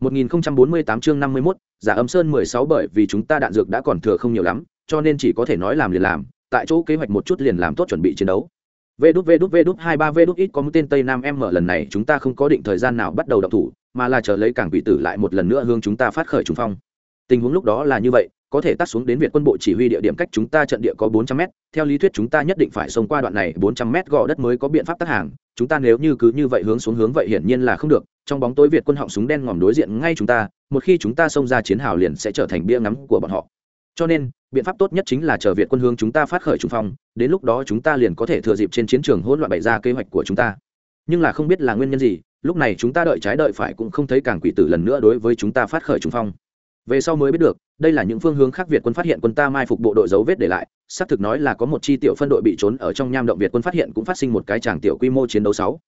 1048 chương 51, giả âm sơn 16 bởi vì chúng ta đạn dược đã còn thừa không nhiều lắm, cho nên chỉ có thể nói làm liền làm, tại chỗ kế hoạch một chút liền làm tốt chuẩn bị chiến đấu. V đút V đút V đút 23 V đút ít có một tên Tây Nam em mở lần này chúng ta không có định thời gian nào bắt đầu động thủ, mà là chờ lấy cảng quỷ tử lại một lần nữa hướng chúng ta phát khởi trùng phong. Tình huống lúc đó là như vậy, có thể tác xuống đến Việt quân bộ chỉ huy địa điểm cách chúng ta trận địa có 400m, theo lý thuyết chúng ta nhất định phải xông qua đoạn này 400m gò đất mới có biện pháp tác hàng, chúng ta nếu như cứ như vậy hướng xuống hướng vậy hiển nhiên là không được, trong bóng tối Việt quân họng súng đen ngòm đối diện ngay chúng ta, một khi chúng ta xông ra chiến hào liền sẽ trở thành bia ngắm của bọn họ. Cho nên, biện pháp tốt nhất chính là chờ Việt quân hướng chúng ta phát khởi trung phong, đến lúc đó chúng ta liền có thể thừa dịp trên chiến trường hỗn loạn bày ra kế hoạch của chúng ta. Nhưng là không biết là nguyên nhân gì, lúc này chúng ta đợi trái đợi phải cũng không thấy càng quỷ tử lần nữa đối với chúng ta phát khởi trung phong về sau mới biết được đây là những phương hướng khác việt quân phát hiện quân ta mai phục bộ đội dấu vết để lại xác thực nói là có một chi tiểu phân đội bị trốn ở trong nham động việt quân phát hiện cũng phát sinh một cái tràng tiểu quy mô chiến đấu sáu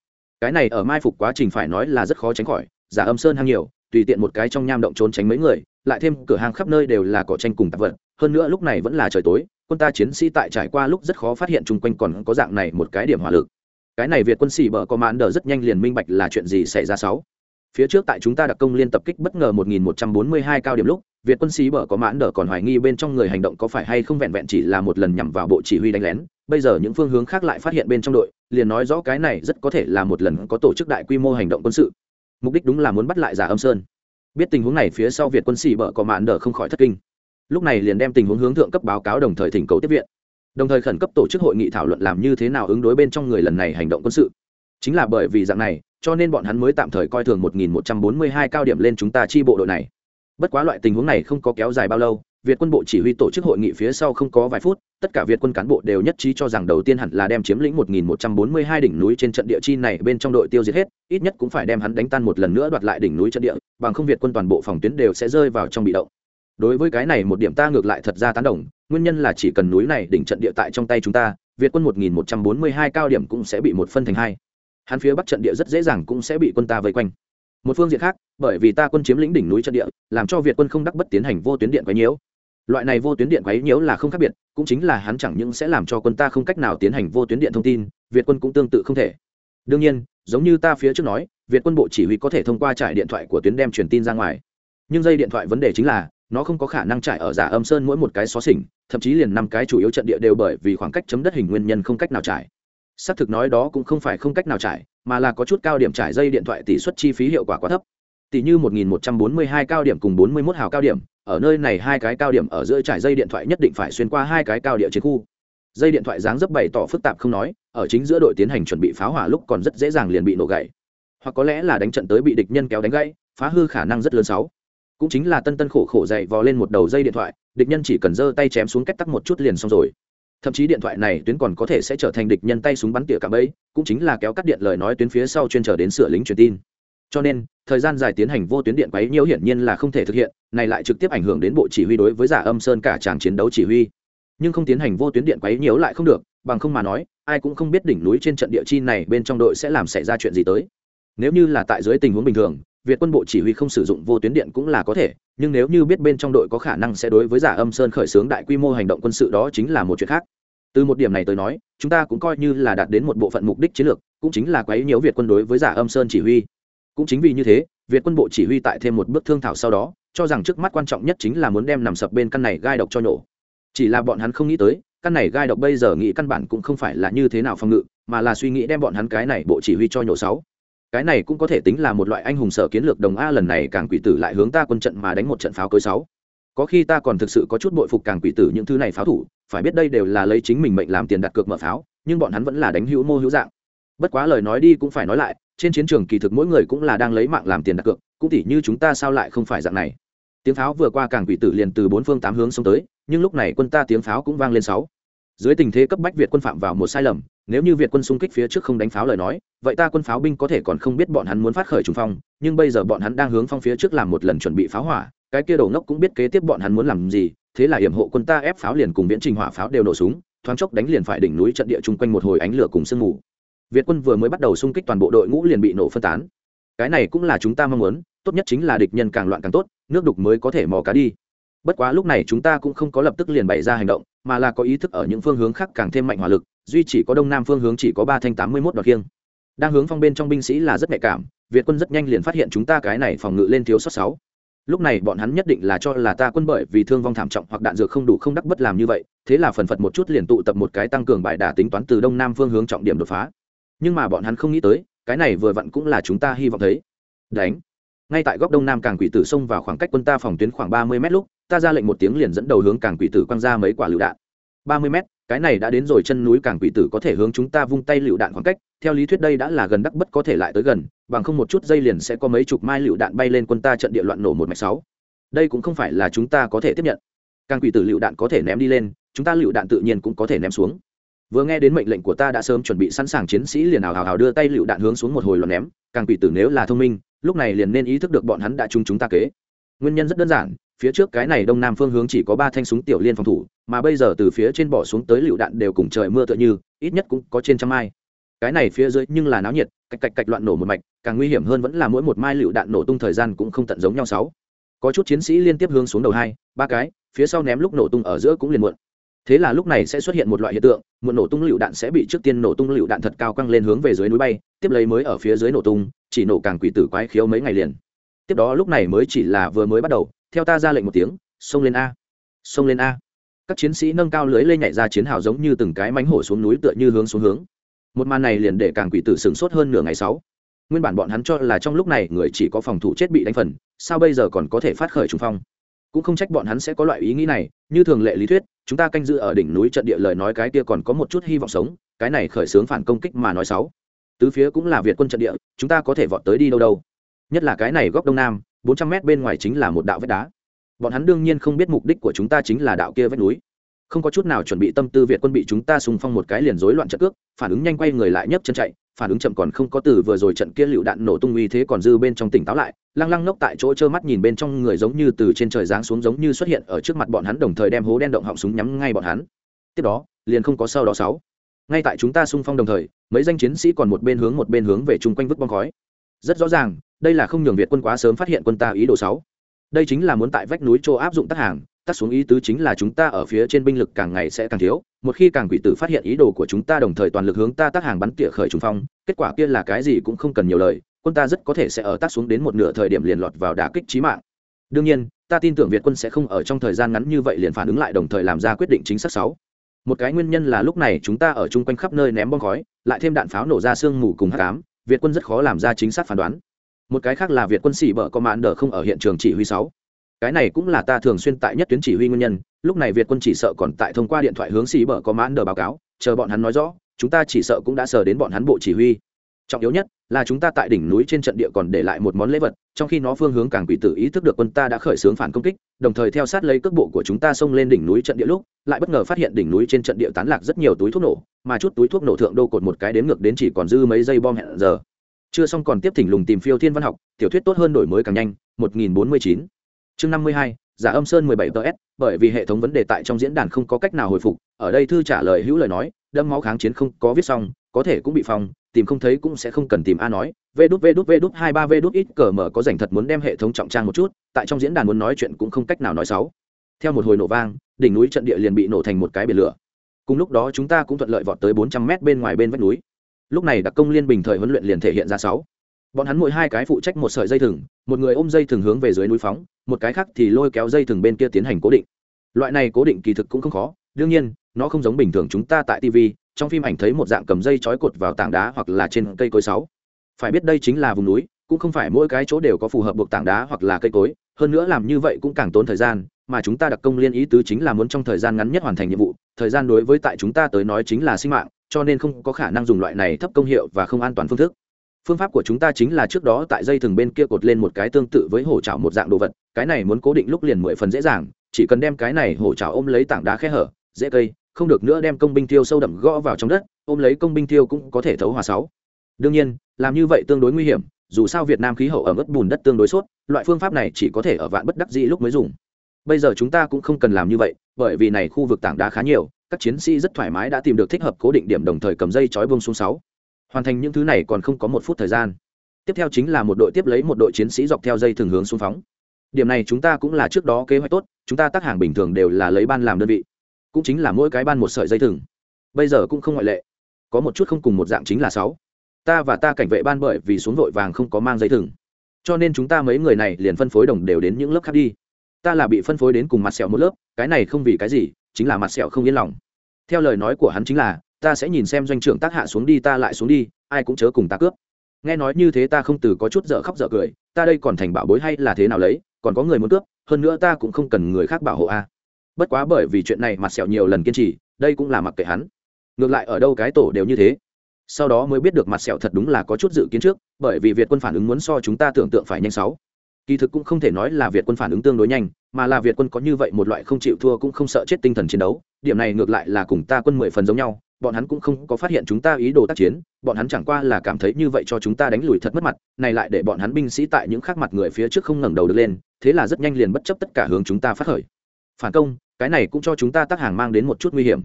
cái này ở mai phục quá trình phải nói là rất khó tránh khỏi, giả âm sơn hang nhiều, tùy tiện một cái trong nham động trốn tránh mấy người, lại thêm cửa hàng khắp nơi đều là cỏ tranh cùng tạp vật, hơn nữa lúc này vẫn là trời tối, quân ta chiến sĩ tại trải qua lúc rất khó phát hiện chung quanh còn có dạng này một cái điểm hỏa lực. Cái này việt quân sĩ bờ có mãn đờ rất nhanh liền minh bạch là chuyện gì xảy ra sáu. Phía trước tại chúng ta đặc công liên tập kích bất ngờ 1142 cao điểm lúc việt quân sĩ bở có mãn đỡ còn hoài nghi bên trong người hành động có phải hay không vẹn vẹn chỉ là một lần nhằm vào bộ chỉ huy đánh lén. Bây giờ những phương hướng khác lại phát hiện bên trong đội, liền nói rõ cái này rất có thể là một lần có tổ chức đại quy mô hành động quân sự. Mục đích đúng là muốn bắt lại giả âm sơn. Biết tình huống này phía sau việt quân sĩ bở có mãn đỡ không khỏi thất kinh. Lúc này liền đem tình huống hướng thượng cấp báo cáo đồng thời thỉnh cầu tiếp viện. Đồng thời khẩn cấp tổ chức hội nghị thảo luận làm như thế nào ứng đối bên trong người lần này hành động quân sự. Chính là bởi vì dạng này, cho nên bọn hắn mới tạm thời coi thường 1142 cao điểm lên chúng ta chi bộ đội này. Bất quá loại tình huống này không có kéo dài bao lâu, Việt quân bộ chỉ huy tổ chức hội nghị phía sau không có vài phút, tất cả Việt quân cán bộ đều nhất trí cho rằng đầu tiên hẳn là đem chiếm lĩnh 1142 đỉnh núi trên trận địa chi này bên trong đội tiêu diệt hết, ít nhất cũng phải đem hắn đánh tan một lần nữa đoạt lại đỉnh núi trận địa, bằng không Việt quân toàn bộ phòng tuyến đều sẽ rơi vào trong bị động. Đối với cái này một điểm ta ngược lại thật ra tán đồng, nguyên nhân là chỉ cần núi này đỉnh trận địa tại trong tay chúng ta, Việt quân 1142 cao điểm cũng sẽ bị một phân thành hai hắn phía bắc trận địa rất dễ dàng cũng sẽ bị quân ta vây quanh một phương diện khác, bởi vì ta quân chiếm lĩnh đỉnh núi trận địa, làm cho việt quân không đắc bất tiến hành vô tuyến điện quấy nhiễu. Loại này vô tuyến điện quấy nhiễu là không khác biệt, cũng chính là hắn chẳng những sẽ làm cho quân ta không cách nào tiến hành vô tuyến điện thông tin, việt quân cũng tương tự không thể. Đương nhiên, giống như ta phía trước nói, việt quân bộ chỉ huy có thể thông qua trải điện thoại của tuyến đem truyền tin ra ngoài. Nhưng dây điện thoại vấn đề chính là, nó không có khả năng trải ở giả âm sơn mỗi một cái xó xỉnh, thậm chí liền năm cái chủ yếu trận địa đều bởi vì khoảng cách chấm đất hình nguyên nhân không cách nào trải. Xác thực nói đó cũng không phải không cách nào trải mà là có chút cao điểm trải dây điện thoại tỷ suất chi phí hiệu quả quá thấp. Tỷ như 1142 cao điểm cùng 41 hào cao điểm, ở nơi này hai cái cao điểm ở giữa trải dây điện thoại nhất định phải xuyên qua hai cái cao địa chiến khu. Dây điện thoại dáng dấp bày tỏ phức tạp không nói, ở chính giữa đội tiến hành chuẩn bị pháo hỏa lúc còn rất dễ dàng liền bị nổ gãy. Hoặc có lẽ là đánh trận tới bị địch nhân kéo đánh gãy, phá hư khả năng rất lớn sáu. Cũng chính là tân tân khổ khổ dạy vò lên một đầu dây điện thoại, địch nhân chỉ cần giơ tay chém xuống cách tắc một chút liền xong rồi thậm chí điện thoại này tuyến còn có thể sẽ trở thành địch nhân tay súng bắn tỉa cả bẫy, cũng chính là kéo cắt điện lời nói tuyến phía sau chuyên trở đến sửa lính truyền tin. Cho nên, thời gian dài tiến hành vô tuyến điện quấy nhiễu hiển nhiên là không thể thực hiện, này lại trực tiếp ảnh hưởng đến bộ chỉ huy đối với giả âm sơn cả tràng chiến đấu chỉ huy. Nhưng không tiến hành vô tuyến điện quấy nhiễu lại không được, bằng không mà nói, ai cũng không biết đỉnh núi trên trận địa chi này bên trong đội sẽ làm xảy ra chuyện gì tới. Nếu như là tại dưới tình huống bình thường, việt quân bộ chỉ huy không sử dụng vô tuyến điện cũng là có thể, nhưng nếu như biết bên trong đội có khả năng sẽ đối với giả âm sơn khởi xướng đại quy mô hành động quân sự đó chính là một chuyện khác từ một điểm này tới nói, chúng ta cũng coi như là đạt đến một bộ phận mục đích chiến lược, cũng chính là quấy nhiễu việt quân đối với giả âm sơn chỉ huy. Cũng chính vì như thế, việt quân bộ chỉ huy tại thêm một bước thương thảo sau đó, cho rằng trước mắt quan trọng nhất chính là muốn đem nằm sập bên căn này gai độc cho nhổ chỉ là bọn hắn không nghĩ tới, căn này gai độc bây giờ nghĩ căn bản cũng không phải là như thế nào phòng ngự, mà là suy nghĩ đem bọn hắn cái này bộ chỉ huy cho nhổ sáu. Cái này cũng có thể tính là một loại anh hùng sở kiến lược đồng a lần này càng quỷ tử lại hướng ta quân trận mà đánh một trận pháo cối sáu có khi ta còn thực sự có chút bội phục càng quỷ tử những thứ này pháo thủ, phải biết đây đều là lấy chính mình mệnh làm tiền đặt cược mở pháo, nhưng bọn hắn vẫn là đánh hữu mô hữu dạng. Bất quá lời nói đi cũng phải nói lại, trên chiến trường kỳ thực mỗi người cũng là đang lấy mạng làm tiền đặt cược, cũng tỉ như chúng ta sao lại không phải dạng này. Tiếng pháo vừa qua càng quỷ tử liền từ bốn phương tám hướng xông tới, nhưng lúc này quân ta tiếng pháo cũng vang lên sáu. Dưới tình thế cấp bách việt quân phạm vào một sai lầm, nếu như việt quân xung kích phía trước không đánh pháo lời nói, vậy ta quân pháo binh có thể còn không biết bọn hắn muốn phát khởi trùng phong, nhưng bây giờ bọn hắn đang hướng phong phía trước làm một lần chuẩn bị pháo hỏa cái kia đầu ngốc cũng biết kế tiếp bọn hắn muốn làm gì, thế là hiểm hộ quân ta ép pháo liền cùng viễn trình hỏa pháo đều nổ súng, thoáng chốc đánh liền phải đỉnh núi trận địa chung quanh một hồi ánh lửa cùng sương mù. Việt quân vừa mới bắt đầu xung kích toàn bộ đội ngũ liền bị nổ phân tán. Cái này cũng là chúng ta mong muốn, tốt nhất chính là địch nhân càng loạn càng tốt, nước đục mới có thể mò cá đi. Bất quá lúc này chúng ta cũng không có lập tức liền bày ra hành động, mà là có ý thức ở những phương hướng khác càng thêm mạnh hỏa lực, duy chỉ có đông nam phương hướng chỉ có ba thanh tám mươi mốt đoạt kiêng đang hướng phong bên trong binh sĩ là rất nhạy cảm, việt quân rất nhanh liền phát hiện chúng ta cái này phòng ngự lên thiếu sót sáu lúc này bọn hắn nhất định là cho là ta quân bởi vì thương vong thảm trọng hoặc đạn dược không đủ không đắc bất làm như vậy, thế là phần phật một chút liền tụ tập một cái tăng cường bài đả tính toán từ đông nam phương hướng trọng điểm đột phá. Nhưng mà bọn hắn không nghĩ tới, cái này vừa vặn cũng là chúng ta hy vọng thấy. Đánh. Ngay tại góc đông nam càng quỷ tử xông vào khoảng cách quân ta phòng tuyến khoảng ba mươi mét lúc, ta ra lệnh một tiếng liền dẫn đầu hướng càng quỷ tử quăng ra mấy quả lựu đạn. ba mươi mét cái này đã đến rồi chân núi càng quỷ tử có thể hướng chúng ta vung tay lựu đạn khoảng cách, theo lý thuyết đây đã là gần đắc bất có thể lại tới gần, bằng không một chút dây liền sẽ có mấy chục mai lựu đạn bay lên quân ta trận địa loạn nổ một mạch sáu. Đây cũng không phải là chúng ta có thể tiếp nhận. Càng quỷ tử lựu đạn có thể ném đi lên, chúng ta lựu đạn tự nhiên cũng có thể ném xuống. Vừa nghe đến mệnh lệnh của ta đã sớm chuẩn bị sẵn sàng chiến sĩ liền ảo hào hào đưa tay lựu đạn hướng xuống một hồi loạn ném, càng quỷ tử nếu là thông minh, lúc này liền nên ý thức được bọn hắn đã trúng chúng ta kế. Nguyên nhân rất đơn giản phía trước cái này đông nam phương hướng chỉ có ba thanh súng tiểu liên phòng thủ, mà bây giờ từ phía trên bỏ xuống tới lựu đạn đều cùng trời mưa tựa như, ít nhất cũng có trên trăm mai. Cái này phía dưới nhưng là náo nhiệt, cạch cạch cạch loạn nổ một mạch, càng nguy hiểm hơn vẫn là mỗi một mai lựu đạn nổ tung thời gian cũng không tận giống nhau sáu. Có chút chiến sĩ liên tiếp hướng xuống đầu hai, ba cái, phía sau ném lúc nổ tung ở giữa cũng liền muộn. Thế là lúc này sẽ xuất hiện một loại hiện tượng, muộn nổ tung lựu đạn sẽ bị trước tiên nổ tung lựu đạn thật cao căng lên hướng về dưới núi bay, tiếp lấy mới ở phía dưới nổ tung, chỉ nổ càng quỷ tử quái khiếu mấy ngày liền. Tiếp đó lúc này mới chỉ là vừa mới bắt đầu theo ta ra lệnh một tiếng, xông lên a. Xông lên a. Các chiến sĩ nâng cao lưới lê nhảy ra chiến hào giống như từng cái mánh hổ xuống núi tựa như hướng xuống hướng. Một màn này liền để càng quỷ tử sửng sốt hơn nửa ngày sáu. Nguyên bản bọn hắn cho là trong lúc này người chỉ có phòng thủ chết bị đánh phần, sao bây giờ còn có thể phát khởi trung phong? Cũng không trách bọn hắn sẽ có loại ý nghĩ này, như thường lệ lý thuyết, chúng ta canh giữ ở đỉnh núi trận địa lời nói cái kia còn có một chút hy vọng sống, cái này khởi xướng phản công kích mà nói sáu. Tứ phía cũng là việt quân trận địa, chúng ta có thể vọt tới đi đâu đâu. Nhất là cái này góc đông nam bốn trăm mét bên ngoài chính là một đạo vách đá. Bọn hắn đương nhiên không biết mục đích của chúng ta chính là đạo kia vách núi. Không có chút nào chuẩn bị tâm tư việt quân bị chúng ta xung phong một cái liền rối loạn trận cước, phản ứng nhanh quay người lại nhấc chân chạy, phản ứng chậm còn không có từ vừa rồi trận kia lựu đạn nổ tung uy thế còn dư bên trong tỉnh táo lại, lăng lăng ngốc tại chỗ trơ mắt nhìn bên trong người giống như từ trên trời giáng xuống giống như xuất hiện ở trước mặt bọn hắn đồng thời đem hố đen động họng súng nhắm ngay bọn hắn. Tiếp đó, liền không có sau đó sáu. Ngay tại chúng ta xung phong đồng thời, mấy danh chiến sĩ còn một bên hướng một bên hướng về chung quanh vứt bom khói. Rất rõ ràng đây là không nhường việt quân quá sớm phát hiện quân ta ý đồ sáu đây chính là muốn tại vách núi châu áp dụng tác hàng tác xuống ý tứ chính là chúng ta ở phía trên binh lực càng ngày sẽ càng thiếu, một khi càng quỷ tử phát hiện ý đồ của chúng ta đồng thời toàn lực hướng ta tác hàng bắn tỉa khởi trung phong, kết quả kia là cái gì cũng không cần nhiều lời, quân ta rất có thể sẽ ở tác xuống đến một nửa thời điểm liền lọt vào đả kích trí mạng. Đương nhiên, ta tin tưởng việt quân sẽ không ở trong thời gian ngắn như vậy liền phản ứng lại đồng thời làm ra quyết định chính xác sáu một cái nguyên nhân là lúc này chúng ta ở chung quanh khắp nơi ném bom khói, lại thêm đạn pháo nổ ra sương mù cùng hát cám việt quân rất khó làm ra chính xác phán đoán một cái khác là việt quân sĩ bở có mãn đờ không ở hiện trường chỉ huy sáu. Cái này cũng là ta thường xuyên tại nhất tuyến chỉ huy nguyên nhân, lúc này việt quân chỉ sợ còn tại thông qua điện thoại hướng sĩ bở có mãn đờ báo cáo, chờ bọn hắn nói rõ, chúng ta chỉ sợ cũng đã sờ đến bọn hắn bộ chỉ huy. Trọng yếu nhất là chúng ta tại đỉnh núi trên trận địa còn để lại một món lễ vật, trong khi nó phương hướng càng quỷ tử ý thức được quân ta đã khởi xướng phản công kích, đồng thời theo sát lấy cước bộ của chúng ta xông lên đỉnh núi trận địa lúc, lại bất ngờ phát hiện đỉnh núi trên trận địa tán lạc rất nhiều túi thuốc nổ, mà chút túi thuốc nổ thượng đô cột một cái đếm ngược đến chỉ còn dư mấy giây bom hẹn giờ chưa xong còn tiếp thỉnh lùng tìm phiêu thiên văn học, tiểu thuyết tốt hơn đổi mới càng nhanh 1049 chương 52 giả âm sơn 17 ts bởi vì hệ thống vấn đề tại trong diễn đàn không có cách nào hồi phục, ở đây thư trả lời hữu lời nói, đâm máu kháng chiến không có viết xong, có thể cũng bị phong, tìm không thấy cũng sẽ không cần tìm a nói vê đút vê đút vê đút, hai, ba vê đút, ít cờ mở có dành thật muốn đem hệ thống trọng trang một chút, tại trong diễn đàn muốn nói chuyện cũng không cách nào nói xấu. Theo một hồi nổ vang, đỉnh núi trận địa liền bị nổ thành một cái biển lửa. Cùng lúc đó chúng ta cũng thuận lợi vọt tới bốn trăm mét bên ngoài bên vách núi lúc này đặc công liên bình thời huấn luyện liền thể hiện ra sáu. Bọn hắn mỗi hai cái phụ trách một sợi dây thừng, một người ôm dây thừng hướng về dưới núi phóng, một cái khác thì lôi kéo dây thừng bên kia tiến hành cố định. Loại này cố định kỳ thực cũng không khó, đương nhiên, nó không giống bình thường chúng ta tại tv trong phim ảnh thấy một dạng cầm dây trói cột vào tảng đá hoặc là trên cây cối sáu. Phải biết đây chính là vùng núi, cũng không phải mỗi cái chỗ đều có phù hợp buộc tảng đá hoặc là cây cối, hơn nữa làm như vậy cũng càng tốn thời gian, mà chúng ta đặc công liên ý tứ chính là muốn trong thời gian ngắn nhất hoàn thành nhiệm vụ, thời gian đối với tại chúng ta tới nói chính là sinh mạng cho nên không có khả năng dùng loại này thấp công hiệu và không an toàn phương thức. Phương pháp của chúng ta chính là trước đó tại dây thừng bên kia cột lên một cái tương tự với hổ trào một dạng đồ vật, cái này muốn cố định lúc liền mười phần dễ dàng, chỉ cần đem cái này hổ trào ôm lấy tảng đá khe hở, dễ cây, không được nữa đem công binh tiêu sâu đậm gõ vào trong đất, ôm lấy công binh tiêu cũng có thể thấu hòa sáu. Đương nhiên, làm như vậy tương đối nguy hiểm, dù sao việt nam khí hậu ở mức bùn đất tương đối suốt loại phương pháp này chỉ có thể ở vạn bất đắc dĩ lúc mới dùng bây giờ chúng ta cũng không cần làm như vậy, bởi vì này khu vực tảng đá khá nhiều, các chiến sĩ rất thoải mái đã tìm được thích hợp cố định điểm đồng thời cầm dây chói bông xuống sáu. Hoàn thành những thứ này còn không có một phút thời gian. Tiếp theo chính là một đội tiếp lấy một đội chiến sĩ dọc theo dây thường hướng xuống phóng. Điểm này chúng ta cũng là trước đó kế hoạch tốt, chúng ta tác hàng bình thường đều là lấy ban làm đơn vị. Cũng chính là mỗi cái ban một sợi dây thừng. Bây giờ cũng không ngoại lệ. Có một chút không cùng một dạng chính là sáu. Ta và ta cảnh vệ ban bởi vì xuống vội vàng không có mang dây thừng. Cho nên chúng ta mấy người này liền phân phối đồng đều đến những lớp khác đi ta là bị phân phối đến cùng mặt sẹo một lớp, cái này không vì cái gì, chính là mặt sẹo không yên lòng. Theo lời nói của hắn chính là, ta sẽ nhìn xem doanh trưởng tác hạ xuống đi, ta lại xuống đi, ai cũng chớ cùng ta cướp. Nghe nói như thế ta không từ có chút dở khóc dở cười, ta đây còn thành bảo bối hay là thế nào lấy, còn có người muốn cướp, hơn nữa ta cũng không cần người khác bảo hộ a. Bất quá bởi vì chuyện này mặt sẹo nhiều lần kiên trì, đây cũng là mặc kệ hắn. Ngược lại ở đâu cái tổ đều như thế. Sau đó mới biết được mặt sẹo thật đúng là có chút dự kiến trước, bởi vì việt quân phản ứng muốn so chúng ta tưởng tượng phải nhanh sáu kỳ thực cũng không thể nói là việt quân phản ứng tương đối nhanh, mà là việt quân có như vậy một loại không chịu thua cũng không sợ chết tinh thần chiến đấu, điểm này ngược lại là cùng ta quân mười phần giống nhau, bọn hắn cũng không có phát hiện chúng ta ý đồ tác chiến, bọn hắn chẳng qua là cảm thấy như vậy cho chúng ta đánh lùi thật mất mặt, này lại để bọn hắn binh sĩ tại những khác mặt người phía trước không ngẩng đầu được lên, thế là rất nhanh liền bất chấp tất cả hướng chúng ta phát khởi. Phản công, cái này cũng cho chúng ta tác hàng mang đến một chút nguy hiểm.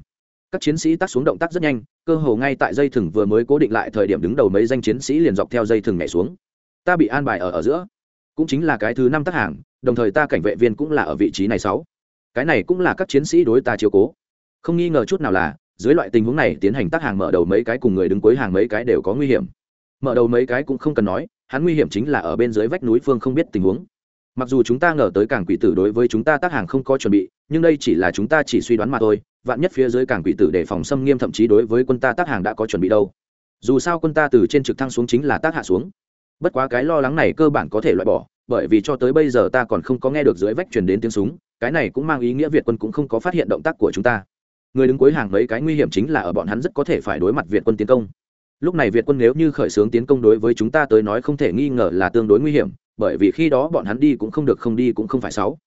Các chiến sĩ tác xuống động tác rất nhanh, cơ hồ ngay tại dây thừng vừa mới cố định lại thời điểm đứng đầu mấy danh chiến sĩ liền dọc theo dây thừng nhảy xuống. Ta bị an bài ở ở giữa cũng chính là cái thứ năm tác hàng, đồng thời ta cảnh vệ viên cũng là ở vị trí này sáu. Cái này cũng là các chiến sĩ đối ta chiếu cố. Không nghi ngờ chút nào là, dưới loại tình huống này tiến hành tác hàng mở đầu mấy cái cùng người đứng cuối hàng mấy cái đều có nguy hiểm. Mở đầu mấy cái cũng không cần nói, hắn nguy hiểm chính là ở bên dưới vách núi phương không biết tình huống. Mặc dù chúng ta ngờ tới cảng quỷ tử đối với chúng ta tác hàng không có chuẩn bị, nhưng đây chỉ là chúng ta chỉ suy đoán mà thôi, vạn nhất phía dưới cảng quỷ tử để phòng xâm nghiêm thậm chí đối với quân ta tác hàng đã có chuẩn bị đâu. Dù sao quân ta từ trên trực thăng xuống chính là tác hạ xuống bất quá cái lo lắng này cơ bản có thể loại bỏ, bởi vì cho tới bây giờ ta còn không có nghe được dưới vách truyền đến tiếng súng, cái này cũng mang ý nghĩa việt quân cũng không có phát hiện động tác của chúng ta. Người đứng cuối hàng mấy cái nguy hiểm chính là ở bọn hắn rất có thể phải đối mặt việt quân tiến công. Lúc này việt quân nếu như khởi xướng tiến công đối với chúng ta tới nói không thể nghi ngờ là tương đối nguy hiểm, bởi vì khi đó bọn hắn đi cũng không được, không đi cũng không phải sáu.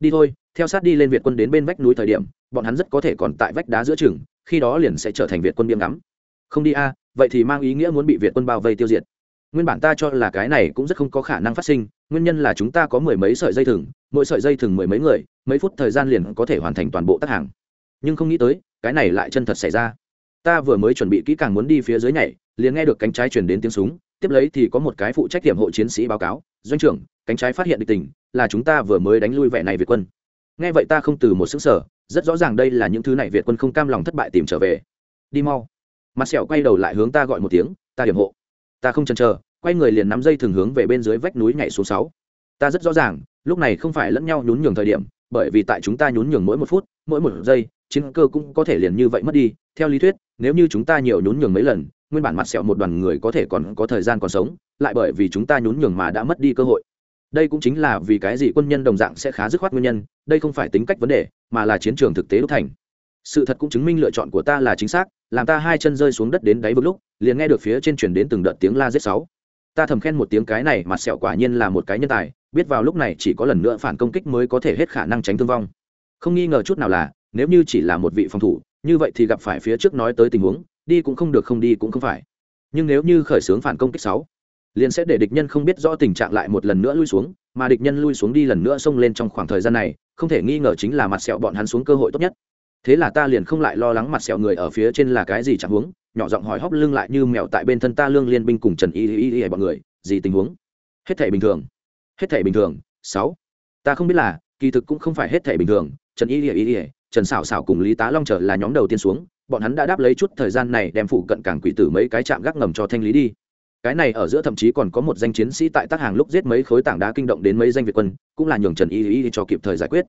Đi thôi, theo sát đi lên việt quân đến bên vách núi thời điểm, bọn hắn rất có thể còn tại vách đá giữa chừng, khi đó liền sẽ trở thành việt quân biếm ngắm. Không đi a, vậy thì mang ý nghĩa muốn bị việt quân bao vây tiêu diệt nguyên bản ta cho là cái này cũng rất không có khả năng phát sinh, nguyên nhân là chúng ta có mười mấy sợi dây thừng, mỗi sợi dây thừng mười mấy người, mấy phút thời gian liền có thể hoàn thành toàn bộ tác hàng. Nhưng không nghĩ tới, cái này lại chân thật xảy ra. Ta vừa mới chuẩn bị kỹ càng muốn đi phía dưới nhảy, liền nghe được cánh trái chuyển đến tiếng súng, tiếp lấy thì có một cái phụ trách điểm hộ chiến sĩ báo cáo, doanh trưởng, cánh trái phát hiện địch tình, là chúng ta vừa mới đánh lui vẻ này việt quân. Nghe vậy ta không từ một xứng sở rất rõ ràng đây là những thứ này việt quân không cam lòng thất bại tìm trở về. Đi mau. Mặt sẹo quay đầu lại hướng ta gọi một tiếng, ta điểm hộ ta không chần chờ, quay người liền nắm dây thường hướng về bên dưới vách núi nhảy xuống sáu. Ta rất rõ ràng, lúc này không phải lẫn nhau nhún nhường thời điểm, bởi vì tại chúng ta nhún nhường mỗi một phút, mỗi một giây, chiến cơ cũng có thể liền như vậy mất đi. Theo lý thuyết, nếu như chúng ta nhiều nhún nhường mấy lần, nguyên bản mặt sẹo một đoàn người có thể còn có thời gian còn sống, lại bởi vì chúng ta nhún nhường mà đã mất đi cơ hội. Đây cũng chính là vì cái gì quân nhân đồng dạng sẽ khá dứt khoát nguyên nhân, đây không phải tính cách vấn đề, mà là chiến trường thực tế đúc thành sự thật cũng chứng minh lựa chọn của ta là chính xác, làm ta hai chân rơi xuống đất đến đáy vực lúc, liền nghe được phía trên chuyển đến từng đợt tiếng la giết sáu. Ta thầm khen một tiếng cái này mặt sẹo quả nhiên là một cái nhân tài, biết vào lúc này chỉ có lần nữa phản công kích mới có thể hết khả năng tránh thương vong. Không nghi ngờ chút nào là, nếu như chỉ là một vị phòng thủ, như vậy thì gặp phải phía trước nói tới tình huống, đi cũng không được, không đi cũng không phải. Nhưng nếu như khởi xướng phản công kích sáu, liền sẽ để địch nhân không biết rõ tình trạng lại một lần nữa lui xuống, mà địch nhân lui xuống đi lần nữa xông lên trong khoảng thời gian này, không thể nghi ngờ chính là mặt sẹo bọn hắn xuống cơ hội tốt nhất thế là ta liền không lại lo lắng mặt sẹo người ở phía trên là cái gì chẳng huống, nhỏ giọng hỏi hóc lưng lại như mèo tại bên thân ta lương liên binh cùng trần y y y bọn người, gì tình huống? Hết thể bình thường. Hết thể bình thường. Sáu. Ta không biết là, kỳ thực cũng không phải hết thể bình thường, trần y y y trần xảo xảo cùng lý tá long trở là nhóm đầu tiên xuống, bọn hắn đã đáp lấy chút thời gian này đem phụ cận cảng quỷ tử mấy cái chạm gác ngầm cho thanh lý đi. Cái này ở giữa thậm chí còn có một danh chiến sĩ tại tác hàng lúc giết mấy khối tảng đá kinh động đến mấy danh việt quân, cũng là nhường trần y y cho kịp thời giải quyết.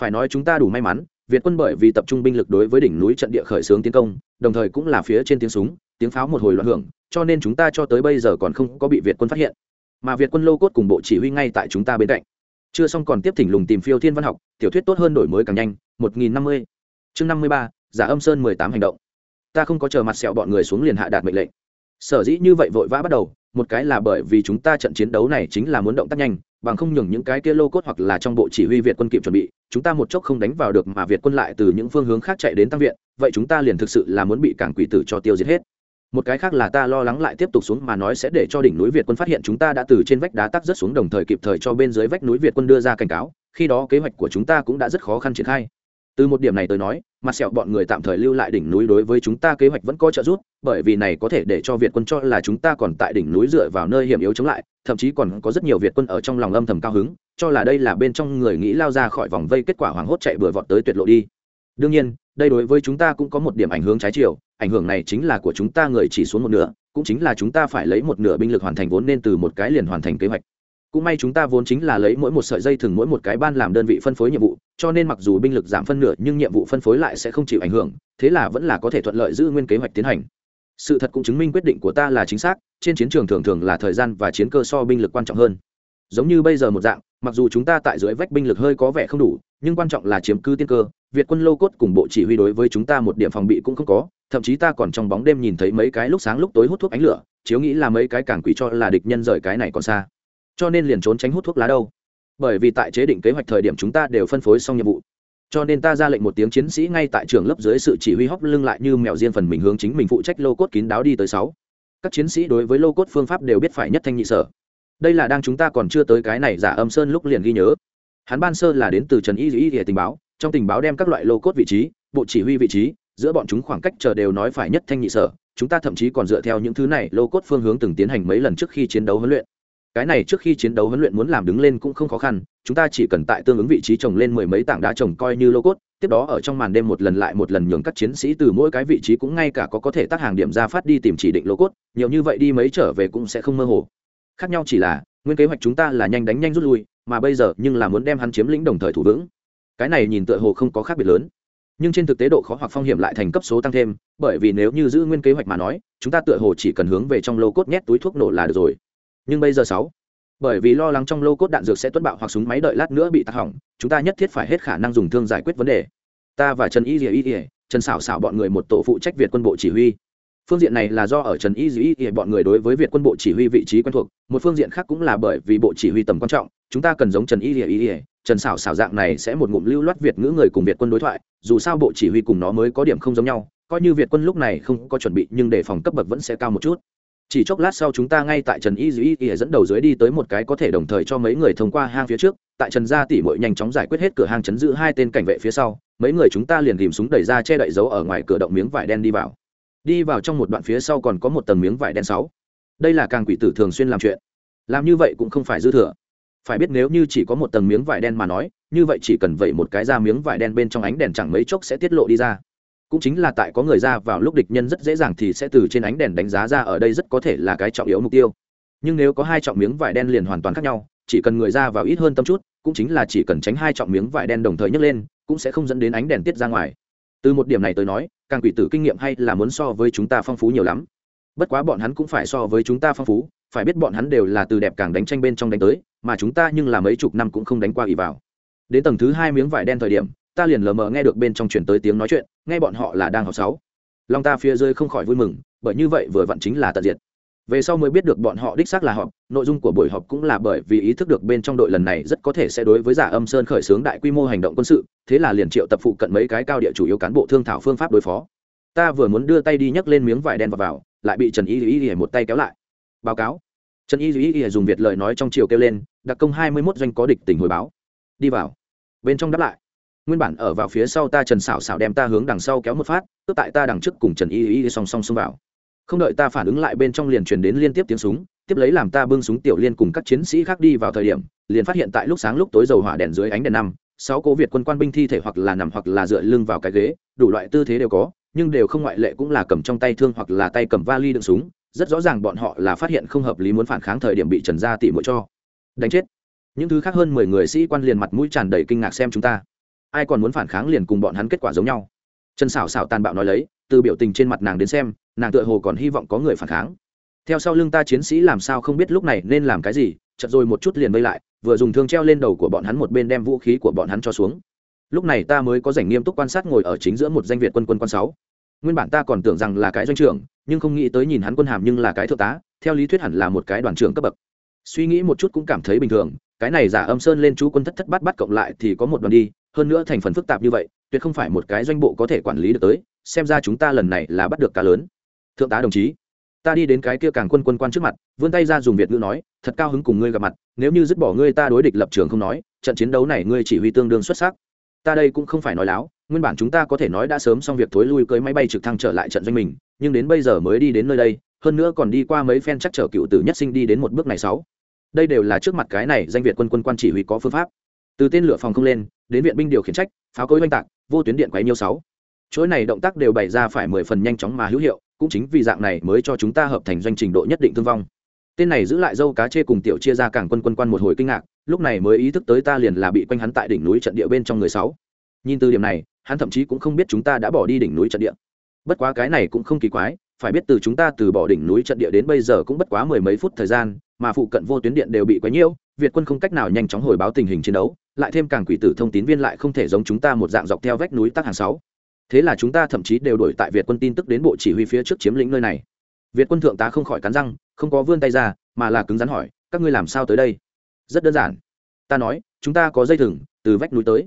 Phải nói chúng ta đủ may mắn việt quân bởi vì tập trung binh lực đối với đỉnh núi trận địa khởi xướng tiến công, đồng thời cũng là phía trên tiếng súng, tiếng pháo một hồi loạn hưởng, cho nên chúng ta cho tới bây giờ còn không có bị việt quân phát hiện. Mà việt quân lô cốt cùng bộ chỉ huy ngay tại chúng ta bên cạnh. Chưa xong còn tiếp thỉnh lùng tìm phiêu thiên văn học, tiểu thuyết tốt hơn đổi mới càng nhanh, một nghìn năm mươi. Chương năm mươi ba, giả âm sơn mười tám hành động. Ta không có chờ mặt sẹo bọn người xuống liền hạ đạt mệnh lệnh. Sở dĩ như vậy vội vã bắt đầu, một cái là bởi vì chúng ta trận chiến đấu này chính là muốn động tác nhanh bằng không nhường những cái kia lô cốt hoặc là trong bộ chỉ huy việt quân kịp chuẩn bị, chúng ta một chốc không đánh vào được mà việt quân lại từ những phương hướng khác chạy đến tăng viện, vậy chúng ta liền thực sự là muốn bị cảng quỷ tử cho tiêu diệt hết. Một cái khác là ta lo lắng lại tiếp tục xuống mà nói sẽ để cho đỉnh núi việt quân phát hiện chúng ta đã từ trên vách đá tắc rất xuống đồng thời kịp thời cho bên dưới vách núi việt quân đưa ra cảnh cáo, khi đó kế hoạch của chúng ta cũng đã rất khó khăn triển khai từ một điểm này tôi nói, mặt sẹo bọn người tạm thời lưu lại đỉnh núi đối với chúng ta kế hoạch vẫn có trợ giúp, bởi vì này có thể để cho việt quân cho là chúng ta còn tại đỉnh núi dựa vào nơi hiểm yếu chống lại, thậm chí còn có rất nhiều việt quân ở trong lòng âm thầm cao hứng, cho là đây là bên trong người nghĩ lao ra khỏi vòng vây kết quả hoảng hốt chạy bừa vọt tới tuyệt lộ đi. Đương nhiên, đây đối với chúng ta cũng có một điểm ảnh hưởng trái chiều, ảnh hưởng này chính là của chúng ta người chỉ xuống một nửa, cũng chính là chúng ta phải lấy một nửa binh lực hoàn thành vốn nên từ một cái liền hoàn thành kế hoạch. Cũng may chúng ta vốn chính là lấy mỗi một sợi dây thừng mỗi một cái ban làm đơn vị phân phối nhiệm vụ cho nên mặc dù binh lực giảm phân nửa nhưng nhiệm vụ phân phối lại sẽ không chịu ảnh hưởng, thế là vẫn là có thể thuận lợi giữ nguyên kế hoạch tiến hành. Sự thật cũng chứng minh quyết định của ta là chính xác, trên chiến trường thường thường là thời gian và chiến cơ so binh lực quan trọng hơn. Giống như bây giờ một dạng, mặc dù chúng ta tại dưới vách binh lực hơi có vẻ không đủ, nhưng quan trọng là chiếm cứ tiên cơ, việt quân lô cốt cùng bộ chỉ huy đối với chúng ta một điểm phòng bị cũng không có, thậm chí ta còn trong bóng đêm nhìn thấy mấy cái lúc sáng lúc tối hút thuốc ánh lửa, chiếu nghĩ là mấy cái càng quỷ cho là địch nhân rời cái này còn xa. Cho nên liền trốn tránh hút thuốc lá đâu bởi vì tại chế định kế hoạch thời điểm chúng ta đều phân phối xong nhiệm vụ. Cho nên ta ra lệnh một tiếng chiến sĩ ngay tại trường lớp dưới sự chỉ huy hóc lưng lại như mèo riêng phần mình hướng chính mình phụ trách lô cốt kín đáo đi tới sáu. Các chiến sĩ đối với lô cốt phương pháp đều biết phải nhất thanh nhị sở. Đây là đang chúng ta còn chưa tới cái này giả âm sơn lúc liền ghi nhớ. Hắn ban sơ là đến từ trần y dĩ tình báo, trong tình báo đem các loại lô cốt vị trí, bộ chỉ huy vị trí, giữa bọn chúng khoảng cách chờ đều nói phải nhất thanh nhị sở, chúng ta thậm chí còn dựa theo những thứ này lô cốt phương hướng từng tiến hành mấy lần trước khi chiến đấu huấn luyện cái này trước khi chiến đấu huấn luyện muốn làm đứng lên cũng không khó khăn, chúng ta chỉ cần tại tương ứng vị trí trồng lên mười mấy tảng đá trồng coi như lô cốt, tiếp đó ở trong màn đêm một lần lại một lần nhường các chiến sĩ từ mỗi cái vị trí cũng ngay cả có có thể tác hàng điểm ra phát đi tìm chỉ định lô cốt, nhiều như vậy đi mấy trở về cũng sẽ không mơ hồ. Khác nhau chỉ là, nguyên kế hoạch chúng ta là nhanh đánh nhanh rút lui, mà bây giờ nhưng là muốn đem hắn chiếm lĩnh đồng thời thủ vững. Cái này nhìn tựa hồ không có khác biệt lớn. Nhưng trên thực tế độ khó hoặc phong hiểm lại thành cấp số tăng thêm, bởi vì nếu như giữ nguyên kế hoạch mà nói, chúng ta tựa hồ chỉ cần hướng về trong lô cốt nhét túi thuốc nổ là được rồi nhưng bây giờ sáu. Bởi vì lo lắng trong lô cốt đạn dược sẽ tuất bạo hoặc súng máy đợi lát nữa bị tạc hỏng, chúng ta nhất thiết phải hết khả năng dùng thương giải quyết vấn đề. Ta và trần y dìa y dìa trần xảo xảo bọn người một tổ phụ trách việt quân bộ chỉ huy. Phương diện này là do ở trần y dìa y bọn người đối với việt quân bộ chỉ huy vị trí quen thuộc, một phương diện khác cũng là bởi vì bộ chỉ huy tầm quan trọng, chúng ta cần giống trần y y dìa trần xảo xảo dạng này sẽ một ngụm lưu loát việt ngữ người cùng việt quân đối thoại, dù sao bộ chỉ huy cùng nó mới có điểm không giống nhau, coi như việt quân lúc này không có chuẩn bị nhưng đề phòng cấp bậc vẫn sẽ cao một chút chỉ chốc lát sau chúng ta ngay tại trần y dĩ y dẫn đầu dưới đi tới một cái có thể đồng thời cho mấy người thông qua hang phía trước. Tại trần gia tỷ mội nhanh chóng giải quyết hết cửa hang chấn giữ hai tên cảnh vệ phía sau, mấy người chúng ta liền tìm súng đẩy ra che đậy dấu ở ngoài cửa động miếng vải đen đi vào. Đi vào trong một đoạn phía sau còn có một tầng miếng vải đen sáu. Đây là càng quỷ tử thường xuyên làm chuyện. Làm như vậy cũng không phải dư thừa. Phải biết nếu như chỉ có một tầng miếng vải đen mà nói, như vậy chỉ cần vậy một cái ra miếng vải đen bên trong ánh đèn chẳng mấy chốc sẽ tiết lộ đi ra cũng chính là tại có người ra vào lúc địch nhân rất dễ dàng thì sẽ từ trên ánh đèn đánh giá ra ở đây rất có thể là cái trọng yếu mục tiêu. Nhưng nếu có hai trọng miếng vải đen liền hoàn toàn khác nhau, chỉ cần người ra vào ít hơn tâm chút, cũng chính là chỉ cần tránh hai trọng miếng vải đen đồng thời nhấc lên, cũng sẽ không dẫn đến ánh đèn tiết ra ngoài. Từ một điểm này tới nói, càng quỷ tử kinh nghiệm hay là muốn so với chúng ta phong phú nhiều lắm. Bất quá bọn hắn cũng phải so với chúng ta phong phú, phải biết bọn hắn đều là từ đẹp càng đánh tranh bên trong đánh tới, mà chúng ta nhưng là mấy chục năm cũng không đánh qua ỉ vào. Đến tầng thứ hai miếng vải đen thời điểm ta liền lờ mờ nghe được bên trong chuyển tới tiếng nói chuyện nghe bọn họ là đang học sáu. Long ta phía dưới không khỏi vui mừng bởi như vậy vừa vặn chính là tận diệt. Về sau mới biết được bọn họ đích xác là họp nội dung của buổi họp cũng là bởi vì ý thức được bên trong đội lần này rất có thể sẽ đối với giả âm sơn khởi xướng đại quy mô hành động quân sự thế là liền triệu tập phụ cận mấy cái cao địa chủ yếu cán bộ thương thảo phương pháp đối phó. Ta vừa muốn đưa tay đi nhấc lên miếng vải đen vào, vào lại bị trần y y y một tay kéo lại. Báo cáo. Trần y y y dùng việt lời nói trong chiều kêu lên đặc công hai mươi 21 doanh có địch tình hồi báo. Đi vào. Bên trong đáp lại nguyên bản ở vào phía sau ta trần xảo xảo đem ta hướng đằng sau kéo một phát tức tại ta đằng trước cùng trần y y song song xông vào. Không đợi ta phản ứng lại bên trong liền truyền đến liên tiếp tiếng súng, tiếp lấy làm ta bưng súng tiểu liên cùng các chiến sĩ khác đi vào thời điểm, liền phát hiện tại lúc sáng lúc tối dầu hỏa đèn dưới ánh đèn năm, sáu cố việt quân quan binh thi thể hoặc là nằm hoặc là dựa lưng vào cái ghế, đủ loại tư thế đều có, nhưng đều không ngoại lệ cũng là cầm trong tay thương hoặc là tay cầm vali đựng súng, rất rõ ràng bọn họ là phát hiện không hợp lý muốn phản kháng thời điểm bị trần gia tị mũi cho đánh chết. Những thứ khác hơn mười người sĩ quan liền mặt mũi tràn đầy kinh ngạc xem chúng ta ai còn muốn phản kháng liền cùng bọn hắn kết quả giống nhau. Trần xảo xảo tàn bạo nói lấy, từ biểu tình trên mặt nàng đến xem, nàng tựa hồ còn hy vọng có người phản kháng. Theo sau lưng ta chiến sĩ làm sao không biết lúc này nên làm cái gì chật rồi một chút liền vây lại, vừa dùng thương treo lên đầu của bọn hắn một bên đem vũ khí của bọn hắn cho xuống. Lúc này ta mới có dành nghiêm túc quan sát ngồi ở chính giữa một danh việt quân quân quan sáu. Nguyên bản ta còn tưởng rằng là cái doanh trưởng, nhưng không nghĩ tới nhìn hắn quân hàm nhưng là cái thượng tá, theo lý thuyết hẳn là một cái đoàn trưởng cấp bậc. Suy nghĩ một chút cũng cảm thấy bình thường, cái này giả âm sơn lên chú quân thất thất bắt bắt cộng lại thì có một đoàn đi hơn nữa thành phần phức tạp như vậy, tuyệt không phải một cái doanh bộ có thể quản lý được tới, xem ra chúng ta lần này là bắt được cá lớn. Thượng tá đồng chí, ta đi đến cái kia càng quân quân quan trước mặt, vươn tay ra dùng việt ngữ nói, thật cao hứng cùng ngươi gặp mặt, nếu như dứt bỏ ngươi ta đối địch lập trường không nói, trận chiến đấu này ngươi chỉ huy tương đương xuất sắc. Ta đây cũng không phải nói láo, nguyên bản chúng ta có thể nói đã sớm xong việc thối lui cưới máy bay trực thăng trở lại trận doanh mình, nhưng đến bây giờ mới đi đến nơi đây, hơn nữa còn đi qua mấy phen chắc trở cựu tử nhất sinh đi đến một bước này sáu. Đây đều là trước mặt cái này, danh việt quân quân quan chỉ huy có phương pháp từ tên lửa phòng không lên, đến viện binh điều khiển trách, pháo cối oanh tạc, vô tuyến điện quấy nhiêu sáu. Chuỗi này động tác đều bày ra phải mười phần nhanh chóng mà hữu hiệu, cũng chính vì dạng này mới cho chúng ta hợp thành doanh trình độ nhất định thương vong. Tên này giữ lại dâu cá chê cùng tiểu chia ra cảng quân quân quan một hồi kinh ngạc, lúc này mới ý thức tới ta liền là bị quanh hắn tại đỉnh núi trận địa bên trong người sáu. Nhìn từ điểm này, hắn thậm chí cũng không biết chúng ta đã bỏ đi đỉnh núi trận địa. Bất quá cái này cũng không kỳ quái, phải biết từ chúng ta từ bỏ đỉnh núi trận địa đến bây giờ cũng bất quá mười mấy phút thời gian, mà phụ cận vô tuyến điện đều bị quấy nhiễu việt quân không cách nào nhanh chóng hồi báo tình hình chiến đấu, lại thêm càng quỷ tử thông tín viên lại không thể giống chúng ta một dạng dọc theo vách núi tắc hàng sáu. Thế là chúng ta thậm chí đều đổi tại việt quân tin tức đến bộ chỉ huy phía trước chiếm lĩnh nơi này. Việt quân thượng tá không khỏi cắn răng, không có vươn tay ra, mà là cứng rắn hỏi, các ngươi làm sao tới đây? Rất đơn giản. Ta nói, chúng ta có dây thừng, từ vách núi tới.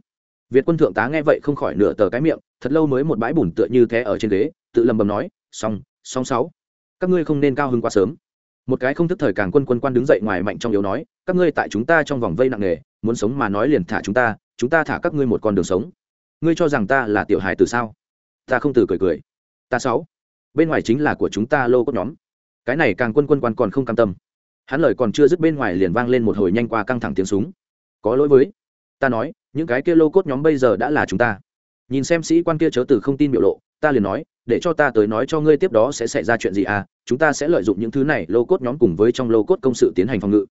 Việt quân thượng tá nghe vậy không khỏi nửa tờ cái miệng, thật lâu mới một bãi bùn tựa như thế ở trên ghế, tự lầm bầm nói, xong xong sáu. Các ngươi không nên cao hứng quá sớm một cái không thức thời càng quân quân quan đứng dậy ngoài mạnh trong yếu nói, các ngươi tại chúng ta trong vòng vây nặng nề, muốn sống mà nói liền thả chúng ta chúng ta thả các ngươi một con đường sống. Ngươi cho rằng ta là tiểu hài từ sao? Ta không từ cười cười. Ta sáu. Bên ngoài chính là của chúng ta lô cốt nhóm. Cái này càng quân quân quan còn không cam tâm. Hắn lời còn chưa dứt bên ngoài liền vang lên một hồi nhanh qua căng thẳng tiếng súng. Có lỗi với. Ta nói, những cái kia lô cốt nhóm bây giờ đã là chúng ta. Nhìn xem sĩ quan kia chớ từ không tin biểu lộ, ta liền nói, để cho ta tới nói cho ngươi tiếp đó sẽ xảy ra chuyện gì à? Chúng ta sẽ lợi dụng những thứ này lô cốt nhóm cùng với trong lô cốt công sự tiến hành phòng ngự.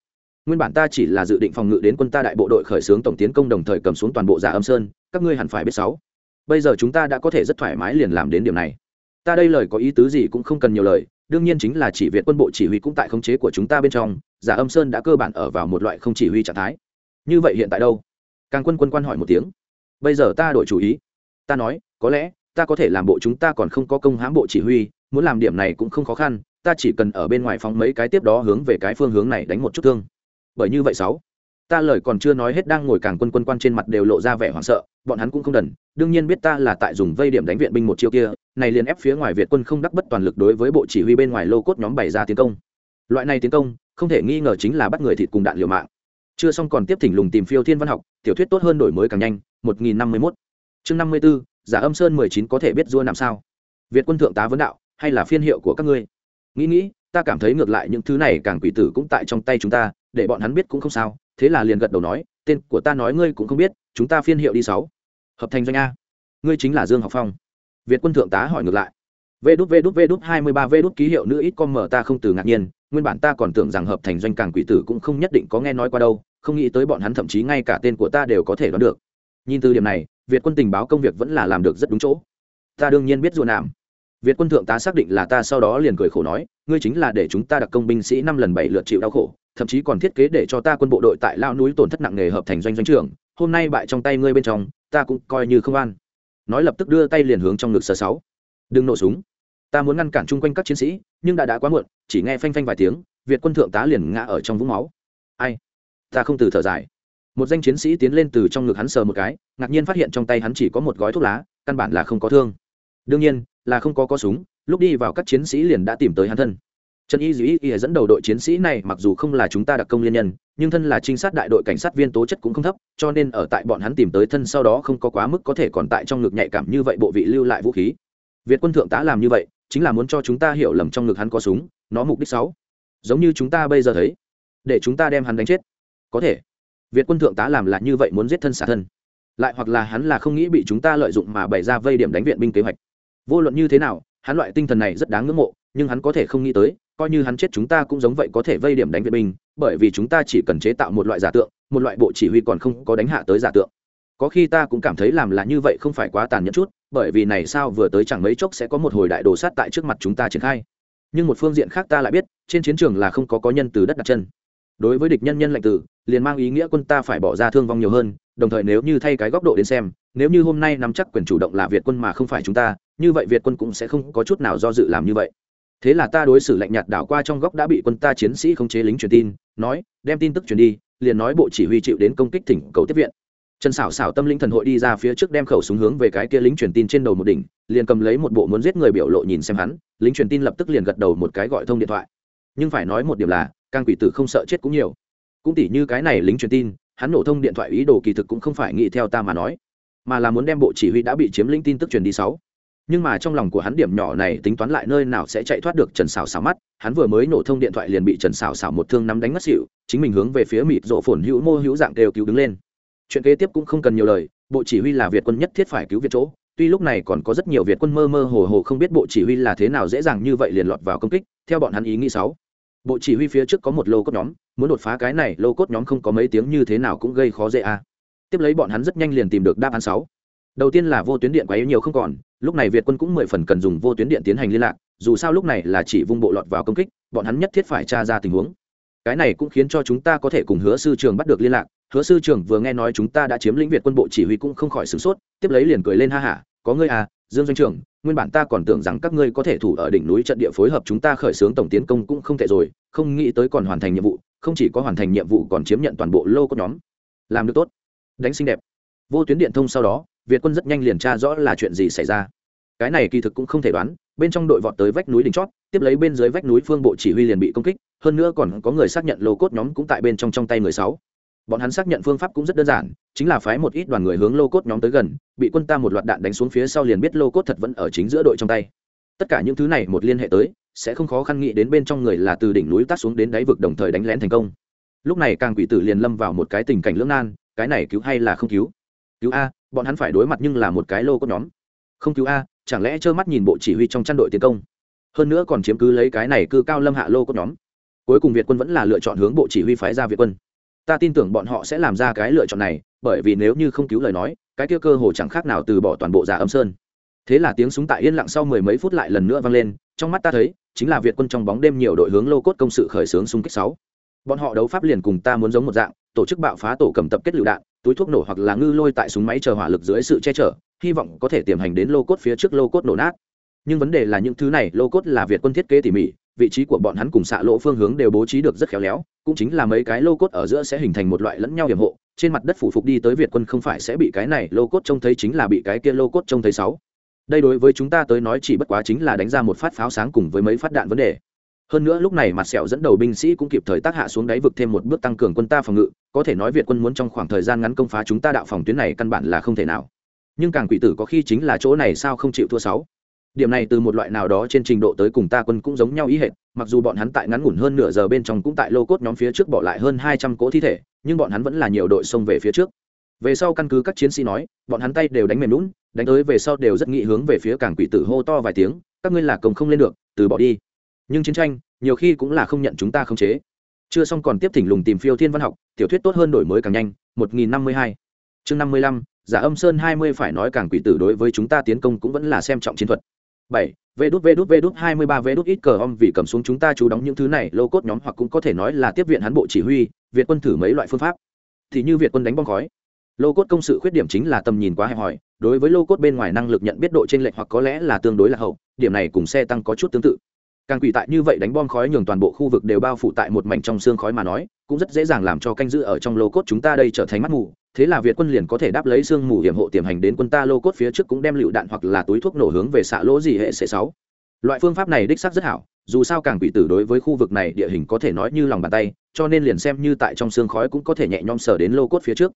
Nguyên bản ta chỉ là dự định phòng ngự đến quân ta đại bộ đội khởi xướng tổng tiến công đồng thời cầm xuống toàn bộ giả âm sơn, các ngươi hẳn phải biết sáu. Bây giờ chúng ta đã có thể rất thoải mái liền làm đến điểm này. Ta đây lời có ý tứ gì cũng không cần nhiều lời, đương nhiên chính là chỉ việt quân bộ chỉ huy cũng tại khống chế của chúng ta bên trong, giả âm sơn đã cơ bản ở vào một loại không chỉ huy trạng thái. Như vậy hiện tại đâu? Càng quân quân quan hỏi một tiếng. Bây giờ ta đổi chủ ý. Ta nói, có lẽ ta có thể làm bộ chúng ta còn không có công hãm bộ chỉ huy muốn làm điểm này cũng không khó khăn, ta chỉ cần ở bên ngoài phóng mấy cái tiếp đó hướng về cái phương hướng này đánh một chút thương. Bởi như vậy sáu, ta lời còn chưa nói hết đang ngồi càng quân quân quan trên mặt đều lộ ra vẻ hoảng sợ, bọn hắn cũng không đần, đương nhiên biết ta là tại dùng vây điểm đánh viện binh một chiêu kia, này liền ép phía ngoài việt quân không đắc bất toàn lực đối với bộ chỉ huy bên ngoài lô cốt nhóm bày ra tiến công. Loại này tiến công, không thể nghi ngờ chính là bắt người thịt cùng đạn liều mạng. Chưa xong còn tiếp thỉnh lùng tìm phiêu thiên văn học, tiểu thuyết tốt hơn đổi mới càng nhanh 1051 chương 54 giả âm sơn 19 có thể biết dua làm sao. Việt quân thượng tá vấn đạo hay là phiên hiệu của các ngươi? Nghĩ nghĩ, ta cảm thấy ngược lại những thứ này càng quỷ tử cũng tại trong tay chúng ta, để bọn hắn biết cũng không sao. Thế là liền gật đầu nói, tên của ta nói ngươi cũng không biết, chúng ta phiên hiệu đi sáu. Hợp thành doanh a. Ngươi chính là dương học phong. Việt quân thượng tá hỏi ngược lại. Vê đút vê đút vê đút, hai mươi ba, vê đút ký hiệu nữ ít con mở ta không từ ngạc nhiên. Nguyên bản ta còn tưởng rằng hợp thành doanh càng quỷ tử cũng không nhất định có nghe nói qua đâu. Không nghĩ tới bọn hắn thậm chí ngay cả tên của ta đều có thể đoán được. Nhìn từ điểm này, việt quân tình báo công việc vẫn là làm được rất đúng chỗ. Ta đương nhiên biết dù nạm việt quân thượng tá xác định là ta sau đó liền cười khổ nói, ngươi chính là để chúng ta đặc công binh sĩ năm lần bảy lượt chịu đau khổ, thậm chí còn thiết kế để cho ta quân bộ đội tại lao núi tổn thất nặng nề hợp thành doanh doanh trưởng, hôm nay bại trong tay ngươi bên trong, ta cũng coi như không an. Nói lập tức đưa tay liền hướng trong ngực sờ sáu. Đừng nổ súng. Ta muốn ngăn cản chung quanh các chiến sĩ, nhưng đã đã quá muộn, chỉ nghe phanh phanh vài tiếng, việt quân thượng tá liền ngã ở trong vũng máu. Ai? Ta không từ thở dài. Một danh chiến sĩ tiến lên từ trong ngực hắn sờ một cái, ngạc nhiên phát hiện trong tay hắn chỉ có một gói thuốc lá, căn bản là không có thương. Đương nhiên là không có có súng, lúc đi vào các chiến sĩ liền đã tìm tới hắn thân. Trần y dĩ y dẫn đầu đội chiến sĩ này mặc dù không là chúng ta đặc công liên nhân, nhưng thân là trinh sát đại đội cảnh sát viên tố chất cũng không thấp, cho nên ở tại bọn hắn tìm tới thân sau đó không có quá mức có thể còn tại trong ngực nhạy cảm như vậy bộ vị lưu lại vũ khí. Việt quân thượng tá làm như vậy, chính là muốn cho chúng ta hiểu lầm trong ngực hắn có súng, nó mục đích sáu. Giống như chúng ta bây giờ thấy, để chúng ta đem hắn đánh chết. Có thể. Việt quân thượng tá làm là như vậy muốn giết thân xả thân. Lại hoặc là hắn là không nghĩ bị chúng ta lợi dụng mà bày ra vây điểm đánh viện binh kế hoạch vô luận như thế nào, hắn loại tinh thần này rất đáng ngưỡng mộ, nhưng hắn có thể không nghĩ tới, coi như hắn chết chúng ta cũng giống vậy có thể vây điểm đánh viện binh, bởi vì chúng ta chỉ cần chế tạo một loại giả tượng, một loại bộ chỉ huy còn không có đánh hạ tới giả tượng. Có khi ta cũng cảm thấy làm là như vậy không phải quá tàn nhẫn chút, bởi vì này sao vừa tới chẳng mấy chốc sẽ có một hồi đại đồ sát tại trước mặt chúng ta triển khai. Nhưng một phương diện khác ta lại biết, trên chiến trường là không có có nhân từ đất đặt chân. Đối với địch nhân nhân lệnh tử liền mang ý nghĩa quân ta phải bỏ ra thương vong nhiều hơn, đồng thời nếu như thay cái góc độ đến xem, nếu như hôm nay nắm chắc quyền chủ động là việt quân mà không phải chúng ta như vậy việt quân cũng sẽ không có chút nào do dự làm như vậy. Thế là ta đối xử lạnh nhạt đảo qua trong góc đã bị quân ta chiến sĩ không chế lính truyền tin, nói, đem tin tức truyền đi, liền nói bộ chỉ huy chịu đến công kích thỉnh cầu tiếp viện. Trần xảo xảo tâm linh thần hội đi ra phía trước đem khẩu súng hướng về cái kia lính truyền tin trên đầu một đỉnh, liền cầm lấy một bộ muốn giết người biểu lộ nhìn xem hắn, lính truyền tin lập tức liền gật đầu một cái gọi thông điện thoại. Nhưng phải nói một điểm là càng quỷ tử không sợ chết cũng nhiều. Cũng tỉ như cái này lính truyền tin, hắn nổ thông điện thoại ý đồ kỳ thực cũng không phải nghĩ theo ta mà nói, mà là muốn đem bộ chỉ huy đã bị chiếm lĩnh tin tức truyền đi sáu nhưng mà trong lòng của hắn điểm nhỏ này tính toán lại nơi nào sẽ chạy thoát được trần xào xào mắt, hắn vừa mới nổ thông điện thoại liền bị trần xào xào một thương nắm đánh mất xịu chính mình hướng về phía mịt rộ phồn hữu mô hữu dạng đều cứu đứng lên. Chuyện kế tiếp cũng không cần nhiều lời, bộ chỉ huy là việt quân nhất thiết phải cứu việt chỗ. Tuy lúc này còn có rất nhiều việt quân mơ mơ hồ hồ không biết bộ chỉ huy là thế nào dễ dàng như vậy liền lọt vào công kích, theo bọn hắn ý nghĩ sáu. Bộ chỉ huy phía trước có một lô cốt nhóm, muốn đột phá cái này, lô cốt nhóm không có mấy tiếng như thế nào cũng gây khó dễ a. Tiếp lấy bọn hắn rất nhanh liền tìm được đáp án sáu. Đầu tiên là vô tuyến điện quá yếu nhiều không còn lúc này việt quân cũng mười phần cần dùng vô tuyến điện tiến hành liên lạc, dù sao lúc này là chỉ vung bộ lọt vào công kích, bọn hắn nhất thiết phải tra ra tình huống. Cái này cũng khiến cho chúng ta có thể cùng hứa sư trường bắt được liên lạc. Hứa sư trường vừa nghe nói chúng ta đã chiếm lĩnh việt quân bộ chỉ huy cũng không khỏi sửng sốt, tiếp lấy liền cười lên ha hả, có ngươi à dương doanh trưởng nguyên bản ta còn tưởng rằng các ngươi có thể thủ ở đỉnh núi trận địa phối hợp chúng ta khởi xướng tổng tiến công cũng không tệ rồi, không nghĩ tới còn hoàn thành nhiệm vụ, không chỉ có hoàn thành nhiệm vụ còn chiếm nhận toàn bộ lô có nhóm. Làm được tốt, đánh xinh đẹp. Vô tuyến điện thông sau đó việt quân rất nhanh liền tra rõ là chuyện gì xảy ra. Cái này kỳ thực cũng không thể đoán, bên trong đội vọt tới vách núi đỉnh chót, tiếp lấy bên dưới vách núi phương bộ chỉ huy liền bị công kích, hơn nữa còn có người xác nhận lô cốt nhóm cũng tại bên trong trong tay người sáu. Bọn hắn xác nhận phương pháp cũng rất đơn giản, chính là phái một ít đoàn người hướng lô cốt nhóm tới gần, bị quân ta một loạt đạn đánh xuống phía sau liền biết lô cốt thật vẫn ở chính giữa đội trong tay. Tất cả những thứ này một liên hệ tới, sẽ không khó khăn nghĩ đến bên trong người là từ đỉnh núi tắt xuống đến đáy vực đồng thời đánh lén thành công. Lúc này càng quỷ tử liền lâm vào một cái tình cảnh lưỡng nan, cái này cứu hay là không cứu? Cứu a bọn hắn phải đối mặt nhưng là một cái lô cốt nhóm. Không cứu a, chẳng lẽ trơ mắt nhìn bộ chỉ huy trong chăn đội tiến công? Hơn nữa còn chiếm cứ lấy cái này cư cao lâm hạ lô cốt nhóm. Cuối cùng việt quân vẫn là lựa chọn hướng bộ chỉ huy phái ra việt quân. Ta tin tưởng bọn họ sẽ làm ra cái lựa chọn này, bởi vì nếu như không cứu lời nói, cái kia cơ hồ chẳng khác nào từ bỏ toàn bộ giả âm sơn. Thế là tiếng súng tại yên lặng sau mười mấy phút lại lần nữa vang lên, trong mắt ta thấy, chính là việt quân trong bóng đêm nhiều đội hướng lô cốt công sự khởi xướng xung kích sáu bọn họ đấu pháp liền cùng ta muốn giống một dạng, tổ chức bạo phá tổ cầm tập kết lựu đạn, túi thuốc nổ hoặc là ngư lôi tại súng máy chờ hỏa lực dưới sự che chở, hy vọng có thể tiềm hành đến lô cốt phía trước lô cốt nổ nát. Nhưng vấn đề là những thứ này, lô cốt là việt quân thiết kế tỉ mỉ, vị trí của bọn hắn cùng xạ lỗ phương hướng đều bố trí được rất khéo léo, cũng chính là mấy cái lô cốt ở giữa sẽ hình thành một loại lẫn nhau hiểm hộ, trên mặt đất phủ phục đi tới việt quân không phải sẽ bị cái này lô cốt trông thấy chính là bị cái kia lô cốt trông thấy sáu. Đây đối với chúng ta tới nói chỉ bất quá chính là đánh ra một phát pháo sáng cùng với mấy phát đạn vấn đề hơn nữa lúc này mặt sẹo dẫn đầu binh sĩ cũng kịp thời tác hạ xuống đáy vực thêm một bước tăng cường quân ta phòng ngự, có thể nói việt quân muốn trong khoảng thời gian ngắn công phá chúng ta đạo phòng tuyến này căn bản là không thể nào. Nhưng càng quỷ tử có khi chính là chỗ này sao không chịu thua sáu? Điểm này từ một loại nào đó trên trình độ tới cùng ta quân cũng giống nhau ý hệt, mặc dù bọn hắn tại ngắn ngủn hơn nửa giờ bên trong cũng tại lô cốt nhóm phía trước bỏ lại hơn hai trăm cỗ thi thể, nhưng bọn hắn vẫn là nhiều đội xông về phía trước. Về sau căn cứ các chiến sĩ nói, bọn hắn tay đều đánh mềm lún đánh tới về sau đều rất nghị hướng về phía cảng quỷ tử hô to vài tiếng, các ngươi là công không lên được, từ bỏ đi nhưng chiến tranh, nhiều khi cũng là không nhận chúng ta khống chế. Chưa xong còn tiếp thỉnh lùng tìm phiêu thiên văn học, tiểu thuyết tốt hơn đổi mới càng nhanh, một nghìn năm mươi hai. Chương năm mươi lăm, giả âm sơn hai mươi phải nói càng quỷ tử đối với chúng ta tiến công cũng vẫn là xem trọng chiến thuật. Bảy, vê đút vê đút vê đút, hai mươi ba, vê đút ít cờ om vì cầm xuống chúng ta chú đóng những thứ này, lô cốt nhóm hoặc cũng có thể nói là tiếp viện hắn bộ chỉ huy, việt quân thử mấy loại phương pháp. Thì như việt quân đánh bom khói. Lô cốt công sự khuyết điểm chính là tầm nhìn quá hẹp hòi, đối với lô cốt bên ngoài năng lực nhận biết độ trên lệch hoặc có lẽ là tương đối là hậu, điểm này cùng xe tăng có chút tương tự càng quỷ tại như vậy đánh bom khói nhường toàn bộ khu vực đều bao phủ tại một mảnh trong xương khói mà nói, cũng rất dễ dàng làm cho canh giữ ở trong lô cốt chúng ta đây trở thành mắt mù. Thế là việt quân liền có thể đáp lấy xương mù hiểm hộ tiềm hành đến quân ta lô cốt phía trước cũng đem lựu đạn hoặc là túi thuốc nổ hướng về xạ lỗ gì hệ c sáu. Loại phương pháp này đích xác rất hảo, dù sao càng quỷ tử đối với khu vực này địa hình có thể nói như lòng bàn tay, cho nên liền xem như tại trong xương khói cũng có thể nhẹ nhõm sở đến lô cốt phía trước.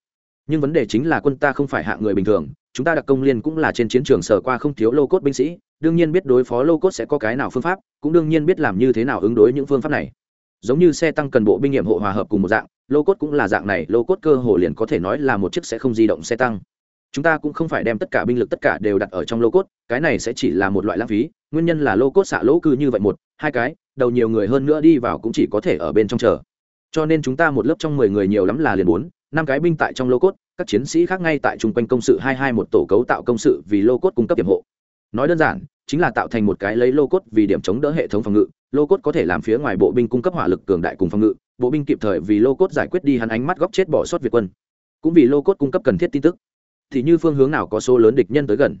Nhưng vấn đề chính là quân ta không phải hạ người bình thường, chúng ta đặc công liên cũng là trên chiến trường sở qua không thiếu lô cốt binh sĩ đương nhiên biết đối phó lô cốt sẽ có cái nào phương pháp, cũng đương nhiên biết làm như thế nào ứng đối những phương pháp này. Giống như xe tăng cần bộ binh nghiệm hộ hòa hợp cùng một dạng, lô cốt cũng là dạng này, lô cốt cơ hồ liền có thể nói là một chiếc sẽ không di động xe tăng. Chúng ta cũng không phải đem tất cả binh lực tất cả đều đặt ở trong lô cốt, cái này sẽ chỉ là một loại lãng phí, nguyên nhân là lô cốt xạ lỗ cư như vậy một, hai cái, đầu nhiều người hơn nữa đi vào cũng chỉ có thể ở bên trong chờ. Cho nên chúng ta một lớp trong mười người nhiều lắm là liền bốn, năm cái binh tại trong lô cốt, các chiến sĩ khác ngay tại chung quanh công sự hai hai một tổ cấu tạo công sự vì lô cốt cung cấp điểm hộ nói đơn giản, chính là tạo thành một cái lấy lô cốt vì điểm chống đỡ hệ thống phòng ngự. Lô cốt có thể làm phía ngoài bộ binh cung cấp hỏa lực cường đại cùng phòng ngự. Bộ binh kịp thời vì lô cốt giải quyết đi hắn ánh mắt góc chết bỏ sót việt quân. Cũng vì lô cốt cung cấp cần thiết tin tức. Thì như phương hướng nào có số lớn địch nhân tới gần,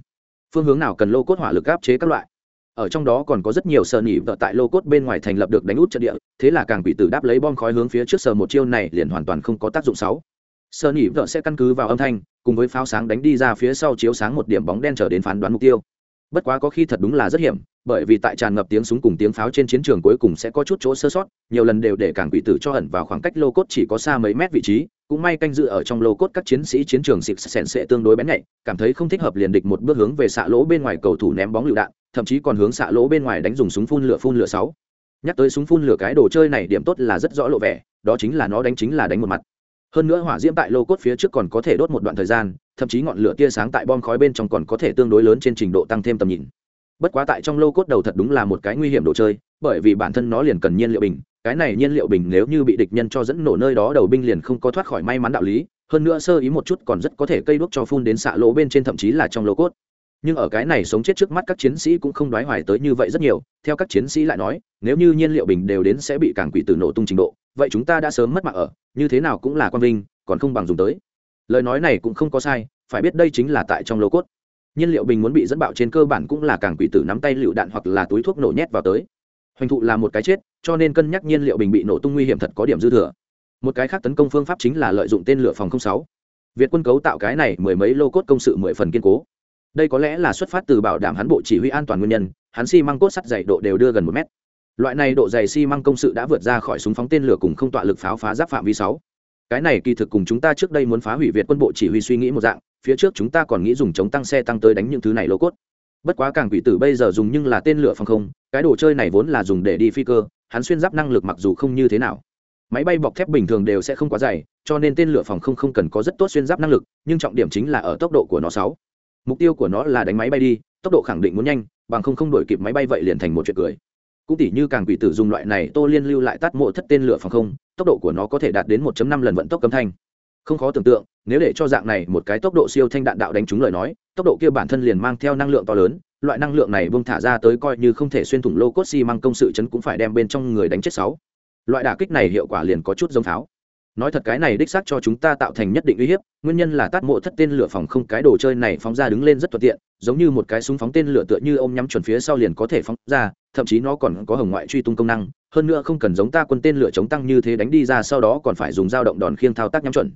phương hướng nào cần lô cốt hỏa lực áp chế các loại. Ở trong đó còn có rất nhiều sờ nỉ vợ tại lô cốt bên ngoài thành lập được đánh út trận địa, thế là càng bị tử đáp lấy bom khói hướng phía trước sờ một chiêu này liền hoàn toàn không có tác dụng sáu sờ nỉ vợ sẽ căn cứ vào âm thanh, cùng với pháo sáng đánh đi ra phía sau chiếu sáng một điểm bóng đen trở đến phán đoán mục tiêu bất quá có khi thật đúng là rất hiểm, bởi vì tại tràn ngập tiếng súng cùng tiếng pháo trên chiến trường cuối cùng sẽ có chút chỗ sơ sót, nhiều lần đều để cảng quỷ tử cho ẩn vào khoảng cách lô cốt chỉ có xa mấy mét vị trí, cũng may canh dự ở trong lô cốt các chiến sĩ chiến trường xịt sẻn sệ tương đối bén nhạy, cảm thấy không thích hợp liền địch một bước hướng về xạ lỗ bên ngoài cầu thủ ném bóng lựu đạn, thậm chí còn hướng xạ lỗ bên ngoài đánh dùng súng phun lửa phun lửa sáu. Nhắc tới súng phun lửa cái đồ chơi này điểm tốt là rất rõ lộ vẻ, đó chính là nó đánh chính là đánh một mặt hơn nữa hỏa diễm tại lô cốt phía trước còn có thể đốt một đoạn thời gian, thậm chí ngọn lửa tia sáng tại bom khói bên trong còn có thể tương đối lớn trên trình độ tăng thêm tầm nhìn. Bất quá tại trong lô cốt đầu thật đúng là một cái nguy hiểm đồ chơi, bởi vì bản thân nó liền cần nhiên liệu bình, cái này nhiên liệu bình nếu như bị địch nhân cho dẫn nổ nơi đó đầu binh liền không có thoát khỏi may mắn đạo lý, hơn nữa sơ ý một chút còn rất có thể cây đuốc cho phun đến xạ lỗ bên trên thậm chí là trong lô cốt nhưng ở cái này sống chết trước mắt các chiến sĩ cũng không đoái hoài tới như vậy rất nhiều. Theo các chiến sĩ lại nói, nếu như nhiên liệu bình đều đến sẽ bị cảng quỷ tử nổ tung trình độ, vậy chúng ta đã sớm mất mạng ở. Như thế nào cũng là quan vinh, còn không bằng dùng tới. Lời nói này cũng không có sai, phải biết đây chính là tại trong lô cốt. Nhiên liệu bình muốn bị dẫn bạo trên cơ bản cũng là cảng quỷ tử nắm tay lựu đạn hoặc là túi thuốc nổ nhét vào tới. Hoành thụ là một cái chết, cho nên cân nhắc nhiên liệu bình bị nổ tung nguy hiểm thật có điểm dư thừa. Một cái khác tấn công phương pháp chính là lợi dụng tên lửa phòng sáu. Việt quân cấu tạo cái này mười mấy lô cốt công sự mười phần kiên cố đây có lẽ là xuất phát từ bảo đảm hắn bộ chỉ huy an toàn nguyên nhân, hắn xi măng cốt sắt dày độ đều đưa gần một mét. Loại này độ dày xi măng công sự đã vượt ra khỏi súng phóng tên lửa cùng không tọa lực pháo phá giáp phạm vi sáu. Cái này kỳ thực cùng chúng ta trước đây muốn phá hủy việt quân bộ chỉ huy suy nghĩ một dạng, phía trước chúng ta còn nghĩ dùng chống tăng xe tăng tới đánh những thứ này lô cốt. Bất quá càng quỷ tử bây giờ dùng nhưng là tên lửa phòng không, cái đồ chơi này vốn là dùng để đi phi cơ, hắn xuyên giáp năng lực mặc dù không như thế nào. Máy bay bọc thép bình thường đều sẽ không quá dày, cho nên tên lửa phòng không không cần có rất tốt xuyên giáp năng lực, nhưng trọng điểm chính là ở tốc độ của nó sáu mục tiêu của nó là đánh máy bay đi, tốc độ khẳng định muốn nhanh, bằng không không đổi kịp máy bay vậy liền thành một chuyện cười. Cũng tỉ như càng quỷ tử dùng loại này tô liên lưu lại tắt mộ thất tên lửa phòng không, tốc độ của nó có thể đạt đến 1.5 lần vận tốc cấm thanh. Không khó tưởng tượng, nếu để cho dạng này một cái tốc độ siêu thanh đạn đạo đánh trúng lời nói, tốc độ kia bản thân liền mang theo năng lượng to lớn, loại năng lượng này bông thả ra tới coi như không thể xuyên thủng lô cốt xi măng công sự chấn cũng phải đem bên trong người đánh chết sáu. Loại đả kích này hiệu quả liền có chút giống pháo nói thật cái này đích xác cho chúng ta tạo thành nhất định uy hiếp, nguyên nhân là tát mộ thất tên lửa phòng không cái đồ chơi này phóng ra đứng lên rất thuận tiện, giống như một cái súng phóng tên lửa tựa như ông nhắm chuẩn phía sau liền có thể phóng ra, thậm chí nó còn có hồng ngoại truy tung công năng, hơn nữa không cần giống ta quân tên lửa chống tăng như thế đánh đi ra sau đó còn phải dùng dao động đòn khiêng thao tác nhắm chuẩn.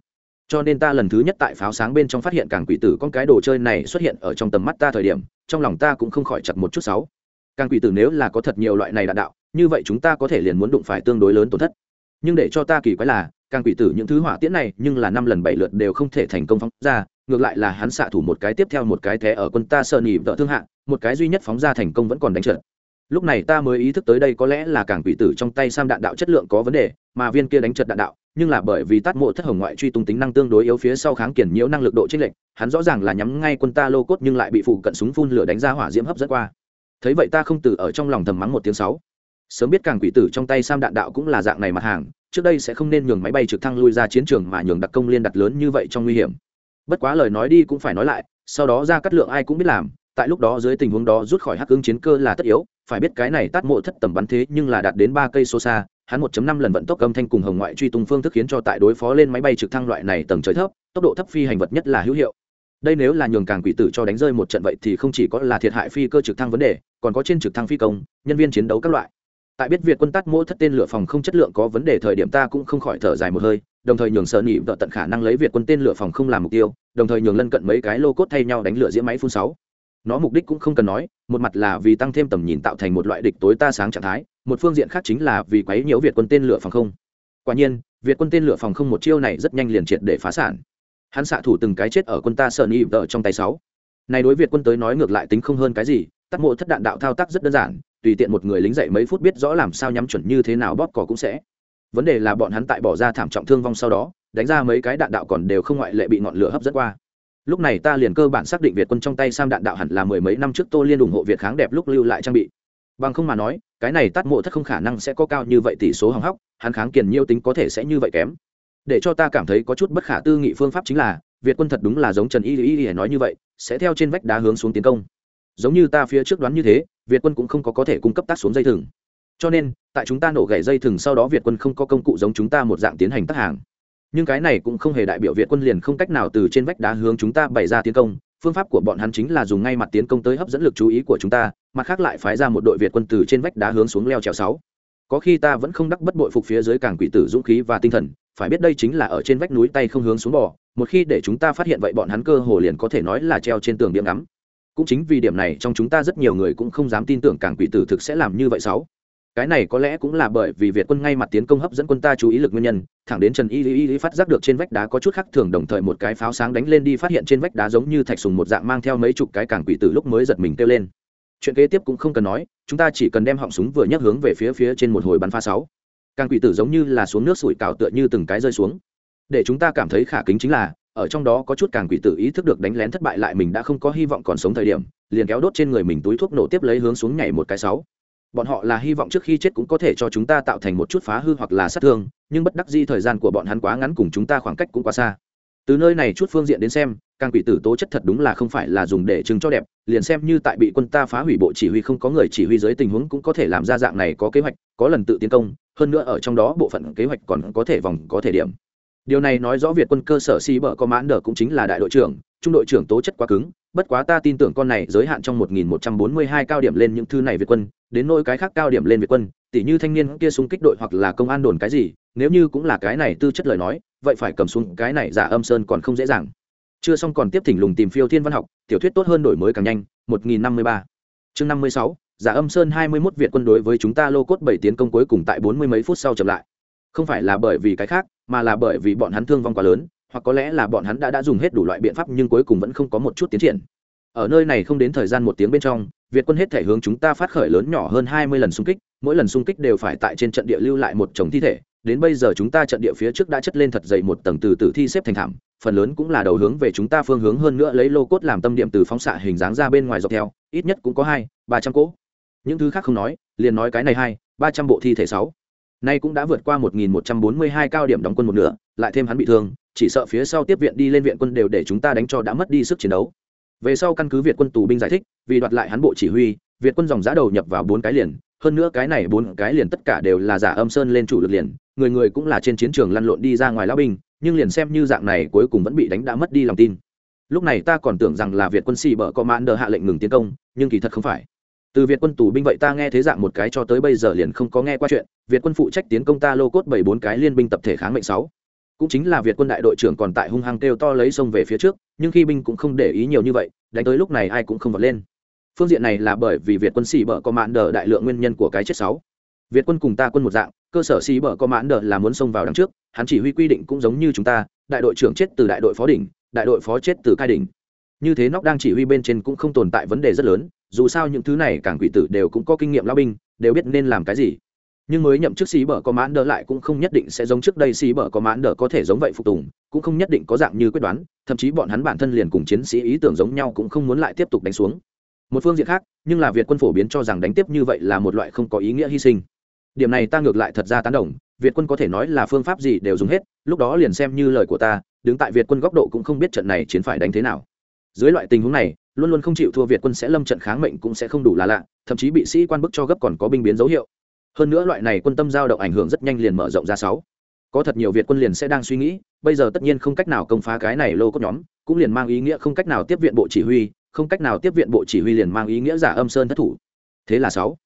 Cho nên ta lần thứ nhất tại pháo sáng bên trong phát hiện càng quỷ tử con cái đồ chơi này xuất hiện ở trong tầm mắt ta thời điểm, trong lòng ta cũng không khỏi chặt một chút sáu càng quỷ tử nếu là có thật nhiều loại này đạn đạo, như vậy chúng ta có thể liền muốn đụng phải tương đối lớn tổn thất. Nhưng để cho ta kỳ quái là càng quỷ tử những thứ hỏa tiễn này nhưng là năm lần bảy lượt đều không thể thành công phóng ra, ngược lại là hắn xạ thủ một cái tiếp theo một cái thế ở quân ta sợ nỉ vợ thương hạ, một cái duy nhất phóng ra thành công vẫn còn đánh trượt. Lúc này ta mới ý thức tới đây có lẽ là càng quỷ tử trong tay sam đạn đạo chất lượng có vấn đề, mà viên kia đánh trượt đạn đạo, nhưng là bởi vì tát mộ thất hồng ngoại truy tung tính năng tương đối yếu phía sau kháng kiển nhiễu năng lực độ chênh lệch, hắn rõ ràng là nhắm ngay quân ta lô cốt nhưng lại bị phụ cận súng phun lửa đánh ra hỏa diễm hấp dẫn qua. Thấy vậy ta không từ ở trong lòng thầm mắng một tiếng sáu. Sớm biết càng quỷ tử trong tay sam đạn đạo cũng là dạng này mặt hàng trước đây sẽ không nên nhường máy bay trực thăng lui ra chiến trường mà nhường đặc công liên đặt lớn như vậy trong nguy hiểm. Bất quá lời nói đi cũng phải nói lại, sau đó ra cắt lượng ai cũng biết làm, tại lúc đó dưới tình huống đó rút khỏi hắc ứng chiến cơ là tất yếu, phải biết cái này tát mộ thất tầm bắn thế nhưng là đạt đến ba cây số xa, hắn 1.5 lần vận tốc âm thanh cùng hồng ngoại truy tung phương thức khiến cho tại đối phó lên máy bay trực thăng loại này tầng trời thấp, tốc độ thấp phi hành vật nhất là hữu hiệu. Đây nếu là nhường càng quỷ tử cho đánh rơi một trận vậy thì không chỉ có là thiệt hại phi cơ trực thăng vấn đề, còn có trên trực thăng phi công, nhân viên chiến đấu các loại tại biết việt quân tắt mỗ thất tên lửa phòng không chất lượng có vấn đề thời điểm ta cũng không khỏi thở dài một hơi, đồng thời nhường sợ nỉ vợ tận khả năng lấy việt quân tên lửa phòng không làm mục tiêu, đồng thời nhường lân cận mấy cái lô cốt thay nhau đánh lửa diễm máy phun sáu. Nó mục đích cũng không cần nói, một mặt là vì tăng thêm tầm nhìn tạo thành một loại địch tối ta sáng trạng thái, một phương diện khác chính là vì quấy nhiễu việt quân tên lửa phòng không. Quả nhiên việt quân tên lửa phòng không một chiêu này rất nhanh liền triệt để phá sản. Hắn xạ thủ từng cái chết ở quân ta sợ nỉ vợ trong tay sáu. Này đối việt quân tới nói ngược lại tính không hơn cái gì tắt mộ thất đạn đạo thao tác rất đơn giản tùy tiện một người lính dậy mấy phút biết rõ làm sao nhắm chuẩn như thế nào bóp cỏ cũng sẽ. Vấn đề là bọn hắn tại bỏ ra thảm trọng thương vong sau đó, đánh ra mấy cái đạn đạo còn đều không ngoại lệ bị ngọn lửa hấp dẫn qua. Lúc này ta liền cơ bản xác định việt quân trong tay sam đạn đạo hẳn là mười mấy năm trước tô liên ủng hộ việt kháng đẹp lúc lưu lại trang bị. Bằng không mà nói, cái này tắt mộ thất không khả năng sẽ có cao như vậy tỷ số hỏng hóc, hắn kháng kiền nhiêu tính có thể sẽ như vậy kém. Để cho ta cảm thấy có chút bất khả tư nghị phương pháp chính là, việt quân thật đúng là giống trần y y y nói như vậy, sẽ theo trên vách đá hướng xuống tiến công giống như ta phía trước đoán như thế, việt quân cũng không có có thể cung cấp tác xuống dây thừng. Cho nên, tại chúng ta nổ gãy dây thừng sau đó việt quân không có công cụ giống chúng ta một dạng tiến hành tác hàng. Nhưng cái này cũng không hề đại biểu việt quân liền không cách nào từ trên vách đá hướng chúng ta bày ra tiến công. Phương pháp của bọn hắn chính là dùng ngay mặt tiến công tới hấp dẫn lực chú ý của chúng ta, mặt khác lại phái ra một đội việt quân từ trên vách đá hướng xuống leo trèo sáu. Có khi ta vẫn không đắc bất bội phục phía dưới càng quỷ tử dũng khí và tinh thần, phải biết đây chính là ở trên vách núi tay không hướng xuống bò. Một khi để chúng ta phát hiện vậy bọn hắn cơ hồ liền có thể nói là treo trên tường điểm ngắm cũng chính vì điểm này trong chúng ta rất nhiều người cũng không dám tin tưởng cảng quỷ tử thực sẽ làm như vậy sáu. Cái này có lẽ cũng là bởi vì việt quân ngay mặt tiến công hấp dẫn quân ta chú ý lực nguyên nhân, thẳng đến trần y y y phát giác được trên vách đá có chút khác thường đồng thời một cái pháo sáng đánh lên đi phát hiện trên vách đá giống như thạch sùng một dạng mang theo mấy chục cái cảng quỷ tử lúc mới giật mình kêu lên. Chuyện kế tiếp cũng không cần nói, chúng ta chỉ cần đem họng súng vừa nhấc hướng về phía phía trên một hồi bắn pha sáu. Càng quỷ tử giống như là xuống nước sủi cào tựa như từng cái rơi xuống. Để chúng ta cảm thấy khả kính chính là ở trong đó có chút càng quỷ tử ý thức được đánh lén thất bại lại mình đã không có hy vọng còn sống thời điểm, liền kéo đốt trên người mình túi thuốc nổ tiếp lấy hướng xuống nhảy một cái sáu. Bọn họ là hy vọng trước khi chết cũng có thể cho chúng ta tạo thành một chút phá hư hoặc là sát thương, nhưng bất đắc di thời gian của bọn hắn quá ngắn cùng chúng ta khoảng cách cũng quá xa. Từ nơi này chút phương diện đến xem, càng quỷ tử tố chất thật đúng là không phải là dùng để chứng cho đẹp, liền xem như tại bị quân ta phá hủy bộ chỉ huy không có người chỉ huy dưới tình huống cũng có thể làm ra dạng này có kế hoạch, có lần tự tiến công, hơn nữa ở trong đó bộ phận kế hoạch còn có thể vòng có thể điểm điều này nói rõ việt quân cơ sở xì bờ có mãn đờ cũng chính là đại đội trưởng, trung đội trưởng tố chất quá cứng, bất quá ta tin tưởng con này giới hạn trong 1142 cao điểm lên những thứ này việt quân, đến nỗi cái khác cao điểm lên việt quân tỷ như thanh niên kia xung kích đội hoặc là công an đồn cái gì, nếu như cũng là cái này tư chất lời nói, vậy phải cầm xuống cái này giả âm sơn còn không dễ dàng. Chưa xong còn tiếp thỉnh lùng tìm phiêu thiên văn học, tiểu thuyết tốt hơn đổi mới càng nhanh 1053 chương 56 giả âm sơn 21 việt quân đối với chúng ta lô cốt bảy tiến công cuối cùng tại bốn mươi mấy phút sau chậm lại. Không phải là bởi vì cái khác mà là bởi vì bọn hắn thương vong quá lớn, hoặc có lẽ là bọn hắn đã đã dùng hết đủ loại biện pháp nhưng cuối cùng vẫn không có một chút tiến triển. Ở nơi này không đến thời gian một tiếng bên trong, việt quân hết thể hướng chúng ta phát khởi lớn nhỏ hơn hai mươi lần xung kích, mỗi lần xung kích đều phải tại trên trận địa lưu lại một chồng thi thể. Đến bây giờ chúng ta trận địa phía trước đã chất lên thật dày một tầng từ tử thi xếp thành thảm, phần lớn cũng là đầu hướng về chúng ta phương hướng hơn nữa lấy lô cốt làm tâm điểm từ phóng xạ hình dáng ra bên ngoài dọc theo, ít nhất cũng có hai, ba trăm cỗ. Những thứ khác không nói, liền nói cái này hai, ba trăm bộ thi thể sáu nay cũng đã vượt qua một nghìn một trăm bốn mươi hai cao điểm đóng quân một nửa, lại thêm hắn bị thương, chỉ sợ phía sau tiếp viện đi lên viện quân đều để chúng ta đánh cho đã mất đi sức chiến đấu. Về sau căn cứ việt quân tù binh giải thích, vì đoạt lại hắn bộ chỉ huy, việt quân dòng giá đầu nhập vào bốn cái liền, hơn nữa cái này bốn cái liền tất cả đều là giả âm sơn lên chủ lực liền, người người cũng là trên chiến trường lăn lộn đi ra ngoài lao binh, nhưng liền xem như dạng này cuối cùng vẫn bị đánh đã mất đi lòng tin. Lúc này ta còn tưởng rằng là việt quân xì bở có mãn đờ hạ lệnh ngừng tiến công, nhưng kỳ thật không phải từ việt quân tù binh vậy ta nghe thế dạng một cái cho tới bây giờ liền không có nghe qua chuyện. Việt quân phụ trách tiến công ta lô cốt bảy bốn cái liên binh tập thể kháng mệnh sáu. Cũng chính là việt quân đại đội trưởng còn tại hung hăng kêu to lấy sông về phía trước, nhưng khi binh cũng không để ý nhiều như vậy, đánh tới lúc này ai cũng không vọt lên. Phương diện này là bởi vì việt quân xì bở có mãn đờ đại lượng nguyên nhân của cái chết sáu. Việt quân cùng ta quân một dạng, cơ sở xì bở có mãn đờ là muốn xông vào đằng trước, hắn chỉ huy quy định cũng giống như chúng ta, đại đội trưởng chết từ đại đội phó đỉnh, đại đội phó chết từ cai đỉnh. Như thế nóc đang chỉ huy bên trên cũng không tồn tại vấn đề rất lớn dù sao những thứ này càng quỷ tử đều cũng có kinh nghiệm lao binh, đều biết nên làm cái gì. Nhưng mới nhậm chức xí bở có mãn đỡ lại cũng không nhất định sẽ giống trước đây xí bở có mãn đỡ có thể giống vậy phục tùng, cũng không nhất định có dạng như quyết đoán, thậm chí bọn hắn bản thân liền cùng chiến sĩ ý tưởng giống nhau cũng không muốn lại tiếp tục đánh xuống. Một phương diện khác, nhưng là việt quân phổ biến cho rằng đánh tiếp như vậy là một loại không có ý nghĩa hy sinh. Điểm này ta ngược lại thật ra tán đồng, việt quân có thể nói là phương pháp gì đều dùng hết, lúc đó liền xem như lời của ta, đứng tại việt quân góc độ cũng không biết trận này chiến phải đánh thế nào. Dưới loại tình huống này luôn luôn không chịu thua việt quân sẽ lâm trận kháng mệnh cũng sẽ không đủ là lạ, thậm chí bị sĩ quan bức cho gấp còn có binh biến dấu hiệu. Hơn nữa loại này quân tâm giao động ảnh hưởng rất nhanh liền mở rộng ra sáu. Có thật nhiều việt quân liền sẽ đang suy nghĩ, bây giờ tất nhiên không cách nào công phá cái này lô cốt nhóm, cũng liền mang ý nghĩa không cách nào tiếp viện bộ chỉ huy, không cách nào tiếp viện bộ chỉ huy liền mang ý nghĩa giả âm sơn thất thủ. Thế là sáu.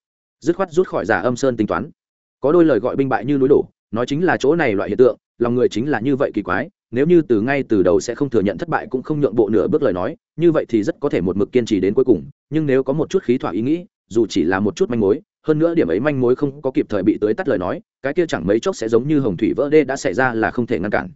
Dứt khoát rút khỏi giả âm sơn tính toán. Có đôi lời gọi binh bại như núi đổ, nói chính là chỗ này loại hiện tượng, lòng người chính là như vậy kỳ quái nếu như từ ngay từ đầu sẽ không thừa nhận thất bại cũng không nhượng bộ nửa bước lời nói, như vậy thì rất có thể một mực kiên trì đến cuối cùng, nhưng nếu có một chút khí thỏa ý nghĩ, dù chỉ là một chút manh mối, hơn nữa điểm ấy manh mối không có kịp thời bị tới tắt lời nói, cái kia chẳng mấy chốc sẽ giống như hồng thủy vỡ đê đã xảy ra là không thể ngăn cản.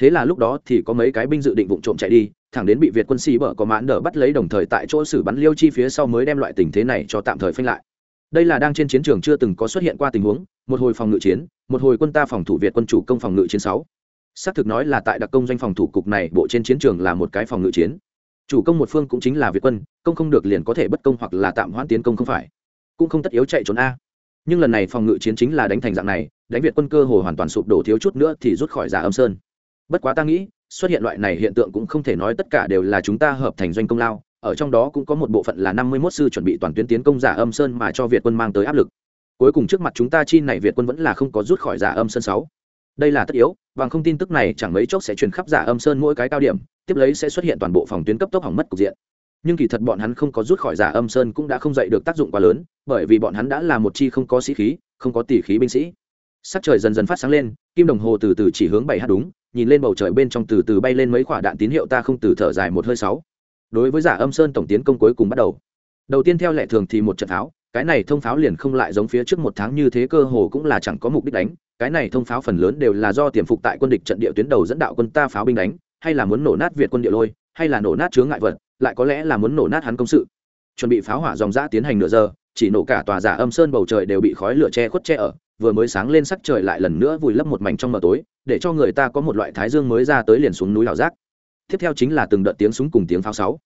Thế là lúc đó thì có mấy cái binh dự định vụng trộm chạy đi, thẳng đến bị việt quân sĩ bở có mãn đỡ bắt lấy đồng thời tại chỗ xử bắn liêu chi phía sau mới đem loại tình thế này cho tạm thời phanh lại. Đây là đang trên chiến trường chưa từng có xuất hiện qua tình huống, một hồi phòng ngự chiến, một hồi quân ta phòng thủ việt quân chủ công phòng ngự chiến sáu xác thực nói là tại đặc công doanh phòng thủ cục này, bộ trên chiến trường là một cái phòng ngự chiến. Chủ công một phương cũng chính là việt quân, công không được liền có thể bất công hoặc là tạm hoãn tiến công không phải. Cũng không tất yếu chạy trốn a. Nhưng lần này phòng ngự chiến chính là đánh thành dạng này, đánh việt quân cơ hồ hoàn toàn sụp đổ thiếu chút nữa thì rút khỏi giả âm sơn. Bất quá ta nghĩ, xuất hiện loại này hiện tượng cũng không thể nói tất cả đều là chúng ta hợp thành doanh công lao, ở trong đó cũng có một bộ phận là năm mươi 51 sư chuẩn bị toàn tuyến tiến công giả âm sơn mà cho việt quân mang tới áp lực. Cuối cùng trước mặt chúng ta chi này việt quân vẫn là không có rút khỏi giả âm sơn sáu đây là tất yếu, bằng không tin tức này chẳng mấy chốc sẽ truyền khắp giả âm sơn mỗi cái cao điểm, tiếp lấy sẽ xuất hiện toàn bộ phòng tuyến cấp tốc hỏng mất cục diện. Nhưng kỳ thật bọn hắn không có rút khỏi giả âm sơn cũng đã không dậy được tác dụng quá lớn, bởi vì bọn hắn đã là một chi không có sĩ khí, không có tỷ khí binh sĩ. Sắc trời dần dần phát sáng lên, kim đồng hồ từ từ chỉ hướng bảy h đúng, nhìn lên bầu trời bên trong từ từ bay lên mấy quả đạn tín hiệu ta không từ thở dài một hơi sáu. Đối với giả âm sơn tổng tiến công cuối cùng bắt đầu. Đầu tiên theo lệ thường thì một trận tháo cái này thông pháo liền không lại giống phía trước một tháng như thế cơ hồ cũng là chẳng có mục đích đánh, cái này thông pháo phần lớn đều là do tiềm phục tại quân địch trận địa tuyến đầu dẫn đạo quân ta pháo binh đánh, hay là muốn nổ nát việt quân địa lôi, hay là nổ nát chướng ngại vật, lại có lẽ là muốn nổ nát hắn công sự. Chuẩn bị pháo hỏa dòng giã tiến hành nửa giờ, chỉ nổ cả tòa giả âm sơn bầu trời đều bị khói lửa che khuất che ở, vừa mới sáng lên sắc trời lại lần nữa vùi lấp một mảnh trong mờ tối, để cho người ta có một loại thái dương mới ra tới liền xuống núi đảo giác. Tiếp theo chính là từng đợt tiếng súng cùng tiếng pháo sáu.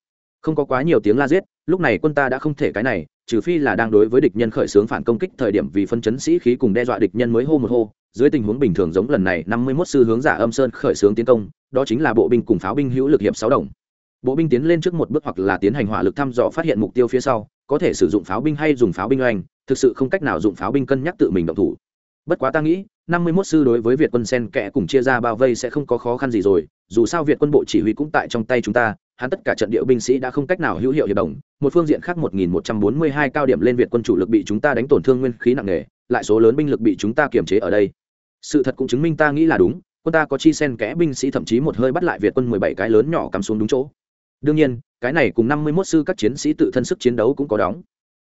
Không có quá nhiều tiếng la giết, lúc này quân ta đã không thể cái này trừ phi là đang đối với địch nhân khởi xướng phản công kích thời điểm vì phân chấn sĩ khí cùng đe dọa địch nhân mới hô một hô, dưới tình huống bình thường giống lần này, năm mươi 51 sư hướng giả âm sơn khởi xướng tiến công, đó chính là bộ binh cùng pháo binh hữu lực hiệp sáu đồng. Bộ binh tiến lên trước một bước hoặc là tiến hành hỏa lực thăm dò phát hiện mục tiêu phía sau, có thể sử dụng pháo binh hay dùng pháo binh oanh, thực sự không cách nào dùng pháo binh cân nhắc tự mình động thủ. Bất quá ta nghĩ, năm mươi 51 sư đối với việt quân sen kẽ cùng chia ra bao vây sẽ không có khó khăn gì rồi, dù sao việt quân bộ chỉ huy cũng tại trong tay chúng ta hắn tất cả trận địa binh sĩ đã không cách nào hữu hiệu hiệp đồng, một phương diện khác 1142 cao điểm lên việt quân chủ lực bị chúng ta đánh tổn thương nguyên khí nặng nề, lại số lớn binh lực bị chúng ta kiềm chế ở đây. Sự thật cũng chứng minh ta nghĩ là đúng, quân ta có chi sen kẽ binh sĩ thậm chí một hơi bắt lại việt quân 17 cái lớn nhỏ cắm xuống đúng chỗ. Đương nhiên, cái này cùng 51 sư các chiến sĩ tự thân sức chiến đấu cũng có đóng.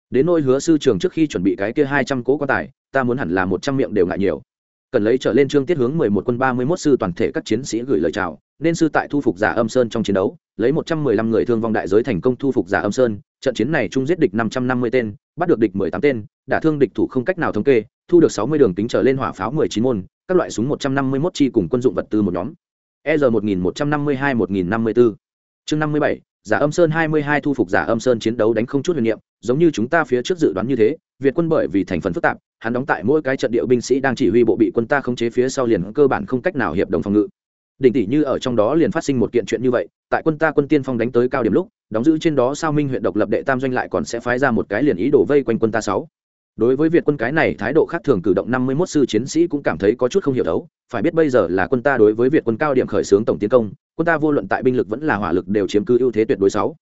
Đến nôi hứa sư trường trước khi chuẩn bị cái kia 200 cố quan tài, ta muốn hẳn là 100 miệng đều ngại nhiều cần lấy trở lên trương tiết hướng 11 quân 31 sư toàn thể các chiến sĩ gửi lời chào, nên sư tại thu phục giả âm sơn trong chiến đấu, lấy 115 người thương vong đại giới thành công thu phục giả âm sơn, trận chiến này chung giết địch 550 tên, bắt được địch 18 tên, đả thương địch thủ không cách nào thống kê, thu được 60 đường tính trở lên hỏa pháo 19 môn, các loại súng 151 chi cùng quân dụng vật tư một nhóm. ER 1152 1054 chương 57 giả âm sơn 22 thu phục giả âm sơn chiến đấu đánh không chút huyền niệm, giống như chúng ta phía trước dự đoán như thế việt quân bởi vì thành phần phức tạp, hắn đóng tại mỗi cái trận địa binh sĩ đang chỉ huy bộ bị quân ta khống chế phía sau liền cơ bản không cách nào hiệp đồng phòng ngự. Đỉnh tỷ như ở trong đó liền phát sinh một kiện chuyện như vậy, tại quân ta quân tiên phong đánh tới cao điểm lúc, đóng giữ trên đó sao minh huyện độc lập đệ tam doanh lại còn sẽ phái ra một cái liền ý đổ vây quanh quân ta sáu. Đối với việt quân cái này, thái độ khác thường cử động năm mươi 51 sư chiến sĩ cũng cảm thấy có chút không hiểu đấu, phải biết bây giờ là quân ta đối với việt quân cao điểm khởi xướng tổng tiến công, quân ta vô luận tại binh lực vẫn là hỏa lực đều chiếm cứ ưu thế tuyệt đối sáu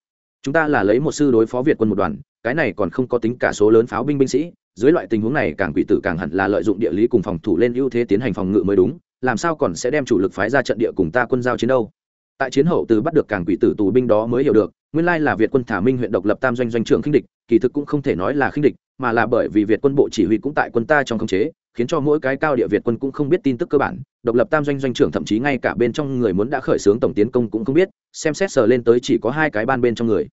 chúng ta là lấy một sư đối phó việt quân một đoàn, cái này còn không có tính cả số lớn pháo binh binh sĩ, dưới loại tình huống này càng quỷ tử càng hẳn là lợi dụng địa lý cùng phòng thủ lên ưu thế tiến hành phòng ngự mới đúng, làm sao còn sẽ đem chủ lực phái ra trận địa cùng ta quân giao chiến đâu? Tại chiến hậu từ bắt được càng quỷ tử tù binh đó mới hiểu được, nguyên lai là việt quân thả minh huyện độc lập tam doanh doanh trưởng khinh địch, kỳ thực cũng không thể nói là khinh địch, mà là bởi vì việt quân bộ chỉ huy cũng tại quân ta trong khống chế khiến cho mỗi cái cao địa việt quân cũng không biết tin tức cơ bản, độc lập tam doanh doanh trưởng thậm chí ngay cả bên trong người muốn đã khởi xướng tổng tiến công cũng không biết, xem xét sờ lên tới chỉ có hai cái ban bên trong người.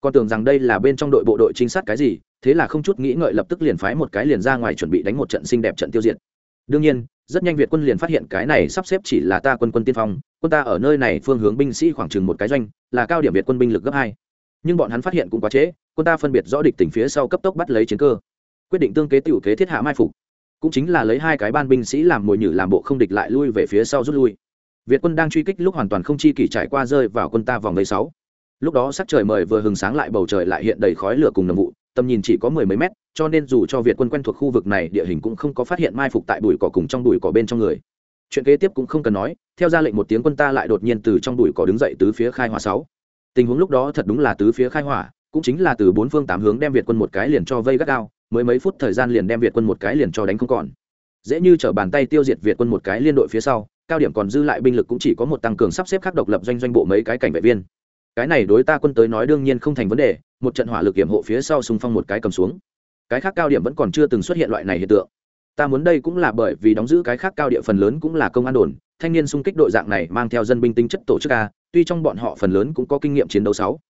Còn tưởng rằng đây là bên trong đội bộ đội trinh sát cái gì, thế là không chút nghĩ ngợi lập tức liền phái một cái liền ra ngoài chuẩn bị đánh một trận xinh đẹp trận tiêu diệt. Đương nhiên, rất nhanh việt quân liền phát hiện cái này sắp xếp chỉ là ta quân quân tiên phong, quân ta ở nơi này phương hướng binh sĩ khoảng chừng một cái doanh, là cao điểm việt quân binh lực gấp hai. Nhưng bọn hắn phát hiện cũng quá trễ, quân ta phân biệt rõ địch tỉnh phía sau cấp tốc bắt lấy chiến cơ. Quyết định tương kế tiểu kế thiết hạ mai phục cũng chính là lấy hai cái ban binh sĩ làm mồi nhử làm bộ không địch lại lui về phía sau rút lui. Việt quân đang truy kích lúc hoàn toàn không chi kỷ trải qua rơi vào quân ta vòng lấy sáu. Lúc đó sắc trời mời vừa hừng sáng lại bầu trời lại hiện đầy khói lửa cùng nồng vụ, tầm nhìn chỉ có mười mấy mét, cho nên dù cho việt quân quen thuộc khu vực này, địa hình cũng không có phát hiện mai phục tại bụi cỏ cùng trong bụi cỏ bên trong người. Chuyện kế tiếp cũng không cần nói, theo ra lệnh một tiếng quân ta lại đột nhiên từ trong bụi cỏ đứng dậy tứ phía khai hỏa sáu. Tình huống lúc đó thật đúng là tứ phía khai hỏa, cũng chính là từ bốn phương tám hướng đem việt quân một cái liền cho vây gắt gao mới mấy phút thời gian liền đem việt quân một cái liền cho đánh không còn. Dễ như t bàn tay tiêu diệt việt quân một cái liên đội phía sau, cao điểm còn dư lại binh lực cũng chỉ có một tăng cường sắp xếp khác độc lập doanh doanh bộ mấy cái cảnh vệ viên. Cái này đối ta quân tới nói đương nhiên không thành vấn đề, một trận hỏa lực kiểm hộ phía sau xung phong một cái cầm xuống. Cái khác cao điểm vẫn còn chưa từng xuất hiện loại này hiện tượng. Ta muốn đây cũng là bởi vì đóng giữ cái khác cao địa phần lớn cũng là công an đồn, thanh niên xung kích đội dạng này mang theo dân binh tính chất tổ chức a, tuy trong bọn họ phần lớn cũng có kinh nghiệm chiến đấu sáu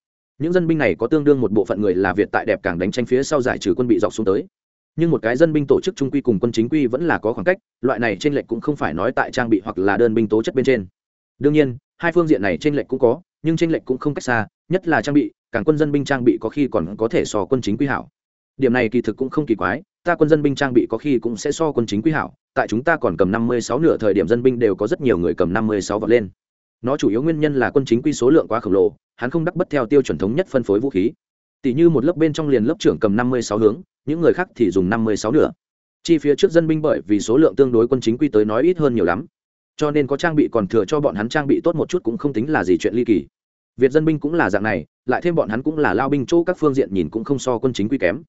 những dân binh này có tương đương một bộ phận người là việt tại đẹp càng đánh tranh phía sau giải trừ quân bị dọc xuống tới. Nhưng một cái dân binh tổ chức trung quy cùng quân chính quy vẫn là có khoảng cách, loại này trên lệch cũng không phải nói tại trang bị hoặc là đơn binh tố chất bên trên. Đương nhiên, hai phương diện này trên lệch cũng có, nhưng trên lệch cũng không cách xa, nhất là trang bị, càng quân dân binh trang bị có khi còn có thể so quân chính quy hảo. Điểm này kỳ thực cũng không kỳ quái, ta quân dân binh trang bị có khi cũng sẽ so quân chính quy hảo, tại chúng ta còn cầm năm mươi sáu nửa thời điểm dân binh đều có rất nhiều người cầm năm mươi sáu vật lên nó chủ yếu nguyên nhân là quân chính quy số lượng quá khổng lồ, hắn không đắc bất theo tiêu chuẩn thống nhất phân phối vũ khí. Tỷ như một lớp bên trong liền lớp trưởng cầm năm mươi sáu hướng, những người khác thì dùng năm mươi sáu nửa. Chi phía trước dân binh bởi vì số lượng tương đối quân chính quy tới nói ít hơn nhiều lắm. Cho nên có trang bị còn thừa cho bọn hắn trang bị tốt một chút cũng không tính là gì chuyện ly kỳ. Việt dân binh cũng là dạng này, lại thêm bọn hắn cũng là lao binh chỗ các phương diện nhìn cũng không so quân chính quy kém.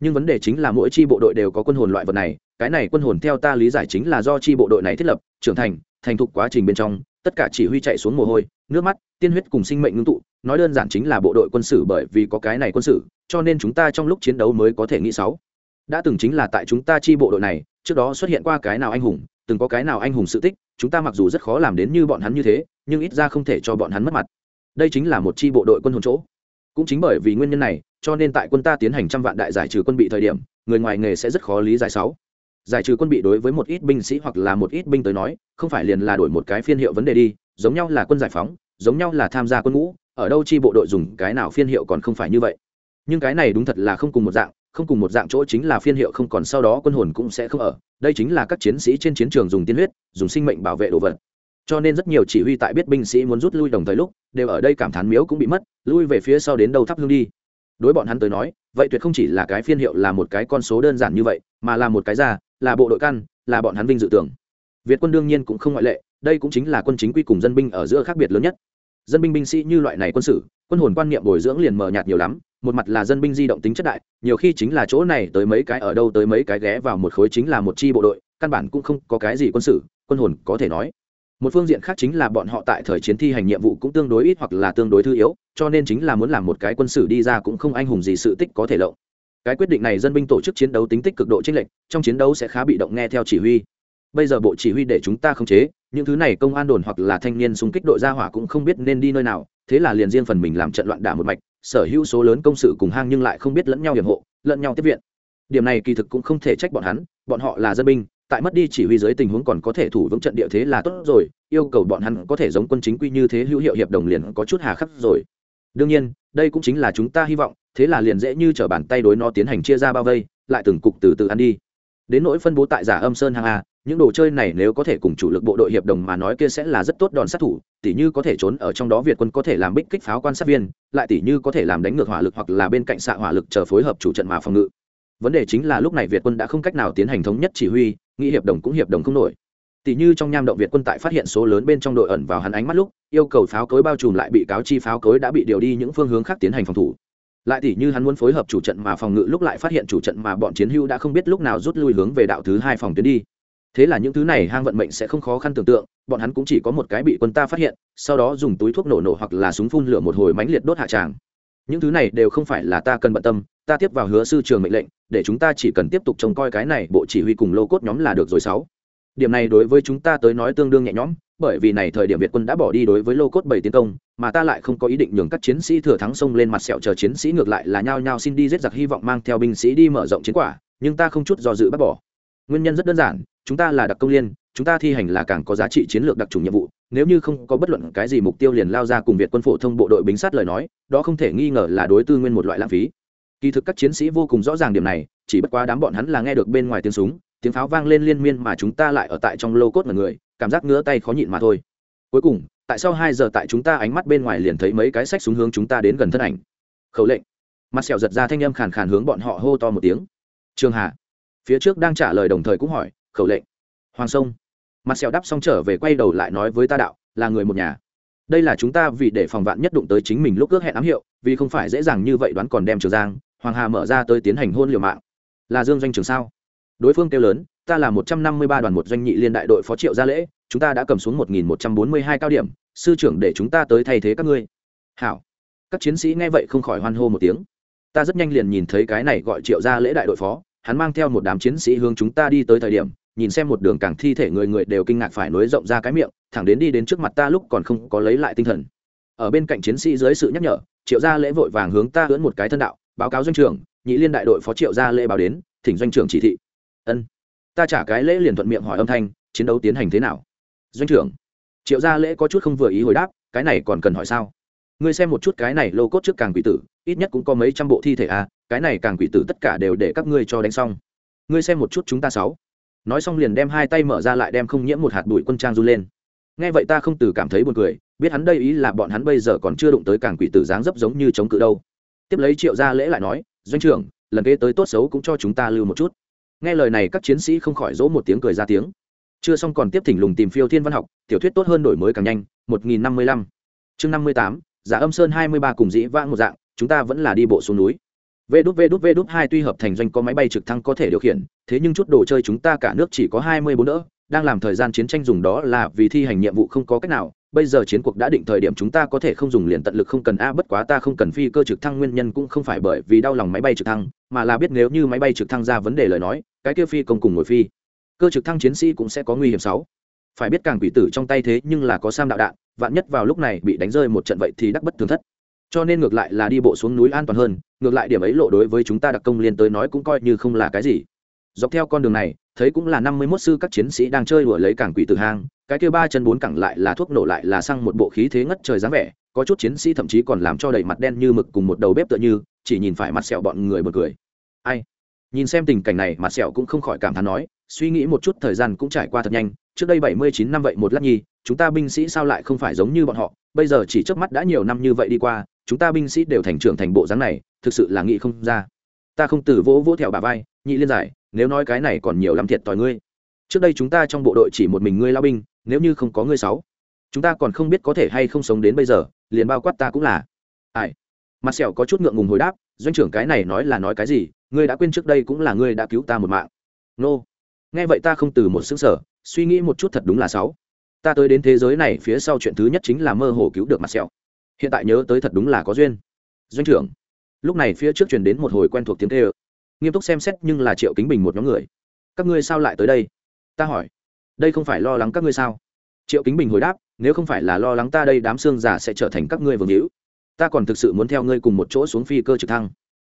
Nhưng vấn đề chính là mỗi chi bộ đội đều có quân hồn loại vật này, cái này quân hồn theo ta lý giải chính là do chi bộ đội này thiết lập, trưởng thành thành thục quá trình bên trong tất cả chỉ huy chạy xuống mồ hôi, nước mắt, tiên huyết cùng sinh mệnh ngưng tụ, nói đơn giản chính là bộ đội quân sự bởi vì có cái này quân sự, cho nên chúng ta trong lúc chiến đấu mới có thể nghĩ sáu. Đã từng chính là tại chúng ta chi bộ đội này, trước đó xuất hiện qua cái nào anh hùng, từng có cái nào anh hùng sự tích, chúng ta mặc dù rất khó làm đến như bọn hắn như thế, nhưng ít ra không thể cho bọn hắn mất mặt. Đây chính là một chi bộ đội quân hồn chỗ. Cũng chính bởi vì nguyên nhân này, cho nên tại quân ta tiến hành trăm vạn đại giải trừ quân bị thời điểm, người ngoài nghề sẽ rất khó lý giải sáu giải trừ quân bị đối với một ít binh sĩ hoặc là một ít binh tới nói, không phải liền là đổi một cái phiên hiệu vấn đề đi, giống nhau là quân giải phóng, giống nhau là tham gia quân ngũ, ở đâu chi bộ đội dùng cái nào phiên hiệu còn không phải như vậy. Nhưng cái này đúng thật là không cùng một dạng, không cùng một dạng chỗ chính là phiên hiệu không còn sau đó quân hồn cũng sẽ không ở, đây chính là các chiến sĩ trên chiến trường dùng tiên huyết, dùng sinh mệnh bảo vệ đồ vật. Cho nên rất nhiều chỉ huy tại biết binh sĩ muốn rút lui đồng thời lúc, đều ở đây cảm thán miếu cũng bị mất, lui về phía sau đến đầu thắp hương đi. Đối bọn hắn tới nói, vậy tuyệt không chỉ là cái phiên hiệu là một cái con số đơn giản như vậy, mà là một cái ra là bộ đội căn, là bọn hắn vinh dự tưởng. Việt quân đương nhiên cũng không ngoại lệ, đây cũng chính là quân chính quy cùng dân binh ở giữa khác biệt lớn nhất. Dân binh binh sĩ như loại này quân sự, quân hồn quan niệm bồi dưỡng liền mờ nhạt nhiều lắm, một mặt là dân binh di động tính chất đại, nhiều khi chính là chỗ này tới mấy cái ở đâu tới mấy cái ghé vào một khối chính là một chi bộ đội, căn bản cũng không có cái gì quân sự, quân hồn có thể nói. Một phương diện khác chính là bọn họ tại thời chiến thi hành nhiệm vụ cũng tương đối ít hoặc là tương đối thư yếu, cho nên chính là muốn làm một cái quân sự đi ra cũng không anh hùng gì sự tích có thể lộng cái quyết định này dân binh tổ chức chiến đấu tính tích cực độ chênh lệch, trong chiến đấu sẽ khá bị động nghe theo chỉ huy. Bây giờ bộ chỉ huy để chúng ta khống chế, những thứ này công an đồn hoặc là thanh niên xung kích đội gia hỏa cũng không biết nên đi nơi nào, thế là liền riêng phần mình làm trận loạn đả một mạch, sở hữu số lớn công sự cùng hang nhưng lại không biết lẫn nhau hiểm hộ, lẫn nhau tiếp viện. Điểm này kỳ thực cũng không thể trách bọn hắn, bọn họ là dân binh, tại mất đi chỉ huy dưới tình huống còn có thể thủ vững trận địa thế là tốt rồi, yêu cầu bọn hắn có thể giống quân chính quy như thế hữu hiệu hiệp đồng liền có chút hà khắc rồi đương nhiên, đây cũng chính là chúng ta hy vọng, thế là liền dễ như t r ở bàn tay đối nó tiến hành chia ra bao vây, lại từng cục từ từ ăn đi. Đến nỗi phân bố tại giả âm sơn hàng a, những đồ chơi này nếu có thể cùng chủ lực bộ đội hiệp đồng mà nói kia sẽ là rất tốt đòn sát thủ, tỉ như có thể trốn ở trong đó việt quân có thể làm bích kích pháo quan sát viên, lại tỉ như có thể làm đánh ngược hỏa lực hoặc là bên cạnh xạ hỏa lực chờ phối hợp chủ trận mà phòng ngự. Vấn đề chính là lúc này việt quân đã không cách nào tiến hành thống nhất chỉ huy, nghĩ hiệp đồng cũng hiệp đồng không nổi tỷ như trong nham động việt quân tại phát hiện số lớn bên trong đội ẩn vào hắn ánh mắt lúc, yêu cầu pháo cối bao trùm lại bị cáo chi pháo cối đã bị điều đi những phương hướng khác tiến hành phòng thủ. Lại tỷ như hắn muốn phối hợp chủ trận mà phòng ngự lúc lại phát hiện chủ trận mà bọn chiến hưu đã không biết lúc nào rút lui hướng về đạo thứ hai phòng tuyến đi. Thế là những thứ này hang vận mệnh sẽ không khó khăn tưởng tượng, bọn hắn cũng chỉ có một cái bị quân ta phát hiện, sau đó dùng túi thuốc nổ nổ hoặc là súng phun lửa một hồi mãnh liệt đốt hạ tràng. Những thứ này đều không phải là ta cần bận tâm, ta tiếp vào hứa sư trường mệnh lệnh, để chúng ta chỉ cần tiếp tục trông coi cái này, bộ chỉ huy cùng lô cốt nhóm là được rồi sáu điểm này đối với chúng ta tới nói tương đương nhẹ nhõm, bởi vì này thời điểm việt quân đã bỏ đi đối với lô cốt bảy tiến công, mà ta lại không có ý định nhường các chiến sĩ thừa thắng sông lên mặt sẹo chờ chiến sĩ ngược lại là nhao nhao xin đi giết giặc hy vọng mang theo binh sĩ đi mở rộng chiến quả, nhưng ta không chút do dự bác bỏ. Nguyên nhân rất đơn giản, chúng ta là đặc công liên, chúng ta thi hành là càng có giá trị chiến lược đặc trùng nhiệm vụ, nếu như không có bất luận cái gì mục tiêu liền lao ra cùng việt quân phổ thông bộ đội bính sát lời nói, đó không thể nghi ngờ là đối tư nguyên một loại lãng phí. Kỳ thực các chiến sĩ vô cùng rõ ràng điểm này, chỉ bất quá đám bọn hắn là nghe được bên ngoài tiếng súng tiếng pháo vang lên liên miên mà chúng ta lại ở tại trong lô cốt mà người, cảm giác ngứa tay khó nhịn mà thôi. Cuối cùng, tại sau hai giờ tại chúng ta ánh mắt bên ngoài liền thấy mấy cái sách xuống hướng chúng ta đến gần thân ảnh. Khẩu lệnh. Mặt sẹo giật ra thanh âm khàn khàn hướng bọn họ hô to một tiếng. Trường hà. Phía trước đang trả lời đồng thời cũng hỏi, khẩu lệnh. Hoàng sông. Mặt sẹo đáp xong trở về quay đầu lại nói với ta đạo, là người một nhà. Đây là chúng ta vì để phòng vạn nhất đụng tới chính mình lúc ước hẹn ám hiệu, vì không phải dễ dàng như vậy đoán còn đem trường giang, hoàng hà mở ra tới tiến hành hôn liều mạng. Là dương doanh trường sao? Đối phương kêu lớn, ta là một trăm năm mươi ba đoàn một doanh nhị liên đại đội phó triệu gia lễ, chúng ta đã cầm xuống một nghìn một trăm bốn mươi hai cao điểm, sư trưởng để chúng ta tới thay thế các ngươi. Hảo. Các chiến sĩ nghe vậy không khỏi hoan hô một tiếng. Ta rất nhanh liền nhìn thấy cái này gọi triệu gia lễ đại đội phó, hắn mang theo một đám chiến sĩ hướng chúng ta đi tới thời điểm, nhìn xem một đường càng thi thể người người đều kinh ngạc phải nối rộng ra cái miệng, thẳng đến đi đến trước mặt ta lúc còn không có lấy lại tinh thần. Ở bên cạnh chiến sĩ dưới sự nhắc nhở, triệu gia lễ vội vàng hướng ta hướng một cái thân đạo, báo cáo doanh trưởng, nhị liên đại đội phó triệu gia lễ báo đến, thỉnh doanh trưởng chỉ thị ân. Ta trả cái lễ liền thuận miệng hỏi âm thanh, chiến đấu tiến hành thế nào? Doanh trưởng. Triệu gia lễ có chút không vừa ý hồi đáp, cái này còn cần hỏi sao? Ngươi xem một chút cái này lô cốt trước càng quỷ tử, ít nhất cũng có mấy trăm bộ thi thể à cái này càng quỷ tử tất cả đều để các ngươi cho đánh xong. Ngươi xem một chút chúng ta sáu. Nói xong liền đem hai tay mở ra lại đem không nhiễm một hạt bụi quân trang du lên. Nghe vậy ta không từ cảm thấy buồn cười, biết hắn đây ý là bọn hắn bây giờ còn chưa đụng tới càng quỷ tử dáng dấp giống như chống cự đâu. Tiếp lấy triệu gia lễ lại nói, doanh trưởng, lần kế tới tốt xấu cũng cho chúng ta lưu một chút nghe lời này, các chiến sĩ không khỏi dỗ một tiếng cười ra tiếng. Chưa xong còn tiếp thỉnh lùng tìm phiêu thiên văn học, tiểu thuyết tốt hơn đổi mới càng nhanh, một nghìn năm mươi lăm. Chương năm mươi tám, giả âm sơn hai mươi ba cùng dĩ vãng một dạng, chúng ta vẫn là đi bộ xuống núi. Vê đút vê đút vê đút hai tuy hợp thành doanh có máy bay trực thăng có thể điều khiển, thế nhưng chút đồ chơi chúng ta cả nước chỉ có hai mươi bốn đỡ đang làm thời gian chiến tranh dùng đó là vì thi hành nhiệm vụ không có cách nào. Bây giờ chiến cuộc đã định thời điểm chúng ta có thể không dùng liền tận lực không cần a, bất quá ta không cần phi cơ trực thăng, nguyên nhân cũng không phải bởi vì đau lòng máy bay trực thăng, mà là biết nếu như máy bay trực thăng ra vấn đề lời nói, cái kia phi công cùng ngồi phi. Cơ trực thăng chiến sĩ cũng sẽ có nguy hiểm sáu. Phải biết càng quỷ tử trong tay thế nhưng là có sam đạo đạn, vạn nhất vào lúc này bị đánh rơi một trận vậy thì đắc bất thường thất. Cho nên ngược lại là đi bộ xuống núi an toàn hơn, ngược lại điểm ấy lộ đối với chúng ta đặc công liên tới nói cũng coi như không là cái gì. Dọc theo con đường này thấy cũng là năm mươi mốt sư các chiến sĩ đang chơi đùa lấy cảng quỷ tử hang, cái kia ba chân bốn cẳng lại là thuốc nổ lại là xăng một bộ khí thế ngất trời dáng vẻ, có chút chiến sĩ thậm chí còn làm cho đầy mặt đen như mực cùng một đầu bếp tựa như, chỉ nhìn phải mặt sẹo bọn người bật cười. Ai? Nhìn xem tình cảnh này, mặt sẹo cũng không khỏi cảm thán nói, suy nghĩ một chút thời gian cũng trải qua thật nhanh, trước đây bảy mươi chín năm vậy một lát nhi, chúng ta binh sĩ sao lại không phải giống như bọn họ, bây giờ chỉ trước mắt đã nhiều năm như vậy đi qua, chúng ta binh sĩ đều thành trưởng thành bộ dáng này, thực sự là nghĩ không ra. Ta không từ vỗ vỗ theo bà vai, nhị liên giải nếu nói cái này còn nhiều lắm thiệt tòi ngươi. Trước đây chúng ta trong bộ đội chỉ một mình ngươi lao binh, nếu như không có ngươi sáu, chúng ta còn không biết có thể hay không sống đến bây giờ, liền bao quát ta cũng là. Ai? Mặt sẹo có chút ngượng ngùng hồi đáp, doanh trưởng cái này nói là nói cái gì, ngươi đã quên trước đây cũng là ngươi đã cứu ta một mạng. Nô. Nghe vậy ta không từ một xứng sở suy nghĩ một chút thật đúng là sáu. Ta tới đến thế giới này phía sau chuyện thứ nhất chính là mơ hồ cứu được mặt sẹo. Hiện tại nhớ tới thật đúng là có duyên. Doanh trưởng. Lúc này phía trước chuyển đến một hồi quen thuộc tiếng kêu nghiêm túc xem xét nhưng là triệu kính bình một nhóm người. Các ngươi sao lại tới đây? Ta hỏi. Đây không phải lo lắng các ngươi sao? Triệu kính bình hồi đáp, nếu không phải là lo lắng ta đây đám xương giả sẽ trở thành các ngươi vương hữu. Ta còn thực sự muốn theo ngươi cùng một chỗ xuống phi cơ trực thăng.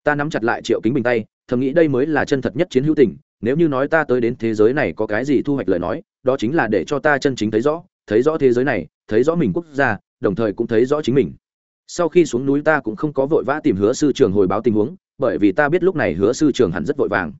Ta nắm chặt lại triệu kính bình tay, thầm nghĩ đây mới là chân thật nhất chiến hữu tình. Nếu như nói ta tới đến thế giới này có cái gì thu hoạch lời nói, đó chính là để cho ta chân chính thấy rõ thấy rõ thế giới này, thấy rõ mình quốc gia, đồng thời cũng thấy rõ chính mình. Sau khi xuống núi ta cũng không có vội vã tìm hứa sư trường hồi báo tình huống bởi vì ta biết lúc này hứa sư trường hẳn rất vội vàng.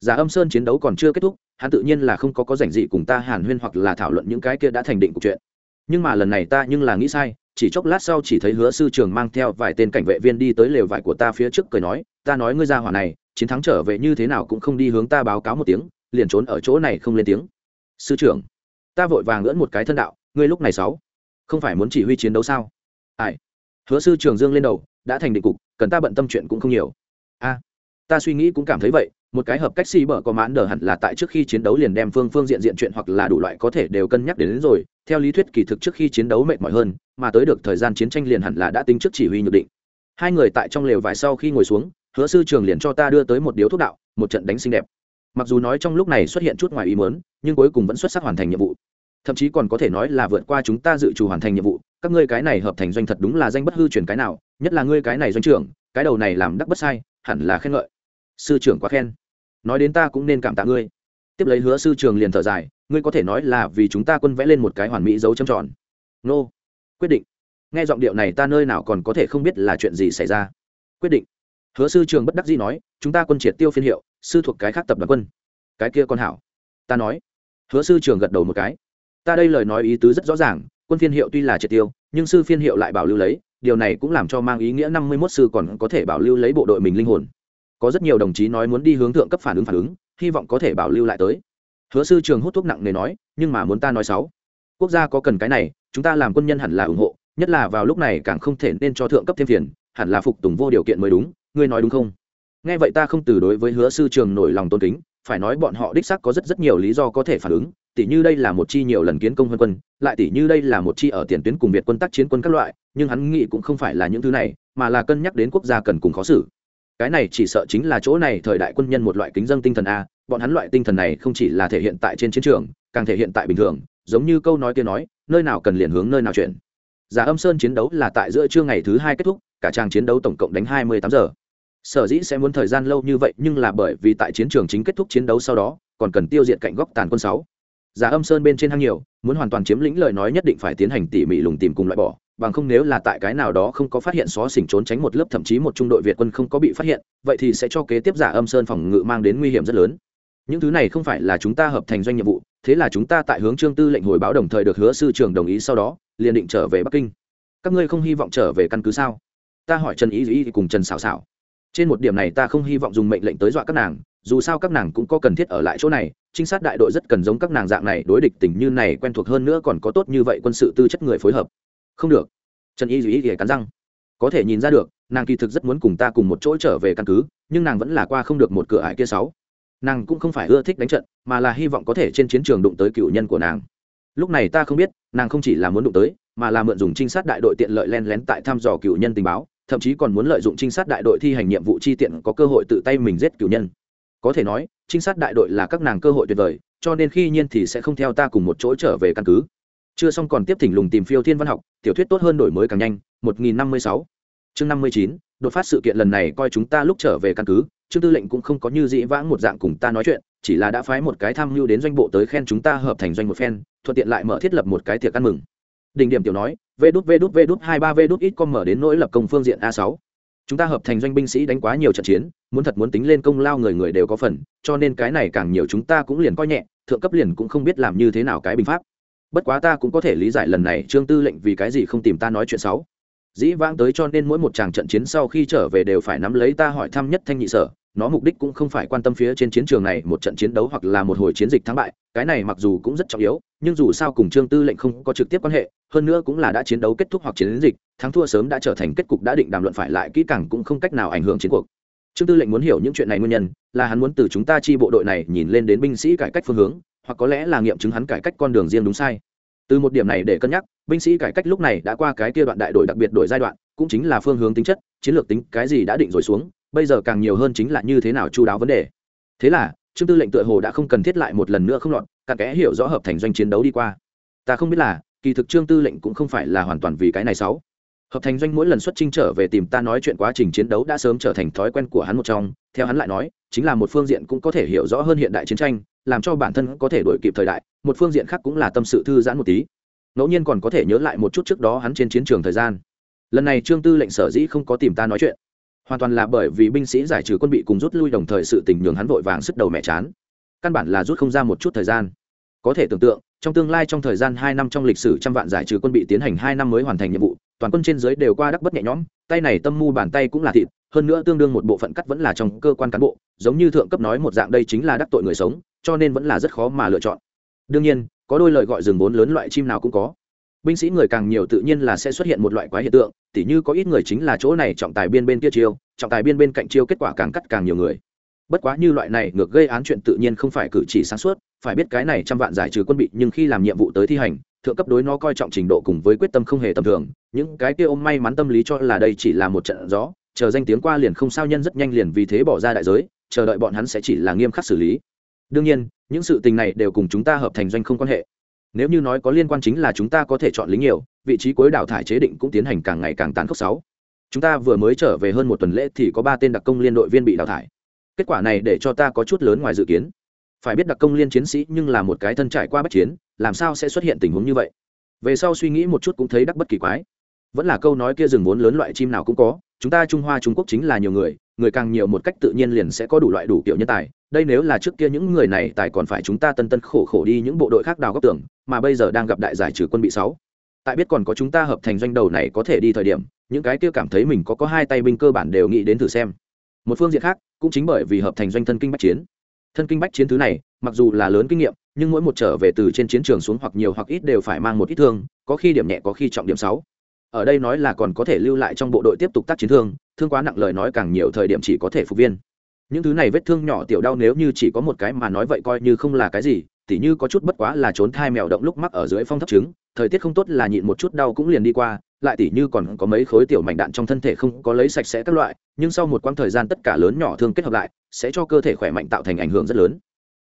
Giả âm sơn chiến đấu còn chưa kết thúc, hắn tự nhiên là không có có rảnh gì cùng ta hàn huyên hoặc là thảo luận những cái kia đã thành định cuộc chuyện. Nhưng mà lần này ta nhưng là nghĩ sai, chỉ chốc lát sau chỉ thấy hứa sư trường mang theo vài tên cảnh vệ viên đi tới lều vải của ta phía trước cười nói, ta nói ngươi ra hỏa này, chiến thắng trở về như thế nào cũng không đi hướng ta báo cáo một tiếng, liền trốn ở chỗ này không lên tiếng. Sư trưởng, ta vội vàng ngưỡn một cái thân đạo, ngươi lúc này sáu, không phải muốn chỉ huy chiến đấu sao? Ai? Hứa sư trường dương lên đầu, đã thành định cục, cần ta bận tâm chuyện cũng không nhiều a ta suy nghĩ cũng cảm thấy vậy một cái hợp cách si bở có mãn đờ hẳn là tại trước khi chiến đấu liền đem phương phương diện diện chuyện hoặc là đủ loại có thể đều cân nhắc đến, đến rồi theo lý thuyết kỳ thực trước khi chiến đấu mệt mỏi hơn mà tới được thời gian chiến tranh liền hẳn là đã tính trước chỉ huy nhược định. Hai người tại trong lều vải sau khi ngồi xuống hứa sư trường liền cho ta đưa tới một điếu thuốc đạo một trận đánh xinh đẹp. Mặc dù nói trong lúc này xuất hiện chút ngoài ý muốn nhưng cuối cùng vẫn xuất sắc hoàn thành nhiệm vụ. Thậm chí còn có thể nói là vượt qua chúng ta dự trù hoàn thành nhiệm vụ các ngươi cái này hợp thành doanh thật đúng là danh bất hư truyền cái nào nhất là ngươi cái này doanh trưởng cái đầu này làm đắc bất sai hẳn là khen ngợi. Sư trưởng quá khen. Nói đến ta cũng nên cảm tạ ngươi. Tiếp lấy hứa sư trường liền thở dài, ngươi có thể nói là vì chúng ta quân vẽ lên một cái hoàn mỹ dấu châm tròn. Nô. Quyết định. Nghe giọng điệu này ta nơi nào còn có thể không biết là chuyện gì xảy ra. Quyết định. Hứa sư trường bất đắc dĩ nói, chúng ta quân triệt tiêu phiên hiệu, sư thuộc cái khác tập đoàn quân. Cái kia con hảo. Ta nói. Hứa sư trường gật đầu một cái. Ta đây lời nói ý tứ rất rõ ràng, quân phiên hiệu tuy là triệt tiêu, nhưng sư phiên hiệu lại bảo lưu lấy điều này cũng làm cho mang ý nghĩa năm mươi mốt sư còn có thể bảo lưu lấy bộ đội mình linh hồn. Có rất nhiều đồng chí nói muốn đi hướng thượng cấp phản ứng phản ứng, hy vọng có thể bảo lưu lại tới. Hứa sư trường hút thuốc nặng nề nói, nhưng mà muốn ta nói sáu. Quốc gia có cần cái này, chúng ta làm quân nhân hẳn là ủng hộ, nhất là vào lúc này càng không thể nên cho thượng cấp thêm phiền, hẳn là phục tùng vô điều kiện mới đúng, ngươi nói đúng không? Nghe vậy ta không từ đối với hứa sư trường nổi lòng tôn kính, phải nói bọn họ đích xác có rất rất nhiều lý do có thể phản ứng tỷ như đây là một chi nhiều lần kiến công hơn quân, lại tỷ như đây là một chi ở tiền tuyến cùng việt quân tác chiến quân các loại, nhưng hắn nghĩ cũng không phải là những thứ này, mà là cân nhắc đến quốc gia cần cùng khó xử. Cái này chỉ sợ chính là chỗ này thời đại quân nhân một loại kính dân tinh thần a, bọn hắn loại tinh thần này không chỉ là thể hiện tại trên chiến trường, càng thể hiện tại bình thường, giống như câu nói kia nói, nơi nào cần liền hướng nơi nào chuyển. Giả âm sơn chiến đấu là tại giữa trưa ngày thứ hai kết thúc, cả trang chiến đấu tổng cộng đánh hai mươi tám giờ. Sở dĩ sẽ muốn thời gian lâu như vậy nhưng là bởi vì tại chiến trường chính kết thúc chiến đấu sau đó, còn cần tiêu diệt cạnh góc tàn quân sáu giả âm sơn bên trên hang nhiều, muốn hoàn toàn chiếm lĩnh lời nói nhất định phải tiến hành tỉ mỉ lùng tìm cùng loại bỏ, bằng không nếu là tại cái nào đó không có phát hiện xó xỉnh trốn tránh một lớp thậm chí một trung đội việt quân không có bị phát hiện, vậy thì sẽ cho kế tiếp giả âm sơn phòng ngự mang đến nguy hiểm rất lớn. Những thứ này không phải là chúng ta hợp thành doanh nhiệm vụ, thế là chúng ta tại hướng trương tư lệnh hồi báo đồng thời được hứa sư trưởng đồng ý sau đó, liền định trở về bắc kinh. Các ngươi không hy vọng trở về căn cứ sao? Ta hỏi trần ý ý cùng trần xảo xảo trên một điểm này ta không hy vọng dùng mệnh lệnh tới dọa các nàng, dù sao các nàng cũng có cần thiết ở lại chỗ này trinh sát đại đội rất cần giống các nàng dạng này, đối địch tình như này quen thuộc hơn nữa còn có tốt như vậy quân sự tư chất người phối hợp. Không được. Trần y duy ý cắn răng. Có thể nhìn ra được, nàng kỳ thực rất muốn cùng ta cùng một chỗ trở về căn cứ, nhưng nàng vẫn là qua không được một cửa ải kia sáu. Nàng cũng không phải ưa thích đánh trận, mà là hy vọng có thể trên chiến trường đụng tới cựu nhân của nàng. Lúc này ta không biết, nàng không chỉ là muốn đụng tới, mà là mượn dùng trinh sát đại đội tiện lợi len lén tại thăm dò cựu nhân tình báo, thậm chí còn muốn lợi dụng trinh sát đại đội thi hành nhiệm vụ chi tiện có cơ hội tự tay mình giết cựu nhân có thể nói, trinh sát đại đội là các nàng cơ hội tuyệt vời, cho nên khi nhiên thì sẽ không theo ta cùng một chỗ trở về căn cứ. Chưa xong còn tiếp thỉnh lùng tìm phiêu thiên văn học, tiểu thuyết tốt hơn đổi mới càng nhanh 1056 chương 59 đột phát sự kiện lần này coi chúng ta lúc trở về căn cứ, trương tư lệnh cũng không có như dĩ vãng một dạng cùng ta nói chuyện, chỉ là đã phái một cái tham mưu đến doanh bộ tới khen chúng ta hợp thành doanh một phen, thuận tiện lại mở thiết lập một cái tiệc ăn mừng. Đỉnh điểm tiểu nói, vê đút vê đút vê đút, hai ba vê đút, ít con mở đến nỗi lập công phương diện a sáu chúng ta hợp thành doanh binh sĩ đánh quá nhiều trận chiến, muốn thật muốn tính lên công lao người người đều có phần, cho nên cái này càng nhiều chúng ta cũng liền coi nhẹ, thượng cấp liền cũng không biết làm như thế nào cái binh pháp. Bất quá ta cũng có thể lý giải lần này trương tư lệnh vì cái gì không tìm ta nói chuyện xấu. Dĩ vãng tới cho nên mỗi một tràng trận chiến sau khi trở về đều phải nắm lấy ta hỏi thăm nhất thanh nhị sở nó mục đích cũng không phải quan tâm phía trên chiến trường này một trận chiến đấu hoặc là một hồi chiến dịch thắng bại, cái này mặc dù cũng rất trọng yếu, nhưng dù sao cùng trương tư lệnh không có trực tiếp quan hệ, hơn nữa cũng là đã chiến đấu kết thúc hoặc chiến dịch, thắng thua sớm đã trở thành kết cục đã định đàm luận phải lại kỹ càng cũng không cách nào ảnh hưởng chiến cuộc. Trương tư lệnh muốn hiểu những chuyện này nguyên nhân, là hắn muốn từ chúng ta chi bộ đội này nhìn lên đến binh sĩ cải cách phương hướng, hoặc có lẽ là nghiệm chứng hắn cải cách con đường riêng đúng sai. Từ một điểm này để cân nhắc, binh sĩ cải cách lúc này đã qua cái kia đoạn đại đổi đặc biệt đổi giai đoạn, cũng chính là phương hướng tính chất, chiến lược tính cái gì đã định rồi xuống bây giờ càng nhiều hơn chính là như thế nào chu đáo vấn đề. Thế là, trương tư lệnh tựa hồ đã không cần thiết lại một lần nữa không lọt càng kẽ hiểu rõ hợp thành doanh chiến đấu đi qua. Ta không biết là, kỳ thực trương tư lệnh cũng không phải là hoàn toàn vì cái này sáu. Hợp thành doanh mỗi lần xuất trinh trở về tìm ta nói chuyện quá trình chiến đấu đã sớm trở thành thói quen của hắn một trong. Theo hắn lại nói, chính là một phương diện cũng có thể hiểu rõ hơn hiện đại chiến tranh, làm cho bản thân có thể đổi kịp thời đại, một phương diện khác cũng là tâm sự thư giãn một tí. Ngẫu nhiên còn có thể nhớ lại một chút trước đó hắn trên chiến trường thời gian. Lần này trương tư lệnh sở dĩ không có tìm ta nói chuyện hoàn toàn là bởi vì binh sĩ giải trừ quân bị cùng rút lui đồng thời sự tình nhường hắn vội vàng sức đầu mẹ chán. Căn bản là rút không ra một chút thời gian. Có thể tưởng tượng, trong tương lai trong thời gian hai năm trong lịch sử trăm vạn giải trừ quân bị tiến hành hai năm mới hoàn thành nhiệm vụ, toàn quân trên dưới đều qua đắc bất nhẹ nhõm, tay này tâm mu bàn tay cũng là thịt, hơn nữa tương đương một bộ phận cắt vẫn là trong cơ quan cán bộ, giống như thượng cấp nói một dạng đây chính là đắc tội người sống, cho nên vẫn là rất khó mà lựa chọn. Đương nhiên, có đôi lời gọi rừng vốn lớn loại chim nào cũng có. Binh sĩ người càng nhiều tự nhiên là sẽ xuất hiện một loại quái hiện tượng tỉ như có ít người chính là chỗ này trọng tài biên bên kia chiêu, trọng tài biên bên cạnh chiêu kết quả càng cắt càng nhiều người. Bất quá như loại này ngược gây án chuyện tự nhiên không phải cử chỉ sáng suốt, phải biết cái này trăm vạn giải trừ quân bị, nhưng khi làm nhiệm vụ tới thi hành, thượng cấp đối nó coi trọng trình độ cùng với quyết tâm không hề tầm thường, những cái kia ôm may mắn tâm lý cho là đây chỉ là một trận gió, chờ danh tiếng qua liền không sao nhân rất nhanh liền vì thế bỏ ra đại giới, chờ đợi bọn hắn sẽ chỉ là nghiêm khắc xử lý. Đương nhiên, những sự tình này đều cùng chúng ta hợp thành doanh không quan hệ nếu như nói có liên quan chính là chúng ta có thể chọn lính nhiều, vị trí cuối đảo thải chế định cũng tiến hành càng ngày càng tàn khốc sáu. Chúng ta vừa mới trở về hơn một tuần lễ thì có ba tên đặc công liên đội viên bị đào thải. Kết quả này để cho ta có chút lớn ngoài dự kiến. Phải biết đặc công liên chiến sĩ nhưng là một cái thân trải qua bất chiến, làm sao sẽ xuất hiện tình huống như vậy? Về sau suy nghĩ một chút cũng thấy đắc bất kỳ quái. Vẫn là câu nói kia rừng vốn lớn loại chim nào cũng có, chúng ta trung hoa trung quốc chính là nhiều người người càng nhiều một cách tự nhiên liền sẽ có đủ loại đủ kiểu nhân tài đây nếu là trước kia những người này tài còn phải chúng ta tân tân khổ khổ đi những bộ đội khác đào góc tưởng mà bây giờ đang gặp đại giải trừ quân bị sáu. Tại biết còn có chúng ta hợp thành doanh đầu này có thể đi thời điểm, những cái kia cảm thấy mình có có hai tay binh cơ bản đều nghĩ đến thử xem. Một phương diện khác, cũng chính bởi vì hợp thành doanh thân kinh bách chiến. Thân kinh bách chiến thứ này, mặc dù là lớn kinh nghiệm, nhưng mỗi một trở về từ trên chiến trường xuống hoặc nhiều hoặc ít đều phải mang một ít thương, có khi điểm nhẹ có khi trọng điểm sáu. Ở đây nói là còn có thể lưu lại trong bộ đội tiếp tục tác chiến thương thương quá nặng lời nói càng nhiều thời điểm chỉ có thể phục viên những thứ này vết thương nhỏ tiểu đau nếu như chỉ có một cái mà nói vậy coi như không là cái gì, tỉ như có chút bất quá là trốn thai mèo động lúc mắc ở dưới phong thấp trứng, thời tiết không tốt là nhịn một chút đau cũng liền đi qua, lại tỉ như còn có mấy khối tiểu mảnh đạn trong thân thể không có lấy sạch sẽ các loại, nhưng sau một quãng thời gian tất cả lớn nhỏ thương kết hợp lại, sẽ cho cơ thể khỏe mạnh tạo thành ảnh hưởng rất lớn.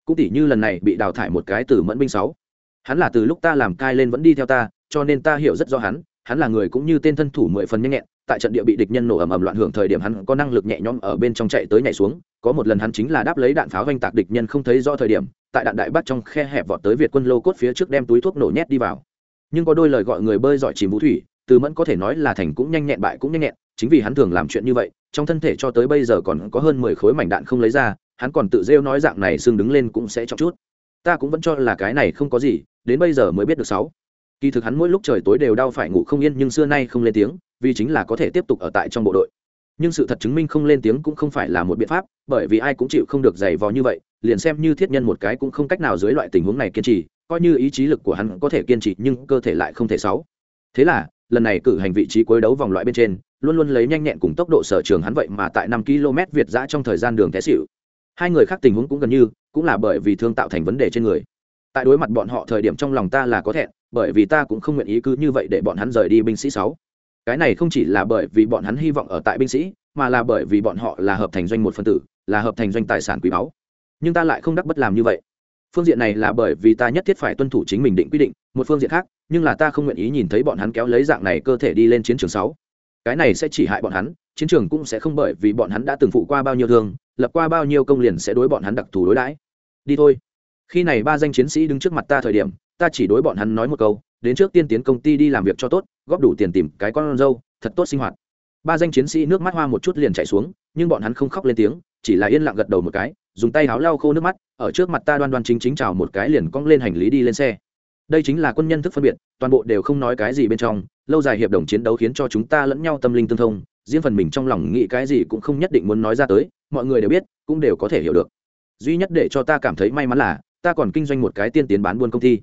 Cũng tỉ như lần này bị đào thải một cái từ mẫn binh sáu. Hắn là từ lúc ta làm cai lên vẫn đi theo ta, cho nên ta hiểu rất rõ hắn hắn là người cũng như tên thân thủ mười phần nhanh nhẹn tại trận địa bị địch nhân nổ ầm ầm loạn hưởng thời điểm hắn có năng lực nhẹ nhõm ở bên trong chạy tới nhảy xuống, có một lần hắn chính là đáp lấy đạn pháo vanh tạc địch nhân không thấy rõ thời điểm, tại đạn đại bắt trong khe hẹp vọt tới việt quân lô cốt phía trước đem túi thuốc nổ nhét đi vào. Nhưng có đôi lời gọi người bơi giỏi chìm vũ thủy, từ mẫn có thể nói là thành cũng nhanh nhẹn bại cũng nhanh nhẹn, chính vì hắn thường làm chuyện như vậy, trong thân thể cho tới bây giờ còn có hơn mười khối mảnh đạn không lấy ra, hắn còn tự rêu nói dạng này xương đứng lên cũng sẽ trọng chút. Ta cũng vẫn cho là cái này không có gì, đến bây giờ mới biết được sáu kỳ thực hắn mỗi lúc trời tối đều đau phải ngủ không yên nhưng xưa nay không lên tiếng, vì chính là có thể tiếp tục ở tại trong bộ đội. Nhưng sự thật chứng minh không lên tiếng cũng không phải là một biện pháp, bởi vì ai cũng chịu không được giày vò như vậy, liền xem như thiết nhân một cái cũng không cách nào dưới loại tình huống này kiên trì, coi như ý chí lực của hắn có thể kiên trì nhưng cơ thể lại không thể sáu. Thế là, lần này cử hành vị trí cuối đấu vòng loại bên trên, luôn luôn lấy nhanh nhẹn cùng tốc độ sở trường hắn vậy mà tại năm km việt giã trong thời gian đường té xịu hai người khác tình huống cũng gần như, cũng là bởi vì thương tạo thành vấn đề trên người. Tại đối mặt bọn họ thời điểm trong lòng ta là có thẹn bởi vì ta cũng không nguyện ý cứ như vậy để bọn hắn rời đi binh sĩ sáu. Cái này không chỉ là bởi vì bọn hắn hy vọng ở tại binh sĩ, mà là bởi vì bọn họ là hợp thành doanh một phân tử, là hợp thành doanh tài sản quý báu. Nhưng ta lại không đắc bất làm như vậy. Phương diện này là bởi vì ta nhất thiết phải tuân thủ chính mình định quy định, một phương diện khác, nhưng là ta không nguyện ý nhìn thấy bọn hắn kéo lấy dạng này cơ thể đi lên chiến trường sáu. Cái này sẽ chỉ hại bọn hắn, chiến trường cũng sẽ không bởi vì bọn hắn đã từng phụ qua bao nhiêu thương, lập qua bao nhiêu công liền sẽ đối bọn hắn đặc thù đối đãi. Đi thôi. Khi này ba danh chiến sĩ đứng trước mặt ta thời điểm ta chỉ đối bọn hắn nói một câu, đến trước tiên tiến công ty đi làm việc cho tốt, góp đủ tiền tìm cái con dâu, thật tốt sinh hoạt. Ba danh chiến sĩ nước mắt hoa một chút liền chạy xuống, nhưng bọn hắn không khóc lên tiếng, chỉ là yên lặng gật đầu một cái, dùng tay háo lau khô nước mắt, ở trước mặt ta đoan đoan chính chính chào một cái liền cong lên hành lý đi lên xe. Đây chính là quân nhân thức phân biệt, toàn bộ đều không nói cái gì bên trong, lâu dài hiệp đồng chiến đấu khiến cho chúng ta lẫn nhau tâm linh tương thông, riêng phần mình trong lòng nghĩ cái gì cũng không nhất định muốn nói ra tới, mọi người đều biết, cũng đều có thể hiểu được. Duy nhất để cho ta cảm thấy may mắn là, ta còn kinh doanh một cái tiên tiến bán buôn công ty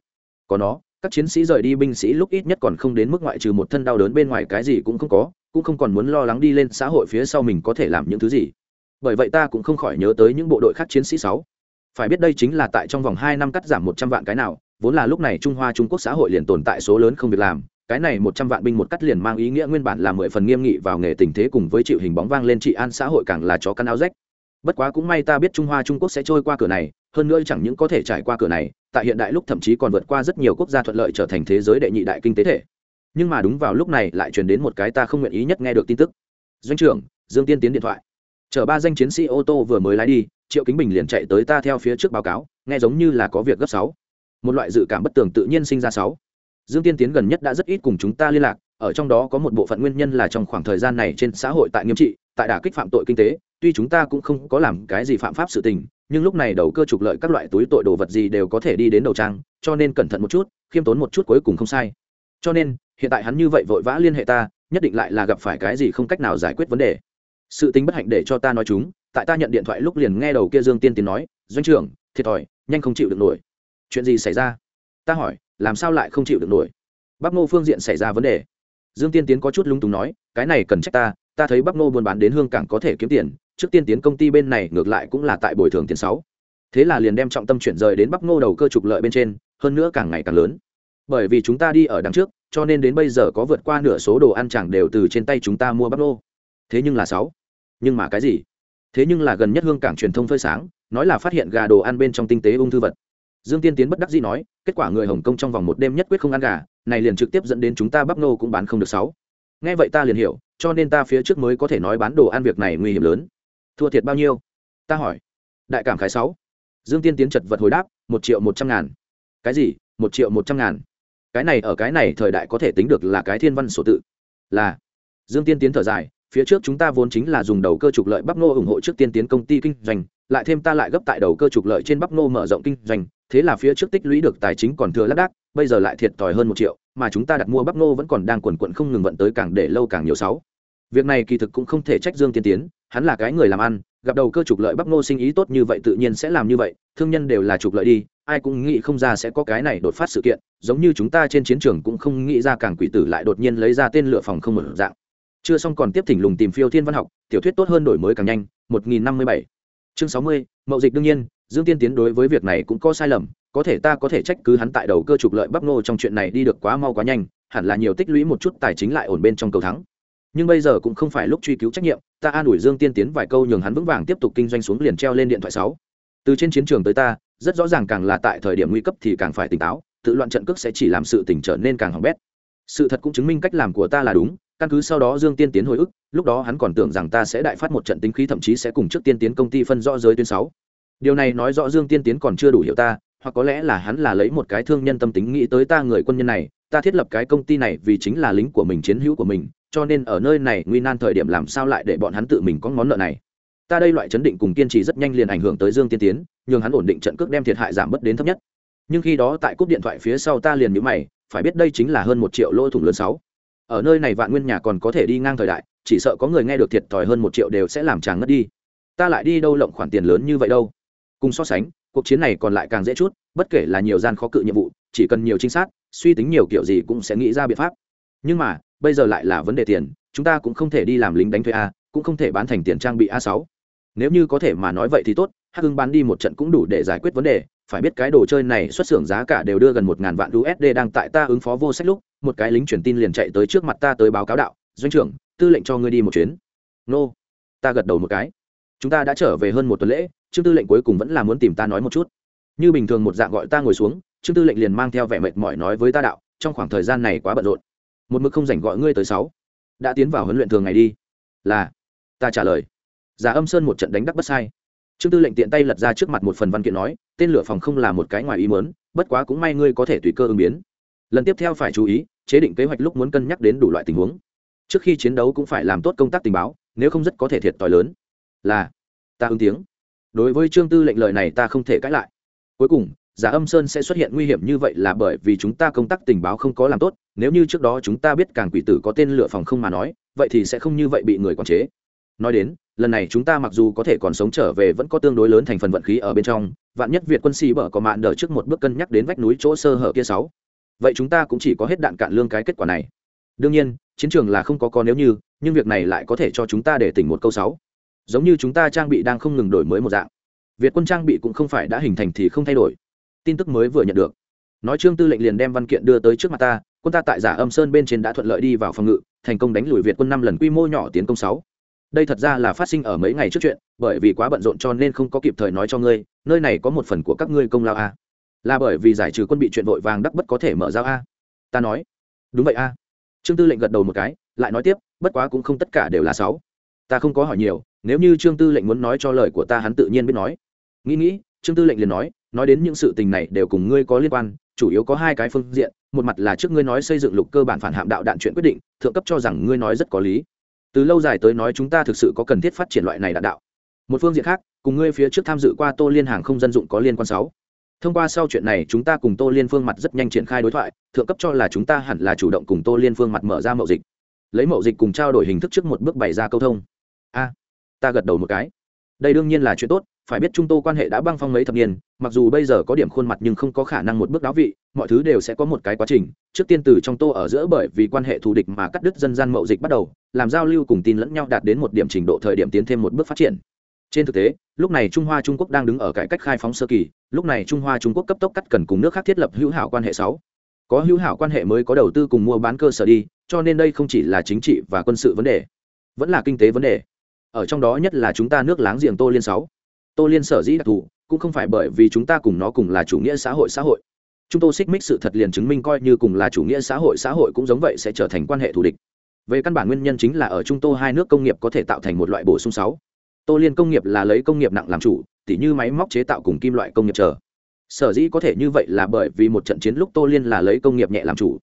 có nó, các chiến sĩ rời đi binh sĩ lúc ít nhất còn không đến mức ngoại trừ một thân đau đớn bên ngoài cái gì cũng không có, cũng không còn muốn lo lắng đi lên xã hội phía sau mình có thể làm những thứ gì. Bởi vậy ta cũng không khỏi nhớ tới những bộ đội khác chiến sĩ sáu. Phải biết đây chính là tại trong vòng hai năm cắt giảm một trăm vạn cái nào, vốn là lúc này trung hoa trung quốc xã hội liền tồn tại số lớn không việc làm, cái này một trăm vạn binh một cắt liền mang ý nghĩa nguyên bản là mười phần nghiêm nghị vào nghề tình thế cùng với chịu hình bóng vang lên trị an xã hội càng là chó căn áo rách. Bất quá cũng may ta biết trung hoa trung quốc sẽ trôi qua cửa này hơn nữa chẳng những có thể trải qua cửa này, tại hiện đại lúc thậm chí còn vượt qua rất nhiều quốc gia thuận lợi trở thành thế giới đệ nhị đại kinh tế thể. Nhưng mà đúng vào lúc này lại truyền đến một cái ta không nguyện ý nhất nghe được tin tức. Doanh trưởng, dương tiên tiến điện thoại. Chở ba danh chiến sĩ ô tô vừa mới lái đi, triệu kính bình liền chạy tới ta theo phía trước báo cáo, nghe giống như là có việc gấp sáu. Một loại dự cảm bất tường tự nhiên sinh ra sáu. Dương tiên tiến gần nhất đã rất ít cùng chúng ta liên lạc, ở trong đó có một bộ phận nguyên nhân là trong khoảng thời gian này trên xã hội tại nghiêm trị, tại đả kích phạm tội kinh tế, tuy chúng ta cũng không có làm cái gì phạm pháp sự tình nhưng lúc này đầu cơ trục lợi các loại túi tội đồ vật gì đều có thể đi đến đầu trang, cho nên cẩn thận một chút, khiêm tốn một chút cuối cùng không sai. Cho nên, hiện tại hắn như vậy vội vã liên hệ ta, nhất định lại là gặp phải cái gì không cách nào giải quyết vấn đề. Sự tính bất hạnh để cho ta nói chúng, tại ta nhận điện thoại lúc liền nghe đầu kia dương tiên tiến nói, doanh trưởng, thiệt thòi, nhanh không chịu được nổi. Chuyện gì xảy ra? Ta hỏi, làm sao lại không chịu được nổi? Bắc ngô phương diện xảy ra vấn đề. Dương tiên tiến có chút lung túng nói, cái này cần trách ta ta thấy bắc ngô buôn bán đến hương cảng có thể kiếm tiền trước tiên tiến công ty bên này ngược lại cũng là tại bồi thường tiền sáu. Thế là liền đem trọng tâm chuyển rời đến bắp ngô đầu cơ trục lợi bên trên, hơn nữa càng ngày càng lớn. Bởi vì chúng ta đi ở đằng trước, cho nên đến bây giờ có vượt qua nửa số đồ ăn chẳng đều từ trên tay chúng ta mua bắp ngô. Thế nhưng là sáu. Nhưng mà cái gì? Thế nhưng là gần nhất hương cảng truyền thông phơi sáng, nói là phát hiện gà đồ ăn bên trong tinh tế ung thư vật. Dương tiên tiến bất đắc dĩ nói, kết quả người hồng kông trong vòng một đêm nhất quyết không ăn gà, này liền trực tiếp dẫn đến chúng ta bắp nô cũng bán không được sáu. Nghe vậy ta liền hiểu, cho nên ta phía trước mới có thể nói bán đồ ăn việc này nguy hiểm lớn thua thiệt bao nhiêu? Ta hỏi. Đại cảm khái sáu. Dương tiên tiến chật vật hồi đáp, một triệu một trăm ngàn. Cái gì? Một triệu một trăm ngàn? Cái này, ở cái này thời đại có thể tính được là cái thiên văn sổ tự. Là. Dương tiên tiến thở dài, phía trước chúng ta vốn chính là dùng đầu cơ trục lợi bắp nô ủng hộ trước tiên tiến công ty kinh doanh, lại thêm ta lại gấp tại đầu cơ trục lợi trên bắp nô mở rộng kinh doanh, thế là phía trước tích lũy được tài chính còn thừa lác đác, bây giờ lại thiệt thòi hơn một triệu, mà chúng ta đặt mua bắp nô vẫn còn đang quần quận không ngừng vận tới càng để lâu càng nhiều sáu. Việc này kỳ thực cũng không thể trách dương tiên tiến hắn là cái người làm ăn, gặp đầu cơ trục lợi bắp nô sinh ý tốt như vậy tự nhiên sẽ làm như vậy, thương nhân đều là trục lợi đi, ai cũng nghĩ không ra sẽ có cái này đột phát sự kiện, giống như chúng ta trên chiến trường cũng không nghĩ ra càng quỷ tử lại đột nhiên lấy ra tên lửa phòng không một dạng. Chưa xong còn tiếp thỉnh lùng tìm phiêu thiên văn học, tiểu thuyết tốt hơn đổi mới càng nhanh 1057 chương 60 mậu dịch đương nhiên, dương tiên tiến đối với việc này cũng có sai lầm, có thể ta có thể trách cứ hắn tại đầu cơ trục lợi bắp nô trong chuyện này đi được quá mau quá nhanh, hẳn là nhiều tích lũy một chút tài chính lại ổn bên trong cầu thắng nhưng bây giờ cũng không phải lúc truy cứu trách nhiệm, ta an ủi dương tiên tiến vài câu nhường hắn vững vàng tiếp tục kinh doanh xuống liền treo lên điện thoại sáu. Từ trên chiến trường tới ta, rất rõ ràng càng là tại thời điểm nguy cấp thì càng phải tỉnh táo, tự loạn trận cước sẽ chỉ làm sự tỉnh trở nên càng hỏng bét. Sự thật cũng chứng minh cách làm của ta là đúng, căn cứ sau đó dương tiên tiến hồi ức, lúc đó hắn còn tưởng rằng ta sẽ đại phát một trận tính khí thậm chí sẽ cùng trước tiên tiến công ty phân rõ giới tuyến sáu. Điều này nói rõ dương tiên tiến còn chưa đủ hiểu ta, hoặc có lẽ là hắn là lấy một cái thương nhân tâm tính nghĩ tới ta người quân nhân này, ta thiết lập cái công ty này vì chính là lính của mình, chiến hữu của mình cho nên ở nơi này nguy nan thời điểm làm sao lại để bọn hắn tự mình có món nợ này? Ta đây loại chấn định cùng kiên trì rất nhanh liền ảnh hưởng tới dương tiên tiến, nhường hắn ổn định trận cước đem thiệt hại giảm bớt đến thấp nhất. Nhưng khi đó tại cúp điện thoại phía sau ta liền nhữ mày, phải biết đây chính là hơn một triệu lỗ thủng lớn sáu. Ở nơi này vạn nguyên nhà còn có thể đi ngang thời đại, chỉ sợ có người nghe được thiệt thòi hơn một triệu đều sẽ làm chàng ngất đi. Ta lại đi đâu lộng khoản tiền lớn như vậy đâu? Cùng so sánh, cuộc chiến này còn lại càng dễ chút, bất kể là nhiều gian khó cự nhiệm vụ, chỉ cần nhiều trinh sát, suy tính nhiều kiểu gì cũng sẽ nghĩ ra biện pháp. Nhưng mà bây giờ lại là vấn đề tiền, chúng ta cũng không thể đi làm lính đánh thuê a, cũng không thể bán thành tiền trang bị a sáu. Nếu như có thể mà nói vậy thì tốt, hắc hưng bán đi một trận cũng đủ để giải quyết vấn đề. Phải biết cái đồ chơi này xuất xưởng giá cả đều đưa gần một ngàn vạn usd đang tại ta ứng phó vô sách lúc, một cái lính truyền tin liền chạy tới trước mặt ta tới báo cáo đạo, doanh trưởng, tư lệnh cho ngươi đi một chuyến. Nô. Ta gật đầu một cái. Chúng ta đã trở về hơn một tuần lễ, trương tư lệnh cuối cùng vẫn là muốn tìm ta nói một chút. Như bình thường một dạng gọi ta ngồi xuống, trương tư lệnh liền mang theo vẻ mệt mỏi nói với ta đạo, trong khoảng thời gian này quá bận rộn một mực không rảnh gọi ngươi tới sáu. Đã tiến vào huấn luyện thường ngày đi. Là. Ta trả lời. Giả âm sơn một trận đánh đắc bất sai. Trương tư lệnh tiện tay lật ra trước mặt một phần văn kiện nói, tên lửa phòng không là một cái ngoài ý mớn bất quá cũng may ngươi có thể tùy cơ ứng biến. Lần tiếp theo phải chú ý, chế định kế hoạch lúc muốn cân nhắc đến đủ loại tình huống. Trước khi chiến đấu cũng phải làm tốt công tác tình báo, nếu không rất có thể thiệt t h i lớn. Là. Ta ứng tiếng. Đối với trương tư lệnh lời này ta không thể cãi lại. Cuối cùng, giả âm sơn sẽ xuất hiện nguy hiểm như vậy là bởi vì chúng ta công tác tình báo không có làm tốt nếu như trước đó chúng ta biết càng quỷ tử có tên lửa phòng không mà nói, vậy thì sẽ không như vậy bị người quản chế. Nói đến, lần này chúng ta mặc dù có thể còn sống trở về vẫn có tương đối lớn thành phần vận khí ở bên trong, vạn nhất việt quân sĩ bở có mạn đờ trước một bước cân nhắc đến vách núi chỗ sơ hở kia sáu. Vậy chúng ta cũng chỉ có hết đạn cạn lương cái kết quả này. Đương nhiên, chiến trường là không có có nếu như, nhưng việc này lại có thể cho chúng ta để tỉnh một câu sáu. Giống như chúng ta trang bị đang không ngừng đổi mới một dạng. Việt quân trang bị cũng không phải đã hình thành thì không thay đổi. Tin tức mới vừa nhận được. Nói trương tư lệnh liền đem văn kiện đưa tới trước mặt ta quân ta tại giả âm sơn bên trên đã thuận lợi đi vào phòng ngự, thành công đánh lùi việt quân năm lần quy mô nhỏ tiến công sáu. Đây thật ra là phát sinh ở mấy ngày trước chuyện, bởi vì quá bận rộn cho nên không có kịp thời nói cho ngươi, nơi này có một phần của các ngươi công lao a. Là bởi vì giải trừ quân bị chuyện vội vàng đắc bất có thể mở ra a. Ta nói. Đúng vậy a. Trương tư lệnh gật đầu một cái, lại nói tiếp, bất quá cũng không tất cả đều là sáu. Ta không có hỏi nhiều, nếu như trương tư lệnh muốn nói cho lời của ta hắn tự nhiên biết nói. Nghĩ nghĩ, trương tư lệnh liền nói nói đến những sự tình này đều cùng ngươi có liên quan chủ yếu có hai cái phương diện, một mặt là trước ngươi nói xây dựng lục cơ bản phản hạm đạo đạn chuyện quyết định, thượng cấp cho rằng ngươi nói rất có lý. Từ lâu dài tới nói chúng ta thực sự có cần thiết phát triển loại này đạn đạo. Một phương diện khác, cùng ngươi phía trước tham dự qua tô liên hàng không dân dụng có liên quan sáu. Thông qua sau chuyện này chúng ta cùng tô liên phương mặt rất nhanh triển khai đối thoại, thượng cấp cho là chúng ta hẳn là chủ động cùng tô liên phương mặt mở ra mậu dịch. Lấy mậu dịch cùng trao đổi hình thức trước một bước bày ra câu thông. A, ta gật đầu một cái. Đây đương nhiên là chuyện tốt phải biết trung tô quan hệ đã băng phong mấy thập niên, mặc dù bây giờ có điểm khuôn mặt nhưng không có khả năng một bước đáo vị, mọi thứ đều sẽ có một cái quá trình. Trước tiên từ trong tô ở giữa bởi vì quan hệ thù địch mà cắt đứt dân gian mậu dịch bắt đầu, làm giao lưu cùng tin lẫn nhau đạt đến một điểm trình độ thời điểm tiến thêm một bước phát triển. Trên thực tế, lúc này trung hoa trung quốc đang đứng ở cải cách khai phóng sơ kỳ, lúc này trung hoa trung quốc cấp tốc cắt cần cùng nước khác thiết lập hữu hảo quan hệ sáu. Có hữu hảo quan hệ mới có đầu tư cùng mua bán cơ sở đi, cho nên đây không chỉ là chính trị và quân sự vấn đề, vẫn là kinh tế vấn đề. Ở trong đó nhất là chúng ta nước láng giềng tô liên sáu tô liên sở dĩ đặc thù, cũng không phải bởi vì chúng ta cùng nó cùng là chủ nghĩa xã hội xã hội. Chúng tôi xích mích sự thật liền chứng minh coi như cùng là chủ nghĩa xã hội xã hội cũng giống vậy sẽ trở thành quan hệ thù địch. Về căn bản nguyên nhân chính là ở trung tô hai nước công nghiệp có thể tạo thành một loại bổ sung sáu. Tô liên công nghiệp là lấy công nghiệp nặng làm chủ, tỉ như máy móc chế tạo cùng kim loại công nghiệp chờ. Sở dĩ có thể như vậy là bởi vì một trận chiến lúc tô liên là lấy công nghiệp nhẹ làm chủ.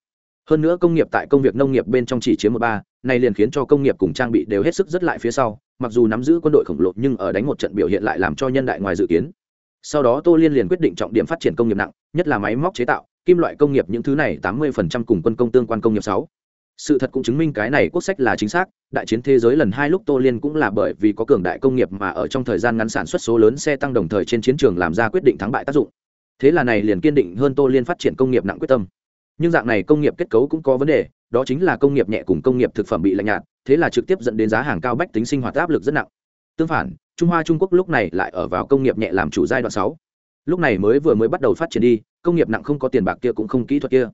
Hơn nữa công nghiệp tại công việc nông nghiệp bên trong chỉ chiếm một ba này liền khiến cho công nghiệp cùng trang bị đều hết sức rất lại phía sau mặc dù nắm giữ quân đội khổng lồ nhưng ở đánh một trận biểu hiện lại làm cho nhân đại ngoài dự kiến. Sau đó tô liên liền quyết định trọng điểm phát triển công nghiệp nặng, nhất là máy móc chế tạo, kim loại công nghiệp những thứ này tám mươi cùng quân công tương quan công nghiệp sáu. Sự thật cũng chứng minh cái này quốc sách là chính xác, đại chiến thế giới lần hai lúc tô liên cũng là bởi vì có cường đại công nghiệp mà ở trong thời gian ngắn sản xuất số lớn xe tăng đồng thời trên chiến trường làm ra quyết định thắng bại tác dụng. Thế là này liền kiên định hơn tô liên phát triển công nghiệp nặng quyết tâm. Nhưng dạng này công nghiệp kết cấu cũng có vấn đề đó chính là công nghiệp nhẹ cùng công nghiệp thực phẩm bị lạnh nhạt, thế là trực tiếp dẫn đến giá hàng cao bách tính sinh hoạt áp lực rất nặng. Tương phản, trung hoa trung quốc lúc này lại ở vào công nghiệp nhẹ làm chủ giai đoạn sáu. Lúc này mới vừa mới bắt đầu phát triển đi, công nghiệp nặng không có tiền bạc kia cũng không kỹ thuật kia.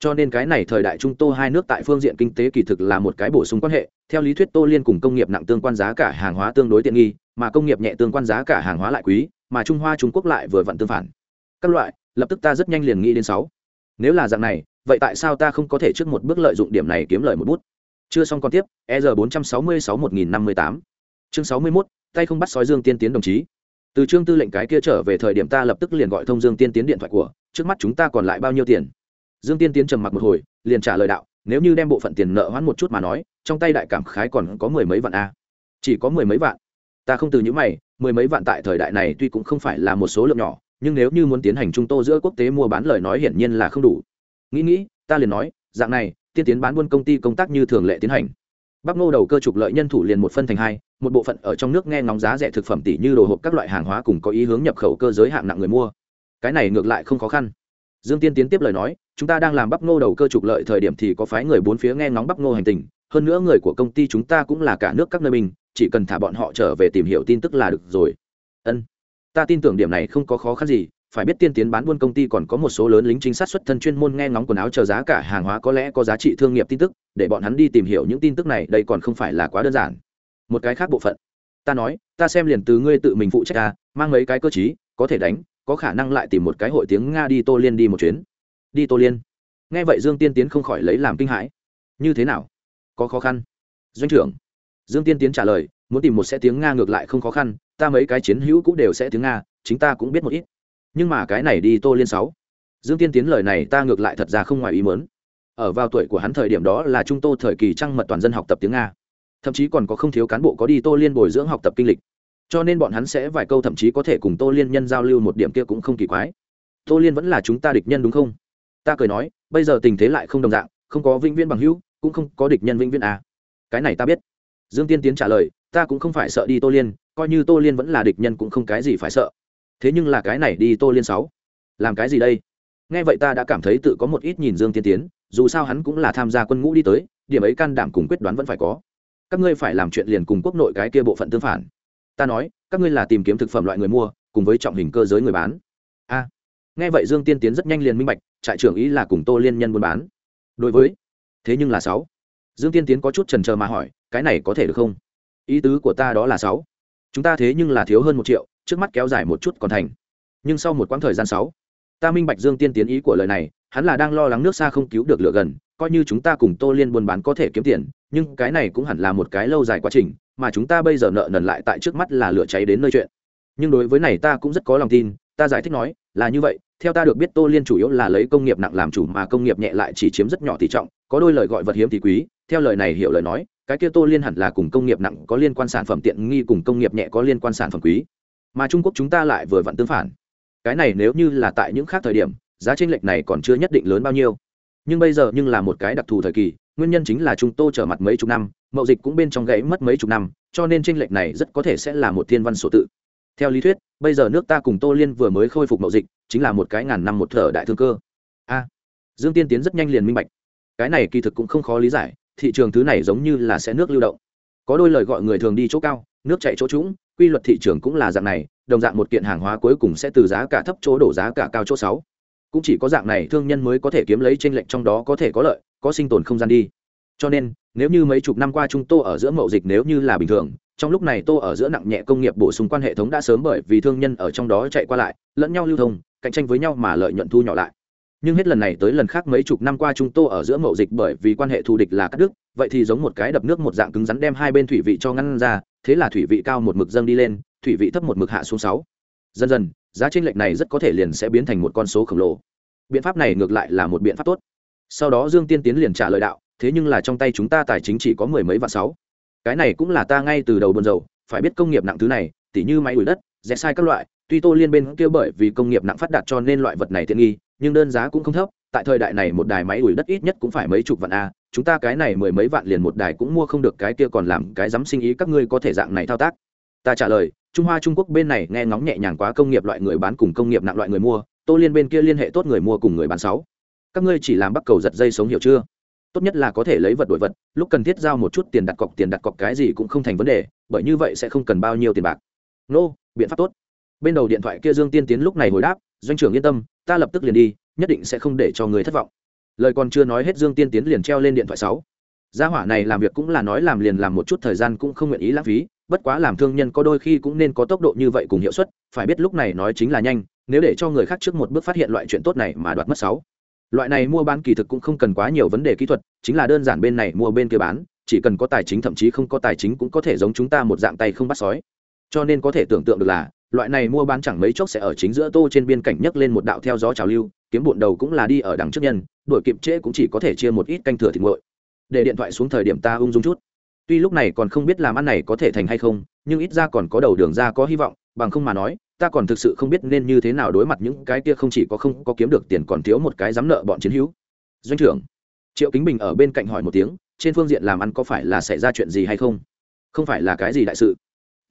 Cho nên cái này thời đại trung tô hai nước tại phương diện kinh tế kỳ thực là một cái bổ sung quan hệ, theo lý thuyết tô liên cùng công nghiệp nặng tương quan giá cả hàng hóa tương đối tiện nghi, mà công nghiệp nhẹ tương quan giá cả hàng hóa lại quý, mà trung hoa trung quốc lại vừa vặn tương phản. Các loại, lập tức ta rất nhanh liền nghĩ đến sáu. Nếu là dạng này vậy tại sao ta không có thể trước một bước lợi dụng điểm này kiếm lời một bút? Chưa xong còn tiếp e r bốn trăm sáu mươi sáu một nghìn năm mươi tám. Chương sáu mươi mốt, tay không bắt sói dương tiên tiến đồng chí. Từ chương tư lệnh cái kia trở về thời điểm ta lập tức liền gọi thông dương tiên tiến điện thoại của, trước mắt chúng ta còn lại bao nhiêu tiền? Dương tiên tiến trầm mặc một hồi, liền trả lời đạo, nếu như đem bộ phận tiền nợ hoãn một chút mà nói, trong tay đại cảm khái còn có mười mấy vạn a. Chỉ có mười mấy vạn. Ta không từ những mày, mười mấy vạn tại thời đại này tuy cũng không phải là một số lượng nhỏ, nhưng nếu như muốn tiến hành trung tô giữa quốc tế mua bán lời nói hiển nhiên là không đủ nghĩ nghĩ, ta liền nói, dạng này, tiên tiến bán buôn công ty công tác như thường lệ tiến hành. Bắc ngô đầu cơ trục lợi nhân thủ liền một phân thành hai, một bộ phận ở trong nước nghe ngóng giá rẻ thực phẩm tỷ như đồ hộp các loại hàng hóa cùng có ý hướng nhập khẩu cơ giới hạng nặng người mua. Cái này ngược lại không khó khăn. Dương tiên tiến tiếp lời nói, chúng ta đang làm bắp ngô đầu cơ trục lợi thời điểm thì có phái người bốn phía nghe ngóng bắp ngô hành tình, hơn nữa người của công ty chúng ta cũng là cả nước các nơi mình, chỉ cần thả bọn họ trở về tìm hiểu tin tức là được rồi. Ân, ta tin tưởng điểm này không có khó khăn gì phải biết tiên tiến bán buôn công ty còn có một số lớn lính chính sát xuất thân chuyên môn nghe ngóng quần áo chờ giá cả hàng hóa có lẽ có giá trị thương nghiệp tin tức, để bọn hắn đi tìm hiểu những tin tức này, đây còn không phải là quá đơn giản. Một cái khác bộ phận. Ta nói, ta xem liền từ ngươi tự mình phụ trách ta mang mấy cái cơ chí có thể đánh, có khả năng lại tìm một cái hội tiếng nga đi tô liên đi một chuyến. Đi tô liên. Nghe vậy dương tiên tiến không khỏi lấy làm kinh hãi. Như thế nào? Có khó khăn. Doanh trưởng. Dương tiên tiến trả lời, muốn tìm một xe tiếng nga ngược lại không khó khăn, ta mấy cái chiến hữu cũng đều sẽ tiếng nga, chính ta cũng biết một ít nhưng mà cái này đi tô liên sáu. Dương tiên tiến lời này ta ngược lại thật ra không ngoài ý mớn ở vào tuổi của hắn thời điểm đó là trung tô thời kỳ trăng mật toàn dân học tập tiếng nga. Thậm chí còn có không thiếu cán bộ có đi tô liên bồi dưỡng học tập kinh lịch. Cho nên bọn hắn sẽ vài câu thậm chí có thể cùng tô liên nhân giao lưu một điểm kia cũng không kỳ quái. Tô liên vẫn là chúng ta địch nhân đúng không? Ta cười nói, bây giờ tình thế lại không đồng dạng, không có vĩnh viễn bằng hữu, cũng không có địch nhân vĩnh viễn à. cái này ta biết. Dương tiên tiến trả lời, ta cũng không phải sợ đi tô liên, coi như tô liên vẫn là địch nhân cũng không cái gì phải sợ thế nhưng là cái này đi tô liên sáu. Làm cái gì đây? Nghe vậy ta đã cảm thấy tự có một ít nhìn dương tiên tiến, dù sao hắn cũng là tham gia quân ngũ đi tới, điểm ấy can đảm cùng quyết đoán vẫn phải có. Các ngươi phải làm chuyện liền cùng quốc nội cái kia bộ phận tương phản. Ta nói, các ngươi là tìm kiếm thực phẩm loại người mua, cùng với trọng hình cơ giới người bán. A. Nghe vậy dương tiên tiến rất nhanh liền minh bạch, trại trưởng ý là cùng tô liên nhân buôn bán. Đối với, thế nhưng là sáu. Dương tiên tiến có chút trần trờ mà hỏi, cái này có thể được không? Ý tứ của ta đó là sáu. Chúng ta thế nhưng là thiếu hơn một triệu trước mắt kéo dài một chút còn thành. Nhưng sau một quãng thời gian sáu, ta minh bạch dương tiên tiến ý của lời này, hắn là đang lo lắng nước xa không cứu được lửa gần, coi như chúng ta cùng tô liên buôn bán có thể kiếm tiền, nhưng cái này cũng hẳn là một cái lâu dài quá trình, mà chúng ta bây giờ nợ nần lại tại trước mắt là lửa cháy đến nơi chuyện. Nhưng đối với này ta cũng rất có lòng tin, ta giải thích nói, là như vậy, theo ta được biết tô liên chủ yếu là lấy công nghiệp nặng làm chủ mà công nghiệp nhẹ lại chỉ chiếm rất nhỏ tỷ trọng, có đôi lời gọi vật hiếm thì quý, theo lời này hiểu lời nói, cái kia tô liên hẳn là cùng công nghiệp nặng có liên quan sản phẩm tiện nghi cùng công nghiệp nhẹ có liên quan sản phẩm quý mà trung quốc chúng ta lại vừa vặn tương phản. Cái này nếu như là tại những khác thời điểm, giá tranh lệch này còn chưa nhất định lớn bao nhiêu. Nhưng bây giờ nhưng là một cái đặc thù thời kỳ, nguyên nhân chính là chúng tôi trở mặt mấy chục năm, mậu dịch cũng bên trong gãy mất mấy chục năm, cho nên tranh lệch này rất có thể sẽ là một thiên văn sổ tự. Theo lý thuyết, bây giờ nước ta cùng tô liên vừa mới khôi phục mậu dịch, chính là một cái ngàn năm một thở đại thương cơ. A, dương tiên tiến rất nhanh liền minh bạch. Cái này kỳ thực cũng không khó lý giải, thị trường thứ này giống như là sẽ nước lưu động. Có đôi lời gọi người thường đi chỗ cao, nước chạy chỗ trũng quy luật thị trường cũng là dạng này, đồng dạng một kiện hàng hóa cuối cùng sẽ từ giá cả thấp chỗ đổ giá cả cao chỗ sáu. Cũng chỉ có dạng này thương nhân mới có thể kiếm lấy tranh lệch trong đó có thể có lợi, có sinh tồn không gian đi. Cho nên, nếu như mấy chục năm qua chúng tô ở giữa mậu dịch nếu như là bình thường, trong lúc này tô ở giữa nặng nhẹ công nghiệp bổ sung quan hệ thống đã sớm bởi vì thương nhân ở trong đó chạy qua lại, lẫn nhau lưu thông, cạnh tranh với nhau mà lợi nhuận thu nhỏ lại. Nhưng hết lần này tới lần khác mấy chục năm qua chúng tô ở giữa mậu dịch bởi vì quan hệ thù địch là cắt đứt vậy thì giống một cái đập nước một dạng cứng rắn đem hai bên thủy vị cho ngăn ra, thế là thủy vị cao một mực dâng đi lên, thủy vị thấp một mực hạ xuống sáu. Dần dần, giá tranh lệch này rất có thể liền sẽ biến thành một con số khổng lồ. Biện pháp này ngược lại là một biện pháp tốt. Sau đó dương tiên tiến liền trả lời đạo, thế nhưng là trong tay chúng ta tài chính chỉ có mười mấy vạn sáu. Cái này cũng là ta ngay từ đầu buồn dầu phải biết công nghiệp nặng thứ này, tỉ như máy ủi đất, rẽ sai các loại, tuy tô liên bên kia bởi vì công nghiệp nặng phát đạt cho nên loại vật này tiện nghi, nhưng đơn giá cũng không thấp, tại thời đại này một đài máy ủi đất ít nhất cũng phải mấy chục vạn a chúng ta cái này mười mấy vạn liền một đài cũng mua không được cái kia còn làm cái dám sinh ý các ngươi có thể dạng này thao tác. Ta trả lời trung hoa trung quốc bên này nghe ngóng nhẹ nhàng quá công nghiệp loại người bán cùng công nghiệp nặng loại người mua tô liên bên kia liên hệ tốt người mua cùng người bán sáu. Các ngươi chỉ làm bắt cầu giật dây sống hiểu chưa? Tốt nhất là có thể lấy vật đổi vật lúc cần thiết giao một chút tiền đặt cọc tiền đặt cọc cái gì cũng không thành vấn đề bởi như vậy sẽ không cần bao nhiêu tiền bạc. Nô、no, biện pháp tốt. Bên đầu điện thoại kia dương tiên tiến lúc này hồi đáp doanh trưởng yên tâm ta lập tức liền đi nhất định sẽ không để cho người thất vọng lời còn chưa nói hết dương tiên tiến liền treo lên điện thoại sáu. Gia hỏa này làm việc cũng là nói làm liền làm một chút thời gian cũng không nguyện ý lãng phí, bất quá làm thương nhân có đôi khi cũng nên có tốc độ như vậy cùng hiệu suất, phải biết lúc này nói chính là nhanh, nếu để cho người khác trước một bước phát hiện loại chuyện tốt này mà đoạt mất sáu. Loại này mua bán kỳ thực cũng không cần quá nhiều vấn đề kỹ thuật, chính là đơn giản bên này mua bên kia bán, chỉ cần có tài chính thậm chí không có tài chính cũng có thể giống chúng ta một dạng tay không bắt sói. Cho nên có thể tưởng tượng được là, loại này mua bán chẳng mấy chốc sẽ ở chính giữa tô trên biên cảnh nhấc lên một đạo theo gió trào lưu kiếm bụn đầu cũng là đi ở đằng trước nhân đổi kịp trễ cũng chỉ có thể chia một ít canh thừa thịt nguội. Để điện thoại xuống thời điểm ta ung dung chút. Tuy lúc này còn không biết làm ăn này có thể thành hay không, nhưng ít ra còn có đầu đường ra có hy vọng, bằng không mà nói, ta còn thực sự không biết nên như thế nào đối mặt những cái kia không chỉ có không có kiếm được tiền còn thiếu một cái dám nợ bọn chiến hữu. Doanh trưởng, triệu kính bình ở bên cạnh hỏi một tiếng, trên phương diện làm ăn có phải là xảy ra chuyện gì hay không? Không phải là cái gì đại sự.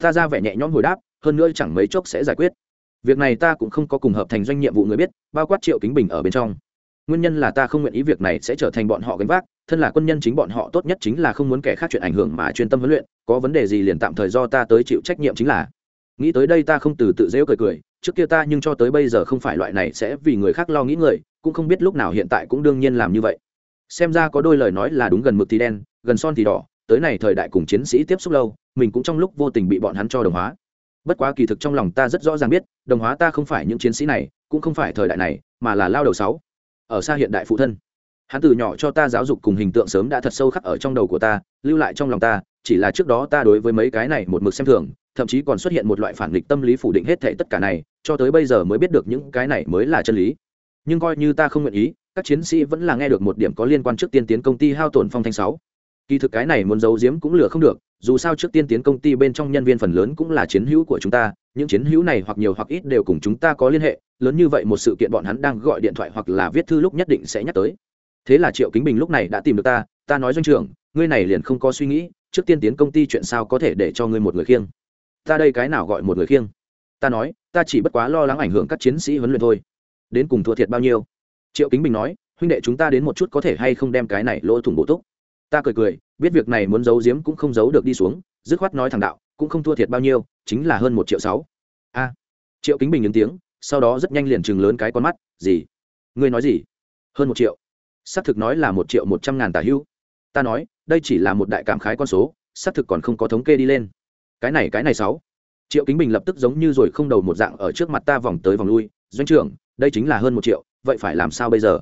Ta ra vẻ nhẹ nhõm hồi đáp, hơn nữa chẳng mấy chốc sẽ giải quyết việc này ta cũng không có cùng hợp thành doanh nhiệm vụ người biết, bao quát triệu kính bình ở bên trong. Nguyên nhân là ta không nguyện ý việc này sẽ trở thành bọn họ gánh vác, thân là quân nhân chính bọn họ tốt nhất chính là không muốn kẻ khác chuyện ảnh hưởng mà chuyên tâm huấn luyện, có vấn đề gì liền tạm thời do ta tới chịu trách nhiệm chính là. Nghĩ tới đây ta không từ tự dễu cười cười, trước kia ta nhưng cho tới bây giờ không phải loại này sẽ vì người khác lo nghĩ người, cũng không biết lúc nào hiện tại cũng đương nhiên làm như vậy. Xem ra có đôi lời nói là đúng gần mực thì đen, gần son thì đỏ, tới này thời đại cùng chiến sĩ tiếp xúc lâu, mình cũng trong lúc vô tình bị bọn hắn cho đồng hóa bất quá kỳ thực trong lòng ta rất rõ ràng biết, đồng hóa ta không phải những chiến sĩ này, cũng không phải thời đại này, mà là lao đầu sáu. Ở xa hiện đại phụ thân. Hắn từ nhỏ cho ta giáo dục cùng hình tượng sớm đã thật sâu khắc ở trong đầu của ta, lưu lại trong lòng ta, chỉ là trước đó ta đối với mấy cái này một mực xem thường, thậm chí còn xuất hiện một loại phản nghịch tâm lý phủ định hết thệ tất cả này, cho tới bây giờ mới biết được những cái này mới là chân lý. Nhưng coi như ta không nguyện ý, các chiến sĩ vẫn là nghe được một điểm có liên quan trước tiên tiến công ty hao tổn phong thanh sáu kỳ thực cái này muốn giấu giếm cũng lừa không được, dù sao trước tiên tiến công ty bên trong nhân viên phần lớn cũng là chiến hữu của chúng ta, những chiến hữu này hoặc nhiều hoặc ít đều cùng chúng ta có liên hệ, lớn như vậy một sự kiện bọn hắn đang gọi điện thoại hoặc là viết thư lúc nhất định sẽ nhắc tới. Thế là triệu kính bình lúc này đã tìm được ta ta nói doanh trưởng, ngươi này liền không có suy nghĩ, trước tiên tiến công ty chuyện sao có thể để cho ngươi một người khiêng? Ta đây cái nào gọi một người khiêng? Ta nói, ta chỉ bất quá lo lắng ảnh hưởng các chiến sĩ huấn luyện thôi. Đến cùng thua thiệt bao nhiêu? Triệu kính bình nói, huynh đệ chúng ta đến một chút có thể hay không đem cái này lỗ thủng bổ túc? Ta cười cười, biết việc này muốn giấu giếm cũng không giấu được đi xuống, dứt khoát nói thẳng đạo, cũng không thua thiệt bao nhiêu, chính là hơn một triệu sáu. A. Triệu kính bình ứng tiếng, sau đó rất nhanh liền chừng lớn cái con mắt, gì? Ngươi nói gì? Hơn một triệu. Xác thực nói là một triệu một trăm ngàn tả hưu. Ta nói, đây chỉ là một đại cảm khái con số, xác thực còn không có thống kê đi lên. Cái này cái này sáu. Triệu kính bình lập tức giống như rồi không đầu một dạng ở trước mặt ta vòng tới vòng lui, doanh trưởng, đây chính là hơn một triệu, vậy phải làm sao bây giờ?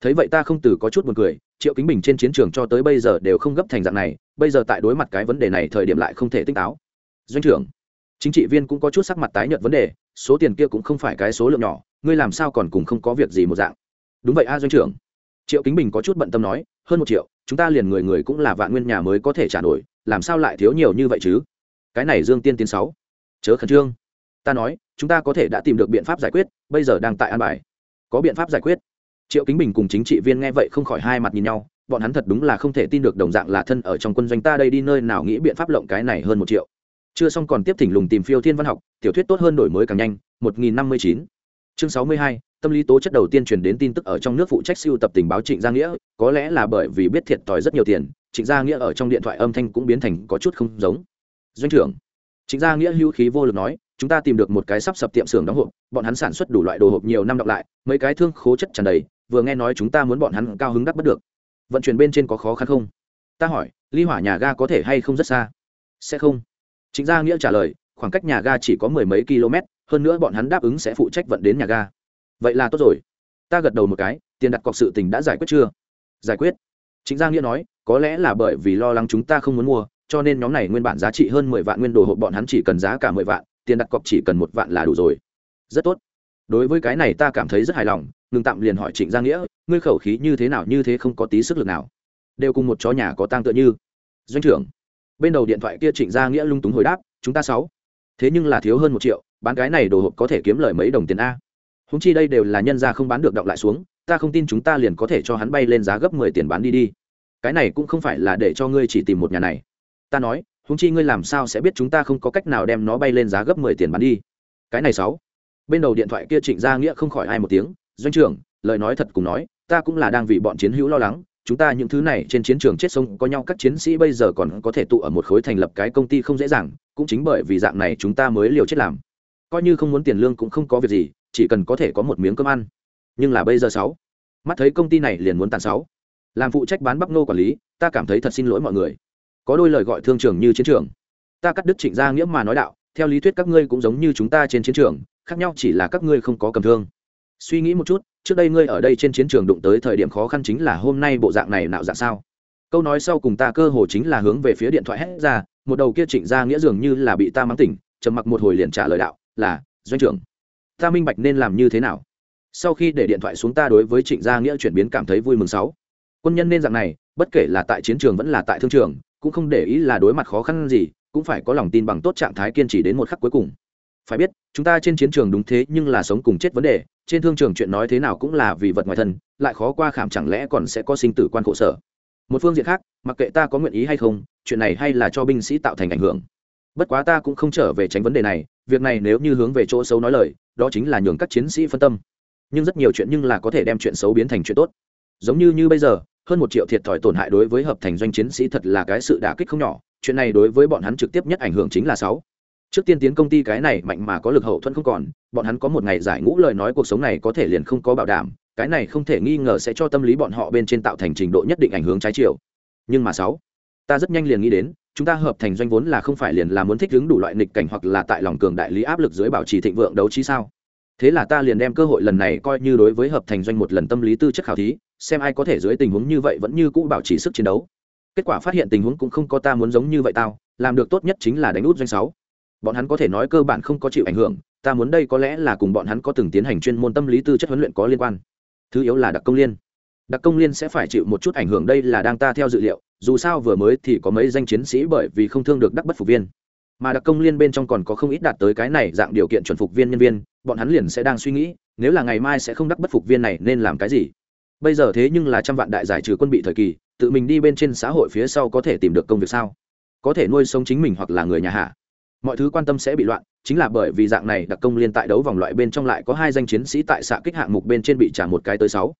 Thấy vậy ta không từ có chút buồn cười triệu kính bình trên chiến trường cho tới bây giờ đều không gấp thành dạng này, bây giờ tại đối mặt cái vấn đề này thời điểm lại không thể tinh táo. Doanh trưởng, chính trị viên cũng có chút sắc mặt tái nhợt vấn đề, số tiền kia cũng không phải cái số lượng nhỏ, ngươi làm sao còn cùng không có việc gì một dạng. Đúng vậy a, doanh trưởng. Triệu kính bình có chút bận tâm nói, hơn một triệu, chúng ta liền người người cũng là vạn nguyên nhà mới có thể trả nổi, làm sao lại thiếu nhiều như vậy chứ? Cái này dương tiên tiến sáu. Chớ khẩn trương. Ta nói, chúng ta có thể đã tìm được biện pháp giải quyết, bây giờ đang tại an bài. Có biện pháp giải quyết triệu kính bình cùng chính trị viên nghe vậy không khỏi hai mặt nhìn nhau, bọn hắn thật đúng là không thể tin được đồng dạng là thân ở trong quân doanh ta đây đi nơi nào nghĩ biện pháp lộng cái này hơn một triệu. Chưa xong còn tiếp thỉnh lùng tìm phiêu thiên văn học, tiểu thuyết tốt hơn đổi mới càng nhanh, một nghìn năm mươi chín. Chương sáu mươi hai, tâm lý tố chất đầu tiên truyền đến tin tức ở trong nước phụ trách siêu tập tình báo trịnh gia nghĩa, có lẽ là bởi vì biết thiệt thòi rất nhiều tiền, trịnh gia nghĩa ở trong điện thoại âm thanh cũng biến thành có chút không giống. Doanh trưởng, trịnh gia nghĩa hữu khí vô lực nói, chúng ta tìm được một cái sắp sập tiệm xưởng đóng hộp, bọn hắn sản xuất đủ loại đồ hộp nhiều năm đọc lại, mấy cái thương khố chất tràn đầy vừa nghe nói chúng ta muốn bọn hắn cao hứng đắc bất được. Vận chuyển bên trên có khó khăn không? Ta hỏi, ly hỏa nhà ga có thể hay không rất xa? Sẽ không. Chính gia nghĩa trả lời, khoảng cách nhà ga chỉ có mười mấy km, hơn nữa bọn hắn đáp ứng sẽ phụ trách vận đến nhà ga. Vậy là tốt rồi. Ta gật đầu một cái, tiền đặt cọc sự tình đã giải quyết chưa? Giải quyết. Chính gia nghĩa nói, có lẽ là bởi vì lo lắng chúng ta không muốn mua, cho nên nhóm này nguyên bản giá trị hơn mười vạn nguyên đồ hộp bọn hắn chỉ cần giá cả mười vạn, tiền đặt cọc chỉ cần một vạn là đủ rồi. Rất tốt. Đối với cái này ta cảm thấy rất hài lòng ngừng tạm liền hỏi trịnh gia nghĩa, ngươi khẩu khí như thế nào, như thế không có tí sức lực nào? Đều cùng một chó nhà có tang tựa như. Doanh trưởng, bên đầu điện thoại kia trịnh gia nghĩa lung túng hồi đáp, chúng ta sáu. Thế nhưng là thiếu hơn một triệu, bán cái này đồ hộp có thể kiếm lời mấy đồng tiền a. Húng chi đây đều là nhân gia không bán được đọng lại xuống, ta không tin chúng ta liền có thể cho hắn bay lên giá gấp mười tiền bán đi đi. Cái này cũng không phải là để cho ngươi chỉ tìm một nhà này. Ta nói húng chi ngươi làm sao sẽ biết chúng ta không có cách nào đem nó bay lên giá gấp mười tiền bán đi? Cái này sáu. Bên đầu điện thoại kia trịnh gia nghĩa không khỏi ai một tiếng doanh trưởng, lời nói thật cùng nói, ta cũng là đang vì bọn chiến hữu lo lắng, chúng ta những thứ này trên chiến trường chết sông có nhau, các chiến sĩ bây giờ còn có thể tụ ở một khối thành lập cái công ty không dễ dàng, cũng chính bởi vì dạng này chúng ta mới liều chết làm. Coi như không muốn tiền lương cũng không có việc gì, chỉ cần có thể có một miếng cơm ăn. Nhưng là bây giờ sáu, mắt thấy công ty này liền muốn tàn sáu. Làm phụ trách bán bắp nô quản lý, ta cảm thấy thật xin lỗi mọi người. Có đôi lời gọi thương trường như chiến trường. Ta cắt đứt trịnh gia nghĩa mà nói đạo, theo lý thuyết các ngươi cũng giống như chúng ta trên chiến trường, khác nhau chỉ là các ngươi không có cầm thương suy nghĩ một chút, trước đây ngươi ở đây trên chiến trường đụng tới thời điểm khó khăn chính là hôm nay bộ dạng này nạo dạng sao? Câu nói sau cùng ta cơ hồ chính là hướng về phía điện thoại hét ra, một đầu kia trịnh ra nghĩa dường như là bị ta mắng tỉnh, trầm mặc một hồi liền trả lời đạo, là, doanh trưởng, ta minh bạch nên làm như thế nào. Sau khi để điện thoại xuống ta đối với trịnh gia nghĩa chuyển biến cảm thấy vui mừng sáu. Quân nhân nên dạng này, bất kể là tại chiến trường vẫn là tại thương trường, cũng không để ý là đối mặt khó khăn gì, cũng phải có lòng tin bằng tốt trạng thái kiên trì đến một khắc cuối cùng phải biết, chúng ta trên chiến trường đúng thế nhưng là sống cùng chết vấn đề, trên thương trường chuyện nói thế nào cũng là vì vật ngoài thân, lại khó qua khảm chẳng lẽ còn sẽ có sinh tử quan khổ sở. Một phương diện khác, mặc kệ ta có nguyện ý hay không, chuyện này hay là cho binh sĩ tạo thành ảnh hưởng. Bất quá ta cũng không trở về tránh vấn đề này, việc này nếu như hướng về chỗ xấu nói lời, đó chính là nhường các chiến sĩ phân tâm. Nhưng rất nhiều chuyện nhưng là có thể đem chuyện xấu biến thành chuyện tốt. Giống như như bây giờ, hơn một triệu thiệt thòi tổn hại đối với hợp thành doanh chiến sĩ thật là cái sự đả kích không nhỏ, chuyện này đối với bọn hắn trực tiếp nhất ảnh hưởng chính là sáu trước tiên tiến công ty cái này mạnh mà có lực hậu thuẫn không còn, bọn hắn có một ngày giải ngũ lời nói cuộc sống này có thể liền không có bảo đảm, cái này không thể nghi ngờ sẽ cho tâm lý bọn họ bên trên tạo thành trình độ nhất định ảnh hưởng trái chiều. Nhưng mà sáu, ta rất nhanh liền nghĩ đến, chúng ta hợp thành doanh vốn là không phải liền là muốn thích ứng đủ loại nghịch cảnh hoặc là tại lòng cường đại lý áp lực dưới bảo trì thịnh vượng đấu trí sao? Thế là ta liền đem cơ hội lần này coi như đối với hợp thành doanh một lần tâm lý tư chất khảo thí, xem ai có thể dưới tình huống như vậy vẫn như cũ bảo trì sức chiến đấu. Kết quả phát hiện tình huống cũng không có ta muốn giống như vậy tao, làm được tốt nhất chính là đánh út doanh sáu bọn hắn có thể nói cơ bản không có chịu ảnh hưởng, ta muốn đây có lẽ là cùng bọn hắn có từng tiến hành chuyên môn tâm lý tư chất huấn luyện có liên quan. Thứ yếu là đặc công liên. Đặc công liên sẽ phải chịu một chút ảnh hưởng đây là đang ta theo dự liệu, dù sao vừa mới thì có mấy danh chiến sĩ bởi vì không thương được đắc bất phục viên. Mà đặc công liên bên trong còn có không ít đạt tới cái này dạng điều kiện chuẩn phục viên nhân viên, bọn hắn liền sẽ đang suy nghĩ, nếu là ngày mai sẽ không đắc bất phục viên này nên làm cái gì? Bây giờ thế nhưng là trăm vạn đại giải trừ quân bị thời kỳ, tự mình đi bên trên xã hội phía sau có thể tìm được công việc sao? Có thể nuôi sống chính mình hoặc là người nhà hạ mọi thứ quan tâm sẽ bị loạn, chính là bởi vì dạng này đặc công liên tại đấu vòng loại bên trong lại có hai danh chiến sĩ tại xạ kích hạng mục bên trên bị trả một cái tới sáu.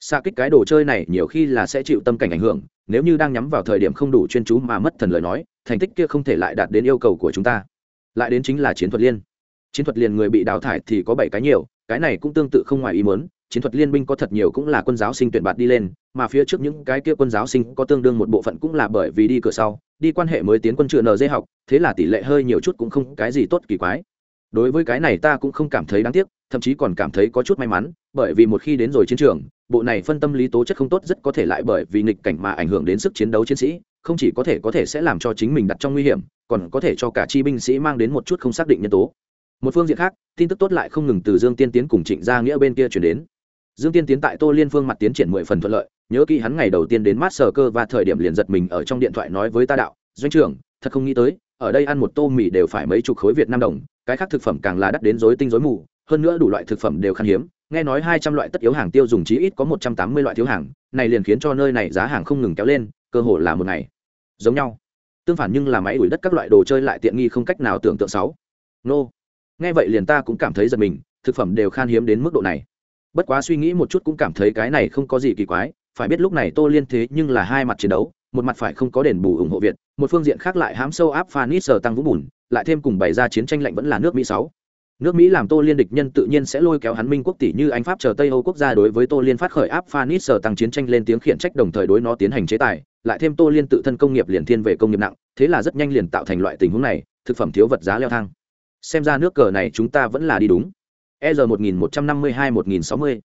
Xạ kích cái đồ chơi này nhiều khi là sẽ chịu tâm cảnh ảnh hưởng, nếu như đang nhắm vào thời điểm không đủ chuyên chú mà mất thần lời nói, thành tích kia không thể lại đạt đến yêu cầu của chúng ta. Lại đến chính là chiến thuật liên. Chiến thuật liên người bị đào thải thì có bảy cái nhiều, cái này cũng tương tự không ngoài ý muốn, chiến thuật liên binh có thật nhiều cũng là quân giáo sinh tuyển bạt đi lên, mà phía trước những cái kia quân giáo sinh có tương đương một bộ phận cũng là bởi vì đi cửa sau đi quan hệ mới tiến quân chữa nd học, thế là tỷ lệ hơi nhiều chút cũng không cái gì tốt kỳ quái. Đối với cái này ta cũng không cảm thấy đáng tiếc, thậm chí còn cảm thấy có chút may mắn, bởi vì một khi đến rồi chiến trường, bộ này phân tâm lý tố chất không tốt rất có thể lại bởi vì nghịch cảnh mà ảnh hưởng đến sức chiến đấu chiến sĩ, không chỉ có thể có thể sẽ làm cho chính mình đặt trong nguy hiểm, còn có thể cho cả chi binh sĩ mang đến một chút không xác định nhân tố. Một phương diện khác, tin tức tốt lại không ngừng từ dương tiên tiến cùng trịnh gia nghĩa bên kia chuyển đến dương tiên tiến tại tô liên phương mặt tiến triển mười phần thuận lợi, nhớ kỹ hắn ngày đầu tiên đến mát sờ cơ và thời điểm liền giật mình ở trong điện thoại nói với ta đạo, doanh trưởng, thật không nghĩ tới, ở đây ăn một tô mì đều phải mấy chục khối việt nam đồng, cái khác thực phẩm càng là đắt đến rối tinh rối mù, hơn nữa đủ loại thực phẩm đều khan hiếm, nghe nói hai trăm loại tất yếu hàng tiêu dùng chí ít có một trăm tám mươi loại thiếu hàng, này liền khiến cho nơi này giá hàng không ngừng kéo lên, cơ hồ là một ngày. Giống nhau. Tương phản nhưng là máy đuổi đất các loại đồ chơi lại tiện nghi không cách nào tưởng tượng sáu. Nô. Nghe vậy liền ta cũng cảm thấy giật mình, thực phẩm đều khan hiếm đến mức độ này bất quá suy nghĩ một chút cũng cảm thấy cái này không có gì kỳ quái, phải biết lúc này tô liên thế nhưng là hai mặt chiến đấu, một mặt phải không có đền bù ủng hộ việt, một phương diện khác lại hám sâu áp phanit sờ tăng vũ bùn, lại thêm cùng bày ra chiến tranh lạnh vẫn là nước mỹ sáu. Nước mỹ làm tô liên địch nhân tự nhiên sẽ lôi kéo hắn minh quốc tỷ như anh pháp chờ tây âu quốc gia đối với tô liên phát khởi áp phanit sờ tăng chiến tranh lên tiếng khiển trách đồng thời đối nó tiến hành chế tài, lại thêm tô liên tự thân công nghiệp liền thiên về công nghiệp nặng, thế là rất nhanh liền tạo thành loại tình huống này, thực phẩm thiếu vật giá leo thang. Xem ra nước cờ này chúng ta vẫn là đi đúng e r một nghìn một trăm năm mươi hai, một nghìn sáu mươi.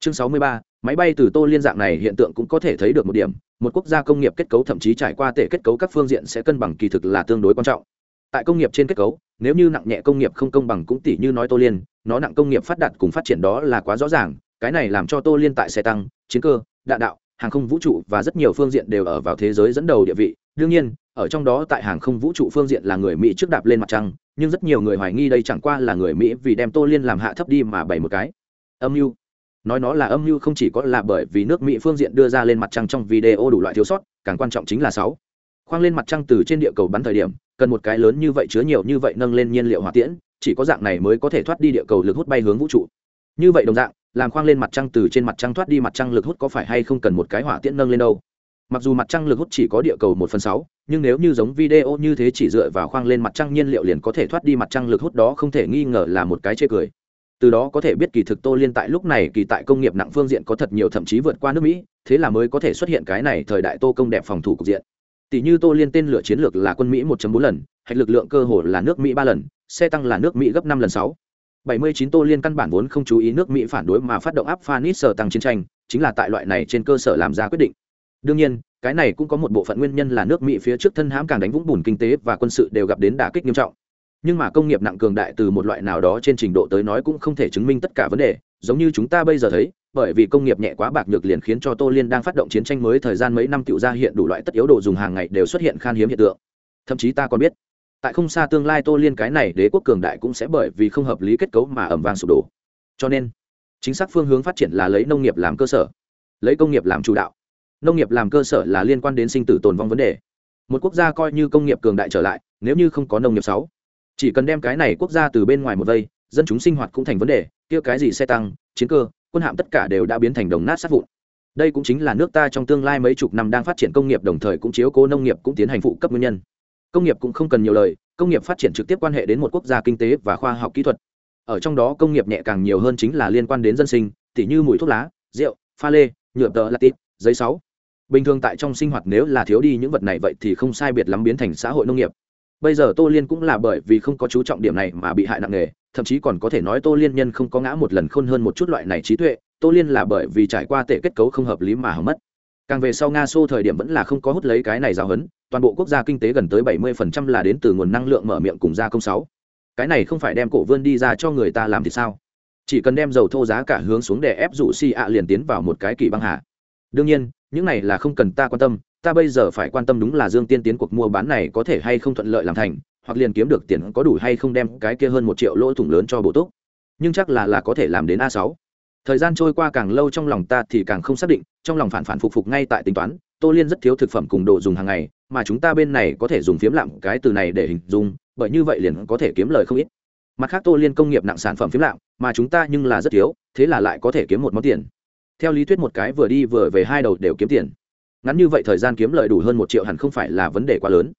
Chương sáu mươi ba, máy bay từ tô liên dạng này hiện tượng cũng có thể thấy được một điểm, một quốc gia công nghiệp kết cấu thậm chí trải qua tệ kết cấu các phương diện sẽ cân bằng kỳ thực là tương đối quan trọng. Tại công nghiệp trên kết cấu, nếu như nặng nhẹ công nghiệp không công bằng cũng tỷ như nói tô liên, nó nặng công nghiệp phát đạt cùng phát triển đó là quá rõ ràng, cái này làm cho tô liên tại xe tăng, chiến cơ, đạn đạo, hàng không vũ trụ và rất nhiều phương diện đều ở vào thế giới dẫn đầu địa vị. Đương nhiên, ở trong đó tại hàng không vũ trụ phương diện là người mỹ trước đạp lên mặt trăng nhưng rất nhiều người hoài nghi đây chẳng qua là người mỹ vì đem tô liên làm hạ thấp đi mà bày một cái. Âm mưu. Nói nó là âm mưu không chỉ có là bởi vì nước mỹ phương diện đưa ra lên mặt trăng trong video đủ loại thiếu sót, càng quan trọng chính là sáu. Khoang lên mặt trăng từ trên địa cầu bắn thời điểm, cần một cái lớn như vậy chứa nhiều như vậy nâng lên nhiên liệu hỏa tiễn, chỉ có dạng này mới có thể thoát đi địa cầu lực hút bay hướng vũ trụ. Như vậy đồng dạng, làm khoang lên mặt trăng từ trên mặt trăng thoát đi mặt trăng lực hút có phải hay không cần một cái hỏa tiễn nâng lên đâu? Mặc dù mặt trăng lực hút chỉ có địa cầu một phần sáu, nhưng nếu như giống video như thế chỉ dựa vào khoang lên mặt trăng nhiên liệu liền có thể thoát đi mặt trăng lực hút đó không thể nghi ngờ là một cái chê cười. Từ đó có thể biết kỳ thực tô liên tại lúc này kỳ tại công nghiệp nặng phương diện có thật nhiều thậm chí vượt qua nước mỹ, thế là mới có thể xuất hiện cái này thời đại tô công đẹp phòng thủ cục diện. Tỷ như tô liên tên lửa chiến lược là quân mỹ 1.4 lần, hạch lực lượng cơ hồ là nước mỹ ba lần, xe tăng là nước mỹ gấp năm lần sáu. 79 tô liên căn bản vốn không chú ý nước mỹ phản đối mà phát động áp phanis sở tăng chiến tranh, chính là tại loại này trên cơ sở làm ra quyết định đương nhiên, cái này cũng có một bộ phận nguyên nhân là nước mỹ phía trước thân hãm càng đánh vũng bùn kinh tế và quân sự đều gặp đến đả kích nghiêm trọng. Nhưng mà công nghiệp nặng cường đại từ một loại nào đó trên trình độ tới nói cũng không thể chứng minh tất cả vấn đề, giống như chúng ta bây giờ thấy, bởi vì công nghiệp nhẹ quá bạc nhược liền khiến cho tô liên đang phát động chiến tranh mới thời gian mấy năm cựu ra hiện đủ loại tất yếu đồ dùng hàng ngày đều xuất hiện khan hiếm hiện tượng. Thậm chí ta còn biết, tại không xa tương lai tô liên cái này đế quốc cường đại cũng sẽ bởi vì không hợp lý kết cấu mà ẩm vàng sụp đổ. Cho nên, chính xác phương hướng phát triển là lấy nông nghiệp làm cơ sở, lấy công nghiệp làm chủ đạo nông nghiệp làm cơ sở là liên quan đến sinh tử tồn vong vấn đề. Một quốc gia coi như công nghiệp cường đại trở lại, nếu như không có nông nghiệp sáu, chỉ cần đem cái này quốc gia từ bên ngoài một vây, dân chúng sinh hoạt cũng thành vấn đề, kia cái gì xe tăng, chiến cơ, quân hạm tất cả đều đã biến thành đồng nát sát vụn. Đây cũng chính là nước ta trong tương lai mấy chục năm đang phát triển công nghiệp đồng thời cũng chiếu cố nông nghiệp cũng tiến hành phụ cấp nguyên nhân. Công nghiệp cũng không cần nhiều lời, công nghiệp phát triển trực tiếp quan hệ đến một quốc gia kinh tế và khoa học kỹ thuật. Ở trong đó công nghiệp nhẹ càng nhiều hơn chính là liên quan đến dân sinh, tỉ như mùi thuốc lá, rượu, pha lê, nhựa tờ latit giấy sáu bình thường tại trong sinh hoạt nếu là thiếu đi những vật này vậy thì không sai biệt lắm biến thành xã hội nông nghiệp. Bây giờ tô liên cũng là bởi vì không có chú trọng điểm này mà bị hại nặng nề, thậm chí còn có thể nói tô liên nhân không có ngã một lần khôn hơn một chút loại này trí tuệ, tô liên là bởi vì trải qua tệ kết cấu không hợp lý mà hỏng mất. Càng về sau nga xô thời điểm vẫn là không có hút lấy cái này giáo hấn toàn bộ quốc gia kinh tế gần tới bảy mươi phần trăm là đến từ nguồn năng lượng mở miệng cùng gia công sáu. Cái này không phải đem cổ vươn đi ra cho người ta làm thì sao? Chỉ cần đem dầu thô giá cả hướng xuống để ép dụ si ạ liền tiến vào một cái kỳ băng hạ đương nhiên, những này là không cần ta quan tâm, ta bây giờ phải quan tâm đúng là dương tiên tiến cuộc mua bán này có thể hay không thuận lợi làm thành, hoặc liền kiếm được tiền có đủ hay không đem cái kia hơn một triệu lỗ thủng lớn cho bộ túc. Nhưng chắc là là có thể làm đến a sáu. Thời gian trôi qua càng lâu trong lòng ta thì càng không xác định, trong lòng phản phản phục phục ngay tại tính toán, tô liên rất thiếu thực phẩm cùng đồ dùng hàng ngày, mà chúng ta bên này có thể dùng phiếm lạm cái từ này để hình dung, bởi như vậy liền có thể kiếm lời không ít. Mặt khác tô liên công nghiệp nặng sản phẩm phiếm lạm, mà chúng ta nhưng là rất thiếu, thế là lại có thể kiếm một món tiền theo lý thuyết một cái vừa đi vừa về hai đầu đều kiếm tiền. Ngắn như vậy thời gian kiếm lời đủ hơn một triệu hẳn không phải là vấn đề quá lớn.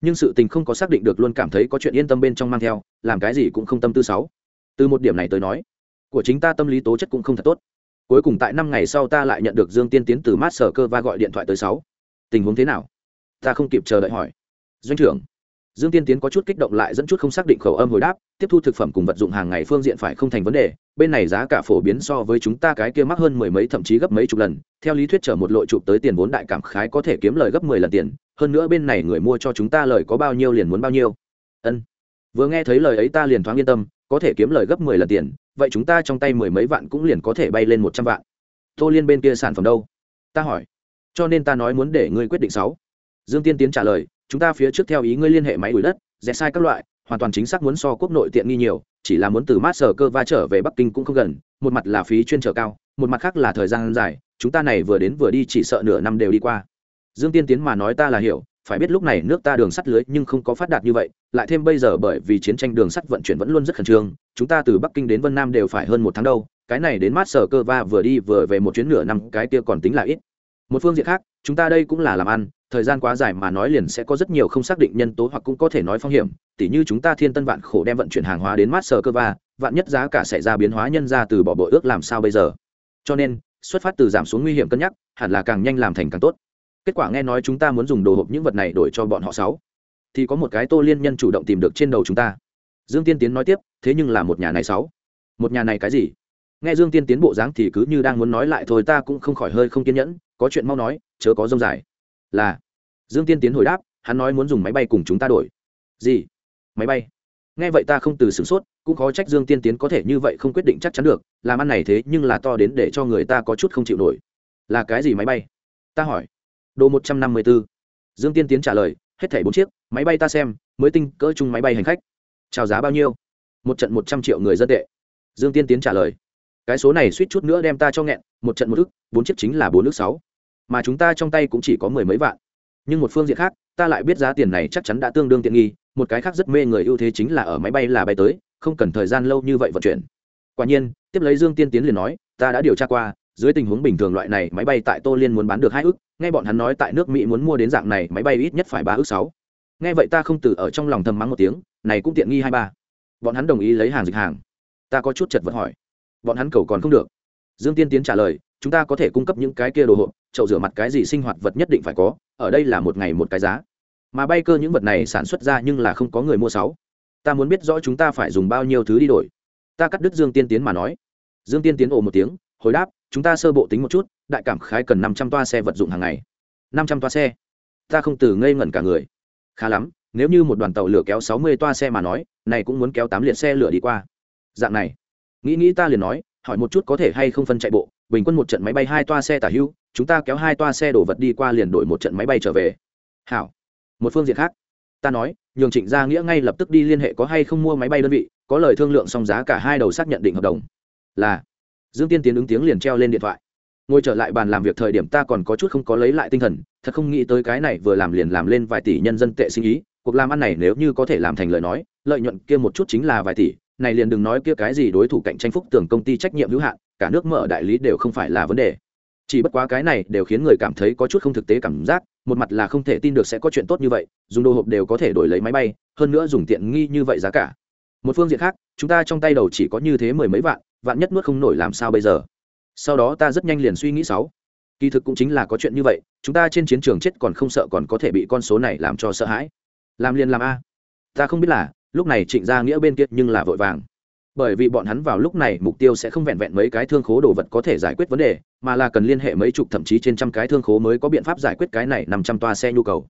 Nhưng sự tình không có xác định được luôn cảm thấy có chuyện yên tâm bên trong mang theo, làm cái gì cũng không tâm tư sáu. Từ một điểm này tới nói, của chính ta tâm lý tố chất cũng không thật tốt. Cuối cùng tại năm ngày sau ta lại nhận được dương tiên tiến từ mát sở cơ và gọi điện thoại tới sáu. Tình huống thế nào? Ta không kịp chờ đợi hỏi. Doanh trưởng dương tiên tiến có chút kích động lại dẫn chút không xác định khẩu âm hồi đáp, tiếp thu thực phẩm cùng vật dụng hàng ngày phương diện phải không thành vấn đề, bên này giá cả phổ biến so với chúng ta cái kia mắc hơn mười mấy, thậm chí gấp mấy chục lần, theo lý thuyết chở một lội chụp tới tiền vốn đại cảm khái có thể kiếm lời gấp mười lần tiền, hơn nữa bên này người mua cho chúng ta lời có bao nhiêu liền muốn bao nhiêu. Ân. Vừa nghe thấy lời ấy ta liền thoáng yên tâm, có thể kiếm lời gấp mười lần tiền, vậy chúng ta trong tay mười mấy vạn cũng liền có thể bay lên một trăm vạn. Tô liên bên kia sản phẩm đâu? Ta hỏi. Cho nên ta nói muốn để ngươi quyết định sáu. Dương tiên tiến trả lời chúng ta phía trước theo ý ngươi liên hệ máy đuổi đất, rẽ sai các loại, hoàn toàn chính xác muốn so quốc nội tiện nghi nhiều, chỉ là muốn từ mát sở cơ va trở về bắc kinh cũng không gần, một mặt là phí chuyên trở cao, một mặt khác là thời gian dài, chúng ta này vừa đến vừa đi chỉ sợ nửa năm đều đi qua. Dương tiên tiến mà nói ta là hiểu, phải biết lúc này nước ta đường sắt lưới nhưng không có phát đạt như vậy, lại thêm bây giờ bởi vì chiến tranh đường sắt vận chuyển vẫn luôn rất khẩn trương, chúng ta từ bắc kinh đến vân nam đều phải hơn một tháng đâu, cái này đến mát sở cơ va vừa đi vừa về một chuyến nửa năm, cái kia còn tính là ít. Một phương diện khác, chúng ta đây cũng là làm ăn thời gian quá dài mà nói liền sẽ có rất nhiều không xác định nhân tố hoặc cũng có thể nói phong hiểm, tỉ như chúng ta thiên tân vạn khổ đem vận chuyển hàng hóa đến mát sơ cơ va vạn nhất giá cả xảy ra biến hóa nhân ra từ bỏ bội ước làm sao bây giờ? Cho nên, xuất phát từ giảm xuống nguy hiểm cân nhắc, hẳn là càng nhanh làm thành càng tốt. Kết quả nghe nói chúng ta muốn dùng đồ hộp những vật này đổi cho bọn họ sáu. Thì có một cái tô liên nhân chủ động tìm được trên đầu chúng ta. Dương tiên tiến nói tiếp, thế nhưng là một nhà này sáu. Một nhà này cái gì? Nghe dương tiên tiến bộ dáng thì cứ như đang muốn nói lại thôi, ta cũng không khỏi hơi không kiên nhẫn, có chuyện mau nói, chớ có rông dài là, dương tiên tiến hồi đáp, hắn nói muốn dùng máy bay cùng chúng ta đổi. Gì? Máy bay? Nghe vậy ta không từ sửng sốt, cũng khó trách dương tiên tiến có thể như vậy không quyết định chắc chắn được, làm ăn này thế nhưng là to đến để cho người ta có chút không chịu nổi. Là cái gì máy bay? Ta hỏi. Đồ một trăm năm mươi b ố dương tiên tiến trả lời, hết thảy bốn chiếc, máy bay ta xem, mới tinh cỡ chung máy bay hành khách. Chào giá bao nhiêu? Một trận một trăm triệu người dân tệ. Dương tiên tiến trả lời. Cái số này suýt chút nữa đem ta cho nghẹn, một trận một ức, bốn chiếc chính là bốn ước sáu mà chúng ta trong tay cũng chỉ có mười mấy vạn. Nhưng một phương diện khác, ta lại biết giá tiền này chắc chắn đã tương đương tiện nghi, một cái khác rất mê người ưu thế chính là ở máy bay là bay tới, không cần thời gian lâu như vậy vận chuyển. Quả nhiên, tiếp lấy dương tiên tiến liền nói, ta đã điều tra qua, dưới tình huống bình thường loại này, máy bay tại tô liên muốn bán được hai ước nghe bọn hắn nói tại nước mỹ muốn mua đến dạng này, máy bay ít nhất phải ba ước sáu. Nghe vậy ta không từ ở trong lòng thầm mắng một tiếng, này cũng tiện nghi hai ba. Bọn hắn đồng ý lấy hàng dịch hàng. Ta có chút chật vật hỏi. Bọn hắn cầu còn không được. Dương tiên tiến trả lời chúng ta có thể cung cấp những cái kia đồ hộp, chậu rửa mặt cái gì sinh hoạt vật nhất định phải có, ở đây là một ngày một cái giá. Mà bay cơ những vật này sản xuất ra nhưng là không có người mua sáu. Ta muốn biết rõ chúng ta phải dùng bao nhiêu thứ đi đổi. Ta cắt đứt dương tiên tiến mà nói. Dương tiên tiến ồ một tiếng, hồi đáp, chúng ta sơ bộ tính một chút, đại cảm khái cần năm trăm toa xe vật dụng hàng ngày. năm trăm toa xe. Ta không từ ngây ngẩn cả người. Khá lắm, nếu như một đoàn tàu lửa kéo sáu mươi toa xe mà nói, này cũng muốn kéo tám liệt xe lửa đi qua. Dạng này. Nghĩ nghĩ ta liền nói hỏi một chút có thể hay không phân chạy bộ, bình quân một trận máy bay hai toa xe tả hưu, chúng ta kéo hai toa xe đổ vật đi qua liền đổi một trận máy bay trở về. Hảo. Một phương diện khác, ta nói, nhường trịnh gia nghĩa ngay lập tức đi liên hệ có hay không mua máy bay đơn vị, có lời thương lượng xong giá cả hai đầu xác nhận định hợp đồng. Là. Dương tiên tiến ứng tiếng liền treo lên điện thoại. Ngồi trở lại bàn làm việc thời điểm ta còn có chút không có lấy lại tinh thần, thật không nghĩ tới cái này vừa làm liền làm lên vài tỷ nhân dân tệ sinh ý, cuộc làm ăn này nếu như có thể làm thành lời nói, lợi nhuận kia một chút chính là vài tỷ này liền đừng nói kia cái gì đối thủ cạnh tranh phúc tưởng công ty trách nhiệm hữu hạn, cả nước mở đại lý đều không phải là vấn đề. Chỉ bất quá cái này đều khiến người cảm thấy có chút không thực tế cảm giác, một mặt là không thể tin được sẽ có chuyện tốt như vậy, dùng đồ hộp đều có thể đổi lấy máy bay, hơn nữa dùng tiện nghi như vậy giá cả. Một phương diện khác, chúng ta trong tay đầu chỉ có như thế mười mấy vạn vạn nhất nuốt không nổi làm sao bây giờ? Sau đó ta rất nhanh liền suy nghĩ sáu. Kỳ thực cũng chính là có chuyện như vậy, chúng ta trên chiến trường chết còn không sợ còn có thể bị con số này làm cho sợ hãi. Làm liền làm a. Ta không biết là lúc này trịnh gia nghĩa bên kia nhưng là vội vàng. Bởi vì bọn hắn vào lúc này mục tiêu sẽ không vẹn vẹn mấy cái thương khố đồ vật có thể giải quyết vấn đề, mà là cần liên hệ mấy chục thậm chí trên trăm cái thương khố mới có biện pháp giải quyết cái này nằm trăm toa xe nhu cầu.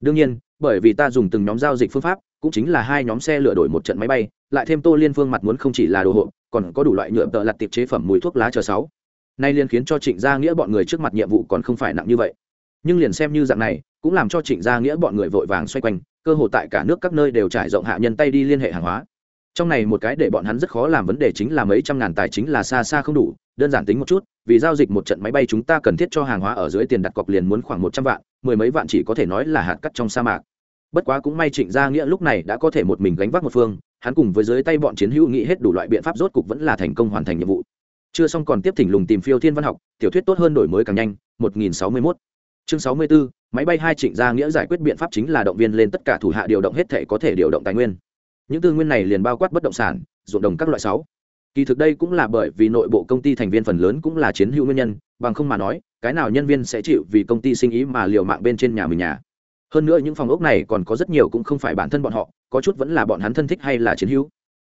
Đương nhiên, bởi vì ta dùng từng nhóm giao dịch phương pháp, cũng chính là hai nhóm xe lựa đổi một trận máy bay, lại thêm tô liên phương mặt muốn không chỉ là đồ hộ còn có đủ loại nhựa tợ lặt tiệp chế phẩm mùi thuốc lá chờ sáu. Nay liên khiến cho trịnh gia nghĩa bọn người trước mặt nhiệm vụ còn không phải nặng như vậy. Nhưng liền xem như dạng này, cũng làm cho trịnh gia nghĩa bọn người vội vàng xoay quanh cơ hội tại cả nước các nơi đều trải rộng hạ nhân tay đi liên hệ hàng hóa. Trong này một cái để bọn hắn rất khó làm vấn đề chính là mấy trăm ngàn tài chính là xa xa không đủ, đơn giản tính một chút, vì giao dịch một trận máy bay chúng ta cần thiết cho hàng hóa ở dưới tiền đặt cọc liền muốn khoảng một trăm vạn, mười mấy vạn chỉ có thể nói là hạt cắt trong sa mạc. Bất quá cũng may trịnh gia nghĩa lúc này đã có thể một mình gánh vác một phương, hắn cùng với dưới tay bọn chiến hữu nghĩ hết đủ loại biện pháp rốt cục vẫn là thành công hoàn thành nhiệm vụ. Chưa xong còn tiếp thỉnh lùng tìm phiêu thiên văn học, tiểu thuyết tốt hơn đổi mới càng nhanh 1061 chương 64 máy bay hai trịnh gia nghĩa giải quyết biện pháp chính là động viên lên tất cả thủ hạ điều động hết thể có thể điều động tài nguyên. Những tư nguyên này liền bao quát bất động sản, ruộng đồng các loại sáu. Kỳ thực đây cũng là bởi vì nội bộ công ty thành viên phần lớn cũng là chiến hữu nguyên nhân, bằng không mà nói, cái nào nhân viên sẽ chịu vì công ty sinh ý mà liều mạng bên trên nhà mình nhà. Hơn nữa những phòng ốc này còn có rất nhiều cũng không phải bản thân bọn họ, có chút vẫn là bọn hắn thân thích hay là chiến hữu.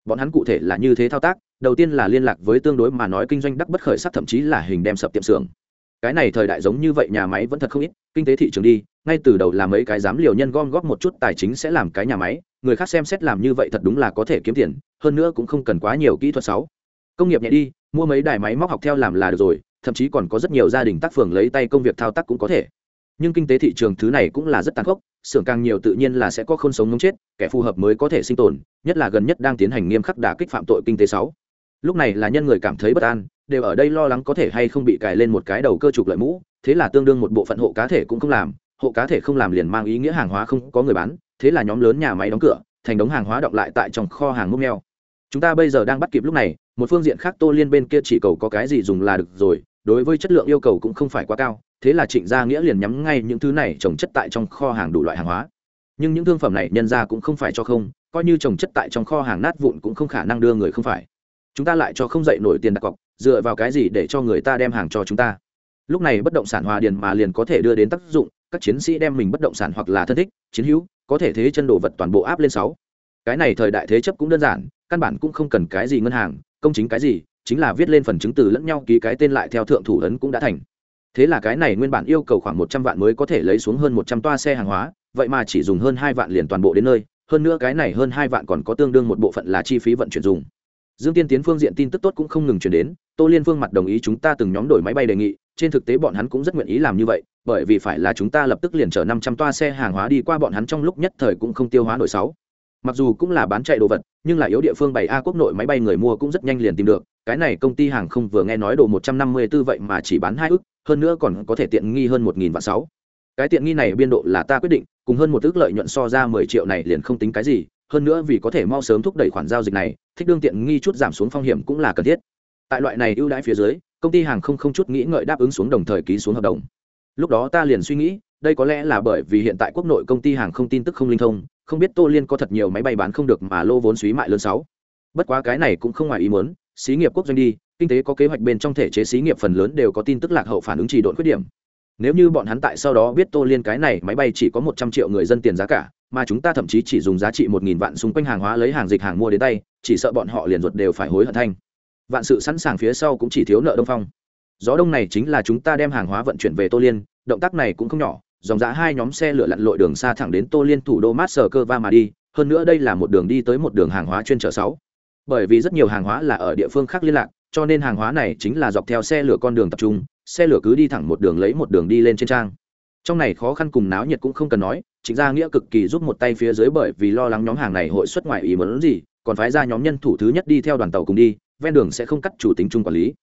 Bọn hắn cụ thể là như thế thao tác, đầu tiên là liên lạc với tương đối mà nói kinh doanh đắc bất khởi sắc, thậm chí là hình đem sập tiệm xưởng cái này thời đại giống như vậy nhà máy vẫn thật không ít, kinh tế thị trường đi, ngay từ đầu là mấy cái dám liều nhân gom góp một chút tài chính sẽ làm cái nhà máy, người khác xem xét làm như vậy thật đúng là có thể kiếm tiền, hơn nữa cũng không cần quá nhiều kỹ thuật sáu công nghiệp nhẹ đi, mua mấy đài máy móc học theo làm là được rồi, thậm chí còn có rất nhiều gia đình tác phường lấy tay công việc thao tác cũng có thể. Nhưng kinh tế thị trường thứ này cũng là rất tàn khốc, xưởng càng nhiều tự nhiên là sẽ có khôn sống ngống chết, kẻ phù hợp mới có thể sinh tồn, nhất là gần nhất đang tiến hành nghiêm khắc đả kích phạm tội kinh tế sáu lúc này là nhân người cảm thấy bất an đều ở đây lo lắng có thể hay không bị cài lên một cái đầu cơ trục lợi mũ, thế là tương đương một bộ phận hộ cá thể cũng không làm, hộ cá thể không làm liền mang ý nghĩa hàng hóa không có người bán, thế là nhóm lớn nhà máy đóng cửa, thành đống hàng hóa đọng lại tại trong kho hàng múc neo chúng ta bây giờ đang bắt kịp lúc này, một phương diện khác tô liên bên kia chỉ cầu có cái gì dùng là được rồi, đối với chất lượng yêu cầu cũng không phải quá cao, thế là trịnh gia nghĩa liền nhắm ngay những thứ này trồng chất tại trong kho hàng đủ loại hàng hóa. Nhưng những thương phẩm này nhân ra cũng không phải cho không, coi như trồng chất tại trong kho hàng nát vụn cũng không khả năng đưa người không phải chúng ta lại cho không dậy nổi tiền đặt cọc, dựa vào cái gì để cho người ta đem hàng cho chúng ta? Lúc này bất động sản hòa điền mà liền có thể đưa đến tác dụng, các chiến sĩ đem mình bất động sản hoặc là thân thích, chiến hữu, có thể thế chân đồ vật toàn bộ áp lên sáu. Cái này thời đại thế chấp cũng đơn giản, căn bản cũng không cần cái gì ngân hàng, công chính cái gì, chính là viết lên phần chứng từ lẫn nhau ký cái tên lại theo thượng thủ ấn cũng đã thành. Thế là cái này nguyên bản yêu cầu khoảng một trăm vạn mới có thể lấy xuống hơn một trăm toa xe hàng hóa, vậy mà chỉ dùng hơn hai vạn liền toàn bộ đến nơi, hơn nữa cái này hơn hai vạn còn có tương đương một bộ phận là chi phí vận chuyển dùng dương tiên tiến phương diện tin tức tốt cũng không ngừng chuyển đến, tô liên phương mặt đồng ý chúng ta từng nhóm đổi máy bay đề nghị, trên thực tế bọn hắn cũng rất nguyện ý làm như vậy, bởi vì phải là chúng ta lập tức liền chở năm trăm toa xe hàng hóa đi qua bọn hắn trong lúc nhất thời cũng không tiêu hóa nổi sáu. Mặc dù cũng là bán chạy đồ vật, nhưng là yếu địa phương bảy a quốc nội máy bay người mua cũng rất nhanh liền tìm được, cái này công ty hàng không vừa nghe nói đồ một trăm năm mươi 154 vậy mà chỉ bán hai ức, hơn nữa còn có thể tiện nghi hơn một nghìn vạn sáu. Cái tiện nghi này biên độ là ta quyết định, cùng hơn một ước lợi nhuận so ra mười triệu này liền không tính cái gì, hơn nữa vì có thể mau sớm thúc đẩy khoản giao dịch này thích đương tiện nghi chút giảm xuống phong hiểm cũng là cần thiết. Tại loại này ưu đãi phía dưới, công ty hàng không không chút nghĩ ngợi đáp ứng xuống đồng thời ký xuống hợp đồng. Lúc đó ta liền suy nghĩ, đây có lẽ là bởi vì hiện tại quốc nội công ty hàng không tin tức không linh thông, không biết tô liên có thật nhiều máy bay bán không được mà lô vốn suy mại lớn sáu. Bất quá cái này cũng không ngoài ý muốn, xí nghiệp quốc doanh đi, kinh tế có kế hoạch bên trong thể chế xí nghiệp phần lớn đều có tin tức lạc hậu phản ứng chỉ độn khuyết điểm. Nếu như bọn hắn tại sau đó biết tô liên cái này máy bay chỉ có một trăm triệu người dân tiền giá cả mà chúng ta thậm chí chỉ dùng giá trị một nghìn vạn xung quanh hàng hóa lấy hàng dịch hàng mua đến tay, chỉ sợ bọn họ liền ruột đều phải hối hận thanh. Vạn sự sẵn sàng phía sau cũng chỉ thiếu nợ đông phong. Gió đông này chính là chúng ta đem hàng hóa vận chuyển về tô liên, động tác này cũng không nhỏ, dòng giá hai nhóm xe lửa lặn lội đường xa thẳng đến tô liên thủ đô mát sờ cơ va mà đi, hơn nữa đây là một đường đi tới một đường hàng hóa chuyên chở sáu. Bởi vì rất nhiều hàng hóa là ở địa phương khác liên lạc, cho nên hàng hóa này chính là dọc theo xe lửa con đường tập trung, xe lửa cứ đi thẳng một đường lấy một đường đi lên trên trang. Trong này khó khăn cùng náo nhiệt cũng không cần nói chính gia nghĩa cực kỳ giúp một tay phía dưới bởi vì lo lắng nhóm hàng này hội xuất ngoại ý muốn gì, còn phái ra nhóm nhân thủ thứ nhất đi theo đoàn tàu cùng đi, ven đường sẽ không cắt chủ tính chung quản lý.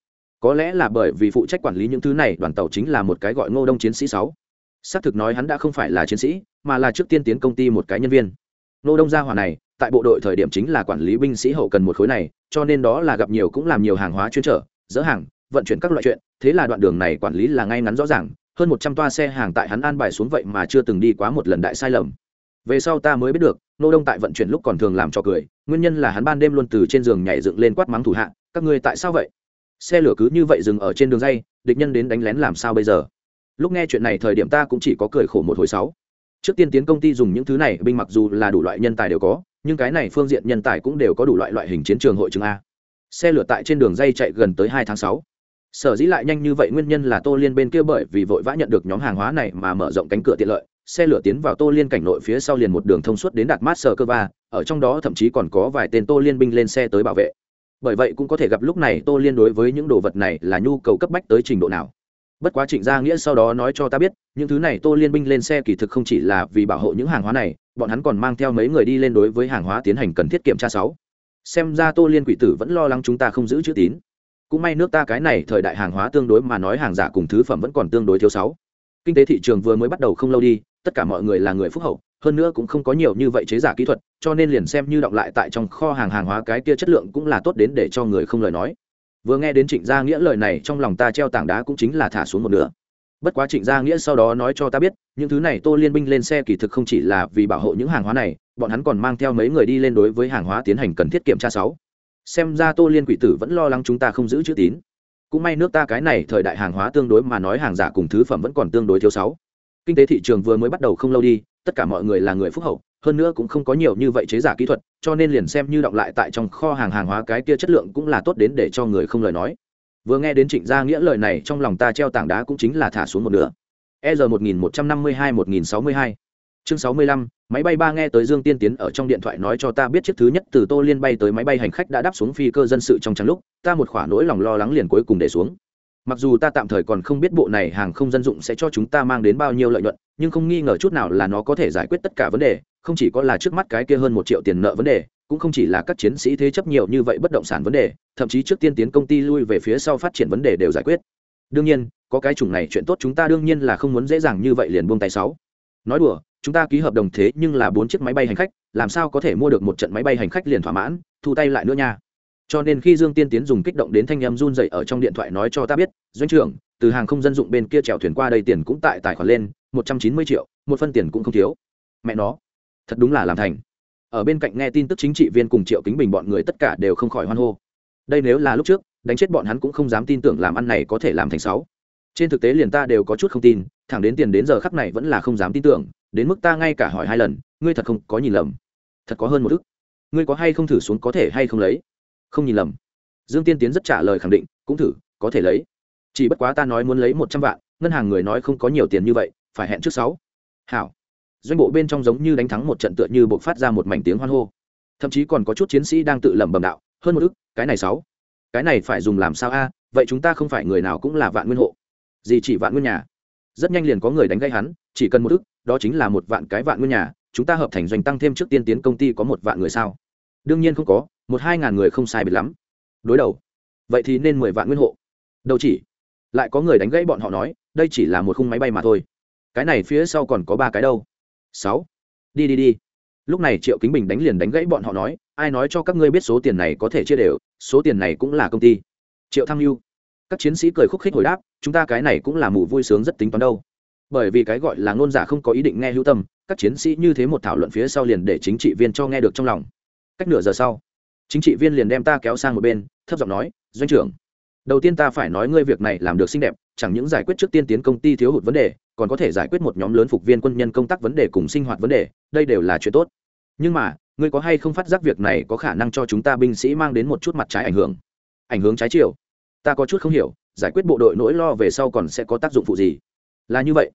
Có lẽ là bởi vì phụ trách quản lý những thứ này, đoàn tàu chính là một cái gọi ngô đông chiến sĩ sáu. Xác thực nói hắn đã không phải là chiến sĩ, mà là trước tiên tiến công ty một cái nhân viên. Ngô đông gia hỏa này, tại bộ đội thời điểm chính là quản lý binh sĩ hậu cần một khối này, cho nên đó là gặp nhiều cũng làm nhiều hàng hóa chuyên trở, dỡ hàng, vận chuyển các loại chuyện, thế là đoạn đường này quản lý là ngay ngắn rõ ràng hơn một trăm toa xe hàng tại hắn an bài xuống vậy mà chưa từng đi quá một lần đại sai lầm. Về sau ta mới biết được, nô đông tại vận chuyển lúc còn thường làm cho cười, nguyên nhân là hắn ban đêm luôn từ trên giường nhảy dựng lên quát mắng thủ hạ, các ngươi tại sao vậy? Xe lửa cứ như vậy dừng ở trên đường dây, địch nhân đến đánh lén làm sao bây giờ? Lúc nghe chuyện này thời điểm ta cũng chỉ có cười khổ một hồi sáu. Trước tiên tiến công ty dùng những thứ này, binh mặc dù là đủ loại nhân tài đều có, nhưng cái này phương diện nhân tài cũng đều có đủ loại loại hình chiến trường hội chứng a. Xe lửa tại trên đường dây chạy gần tới hai tháng sáu sở dĩ lại nhanh như vậy nguyên nhân là tô liên bên kia bởi vì vội vã nhận được nhóm hàng hóa này mà mở rộng cánh cửa tiện lợi, xe lửa tiến vào tô liên cảnh nội phía sau liền một đường thông suốt đến đạt mát Sở cơ va, ở trong đó thậm chí còn có vài tên tô liên binh lên xe tới bảo vệ. Bởi vậy cũng có thể gặp lúc này tô liên đối với những đồ vật này là nhu cầu cấp bách tới trình độ nào. Bất quá trịnh gia nghĩa sau đó nói cho ta biết, những thứ này tô liên binh lên xe kỳ thực không chỉ là vì bảo hộ những hàng hóa này, bọn hắn còn mang theo mấy người đi lên đối với hàng hóa tiến hành cần thiết kiểm tra sáu. Xem ra tô liên quỷ tử vẫn lo lắng chúng ta không giữ chữ tín cũng may nước ta cái này thời đại hàng hóa tương đối mà nói hàng giả cùng thứ phẩm vẫn còn tương đối thiếu sáu. Kinh tế thị trường vừa mới bắt đầu không lâu đi, tất cả mọi người là người phúc hậu, hơn nữa cũng không có nhiều như vậy chế giả kỹ thuật, cho nên liền xem như đọng lại tại trong kho hàng hàng hóa cái kia chất lượng cũng là tốt đến để cho người không lời nói. Vừa nghe đến trịnh gia nghĩa lời này, trong lòng ta treo tảng đá cũng chính là thả xuống một nửa. Bất quá trịnh gia nghĩa sau đó nói cho ta biết, những thứ này tô liên binh lên xe kỳ thực không chỉ là vì bảo hộ những hàng hóa này, bọn hắn còn mang theo mấy người đi lên đối với hàng hóa tiến hành cần thiết kiểm tra sáu xem ra tô liên quỷ tử vẫn lo lắng chúng ta không giữ chữ tín. Cũng may nước ta cái này thời đại hàng hóa tương đối mà nói hàng giả cùng thứ phẩm vẫn còn tương đối thiếu sáu. Kinh tế thị trường vừa mới bắt đầu không lâu đi, tất cả mọi người là người phúc hậu, hơn nữa cũng không có nhiều như vậy chế giả kỹ thuật, cho nên liền xem như động lại tại trong kho hàng hàng hóa cái kia chất lượng cũng là tốt đến để cho người không lời nói. Vừa nghe đến trịnh gia nghĩa lời này, trong lòng ta treo tảng đá cũng chính là thả xuống một nửa. E r một nghìn một trăm năm mươi hai một nghìn sáu mươi hai. Chương sáu mươi lăm máy bay ba nghe tới dương tiên tiến ở trong điện thoại nói cho ta biết chiếc thứ nhất từ tô liên bay tới máy bay hành khách đã đáp xuống phi cơ dân sự trong trắng lúc, ta một khoả nỗi lòng lo lắng liền cuối cùng để xuống. Mặc dù ta tạm thời còn không biết bộ này hàng không dân dụng sẽ cho chúng ta mang đến bao nhiêu lợi nhuận, nhưng không nghi ngờ chút nào là nó có thể giải quyết tất cả vấn đề, không chỉ có là trước mắt cái kia hơn một triệu tiền nợ vấn đề, cũng không chỉ là các chiến sĩ thế chấp nhiều như vậy bất động sản vấn đề, thậm chí trước tiên tiến công ty lui về phía sau phát triển vấn đề đều giải quyết. Đương nhiên, có cái chủng này chuyện tốt chúng ta đương nhiên là không muốn dễ dàng như vậy liền buông tay sáu. Nói đùa chúng ta ký hợp đồng thế nhưng là bốn chiếc máy bay hành khách, làm sao có thể mua được một trận máy bay hành khách liền thỏa mãn, thu tay lại nữa nha. Cho nên khi dương tiên tiến dùng kích động đến thanh em run dậy ở trong điện thoại nói cho ta biết, doanh trưởng, từ hàng không dân dụng bên kia chèo thuyền qua đây tiền cũng tại tài khoản lên, một trăm chín mươi triệu, một phân tiền cũng không thiếu. Mẹ nó, thật đúng là làm thành. Ở bên cạnh nghe tin tức chính trị viên cùng triệu kính bình bọn người tất cả đều không khỏi hoan hô. Đây nếu là lúc trước, đánh chết bọn hắn cũng không dám tin tưởng làm ăn này có thể làm thành sáu. Trên thực tế liền ta đều có chút không tin, thẳng đến tiền đến giờ khắc này vẫn là không dám tin tưởng đến mức ta ngay cả hỏi hai lần, ngươi thật không có nhìn lầm. Thật có hơn một ức. Ngươi có hay không thử xuống có thể hay không lấy? Không nhìn lầm. Dương tiên tiến rất trả lời khẳng định, cũng thử, có thể lấy. Chỉ bất quá ta nói muốn lấy một trăm vạn, ngân hàng người nói không có nhiều tiền như vậy, phải hẹn trước sáu. Hảo. Doanh bộ bên trong giống như đánh thắng một trận tựa như buộc phát ra một mảnh tiếng hoan hô. Thậm chí còn có chút chiến sĩ đang tự lẩm bẩm đạo, hơn một ức, cái này sáu. Cái này phải dùng làm sao a? Vậy chúng ta không phải người nào cũng là vạn nguyên hộ. Gì chỉ vạn nguyên nhà? Rất nhanh liền có người đánh gây hắn, chỉ cần một ức đó chính là một vạn cái vạn nguyên nhà, chúng ta hợp thành doanh tăng thêm trước tiên tiến công ty có một vạn người sao? Đương nhiên không có, một hai ngàn người không sai biệt lắm. Đối đầu. Vậy thì nên mười vạn nguyên hộ. Đâu chỉ. Lại có người đánh gãy bọn họ nói, đây chỉ là một khung máy bay mà thôi. Cái này phía sau còn có ba cái đâu. Sáu. Đi đi đi. Lúc này triệu kính bình đánh liền đánh gãy bọn họ nói, ai nói cho các ngươi biết số tiền này có thể chia đều, số tiền này cũng là công ty. Triệu thăng lưu các chiến sĩ cười khúc khích hồi đáp, chúng ta cái này cũng là mù vui sướng rất tính toán đâu bởi vì cái gọi là ngôn giả không có ý định nghe hữu tâm, các chiến sĩ như thế một thảo luận phía sau liền để chính trị viên cho nghe được trong lòng. Cách nửa giờ sau, chính trị viên liền đem ta kéo sang một bên, thấp giọng nói, doanh trưởng, đầu tiên ta phải nói ngươi việc này làm được xinh đẹp, chẳng những giải quyết trước tiên tiến công ty thiếu hụt vấn đề, còn có thể giải quyết một nhóm lớn phục viên quân nhân công tác vấn đề cùng sinh hoạt vấn đề, đây đều là chuyện tốt. Nhưng mà, ngươi có hay không phát giác việc này có khả năng cho chúng ta binh sĩ mang đến một chút mặt trái ảnh hưởng? Ảnh hưởng trái chiều. Ta có chút không hiểu, giải quyết bộ đội nỗi lo về sau còn sẽ có tác dụng phụ gì? Là như vậy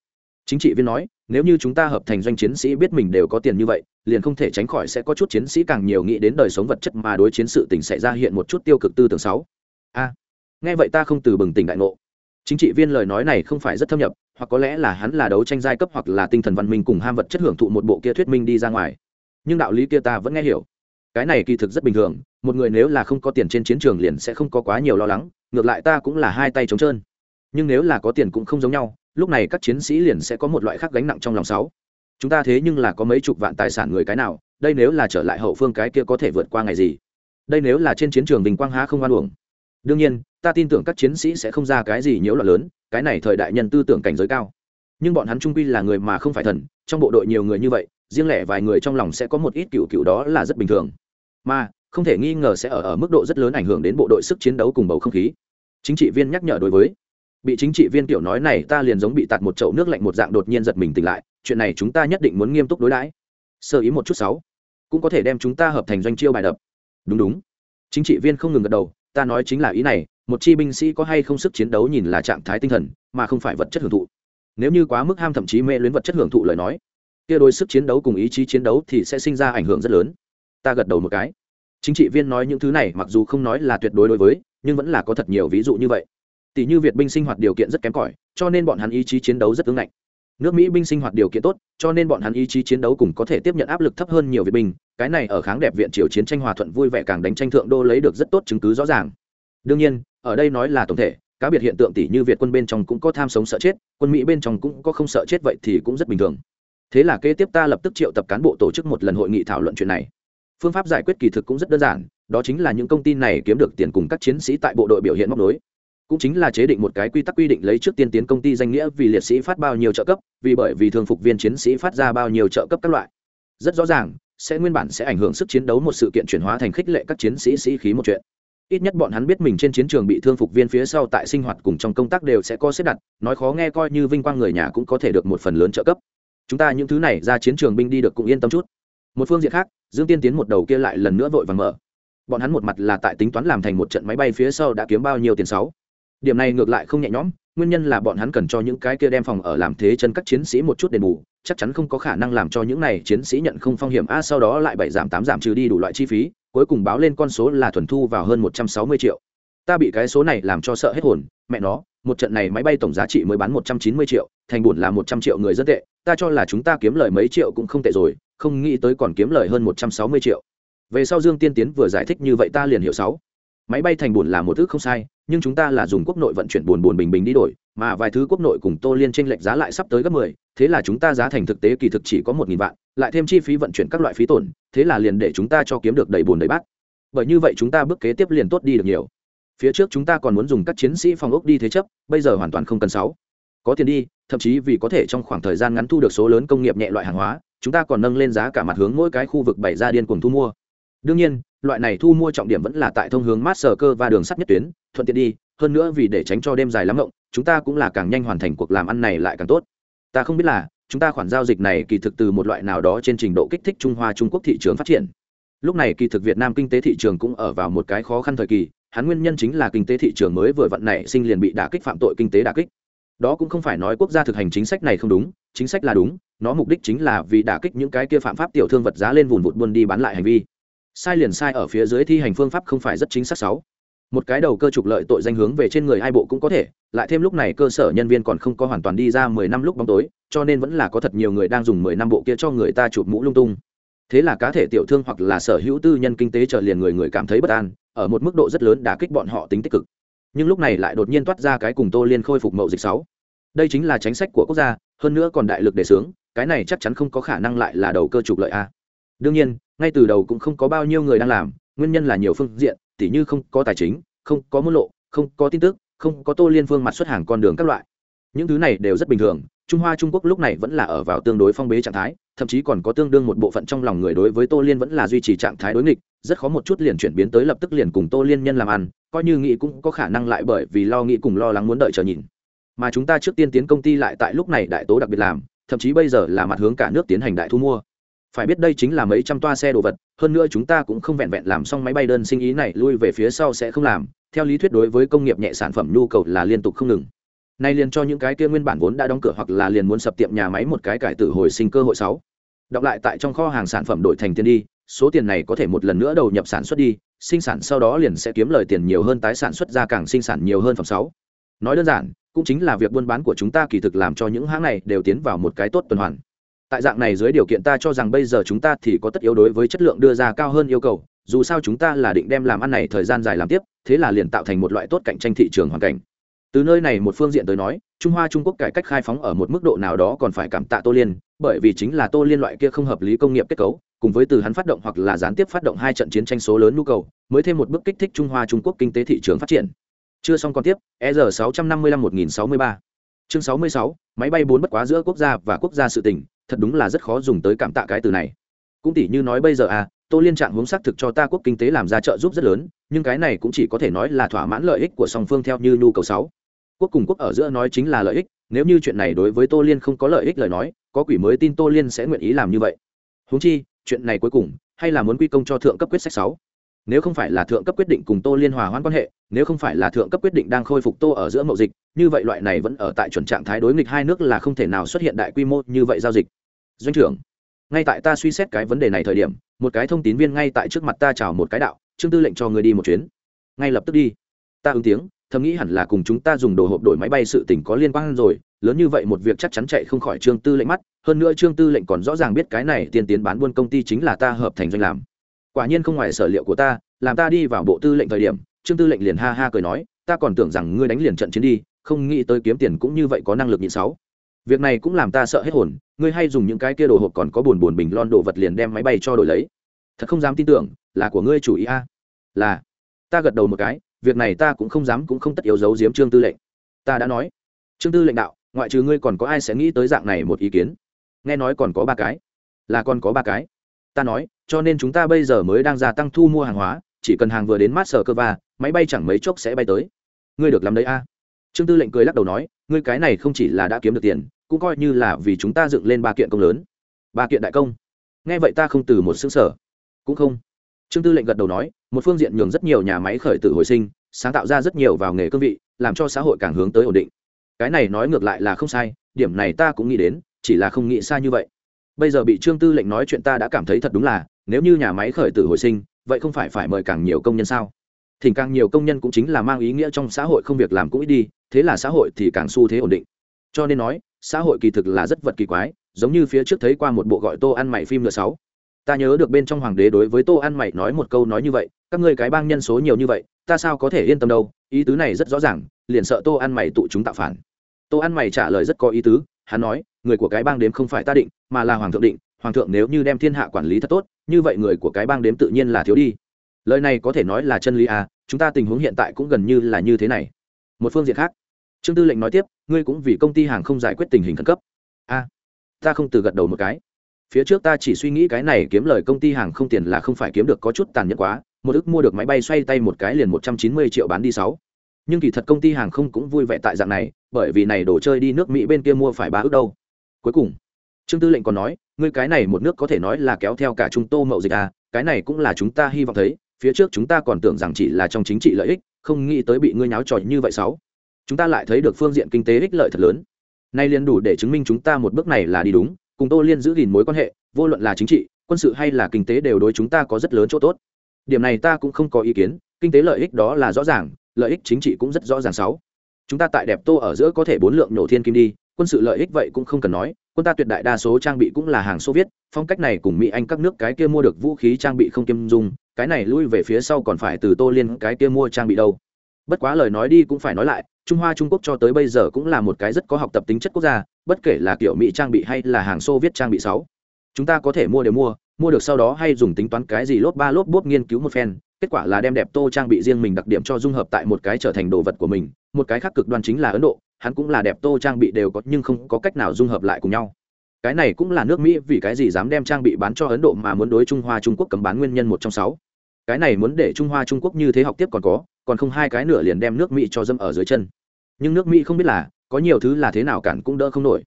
chính trị viên nói, nếu như chúng ta hợp thành doanh chiến sĩ biết mình đều có tiền như vậy, liền không thể tránh khỏi sẽ có chút chiến sĩ càng nhiều nghĩ đến đời sống vật chất mà đối chiến sự tình xảy ra hiện một chút tiêu cực tư tưởng sáu a, nghe vậy ta không từ bừng tỉnh đại ngộ. Chính trị viên lời nói này không phải rất thâm nhập, hoặc có lẽ là hắn là đấu tranh giai cấp hoặc là tinh thần văn minh cùng ham vật chất hưởng thụ một bộ kia thuyết minh đi ra ngoài. Nhưng đạo lý kia ta vẫn nghe hiểu. Cái này kỳ thực rất bình thường, một người nếu là không có tiền trên chiến trường liền sẽ không có quá nhiều lo lắng, ngược lại ta cũng là hai tay trống trơn. Nhưng nếu là có tiền cũng không giống nhau lúc này các chiến sĩ liền sẽ có một loại khác gánh nặng trong lòng sáu. Chúng ta thế nhưng là có mấy chục vạn tài sản người cái nào, đây nếu là trở lại hậu phương cái kia có thể vượt qua ngày gì? Đây nếu là trên chiến trường bình quang há không oan uổng? Đương nhiên, ta tin tưởng các chiến sĩ sẽ không ra cái gì nhiễu loạn lớn, cái này thời đại nhân tư tưởng cảnh giới cao. Nhưng bọn hắn trung quy là người mà không phải thần, trong bộ đội nhiều người như vậy, riêng lẻ vài người trong lòng sẽ có một ít cựu cựu đó là rất bình thường. Mà, không thể nghi ngờ sẽ ở ở mức độ rất lớn ảnh hưởng đến bộ đội sức chiến đấu cùng bầu không khí. Chính trị viên nhắc nhở đối với bị chính trị viên tiểu nói này, ta liền giống bị tạt một chậu nước lạnh một dạng đột nhiên giật mình tỉnh lại, chuyện này chúng ta nhất định muốn nghiêm túc đối đãi. Sơ ý một chút sáu. Cũng có thể đem chúng ta hợp thành doanh chiêu bài đập. Đúng đúng. Chính trị viên không ngừng gật đầu, ta nói chính là ý này, một chi binh sĩ có hay không sức chiến đấu nhìn là trạng thái tinh thần, mà không phải vật chất hưởng thụ. Nếu như quá mức ham thậm chí mê luyến vật chất hưởng thụ lời nói, kia đôi sức chiến đấu cùng ý chí chiến đấu thì sẽ sinh ra ảnh hưởng rất lớn. Ta gật đầu một cái. Chính trị viên nói những thứ này mặc dù không nói là tuyệt đối đối với, nhưng vẫn là có thật nhiều ví dụ như vậy tỷ như việt binh sinh hoạt điều kiện rất kém cỏi, cho nên bọn hắn ý chí chiến đấu rất ứng ngạnh. Nước mỹ binh sinh hoạt điều kiện tốt, cho nên bọn hắn ý chí chiến đấu cũng có thể tiếp nhận áp lực thấp hơn nhiều việt binh, cái này ở kháng đẹp viện triều chiến tranh hòa thuận vui vẻ càng đánh tranh thượng đô lấy được rất tốt chứng cứ rõ ràng. Đương nhiên, ở đây nói là tổng thể, cá biệt hiện tượng tỷ như việt quân bên trong cũng có tham sống sợ chết, quân mỹ bên trong cũng có không sợ chết vậy thì cũng rất bình thường. Thế là kế tiếp ta lập tức triệu tập cán bộ tổ chức một lần hội nghị thảo luận chuyện này. Phương pháp giải quyết kỳ thực cũng rất đơn giản, đó chính là những công ty này kiếm được tiền cùng các chiến sĩ tại bộ đội biểu hiện móc nối cũng chính là chế định một cái quy tắc quy định lấy trước tiên tiến công ty danh nghĩa vì liệt sĩ phát bao nhiêu trợ cấp, vì bởi vì thường phục viên chiến sĩ phát ra bao nhiêu trợ cấp các loại. Rất rõ ràng, sẽ nguyên bản sẽ ảnh hưởng sức chiến đấu một sự kiện chuyển hóa thành khích lệ các chiến sĩ sĩ khí một chuyện. Ít nhất bọn hắn biết mình trên chiến trường bị thương phục viên phía sau tại sinh hoạt cùng trong công tác đều sẽ có xếp đặt, nói khó nghe coi như vinh quang người nhà cũng có thể được một phần lớn trợ cấp. Chúng ta những thứ này ra chiến trường binh đi được cũng yên tâm chút. Một phương diện khác, dương tiên tiến một đầu kia lại lần nữa vội vàng mở. Bọn hắn một mặt là tại tính toán làm thành một trận máy bay phía sau đã kiếm bao nhiêu tiền sáu điểm này ngược lại không nhẹ nhõm, nguyên nhân là bọn hắn cần cho những cái kia đem phòng ở làm thế chân các chiến sĩ một chút đền bù, chắc chắn không có khả năng làm cho những này chiến sĩ nhận không phong hiểm. A, sau đó lại bảy giảm tám giảm trừ đi đủ loại chi phí, cuối cùng báo lên con số là thuần thu vào hơn một trăm sáu mươi triệu. Ta bị cái số này làm cho sợ hết hồn, mẹ nó, một trận này máy bay tổng giá trị mới bán một trăm chín mươi triệu, thành bổn là một trăm triệu người dân tệ, ta cho là chúng ta kiếm lời mấy triệu cũng không tệ rồi, không nghĩ tới còn kiếm lời hơn một trăm sáu mươi triệu. Về sau dương tiên tiến vừa giải thích như vậy ta liền hiểu sáu. Máy bay thành bùn là một thứ không sai nhưng chúng ta là dùng quốc nội vận chuyển buồn buồn bình bình đi đổi, mà vài thứ quốc nội cùng tô liên tranh lệch giá lại sắp tới gấp mười, thế là chúng ta giá thành thực tế kỳ thực chỉ có một nghìn vạn, lại thêm chi phí vận chuyển các loại phí tổn, thế là liền để chúng ta cho kiếm được đầy buồn đầy bát. Bởi như vậy chúng ta bước kế tiếp liền tốt đi được nhiều. Phía trước chúng ta còn muốn dùng các chiến sĩ phòng ốc đi thế chấp, bây giờ hoàn toàn không cần sáu. Có tiền đi, thậm chí vì có thể trong khoảng thời gian ngắn thu được số lớn công nghiệp nhẹ loại hàng hóa, chúng ta còn nâng lên giá cả mặt hướng mỗi cái khu vực bày ra điên cuồng thu mua. Đương nhiên, loại này thu mua trọng điểm vẫn là tại thông hướng master cơ và đường sắt nhất tuyến thuận tiện đi, hơn nữa vì để tránh cho đêm dài lắm ngộng, chúng ta cũng là càng nhanh hoàn thành cuộc làm ăn này lại càng tốt. Ta không biết là, chúng ta khoản giao dịch này kỳ thực từ một loại nào đó trên trình độ kích thích trung hoa trung quốc thị trường phát triển. Lúc này kỳ thực việt nam kinh tế thị trường cũng ở vào một cái khó khăn thời kỳ, hắn nguyên nhân chính là kinh tế thị trường mới vừa vận này sinh liền bị đả kích phạm tội kinh tế đả kích. Đó cũng không phải nói quốc gia thực hành chính sách này không đúng, chính sách là đúng, nó mục đích chính là vì đả kích những cái kia phạm pháp tiểu thương vật giá lên vùng vụt buôn đi bán lại hành vi. Sai liền sai ở phía dưới thi hành phương pháp không phải rất chính xác sáu một cái đầu cơ trục lợi tội danh hướng về trên người hai bộ cũng có thể, lại thêm lúc này cơ sở nhân viên còn không có hoàn toàn đi ra mười năm lúc bóng tối, cho nên vẫn là có thật nhiều người đang dùng mười năm bộ kia cho người ta chụp mũ lung tung. Thế là cá thể tiểu thương hoặc là sở hữu tư nhân kinh tế trở liền người người cảm thấy bất an, ở một mức độ rất lớn đã kích bọn họ tính tích cực. Nhưng lúc này lại đột nhiên toát ra cái cùng tô liên khôi phục mậu dịch sáu. Đây chính là chính sách của quốc gia, hơn nữa còn đại lực đề xướng, cái này chắc chắn không có khả năng lại là đầu cơ trục lợi a. Đương nhiên, ngay từ đầu cũng không có bao nhiêu người đang làm, nguyên nhân là nhiều phương diện tỉ như không có tài chính, không có môn lộ, không có tin tức, không có tô liên phương mặt xuất hàng con đường các loại. Những thứ này đều rất bình thường, trung hoa trung quốc lúc này vẫn là ở vào tương đối phong bế trạng thái, thậm chí còn có tương đương một bộ phận trong lòng người đối với tô liên vẫn là duy trì trạng thái đối nghịch, rất khó một chút liền chuyển biến tới lập tức liền cùng tô liên nhân làm ăn, coi như nghĩ cũng có khả năng lại bởi vì lo nghĩ cùng lo lắng muốn đợi chờ nhìn. Mà chúng ta trước tiên tiến công ty lại tại lúc này đại tố đặc biệt làm, thậm chí bây giờ là mặt hướng cả nước tiến hành đại thu mua phải biết đây chính là mấy trăm toa xe đồ vật, hơn nữa chúng ta cũng không vẹn vẹn làm xong máy bay đơn sinh ý này, lui về phía sau sẽ không làm. Theo lý thuyết đối với công nghiệp nhẹ sản phẩm nhu cầu là liên tục không ngừng. Nay liền cho những cái kia nguyên bản vốn đã đóng cửa hoặc là liền muốn sập tiệm nhà máy một cái cải tử hồi sinh cơ hội sáu. Đọc lại tại trong kho hàng sản phẩm đổi thành tiền đi, số tiền này có thể một lần nữa đầu nhập sản xuất đi, sinh sản sau đó liền sẽ kiếm lời tiền nhiều hơn tái sản xuất ra càng sinh sản nhiều hơn phẩm sáu. Nói đơn giản, cũng chính là việc buôn bán của chúng ta kỳ thực làm cho những hãng này đều tiến vào một cái tốt tuần hoàn tại dạng này dưới điều kiện ta cho rằng bây giờ chúng ta thì có tất yếu đối với chất lượng đưa ra cao hơn yêu cầu, dù sao chúng ta là định đem làm ăn này thời gian dài làm tiếp, thế là liền tạo thành một loại tốt cạnh tranh thị trường hoàn cảnh. Từ nơi này một phương diện tới nói, trung hoa trung quốc cải cách khai phóng ở một mức độ nào đó còn phải cảm tạ tô liên, bởi vì chính là tô liên loại kia không hợp lý công nghiệp kết cấu, cùng với từ hắn phát động hoặc là gián tiếp phát động hai trận chiến tranh số lớn nhu cầu, mới thêm một bước kích thích trung hoa trung quốc kinh tế thị trường phát triển. Chưa xong còn tiếp e r sáu trăm năm mươi lăm một nghìn sáu mươi ba. Chương sáu mươi sáu, máy bay bốn bất quá giữa quốc gia và quốc gia sự tỉnh thật đúng là rất khó dùng tới cảm tạ cái từ này. Cũng tỷ như nói bây giờ à tô liên trạng hướng xác thực cho ta quốc kinh tế làm ra trợ giúp rất lớn, nhưng cái này cũng chỉ có thể nói là thỏa mãn lợi ích của song phương theo như nhu cầu sáu. Quốc cùng quốc ở giữa nói chính là lợi ích, nếu như chuyện này đối với tô liên không có lợi ích lời nói, có quỷ mới tin tô liên sẽ nguyện ý làm như vậy. Húng chi, chuyện này cuối cùng, hay là muốn quy công cho thượng cấp quyết sách sáu nếu không phải là thượng cấp quyết định cùng tô liên hòa hoãn quan hệ, nếu không phải là thượng cấp quyết định đang khôi phục tô ở giữa mậu dịch, như vậy loại này vẫn ở tại chuẩn trạng thái đối nghịch hai nước là không thể nào xuất hiện đại quy mô như vậy giao dịch. Doanh trưởng, ngay tại ta suy xét cái vấn đề này thời điểm, một cái thông tín viên ngay tại trước mặt ta chào một cái đạo, trương tư lệnh cho người đi một chuyến. Ngay lập tức đi. Ta ứng tiếng, thầm nghĩ hẳn là cùng chúng ta dùng đồ hộp đổi máy bay sự tình có liên quan rồi, lớn như vậy một việc chắc chắn chạy không khỏi trương tư lệnh mắt, hơn nữa trương tư lệnh còn rõ ràng biết cái này tiên tiến bán buôn công ty chính là ta hợp thành doanh làm quả nhiên không ngoài sở liệu của ta, làm ta đi vào bộ tư lệnh thời điểm, trương tư lệnh liền ha ha cười nói, ta còn tưởng rằng ngươi đánh liền trận chiến đi, không nghĩ tới kiếm tiền cũng như vậy có năng lực nhịn sáu. Việc này cũng làm ta sợ hết hồn, ngươi hay dùng những cái kia đồ hộp còn có buồn buồn bình lon đồ vật liền đem máy bay cho đổi lấy. Thật không dám tin tưởng, là của ngươi chủ ý a. Là. Ta gật đầu một cái, việc này ta cũng không dám cũng không tất yếu giấu giếm trương tư lệnh. Ta đã nói. Trương tư lệnh đạo, ngoại trừ ngươi còn có ai sẽ nghĩ tới dạng này một ý kiến? Nghe nói còn có ba cái. Là còn có ba cái. Ta nói cho nên chúng ta bây giờ mới đang gia tăng thu mua hàng hóa, chỉ cần hàng vừa đến mát sở cơ va máy bay chẳng mấy chốc sẽ bay tới. Ngươi được làm đấy a. Trương tư lệnh cười lắc đầu nói, ngươi cái này không chỉ là đã kiếm được tiền, cũng coi như là vì chúng ta dựng lên ba kiện công lớn. Ba kiện đại công. Nghe vậy ta không từ một xứng sở cũng không. Trương tư lệnh gật đầu nói, một phương diện nhường rất nhiều nhà máy khởi tử hồi sinh, sáng tạo ra rất nhiều vào nghề cương vị, làm cho xã hội càng hướng tới ổn định. Cái này nói ngược lại là không sai, điểm này ta cũng nghĩ đến, chỉ là không nghĩ xa như vậy. Bây giờ bị trương tư lệnh nói chuyện ta đã cảm thấy thật đúng là nếu như nhà máy khởi tử hồi sinh, vậy không phải phải mời càng nhiều công nhân sao? Thỉnh càng nhiều công nhân cũng chính là mang ý nghĩa trong xã hội không việc làm cũng ít đi, thế là xã hội thì càng xu thế ổn định. Cho nên nói, xã hội kỳ thực là rất vật kỳ quái, giống như phía trước thấy qua một bộ gọi tô ăn mày phim nửa sáu. Ta nhớ được bên trong hoàng đế đối với tô ăn mày nói một câu nói như vậy, các ngươi cái bang nhân số nhiều như vậy, ta sao có thể yên tâm đâu, ý tứ này rất rõ ràng, liền sợ tô ăn mày tụ chúng tạo phản. Tô ăn mày trả lời rất có ý tứ, hắn nói, người của cái bang đếm không phải ta định, mà là hoàng thượng định, hoàng thượng nếu như đem thiên hạ quản lý thật tốt như vậy người của cái bang đếm tự nhiên là thiếu đi. Lời này có thể nói là chân lý à chúng ta tình huống hiện tại cũng gần như là như thế này. Một phương diện khác, trương tư lệnh nói tiếp, ngươi cũng vì công ty hàng không giải quyết tình hình khẩn cấp. A ta không từ gật đầu một cái. Phía trước ta chỉ suy nghĩ cái này kiếm lời công ty hàng không tiền là không phải kiếm được có chút tàn nhẫn quá, một ức mua được máy bay xoay tay một cái liền một trăm chín mươi triệu bán đi sáu. Nhưng kỳ thật công ty hàng không cũng vui vẻ tại dạng này, bởi vì này đồ chơi đi nước mỹ bên kia mua phải ba ức đâu. Cuối cùng, trương tư lệnh còn nói ngươi cái này một nước có thể nói là kéo theo cả chúng tô mậu dịch à cái này cũng là chúng ta hy vọng thấy, phía trước chúng ta còn tưởng rằng chỉ là trong chính trị lợi ích, không nghĩ tới bị ngươi nháo trò như vậy sáu. Chúng ta lại thấy được phương diện kinh tế ích lợi thật lớn. Nay liền đủ để chứng minh chúng ta một bước này là đi đúng, cùng tô liên giữ gìn mối quan hệ, vô luận là chính trị, quân sự hay là kinh tế đều đối chúng ta có rất lớn chỗ tốt. Điểm này ta cũng không có ý kiến, kinh tế lợi ích đó là rõ ràng, lợi ích chính trị cũng rất rõ ràng sáu. Chúng ta tại đẹp tô ở giữa có thể bốn lượng nhổ thiên kim đi, quân sự lợi ích vậy cũng không cần nói quân ta tuyệt đại đa số trang bị cũng là hàng xô viết, phong cách này cùng mỹ, anh các nước cái kia mua được vũ khí trang bị không kiêm dung, cái này lui về phía sau còn phải từ tô liên cái kia mua trang bị đâu. Bất quá lời nói đi cũng phải nói lại, trung hoa trung quốc cho tới bây giờ cũng là một cái rất có học tập tính chất quốc gia, bất kể là kiểu mỹ trang bị hay là hàng xô viết trang bị sáu, chúng ta có thể mua đều mua mua được sau đó hay dùng tính toán cái gì lốp ba lốp bốp nghiên cứu một phen, kết quả là đem đẹp tô trang bị riêng mình đặc điểm cho dung hợp tại một cái trở thành đồ vật của mình, một cái khác cực đoan chính là ấn độ hắn cũng là đẹp tô trang bị đều có nhưng không có cách nào dung hợp lại cùng nhau. Cái này cũng là nước mỹ, vì cái gì dám đem trang bị bán cho ấn độ mà muốn đối trung hoa trung quốc cấm bán nguyên nhân một trong sáu. Cái này muốn để trung hoa trung quốc như thế học tiếp còn có, còn không hai cái nửa liền đem nước mỹ cho dâm ở dưới chân. Nhưng nước mỹ không biết là, có nhiều thứ là thế nào cản cũng đỡ không nổi.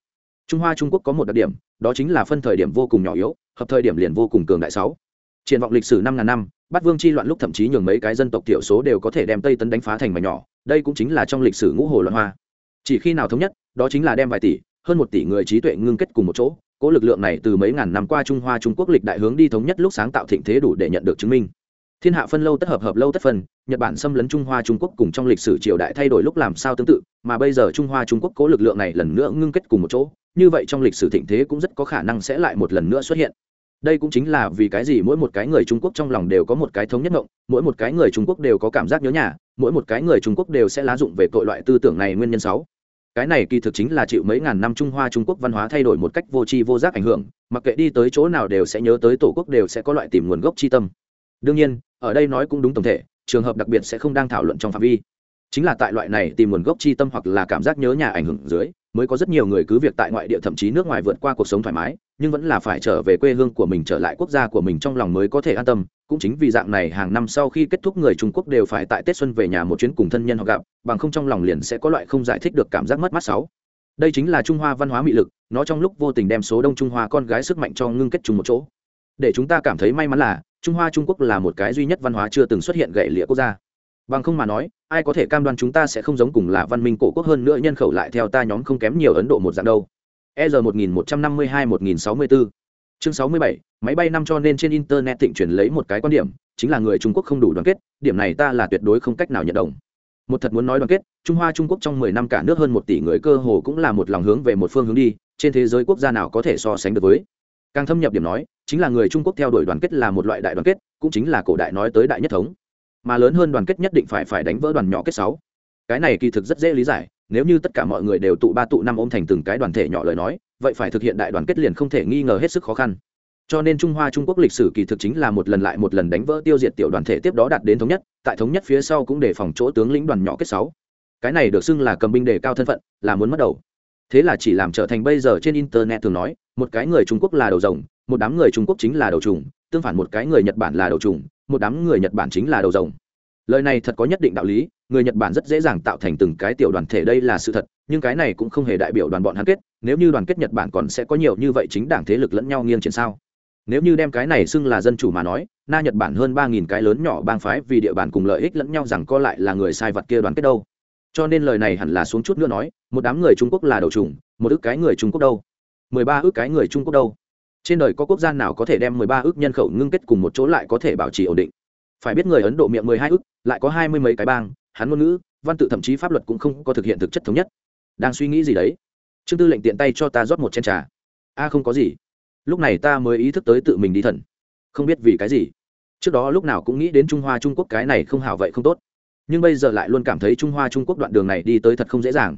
Trung hoa trung quốc có một đặc điểm, đó chính là phân thời điểm vô cùng nhỏ yếu, hợp thời điểm liền vô cùng cường đại sáu. Triển vọng lịch sử năm ngàn năm bắt vương chi loạn lúc thậm chí nhường mấy cái dân tộc thiểu số đều có thể đem tây tấn đánh phá thành mà nhỏ, đây cũng chính là trong lịch sử ngũ hồ loạn hoa chỉ khi nào thống nhất, đó chính là đem vài tỷ, hơn một tỷ người trí tuệ ngưng kết cùng một chỗ, cố lực lượng này từ mấy ngàn năm qua trung hoa trung quốc lịch đại hướng đi thống nhất lúc sáng tạo thịnh thế đủ để nhận được chứng minh. Thiên hạ phân lâu tất hợp hợp lâu tất phân, nhật bản xâm lấn trung hoa trung quốc cùng trong lịch sử triều đại thay đổi lúc làm sao tương tự, mà bây giờ trung hoa trung quốc cố lực lượng này lần nữa ngưng kết cùng một chỗ, như vậy trong lịch sử thịnh thế cũng rất có khả năng sẽ lại một lần nữa xuất hiện đây cũng chính là vì cái gì mỗi một cái người trung quốc trong lòng đều có một cái thống nhất mộng mỗi một cái người trung quốc đều có cảm giác nhớ nhà, mỗi một cái người trung quốc đều sẽ lá dụng về tội loại tư tưởng này nguyên nhân sáu. Cái này kỳ thực chính là chịu mấy ngàn năm trung hoa trung quốc văn hóa thay đổi một cách vô tri vô giác ảnh hưởng, mặc kệ đi tới chỗ nào đều sẽ nhớ tới tổ quốc đều sẽ có loại tìm nguồn gốc tri tâm. Đương nhiên, ở đây nói cũng đúng tổng thể, trường hợp đặc biệt sẽ không đang thảo luận trong phạm vi. Chính là tại loại này tìm nguồn gốc tri tâm hoặc là cảm giác nhớ nhà ảnh hưởng dưới mới có rất nhiều người cứ việc tại ngoại địa thậm chí nước ngoài vượt qua cuộc sống thoải mái, nhưng vẫn là phải trở về quê hương của mình, trở lại quốc gia của mình trong lòng mới có thể an tâm. Cũng chính vì dạng này, hàng năm sau khi kết thúc người trung quốc đều phải tại tết xuân về nhà một chuyến cùng thân nhân họ gặp, bằng không trong lòng liền sẽ có loại không giải thích được cảm giác mất mát sáu. Đây chính là trung hoa văn hóa mị lực, nó trong lúc vô tình đem số đông trung hoa con gái sức mạnh cho ngưng kết chung một chỗ. Để chúng ta cảm thấy may mắn là, trung hoa trung quốc là một cái duy nhất văn hóa chưa từng xuất hiện gậy lịa quốc gia. Bằng không mà nói ai có thể cam đoan chúng ta sẽ không giống cùng là văn minh cổ quốc hơn nữa nhân khẩu lại theo ta nhóm không kém nhiều ấn độ một dạng đâu. Er một nghìn một trăm năm mươi hai một nghìn sáu mươi bốn. Chương sáu mươi bảy, máy bay năm cho nên trên internet thịnh chuyển lấy một cái quan điểm, chính là người trung quốc không đủ đoàn kết, điểm này ta là tuyệt đối không cách nào nhận đồng. Một thật muốn nói đoàn kết, trung hoa trung quốc trong mười năm cả nước hơn một tỷ người cơ hồ cũng là một lòng hướng về một phương hướng đi, trên thế giới quốc gia nào có thể so sánh được với. Càng thâm nhập điểm nói, chính là người trung quốc theo đuổi đoàn kết là một loại đại đoàn kết, cũng chính là cổ đại nói tới đại nhất thống mà lớn hơn đoàn kết nhất định phải phải đánh vỡ đoàn nhỏ kết sáu. Cái này kỳ thực rất dễ lý giải, nếu như tất cả mọi người đều tụ ba tụ năm ôm thành từng cái đoàn thể nhỏ lời nói, vậy phải thực hiện đại đoàn kết liền không thể nghi ngờ hết sức khó khăn. Cho nên trung hoa trung quốc lịch sử kỳ thực chính là một lần lại một lần đánh vỡ tiêu diệt tiểu đoàn thể tiếp đó đạt đến thống nhất, tại thống nhất phía sau cũng để phòng chỗ tướng lĩnh đoàn nhỏ kết sáu. Cái này được xưng là cầm binh đề cao thân phận, là muốn mất đầu. Thế là chỉ làm trở thành bây giờ trên internet thường nói, một cái người trung quốc là đầu rồng, một đám người trung quốc chính là đầu trùng, tương phản một cái người nhật bản là đầu trùng một đám người nhật bản chính là đầu rồng. Lời này thật có nhất định đạo lý, người nhật bản rất dễ dàng tạo thành từng cái tiểu đoàn thể đây là sự thật, nhưng cái này cũng không hề đại biểu đoàn bọn hắn kết, nếu như đoàn kết nhật bản còn sẽ có nhiều như vậy chính đảng thế lực lẫn nhau nghiêng triển sao. Nếu như đem cái này xưng là dân chủ mà nói, na nhật bản hơn ba nghìn cái lớn nhỏ bang phái vì địa bàn cùng lợi ích lẫn nhau rằng co lại là người sai vật kia đoàn kết đâu. Cho nên lời này hẳn là xuống chút nữa nói, một đám người trung quốc là đầu trùng, một ước cái người trung quốc đâu. Mười ba ước cái người trung quốc đâu trên đời có quốc gia nào có thể đem mười ba ước nhân khẩu ngưng kết cùng một chỗ lại có thể bảo trì ổn định? Phải biết người ấn độ miệng mười hai ước, lại có hai mươi mấy cái bang, hắn ngôn ngữ, văn tự thậm chí pháp luật cũng không có thực hiện thực chất thống nhất. Đang suy nghĩ gì đấy? Trương tư lệnh tiện tay cho ta rót một chén trà. A, không có gì. Lúc này ta mới ý thức tới tự mình đi thần. Không biết vì cái gì. Trước đó lúc nào cũng nghĩ đến trung hoa trung quốc cái này không hảo vậy không tốt. Nhưng bây giờ lại luôn cảm thấy trung hoa trung quốc đoạn đường này đi tới thật không dễ dàng.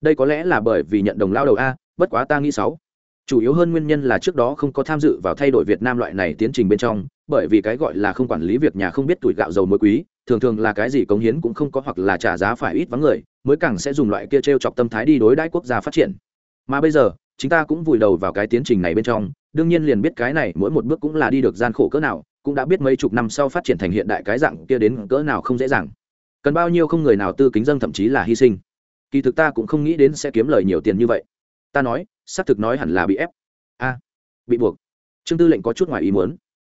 Đây có lẽ là bởi vì nhận đồng lao đầu a, bất quá ta nghĩ sáu chủ yếu hơn nguyên nhân là trước đó không có tham dự vào thay đổi việt nam loại này tiến trình bên trong, bởi vì cái gọi là không quản lý việc nhà không biết tuổi gạo dầu mới quý, thường thường là cái gì cống hiến cũng không có hoặc là trả giá phải ít vắng người, mới càng sẽ dùng loại kia t r e o chọc tâm thái đi đối đãi quốc gia phát triển. Mà bây giờ, chúng ta cũng vùi đầu vào cái tiến trình này bên trong, đương nhiên liền biết cái này mỗi một bước cũng là đi được gian khổ cỡ nào, cũng đã biết mấy chục năm sau phát triển thành hiện đại cái dạng kia đến cỡ nào không dễ dàng. Cần bao nhiêu không người nào tư kính dân thậm chí là hy sinh. Kỳ thực ta cũng không nghĩ đến sẽ kiếm lời nhiều tiền như vậy. Ta nói xác thực nói hẳn là bị ép. A, bị buộc. Trương tư lệnh có chút ngoài ý muốn.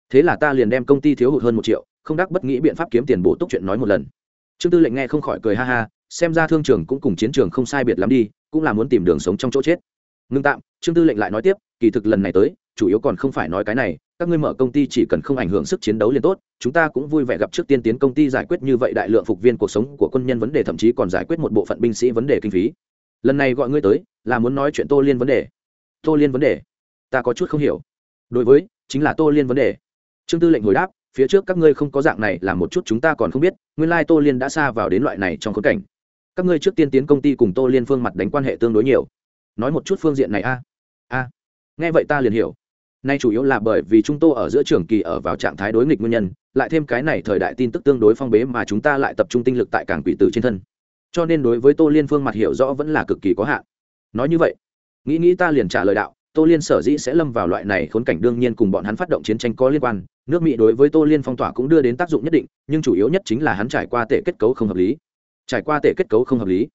Thế là ta liền đem công ty thiếu hụt hơn một triệu, không đắc bất nghĩ biện pháp kiếm tiền bổ túc chuyện nói một lần. Trương tư lệnh nghe không khỏi cười ha ha, xem ra thương trường cũng cùng chiến trường không sai biệt lắm đi, cũng là muốn tìm đường sống trong chỗ chết. Ngưng tạm, trương tư lệnh lại nói tiếp, kỳ thực lần này tới, chủ yếu còn không phải nói cái này, các ngươi mở công ty chỉ cần không ảnh hưởng sức chiến đấu liền tốt, chúng ta cũng vui vẻ gặp trước tiên tiến công ty giải quyết như vậy đại lượng phục viên cuộc sống của quân nhân vấn đề, thậm chí còn giải quyết một bộ phận binh sĩ vấn đề kinh phí lần này gọi ngươi tới là muốn nói chuyện tô liên vấn đề. Tô liên vấn đề? Ta có chút không hiểu. Đối với, chính là tô liên vấn đề. Trương tư lệnh hồi đáp, phía trước các ngươi không có dạng này là một chút chúng ta còn không biết, nguyên lai tô liên đã xa vào đến loại này trong khốn cảnh. Các ngươi trước tiên tiến công ty cùng tô liên phương mặt đánh quan hệ tương đối nhiều. Nói một chút phương diện này a. A. Nghe vậy ta liền hiểu. Nay chủ yếu là bởi vì chúng tôi ở giữa trường kỳ ở vào trạng thái đối nghịch nguyên nhân, lại thêm cái này thời đại tin tức tương đối phong bế mà chúng ta lại tập trung tinh lực tại cảng quỷ tử trên thân cho nên đối với tô liên phương mặt hiểu rõ vẫn là cực kỳ có hạn. Nói như vậy, nghĩ nghĩ ta liền trả lời đạo, tô liên sở dĩ sẽ lâm vào loại này khốn cảnh đương nhiên cùng bọn hắn phát động chiến tranh có liên quan, nước mỹ đối với tô liên phong tỏa cũng đưa đến tác dụng nhất định, nhưng chủ yếu nhất chính là hắn trải qua tệ kết cấu không hợp lý. Trải qua tệ kết cấu không hợp lý.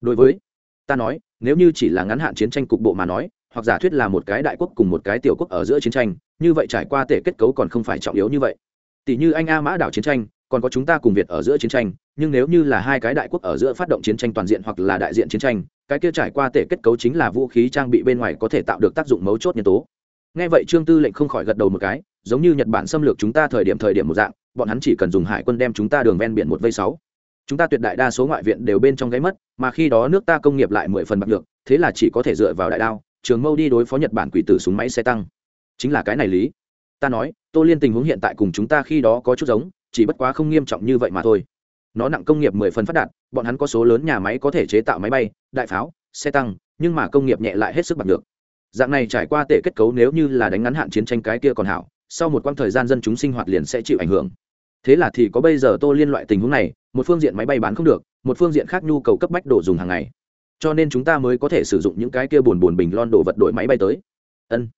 Đối với, ta nói, nếu như chỉ là ngắn hạn chiến tranh cục bộ mà nói, hoặc giả thuyết là một cái đại quốc cùng một cái tiểu quốc ở giữa chiến tranh, như vậy trải qua tệ kết cấu còn không phải trọng yếu như vậy. Tỷ như anh a mã đảo chiến tranh, còn có chúng ta cùng việt ở giữa chiến tranh nhưng nếu như là hai cái đại quốc ở giữa phát động chiến tranh toàn diện hoặc là đại diện chiến tranh, cái kia trải qua tể kết cấu chính là vũ khí trang bị bên ngoài có thể tạo được tác dụng mấu chốt nhân tố. Nghe vậy trương tư lệnh không khỏi gật đầu một cái, giống như nhật bản xâm lược chúng ta thời điểm thời điểm một dạng, bọn hắn chỉ cần dùng hải quân đem chúng ta đường ven biển một vây sáu. Chúng ta tuyệt đại đa số ngoại viện đều bên trong gáy mất, mà khi đó nước ta công nghiệp lại mười phần bạc được thế là chỉ có thể dựa vào đại đao, trường mâu đi đối phó nhật bản quỷ tử súng máy xe tăng. Chính là cái này lý. Ta nói, tô liên tình huống hiện tại cùng chúng ta khi đó có chút giống, chỉ bất quá không nghiêm trọng như vậy mà thôi nó nặng công nghiệp mười phần phát đạt, bọn hắn có số lớn nhà máy có thể chế tạo máy bay, đại pháo, xe tăng, nhưng mà công nghiệp nhẹ lại hết sức bằng được dạng này trải qua tệ kết cấu nếu như là đánh ngắn hạn chiến tranh cái kia còn hảo, sau một quãng thời gian dân chúng sinh hoạt liền sẽ chịu ảnh hưởng. Thế là thì có bây giờ tô liên loại tình huống này, một phương diện máy bay bán không được, một phương diện khác nhu cầu cấp bách đồ dùng hàng ngày. Cho nên chúng ta mới có thể sử dụng những cái kia buồn buồn bình lon đồ vật đổi máy bay tới. Ân.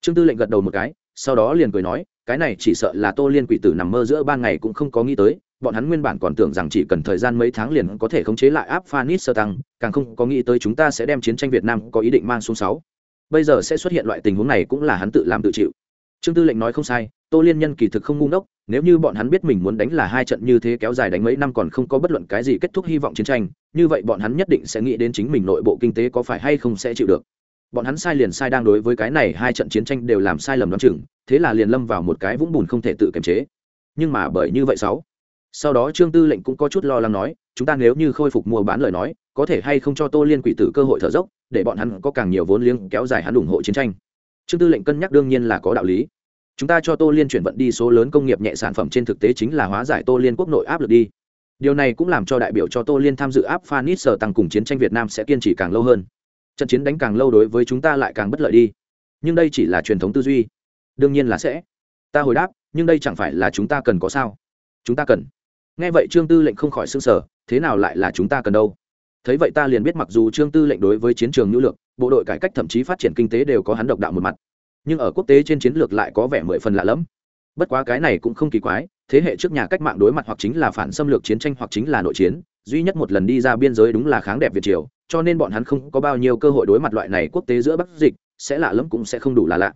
Trương tư lệnh gật đầu một cái, sau đó liền cười nói, cái này chỉ sợ là tô liên quỷ tử nằm mơ giữa ban ngày cũng không có nghĩ tới bọn hắn nguyên bản còn tưởng rằng chỉ cần thời gian mấy tháng liền có thể khống chế lại áp phanis sơ tăng càng không có nghĩ tới chúng ta sẽ đem chiến tranh việt nam có ý định mang xuống sáu. Bây giờ sẽ xuất hiện loại tình huống này cũng là hắn tự làm tự chịu. Trương tư lệnh nói không sai, tô liên nhân kỳ thực không ngu ngốc, nếu như bọn hắn biết mình muốn đánh là hai trận như thế kéo dài đánh mấy năm còn không có bất luận cái gì kết thúc hy vọng chiến tranh, như vậy bọn hắn nhất định sẽ nghĩ đến chính mình nội bộ kinh tế có phải hay không sẽ chịu được. Bọn hắn sai liền sai đang đối với cái này hai trận chiến tranh đều làm sai lầm đoán chừng, thế là liền lâm vào một cái vũng bùn không thể tự kiềm chế. Nhưng mà bởi như vậy sáu sau đó trương tư lệnh cũng có chút lo lắng nói, chúng ta nếu như khôi phục mua bán lời nói, có thể hay không cho tô liên quỷ tử cơ hội thở dốc, để bọn hắn có càng nhiều vốn liếng kéo dài hắn ủng hộ chiến tranh. Trương tư lệnh cân nhắc đương nhiên là có đạo lý. Chúng ta cho tô liên chuyển vận đi số lớn công nghiệp nhẹ sản phẩm trên thực tế chính là hóa giải tô liên quốc nội áp lực đi. Điều này cũng làm cho đại biểu cho tô liên tham dự áp phanis sở tăng cùng chiến tranh việt nam sẽ kiên trì càng lâu hơn. Trận chiến đánh càng lâu đối với chúng ta lại càng bất lợi đi. Nhưng đây chỉ là truyền thống tư duy. Đương nhiên là sẽ. Ta hồi đáp, nhưng đây chẳng phải là chúng ta cần có sao? Chúng ta cần nghe vậy trương tư lệnh không khỏi s sở thế nào lại là chúng ta cần đâu? Thấy vậy ta liền biết mặc dù trương tư lệnh đối với chiến trường nhu lược, bộ đội cải cách thậm chí phát triển kinh tế đều có hắn độc đạo một mặt, nhưng ở quốc tế trên chiến lược lại có vẻ mười phần lạ lẫm. Bất quá cái này cũng không kỳ quái, thế hệ trước nhà cách mạng đối mặt hoặc chính là phản xâm lược chiến tranh hoặc chính là nội chiến, duy nhất một lần đi ra biên giới đúng là kháng đẹp việt triều, cho nên bọn hắn không có bao nhiêu cơ hội đối mặt loại này quốc tế giữa bắc dịch, sẽ lạ lẫm cũng sẽ không đủ là lạ.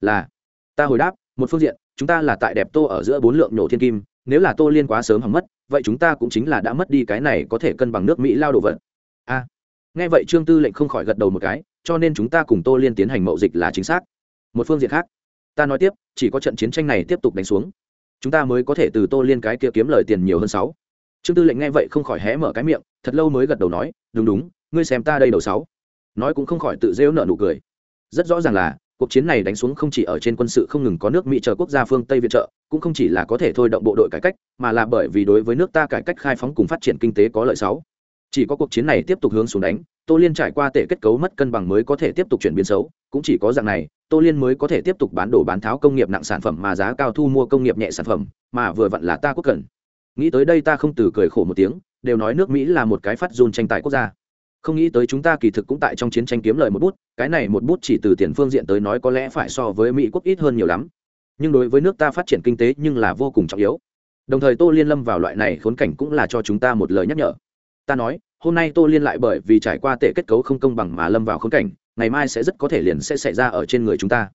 Là, ta hồi đáp, một phương diện, chúng ta là tại đẹp tô ở giữa bốn lượng nhổ thiên kim nếu là tô liên quá sớm hỏng mất, vậy chúng ta cũng chính là đã mất đi cái này có thể cân bằng nước mỹ lao đồ vật. A. Nghe vậy trương tư lệnh không khỏi gật đầu một cái, cho nên chúng ta cùng tô liên tiến hành mậu dịch là chính xác. Một phương diện khác, ta nói tiếp, chỉ có trận chiến tranh này tiếp tục đánh xuống, chúng ta mới có thể từ tô liên cái kia kiếm lời tiền nhiều hơn sáu. Trương tư lệnh nghe vậy không khỏi hé mở cái miệng, thật lâu mới gật đầu nói, đúng đúng, ngươi xem ta đây đầu sáu. Nói cũng không khỏi tự rêu nợ nụ cười. Rất rõ ràng là cuộc chiến này đánh xuống không chỉ ở trên quân sự không ngừng có nước mỹ chờ quốc gia phương tây viện trợ, cũng không chỉ là có thể thôi động bộ đội cải cách, mà là bởi vì đối với nước ta cải cách khai phóng cùng phát triển kinh tế có lợi sáu chỉ có cuộc chiến này tiếp tục hướng xuống đánh, tô liên trải qua tệ kết cấu mất cân bằng mới có thể tiếp tục chuyển biến xấu, cũng chỉ có dạng này, tô liên mới có thể tiếp tục bán đổ bán tháo công nghiệp nặng sản phẩm mà giá cao thu mua công nghiệp nhẹ sản phẩm, mà vừa vặn là ta quốc cần. Nghĩ tới đây ta không từ cười khổ một tiếng, đều nói nước mỹ là một cái phát dôn tranh tài quốc gia không nghĩ tới chúng ta kỳ thực cũng tại trong chiến tranh kiếm lời một bút, cái này một bút chỉ từ tiền phương diện tới nói có lẽ phải so với mỹ quốc ít hơn nhiều lắm. Nhưng đối với nước ta phát triển kinh tế nhưng là vô cùng trọng yếu. Đồng thời tô liên lâm vào loại này khốn cảnh cũng là cho chúng ta một lời nhắc nhở. Ta nói, hôm nay tô liên lại bởi vì trải qua tệ kết cấu không công bằng mà lâm vào khốn cảnh, ngày mai sẽ rất có thể liền sẽ xảy ra ở trên người chúng ta.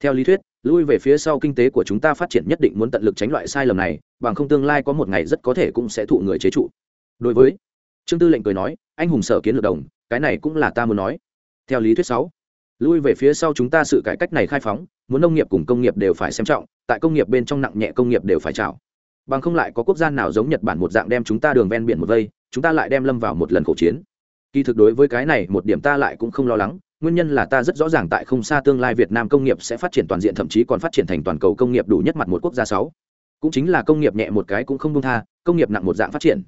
Theo lý thuyết, lui về phía sau kinh tế của chúng ta phát triển nhất định muốn tận lực tránh loại sai lầm này, bằng không tương lai có một ngày rất có thể cũng sẽ thụ người chế trụ. Đối với trương tư lệnh cười nói, anh hùng sở kiến lược đồng, cái này cũng là ta muốn nói. Theo lý thuyết sáu, lui về phía sau chúng ta sự cải cách này khai phóng, muốn nông nghiệp cùng công nghiệp đều phải xem trọng, tại công nghiệp bên trong nặng nhẹ công nghiệp đều phải trào bằng không lại có quốc gia nào giống nhật bản một dạng đem chúng ta đường ven biển một vây, chúng ta lại đem lâm vào một lần khẩu chiến. Kỳ thực đối với cái này, một điểm ta lại cũng không lo lắng, nguyên nhân là ta rất rõ ràng tại không xa tương lai việt nam công nghiệp sẽ phát triển toàn diện, thậm chí còn phát triển thành toàn cầu công nghiệp đủ nhất mặt một quốc gia sáu. Cũng chính là công nghiệp nhẹ một cái cũng không đông tha, công nghiệp nặng một dạng phát triển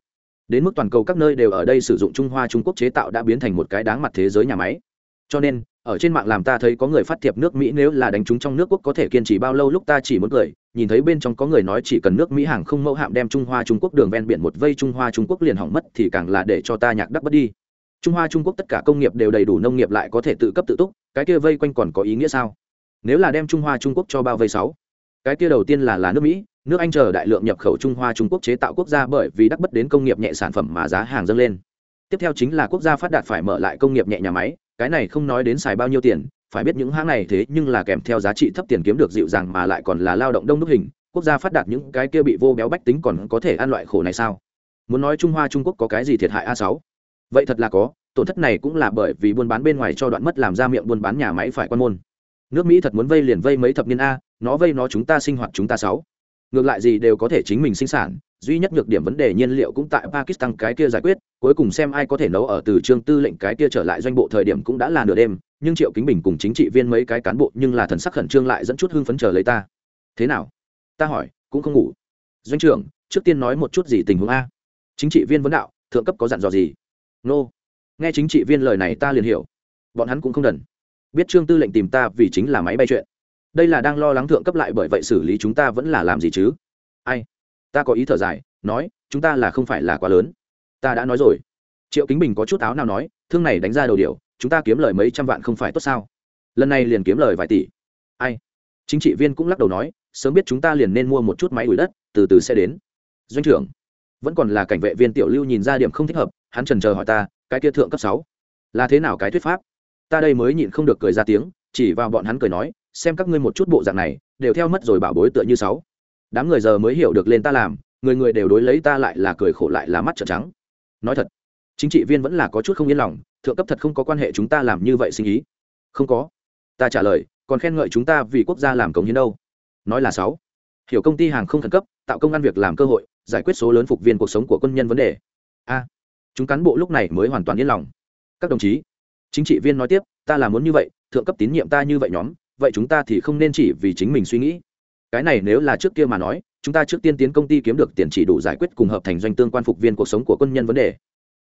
đến mức toàn cầu các nơi đều ở đây sử dụng trung hoa trung quốc chế tạo đã biến thành một cái đáng mặt thế giới nhà máy. Cho nên, ở trên mạng làm ta thấy có người phát thiệp nước mỹ nếu là đánh chúng trong nước quốc có thể kiên trì bao lâu lúc ta chỉ muốn cười, nhìn thấy bên trong có người nói chỉ cần nước mỹ hàng không mẫu hạm đem trung hoa trung quốc đường ven biển một vây trung hoa trung quốc liền hỏng mất thì càng là để cho ta nhạc đắc bất đi. Trung hoa trung quốc tất cả công nghiệp đều đầy đủ nông nghiệp lại có thể tự cấp tự túc, cái kia vây quanh còn có ý nghĩa sao? Nếu là đem trung hoa trung quốc cho bao vây sáu, cái kia đầu tiên là là nước mỹ nước anh chờ đại lượng nhập khẩu trung hoa, trung quốc chế tạo quốc gia bởi vì đắc bất đến công nghiệp nhẹ sản phẩm mà giá hàng dâng lên. Tiếp theo chính là quốc gia phát đạt phải mở lại công nghiệp nhẹ nhà máy, cái này không nói đến xài bao nhiêu tiền, phải biết những hãng này thế nhưng là kèm theo giá trị thấp tiền kiếm được dịu dàng mà lại còn là lao động đông đúc hình, quốc gia phát đạt những cái kia bị vô béo bách tính còn có thể ăn loại khổ này sao? Muốn nói trung hoa, trung quốc có cái gì thiệt hại a sáu? Vậy thật là có, tổn thất này cũng là bởi vì buôn bán bên ngoài cho đoạn mất làm ra miệng buôn bán nhà máy phải quan môn. Nước mỹ thật muốn vây liền vây mấy thập niên a, nó vây nó chúng ta sinh hoạt chúng ta sáu ngược lại gì đều có thể chính mình sinh sản, duy nhất nhược điểm vấn đề nhiên liệu cũng tại pakistan cái kia giải quyết, cuối cùng xem ai có thể nấu ở từ trương tư lệnh cái kia trở lại doanh bộ thời điểm cũng đã là nửa đêm, nhưng triệu kính bình cùng chính trị viên mấy cái cán bộ nhưng là thần sắc khẩn trương lại dẫn chút hưng phấn chờ lấy ta. Thế nào? Ta hỏi, cũng không ngủ. Doanh trưởng, trước tiên nói một chút gì tình huống a. Chính trị viên vấn đạo, thượng cấp có dặn dò gì? Nô. Nghe chính trị viên lời này ta liền hiểu. Bọn hắn cũng không đần. Biết trương tư lệnh tìm ta vì chính là máy bay chuyện đây là đang lo lắng thượng cấp lại bởi vậy xử lý chúng ta vẫn là làm gì chứ? Ai? Ta có ý thở dài, nói, chúng ta là không phải là quá lớn. Ta đã nói rồi. Triệu kính bình có chút áo nào nói, thương này đánh ra đầu điều chúng ta kiếm lời mấy trăm vạn không phải tốt sao? Lần này liền kiếm lời vài tỷ. Ai? Chính trị viên cũng lắc đầu nói, sớm biết chúng ta liền nên mua một chút máy ủi đất, từ từ sẽ đến. Doanh trưởng, vẫn còn là cảnh vệ viên tiểu lưu nhìn ra điểm không thích hợp, hắn trần chờ hỏi ta, cái kia thượng cấp sáu, là thế nào cái thuyết pháp? Ta đây mới nhịn không được cười ra tiếng, chỉ vào bọn hắn cười nói xem các ngươi một chút bộ dạng này, đều theo mất rồi bảo bối tựa như sáu. Đám người giờ mới hiểu được lên ta làm, người người đều đối lấy ta lại là cười khổ lại là mắt trợn trắng. Nói thật, chính trị viên vẫn là có chút không yên lòng, thượng cấp thật không có quan hệ chúng ta làm như vậy sinh ý. Không có. Ta trả lời, còn khen ngợi chúng ta vì quốc gia làm công hiến đâu. Nói là sáu. Hiểu công ty hàng không khẩn cấp, tạo công ăn việc làm cơ hội, giải quyết số lớn phục viên cuộc sống của quân nhân vấn đề. A. Chúng cán bộ lúc này mới hoàn toàn yên lòng. Các đồng chí, chính trị viên nói tiếp, ta là muốn như vậy, thượng cấp tín nhiệm ta như vậy nhóm vậy chúng ta thì không nên chỉ vì chính mình suy nghĩ. Cái này nếu là trước kia mà nói, chúng ta trước tiên tiến công ty kiếm được tiền chỉ đủ giải quyết cùng hợp thành doanh tương quan phục viên cuộc sống của quân nhân vấn đề.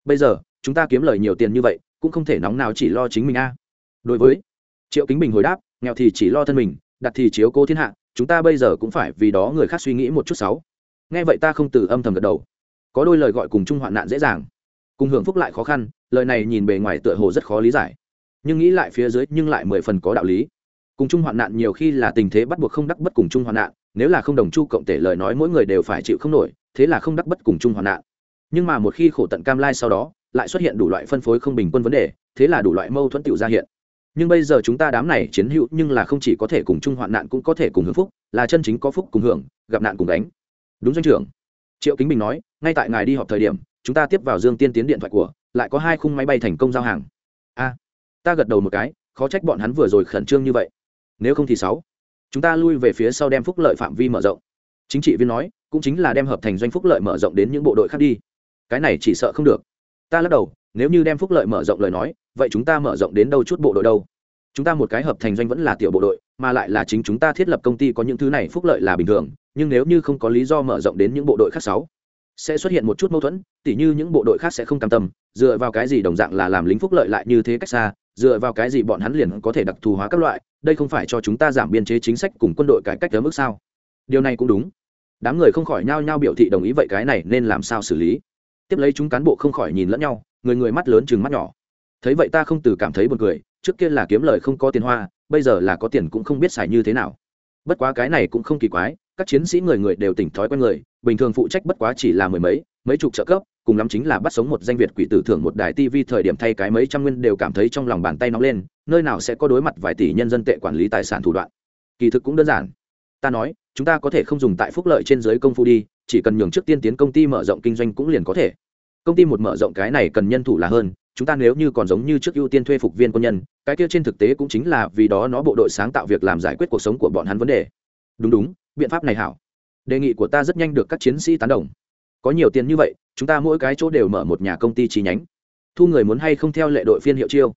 Bây giờ, chúng ta kiếm lời nhiều tiền như vậy, cũng không thể nóng nào chỉ lo chính mình a. Đối với triệu kính bình hồi đáp, nghèo thì chỉ lo thân mình, đặt thì chiếu cố thiên hạ, chúng ta bây giờ cũng phải vì đó người khác suy nghĩ một chút sáu nghe vậy ta không từ âm thầm gật đầu. Có đôi lời gọi cùng chung hoạn nạn dễ dàng, cùng hưởng phúc lại khó khăn, lời này nhìn bề ngoài tựa hồ rất khó lý giải. Nhưng nghĩ lại phía dưới nhưng lại mười phần có đạo lý cùng chung hoạn nạn nhiều khi là tình thế bắt buộc không đắc bất cùng chung hoạn nạn, nếu là không đồng chu cộng tể lời nói mỗi người đều phải chịu không nổi, thế là không đắc bất cùng chung hoạn nạn. Nhưng mà một khi khổ tận cam lai sau đó, lại xuất hiện đủ loại phân phối không bình quân vấn đề, thế là đủ loại mâu thuẫn tiểu ra hiện. Nhưng bây giờ chúng ta đám này chiến hữu nhưng là không chỉ có thể cùng chung hoạn nạn cũng có thể cùng hưởng phúc, là chân chính có phúc cùng hưởng, gặp nạn cùng đánh đúng doanh trưởng. Triệu kính bình nói, ngay tại ngài đi họp thời điểm, chúng ta tiếp vào dương tiên tiến điện thoại của, lại có hai khung máy bay thành công giao hàng. A, ta gật đầu một cái, khó trách bọn hắn vừa rồi khẩn trương như vậy nếu không thì sáu. Chúng ta lui về phía sau đem phúc lợi phạm vi mở rộng. Chính trị viên nói, cũng chính là đem hợp thành doanh phúc lợi mở rộng đến những bộ đội khác đi. Cái này chỉ sợ không được. Ta lắc đầu, nếu như đem phúc lợi mở rộng lời nói, vậy chúng ta mở rộng đến đâu chút bộ đội đâu? Chúng ta một cái hợp thành doanh vẫn là tiểu bộ đội, mà lại là chính chúng ta thiết lập công ty có những thứ này phúc lợi là bình thường, nhưng nếu như không có lý do mở rộng đến những bộ đội khác sáu, sẽ xuất hiện một chút mâu thuẫn, tỉ như những bộ đội khác sẽ không cam tâm, dựa vào cái gì đồng dạng là làm lính phúc lợi lại như thế cách xa dựa vào cái gì bọn hắn liền có thể đặc thù hóa các loại, đây không phải cho chúng ta giảm biên chế chính sách cùng quân đội cải cách tới mức sao? Điều này cũng đúng. Đám người không khỏi nhao nhao biểu thị đồng ý vậy cái này nên làm sao xử lý? Tiếp lấy chúng cán bộ không khỏi nhìn lẫn nhau, người người mắt lớn chừng mắt nhỏ. Thấy vậy ta không từ cảm thấy buồn cười, trước kia là kiếm lời không có tiền hoa, bây giờ là có tiền cũng không biết xài như thế nào. Bất quá cái này cũng không kỳ quái, các chiến sĩ người người đều tỉnh thói quen người, bình thường phụ trách bất quá chỉ là mười mấy mấy chục trợ cấp cùng lắm chính là bắt sống một danh việt quỷ tử thưởng một đài tv thời điểm thay cái mấy trăm nguyên đều cảm thấy trong lòng bàn tay nóng lên, nơi nào sẽ có đối mặt vài tỷ nhân dân tệ quản lý tài sản thủ đoạn. Kỳ thực cũng đơn giản. Ta nói, chúng ta có thể không dùng tại phúc lợi trên giới công phu đi, chỉ cần nhường trước tiên tiến công ty mở rộng kinh doanh cũng liền có thể. Công ty một mở rộng cái này cần nhân thủ là hơn, chúng ta nếu như còn giống như trước ưu tiên thuê phục viên quân nhân, cái kia trên thực tế cũng chính là vì đó nó bộ đội sáng tạo việc làm giải quyết cuộc sống của bọn hắn vấn đề. Đúng đúng, biện pháp này hảo. Đề nghị của ta rất nhanh được các chiến sĩ tán đồng có nhiều tiền như vậy, chúng ta mỗi cái chỗ đều mở một nhà công ty chi nhánh. Thu người muốn hay không theo lệ đội phiên hiệu chiêu?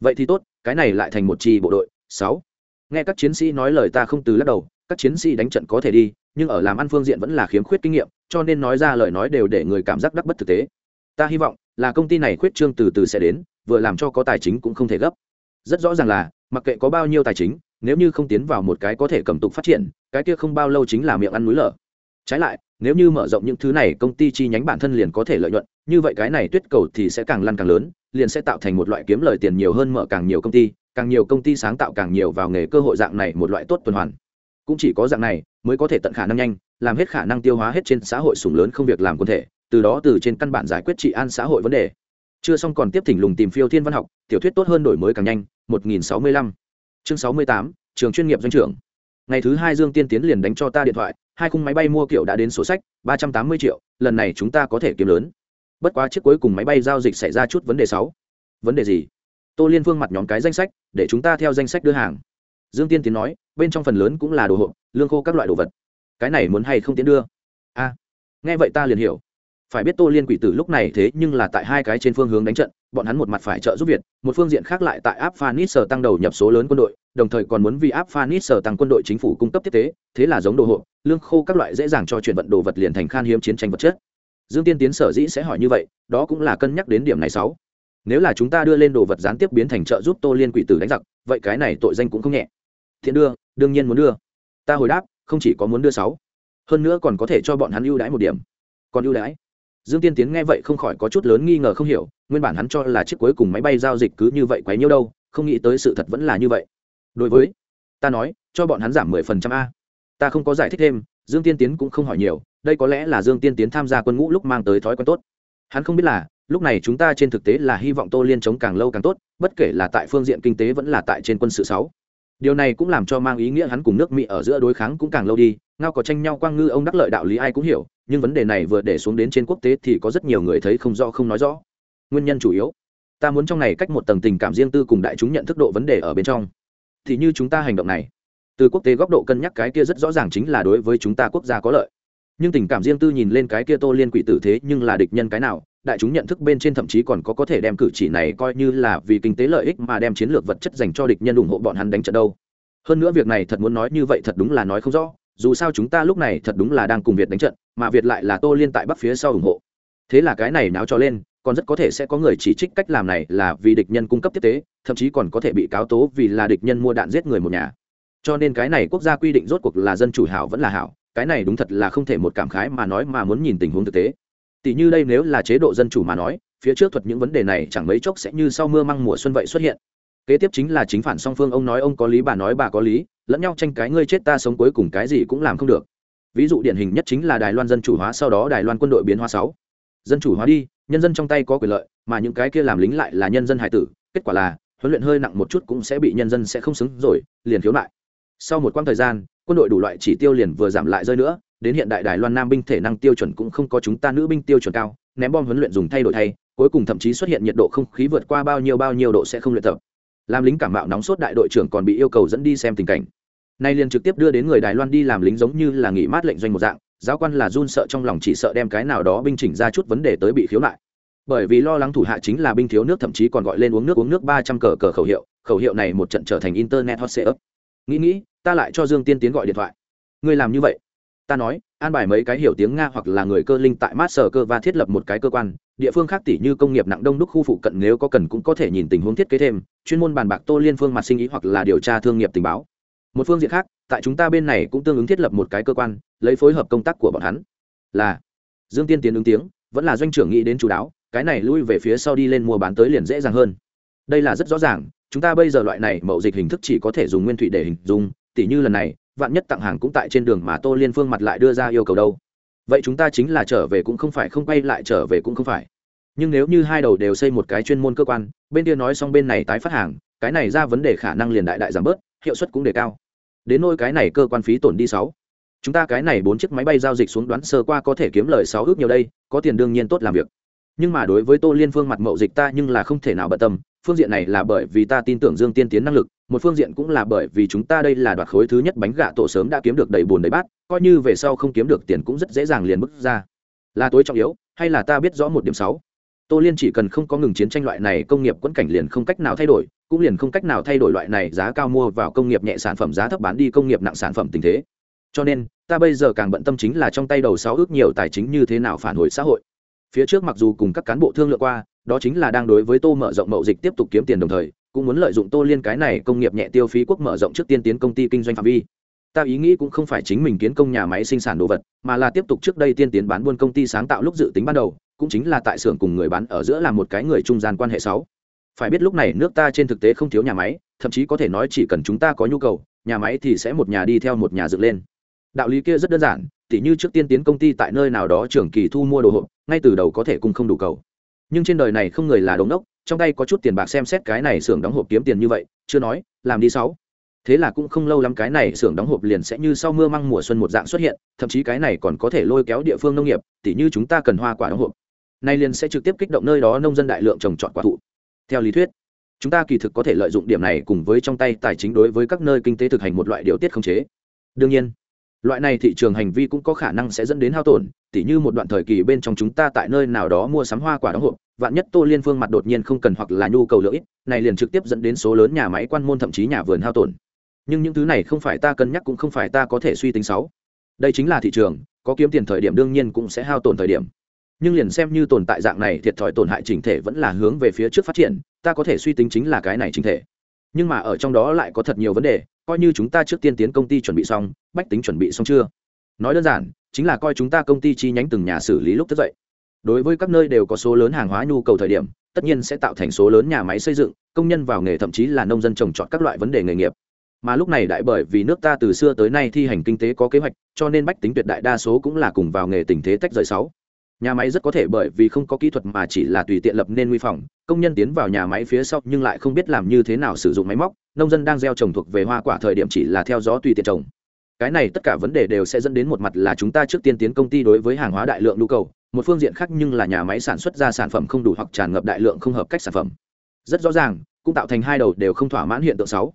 Vậy thì tốt, cái này lại thành một chi bộ đội. Sáu. Nghe các chiến sĩ nói lời ta không từ lắc đầu, các chiến sĩ đánh trận có thể đi, nhưng ở làm ăn phương diện vẫn là khiếm khuyết kinh nghiệm, cho nên nói ra lời nói đều để người cảm giác đắc bất thực tế. Ta hy vọng là công ty này khuyết trương từ từ sẽ đến, vừa làm cho có tài chính cũng không thể gấp. Rất rõ ràng là, mặc kệ có bao nhiêu tài chính, nếu như không tiến vào một cái có thể cầm tục phát triển, cái kia không bao lâu chính là miệng ăn núi lở. Trái lại nếu như mở rộng những thứ này, công ty chi nhánh bản thân liền có thể lợi nhuận. Như vậy cái này tuyết cầu thì sẽ càng lăn càng lớn, liền sẽ tạo thành một loại kiếm lời tiền nhiều hơn mở càng nhiều công ty, càng nhiều công ty sáng tạo càng nhiều vào nghề cơ hội dạng này một loại tốt tuần hoàn. Cũng chỉ có dạng này mới có thể tận khả năng nhanh, làm hết khả năng tiêu hóa hết trên xã hội sùng lớn không việc làm quân thể, từ đó từ trên căn bản giải quyết trị an xã hội vấn đề. Chưa xong còn tiếp thỉnh lùng tìm phiêu thiên văn học, tiểu thuyết tốt hơn đổi mới càng nhanh 1065 chương 68 trường chuyên nghiệp doanh trưởng ngày thứ hai dương tiên tiến liền đánh cho ta điện thoại, hai khung máy bay mua kiểu đã đến sổ sách, ba trăm tám mươi triệu, lần này chúng ta có thể kiếm lớn. Bất quá chiếc cuối cùng máy bay giao dịch xảy ra chút vấn đề sáu. Vấn đề gì? Tô liên phương mặt nhóm cái danh sách, để chúng ta theo danh sách đưa hàng. Dương tiên tiến nói, bên trong phần lớn cũng là đồ hộp, lương khô các loại đồ vật. Cái này muốn hay không tiến đưa? A. Nghe vậy ta liền hiểu. Phải biết tô liên quỷ tử lúc này thế nhưng là tại hai cái trên phương hướng đánh trận bọn hắn một mặt phải trợ giúp việt, một phương diện khác lại tại áp tăng đầu nhập số lớn quân đội, đồng thời còn muốn vì áp tăng quân đội chính phủ cung cấp tiếp tế, thế là giống đồ hộ, lương khô các loại dễ dàng cho chuyển vận đồ vật liền thành khan hiếm chiến tranh vật chất. Dương tiên tiến sở dĩ sẽ hỏi như vậy, đó cũng là cân nhắc đến điểm này sáu. Nếu là chúng ta đưa lên đồ vật gián tiếp biến thành trợ giúp tô liên quỷ tử đánh giặc, vậy cái này tội danh cũng không nhẹ. Thiện đưa, đương nhiên muốn đưa. Ta hồi đáp, không chỉ có muốn đưa sáu. Hơn nữa còn có thể cho bọn hắn ưu đãi một điểm. Còn ưu đãi? Dương tiên tiến nghe vậy không khỏi có chút lớn nghi ngờ không hiểu, nguyên bản hắn cho là chiếc cuối cùng máy bay giao dịch cứ như vậy quấy nhiêu đâu, không nghĩ tới sự thật vẫn là như vậy. Đối với, ta nói, cho bọn hắn giảm mười phần trăm a. Ta không có giải thích thêm, dương tiên tiến cũng không hỏi nhiều, đây có lẽ là dương tiên tiến tham gia quân ngũ lúc mang tới thói quen tốt. Hắn không biết là, lúc này chúng ta trên thực tế là hy vọng tô liên chống càng lâu càng tốt, bất kể là tại phương diện kinh tế vẫn là tại trên quân sự sáu. Điều này cũng làm cho mang ý nghĩa hắn cùng nước mỹ ở giữa đối kháng cũng càng lâu đi ngao có tranh nhau quang ngư ông đắc lợi đạo lý ai cũng hiểu, nhưng vấn đề này vừa để xuống đến trên quốc tế thì có rất nhiều người thấy không rõ, không nói rõ. Nguyên nhân chủ yếu, ta muốn trong này cách một tầng tình cảm riêng tư cùng đại chúng nhận thức độ vấn đề ở bên trong. Thì như chúng ta hành động này, từ quốc tế góc độ cân nhắc cái kia rất rõ ràng chính là đối với chúng ta quốc gia có lợi. Nhưng tình cảm riêng tư nhìn lên cái kia tô liên quỷ tử thế nhưng là địch nhân cái nào, đại chúng nhận thức bên trên thậm chí còn có có thể đem cử chỉ này coi như là vì kinh tế lợi ích mà đem chiến lược vật chất dành cho địch nhân ủng hộ bọn hắn đánh trận đâu. Hơn nữa việc này thật muốn nói như vậy thật đúng là nói không rõ dù sao chúng ta lúc này thật đúng là đang cùng việt đánh trận, mà việt lại là tô liên tại bắc phía sau ủng hộ. Thế là cái này náo cho lên, còn rất có thể sẽ có người chỉ trích cách làm này là vì địch nhân cung cấp tiếp tế, thậm chí còn có thể bị cáo tố vì là địch nhân mua đạn giết người một nhà. Cho nên cái này quốc gia quy định rốt cuộc là dân chủ hảo vẫn là hảo, cái này đúng thật là không thể một cảm khái mà nói mà muốn nhìn tình huống thực tế. Tỷ như đây nếu là chế độ dân chủ mà nói, phía trước thuật những vấn đề này chẳng mấy chốc sẽ như sau mưa măng mùa xuân vậy xuất hiện kế tiếp chính là chính phản song phương, ông nói ông có lý, bà nói bà có lý, lẫn nhau tranh cái ngươi chết ta sống cuối cùng cái gì cũng làm không được. Ví dụ điển hình nhất chính là đài loan dân chủ hóa, sau đó đài loan quân đội biến hóa sáu. Dân chủ hóa đi, nhân dân trong tay có quyền lợi, mà những cái kia làm lính lại là nhân dân hải tử, kết quả là, huấn luyện hơi nặng một chút cũng sẽ bị nhân dân sẽ không xứng rồi, liền thiếu lại sau một quãng thời gian, quân đội đủ loại chỉ tiêu liền vừa giảm lại rơi nữa, đến hiện đại đài loan nam binh thể năng tiêu chuẩn cũng không có chúng ta nữ binh tiêu chuẩn cao, ném bom huấn luyện dùng thay đổi thay, cuối cùng thậm chí xuất hiện nhiệt độ không khí vượt qua bao nhiêu bao nhiêu độ sẽ không luyện tập làm lính cảm mạo nóng sốt đại đội trưởng còn bị yêu cầu dẫn đi xem tình cảnh. Nay liền trực tiếp đưa đến người đài loan đi làm lính giống như là nghỉ mát lệnh doanh một dạng, giáo quan là run sợ trong lòng chỉ sợ đem cái nào đó binh chỉnh ra chút vấn đề tới bị khiếu nại. Bởi vì lo lắng thủ hạ chính là binh thiếu nước thậm chí còn gọi lên uống nước uống nước ba trăm cờ cờ khẩu hiệu khẩu hiệu này một trận trở thành internet hot sale nghĩ nghĩ, ta lại cho dương tiên tiến gọi điện thoại. Ngươi làm như vậy? Ta nói an bài mấy cái hiểu tiếng nga hoặc là người cơ linh tại mát sở cơ và thiết lập một cái cơ quan, địa phương khác tỷ như công nghiệp nặng đông đúc khu phụ cận nếu có cần cũng có thể nhìn tình huống thiết kế thêm, chuyên môn bàn bạc tô liên phương mặt sinh ý hoặc là điều tra thương nghiệp tình báo. Một phương diện khác, tại chúng ta bên này cũng tương ứng thiết lập một cái cơ quan, lấy phối hợp công tác của bọn hắn. Là, dương tiên tiến ứng tiếng, vẫn là doanh trưởng nghĩ đến chú đáo, cái này lui về phía sau đi lên mua bán tới liền dễ dàng hơn. Đây là rất rõ ràng, chúng ta bây giờ loại này mậu dịch hình thức chỉ có thể dùng nguyên thủy để hình dung tỷ như lần này vạn nhất tặng hàng cũng tại trên đường mà tô liên phương mặt lại đưa ra yêu cầu đâu. Vậy chúng ta chính là trở về cũng không phải, không quay lại trở về cũng không phải. Nhưng nếu như hai đầu đều xây một cái chuyên môn cơ quan, bên kia nói xong bên này tái phát hàng, cái này ra vấn đề khả năng liền đại đại giảm bớt, hiệu suất cũng đề cao. Đến nôi cái này cơ quan phí tổn đi sáu. Chúng ta cái này bốn chiếc máy bay giao dịch xuống đoán sơ qua có thể kiếm lời sáu ước nhiều đây, có tiền đương nhiên tốt làm việc. Nhưng mà đối với tô liên phương mặt mậu dịch ta nhưng là không thể nào bận tâm, phương diện này là bởi vì ta tin tưởng dương tiên tiến năng lực một phương diện cũng là bởi vì chúng ta đây là đoạt khối thứ nhất bánh gạ tổ sớm đã kiếm được đầy bùn đầy bát, coi như về sau không kiếm được tiền cũng rất dễ dàng liền bước ra. Là tối trọng yếu, hay là ta biết rõ một điểm sáu tô liên chỉ cần không có ngừng chiến tranh loại này, công nghiệp quẫn cảnh liền không cách nào thay đổi, cũng liền không cách nào thay đổi loại này giá cao mua vào công nghiệp nhẹ sản phẩm giá thấp bán đi công nghiệp nặng sản phẩm tình thế. Cho nên, ta bây giờ càng bận tâm chính là trong tay đầu sáu ước nhiều tài chính như thế nào phản hồi xã hội. Phía trước mặc dù cùng các cán bộ thương lượng qua, đó chính là đang đối với tô mở rộng mậu dịch tiếp tục kiếm tiền đồng thời cũng muốn lợi dụng tô liên cái này công nghiệp nhẹ tiêu phí quốc mở rộng trước tiên tiến công ty kinh doanh phạm vi. Ta ý nghĩ cũng không phải chính mình kiến công nhà máy sinh sản đồ vật, mà là tiếp tục trước đây tiên tiến bán buôn công ty sáng tạo lúc dự tính ban đầu, cũng chính là tại xưởng cùng người bán ở giữa là một cái người trung gian quan hệ sáu. Phải biết lúc này nước ta trên thực tế không thiếu nhà máy, thậm chí có thể nói chỉ cần chúng ta có nhu cầu, nhà máy thì sẽ một nhà đi theo một nhà dựng lên. Đạo lý kia rất đơn giản, tỉ như trước tiên tiến công ty tại nơi nào đó trưởng kỳ thu mua đồ hộp, ngay từ đầu có thể cung không đủ cầu nhưng trên đời này không người là đống đốc, trong tay có chút tiền bạc xem xét cái này xưởng đóng hộp kiếm tiền như vậy, chưa nói, làm đi sáu. Thế là cũng không lâu lắm cái này xưởng đóng hộp liền sẽ như sau mưa măng mùa xuân một dạng xuất hiện, thậm chí cái này còn có thể lôi kéo địa phương nông nghiệp, tỉ như chúng ta cần hoa quả đóng hộp. Nay liền sẽ trực tiếp kích động nơi đó nông dân đại lượng trồng trọt quả thụ. Theo lý thuyết, chúng ta kỳ thực có thể lợi dụng điểm này cùng với trong tay tài chính đối với các nơi kinh tế thực hành một loại điều tiết khống chế. Đương nhiên loại này thị trường hành vi cũng có khả năng sẽ dẫn đến hao tổn, tỉ như một đoạn thời kỳ bên trong chúng ta tại nơi nào đó mua sắm hoa quả đóng hộp, vạn nhất tô liên phương mặt đột nhiên không cần hoặc là nhu cầu lưỡi này liền trực tiếp dẫn đến số lớn nhà máy quan môn thậm chí nhà vườn hao tổn. Nhưng những thứ này không phải ta cân nhắc cũng không phải ta có thể suy tính xấu. Đây chính là thị trường, có kiếm tiền thời điểm đương nhiên cũng sẽ hao tổn thời điểm. Nhưng liền xem như tồn tại dạng này, thiệt thòi tổn hại chỉnh thể vẫn là hướng về phía trước phát triển, ta có thể suy tính chính là cái này chỉnh thể. Nhưng mà ở trong đó lại có thật nhiều vấn đề coi như chúng ta trước tiên tiến công ty chuẩn bị xong, bách tính chuẩn bị xong chưa? Nói đơn giản, chính là coi chúng ta công ty chi nhánh từng nhà xử lý lúc thức dậy. Đối với các nơi đều có số lớn hàng hóa nhu cầu thời điểm, tất nhiên sẽ tạo thành số lớn nhà máy xây dựng, công nhân vào nghề thậm chí là nông dân trồng trọt các loại vấn đề nghề nghiệp. Mà lúc này đại bởi vì nước ta từ xưa tới nay thi hành kinh tế có kế hoạch, cho nên bách tính tuyệt đại đa số cũng là cùng vào nghề tình thế tách rời sáu nhà máy rất có thể bởi vì không có kỹ thuật mà chỉ là tùy tiện lập nên nguy phòng. Công nhân tiến vào nhà máy phía sau nhưng lại không biết làm như thế nào sử dụng máy móc. Nông dân đang gieo trồng thuộc về hoa quả thời điểm chỉ là theo gió tùy tiện trồng. Cái này tất cả vấn đề đều sẽ dẫn đến một mặt là chúng ta trước tiên tiến công ty đối với hàng hóa đại lượng nhu cầu, một phương diện khác nhưng là nhà máy sản xuất ra sản phẩm không đủ hoặc tràn ngập đại lượng không hợp cách sản phẩm. Rất rõ ràng, cũng tạo thành hai đầu đều không thỏa mãn hiện tượng sáu.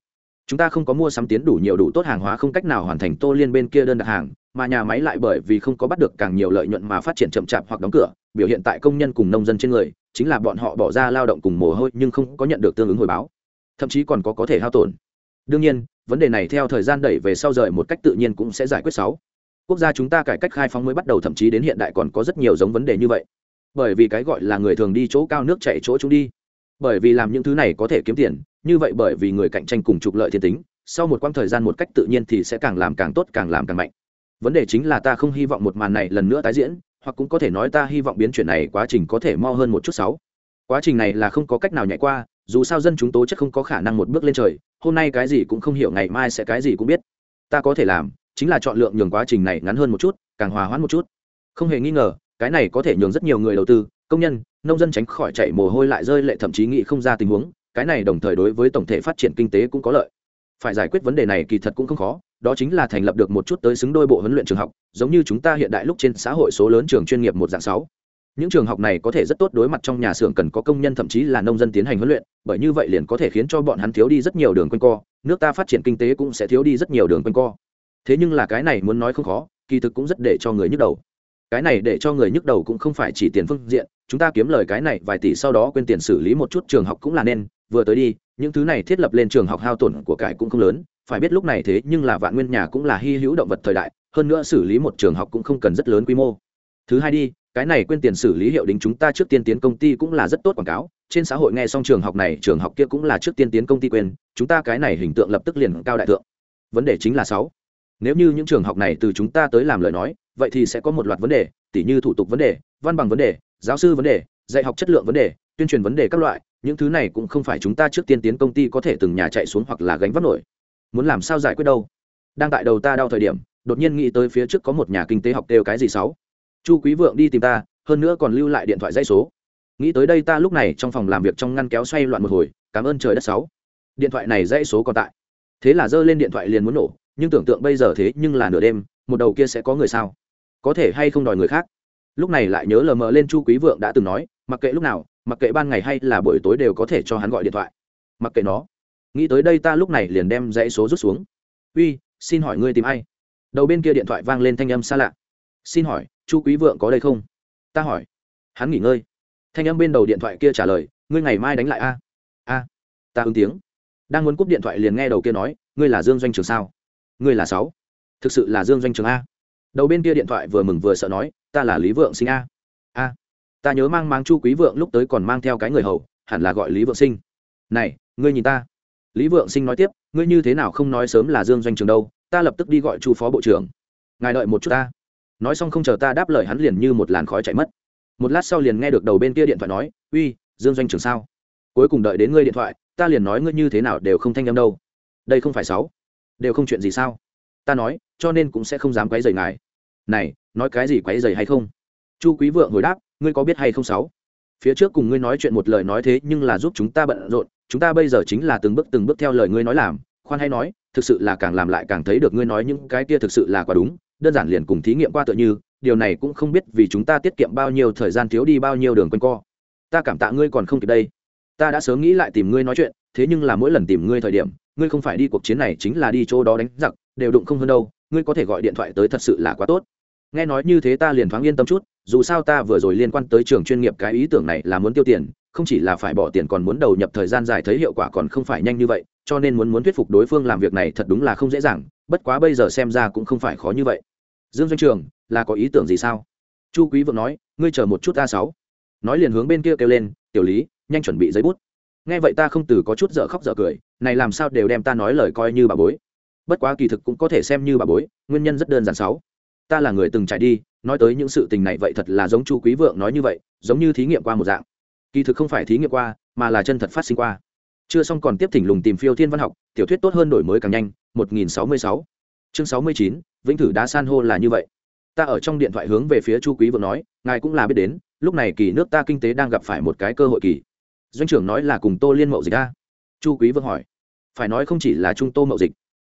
Chúng ta không có mua sắm tiến đủ nhiều đủ tốt hàng hóa không cách nào hoàn thành tô liên bên kia đơn đặt hàng mà nhà máy lại bởi vì không có bắt được càng nhiều lợi nhuận mà phát triển chậm chạp hoặc đóng cửa, biểu hiện tại công nhân cùng nông dân trên người, chính là bọn họ bỏ ra lao động cùng mồ hôi nhưng không có nhận được tương ứng hồi báo, thậm chí còn có có thể hao tổn. Đương nhiên, vấn đề này theo thời gian đẩy về sau rời một cách tự nhiên cũng sẽ giải quyết sáu. Quốc gia chúng ta cải cách khai phóng mới bắt đầu thậm chí đến hiện đại còn có rất nhiều giống vấn đề như vậy. Bởi vì cái gọi là người thường đi chỗ cao nước chạy chỗ chúng đi. Bởi vì làm những thứ này có thể kiếm tiền, như vậy bởi vì người cạnh tranh cùng trục lợi thiên tính, sau một quãng thời gian một cách tự nhiên thì sẽ càng làm càng tốt, càng làm càng mạnh vấn đề chính là ta không hy vọng một màn này lần nữa tái diễn, hoặc cũng có thể nói ta hy vọng biến chuyển này quá trình có thể mo hơn một chút sáu. Quá trình này là không có cách nào nhảy qua, dù sao dân chúng tố chất không có khả năng một bước lên trời, hôm nay cái gì cũng không hiểu ngày mai sẽ cái gì cũng biết. Ta có thể làm, chính là chọn lượng nhường quá trình này ngắn hơn một chút, càng hòa hoãn một chút. Không hề nghi ngờ, cái này có thể nhường rất nhiều người đầu tư, công nhân, nông dân tránh khỏi chạy mồ hôi lại rơi lệ thậm chí nghĩ không ra tình huống, cái này đồng thời đối với tổng thể phát triển kinh tế cũng có lợi. Phải giải quyết vấn đề này kỳ thật cũng không khó đó chính là thành lập được một chút tới xứng đôi bộ huấn luyện trường học, giống như chúng ta hiện đại lúc trên xã hội số lớn trường chuyên nghiệp một dạng sáu. Những trường học này có thể rất tốt đối mặt trong nhà xưởng cần có công nhân thậm chí là nông dân tiến hành huấn luyện, bởi như vậy liền có thể khiến cho bọn hắn thiếu đi rất nhiều đường quanh co, nước ta phát triển kinh tế cũng sẽ thiếu đi rất nhiều đường quanh co. Thế nhưng là cái này muốn nói không khó, kỳ thực cũng rất để cho người nhức đầu. Cái này để cho người nhức đầu cũng không phải chỉ tiền phương diện, chúng ta kiếm lời cái này vài tỷ sau đó quên tiền xử lý một chút trường học cũng là nên, vừa tới đi, những thứ này thiết lập lên trường học hao tổn của cải cũng không lớn phải biết lúc này thế nhưng là vạn nguyên nhà cũng là hy hữu động vật thời đại, hơn nữa xử lý một trường học cũng không cần rất lớn quy mô. Thứ hai đi, cái này quên tiền xử lý hiệu đính chúng ta trước tiên tiến công ty cũng là rất tốt quảng cáo. Trên xã hội nghe xong trường học này, trường học kia cũng là trước tiên tiến công ty quên, chúng ta cái này hình tượng lập tức liền cao đại tượng vấn đề chính là sáu. Nếu như những trường học này từ chúng ta tới làm lời nói, vậy thì sẽ có một loạt vấn đề, tỉ như thủ tục vấn đề, văn bằng vấn đề, giáo sư vấn đề, dạy học chất lượng vấn đề, tuyên truyền vấn đề các loại, những thứ này cũng không phải chúng ta trước tiên tiến công ty có thể từng nhà chạy xuống hoặc là gánh vác nổi muốn làm sao giải quyết đâu. Đang tại đầu ta đau thời điểm, đột nhiên nghĩ tới phía trước có một nhà kinh tế học đều cái gì sáu. Chu quý vượng đi tìm ta, hơn nữa còn lưu lại điện thoại dây số. Nghĩ tới đây ta lúc này trong phòng làm việc trong ngăn kéo xoay loạn một hồi, cảm ơn trời đất sáu. Điện thoại này dãy số còn tại. Thế là giơ lên điện thoại liền muốn nổ, nhưng tưởng tượng bây giờ thế nhưng là nửa đêm, một đầu kia sẽ có người sao? Có thể hay không đòi người khác? Lúc này lại nhớ lờ mờ lên chu quý vượng đã từng nói, mặc kệ lúc nào, mặc kệ ban ngày hay là buổi tối đều có thể cho hắn gọi điện thoại. Mặc kệ nó nghĩ tới đây ta lúc này liền đem dãy số rút xuống. Uy, xin hỏi ngươi tìm ai? Đầu bên kia điện thoại vang lên thanh âm xa lạ. Xin hỏi, chu quý vượng có đây không? Ta hỏi. Hắn nghỉ ngơi. Thanh âm bên đầu điện thoại kia trả lời, ngươi ngày mai đánh lại a. A. Ta ứng tiếng. Đang muốn cúp điện thoại liền nghe đầu kia nói, ngươi là dương doanh trường sao? Ngươi là sáu. Thực sự là dương doanh trường a. Đầu bên kia điện thoại vừa mừng vừa sợ nói, ta là lý vượng sinh a. A. Ta nhớ mang mang chu quý vượng lúc tới còn mang theo cái người hầu, hẳn là gọi lý vượng sinh. Này, ngươi nhìn ta lý vượng sinh nói tiếp, ngươi như thế nào không nói sớm là dương doanh trường đâu, ta lập tức đi gọi chu phó bộ trưởng. Ngài đợi một chút ta. Nói xong không chờ ta đáp lời hắn liền như một làn khói chạy mất. Một lát sau liền nghe được đầu bên kia điện thoại nói, uy, dương doanh trường sao? Cuối cùng đợi đến ngươi điện thoại, ta liền nói ngươi như thế nào đều không thanh âm đâu. Đây không phải sáu. Đều không chuyện gì sao? Ta nói, cho nên cũng sẽ không dám quấy rầy ngài. Này, nói cái gì quấy rầy hay không? Chu quý vượng hồi đáp, ngươi có biết hay không sáu? Phía trước cùng ngươi nói chuyện một lời nói thế nhưng là giúp chúng ta bận rộn chúng ta bây giờ chính là từng bước từng bước theo lời ngươi nói làm, khoan hay nói, thực sự là càng làm lại càng thấy được ngươi nói những cái kia thực sự là quá đúng, đơn giản liền cùng thí nghiệm qua tựa như, điều này cũng không biết vì chúng ta tiết kiệm bao nhiêu thời gian thiếu đi bao nhiêu đường quanh co. Ta cảm tạ ngươi còn không kịp đây. Ta đã sớm nghĩ lại tìm ngươi nói chuyện, thế nhưng là mỗi lần tìm ngươi thời điểm, ngươi không phải đi cuộc chiến này chính là đi chỗ đó đánh giặc, đều đụng không hơn đâu, ngươi có thể gọi điện thoại tới thật sự là quá tốt nghe nói như thế ta liền thoáng yên tâm chút, dù sao ta vừa rồi liên quan tới trường chuyên nghiệp cái ý tưởng này là muốn tiêu tiền, không chỉ là phải bỏ tiền còn muốn đầu nhập thời gian dài thấy hiệu quả còn không phải nhanh như vậy, cho nên muốn muốn thuyết phục đối phương làm việc này thật đúng là không dễ dàng, bất quá bây giờ xem ra cũng không phải khó như vậy. Dương doanh trường, là có ý tưởng gì sao? Chu quý vượng nói, ngươi chờ một chút a sáu. Nói liền hướng bên kia kêu lên, tiểu lý, nhanh chuẩn bị giấy bút. Nghe vậy ta không từ có chút dở khóc dở cười, này làm sao đều đem ta nói lời coi như bà bối. Bất quá kỳ thực cũng có thể xem như bà bối, nguyên nhân rất đơn giản sáu ta là người từng trải đi, nói tới những sự tình này vậy thật là giống chu quý vượng nói như vậy, giống như thí nghiệm qua một dạng. Kỳ thực không phải thí nghiệm qua, mà là chân thật phát sinh qua. Chưa xong còn tiếp thỉnh lùng tìm phiêu thiên văn học, tiểu thuyết tốt hơn đổi mới càng nhanh 1066 chương 69 vĩnh thử đá san hô là như vậy. Ta ở trong điện thoại hướng về phía chu quý vượng nói, ngài cũng là biết đến, lúc này kỳ nước ta kinh tế đang gặp phải một cái cơ hội kỳ. Doanh trưởng nói là cùng tô liên mậu dịch ta chu quý vượng hỏi, phải nói không chỉ là trung tô mậu dịch.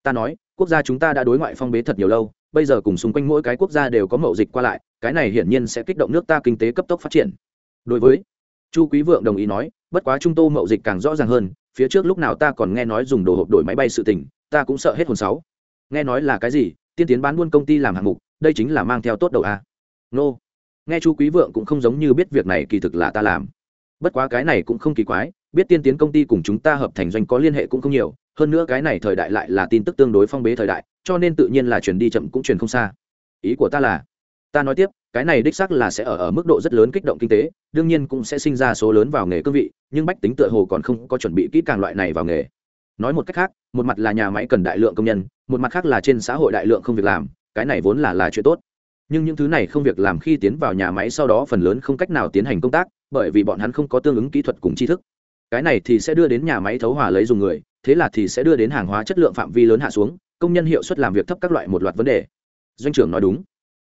Ta nói, quốc gia chúng ta đã đối ngoại phong bế thật nhiều lâu bây giờ cùng xung quanh mỗi cái quốc gia đều có mậu dịch qua lại, cái này hiển nhiên sẽ kích động nước ta kinh tế cấp tốc phát triển. Đối với chu quý vượng đồng ý nói, bất quá trung tô mậu dịch càng rõ ràng hơn, phía trước lúc nào ta còn nghe nói dùng đồ hộp đổi máy bay sự tình, ta cũng sợ hết hồn sáu. Nghe nói là cái gì, tiên tiến bán buôn công ty làm hạng mục, đây chính là mang theo tốt đầu a. Nô. Nghe chu quý vượng cũng không giống như biết việc này kỳ thực là ta làm. Bất quá cái này cũng không kỳ quái biết tiên tiến công ty cùng chúng ta hợp thành doanh có liên hệ cũng không nhiều, hơn nữa cái này thời đại lại là tin tức tương đối phong bế thời đại, cho nên tự nhiên là chuyển đi chậm cũng chuyển không xa. Ý của ta là, ta nói tiếp, cái này đích xác là sẽ ở ở mức độ rất lớn kích động kinh tế, đương nhiên cũng sẽ sinh ra số lớn vào nghề cương vị, nhưng bách tính tựa hồ còn không có chuẩn bị kỹ càng loại này vào nghề. Nói một cách khác, một mặt là nhà máy cần đại lượng công nhân, một mặt khác là trên xã hội đại lượng không việc làm, cái này vốn là là chuyện tốt. Nhưng những thứ này không việc làm khi tiến vào nhà máy sau đó phần lớn không cách nào tiến hành công tác, bởi vì bọn hắn không có tương ứng kỹ thuật cùng tri thức cái này thì sẽ đưa đến nhà máy thấu hỏa lấy dùng người, thế là thì sẽ đưa đến hàng hóa chất lượng phạm vi lớn hạ xuống, công nhân hiệu suất làm việc thấp các loại một loạt vấn đề. Doanh trưởng nói đúng.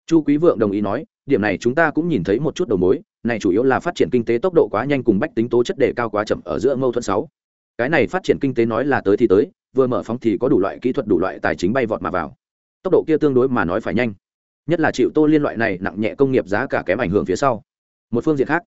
Chu quý vượng đồng ý nói, điểm này chúng ta cũng nhìn thấy một chút đầu mối, này chủ yếu là phát triển kinh tế tốc độ quá nhanh cùng bách tính tố chất đề cao quá chậm ở giữa mâu thuẫn sáu. Cái này phát triển kinh tế nói là tới thì tới, vừa mở phóng thì có đủ loại kỹ thuật, đủ loại tài chính bay vọt mà vào. Tốc độ kia tương đối mà nói phải nhanh. Nhất là chịu tô liên loại này nặng nhẹ công nghiệp giá cả kém ảnh hưởng phía sau. Một phương diện khác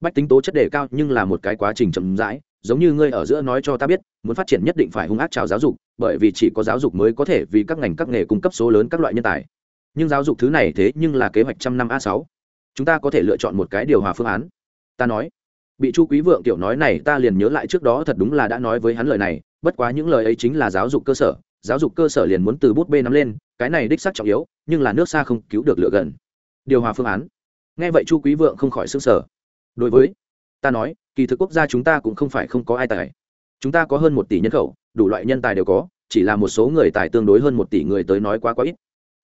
bách tính tố chất đề cao nhưng là một cái quá trình chậm rãi, giống như ngươi ở giữa nói cho ta biết, muốn phát triển nhất định phải hung ác trào giáo dục, bởi vì chỉ có giáo dục mới có thể vì các ngành các nghề cung cấp số lớn các loại nhân tài. Nhưng giáo dục thứ này thế nhưng là kế hoạch trăm năm a sáu. Chúng ta có thể lựa chọn một cái điều hòa phương án. Ta nói, bị chu quý vượng tiểu nói này ta liền nhớ lại trước đó thật đúng là đã nói với hắn lời này, bất quá những lời ấy chính là giáo dục cơ sở, giáo dục cơ sở liền muốn từ bút bê nắm lên, cái này đích xác trọng yếu, nhưng là nước xa không cứu được lựa gần. Điều hòa phương án. Nghe vậy chu quý vượng không khỏi xương sở đối với, ta nói, kỳ thực quốc gia chúng ta cũng không phải không có ai tài. Chúng ta có hơn một tỷ nhân khẩu, đủ loại nhân tài đều có, chỉ là một số người tài tương đối hơn một tỷ người tới nói quá quá ít.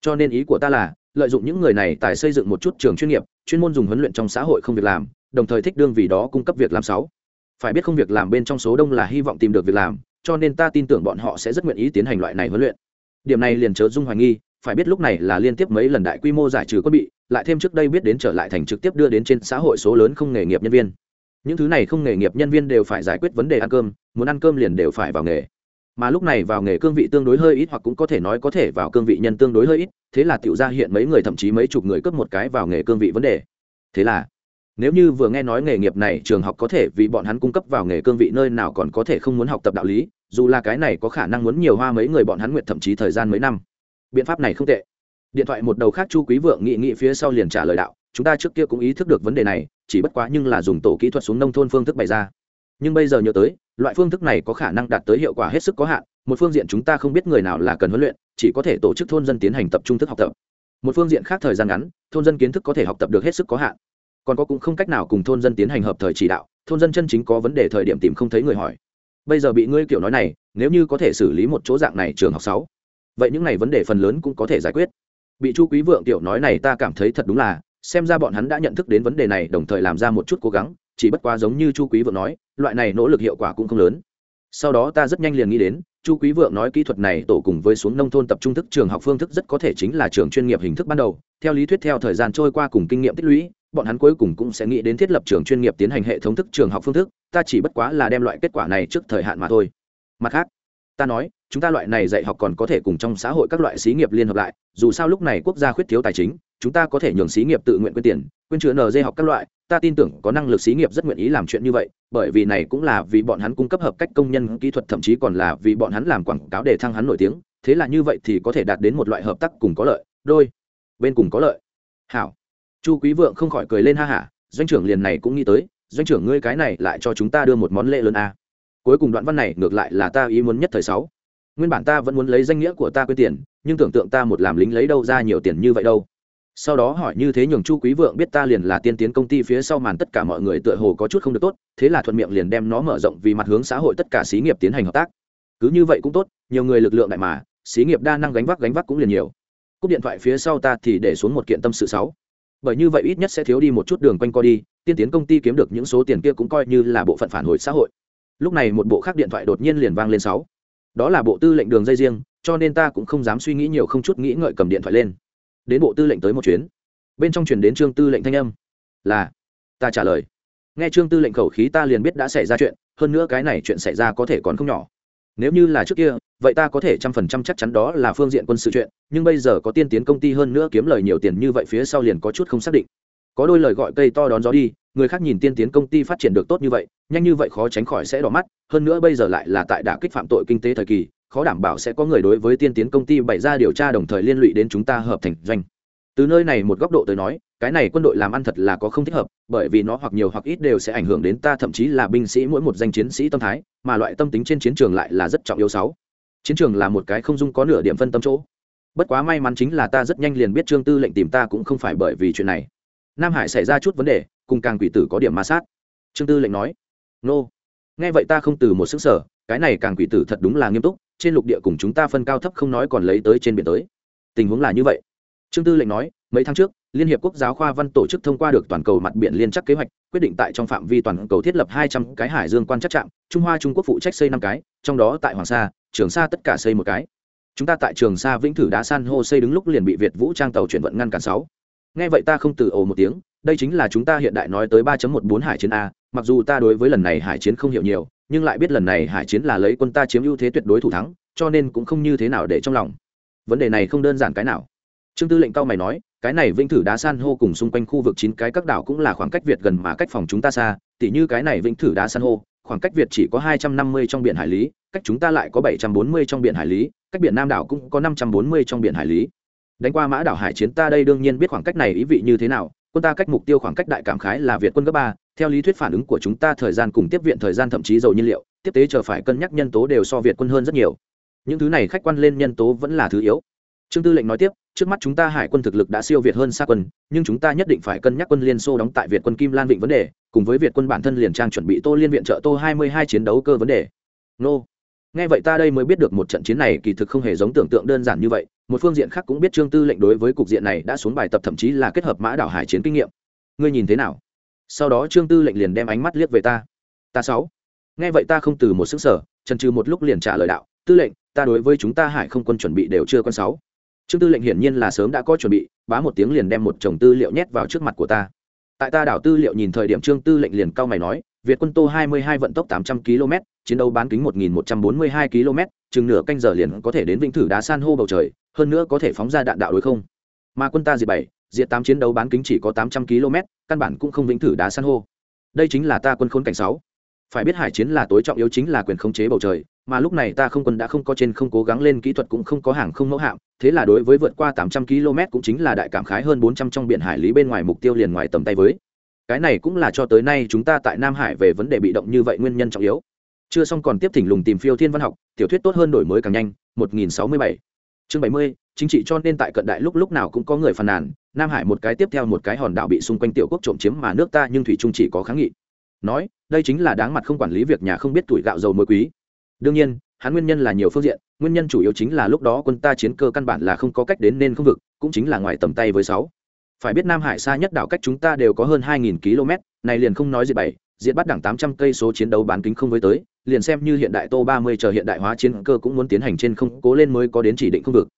Cho nên ý của ta là, lợi dụng những người này tài xây dựng một chút trường chuyên nghiệp, chuyên môn dùng huấn luyện trong xã hội không việc làm, đồng thời thích đương vì đó cung cấp việc làm sáu. Phải biết không việc làm bên trong số đông là hy vọng tìm được việc làm, cho nên ta tin tưởng bọn họ sẽ rất nguyện ý tiến hành loại này huấn luyện. Điểm này liền chớ dung hoài nghi, phải biết lúc này là liên tiếp mấy lần đại quy mô giải trừ quân bị lại thêm trước đây biết đến trở lại thành trực tiếp đưa đến trên xã hội số lớn không nghề nghiệp nhân viên. Những thứ này không nghề nghiệp nhân viên đều phải giải quyết vấn đề ăn cơm, muốn ăn cơm liền đều phải vào nghề. Mà lúc này vào nghề cương vị tương đối hơi ít hoặc cũng có thể nói có thể vào cương vị nhân tương đối hơi ít, thế là tiểu ra hiện mấy người thậm chí mấy chục người cướp một cái vào nghề cương vị vấn đề. Thế là, nếu như vừa nghe nói nghề nghiệp này trường học có thể vì bọn hắn cung cấp vào nghề cương vị nơi nào còn có thể không muốn học tập đạo lý, dù là cái này có khả năng muốn nhiều hoa mấy người bọn hắn nguyện thậm chí thời gian mấy năm. Biện pháp này không tệ điện thoại một đầu khác chu quý vượng nghị nghị phía sau liền trả lời đạo, chúng ta trước kia cũng ý thức được vấn đề này, chỉ bất quá nhưng là dùng tổ kỹ thuật xuống nông thôn phương thức bày ra. Nhưng bây giờ nhớ tới, loại phương thức này có khả năng đạt tới hiệu quả hết sức có hạn, một phương diện chúng ta không biết người nào là cần huấn luyện, chỉ có thể tổ chức thôn dân tiến hành tập trung thức học tập. Một phương diện khác thời gian ngắn, thôn dân kiến thức có thể học tập được hết sức có hạn. Còn có cũng không cách nào cùng thôn dân tiến hành hợp thời chỉ đạo, thôn dân chân chính có vấn đề thời điểm tìm không thấy người hỏi. Bây giờ bị ngươi kiểu nói này, nếu như có thể xử lý một chỗ dạng này trường học sáu, vậy những này vấn đề phần lớn cũng có thể giải quyết bị chu quý vượng tiểu nói này ta cảm thấy thật đúng là, xem ra bọn hắn đã nhận thức đến vấn đề này, đồng thời làm ra một chút cố gắng, chỉ bất quá giống như chu quý vượng nói, loại này nỗ lực hiệu quả cũng không lớn. Sau đó ta rất nhanh liền nghĩ đến, chu quý vượng nói kỹ thuật này tổ cùng với xuống nông thôn tập trung thức trường học phương thức rất có thể chính là trường chuyên nghiệp hình thức ban đầu. Theo lý thuyết theo thời gian trôi qua cùng kinh nghiệm tích lũy, bọn hắn cuối cùng cũng sẽ nghĩ đến thiết lập trường chuyên nghiệp tiến hành hệ thống thức trường học phương thức, ta chỉ bất quá là đem loại kết quả này trước thời hạn mà thôi. Mặt khác ta nói, chúng ta loại này dạy học còn có thể cùng trong xã hội các loại xí nghiệp liên hợp lại, dù sao lúc này quốc gia khuyết thiếu tài chính, chúng ta có thể nhường xí nghiệp tự nguyện quyên tiền quyên chứa nd học các loại, ta tin tưởng có năng lực xí nghiệp rất nguyện ý làm chuyện như vậy, bởi vì này cũng là vì bọn hắn cung cấp hợp cách công nhân kỹ thuật, thậm chí còn là vì bọn hắn làm quảng cáo để thăng hắn nổi tiếng, thế là như vậy thì có thể đạt đến một loại hợp tác cùng có lợi. Đôi, bên cùng có lợi. Hảo. Chu quý vượng không khỏi cười lên ha hả, doanh trưởng liền này cũng nghĩ tới, doanh trưởng ngươi cái này lại cho chúng ta đưa một món lễ lớn a cuối cùng đoạn văn này ngược lại là ta ý muốn nhất thời sáu. Nguyên bản ta vẫn muốn lấy danh nghĩa của ta quên tiền, nhưng tưởng tượng ta một làm lính lấy đâu ra nhiều tiền như vậy đâu. Sau đó hỏi như thế nhường chu quý vượng biết ta liền là tiên tiến công ty phía sau màn tất cả mọi người tựa hồ có chút không được tốt, thế là thuận miệng liền đem nó mở rộng vì mặt hướng xã hội tất cả xí nghiệp tiến hành hợp tác. Cứ như vậy cũng tốt, nhiều người lực lượng đại mà, xí nghiệp đa năng gánh vác gánh vác cũng liền nhiều. Cúp điện thoại phía sau ta thì để xuống một kiện tâm sự sáu. Bởi như vậy ít nhất sẽ thiếu đi một chút đường quanh co đi, tiên tiến công ty kiếm được những số tiền kia cũng coi như là bộ phận phản hồi xã hội lúc này một bộ khác điện thoại đột nhiên liền vang lên sáu. Đó là bộ tư lệnh đường dây riêng, cho nên ta cũng không dám suy nghĩ nhiều, không chút nghĩ ngợi cầm điện thoại lên. Đến bộ tư lệnh tới một chuyến. Bên trong chuyển đến trương tư lệnh thanh âm. Là, ta trả lời. Nghe trương tư lệnh khẩu khí ta liền biết đã xảy ra chuyện, hơn nữa cái này chuyện xảy ra có thể còn không nhỏ. Nếu như là trước kia, vậy ta có thể trăm phần trăm chắc chắn đó là phương diện quân sự chuyện, nhưng bây giờ có tiên tiến công ty hơn nữa kiếm lời nhiều tiền như vậy phía sau liền có chút không xác định. Có đôi lời gọi cây to đón gió đi người khác nhìn tiên tiến công ty phát triển được tốt như vậy, nhanh như vậy khó tránh khỏi sẽ đỏ mắt, hơn nữa bây giờ lại là tại đả kích phạm tội kinh tế thời kỳ, khó đảm bảo sẽ có người đối với tiên tiến công ty bày ra điều tra đồng thời liên lụy đến chúng ta hợp thành doanh. Từ nơi này một góc độ tới nói, cái này quân đội làm ăn thật là có không thích hợp, bởi vì nó hoặc nhiều hoặc ít đều sẽ ảnh hưởng đến ta, thậm chí là binh sĩ mỗi một danh chiến sĩ tâm thái, mà loại tâm tính trên chiến trường lại là rất trọng yếu sáu. Chiến trường là một cái không dung có nửa điểm phân tâm chỗ. Bất quá may mắn chính là ta rất nhanh liền biết trương tư lệnh tìm ta cũng không phải bởi vì chuyện này. Nam hải xảy ra chút vấn đề cùng càng quỷ tử có điểm ma sát. Trương tư lệnh nói, nô, nghe vậy ta không từ một sức sở cái này càng quỷ tử thật đúng là nghiêm túc, trên lục địa cùng chúng ta phân cao thấp không nói còn lấy tới trên biển tới. Tình huống là như vậy. Trương tư lệnh nói, mấy tháng trước, liên hiệp quốc giáo khoa văn tổ chức thông qua được toàn cầu mặt biển liên chắc kế hoạch, quyết định tại trong phạm vi toàn cầu thiết lập hai trăm cái hải dương quan chắc trạm, trung hoa trung quốc phụ trách xây năm cái, trong đó tại hoàng sa, trường sa tất cả xây một cái. Chúng ta tại trường sa vĩnh thử đá san hô xây đứng lúc liền bị việt vũ trang tàu chuyển vận ngăn cản sáu nghe vậy ta không từ ồ một tiếng, đây chính là chúng ta hiện đại nói tới ba một bốn hải chiến a, mặc dù ta đối với lần này hải chiến không hiểu nhiều, nhưng lại biết lần này hải chiến là lấy quân ta chiếm ưu thế tuyệt đối thủ thắng, cho nên cũng không như thế nào để trong lòng. Vấn đề này không đơn giản cái nào. Trương tư lệnh cao mày nói, cái này vĩnh thử đá san hô cùng xung quanh khu vực chín cái các đảo cũng là khoảng cách việt gần mà cách phòng chúng ta xa, tỉ như cái này vĩnh thử đá san hô, khoảng cách việt chỉ có hai trăm năm mươi trong biển hải lý, cách chúng ta lại có bảy trăm bốn mươi trong biển hải lý, cách biển nam đảo cũng có năm trăm bốn mươi trong biển hải lý đánh qua mã đảo hải chiến ta đây đương nhiên biết khoảng cách này ý vị như thế nào, quân ta cách mục tiêu khoảng cách đại cảm khái là việt quân cấp ba. Theo lý thuyết phản ứng của chúng ta thời gian cùng tiếp viện thời gian thậm chí dầu nhiên liệu, tiếp tế chờ phải cân nhắc nhân tố đều so việt quân hơn rất nhiều. Những thứ này khách quan lên nhân tố vẫn là thứ yếu. Trương tư lệnh nói tiếp, trước mắt chúng ta hải quân thực lực đã siêu việt hơn xa quân, nhưng chúng ta nhất định phải cân nhắc quân liên xô đóng tại việt quân kim lan vịnh vấn đề, cùng với việt quân bản thân liền trang chuẩn bị tô liên viện trợ tô hai mươi hai chiến đấu cơ vấn đề. Nô. Nghe vậy ta đây mới biết được một trận chiến này kỳ thực không hề giống tưởng tượng đơn giản như vậy một phương diện khác cũng biết trương tư lệnh đối với cục diện này đã xuống bài tập, thậm chí là kết hợp mã đảo hải chiến kinh nghiệm. Ngươi nhìn thế nào? Sau đó trương tư lệnh liền đem ánh mắt liếc về ta. Ta sáu. Nghe vậy ta không từ một sức sở trần trừ một lúc liền trả lời đạo, tư lệnh, ta đối với chúng ta hải không quân chuẩn bị đều chưa con sáu. Trương tư lệnh hiển nhiên là sớm đã có chuẩn bị, bá một tiếng liền đem một chồng tư liệu nhét vào trước mặt của ta. Tại ta đảo tư liệu nhìn thời điểm trương tư lệnh liền cao mày nói, việt quân tô 22 vận tốc 800 km chiến đấu bán kính 1142 km chừng nửa canh giờ liền có thể đến vĩnh thử đá san hô bầu trời, hơn nữa có thể phóng ra đạn đạo đối không. Mà quân ta diệt bảy, diệt tám chiến đấu bán kính chỉ có 800 km căn bản cũng không vĩnh thử đá san hô. Đây chính là ta quân khốn cảnh sáu. Phải biết hải chiến là tối trọng yếu chính là quyền khống chế bầu trời, mà lúc này ta không quân đã không có trên không cố gắng lên kỹ thuật cũng không có hàng không mẫu hạm, thế là đối với vượt qua 800 km cũng chính là đại cảm khái hơn 400 trong biển hải lý bên ngoài mục tiêu liền ngoài tầm tay với. Cái này cũng là cho tới nay chúng ta tại nam hải về vấn đề bị động như vậy nguyên nhân trọng yếu chưa xong còn tiếp thỉnh lùng tìm phiêu thiên văn học, tiểu thuyết tốt hơn đổi mới càng nhanh 1067 chương 70 chính trị cho nên tại cận đại lúc lúc nào cũng có người phàn nàn, nam hải một cái tiếp theo một cái hòn đảo bị xung quanh tiểu quốc trộm chiếm mà nước ta nhưng thủy trung chỉ có kháng nghị. Nói, đây chính là đáng mặt không quản lý việc nhà không biết tuổi gạo dầu muối quý. Đương nhiên, hắn nguyên nhân là nhiều phương diện, nguyên nhân chủ yếu chính là lúc đó quân ta chiến cơ căn bản là không có cách đến nên không vực, cũng chính là ngoài tầm tay với sáu. Phải biết nam hải xa nhất đảo cách chúng ta đều có hơn hai nghìn km này liền không nói gì bảy diện bắt đẳng tám trăm cây số chiến đấu bán kính không với tới liền xem như hiện đại tô ba mươi chờ hiện đại hóa chiến cơ cũng muốn tiến hành trên không cố lên mới có đến chỉ định không vực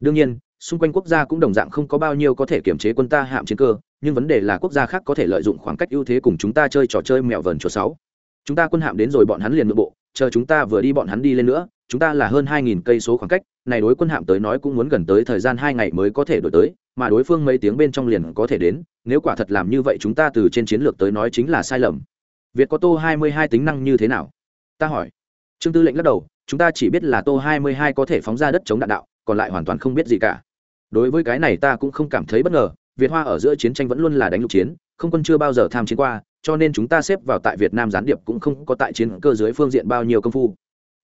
đương nhiên, xung quanh quốc gia cũng đồng dạng không có bao nhiêu có thể kiểm chế quân ta hạm chiến cơ, nhưng vấn đề là quốc gia khác có thể lợi dụng khoảng cách ưu thế cùng chúng ta chơi trò chơi mèo vờn chỗ sáu. Chúng ta quân hạm đến rồi bọn hắn liền nội bộ, chờ chúng ta vừa đi bọn hắn đi lên nữa, chúng ta là hơn hai nghìn cây số khoảng cách, này đối quân hạm tới nói cũng muốn gần tới thời gian hai ngày mới có thể đổi tới, mà đối phương mấy tiếng bên trong liền có thể đến, nếu quả thật làm như vậy chúng ta từ trên chiến lược tới nói chính là sai lầm. Việt có tô hai mươi hai tính năng như thế nào? Ta hỏi. Trương tư lệnh lắc đầu, chúng ta chỉ biết là tô hai mươi hai có thể phóng ra đất chống đạn đạo, còn lại hoàn toàn không biết gì cả. Đối với cái này ta cũng không cảm thấy bất ngờ, việt hoa ở giữa chiến tranh vẫn luôn là đánh lục chiến, không quân chưa bao giờ tham chiến qua, cho nên chúng ta xếp vào tại việt nam gián điệp cũng không có tại chiến cơ dưới phương diện bao nhiêu công phu.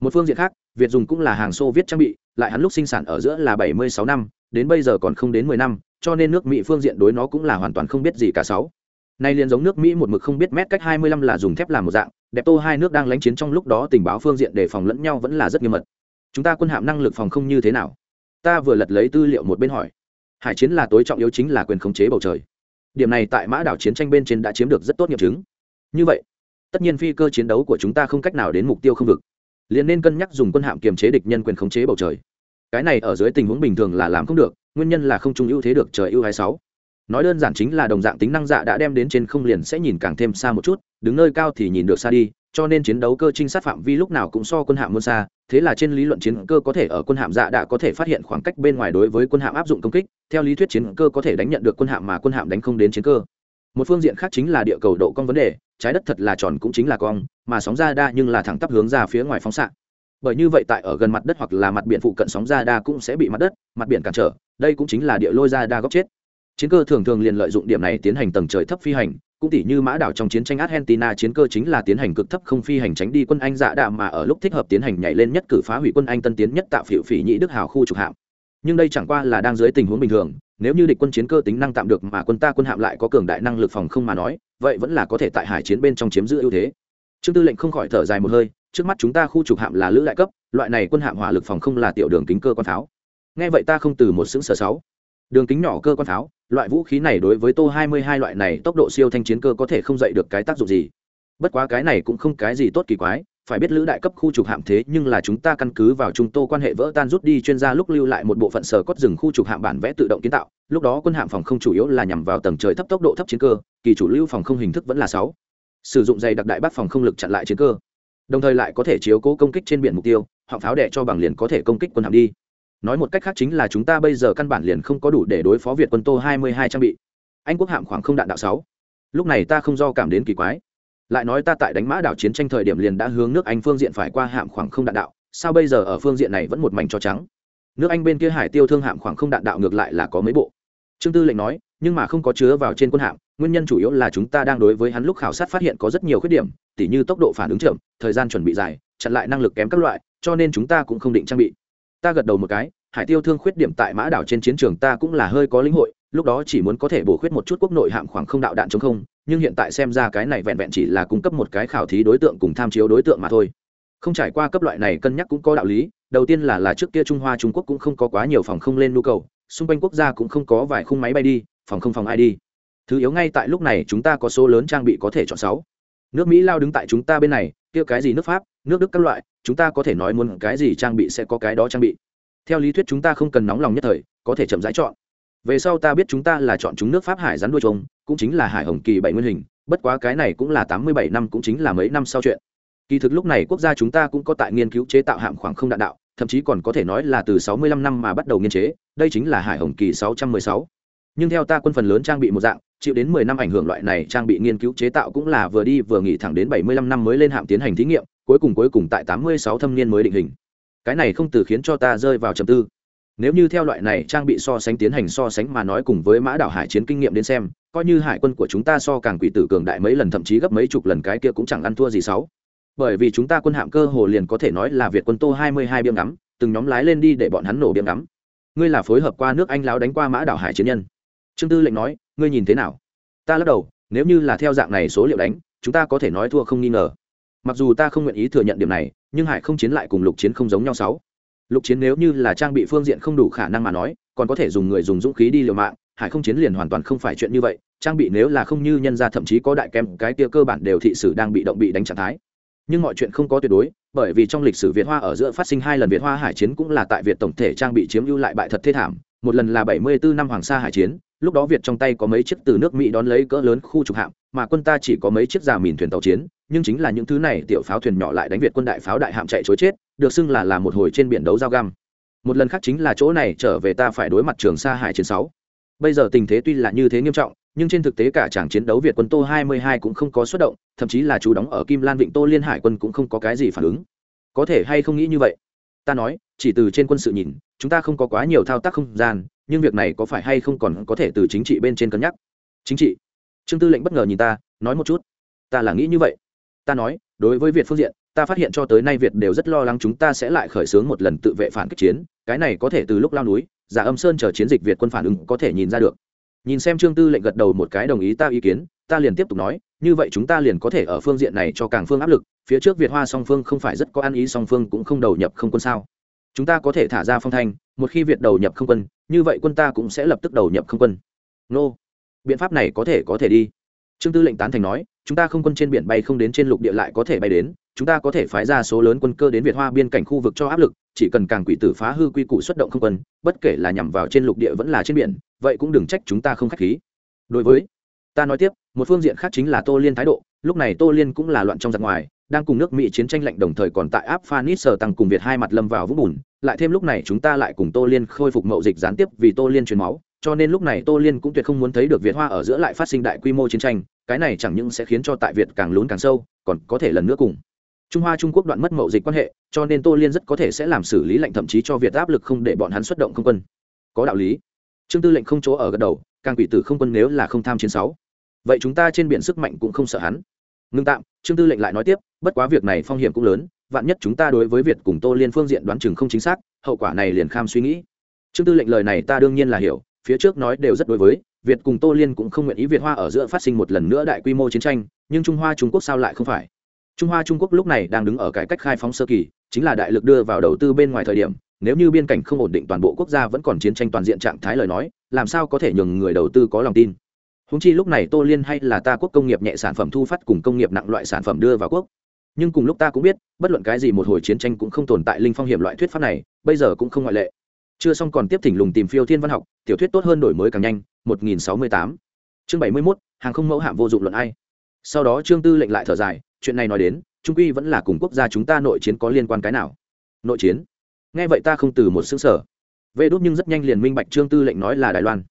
Một phương diện khác, việt dùng cũng là hàng xô viết trang bị, lại hắn lúc sinh sản ở giữa là bảy mươi sáu năm, đến bây giờ còn không đến mười năm, cho nên nước mỹ phương diện đối nó cũng là hoàn toàn không biết gì cả sáu. Nay liền giống nước mỹ một mực không biết mét cách hai mươi lăm là dùng thép làm một dạng đẹp tô hai nước đang lánh chiến trong lúc đó tình báo phương diện đề phòng lẫn nhau vẫn là rất nghiêm mật. Chúng ta quân hạm năng lực phòng không như thế nào? Ta vừa lật lấy tư liệu một bên hỏi. Hải chiến là tối trọng yếu chính là quyền khống chế bầu trời. Điểm này tại mã đảo chiến tranh bên trên đã chiếm được rất tốt nghiệm chứng. Như vậy, tất nhiên phi cơ chiến đấu của chúng ta không cách nào đến mục tiêu không vực. Liền nên cân nhắc dùng quân hạm kiềm chế địch nhân quyền khống chế bầu trời. Cái này ở dưới tình huống bình thường là làm không được, nguyên nhân là không trung ưu thế được trời ưu hai sáu nói đơn giản chính là đồng dạng tính năng dạ đã đem đến trên không liền sẽ nhìn càng thêm xa một chút, đứng nơi cao thì nhìn được xa đi, cho nên chiến đấu cơ trinh sát phạm vi lúc nào cũng so quân hạm muôn xa, thế là trên lý luận chiến cơ có thể ở quân hạm dạ đã có thể phát hiện khoảng cách bên ngoài đối với quân hạm áp dụng công kích, theo lý thuyết chiến cơ có thể đánh nhận được quân hạm mà quân hạm đánh không đến chiến cơ. Một phương diện khác chính là địa cầu độ cong vấn đề, trái đất thật là tròn cũng chính là cong, mà sóng ra đa nhưng là thẳng tắp hướng ra phía ngoài phóng xạ. Bởi như vậy tại ở gần mặt đất hoặc là mặt biển phụ cận sóng ra đa cũng sẽ bị mặt đất, mặt biển cản trở, đây cũng chính là địa lôi ra đa góc chết chiến cơ thường thường liền lợi dụng điểm này tiến hành tầng trời thấp phi hành, cũng tỷ như mã đảo trong chiến tranh argentina chiến cơ chính là tiến hành cực thấp không phi hành tránh đi quân anh dạ đạm mà ở lúc thích hợp tiến hành nhảy lên nhất cử phá hủy quân anh tân tiến nhất tạo phiệu phỉ nhị đức hào khu trục hạm. Nhưng đây chẳng qua là đang dưới tình huống bình thường, nếu như địch quân chiến cơ tính năng tạm được mà quân ta quân hạm lại có cường đại năng lực phòng không mà nói, vậy vẫn là có thể tại hải chiến bên trong chiếm giữ ưu thế. Trương tư lệnh không khỏi thở dài một hơi, trước mắt chúng ta khu trục hạm là lữ đại cấp, loại này quân hạm hỏa lực phòng không là tiểu đường kính cơ quan pháo. Nghe vậy ta không từ một xứng sở sáu đường kính nhỏ cơ quan pháo, loại vũ khí này đối với tô 22 loại này tốc độ siêu thanh chiến cơ có thể không dậy được cái tác dụng gì. Bất quá cái này cũng không cái gì tốt kỳ quái, phải biết lữ đại cấp khu trục hạm thế nhưng là chúng ta căn cứ vào chúng tô quan hệ vỡ tan rút đi chuyên gia lúc lưu lại một bộ phận sở cốt rừng khu trục hạm bản vẽ tự động kiến tạo, lúc đó quân hạm phòng không chủ yếu là nhằm vào tầng trời thấp tốc độ thấp chiến cơ, kỳ chủ lưu phòng không hình thức vẫn là sáu. Sử dụng dày đặc đại bác phòng không lực chặn lại chiến cơ, đồng thời lại có thể chiếu cố công kích trên biển mục tiêu họ pháo đẻ cho bằng liền có thể công kích quân hạm đi nói một cách khác chính là chúng ta bây giờ căn bản liền không có đủ để đối phó việt quân tô 22 trang bị. Anh quốc hạm khoảng không đạn đạo sáu. Lúc này ta không do cảm đến kỳ quái. Lại nói ta tại đánh mã đảo chiến tranh thời điểm liền đã hướng nước anh phương diện phải qua hạm khoảng không đạn đạo, sao bây giờ ở phương diện này vẫn một mảnh cho trắng? Nước anh bên kia hải tiêu thương hạm khoảng không đạn đạo ngược lại là có mấy bộ. Trương tư lệnh nói, nhưng mà không có chứa vào trên quân hạm, nguyên nhân chủ yếu là chúng ta đang đối với hắn lúc khảo sát phát hiện có rất nhiều khuyết điểm, tỉ như tốc độ phản ứng chậm, thời gian chuẩn bị dài, chặn lại năng lực kém các loại, cho nên chúng ta cũng không định trang bị ta gật đầu một cái, hải tiêu thương khuyết điểm tại mã đảo trên chiến trường ta cũng là hơi có lĩnh hội, lúc đó chỉ muốn có thể bổ khuyết một chút quốc nội hạm khoảng không đạo đạn chống không, nhưng hiện tại xem ra cái này vẹn vẹn chỉ là cung cấp một cái khảo thí đối tượng cùng tham chiếu đối tượng mà thôi. Không trải qua cấp loại này cân nhắc cũng có đạo lý, đầu tiên là là trước kia trung hoa trung quốc cũng không có quá nhiều phòng không lên nhu cầu, xung quanh quốc gia cũng không có vài khung máy bay đi, phòng không phòng ai đi. Thứ yếu ngay tại lúc này chúng ta có số lớn trang bị có thể chọn sáu. Nước mỹ lao đứng tại chúng ta bên này, kia cái gì nước pháp nước đức các loại, chúng ta có thể nói muốn cái gì trang bị sẽ có cái đó trang bị. Theo lý thuyết chúng ta không cần nóng lòng nhất thời, có thể chậm rãi chọn. Về sau ta biết chúng ta là chọn chúng nước pháp hải rắn đuôi trống cũng chính là hải hồng kỳ bảy nguyên hình, bất quá cái này cũng là tám mươi bảy năm cũng chính là mấy năm sau chuyện. Kỳ thực lúc này quốc gia chúng ta cũng có tại nghiên cứu chế tạo hạm khoảng không đạn đạo, thậm chí còn có thể nói là từ sáu mươi lăm năm mà bắt đầu nghiên chế, đây chính là hải hồng kỳ sáu trăm mười sáu. Nhưng theo ta quân phần lớn trang bị một dạng, chịu đến mười năm ảnh hưởng loại này trang bị nghiên cứu chế tạo cũng là vừa đi vừa nghỉ thẳng đến bảy mươi lăm năm mới lên hạm tiến hành thí nghiệm cuối cùng cuối cùng tại tám mươi sáu thâm niên mới định hình. Cái này không từ khiến cho ta rơi vào trầm tư. Nếu như theo loại này trang bị so sánh tiến hành so sánh mà nói cùng với mã đảo hải chiến kinh nghiệm đến xem, coi như hải quân của chúng ta so càng quỷ tử cường đại mấy lần thậm chí gấp mấy chục lần cái kia cũng chẳng ăn thua gì sáu. Bởi vì chúng ta quân hạm cơ hồ liền có thể nói là việt quân tô hai mươi hai biếng ngắm, từng nhóm lái lên đi để bọn hắn nổ biếng ngắm. Ngươi là phối hợp qua nước anh láo đánh qua mã đảo hải chiến nhân. Trương tư lệnh nói, ngươi nhìn thế nào? Ta lắc đầu, nếu như là theo dạng này số liệu đánh, chúng ta có thể nói thua không nghi ngờ mặc dù ta không nguyện ý thừa nhận điểm này, nhưng hải không chiến lại cùng lục chiến không giống nhau sáu. Lục chiến nếu như là trang bị phương diện không đủ khả năng mà nói, còn có thể dùng người dùng dũng khí đi liều mạng, hải không chiến liền hoàn toàn không phải chuyện như vậy, trang bị nếu là không như nhân ra thậm chí có đại kem, cái tia cơ bản đều thị sử đang bị động bị đánh trạng thái. Nhưng mọi chuyện không có tuyệt đối, bởi vì trong lịch sử việt hoa ở giữa phát sinh hai lần việt hoa hải chiến cũng là tại việt tổng thể trang bị chiếm ưu lại bại thật thê thảm, một lần là 74 năm hoàng sa hải chiến, lúc đó việt trong tay có mấy chiếc từ nước mỹ đón lấy cỡ lớn khu trục hạm, mà quân ta chỉ có mấy chiếc già mìn thuyền tàu chiến nhưng chính là những thứ này tiểu pháo thuyền nhỏ lại đánh việt quân đại pháo đại hạm chạy chối chết, được xưng là là một hồi trên biển đấu giao găm. Một lần khác chính là chỗ này trở về ta phải đối mặt trường sa hải chiến sáu. Bây giờ tình thế tuy là như thế nghiêm trọng, nhưng trên thực tế cả tràng chiến đấu việt quân tô 22 cũng không có xuất động, thậm chí là chú đóng ở kim lan vịnh tô liên hải quân cũng không có cái gì phản ứng. Có thể hay không nghĩ như vậy? Ta nói, chỉ từ trên quân sự nhìn, chúng ta không có quá nhiều thao tác không gian, nhưng việc này có phải hay không còn có thể từ chính trị bên trên cân nhắc? Chính trị. Trương tư lệnh bất ngờ nhìn ta, nói một chút. Ta là nghĩ như vậy ta nói, đối với việt phương diện, ta phát hiện cho tới nay việt đều rất lo lắng chúng ta sẽ lại khởi xướng một lần tự vệ phản kích chiến, cái này có thể từ lúc lao núi, giả âm sơn chờ chiến dịch việt quân phản ứng có thể nhìn ra được. Nhìn xem trương tư lệnh gật đầu một cái đồng ý ta ý kiến, ta liền tiếp tục nói, như vậy chúng ta liền có thể ở phương diện này cho càng phương áp lực, phía trước việt hoa song phương không phải rất có ăn ý song phương cũng không đầu nhập không quân sao. Chúng ta có thể thả ra phong thanh, một khi việt đầu nhập không quân, như vậy quân ta cũng sẽ lập tức đầu nhập không quân. Nô, biện pháp này có thể có thể đi. Trương tư lệnh tán thành nói chúng ta không quân trên biển bay không đến trên lục địa lại có thể bay đến, chúng ta có thể phái ra số lớn quân cơ đến việt hoa biên cảnh khu vực cho áp lực, chỉ cần càng quỷ tử phá hư quy củ xuất động không quân, bất kể là nhằm vào trên lục địa vẫn là trên biển, vậy cũng đừng trách chúng ta không khách khí. Đối với, ta nói tiếp, một phương diện khác chính là tô liên thái độ, lúc này tô liên cũng là loạn trong giặc ngoài, đang cùng nước mỹ chiến tranh lạnh đồng thời còn tại áp phanis sở tăng cùng việt hai mặt lâm vào vũng bùn, lại thêm lúc này chúng ta lại cùng tô liên khôi phục mậu dịch gián tiếp vì tô liên truyền máu cho nên lúc này tô liên cũng tuyệt không muốn thấy được việt hoa ở giữa lại phát sinh đại quy mô chiến tranh, cái này chẳng những sẽ khiến cho tại việt càng lún càng sâu, còn có thể lần nữa cùng. Trung hoa trung quốc đoạn mất mậu dịch quan hệ, cho nên tô liên rất có thể sẽ làm xử lý lệnh thậm chí cho việt áp lực không để bọn hắn xuất động không quân. Có đạo lý. Trương tư lệnh không chỗ ở gật đầu, càng quỷ tử không quân nếu là không tham chiến sáu. Vậy chúng ta trên biển sức mạnh cũng không sợ hắn. Ngưng tạm, trương tư lệnh lại nói tiếp, bất quá việc này phong hiểm cũng lớn, vạn nhất chúng ta đối với việt cùng tô liên phương diện đoán chừng không chính xác, hậu quả này liền kham suy nghĩ. Trương tư lệnh lời này ta đương nhiên là hiểu phía trước nói đều rất đối với, việt cùng tô liên cũng không nguyện ý việt hoa ở giữa phát sinh một lần nữa đại quy mô chiến tranh, nhưng trung hoa trung quốc sao lại không phải? Trung hoa trung quốc lúc này đang đứng ở cải cách khai phóng sơ kỳ, chính là đại lực đưa vào đầu tư bên ngoài thời điểm, nếu như biên cảnh không ổn định toàn bộ quốc gia vẫn còn chiến tranh toàn diện trạng thái lời nói, làm sao có thể nhường người đầu tư có lòng tin? Húng chi lúc này tô liên hay là ta quốc công nghiệp nhẹ sản phẩm thu phát cùng công nghiệp nặng loại sản phẩm đưa vào quốc. Nhưng cùng lúc ta cũng biết, bất luận cái gì một hồi chiến tranh cũng không tồn tại linh phong hiểm loại thuyết pháp này, bây giờ cũng không ngoại lệ chưa xong còn tiếp thỉnh lùng tìm phiêu thiên văn học, tiểu thuyết tốt hơn đổi mới càng nhanh 1068 chương 71 hàng không mẫu hạm vô dụng luận ai. Sau đó trương tư lệnh lại thở dài, chuyện này nói đến, trung quy vẫn là cùng quốc gia chúng ta nội chiến có liên quan cái nào? Nội chiến? Nghe vậy ta không từ một xứng sở vê đốt nhưng rất nhanh liền minh bạch trương tư lệnh nói là đài loan.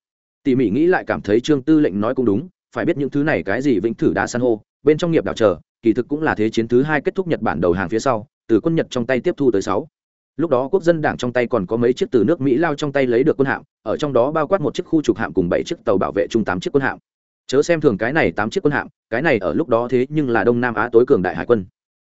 Tỉ mỉ nghĩ lại cảm thấy trương tư lệnh nói cũng đúng, phải biết những thứ này cái gì vĩnh thử đã san hô, bên trong nghiệp đảo chờ, kỳ thực cũng là thế chiến thứ hai kết thúc nhật bản đầu hàng phía sau, từ quân nhật trong tay tiếp thu tới sáu lúc đó quốc dân đảng trong tay còn có mấy chiếc từ nước mỹ lao trong tay lấy được quân hạm, ở trong đó bao quát một chiếc khu trục hạm cùng bảy chiếc tàu bảo vệ chung tám chiếc quân hạm. Chớ xem thường cái này tám chiếc quân hạm, cái này ở lúc đó thế nhưng là đông nam á tối cường đại hải quân.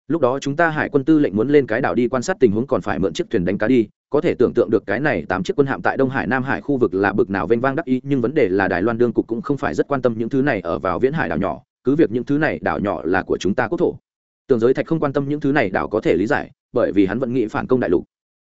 Lúc đó chúng ta hải quân tư lệnh muốn lên cái đảo đi quan sát tình huống còn phải mượn chiếc thuyền đánh cá đi, có thể tưởng tượng được cái này tám chiếc quân hạm tại đông hải, nam hải khu vực là bực nào vênh vang đắc ý, nhưng vấn đề là đài loan đương cục cũng không phải rất quan tâm những thứ này ở vào viễn hải đảo nhỏ, cứ việc những thứ này đảo nhỏ là của chúng ta quốc thổ. Tường giới thạch không quan tâm những thứ này đảo có thể lý giải, bởi vì hắn vẫn nghĩ phản công đại lục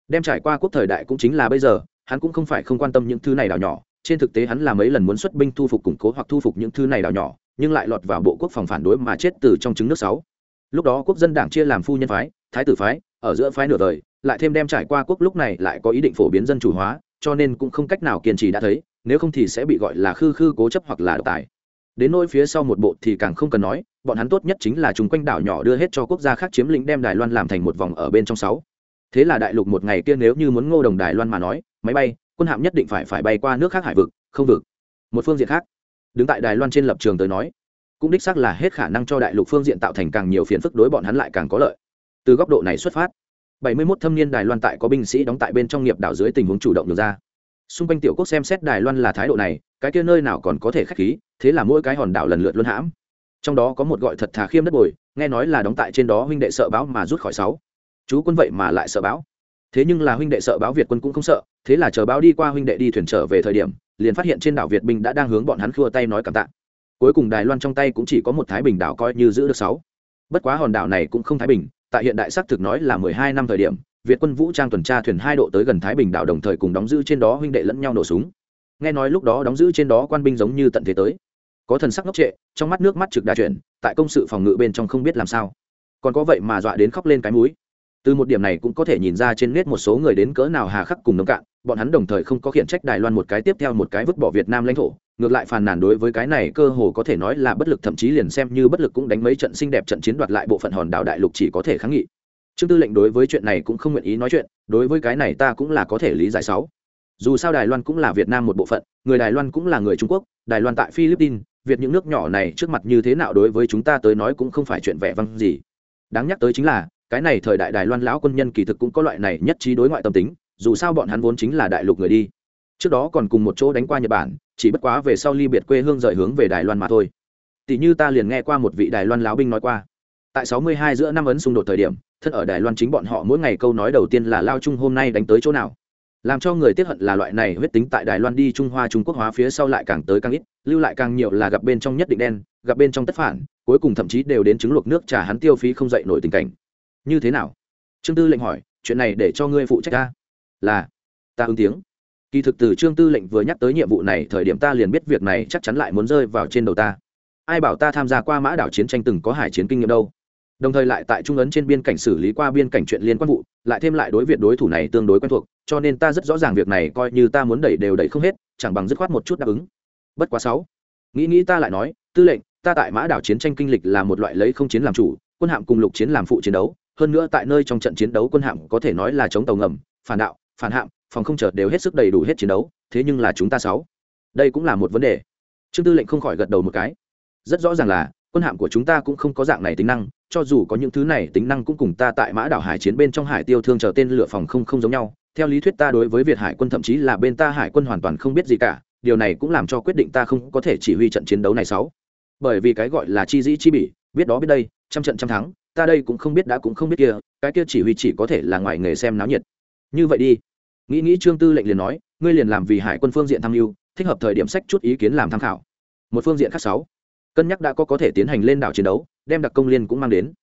đem trải qua quốc thời đại cũng chính là bây giờ, hắn cũng không phải không quan tâm những thứ này đảo nhỏ. Trên thực tế hắn là mấy lần muốn xuất binh thu phục củng cố hoặc thu phục những thứ này đảo nhỏ, nhưng lại lọt vào bộ quốc phòng phản đối mà chết từ trong trứng nước sáu. Lúc đó quốc dân đảng chia làm phu nhân phái, thái tử phái, ở giữa phái nửa đời, lại thêm đem trải qua quốc lúc này lại có ý định phổ biến dân chủ hóa, cho nên cũng không cách nào kiên trì đã thấy, nếu không thì sẽ bị gọi là khư khư cố chấp hoặc là độc tài. Đến nỗi phía sau một bộ thì càng không cần nói, bọn hắn tốt nhất chính là chúng quanh đảo nhỏ đưa hết cho quốc gia khác chiếm lĩnh đem đài loan làm thành một vòng ở bên trong sáu thế là đại lục một ngày kia nếu như muốn ngô đồng đài loan mà nói, máy bay, quân hạm nhất định phải phải bay qua nước khác hải vực, không vực. Một phương diện khác, đứng tại đài loan trên lập trường tới nói, cũng đích xác là hết khả năng cho đại lục phương diện tạo thành càng nhiều phiền phức đối bọn hắn lại càng có lợi. Từ góc độ này xuất phát 71 thâm niên đài loan tại có binh sĩ đóng tại bên trong nghiệp đảo dưới tình huống chủ động được ra. Xung quanh tiểu quốc xem xét đài loan là thái độ này, cái kia nơi nào còn có thể khách khí, thế là mỗi cái hòn đảo lần lượt luân hãm. Trong đó có một gọi thật thà khiêm đất bồi, nghe nói là đóng tại trên đó huynh đệ sợ báo mà rút khỏi sáu chú quân vậy mà lại sợ báo thế nhưng là huynh đệ sợ báo việt quân cũng không sợ, thế là chờ báo đi qua huynh đệ đi thuyền trở về thời điểm, liền phát hiện trên đảo việt binh đã đang hướng bọn hắn khua tay nói cảm tạ. Cuối cùng đài loan trong tay cũng chỉ có một thái bình đảo coi như giữ được sáu. Bất quá hòn đảo này cũng không thái bình, tại hiện đại xác thực nói là mười hai năm thời điểm, việt quân vũ trang tuần tra thuyền hai độ tới gần thái bình đảo đồng thời cùng đóng giữ trên đó huynh đệ lẫn nhau nổ súng. Nghe nói lúc đó đóng giữ trên đó quan binh giống như tận thế tới. Có thần sắc ngốc trệ, trong mắt nước mắt trực đa chuyển, tại công sự phòng ngự bên trong không biết làm sao. Còn có vậy mà dọa đến khóc lên cái mũi từ một điểm này cũng có thể nhìn ra trên nét một số người đến cỡ nào hà khắc cùng nông cạn, bọn hắn đồng thời không có khiển trách đài loan một cái tiếp theo một cái vứt bỏ việt nam lãnh thổ, ngược lại phàn nàn đối với cái này cơ hồ có thể nói là bất lực, thậm chí liền xem như bất lực cũng đánh mấy trận xinh đẹp trận chiến đoạt lại bộ phận hòn đảo đại lục chỉ có thể kháng nghị. Trương tư lệnh đối với chuyện này cũng không nguyện ý nói chuyện, đối với cái này ta cũng là có thể lý giải sáu. Dù sao đài loan cũng là việt nam một bộ phận, người đài loan cũng là người trung quốc, đài loan tại philippines, việt những nước nhỏ này trước mặt như thế nào đối với chúng ta tới nói cũng không phải chuyện vẻ vang gì. Đáng nhắc tới chính là cái này thời đại đài loan lão quân nhân kỳ thực cũng có loại này nhất trí đối ngoại tâm tính, dù sao bọn hắn vốn chính là đại lục người đi. Trước đó còn cùng một chỗ đánh qua nhật bản, chỉ bất quá về sau ly biệt quê hương rời hướng về đài loan mà thôi. Tỷ như ta liền nghe qua một vị đài loan lão binh nói qua, tại 62 giữa năm ấn xung đột thời điểm, thân ở đài loan chính bọn họ mỗi ngày câu nói đầu tiên là lao chung hôm nay đánh tới chỗ nào? Làm cho người tiếc hận là loại này huyết tính tại đài loan đi trung hoa, trung quốc hóa phía sau lại càng tới càng ít, lưu lại càng nhiều là gặp bên trong nhất định đen, gặp bên trong tất phản, cuối cùng thậm chí đều đến chứng luộc nước trà hắn tiêu phí không dậy nổi tình cảnh như thế nào? Trương tư lệnh hỏi, chuyện này để cho ngươi phụ trách ta? Là, ta ứng tiếng. Kỳ thực từ trương tư lệnh vừa nhắc tới nhiệm vụ này, thời điểm ta liền biết việc này chắc chắn lại muốn rơi vào trên đầu ta. Ai bảo ta tham gia qua mã đảo chiến tranh từng có hải chiến kinh nghiệm đâu? Đồng thời lại tại trung ấn trên biên cảnh xử lý qua biên cảnh chuyện liên quan vụ, lại thêm lại đối việc đối thủ này tương đối quen thuộc, cho nên ta rất rõ ràng việc này coi như ta muốn đẩy đều đẩy không hết, chẳng bằng dứt khoát một chút đáp ứng. Bất quá sáu. Nghĩ nghĩ ta lại nói, tư lệnh, ta tại mã đảo chiến tranh kinh lịch là một loại lấy không chiến làm chủ, quân hạm cùng lục chiến làm phụ chiến đấu hơn nữa tại nơi trong trận chiến đấu quân hạm có thể nói là chống tàu ngầm, phản đạo, phản hạm, phòng không chợt đều hết sức đầy đủ hết chiến đấu, thế nhưng là chúng ta sáu. Đây cũng là một vấn đề. Trương tư lệnh không khỏi gật đầu một cái. Rất rõ ràng là, quân hạm của chúng ta cũng không có dạng này tính năng, cho dù có những thứ này tính năng cũng cùng ta tại mã đảo hải chiến bên trong hải tiêu thương chờ tên lửa phòng không không giống nhau. Theo lý thuyết ta đối với việt hải quân thậm chí là bên ta hải quân hoàn toàn không biết gì cả, điều này cũng làm cho quyết định ta không có thể chỉ huy trận chiến đấu này sáu. Bởi vì cái gọi là chi dĩ chi bỉ, biết đó biết đây, trăm trận trăm thắng ta đây cũng không biết đã cũng không biết kia, cái kia chỉ huy chỉ có thể là ngoài nghề xem náo nhiệt. Như vậy đi. Nghĩ nghĩ trương tư lệnh liền nói, ngươi liền làm vì hải quân phương diện tham mưu, thích hợp thời điểm sách chút ý kiến làm tham khảo. Một phương diện khác sáu. Cân nhắc đã có có thể tiến hành lên đảo chiến đấu, đem đặc công liên cũng mang đến.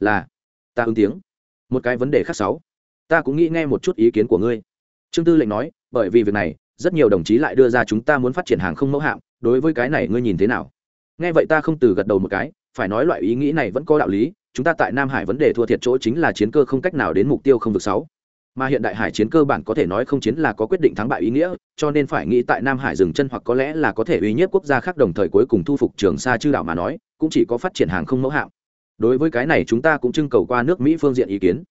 Là, ta ứng tiếng. Một cái vấn đề khác sáu. Ta cũng nghĩ nghe một chút ý kiến của ngươi. Trương tư lệnh nói, bởi vì việc này, rất nhiều đồng chí lại đưa ra chúng ta muốn phát triển hàng không mẫu hạm, đối với cái này ngươi nhìn thế nào? Nghe vậy ta không từ gật đầu một cái, phải nói loại ý nghĩ này vẫn có đạo lý chúng ta tại nam hải vấn đề thua thiệt chỗ chính là chiến cơ không cách nào đến mục tiêu không vực sáu. Mà hiện đại hải chiến cơ bản có thể nói không chiến là có quyết định thắng bại ý nghĩa, cho nên phải nghĩ tại nam hải dừng chân hoặc có lẽ là có thể uy nhiếp quốc gia khác đồng thời cuối cùng thu phục trường sa chư đảo mà nói, cũng chỉ có phát triển hàng không mẫu hạm. Đối với cái này chúng ta cũng trưng cầu qua nước mỹ phương diện ý kiến.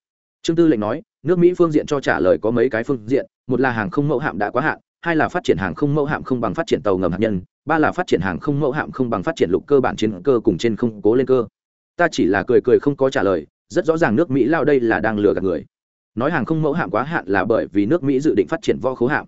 Trương tư lệnh nói, nước mỹ phương diện cho trả lời có mấy cái phương diện, một là hàng không mẫu hạm đã quá hạn, hai là phát triển hàng không mẫu hạm không bằng phát triển tàu ngầm hạt nhân, ba là phát triển hàng không mẫu hạm không bằng phát triển lục cơ bản chiến cơ cùng trên không cố lên cơ ta chỉ là cười cười không có trả lời, rất rõ ràng nước mỹ lao đây là đang lừa gạt người. Nói hàng không mẫu hạm quá hạn là bởi vì nước mỹ dự định phát triển vo khố hạm.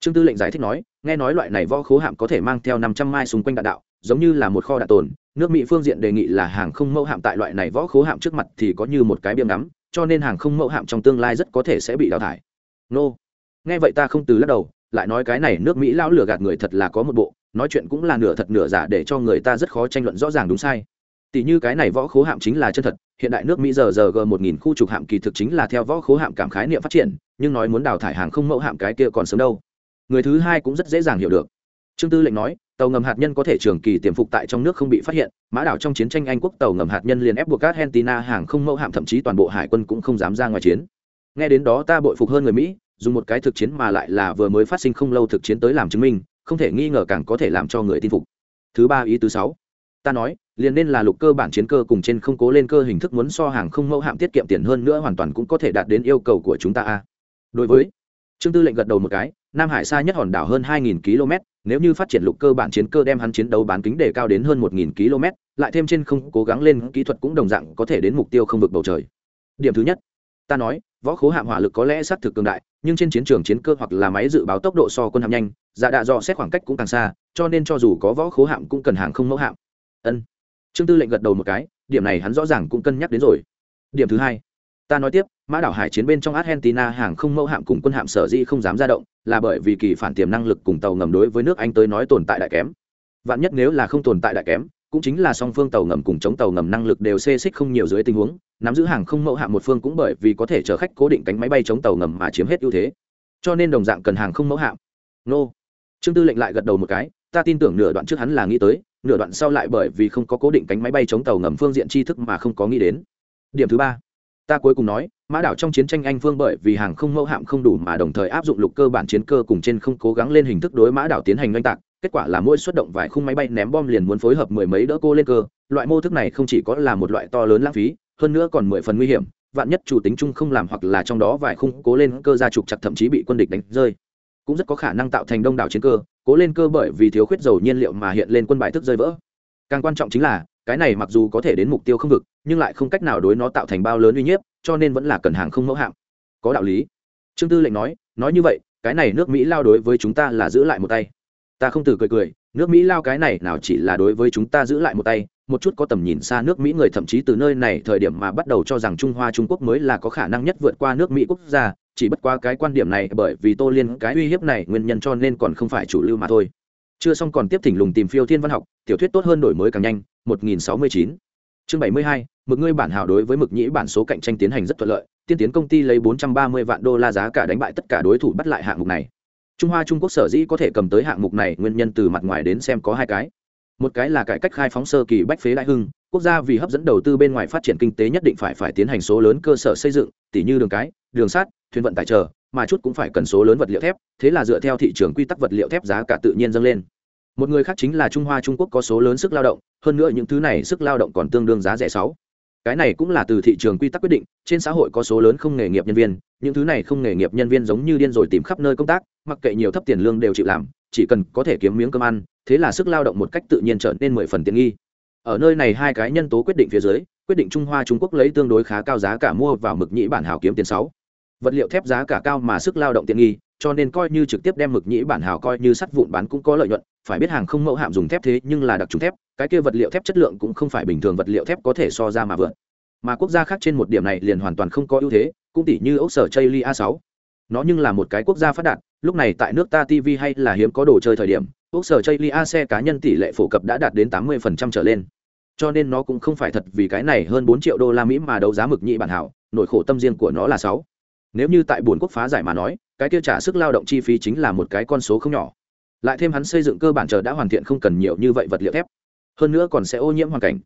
Trương tư lệnh giải thích nói, nghe nói loại này vo khố hạm có thể mang theo năm trăm mai xung quanh đạn đạo, giống như là một kho đạn tồn, nước mỹ phương diện đề nghị là hàng không mẫu hạm tại loại này võ khố hạm trước mặt thì có như một cái biêm ngắm, cho nên hàng không mẫu hạm trong tương lai rất có thể sẽ bị đào thải. Nô. Nghe vậy ta không từ lắc đầu, lại nói cái này nước mỹ lão lừa gạt người thật là có một bộ, nói chuyện cũng là nửa thật nửa giả để cho người ta rất khó tranh luận rõ ràng đúng sai tỷ như cái này võ khố hạm chính là chân thật, hiện đại nước mỹ giờ giờ g một nghìn khu trục hạm kỳ thực chính là theo võ khố hạm cảm khái niệm phát triển, nhưng nói muốn đào thải hàng không mẫu hạm cái kia còn sớm đâu. Người thứ hai cũng rất dễ dàng hiểu được. Trương tư lệnh nói, tàu ngầm hạt nhân có thể trường kỳ tiềm phục tại trong nước không bị phát hiện, mã đảo trong chiến tranh anh quốc tàu ngầm hạt nhân liền ép buộc argentina hàng không mẫu hạm thậm chí toàn bộ hải quân cũng không dám ra ngoài chiến. Nghe đến đó ta bội phục hơn người mỹ, dùng một cái thực chiến mà lại là vừa mới phát sinh không lâu thực chiến tới làm chứng minh, không thể nghi ngờ càng có thể làm cho người tin phục. Thứ ba ý thứ sáu. Ta nói liền nên là lục cơ bản chiến cơ cùng trên không cố lên cơ hình thức muốn so hàng không mẫu hạm tiết kiệm tiền hơn nữa hoàn toàn cũng có thể đạt đến yêu cầu của chúng ta a. Đối với trương tư lệnh gật đầu một cái, nam hải xa nhất hòn đảo hơn 2.000 km, nếu như phát triển lục cơ bản chiến cơ đem hắn chiến đấu bán kính đề cao đến hơn 1.000 km, lại thêm trên không cố gắng lên, kỹ thuật cũng đồng dạng có thể đến mục tiêu không vực bầu trời. Điểm thứ nhất, ta nói, võ khố hạm hỏa lực có lẽ xác thực cường đại, nhưng trên chiến trường chiến cơ hoặc là máy dự báo tốc độ so quân hạm nhanh giả đạ dò xét khoảng cách cũng càng xa, cho nên cho dù có võ khố hạm cũng cần hàng không mẫu hạm. Ân trương tư lệnh gật đầu một cái, điểm này hắn rõ ràng cũng cân nhắc đến rồi. Điểm thứ hai, ta nói tiếp, mã đảo hải chiến bên trong argentina hàng không mẫu hạm cùng quân hạm sở di không dám ra động, là bởi vì kỳ phản tiềm năng lực cùng tàu ngầm đối với nước anh tới nói tồn tại đại kém. Vạn nhất nếu là không tồn tại đại kém, cũng chính là song phương tàu ngầm cùng chống tàu ngầm năng lực đều xê xích không nhiều dưới tình huống, nắm giữ hàng không mẫu hạm một phương cũng bởi vì có thể chở khách cố định cánh máy bay chống tàu ngầm mà chiếm hết ưu thế. Cho nên đồng dạng cần hàng không mẫu hạm. Nô. Trương tư lệnh lại gật đầu một cái, ta tin tưởng nửa đoạn trước hắn là nghĩ tới nửa đoạn sau lại bởi vì không có cố định cánh máy bay chống tàu ngầm phương diện tri thức mà không có nghĩ đến. Điểm thứ ba, ta cuối cùng nói, mã đảo trong chiến tranh anh phương bởi vì hàng không mẫu hạm không đủ mà đồng thời áp dụng lục cơ bản chiến cơ cùng trên không cố gắng lên hình thức đối mã đảo tiến hành oanh tạc, kết quả là mỗi xuất động vài khung máy bay ném bom liền muốn phối hợp mười mấy đỡ cô lên cơ. Loại mô thức này không chỉ có là một loại to lớn lãng phí, hơn nữa còn mười phần nguy hiểm, vạn nhất chủ tính chung không làm hoặc là trong đó vài khung cố lên cơ ra trục chặt thậm chí bị quân địch đánh rơi cũng rất có khả năng tạo thành đông đảo chiến cơ, cố lên cơ bởi vì thiếu khuyết dầu nhiên liệu mà hiện lên quân bài thức rơi vỡ. Càng quan trọng chính là, cái này mặc dù có thể đến mục tiêu không vực, nhưng lại không cách nào đối nó tạo thành bao lớn uy nhiếp cho nên vẫn là cần hàng không mẫu hạm. Có đạo lý. Trương tư lệnh nói nói như vậy, cái này nước mỹ lao đối với chúng ta là giữ lại một tay. Ta không từ cười cười, nước mỹ lao cái này nào chỉ là đối với chúng ta giữ lại một tay, một chút có tầm nhìn xa nước mỹ người thậm chí từ nơi này thời điểm mà bắt đầu cho rằng trung hoa trung quốc mới là có khả năng nhất vượt qua nước mỹ quốc gia chỉ bất qua cái quan điểm này bởi vì tô liên cái uy hiếp này nguyên nhân cho nên còn không phải chủ lưu mà thôi. Chưa xong còn tiếp thỉnh lùng tìm phiêu thiên văn học, tiểu thuyết tốt hơn đổi mới càng nhanh 1069 chương 72 mực ngươi bản hảo đối với mực nhĩ bản số cạnh tranh tiến hành rất thuận lợi, tiên tiến công ty lấy 430 vạn đô la giá cả đánh bại tất cả đối thủ bắt lại hạng mục này. Trung hoa trung quốc sở dĩ có thể cầm tới hạng mục này nguyên nhân từ mặt ngoài đến xem có hai cái. Một cái là cải cách khai phóng sơ kỳ bách phế đại hưng, quốc gia vì hấp dẫn đầu tư bên ngoài phát triển kinh tế nhất định phải phải tiến hành số lớn cơ sở xây dựng, tỉ như đường cái đường sắt, thuyền vận tải chờ, mà chút cũng phải cần số lớn vật liệu thép, thế là dựa theo thị trường quy tắc vật liệu thép giá cả tự nhiên dâng lên. Một người khác chính là trung hoa trung quốc có số lớn sức lao động, hơn nữa những thứ này sức lao động còn tương đương giá rẻ sáu. Cái này cũng là từ thị trường quy tắc quyết định, trên xã hội có số lớn không nghề nghiệp nhân viên, những thứ này không nghề nghiệp nhân viên giống như điên rồi tìm khắp nơi công tác, mặc kệ nhiều thấp tiền lương đều chịu làm, chỉ cần có thể kiếm miếng cơm ăn, thế là sức lao động một cách tự nhiên trở nên mười phần tiện nghi. Ở nơi này hai cái nhân tố quyết định phía dưới, quyết định trung hoa trung quốc lấy tương đối khá cao giá cả mua vào mực nhĩ bản hảo kiếm tiền sáu vật liệu thép giá cả cao mà sức lao động tiện nghi, cho nên coi như trực tiếp đem mực nhĩ bản hào coi như sắt vụn bán cũng có lợi nhuận. Phải biết hàng không mẫu hạm dùng thép thế nhưng là đặc trùng thép, cái kia vật liệu thép chất lượng cũng không phải bình thường vật liệu thép có thể so ra mà vượt. Mà quốc gia khác trên một điểm này liền hoàn toàn không có ưu thế, cũng tỷ như ốc sở chây li a sáu. Nó nhưng là một cái quốc gia phát đạt, lúc này tại nước ta tv hay là hiếm có đồ chơi thời điểm ốc sở chây li a xe cá nhân tỷ lệ phổ cập đã đạt đến tám mươi trở lên. Cho nên nó cũng không phải thật vì cái này hơn bốn triệu đô la mỹ mà đấu giá mực nhị bản hảo nỗi khổ tâm riêng của nó là sáu nếu như tại buồn quốc phá giải mà nói, cái kia trả sức lao động chi phí chính là một cái con số không nhỏ. Lại thêm hắn xây dựng cơ bản chờ đã hoàn thiện không cần nhiều như vậy vật liệu thép. Hơn nữa còn sẽ ô nhiễm hoàn cảnh.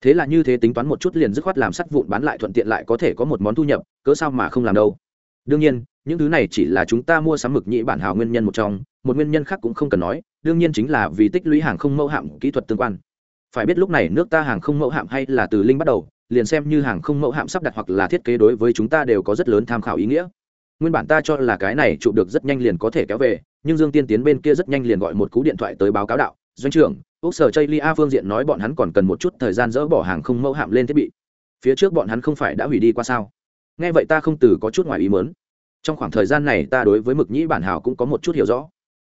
Thế là như thế tính toán một chút liền dứt khoát làm sắt vụn bán lại thuận tiện lại có thể có một món thu nhập, cớ sao mà không làm đâu. Đương nhiên, những thứ này chỉ là chúng ta mua sắm mực nhị bản hào nguyên nhân một trong, một nguyên nhân khác cũng không cần nói, đương nhiên chính là vì tích lũy hàng không mẫu hạm kỹ thuật tương quan phải biết lúc này nước ta hàng không mẫu hạm hay là từ linh bắt đầu, liền xem như hàng không mẫu hạm sắp đặt hoặc là thiết kế đối với chúng ta đều có rất lớn tham khảo ý nghĩa. Nguyên bản ta cho là cái này trụ được rất nhanh liền có thể kéo về, nhưng dương tiên tiến bên kia rất nhanh liền gọi một cú điện thoại tới báo cáo đạo, doanh trưởng, úc sở chây lia phương diện nói bọn hắn còn cần một chút thời gian dỡ bỏ hàng không mẫu hạm lên thiết bị. Phía trước bọn hắn không phải đã hủy đi qua sao? Nghe vậy ta không từ có chút ngoài ý mớn trong khoảng thời gian này ta đối với mực nhĩ bản hào cũng có một chút hiểu rõ.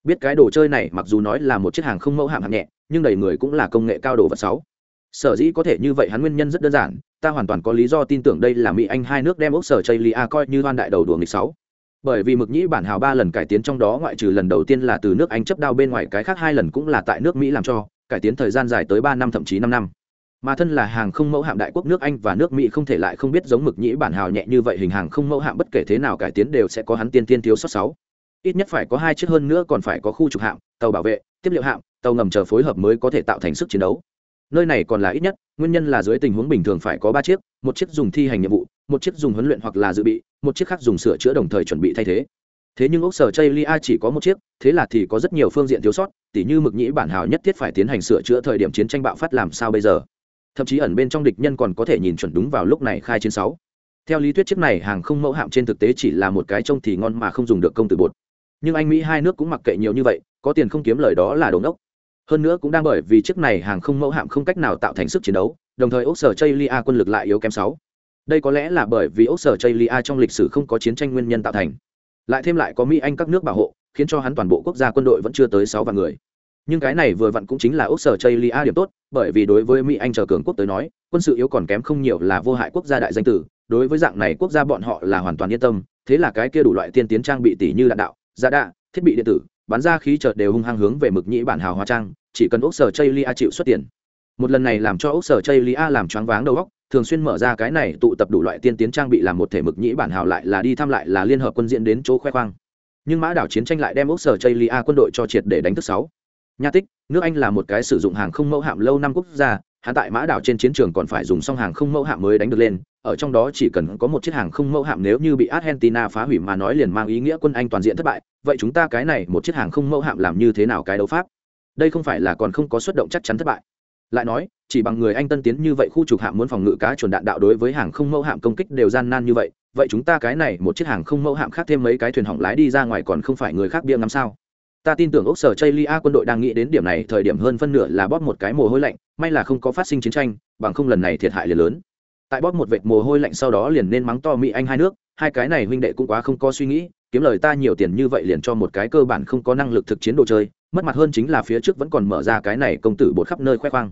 Biết cái đồ chơi này mặc dù nói là một chiếc hàng không mẫu hạm hạng nhẹ nhưng đầy người cũng là công nghệ cao đồ vật sáu. Sở dĩ có thể như vậy hắn nguyên nhân rất đơn giản, ta hoàn toàn có lý do tin tưởng đây là mỹ anh hai nước đem ốc sở chây lia coi như hoan đại đầu đùa nghịch sáu. Bởi vì mực nhĩ bản hào ba lần cải tiến trong đó ngoại trừ lần đầu tiên là từ nước anh chấp đao bên ngoài cái khác hai lần cũng là tại nước mỹ làm cho, cải tiến thời gian dài tới ba năm thậm chí năm năm. Mà thân là hàng không mẫu hạm đại quốc nước anh và nước mỹ không thể lại không biết giống mực nhĩ bản hào nhẹ như vậy hình hàng không mẫu hạm bất kể thế nào cải tiến đều sẽ có hắn tiên tiên thiếu sót sáu. Ít nhất phải có hai chiếc hơn nữa còn phải có khu trục hạm, tàu bảo vệ tiếp liệu hạm, tàu ngầm chờ phối hợp mới có thể tạo thành sức chiến đấu. Nơi này còn là ít nhất, nguyên nhân là dưới tình huống bình thường phải có ba chiếc, một chiếc dùng thi hành nhiệm vụ, một chiếc dùng huấn luyện hoặc là dự bị, một chiếc khác dùng sửa chữa đồng thời chuẩn bị thay thế. Thế nhưng ốc sở chây lia chỉ có một chiếc, thế là thì có rất nhiều phương diện thiếu sót, tỉ như mực nhĩ bản hào nhất thiết phải tiến hành sửa chữa thời điểm chiến tranh bạo phát làm sao bây giờ. Thậm chí ẩn bên trong địch nhân còn có thể nhìn chuẩn đúng vào lúc này khai chiến sáu. Theo lý thuyết chiếc này hàng không mẫu hạm trên thực tế chỉ là một cái trông thì ngon mà không dùng được công từ bột nhưng anh mỹ hai nước cũng mặc kệ nhiều như vậy, có tiền không kiếm lời đó là đống ốc hơn nữa cũng đang bởi vì chiếc này hàng không mẫu hạm không cách nào tạo thành sức chiến đấu, đồng thời ốc sở chây lia quân lực lại yếu kém sáu. Đây có lẽ là bởi vì ốc sở chây lia trong lịch sử không có chiến tranh nguyên nhân tạo thành. Lại thêm lại có mỹ, anh các nước bảo hộ, khiến cho hắn toàn bộ quốc gia quân đội vẫn chưa tới sáu vạn người. Nhưng cái này vừa vặn cũng chính là ốc sở chây lia điểm tốt, bởi vì đối với mỹ, anh chờ cường quốc tới nói, quân sự yếu còn kém không nhiều là vô hại quốc gia đại danh tử, đối với dạng này quốc gia bọn họ là hoàn toàn yên tâm, thế là cái kia đủ loại tiên tiến trang bị tỷ như đạn đạo giả đạ, thiết bị điện tử, bán ra khí chợt đều hung hăng hướng về mực nhĩ bản hào hóa trang, chỉ cần ốc sở chây lia chịu xuất tiền. Một lần này làm cho ốc sở chây lia làm choáng váng đầu óc, thường xuyên mở ra cái này tụ tập đủ loại tiên tiến trang bị làm một thể mực nhĩ bản hào lại là đi thăm lại là liên hợp quân diễn đến chỗ khoe khoang. Nhưng mã đảo chiến tranh lại đem ốc sở chây lia quân đội cho triệt để đánh thức sáu. Nha tích, nước anh là một cái sử dụng hàng không mẫu hạm lâu năm quốc gia hạ tại mã đảo trên chiến trường còn phải dùng xong hàng không mẫu hạm mới đánh được lên, ở trong đó chỉ cần có một chiếc hàng không mẫu hạm nếu như bị argentina phá hủy mà nói liền mang ý nghĩa quân anh toàn diện thất bại, vậy chúng ta cái này một chiếc hàng không mẫu hạm làm như thế nào cái đấu pháp? Đây không phải là còn không có xuất động chắc chắn thất bại. Lại nói, chỉ bằng người anh tân tiến như vậy khu trục hạm muốn phòng ngự cá chuẩn đạn đạo đối với hàng không mẫu hạm công kích đều gian nan như vậy vậy chúng ta cái này một chiếc hàng không mẫu hạm khác thêm mấy cái thuyền hỏng lái đi ra ngoài còn không phải người khác bia ngắm sao? Ta tin tưởng ốc sở chây lia quân đội đang nghĩ đến điểm này, thời điểm hơn phân nửa là bóp một cái mồ hôi lạnh, may là không có phát sinh chiến tranh, bằng không lần này thiệt hại liền lớn. Tại bóp một vệt mồ hôi lạnh sau đó liền nên mắng to mỹ, anh hai nước, hai cái này huynh đệ cũng quá không có suy nghĩ, kiếm lời ta nhiều tiền như vậy liền cho một cái cơ bản không có năng lực thực chiến đồ chơi, mất mặt hơn chính là phía trước vẫn còn mở ra cái này công tử bột khắp nơi khoe khoang.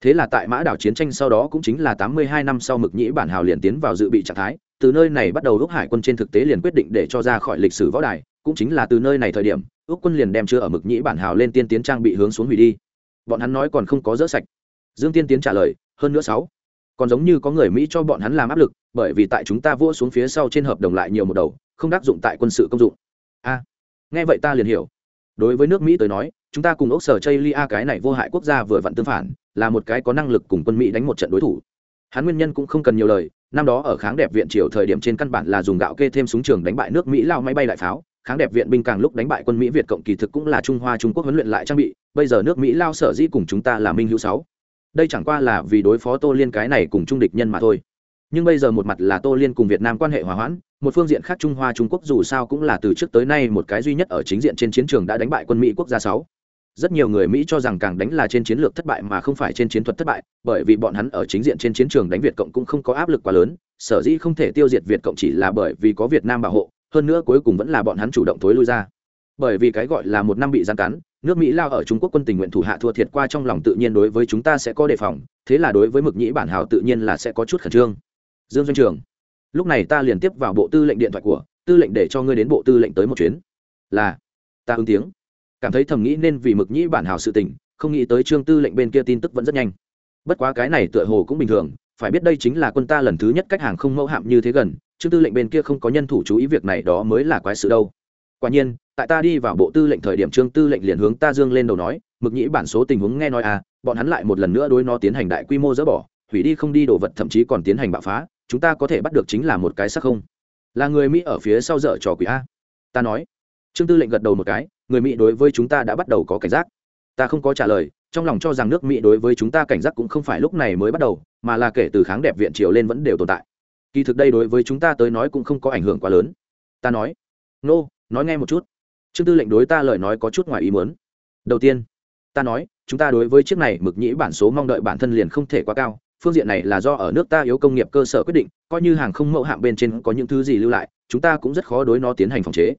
Thế là tại mã đảo chiến tranh sau đó cũng chính là tám mươi hai năm sau mực nhĩ bản hào liền tiến vào dự bị trạng thái, từ nơi này bắt đầu lúc hải quân trên thực tế liền quyết định để cho ra khỏi lịch sử võ đài cũng chính là từ nơi này thời điểm ước quân liền đem chưa ở mực nhĩ bản hào lên tiên tiến trang bị hướng xuống hủy đi. Bọn hắn nói còn không có dỡ sạch. Dương tiên tiến trả lời, hơn nữa sáu. Còn giống như có người mỹ cho bọn hắn làm áp lực, bởi vì tại chúng ta vua xuống phía sau trên hợp đồng lại nhiều một đầu, không đáp dụng tại quân sự công dụng. A. Nghe vậy ta liền hiểu. Đối với nước mỹ tới nói, chúng ta cùng ốc sở chây lia cái này vô hại quốc gia vừa vặn tương phản, là một cái có năng lực cùng quân mỹ đánh một trận đối thủ. Hắn nguyên nhân cũng không cần nhiều lời, năm đó ở kháng đẹp viện triều thời điểm trên căn bản là dùng gạo kê thêm súng trường đánh bại nước mỹ lao máy bay đại pháo kháng đẹp viện binh càng lúc đánh bại quân mỹ việt cộng kỳ thực cũng là trung hoa trung quốc huấn luyện lại trang bị, bây giờ nước mỹ lao sở dĩ cùng chúng ta là minh hữu sáu. Đây chẳng qua là vì đối phó tô liên cái này cùng trung địch nhân mà thôi. Nhưng bây giờ một mặt là tô liên cùng việt nam quan hệ hòa hoãn, một phương diện khác trung hoa trung quốc dù sao cũng là từ trước tới nay một cái duy nhất ở chính diện trên chiến trường đã đánh bại quân mỹ quốc gia sáu. Rất nhiều người mỹ cho rằng càng đánh là trên chiến lược thất bại mà không phải trên chiến thuật thất bại, bởi vì bọn hắn ở chính diện trên chiến trường đánh việt cộng cũng không có áp lực quá lớn, sở dĩ không thể tiêu diệt việt cộng chỉ là bởi vì có việt nam bảo hộ hơn nữa cuối cùng vẫn là bọn hắn chủ động thối lui ra. Bởi vì cái gọi là một năm bị gian cắn, nước mỹ lao ở trung quốc quân tình nguyện thủ hạ thua thiệt qua trong lòng tự nhiên đối với chúng ta sẽ có đề phòng, thế là đối với mực nhĩ bản hào tự nhiên là sẽ có chút khẩn trương. Dương doanh trường, lúc này ta liền tiếp vào bộ tư lệnh điện thoại của, tư lệnh để cho ngươi đến bộ tư lệnh tới một chuyến. Là, ta ứng tiếng. Cảm thấy thầm nghĩ nên vì mực nhĩ bản hào sự tình, không nghĩ tới trương tư lệnh bên kia tin tức vẫn rất nhanh. Bất quá cái này tựa hồ cũng bình thường, phải biết đây chính là quân ta lần thứ nhất cách hàng không mẫu hạm như thế gần trương tư lệnh bên kia không có nhân thủ chú ý việc này, đó mới là quái sự đâu. Quả nhiên, tại ta đi vào bộ tư lệnh thời điểm trương tư lệnh liền hướng ta dương lên đầu nói, mực nhĩ bản số tình huống nghe nói à bọn hắn lại một lần nữa đối nó tiến hành đại quy mô dỡ bỏ, hủy đi không đi đồ vật thậm chí còn tiến hành bạo phá, chúng ta có thể bắt được chính là một cái sắc không. Là người mỹ ở phía sau dở trò quỷ a? Ta nói. Trương tư lệnh gật đầu một cái, người mỹ đối với chúng ta đã bắt đầu có cảnh giác. Ta không có trả lời, trong lòng cho rằng nước mỹ đối với chúng ta cảnh giác cũng không phải lúc này mới bắt đầu, mà là kể từ kháng đẹp viện triều lên vẫn đều tồn tại kỳ thực đây đối với chúng ta tới nói cũng không có ảnh hưởng quá lớn. Ta nói nô、no, nói nghe một chút. Trương tư lệnh đối ta lời nói có chút ngoài ý muốn. Đầu tiên ta nói chúng ta đối với chiếc này mực nhĩ bản số mong đợi bản thân liền không thể quá cao. Phương diện này là do ở nước ta yếu công nghiệp cơ sở quyết định coi như hàng không mẫu hạng bên trên có những thứ gì lưu lại chúng ta cũng rất khó đối nó tiến hành phòng chế.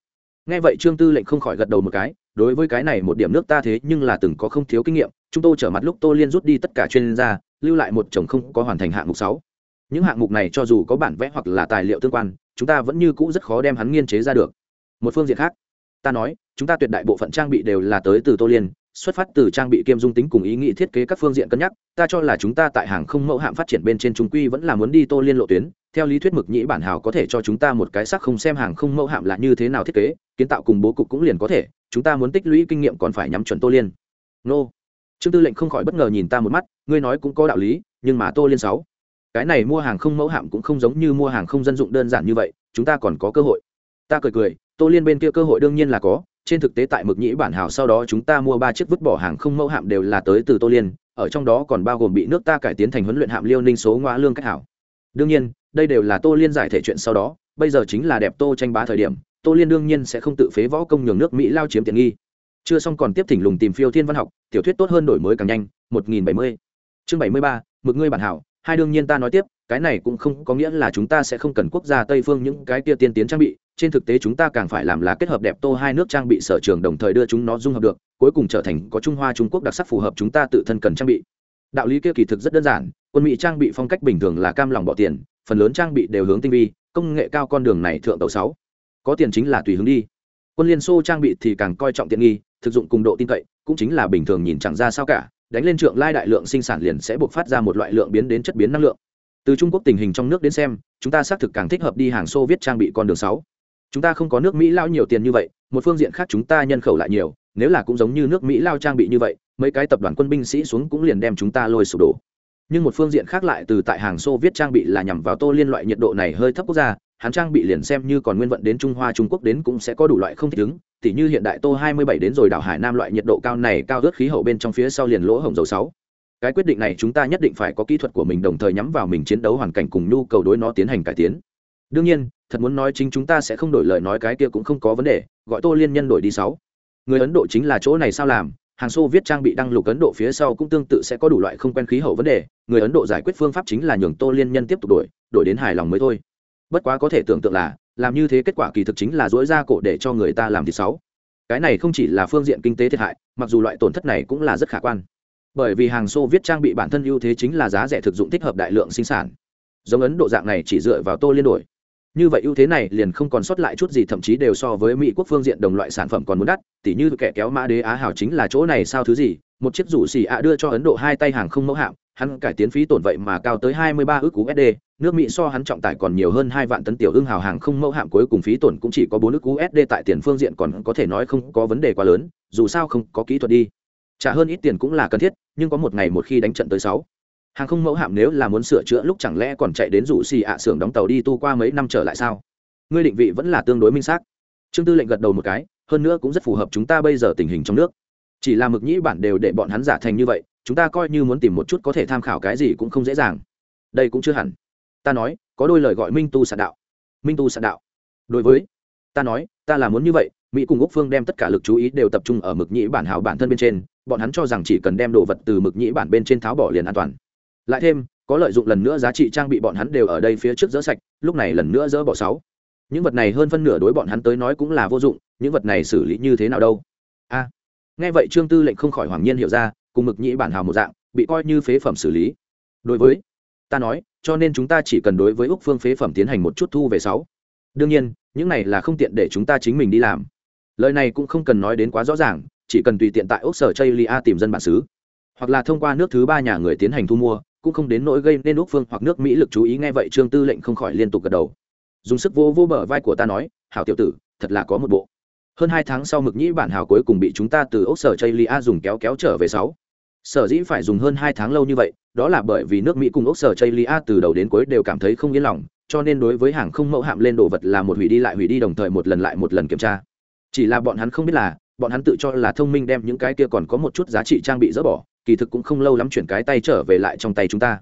Nghe vậy trương tư lệnh không khỏi gật đầu một cái đối với cái này một điểm nước ta thế nhưng là từng có không thiếu kinh nghiệm chúng tôi trở mặt lúc tô liên rút đi tất cả chuyên gia lưu lại một chồng không có hoàn thành hạng mục sáu những hạng mục này cho dù có bản vẽ hoặc là tài liệu tương quan, chúng ta vẫn như cũ rất khó đem hắn nghiên chế ra được. Một phương diện khác, ta nói, chúng ta tuyệt đại bộ phận trang bị đều là tới từ tô liên, xuất phát từ trang bị kiêm dung tính cùng ý nghĩ thiết kế các phương diện cân nhắc, ta cho là chúng ta tại hàng không mẫu hạm phát triển bên trên trung quy vẫn là muốn đi tô liên lộ tuyến, theo lý thuyết mực nhĩ bản hào có thể cho chúng ta một cái sắc không xem hàng không mẫu hạm là như thế nào thiết kế, kiến tạo cùng bố cục cũng liền có thể, chúng ta muốn tích lũy kinh nghiệm còn phải nhắm chuẩn tô liên. Nô. Trương tư lệnh không khỏi bất ngờ nhìn ta một mắt, ngươi nói cũng có đạo lý, nhưng mà tô liên sáu cái này mua hàng không mẫu hạm cũng không giống như mua hàng không dân dụng đơn giản như vậy, chúng ta còn có cơ hội. Ta cười cười, tô liên bên kia cơ hội đương nhiên là có, trên thực tế tại mực nhĩ bản hào sau đó chúng ta mua ba chiếc vứt bỏ hàng không mẫu hạm đều là tới từ tô liên, ở trong đó còn bao gồm bị nước ta cải tiến thành huấn luyện hạm liêu ninh số ngoã lương cách hảo. Đương nhiên, đây đều là tô liên giải thể chuyện sau đó, bây giờ chính là đẹp tô tranh bá thời điểm, tô liên đương nhiên sẽ không tự phế võ công nhường nước mỹ lao chiếm tiện nghi. Chưa xong còn tiếp thỉnh lùng tìm phiêu thiên văn học, tiểu thuyết tốt hơn đổi mới càng nhanh, một nghìn bảy mươi. Chương bảy mươi ba, mực ngươi bản hảo hai đương nhiên ta nói tiếp, cái này cũng không có nghĩa là chúng ta sẽ không cần quốc gia tây phương những cái kia tiên tiến trang bị. Trên thực tế chúng ta càng phải làm là kết hợp đẹp tô hai nước trang bị sở trường đồng thời đưa chúng nó dung hợp được, cuối cùng trở thành có trung hoa trung quốc đặc sắc phù hợp chúng ta tự thân cần trang bị. Đạo lý kia kỳ thực rất đơn giản, quân mỹ trang bị phong cách bình thường là cam lòng bỏ tiền, phần lớn trang bị đều hướng tinh vi, công nghệ cao con đường này thượng tàu sáu. Có tiền chính là tùy hướng đi. Quân liên xô trang bị thì càng coi trọng tiện nghi, thực dụng cùng độ tin cậy, cũng chính là bình thường nhìn chẳng ra sao cả đánh lên trượng lai đại lượng sinh sản liền sẽ buộc phát ra một loại lượng biến đến chất biến năng lượng. Từ trung quốc tình hình trong nước đến xem, chúng ta xác thực càng thích hợp đi hàng xô viết trang bị con đường sáu. Chúng ta không có nước mỹ lao nhiều tiền như vậy, một phương diện khác chúng ta nhân khẩu lại nhiều, nếu là cũng giống như nước mỹ lao trang bị như vậy, mấy cái tập đoàn quân binh sĩ xuống cũng liền đem chúng ta lôi sụp đổ nhưng một phương diện khác lại từ tại hàng xô viết trang bị là nhằm vào tô liên loại nhiệt độ này hơi thấp quốc gia, hắn trang bị liền xem như còn nguyên vận đến trung hoa trung quốc đến cũng sẽ có đủ loại không thích ứng, tỉ như hiện đại tô 27 đến rồi đảo hải nam loại nhiệt độ cao này cao ướt khí hậu bên trong phía sau liền lỗ hồng dầu sáu. Cái quyết định này chúng ta nhất định phải có kỹ thuật của mình đồng thời nhắm vào mình chiến đấu hoàn cảnh cùng nhu cầu đối nó tiến hành cải tiến. Đương nhiên, thật muốn nói chính chúng ta sẽ không đổi lời nói cái kia cũng không có vấn đề, gọi tô liên nhân đổi đi sáu. Người ấn độ chính là chỗ này sao làm? Hàng xô viết trang bị đăng lục ấn độ phía sau cũng tương tự sẽ có đủ loại không quen khí hậu vấn đề, người ấn độ giải quyết phương pháp chính là nhường tô liên nhân tiếp tục đổi đổi đến hài lòng mới thôi. Bất quá có thể tưởng tượng là, làm như thế kết quả kỳ thực chính là dỗi ra cổ để cho người ta làm thì sáu. Cái này không chỉ là phương diện kinh tế thiệt hại, mặc dù loại tổn thất này cũng là rất khả quan. Bởi vì hàng xô viết trang bị bản thân ưu thế chính là giá rẻ thực dụng thích hợp đại lượng sinh sản. Giống ấn độ dạng này chỉ dựa vào tô liên đổi như vậy ưu thế này liền không còn sót lại chút gì thậm chí đều so với mỹ quốc phương diện đồng loại sản phẩm còn muốn đắt tỉ như kẻ kéo mã đế á hào chính là chỗ này sao thứ gì một chiếc rủ xì ạ đưa cho ấn độ hai tay hàng không mẫu hạm hắn cải tiến phí tổn vậy mà cao tới 23 ức USD, nước Mỹ so hắn trọng tải còn nhiều hơn hai vạn tấn tiểu ưng hào hàng không mẫu hạm cuối cùng phí tổn cũng chỉ có 4 ức USD tại tiền phương diện còn có thể nói không có vấn đề quá lớn, dù sao không có kỹ thuật đi. Trả hơn ít tiền cũng là cần thiết, nhưng có một ngày một khi đánh trận tới 6. Hàng không mẫu hạm nếu là muốn sửa chữa lúc chẳng lẽ còn chạy đến rủ xì ạ xưởng đóng tàu đi tu qua mấy năm trở lại sao? Ngươi định vị vẫn là tương đối minh xác. trương tư lệnh gật đầu một cái, hơn nữa cũng rất phù hợp chúng ta bây giờ tình hình trong nước. Chỉ là mực nhĩ bản đều để bọn hắn giả thành như vậy, chúng ta coi như muốn tìm một chút có thể tham khảo cái gì cũng không dễ dàng. Đây cũng chưa hẳn. Ta nói, có đôi lời gọi minh tu sạn đạo. Minh tu sạn đạo. Đối với, ta nói, ta là muốn như vậy, mỹ cùng úc phương đem tất cả lực chú ý đều tập trung ở mực nhĩ bản hào bản thân bên trên, bọn hắn cho rằng chỉ cần đem đồ vật từ mực nhĩ bản bên trên tháo bỏ liền an toàn lại thêm, có lợi dụng lần nữa giá trị trang bị bọn hắn đều ở đây phía trước dỡ sạch, lúc này lần nữa dỡ bỏ sáu. Những vật này hơn phân nửa đối bọn hắn tới nói cũng là vô dụng, những vật này xử lý như thế nào đâu? A. À, nghe vậy trương tư lệnh không khỏi hoàng nhiên hiểu ra, cùng mực nhĩ bản hào một dạng, bị coi như phế phẩm xử lý. Đối với, ta nói, cho nên chúng ta chỉ cần đối với úc phương phế phẩm tiến hành một chút thu về sáu. Đương nhiên, những này là không tiện để chúng ta chính mình đi làm. Lời này cũng không cần nói đến quá rõ ràng, chỉ cần tùy tiện tại úc sở chây lia tìm dân bản xứ, hoặc là thông qua nước thứ ba nhà người tiến hành thu mua cũng không đến nỗi gây nên úc phương hoặc nước mỹ lực chú ý. Nghe vậy, trương tư lệnh không khỏi liên tục gật đầu. Dùng sức vô vô bờ vai của ta nói, hảo tiểu tử, thật là có một bộ. Hơn hai tháng sau mực nhĩ bản hào cuối cùng bị chúng ta từ ốc sở chây lia dùng kéo kéo trở về sáu. Sở dĩ phải dùng hơn hai tháng lâu như vậy, đó là bởi vì nước mỹ cùng ốc sở chây lia từ đầu đến cuối đều cảm thấy không yên lòng, cho nên đối với hàng không mẫu hạm lên đồ vật là một hủy đi lại hủy đi đồng thời một lần lại một lần kiểm tra. Chỉ là bọn hắn không biết là, bọn hắn tự cho là thông minh đem những cái kia còn có một chút giá trị trang bị dỡ bỏ kỳ thực cũng không lâu lắm chuyển cái tay trở về lại trong tay chúng ta.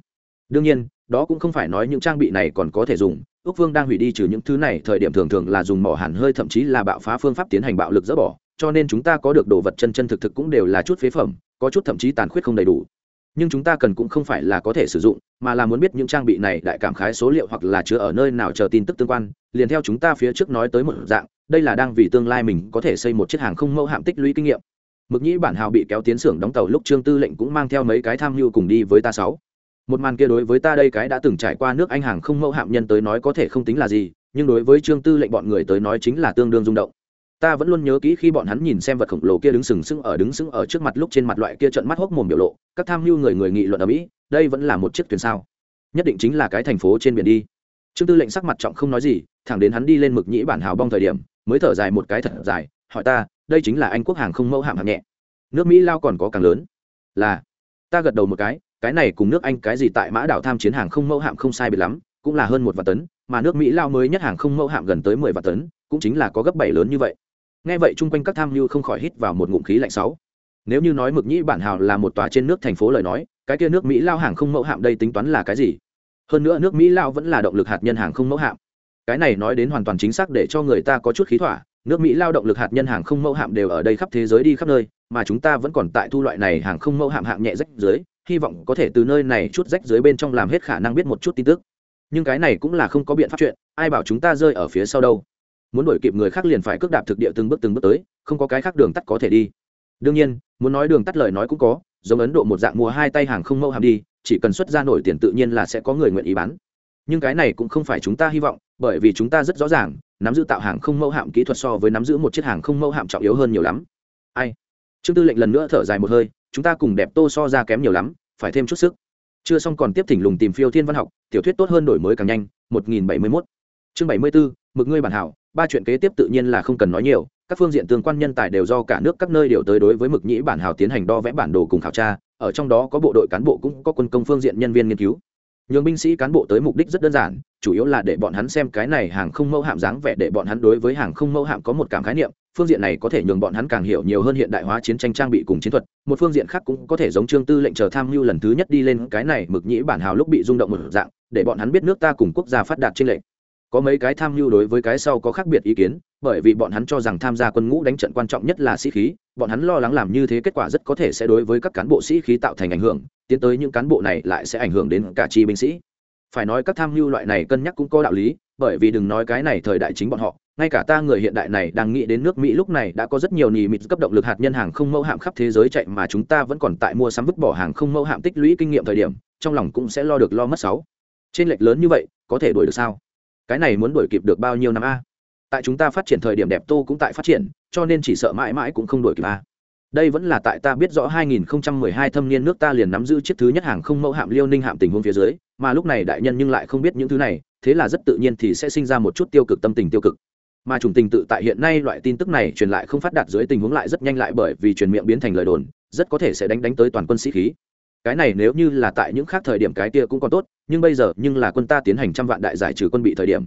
Đương nhiên, đó cũng không phải nói những trang bị này còn có thể dùng. Ước vương đang hủy đi trừ những thứ này, thời điểm thường thường là dùng mỏ hẳn hơi, thậm chí là bạo phá phương pháp tiến hành bạo lực dỡ bỏ, cho nên chúng ta có được đồ vật chân chân thực thực cũng đều là chút phế phẩm, có chút thậm chí tàn khuyết không đầy đủ. Nhưng chúng ta cần cũng không phải là có thể sử dụng, mà là muốn biết những trang bị này đại cảm khái số liệu hoặc là chứa ở nơi nào chờ tin tức tương quan, liền theo chúng ta phía trước nói tới một dạng, đây là đang vì tương lai mình có thể xây một chiếc hàng không mẫu hạm tích lũy kinh nghiệm mực nhĩ bản hào bị kéo tiến xưởng đóng tàu lúc trương tư lệnh cũng mang theo mấy cái tham mưu cùng đi với ta sáu. Một màn kia đối với ta đây cái đã từng trải qua nước anh hàng không mẫu hạm nhân tới nói có thể không tính là gì, nhưng đối với trương tư lệnh bọn người tới nói chính là tương đương rung động. Ta vẫn luôn nhớ kỹ khi bọn hắn nhìn xem vật khổng lồ kia đứng sừng sững ở đứng sững ở trước mặt lúc trên mặt loại kia trận mắt hốc mồm biểu lộ, các tham mưu người người nghị luận ở mỹ, đây vẫn là một chiếc thuyền sao? Nhất định chính là cái thành phố trên biển đi. Trương tư lệnh sắc mặt trọng không nói gì, thẳng đến hắn đi lên mực nhĩ bản hào bong thời điểm, mới thở dài một cái thật dài, hỏi ta đây chính là anh quốc hàng không mẫu hạm hạng nhẹ. Nước mỹ lao còn có càng lớn. Là, ta gật đầu một cái cái này cùng nước anh cái gì tại mã đảo tham chiến hàng không mẫu hạm không sai biệt lắm, cũng là hơn một vạn tấn, mà nước mỹ lao mới nhất hàng không mẫu hạm gần tới mười vạn tấn, cũng chính là có gấp bảy lớn như vậy. Nghe vậy chung quanh các tham mưu không khỏi hít vào một ngụm khí lạnh sáu. Nếu như nói mực nhĩ bản hào là một tòa trên nước thành phố lời nói, cái kia nước mỹ lao hàng không mẫu hạm đây tính toán là cái gì? Hơn nữa nước mỹ lao vẫn là động lực hạt nhân hàng không mẫu hạm. Cái này nói đến hoàn toàn chính xác để cho người ta có chút khí thỏa nước mỹ lao động lực hạt nhân hàng không mẫu hạm đều ở đây khắp thế giới đi khắp nơi, mà chúng ta vẫn còn tại thu loại này hàng không mẫu hạm hạng nhẹ rách dưới, hy vọng có thể từ nơi này chút rách dưới bên trong làm hết khả năng biết một chút tin tức. Nhưng cái này cũng là không có biện pháp chuyện, ai bảo chúng ta rơi ở phía sau đâu? Muốn đuổi kịp người khác liền phải cước đạp thực địa từng bước từng bước tới, không có cái khác đường tắt có thể đi. Đương nhiên, muốn nói đường tắt lời nói cũng có, giống ấn độ một dạng mua hai tay hàng không mẫu hàm đi, chỉ cần xuất ra nổi tiền tự nhiên là sẽ có người nguyện ý bán. Nhưng cái này cũng không phải chúng ta hy vọng, bởi vì chúng ta rất rõ ràng nắm giữ tạo hàng không mẫu hạm kỹ thuật so với nắm giữ một chiếc hàng không mẫu hạm trọng yếu hơn nhiều lắm. Ai? Trương tư lệnh lần nữa thở dài một hơi, chúng ta cùng đẹp tô so ra kém nhiều lắm, phải thêm chút sức. Chưa xong còn tiếp thỉnh lùng tìm phiêu thiên văn học, tiểu thuyết tốt hơn đổi mới càng nhanh 1071 chương 74 mực ngươi bản hảo, ba chuyện kế tiếp tự nhiên là không cần nói nhiều, các phương diện tương quan nhân tài đều do cả nước các nơi điều tới đối với mực nhĩ bản hào tiến hành đo vẽ bản đồ cùng khảo tra, ở trong đó có bộ đội cán bộ cũng có quân công phương diện nhân viên nghiên cứu nhường binh sĩ cán bộ tới mục đích rất đơn giản, chủ yếu là để bọn hắn xem cái này hàng không mẫu hạm dáng vẻ để bọn hắn đối với hàng không mẫu hạm có một cảm khái niệm, phương diện này có thể nhường bọn hắn càng hiểu nhiều hơn hiện đại hóa chiến tranh trang bị cùng chiến thuật, một phương diện khác cũng có thể giống trương tư lệnh chờ tham mưu lần thứ nhất đi lên cái này mực nhĩ bản hào lúc bị rung động một dạng, để bọn hắn biết nước ta cùng quốc gia phát đạt trên lệnh có mấy cái tham mưu đối với cái sau có khác biệt ý kiến, bởi vì bọn hắn cho rằng tham gia quân ngũ đánh trận quan trọng nhất là sĩ khí bọn hắn lo lắng làm như thế kết quả rất có thể sẽ đối với các cán bộ sĩ khí tạo thành ảnh hưởng, tiến tới những cán bộ này lại sẽ ảnh hưởng đến cả chi binh sĩ. Phải nói các tham mưu loại này cân nhắc cũng có đạo lý, bởi vì đừng nói cái này thời đại chính bọn họ, ngay cả ta người hiện đại này đang nghĩ đến nước mỹ lúc này đã có rất nhiều nì mịt cấp động lực hạt nhân hàng không mẫu hạm khắp thế giới chạy mà chúng ta vẫn còn tại mua sắm vứt bỏ hàng không mẫu hạm tích lũy kinh nghiệm thời điểm, trong lòng cũng sẽ lo được lo mất sáu. Trên lệch lớn như vậy, có thể đuổi được sao? Cái này muốn đuổi kịp được bao nhiêu năm a? Tại chúng ta phát triển thời điểm đẹp tô cũng tại phát triển, cho nên chỉ sợ mãi mãi cũng không đuổi kịp a đây vẫn là tại ta biết rõ 2012 thâm niên nước ta liền nắm giữ chiếc thứ nhất hàng không mẫu hạm liêu ninh hạm tình huống phía dưới, mà lúc này đại nhân nhưng lại không biết những thứ này, thế là rất tự nhiên thì sẽ sinh ra một chút tiêu cực tâm tình tiêu cực. Mà chủng tình tự tại hiện nay loại tin tức này truyền lại không phát đạt dưới tình huống lại rất nhanh lại bởi vì truyền miệng biến thành lời đồn, rất có thể sẽ đánh đánh tới toàn quân sĩ khí. Cái này nếu như là tại những khác thời điểm cái kia cũng còn tốt, nhưng bây giờ nhưng là quân ta tiến hành trăm vạn đại giải trừ quân bị thời điểm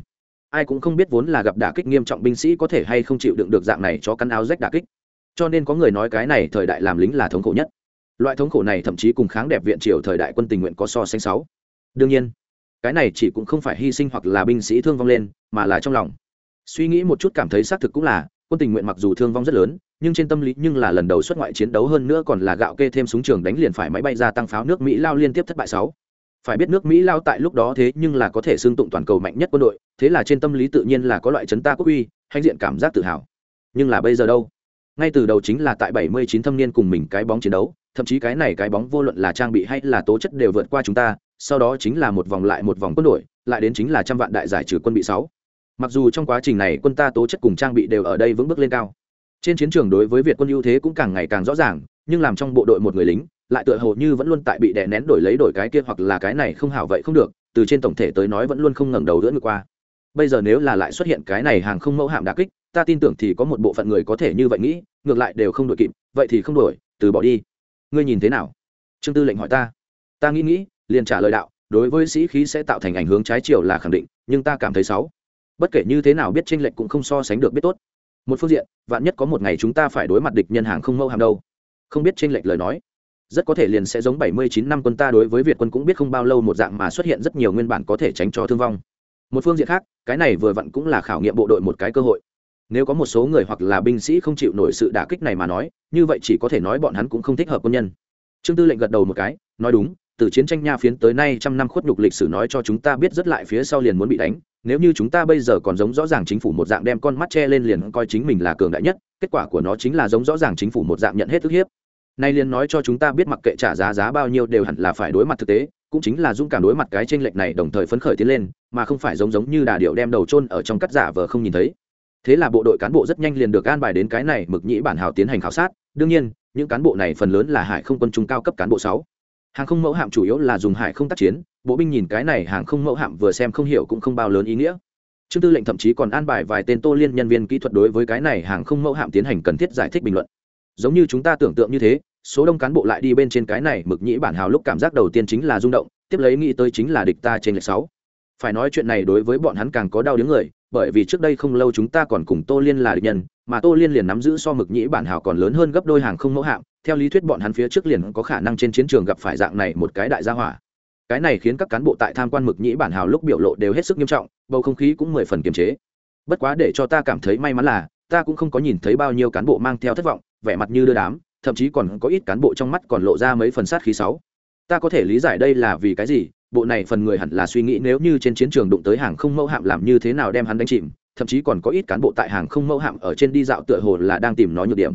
ai cũng không biết vốn là gặp đả kích nghiêm trọng binh sĩ có thể hay không chịu đựng được dạng này cho căn áo rách đả kích. Cho nên có người nói cái này thời đại làm lính là thống khổ nhất. Loại thống khổ này thậm chí cùng kháng đẹp viện triều thời đại quân tình nguyện có so sánh sáu. Đương nhiên, cái này chỉ cũng không phải hy sinh hoặc là binh sĩ thương vong lên, mà là trong lòng. Suy nghĩ một chút cảm thấy xác thực cũng là, quân tình nguyện mặc dù thương vong rất lớn, nhưng trên tâm lý nhưng là lần đầu xuất ngoại chiến đấu hơn nữa còn là gạo kê thêm súng trường đánh liền phải máy bay ra tăng pháo nước mỹ lao liên tiếp thất bại sáu phải biết nước mỹ lao tại lúc đó thế nhưng là có thể xương tụng toàn cầu mạnh nhất quân đội, thế là trên tâm lý tự nhiên là có loại chấn ta quốc uy, hãnh diện cảm giác tự hào. Nhưng là bây giờ đâu? Ngay từ đầu chính là tại 79 thâm niên cùng mình cái bóng chiến đấu, thậm chí cái này cái bóng vô luận là trang bị hay là tố chất đều vượt qua chúng ta, sau đó chính là một vòng lại một vòng quân đội, lại đến chính là trăm vạn đại giải trừ quân bị sáu. Mặc dù trong quá trình này quân ta tố chất cùng trang bị đều ở đây vững bước lên cao. Trên chiến trường đối với việt quân ưu thế cũng càng ngày càng rõ ràng, nhưng làm trong bộ đội một người lính lại tựa hồ như vẫn luôn tại bị đè nén đổi lấy đổi cái kia hoặc là cái này không hảo vậy không được, từ trên tổng thể tới nói vẫn luôn không ngẩng đầu đỡ ngược qua. Bây giờ nếu là lại xuất hiện cái này hàng không mẫu hạm đà kích, ta tin tưởng thì có một bộ phận người có thể như vậy nghĩ, ngược lại đều không đổi kịp, vậy thì không đổi, từ bỏ đi. Ngươi nhìn thế nào? Trương tư lệnh hỏi ta. Ta nghĩ nghĩ, liền trả lời đạo, đối với sĩ khí sẽ tạo thành ảnh hướng trái chiều là khẳng định, nhưng ta cảm thấy xấu. Bất kể như thế nào biết tranh lệch cũng không so sánh được biết tốt. Một phương diện, vạn nhất có một ngày chúng ta phải đối mặt địch nhân hàng không mẫu hàm đâu. Không biết tranh lệch lời nói rất có thể liền sẽ giống 79 năm quân ta đối với Việt quân cũng biết không bao lâu một dạng mà xuất hiện rất nhiều nguyên bản có thể tránh cho thương vong. Một phương diện khác, cái này vừa vặn cũng là khảo nghiệm bộ đội một cái cơ hội. Nếu có một số người hoặc là binh sĩ không chịu nổi sự đả kích này mà nói, như vậy chỉ có thể nói bọn hắn cũng không thích hợp quân nhân. Trương Tư lệnh gật đầu một cái, nói đúng, từ chiến tranh nha phiến tới nay trăm năm khuất nhục lịch sử nói cho chúng ta biết rất lại phía sau liền muốn bị đánh, nếu như chúng ta bây giờ còn giống rõ ràng chính phủ một dạng đem con mắt che lên liền coi chính mình là cường đại nhất, kết quả của nó chính là giống rõ ràng chính phủ một dạng nhận hết ức hiếp nay liền nói cho chúng ta biết mặc kệ trả giá giá bao nhiêu đều hẳn là phải đối mặt thực tế, cũng chính là dũng cảm đối mặt cái tranh lệch này đồng thời phấn khởi tiến lên, mà không phải giống giống như đà điệu đem đầu chôn ở trong cắt giả vờ không nhìn thấy. Thế là bộ đội cán bộ rất nhanh liền được an bài đến cái này mực nhĩ bản hào tiến hành khảo sát, đương nhiên, những cán bộ này phần lớn là hải không quân trung cao cấp cán bộ sáu. Hàng không mẫu hạm chủ yếu là dùng hải không tác chiến, bộ binh nhìn cái này hàng không mẫu hạm vừa xem không hiểu cũng không bao lớn ý nghĩa. Trương tư lệnh thậm chí còn an bài vài tên tô liên nhân viên kỹ thuật đối với cái này hàng không mẫu hạm tiến hành cần thiết giải thích bình luận. Giống như chúng ta tưởng tượng như thế số đông cán bộ lại đi bên trên cái này mực nhĩ bản hào lúc cảm giác đầu tiên chính là rung động, tiếp lấy nghĩ tới chính là địch ta trên lệch sáu. Phải nói chuyện này đối với bọn hắn càng có đau đớn người, bởi vì trước đây không lâu chúng ta còn cùng tô liên là địch nhân, mà tô liên liền nắm giữ so mực nhĩ bản hào còn lớn hơn gấp đôi hàng không mẫu hạm, theo lý thuyết bọn hắn phía trước liền có khả năng trên chiến trường gặp phải dạng này một cái đại gia hỏa. Cái này khiến các cán bộ tại tham quan mực nhĩ bản hào lúc biểu lộ đều hết sức nghiêm trọng, bầu không khí cũng mười phần kiềm chế. Bất quá để cho ta cảm thấy may mắn là, ta cũng không có nhìn thấy bao nhiêu cán bộ mang theo thất vọng, vẻ mặt như đưa đám thậm chí còn có ít cán bộ trong mắt còn lộ ra mấy phần sát khí sáu. Ta có thể lý giải đây là vì cái gì, bộ này phần người hẳn là suy nghĩ nếu như trên chiến trường đụng tới hàng không mẫu hạm làm như thế nào đem hắn đánh chìm, thậm chí còn có ít cán bộ tại hàng không mẫu hạm ở trên đi dạo tựa hồ là đang tìm nó nhược điểm.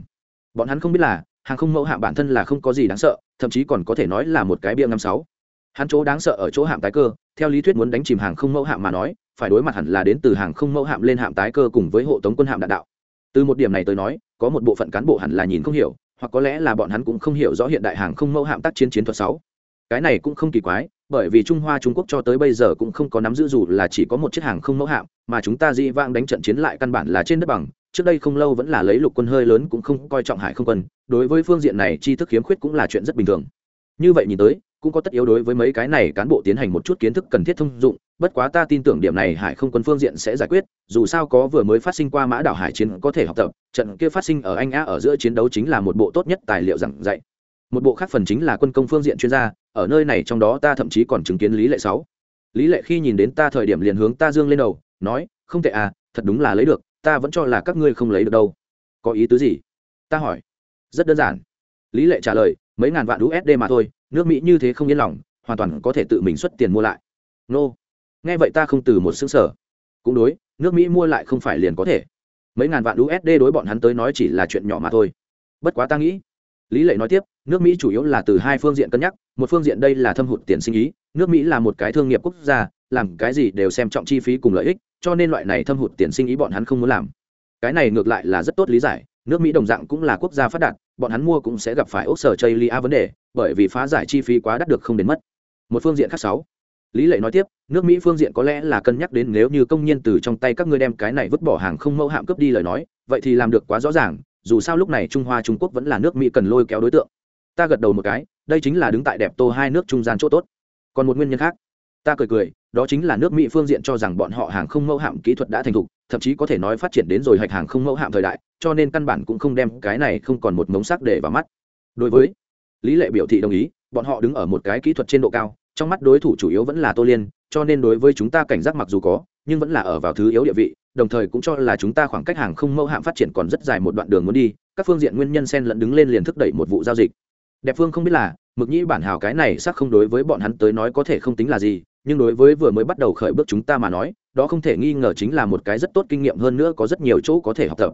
Bọn hắn không biết là, hàng không mẫu hạm bản thân là không có gì đáng sợ, thậm chí còn có thể nói là một cái bia năm sáu. Hắn chỗ đáng sợ ở chỗ hạm tái cơ, theo lý thuyết muốn đánh chìm hàng không mẫu hạm mà nói, phải đối mặt hẳn là đến từ hàng không mẫu hạm lên hạm tái cơ cùng với hộ tống quân hạm đạn đạo. Từ một điểm này tới nói, có một bộ phận cán bộ hẳn là nhìn không hiểu hoặc có lẽ là bọn hắn cũng không hiểu rõ hiện đại hàng không mẫu hạm tác chiến chiến thuật sáu. Cái này cũng không kỳ quái, bởi vì trung hoa trung quốc cho tới bây giờ cũng không có nắm giữ dù là chỉ có một chiếc hàng không mẫu hạm, mà chúng ta dĩ vãng đánh trận chiến lại căn bản là trên đất bằng. Trước đây không lâu vẫn là lấy lục quân hơi lớn cũng không coi trọng hải không quân, đối với phương diện này tri thức khiếm khuyết cũng là chuyện rất bình thường. Như vậy nhìn tới, cũng có tất yếu đối với mấy cái này cán bộ tiến hành một chút kiến thức cần thiết thông dụng bất quá ta tin tưởng điểm này hải không quân phương diện sẽ giải quyết, dù sao có vừa mới phát sinh qua mã đảo hải chiến có thể học tập, trận kia phát sinh ở anh á ở giữa chiến đấu chính là một bộ tốt nhất tài liệu giảng dạy. Một bộ khác phần chính là quân công phương diện chuyên gia, ở nơi này trong đó ta thậm chí còn chứng kiến lý lệ sáu. Lý lệ khi nhìn đến ta thời điểm liền hướng ta dương lên đầu, nói, không tệ à thật đúng là lấy được, ta vẫn cho là các ngươi không lấy được đâu. Có ý tứ gì? ta hỏi. Rất đơn giản. Lý lệ trả lời, mấy ngàn vạn usd mà thôi, nước mỹ như thế không yên lòng, hoàn toàn có thể tự mình xuất tiền mua lại. Nô nghe vậy ta không từ một xứng sở cũng đối, nước mỹ mua lại không phải liền có thể. Mấy ngàn vạn usd đối bọn hắn tới nói chỉ là chuyện nhỏ mà thôi. Bất quá ta nghĩ, lý lệ nói tiếp, nước mỹ chủ yếu là từ hai phương diện cân nhắc, một phương diện đây là thâm hụt tiền sinh ý, nước mỹ là một cái thương nghiệp quốc gia, làm cái gì đều xem trọng chi phí cùng lợi ích, cho nên loại này thâm hụt tiền sinh ý bọn hắn không muốn làm. Cái này ngược lại là rất tốt lý giải, nước mỹ đồng dạng cũng là quốc gia phát đạt, bọn hắn mua cũng sẽ gặp phải ốc sở chây lia vấn đề, bởi vì phá giải chi phí quá đắt được không đến mất. Một phương diện khác sáu lý lệ nói tiếp, nước mỹ phương diện có lẽ là cân nhắc đến nếu như công nhân từ trong tay các ngươi đem cái này vứt bỏ hàng không mẫu hạm cướp đi lời nói, vậy thì làm được quá rõ ràng, dù sao lúc này trung hoa trung quốc vẫn là nước mỹ cần lôi kéo đối tượng. Ta gật đầu một cái, đây chính là đứng tại đẹp tô hai nước trung gian chỗ tốt. Còn một nguyên nhân khác, ta cười cười, đó chính là nước mỹ phương diện cho rằng bọn họ hàng không mẫu hạm kỹ thuật đã thành thục, thậm chí có thể nói phát triển đến rồi hạch hàng không mẫu hạm thời đại, cho nên căn bản cũng không đem cái này không còn một mống sắc để vào mắt. Đối với lý lệ biểu thị đồng ý, bọn họ đứng ở một cái kỹ thuật trên độ cao trong mắt đối thủ chủ yếu vẫn là tô liên, cho nên đối với chúng ta cảnh giác mặc dù có, nhưng vẫn là ở vào thứ yếu địa vị, đồng thời cũng cho là chúng ta khoảng cách hàng không mẫu hạm phát triển còn rất dài một đoạn đường muốn đi, các phương diện nguyên nhân xen lẫn đứng lên liền thúc đẩy một vụ giao dịch. Đẹp phương không biết là, mực nhĩ bản hào cái này xác không đối với bọn hắn tới nói có thể không tính là gì, nhưng đối với vừa mới bắt đầu khởi bước chúng ta mà nói, đó không thể nghi ngờ chính là một cái rất tốt kinh nghiệm hơn nữa có rất nhiều chỗ có thể học tập.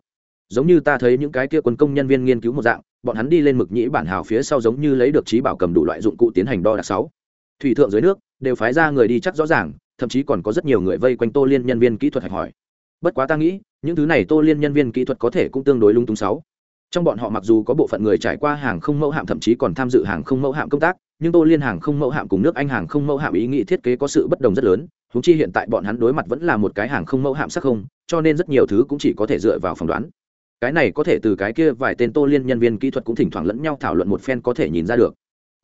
Giống như ta thấy những cái kia quân công nhân viên nghiên cứu một dạng, bọn hắn đi lên mực nhĩ bản hào phía sau giống như lấy được trí bảo cầm đủ loại dụng cụ tiến hành đo đạc sáu thủy thượng dưới nước, đều phái ra người đi chắc rõ ràng, thậm chí còn có rất nhiều người vây quanh tô liên nhân viên kỹ thuật hạch hỏi. Bất quá ta nghĩ, những thứ này tô liên nhân viên kỹ thuật có thể cũng tương đối lung tung sáu. Trong bọn họ mặc dù có bộ phận người trải qua hàng không mẫu hạm thậm chí còn tham dự hàng không mẫu hạm công tác, nhưng tô liên hàng không mẫu hạm cùng nước anh hàng không mẫu hạm ý nghĩ thiết kế có sự bất đồng rất lớn húng chi hiện tại bọn hắn đối mặt vẫn là một cái hàng không mẫu hạm sắc không, cho nên rất nhiều thứ cũng chỉ có thể dựa vào phỏng đoán. Cái này có thể từ cái kia vài tên tô liên nhân viên kỹ thuật cũng thỉnh thoảng lẫn nhau thảo luận một phen có thể nhìn ra được.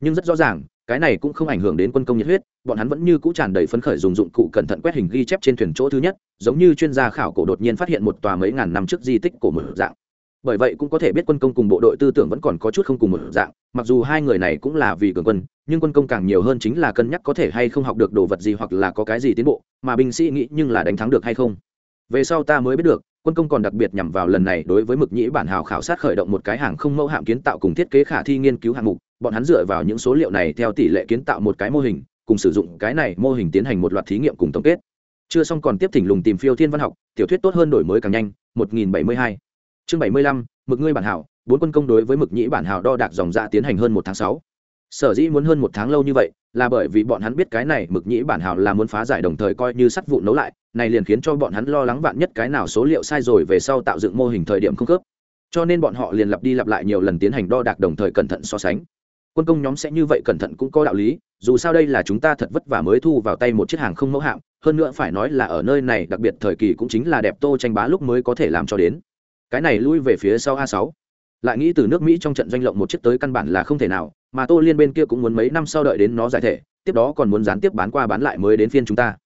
Nhưng rất rõ ràng cái này cũng không ảnh hưởng đến quân công nhiệt huyết, bọn hắn vẫn như cũ tràn đầy phấn khởi dùng dụng cụ cẩn thận quét hình ghi chép trên thuyền chỗ thứ nhất, giống như chuyên gia khảo cổ đột nhiên phát hiện một tòa mấy ngàn năm trước di tích cổ mở dạng. Bởi vậy cũng có thể biết quân công cùng bộ đội tư tưởng vẫn còn có chút không cùng một dạng, mặc dù hai người này cũng là vì cường quân, nhưng quân công càng nhiều hơn chính là cân nhắc có thể hay không học được đồ vật gì hoặc là có cái gì tiến bộ, mà binh sĩ nghĩ nhưng là đánh thắng được hay không. Về sau ta mới biết được quân công còn đặc biệt nhằm vào lần này đối với mực nhĩ bản hào khảo sát khởi động một cái hàng không mẫu hạm kiến tạo cùng thiết kế khả thi nghiên cứu hạng mục, bọn hắn dựa vào những số liệu này theo tỷ lệ kiến tạo một cái mô hình, cùng sử dụng cái này mô hình tiến hành một loạt thí nghiệm cùng tổng kết. Chưa xong còn tiếp thỉnh lùng tìm phiêu thiên văn học, tiểu thuyết tốt hơn đổi mới càng nhanh 1072 chương 75 mực ngươi bản hảo, bốn quân công đối với mực nhĩ bản hảo đo đạc dòng dạ tiến hành hơn một tháng sáu sở dĩ muốn hơn một tháng lâu như vậy, là bởi vì bọn hắn biết cái này mực nhĩ bản hảo là muốn phá giải đồng thời coi như sắt vụ nấu lại, này liền khiến cho bọn hắn lo lắng vạn nhất cái nào số liệu sai rồi về sau tạo dựng mô hình thời điểm không khớp. Cho nên bọn họ liền lặp đi lặp lại nhiều lần tiến hành đo đạc đồng thời cẩn thận so sánh. Quân công nhóm sẽ như vậy cẩn thận cũng có đạo lý, dù sao đây là chúng ta thật vất vả mới thu vào tay một chiếc hàng không mẫu hạm, hơn nữa phải nói là ở nơi này đặc biệt thời kỳ cũng chính là đẹp tô tranh bá lúc mới có thể làm cho đến. Cái này lui về phía sau a sáu lại nghĩ từ nước mỹ trong trận doanh lộng một chiếc tới căn bản là không thể nào, mà tô liên bên kia cũng muốn mấy năm sau đợi đến nó giải thể, tiếp đó còn muốn gián tiếp bán qua bán lại mới đến phiên chúng ta.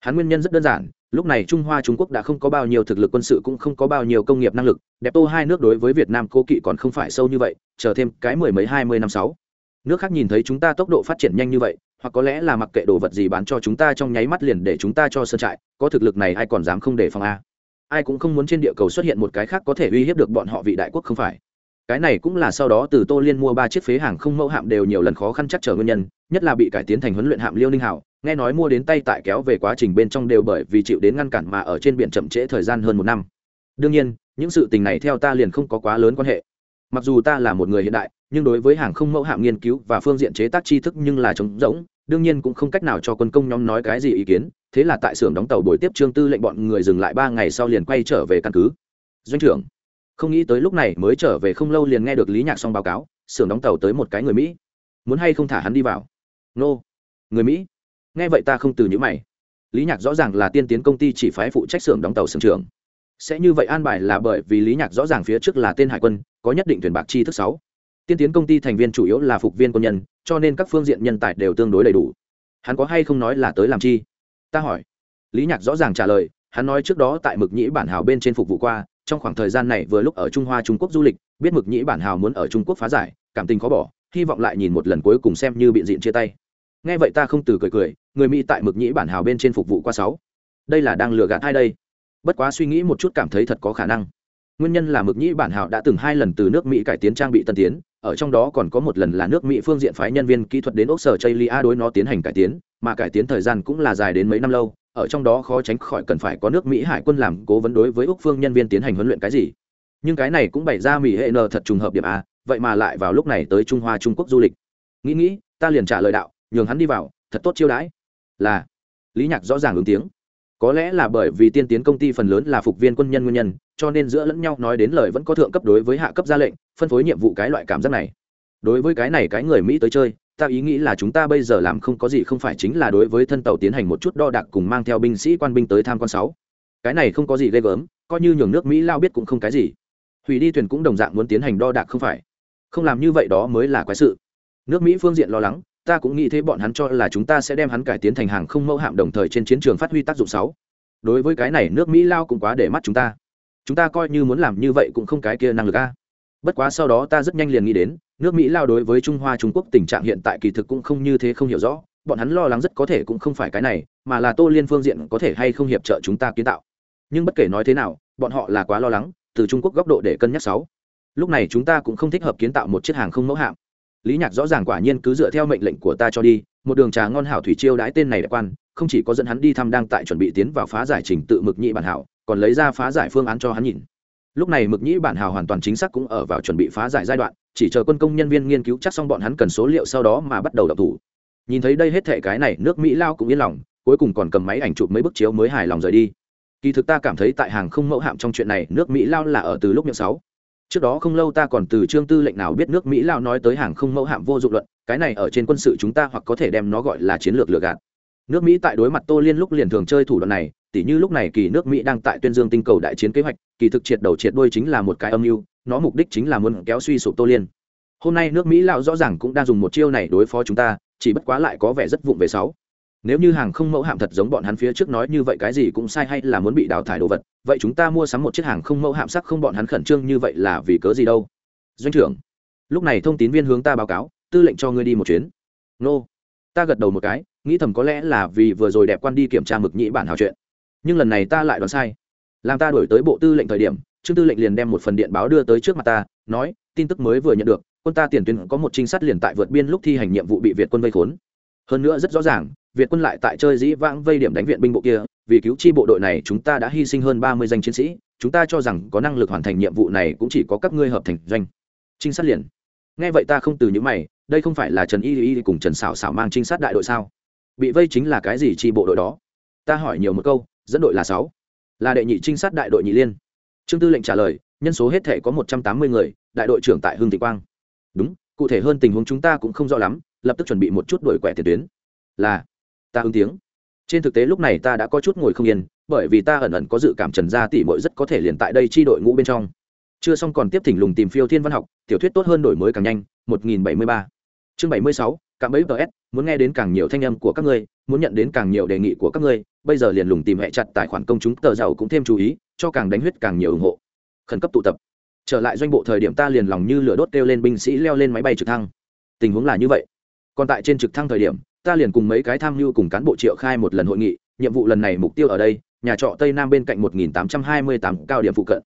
Hắn nguyên nhân rất đơn giản, lúc này trung hoa trung quốc đã không có bao nhiêu thực lực quân sự cũng không có bao nhiêu công nghiệp năng lực, đẹp tô hai nước đối với việt nam cô kỵ còn không phải sâu như vậy, chờ thêm cái mười mấy hai mươi năm sáu. Nước khác nhìn thấy chúng ta tốc độ phát triển nhanh như vậy, hoặc có lẽ là mặc kệ đồ vật gì bán cho chúng ta trong nháy mắt liền để chúng ta cho sơn trại, có thực lực này ai còn dám không để phòng a? Ai cũng không muốn trên địa cầu xuất hiện một cái khác có thể uy hiếp được bọn họ vị đại quốc không phải cái này cũng là sau đó từ tô liên mua ba chiếc phế hàng không mẫu hạm đều nhiều lần khó khăn chắc trở nguyên nhân, nhất là bị cải tiến thành huấn luyện hạm liêu ninh hảo, nghe nói mua đến tay tại kéo về quá trình bên trong đều bởi vì chịu đến ngăn cản mà ở trên biển chậm trễ thời gian hơn một năm. Đương nhiên, những sự tình này theo ta liền không có quá lớn quan hệ. Mặc dù ta là một người hiện đại, nhưng đối với hàng không mẫu hạm nghiên cứu và phương diện chế tác tri thức nhưng là trống rỗng, đương nhiên cũng không cách nào cho quân công nhóm nói cái gì ý kiến, thế là tại xưởng đóng tàu buổi tiếp trương tư lệnh bọn người dừng lại ba ngày sau liền quay trở về căn cứ. Doanh trưởng không nghĩ tới lúc này mới trở về không lâu liền nghe được lý nhạc xong báo cáo, xưởng đóng tàu tới một cái người mỹ. Muốn hay không thả hắn đi vào? Nô、no. người mỹ? Nghe vậy ta không từ những mày. Lý nhạc rõ ràng là tiên tiến công ty chỉ phái phụ trách xưởng đóng tàu xưởng trưởng. Sẽ như vậy an bài là bởi vì lý nhạc rõ ràng phía trước là tên hải quân, có nhất định thuyền bạc chi thức sáu. Tiên tiến công ty thành viên chủ yếu là phục viên quân nhân, cho nên các phương diện nhân tài đều tương đối đầy đủ. Hắn có hay không nói là tới làm chi? Ta hỏi. Lý nhạc rõ ràng trả lời, hắn nói trước đó tại mực nhĩ bản hào bên trên phục vụ qua trong khoảng thời gian này vừa lúc ở trung hoa trung quốc du lịch, biết mực nhĩ bản hào muốn ở trung quốc phá giải, cảm tình khó bỏ, hy vọng lại nhìn một lần cuối cùng xem như biện diện chia tay. Nghe vậy ta không từ cười cười, người mỹ tại mực nhĩ bản hào bên trên phục vụ qua sáu. Đây là đang lừa gạt hai đây? Bất quá suy nghĩ một chút cảm thấy thật có khả năng. Nguyên nhân là mực nhĩ bản hào đã từng hai lần từ nước mỹ cải tiến trang bị tân tiến, ở trong đó còn có một lần là nước mỹ phương diện phái nhân viên kỹ thuật đến ốc sở chây lia đối nó tiến hành cải tiến, mà cải tiến thời gian cũng là dài đến mấy năm lâu ở trong đó khó tránh khỏi cần phải có nước mỹ hải quân làm cố vấn đối với úc phương nhân viên tiến hành huấn luyện cái gì. Nhưng cái này cũng bày ra mỹ hệ n thật trùng hợp điểm a, vậy mà lại vào lúc này tới trung hoa trung quốc du lịch. Nghĩ nghĩ, ta liền trả lời đạo, nhường hắn đi vào, thật tốt chiêu đãi. Là, lý nhạc rõ ràng ứng tiếng. Có lẽ là bởi vì tiên tiến công ty phần lớn là phục viên quân nhân nguyên nhân, cho nên giữa lẫn nhau nói đến lời vẫn có thượng cấp đối với hạ cấp ra lệnh, phân phối nhiệm vụ cái loại cảm giác này. Đối với cái này cái người mỹ tới chơi ta ý nghĩ là chúng ta bây giờ làm không có gì không phải chính là đối với thân tàu tiến hành một chút đo đạc cùng mang theo binh sĩ quan binh tới tham quan sáu. Cái này không có gì ghê gớm, coi như nhường nước mỹ lao biết cũng không cái gì. Hủy đi thuyền cũng đồng dạng muốn tiến hành đo đạc không phải. Không làm như vậy đó mới là quái sự. Nước mỹ phương diện lo lắng, ta cũng nghĩ thế bọn hắn cho là chúng ta sẽ đem hắn cải tiến thành hàng không mẫu hạm đồng thời trên chiến trường phát huy tác dụng sáu. Đối với cái này nước mỹ lao cũng quá để mắt chúng ta. Chúng ta coi như muốn làm như vậy cũng không cái kia năng lực a. Bất quá sau đó ta rất nhanh liền nghĩ đến nước mỹ lao đối với trung hoa trung quốc tình trạng hiện tại kỳ thực cũng không như thế không hiểu rõ, bọn hắn lo lắng rất có thể cũng không phải cái này, mà là tô liên phương diện có thể hay không hiệp trợ chúng ta kiến tạo. Nhưng bất kể nói thế nào, bọn họ là quá lo lắng, từ trung quốc góc độ để cân nhắc sáu. Lúc này chúng ta cũng không thích hợp kiến tạo một chiếc hàng không mẫu hạm. Lý nhạc rõ ràng quả nhiên cứ dựa theo mệnh lệnh của ta cho đi, một đường trà ngon hảo thủy chiêu đãi tên này đại quan, không chỉ có dẫn hắn đi thăm đang tại chuẩn bị tiến vào phá giải trình tự mực nhị bản hảo, còn lấy ra phá giải phương án cho hắn nhìn lúc này mực nhĩ bản hào hoàn toàn chính xác cũng ở vào chuẩn bị phá giải giai đoạn, chỉ chờ quân công nhân viên nghiên cứu chắc xong bọn hắn cần số liệu sau đó mà bắt đầu đọc thủ. Nhìn thấy đây hết thệ cái này, nước mỹ lao cũng yên lòng, cuối cùng còn cầm máy ảnh chụp mấy bức chiếu mới hài lòng rời đi. Kỳ thực ta cảm thấy tại hàng không mẫu hạm trong chuyện này, nước mỹ lao là ở từ lúc miệng sáu. Trước đó không lâu ta còn từ trương tư lệnh nào biết nước mỹ lao nói tới hàng không mẫu hạm vô dụng luận, cái này ở trên quân sự chúng ta hoặc có thể đem nó gọi là chiến lược lừa gạt nước mỹ tại đối mặt tô liên lúc liền thường chơi thủ đoạn này, tỉ như lúc này kỳ nước mỹ đang tại tuyên dương tinh cầu đại chiến kế hoạch, kỳ thực triệt đầu triệt đuôi chính là một cái âm mưu, nó mục đích chính là muốn kéo suy sụp tô liên. Hôm nay nước mỹ lão rõ ràng cũng đang dùng một chiêu này đối phó chúng ta, chỉ bất quá lại có vẻ rất vụng về sáu. Nếu như hàng không mẫu hạm thật giống bọn hắn phía trước nói như vậy cái gì cũng sai hay là muốn bị đào thải đồ vật, vậy chúng ta mua sắm một chiếc hàng không mẫu hạm sắc không bọn hắn khẩn trương như vậy là vì cớ gì đâu? Doanh trưởng, lúc này thông tín viên hướng ta báo cáo, tư lệnh cho ngươi đi một chuyến. Nô, ta gật đầu một cái nghĩ thầm có lẽ là vì vừa rồi đẹp quan đi kiểm tra mực nhĩ bản hào chuyện. Nhưng lần này ta lại đoán sai. Làm ta đổi tới bộ tư lệnh thời điểm, trương tư lệnh liền đem một phần điện báo đưa tới trước mặt ta, nói, tin tức mới vừa nhận được, quân ta tiền tuyến có một trinh sát liền tại vượt biên lúc thi hành nhiệm vụ bị việt quân vây khốn. Hơn nữa rất rõ ràng, việt quân lại tại chơi dĩ vãng vây điểm đánh viện binh bộ kia, vì cứu chi bộ đội này chúng ta đã hy sinh hơn ba mươi danh chiến sĩ, chúng ta cho rằng có năng lực hoàn thành nhiệm vụ này cũng chỉ có các ngươi hợp thành doanh. Trinh sát liền. Nghe vậy ta không từ những mày, đây không phải là trần y y cùng trần xảo xảo mang trinh sát đại đội sao? Bị vây chính là cái gì chi bộ đội đó? Ta hỏi nhiều một câu, dẫn đội là sáu. Là đệ nhị trinh sát đại đội nhị liên. Trương tư lệnh trả lời, nhân số hết thể có một trăm tám mươi người, đại đội trưởng tại hương thị quang. Đúng, cụ thể hơn tình huống chúng ta cũng không rõ lắm, lập tức chuẩn bị một chút đổi quẻ tiền tuyến. Là, ta ứng tiếng. Trên thực tế lúc này ta đã có chút ngồi không yên, bởi vì ta ẩn ẩn có dự cảm trần gia tỷ mội rất có thể liền tại đây chi đội ngũ bên trong. Chưa xong còn tiếp thỉnh lùng tìm phiêu thiên văn học, tiểu thuyết tốt hơn đổi mới càng nhanh 1073 chương 76 cảm ấy ts muốn nghe đến càng nhiều thanh âm của các ngươi, muốn nhận đến càng nhiều đề nghị của các ngươi, bây giờ liền lùng tìm hệ chặt tài khoản công chúng, tờ giàu cũng thêm chú ý, cho càng đánh huyết càng nhiều ủng hộ. Khẩn cấp tụ tập. Trở lại doanh bộ thời điểm ta liền lòng như lửa đốt kêu lên binh sĩ leo lên máy bay trực thăng. Tình huống là như vậy. Còn tại trên trực thăng thời điểm, ta liền cùng mấy cái tham mưu cùng cán bộ triệu khai một lần hội nghị, nhiệm vụ lần này mục tiêu ở đây, nhà trọ tây nam bên cạnh 1828 cao điểm phụ cận.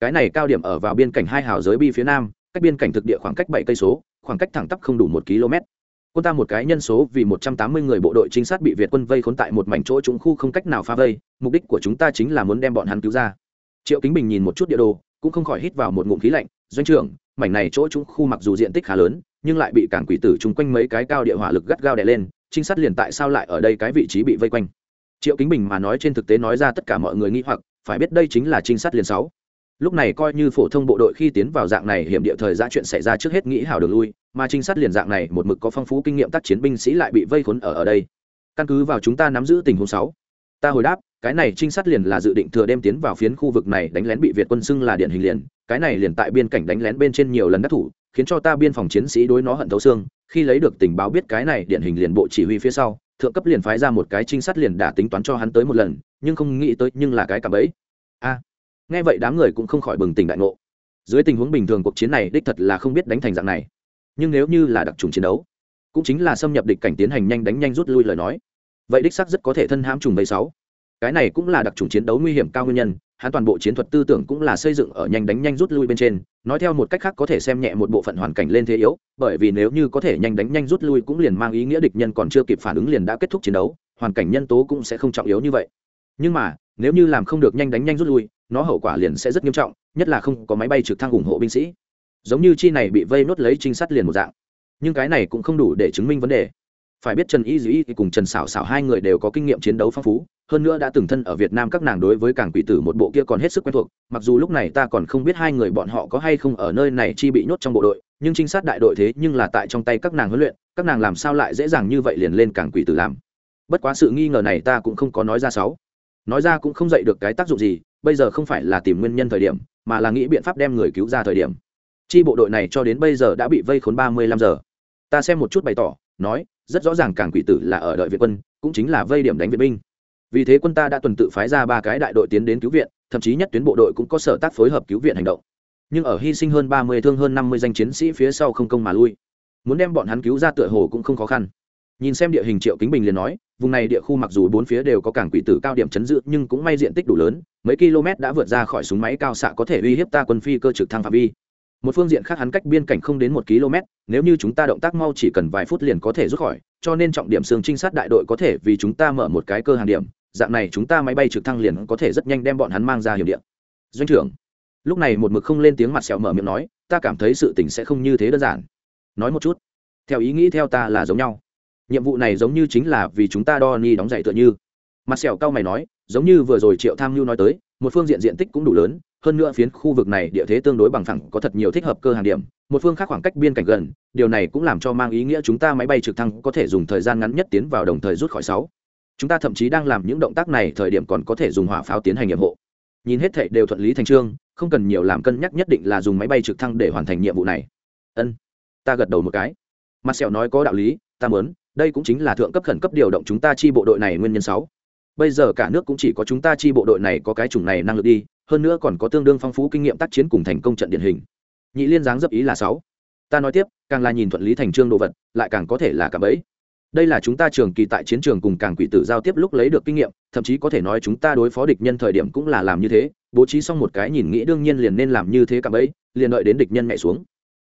Cái này cao điểm ở vào biên cảnh hai hào giới bi phía nam, cách biên cảnh thực địa khoảng cách bảy cây số, khoảng cách thẳng tắp không đủ một km quân ta một cái nhân số vì một trăm tám mươi người bộ đội trinh sát bị việt quân vây khốn tại một mảnh chỗ trũng khu không cách nào phá vây, mục đích của chúng ta chính là muốn đem bọn hắn cứu ra. Triệu kính bình nhìn một chút địa đồ, cũng không khỏi hít vào một ngụm khí lạnh, doanh trưởng, mảnh này chỗ trũng khu mặc dù diện tích khá lớn, nhưng lại bị cản quỷ tử chung quanh mấy cái cao địa hỏa lực gắt gao đè lên, trinh sát liền tại sao lại ở đây cái vị trí bị vây quanh? Triệu kính bình mà nói trên thực tế nói ra tất cả mọi người nghĩ hoặc, phải biết đây chính là trinh sát liền sáu. Lúc này coi như phổ thông bộ đội khi tiến vào dạng này hiểm địa thời ra chuyện xảy ra trước hết nghĩ hảo đường lui mà trinh sát liền dạng này một mực có phong phú kinh nghiệm tác chiến binh sĩ lại bị vây khốn ở ở đây. Căn cứ vào chúng ta nắm giữ tình huống sáu, ta hồi đáp, cái này trinh sát liền là dự định thừa đêm tiến vào phiến khu vực này đánh lén bị việt quân xưng là điện hình liền, cái này liền tại biên cảnh đánh lén bên trên nhiều lần đắc thủ, khiến cho ta biên phòng chiến sĩ đối nó hận thấu xương, khi lấy được tình báo biết cái này điện hình liền bộ chỉ huy phía sau, thượng cấp liền phái ra một cái trinh sát liền đã tính toán cho hắn tới một lần, nhưng không nghĩ tới nhưng là cái cạm ấy. A, nghe vậy đám người cũng không khỏi bừng tỉnh đại ngộ. Dưới tình huống bình thường cuộc chiến này đích thật là không biết đánh thành dạng này nhưng nếu như là đặc trùng chiến đấu, cũng chính là xâm nhập địch cảnh tiến hành nhanh đánh nhanh rút lui lời nói. Vậy đích sắc rất có thể thân hãm trùng vây sáu. Cái này cũng là đặc trùng chiến đấu nguy hiểm cao nguyên nhân, hắn toàn bộ chiến thuật tư tưởng cũng là xây dựng ở nhanh đánh nhanh rút lui bên trên, nói theo một cách khác có thể xem nhẹ một bộ phận hoàn cảnh lên thế yếu, bởi vì nếu như có thể nhanh đánh nhanh rút lui cũng liền mang ý nghĩa địch nhân còn chưa kịp phản ứng liền đã kết thúc chiến đấu, hoàn cảnh nhân tố cũng sẽ không trọng yếu như vậy. Nhưng mà, nếu như làm không được nhanh đánh nhanh rút lui, nó hậu quả liền sẽ rất nghiêm trọng, nhất là không có máy bay trực thăng ủng hộ binh sĩ giống như chi này bị vây nốt lấy trinh sát liền một dạng. Nhưng cái này cũng không đủ để chứng minh vấn đề. Phải biết trần y dĩ cùng trần xảo xảo hai người đều có kinh nghiệm chiến đấu phong phú, hơn nữa đã từng thân ở việt nam các nàng đối với cảng quỷ tử một bộ kia còn hết sức quen thuộc, mặc dù lúc này ta còn không biết hai người bọn họ có hay không ở nơi này chi bị nhốt trong bộ đội, nhưng trinh sát đại đội thế nhưng là tại trong tay các nàng huấn luyện, các nàng làm sao lại dễ dàng như vậy liền lên cảng quỷ tử làm. Bất quá sự nghi ngờ này ta cũng không có nói ra sáu nói ra cũng không dạy được cái tác dụng gì, bây giờ không phải là tìm nguyên nhân thời điểm, mà là nghĩ biện pháp đem người cứu ra thời điểm chi bộ đội này cho đến bây giờ đã bị vây khốn ba mươi lăm giờ. Ta xem một chút bày tỏ, nói, rất rõ ràng càng quỷ tử là ở đợi viện quân, cũng chính là vây điểm đánh viện binh. Vì thế quân ta đã tuần tự phái ra ba cái đại đội tiến đến cứu viện, thậm chí nhất tuyến bộ đội cũng có sở tác phối hợp cứu viện hành động. Nhưng ở hy sinh hơn ba mươi, thương hơn năm mươi danh chiến sĩ phía sau không công mà lui. Muốn đem bọn hắn cứu ra tựa hồ cũng không khó khăn. Nhìn xem địa hình triệu kính bình liền nói, vùng này địa khu mặc dù bốn phía đều có cảng quỷ tử cao điểm chấn giữ, nhưng cũng may diện tích đủ lớn, mấy km đã vượt ra khỏi súng máy cao xạ có thể uy hiếp ta quân phi cơ trực thăng phạm vi một phương diện khác hắn cách biên cảnh không đến một km, nếu như chúng ta động tác mau chỉ cần vài phút liền có thể rút khỏi, cho nên trọng điểm xương trinh sát đại đội có thể vì chúng ta mở một cái cơ hàng điểm, dạng này chúng ta máy bay trực thăng liền có thể rất nhanh đem bọn hắn mang ra hiểm điện doanh trưởng, lúc này một mực không lên tiếng mặt sẹo mở miệng nói, ta cảm thấy sự tình sẽ không như thế đơn giản. Nói một chút, theo ý nghĩ theo ta là giống nhau. Nhiệm vụ này giống như chính là vì chúng ta đo ni đóng dạy tựa như. Mặt sẹo cao mày nói, giống như vừa rồi triệu tham mưu nói tới, một phương diện diện tích cũng đủ lớn hơn nữa phiến khu vực này địa thế tương đối bằng phẳng, có thật nhiều thích hợp cơ hàng điểm. Một phương khác khoảng cách biên cảnh gần, điều này cũng làm cho mang ý nghĩa chúng ta máy bay trực thăng có thể dùng thời gian ngắn nhất tiến vào đồng thời rút khỏi sáu. Chúng ta thậm chí đang làm những động tác này thời điểm còn có thể dùng hỏa pháo tiến hành nhiệm vụ. Nhìn hết thảy đều thuận lý thành trương, không cần nhiều làm cân nhắc nhất định là dùng máy bay trực thăng để hoàn thành nhiệm vụ này. Ân, ta gật đầu một cái. Mặt sẹo nói có đạo lý, ta muốn, đây cũng chính là thượng cấp khẩn cấp điều động chúng ta chi bộ đội này nguyên nhân sáu. Bây giờ cả nước cũng chỉ có chúng ta chi bộ đội này có cái chủng này năng lực đi hơn nữa còn có tương đương phong phú kinh nghiệm tác chiến cùng thành công trận điển hình. Nhị liên dáng dấp ý là sáu. Ta nói tiếp, càng là nhìn thuận lý thành trương đồ vật, lại càng có thể là cả bẫy. Đây là chúng ta trường kỳ tại chiến trường cùng càng quỷ tử giao tiếp lúc lấy được kinh nghiệm, thậm chí có thể nói chúng ta đối phó địch nhân thời điểm cũng là làm như thế, bố trí xong một cái nhìn nghĩ đương nhiên liền nên làm như thế cả bẫy, liền đợi đến địch nhân nhảy xuống.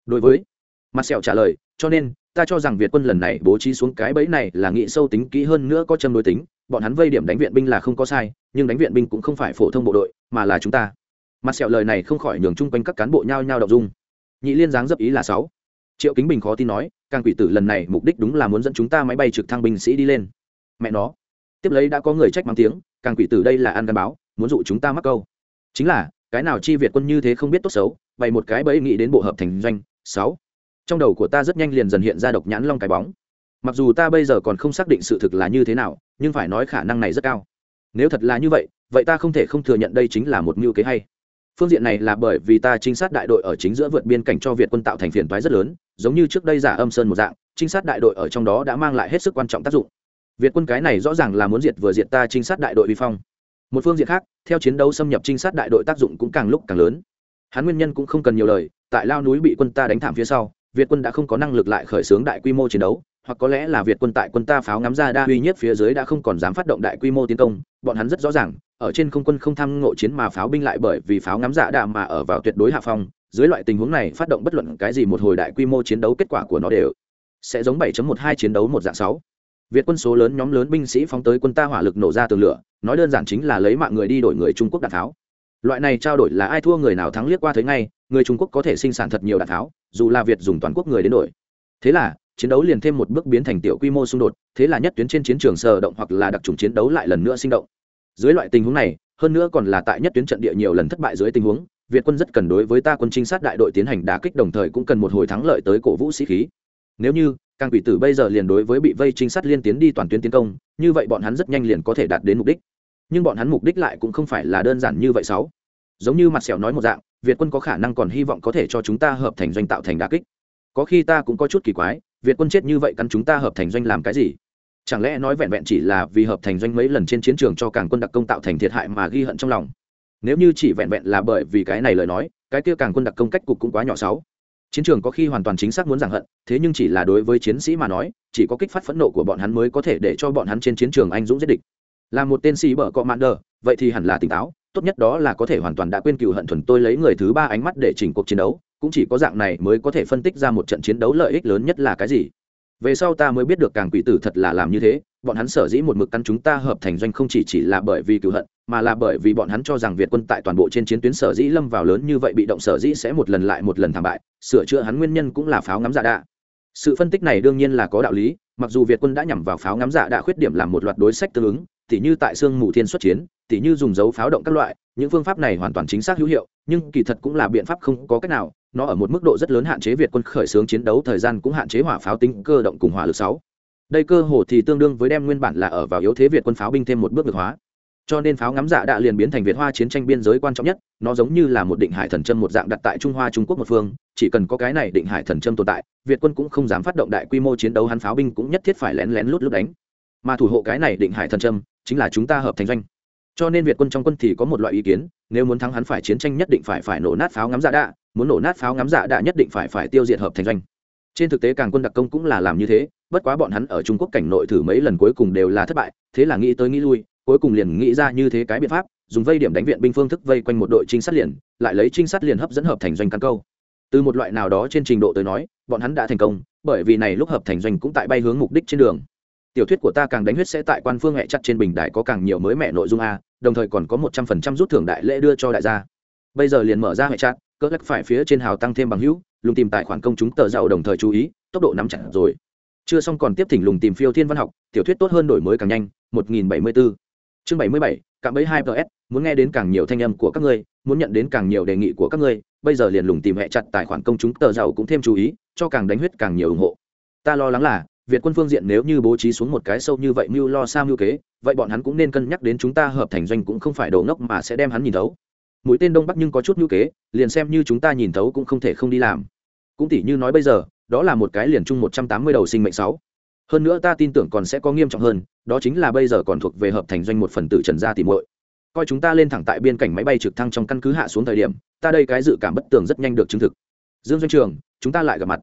Đối với mặt sẹo trả lời, cho nên, ta cho rằng việt quân lần này bố trí xuống cái bẫy này là nghĩ sâu tính kỹ hơn nữa có châm đối tính bọn hắn vây điểm đánh viện binh là không có sai, nhưng đánh viện binh cũng không phải phổ thông bộ đội, mà là chúng ta. Mặt sẹo lời này không khỏi nhường chung quanh các cán bộ nhao nhao đọc dung. Nhị liên giáng dấp ý là sáu. Triệu kính bình khó tin nói, càng quỷ tử lần này mục đích đúng là muốn dẫn chúng ta máy bay trực thăng binh sĩ đi lên. Mẹ nó. Tiếp lấy đã có người trách mắng tiếng, càng quỷ tử đây là ăn gắn báo, muốn dụ chúng ta mắc câu. Chính là, cái nào chi việt quân như thế không biết tốt xấu, bày một cái bẫy nghĩ đến bộ hợp thành doanh, sáu. Trong đầu của ta rất nhanh liền dần hiện ra độc nhãn long cái bóng. Mặc dù ta bây giờ còn không xác định sự thực là như thế nào nhưng phải nói khả năng này rất cao. Nếu thật là như vậy vậy ta không thể không thừa nhận đây chính là một mưu kế hay. Phương diện này là bởi vì ta trinh sát đại đội ở chính giữa vượt biên cảnh cho việt quân tạo thành phiền toái rất lớn, giống như trước đây giả âm sơn một dạng, trinh sát đại đội ở trong đó đã mang lại hết sức quan trọng tác dụng. Việt quân cái này rõ ràng là muốn diệt vừa diệt ta trinh sát đại đội vi phong. Một phương diện khác, theo chiến đấu xâm nhập trinh sát đại đội tác dụng cũng càng lúc càng lớn. Hắn nguyên nhân cũng không cần nhiều lời, tại lao núi bị quân ta đánh thảm phía sau, việt quân đã không có năng lực lại khởi xướng đại quy mô chiến đấu hoặc có lẽ là việt quân tại quân ta pháo ngắm ra đa uy nhất phía dưới đã không còn dám phát động đại quy mô tiến công bọn hắn rất rõ ràng ở trên không quân không tham ngộ chiến mà pháo binh lại bởi vì pháo ngắm dạ đạ mà ở vào tuyệt đối hạ phong dưới loại tình huống này phát động bất luận cái gì một hồi đại quy mô chiến đấu kết quả của nó đều sẽ giống 7.12 chiến đấu một dạng 6. Việt quân số lớn nhóm lớn binh sĩ phóng tới quân ta hỏa lực nổ ra từ lửa, nói đơn giản chính là lấy mạng người đi đổi người Trung Quốc đạn tháo. Loại này trao đổi là ai thua người nào thắng liếc qua thấy ngay, người Trung Quốc có thể sinh sản thật nhiều đạn tháo, dù là Việt dùng toàn quốc người đến đổi. Thế là, chiến đấu liền thêm một bước biến thành tiểu quy mô xung đột, thế là nhất tuyến trên chiến trường sở động hoặc là đặc trùng chiến đấu lại lần nữa sinh động. Dưới loại tình huống này, hơn nữa còn là tại nhất tuyến trận địa nhiều lần thất bại dưới tình huống, Việt quân rất cần đối với ta quân trinh sát đại đội tiến hành đá kích đồng thời cũng cần một hồi thắng lợi tới cổ vũ sĩ khí. Nếu như càng quỷ tử bây giờ liền đối với bị vây trinh sát liên tiến đi toàn tuyến tiến công, như vậy bọn hắn rất nhanh liền có thể đạt đến mục đích. Nhưng bọn hắn mục đích lại cũng không phải là đơn giản như vậy sáu. Giống như mặt sẹo nói một dạng, Việt quân có khả năng còn hy vọng có thể cho chúng ta hợp thành doanh tạo thành đá kích. Có khi ta cũng có chút kỳ quái, Việt quân chết như vậy căn chúng ta hợp thành doanh làm cái gì? Chẳng lẽ nói vẹn vẹn chỉ là vì hợp thành doanh mấy lần trên chiến trường cho càng quân đặc công tạo thành thiệt hại mà ghi hận trong lòng? nếu như chỉ vẹn vẹn là bởi vì cái này lời nói, cái kia càng quân đặc công cách cục cũng quá nhỏ sáu chiến trường có khi hoàn toàn chính xác muốn giảng hận, thế nhưng chỉ là đối với chiến sĩ mà nói, chỉ có kích phát phẫn nộ của bọn hắn mới có thể để cho bọn hắn trên chiến trường anh dũng giết địch là một tên sĩ bở commander vậy thì hẳn là tỉnh táo, tốt nhất đó là có thể hoàn toàn đã quên cựu hận thuần tôi lấy người thứ ba ánh mắt để chỉnh cuộc chiến đấu cũng chỉ có dạng này mới có thể phân tích ra một trận chiến đấu lợi ích lớn nhất là cái gì. Về sau ta mới biết được càng quỷ tử thật là làm như thế, bọn hắn sở dĩ một mực căn chúng ta hợp thành doanh không chỉ chỉ là bởi vì cựu hận, mà là bởi vì bọn hắn cho rằng việt quân tại toàn bộ trên chiến tuyến sở dĩ lâm vào lớn như vậy bị động sở dĩ sẽ một lần lại một lần thảm bại, sửa chữa hắn nguyên nhân cũng là pháo ngắm dạ đạ. Sự phân tích này đương nhiên là có đạo lý, mặc dù việt quân đã nhằm vào pháo ngắm dạ đạ khuyết điểm làm một loạt đối sách tương ứng, tỉ như tại sương mù thiên xuất chiến, tỉ như dùng dấu pháo động các loại, những phương pháp này hoàn toàn chính xác hữu hiệu, nhưng kỳ thật cũng là biện pháp không có cách nào nó ở một mức độ rất lớn hạn chế việt quân khởi xướng chiến đấu, thời gian cũng hạn chế hỏa pháo tính cơ động cùng hỏa lực sáu. Đây cơ hồ thì tương đương với đem nguyên bản là ở vào yếu thế việt quân pháo binh thêm một bước được hóa. Cho nên pháo ngắm dạ đã liền biến thành việt hoa chiến tranh biên giới quan trọng nhất, nó giống như là một định hải thần châm một dạng đặt tại trung hoa trung quốc một phương, chỉ cần có cái này định hải thần châm tồn tại, việt quân cũng không dám phát động đại quy mô chiến đấu, hắn pháo binh cũng nhất thiết phải lén lén lút lút đánh. Mà thủ hộ cái này định hải thần châm chính là chúng ta hợp thành doanh cho nên việt quân trong quân thì có một loại ý kiến, nếu muốn thắng hắn phải chiến tranh nhất định phải phải nổ nát pháo ngắm dạ đạ, muốn nổ nát pháo ngắm dạ đạ nhất định phải phải tiêu diệt hợp thành doanh. Trên thực tế càng quân đặc công cũng là làm như thế, bất quá bọn hắn ở trung quốc cảnh nội thử mấy lần cuối cùng đều là thất bại, thế là nghĩ tới nghĩ lui, cuối cùng liền nghĩ ra như thế cái biện pháp, dùng vây điểm đánh viện binh phương thức vây quanh một đội trinh sát liền, lại lấy trinh sát liền hấp dẫn hợp thành doanh căn câu. Từ một loại nào đó trên trình độ tới nói, bọn hắn đã thành công, bởi vì này lúc hợp thành doanh cũng tại bay hướng mục đích trên đường tiểu thuyết của ta càng đánh huyết sẽ tại quan phương hẹ chặt trên bình đại có càng nhiều mới mẹ nội dung a, đồng thời còn có một trăm phần trăm rút thưởng đại lễ đưa cho đại gia. Bây giờ liền mở ra hệ chặt, cỡ lắc phải phía trên hào tăng thêm bằng hữu, lùng tìm tài khoản công chúng tờ giàu đồng thời chú ý, tốc độ nắm chặt rồi. Chưa xong còn tiếp thỉnh lùng tìm phiêu thiên văn học, tiểu thuyết tốt hơn đổi mới càng nhanh, một nghìn bảy mươi bốn chương bảy mươi bảy, cạm bẫy hai ps muốn nghe đến càng nhiều thanh âm của các ngươi, muốn nhận đến càng nhiều đề nghị của các ngươi, bây giờ liền lùng tìm hệ chặt tài khoản công chúng tờ giàu cũng thêm chú ý, cho càng đánh huyết càng nhiều ủng hộ. Ta lo lắng là việt quân phương diện nếu như bố trí xuống một cái sâu như vậy mưu lo sao mưu kế, vậy bọn hắn cũng nên cân nhắc đến chúng ta hợp thành doanh cũng không phải đồ ngốc mà sẽ đem hắn nhìn thấu. Mũi tên đông bắc nhưng có chút mưu kế, liền xem như chúng ta nhìn thấu cũng không thể không đi làm. Cũng tỷ như nói bây giờ, đó là một cái liền chung một trăm tám mươi đầu sinh mệnh sáu. Hơn nữa ta tin tưởng còn sẽ có nghiêm trọng hơn, đó chính là bây giờ còn thuộc về hợp thành doanh một phần tử trần gia tìm muội. Coi chúng ta lên thẳng tại biên cảnh máy bay trực thăng trong căn cứ hạ xuống thời điểm, ta đây cái dự cảm bất tường rất nhanh được chứng thực. Dương doanh trường, chúng ta lại gặp mặt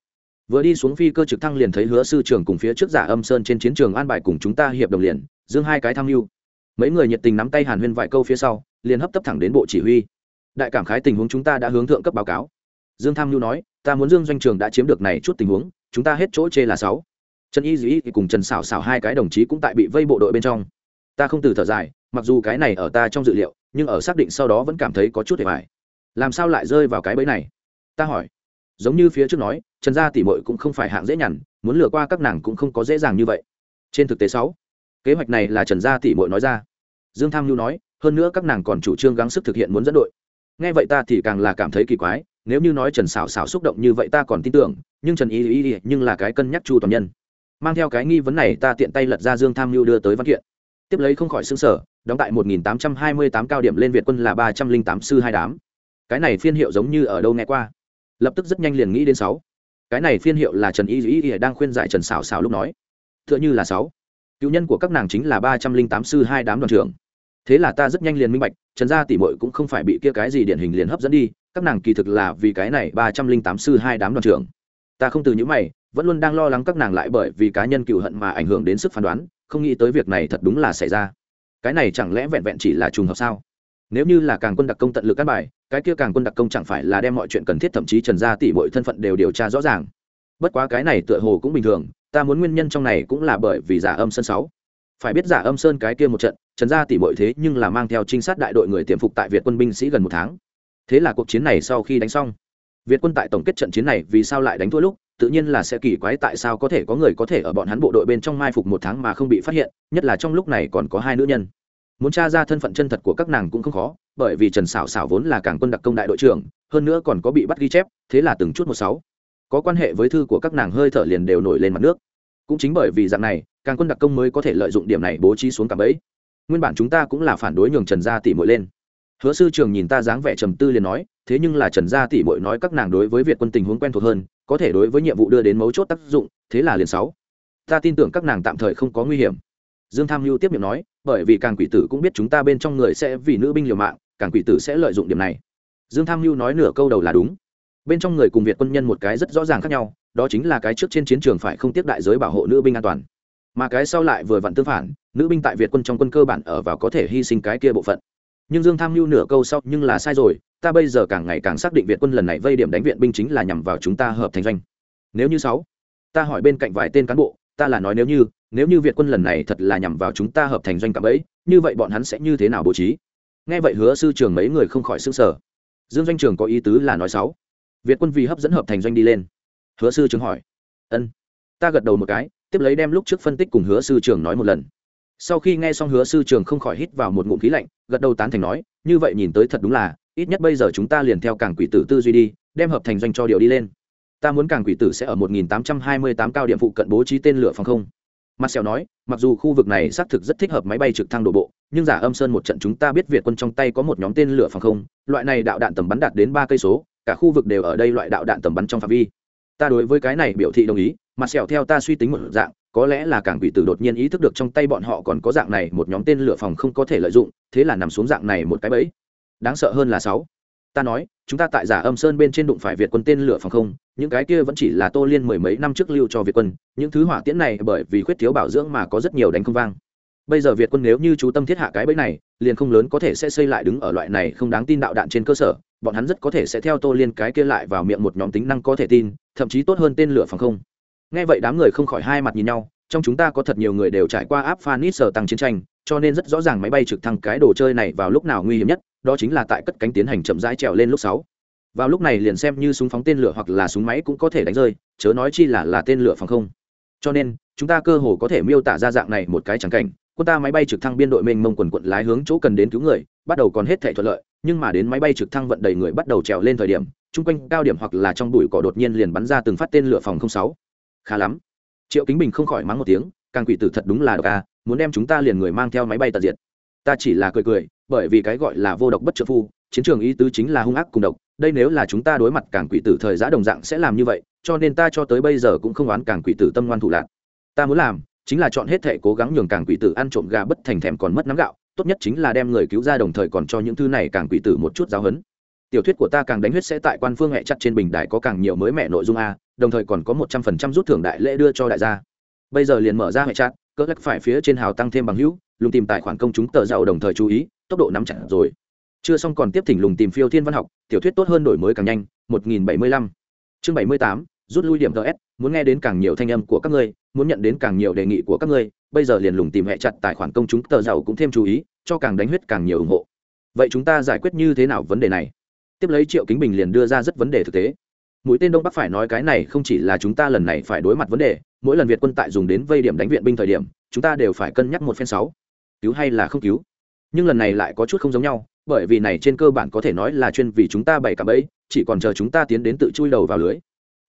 vừa đi xuống phi cơ trực thăng liền thấy hứa sư trưởng cùng phía trước giả âm sơn trên chiến trường an bài cùng chúng ta hiệp đồng liền, dương hai cái tham mưu. Mấy người nhiệt tình nắm tay hàn huyên vài câu phía sau, liền hấp tấp thẳng đến bộ chỉ huy. Đại cảm khái tình huống chúng ta đã hướng thượng cấp báo cáo. Dương tham mưu nói, ta muốn dương doanh trường đã chiếm được này chút tình huống, chúng ta hết chỗ chê là sáu. Trần y dĩ cùng trần xảo xảo hai cái đồng chí cũng tại bị vây bộ đội bên trong. Ta không từ thở dài, mặc dù cái này ở ta trong dự liệu, nhưng ở xác định sau đó vẫn cảm thấy có chút hề vải làm sao lại rơi vào cái bẫy này? Ta hỏi giống như phía trước nói, trần gia tỷ mội cũng không phải hạng dễ nhằn, muốn lừa qua các nàng cũng không có dễ dàng như vậy. Trên thực tế sáu, kế hoạch này là trần gia tỷ mội nói ra. Dương tham nhu nói, hơn nữa các nàng còn chủ trương gắng sức thực hiện muốn dẫn đội. Nghe vậy ta thì càng là cảm thấy kỳ quái, nếu như nói trần xảo xảo xúc động như vậy ta còn tin tưởng, nhưng trần Ý Ý nhưng là cái cân nhắc chu toàn nhân. Mang theo cái nghi vấn này ta tiện tay lật ra dương tham mưu đưa tới văn kiện. Tiếp lấy không khỏi xứng sở đóng tại 1828 cao điểm lên việt quân là 308 sư hai đám. Cái này phiên hiệu giống như ở đâu nghe qua lập tức rất nhanh liền nghĩ đến sáu. Cái này phiên hiệu là trần y y y đang khuyên giải trần xảo xảo lúc nói. Tựa như là sáu. Cựu nhân của các nàng chính là 308 sư hai đám đoàn trưởng. Thế là ta rất nhanh liền minh bạch, trần gia tỷ muội cũng không phải bị kia cái gì điển hình liền hấp dẫn đi, các nàng kỳ thực là vì cái này 308 sư hai đám đoàn trưởng. Ta không từ những mày, vẫn luôn đang lo lắng các nàng lại bởi vì cá nhân cựu hận mà ảnh hưởng đến sức phán đoán, không nghĩ tới việc này thật đúng là xảy ra. Cái này chẳng lẽ vẹn vẹn chỉ là trùng hợp sao? Nếu như là càng quân đặc công tận lực cắt bài cái kia càng quân đặc công chẳng phải là đem mọi chuyện cần thiết thậm chí trần gia tỷ mọi thân phận đều điều tra rõ ràng. Bất quá cái này tựa hồ cũng bình thường, ta muốn nguyên nhân trong này cũng là bởi vì giả âm sơn sáu. Phải biết giả âm sơn cái kia một trận, trần gia tỷ mọi thế nhưng là mang theo trinh sát đại đội người tiềm phục tại việt quân binh sĩ gần một tháng. Thế là cuộc chiến này sau khi đánh xong, việt quân tại tổng kết trận chiến này vì sao lại đánh thua lúc, tự nhiên là sẽ kỳ quái tại sao có thể có người có thể ở bọn hắn bộ đội bên trong mai phục một tháng mà không bị phát hiện, nhất là trong lúc này còn có hai nữ nhân muốn tra ra thân phận chân thật của các nàng cũng không khó, bởi vì trần xảo xảo vốn là cảng quân đặc công đại đội trưởng, hơn nữa còn có bị bắt ghi chép, thế là từng chút một sáu. Có quan hệ với thư của các nàng hơi thở liền đều nổi lên mặt nước. Cũng chính bởi vì dạng này, càng quân đặc công mới có thể lợi dụng điểm này bố trí xuống cả bẫy. Nguyên bản chúng ta cũng là phản đối nhường trần gia tỷ muội lên. Hứa sư trường nhìn ta dáng vẻ trầm tư liền nói, thế nhưng là trần gia tỷ muội nói các nàng đối với việt quân tình huống quen thuộc hơn, có thể đối với nhiệm vụ đưa đến mấu chốt tác dụng, thế là liền sáu. Ta tin tưởng các nàng tạm thời không có nguy hiểm dương tham mưu tiếp miệng nói, bởi vì càng quỷ tử cũng biết chúng ta bên trong người sẽ vì nữ binh liều mạng, càng quỷ tử sẽ lợi dụng điểm này. Dương tham mưu nói nửa câu đầu là đúng. Bên trong người cùng việt quân nhân một cái rất rõ ràng khác nhau, đó chính là cái trước trên chiến trường phải không tiếp đại giới bảo hộ nữ binh an toàn. Mà cái sau lại vừa vặn tương phản, nữ binh tại việt quân trong quân cơ bản ở vào có thể hy sinh cái kia bộ phận. Nhưng dương tham mưu nửa câu sau, nhưng là sai rồi, ta bây giờ càng ngày càng xác định việt quân lần này vây điểm đánh viện binh chính là nhằm vào chúng ta hợp thành doanh. Nếu như sáu, ta hỏi bên cạnh vài tên cán bộ, ta là nói nếu như nếu như việt quân lần này thật là nhằm vào chúng ta hợp thành doanh cạm ấy, như vậy bọn hắn sẽ như thế nào bố trí? Nghe vậy hứa sư trường mấy người không khỏi xứng sở dương doanh trường có ý tứ là nói sáu việt quân vì hấp dẫn hợp thành doanh đi lên. Hứa sư trường hỏi. Ân. Ta gật đầu một cái, tiếp lấy đem lúc trước phân tích cùng hứa sư trường nói một lần. Sau khi nghe xong hứa sư trường không khỏi hít vào một ngụm khí lạnh, gật đầu tán thành nói, như vậy nhìn tới thật đúng là, ít nhất bây giờ chúng ta liền theo cảng quỷ tử tư duy đi, đem hợp thành doanh cho điều đi lên. Ta muốn cảng quỷ tử sẽ ở 1828 cao điểm phụ cận bố trí tên lửa phòng không. Marcel sẹo nói, mặc dù khu vực này xác thực rất thích hợp máy bay trực thăng đổ bộ, nhưng giả âm sơn một trận chúng ta biết việt quân trong tay có một nhóm tên lửa phòng không, loại này đạo đạn tầm bắn đạt đến ba cây số, cả khu vực đều ở đây loại đạo đạn tầm bắn trong phạm vi. Ta đối với cái này biểu thị đồng ý Marcel sẹo theo ta suy tính một dạng, có lẽ là cảng quỷ tử đột nhiên ý thức được trong tay bọn họ còn có dạng này, một nhóm tên lửa phòng không có thể lợi dụng, thế là nằm xuống dạng này một cái bẫy. Đáng sợ hơn là sáu ta nói, chúng ta tại giả âm sơn bên trên đụng phải việt quân tên lửa phòng không, những cái kia vẫn chỉ là tô liên mười mấy năm trước lưu cho việt quân, những thứ hỏa tiễn này bởi vì khuyết thiếu bảo dưỡng mà có rất nhiều đánh không vang. Bây giờ việt quân nếu như chú tâm thiết hạ cái bẫy này, liền không lớn có thể sẽ xây lại đứng ở loại này không đáng tin đạo đạn trên cơ sở, bọn hắn rất có thể sẽ theo tô liên cái kia lại vào miệng một nhóm tính năng có thể tin, thậm chí tốt hơn tên lửa phòng không. Nghe vậy đám người không khỏi hai mặt nhìn nhau, trong chúng ta có thật nhiều người đều trải qua áp phanit sở tăng chiến tranh, cho nên rất rõ ràng máy bay trực thăng cái đồ chơi này vào lúc nào nguy hiểm nhất đó chính là tại cất cánh tiến hành chậm rãi trèo lên lúc sáu. Vào lúc này liền xem như súng phóng tên lửa hoặc là súng máy cũng có thể đánh rơi, chớ nói chi là là tên lửa phòng không. Cho nên, chúng ta cơ hồ có thể miêu tả ra dạng này một cái trắng cảnh, quân ta máy bay trực thăng biên đội mênh mông quần quận lái hướng chỗ cần đến cứu người, bắt đầu còn hết thể thuận lợi, nhưng mà đến máy bay trực thăng vận đầy người bắt đầu trèo lên thời điểm, chung quanh cao điểm hoặc là trong bụi cỏ đột nhiên liền bắn ra từng phát tên lửa phòng không sáu. Khá lắm. Triệu kính bình không khỏi mắng một tiếng, càng quỷ tử thật đúng là độc a, muốn đem chúng ta liền người mang theo máy bay tận diệt ta chỉ là cười cười, bởi vì cái gọi là vô độc bất trợ phu, chiến trường ý tứ chính là hung ác cùng độc, đây nếu là chúng ta đối mặt càng quỷ tử thời giã đồng dạng sẽ làm như vậy, cho nên ta cho tới bây giờ cũng không oán càng quỷ tử tâm ngoan thủ lạc. Ta muốn làm chính là chọn hết thể cố gắng nhường càng quỷ tử ăn trộm gà bất thành thèm còn mất nắm gạo, tốt nhất chính là đem người cứu ra đồng thời còn cho những thứ này càng quỷ tử một chút giáo hấn tiểu thuyết của ta càng đánh huyết sẽ tại quan phương hẹ chặt trên bình đài có càng nhiều mới mẹ nội dung a, đồng thời còn có một trăm phần trăm rút thưởng đại lễ đưa cho đại gia. Bây giờ liền mở ra hệ chặt, cỡ lắc phải phía trên hào tăng thêm bằng hữu lùng tìm tài khoản công chúng tờ giàu đồng thời chú ý, tốc độ nắm chặt rồi. Chưa xong còn tiếp thỉnh lùng tìm phiêu thiên văn học, tiểu thuyết tốt hơn đổi mới càng nhanh, một nghìn bảy mươi lăm. Chương bảy mươi tám, rút lui điểm ts muốn nghe đến càng nhiều thanh âm của các ngươi, muốn nhận đến càng nhiều đề nghị của các ngươi, bây giờ liền lùng tìm hệ chặt tài khoản công chúng tờ giàu cũng thêm chú ý, cho càng đánh huyết càng nhiều ủng hộ. Vậy chúng ta giải quyết như thế nào vấn đề này? Tiếp lấy triệu kính bình liền đưa ra rất vấn đề thực tế. Mũi tên đông bắc phải nói cái này không chỉ là chúng ta lần này phải đối mặt vấn đề, mỗi lần việt quân tại dùng đến vây điểm đánh viện binh thời điểm, chúng ta đều phải cân nhắc một phen sáu cứu hay là không cứu. Nhưng lần này lại có chút không giống nhau, bởi vì này trên cơ bản có thể nói là chuyên vì chúng ta bày cả bẫy, chỉ còn chờ chúng ta tiến đến tự chui đầu vào lưới.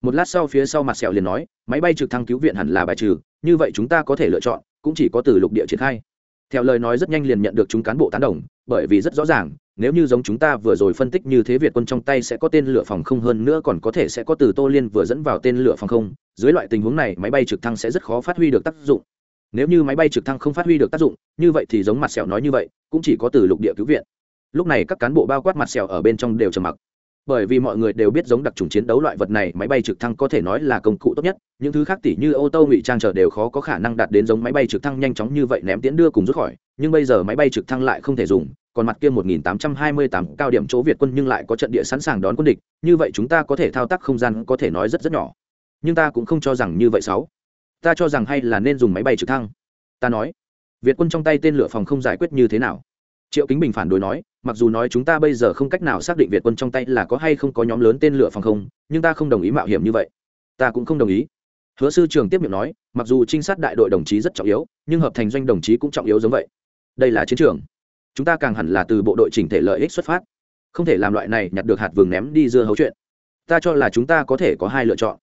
Một lát sau phía sau mặt sẹo liền nói, máy bay trực thăng cứu viện hẳn là bài trừ, như vậy chúng ta có thể lựa chọn, cũng chỉ có từ lục địa triển khai. Theo lời nói rất nhanh liền nhận được chúng cán bộ tán đồng, bởi vì rất rõ ràng, nếu như giống chúng ta vừa rồi phân tích như thế việt quân trong tay sẽ có tên lửa phòng không hơn nữa còn có thể sẽ có từ tô liên vừa dẫn vào tên lửa phòng không, dưới loại tình huống này máy bay trực thăng sẽ rất khó phát huy được tác dụng nếu như máy bay trực thăng không phát huy được tác dụng như vậy thì giống mặt sẹo nói như vậy cũng chỉ có từ lục địa cứu viện lúc này các cán bộ bao quát mặt sẹo ở bên trong đều trầm mặc bởi vì mọi người đều biết giống đặc trùng chiến đấu loại vật này máy bay trực thăng có thể nói là công cụ tốt nhất những thứ khác tỉ như ô tô ngụy trang trở đều khó có khả năng đạt đến giống máy bay trực thăng nhanh chóng như vậy ném tiễn đưa cùng rút khỏi nhưng bây giờ máy bay trực thăng lại không thể dùng còn mặt kia 1828 cao điểm chỗ Việt quân nhưng lại có trận địa sẵn sàng đón quân địch, như vậy chúng ta có thể thao tác không gian có thể nói rất rất nhỏ. Nhưng ta cũng không cho rằng như vậy sáu. Ta cho rằng hay là nên dùng máy bay trực thăng. Ta nói, Việt quân trong tay tên lửa phòng không giải quyết như thế nào? Triệu Kính Bình phản đối nói, mặc dù nói chúng ta bây giờ không cách nào xác định Việt quân trong tay là có hay không có nhóm lớn tên lửa phòng không, nhưng ta không đồng ý mạo hiểm như vậy. Ta cũng không đồng ý. Hứa sư Trường tiếp miệng nói, mặc dù trinh sát đại đội đồng chí rất trọng yếu, nhưng hợp thành doanh đồng chí cũng trọng yếu giống vậy. Đây là chiến trường chúng ta càng hẳn là từ bộ đội chỉnh thể lợi ích xuất phát không thể làm loại này nhặt được hạt vừng ném đi dưa hấu chuyện ta cho là chúng ta có thể có hai lựa chọn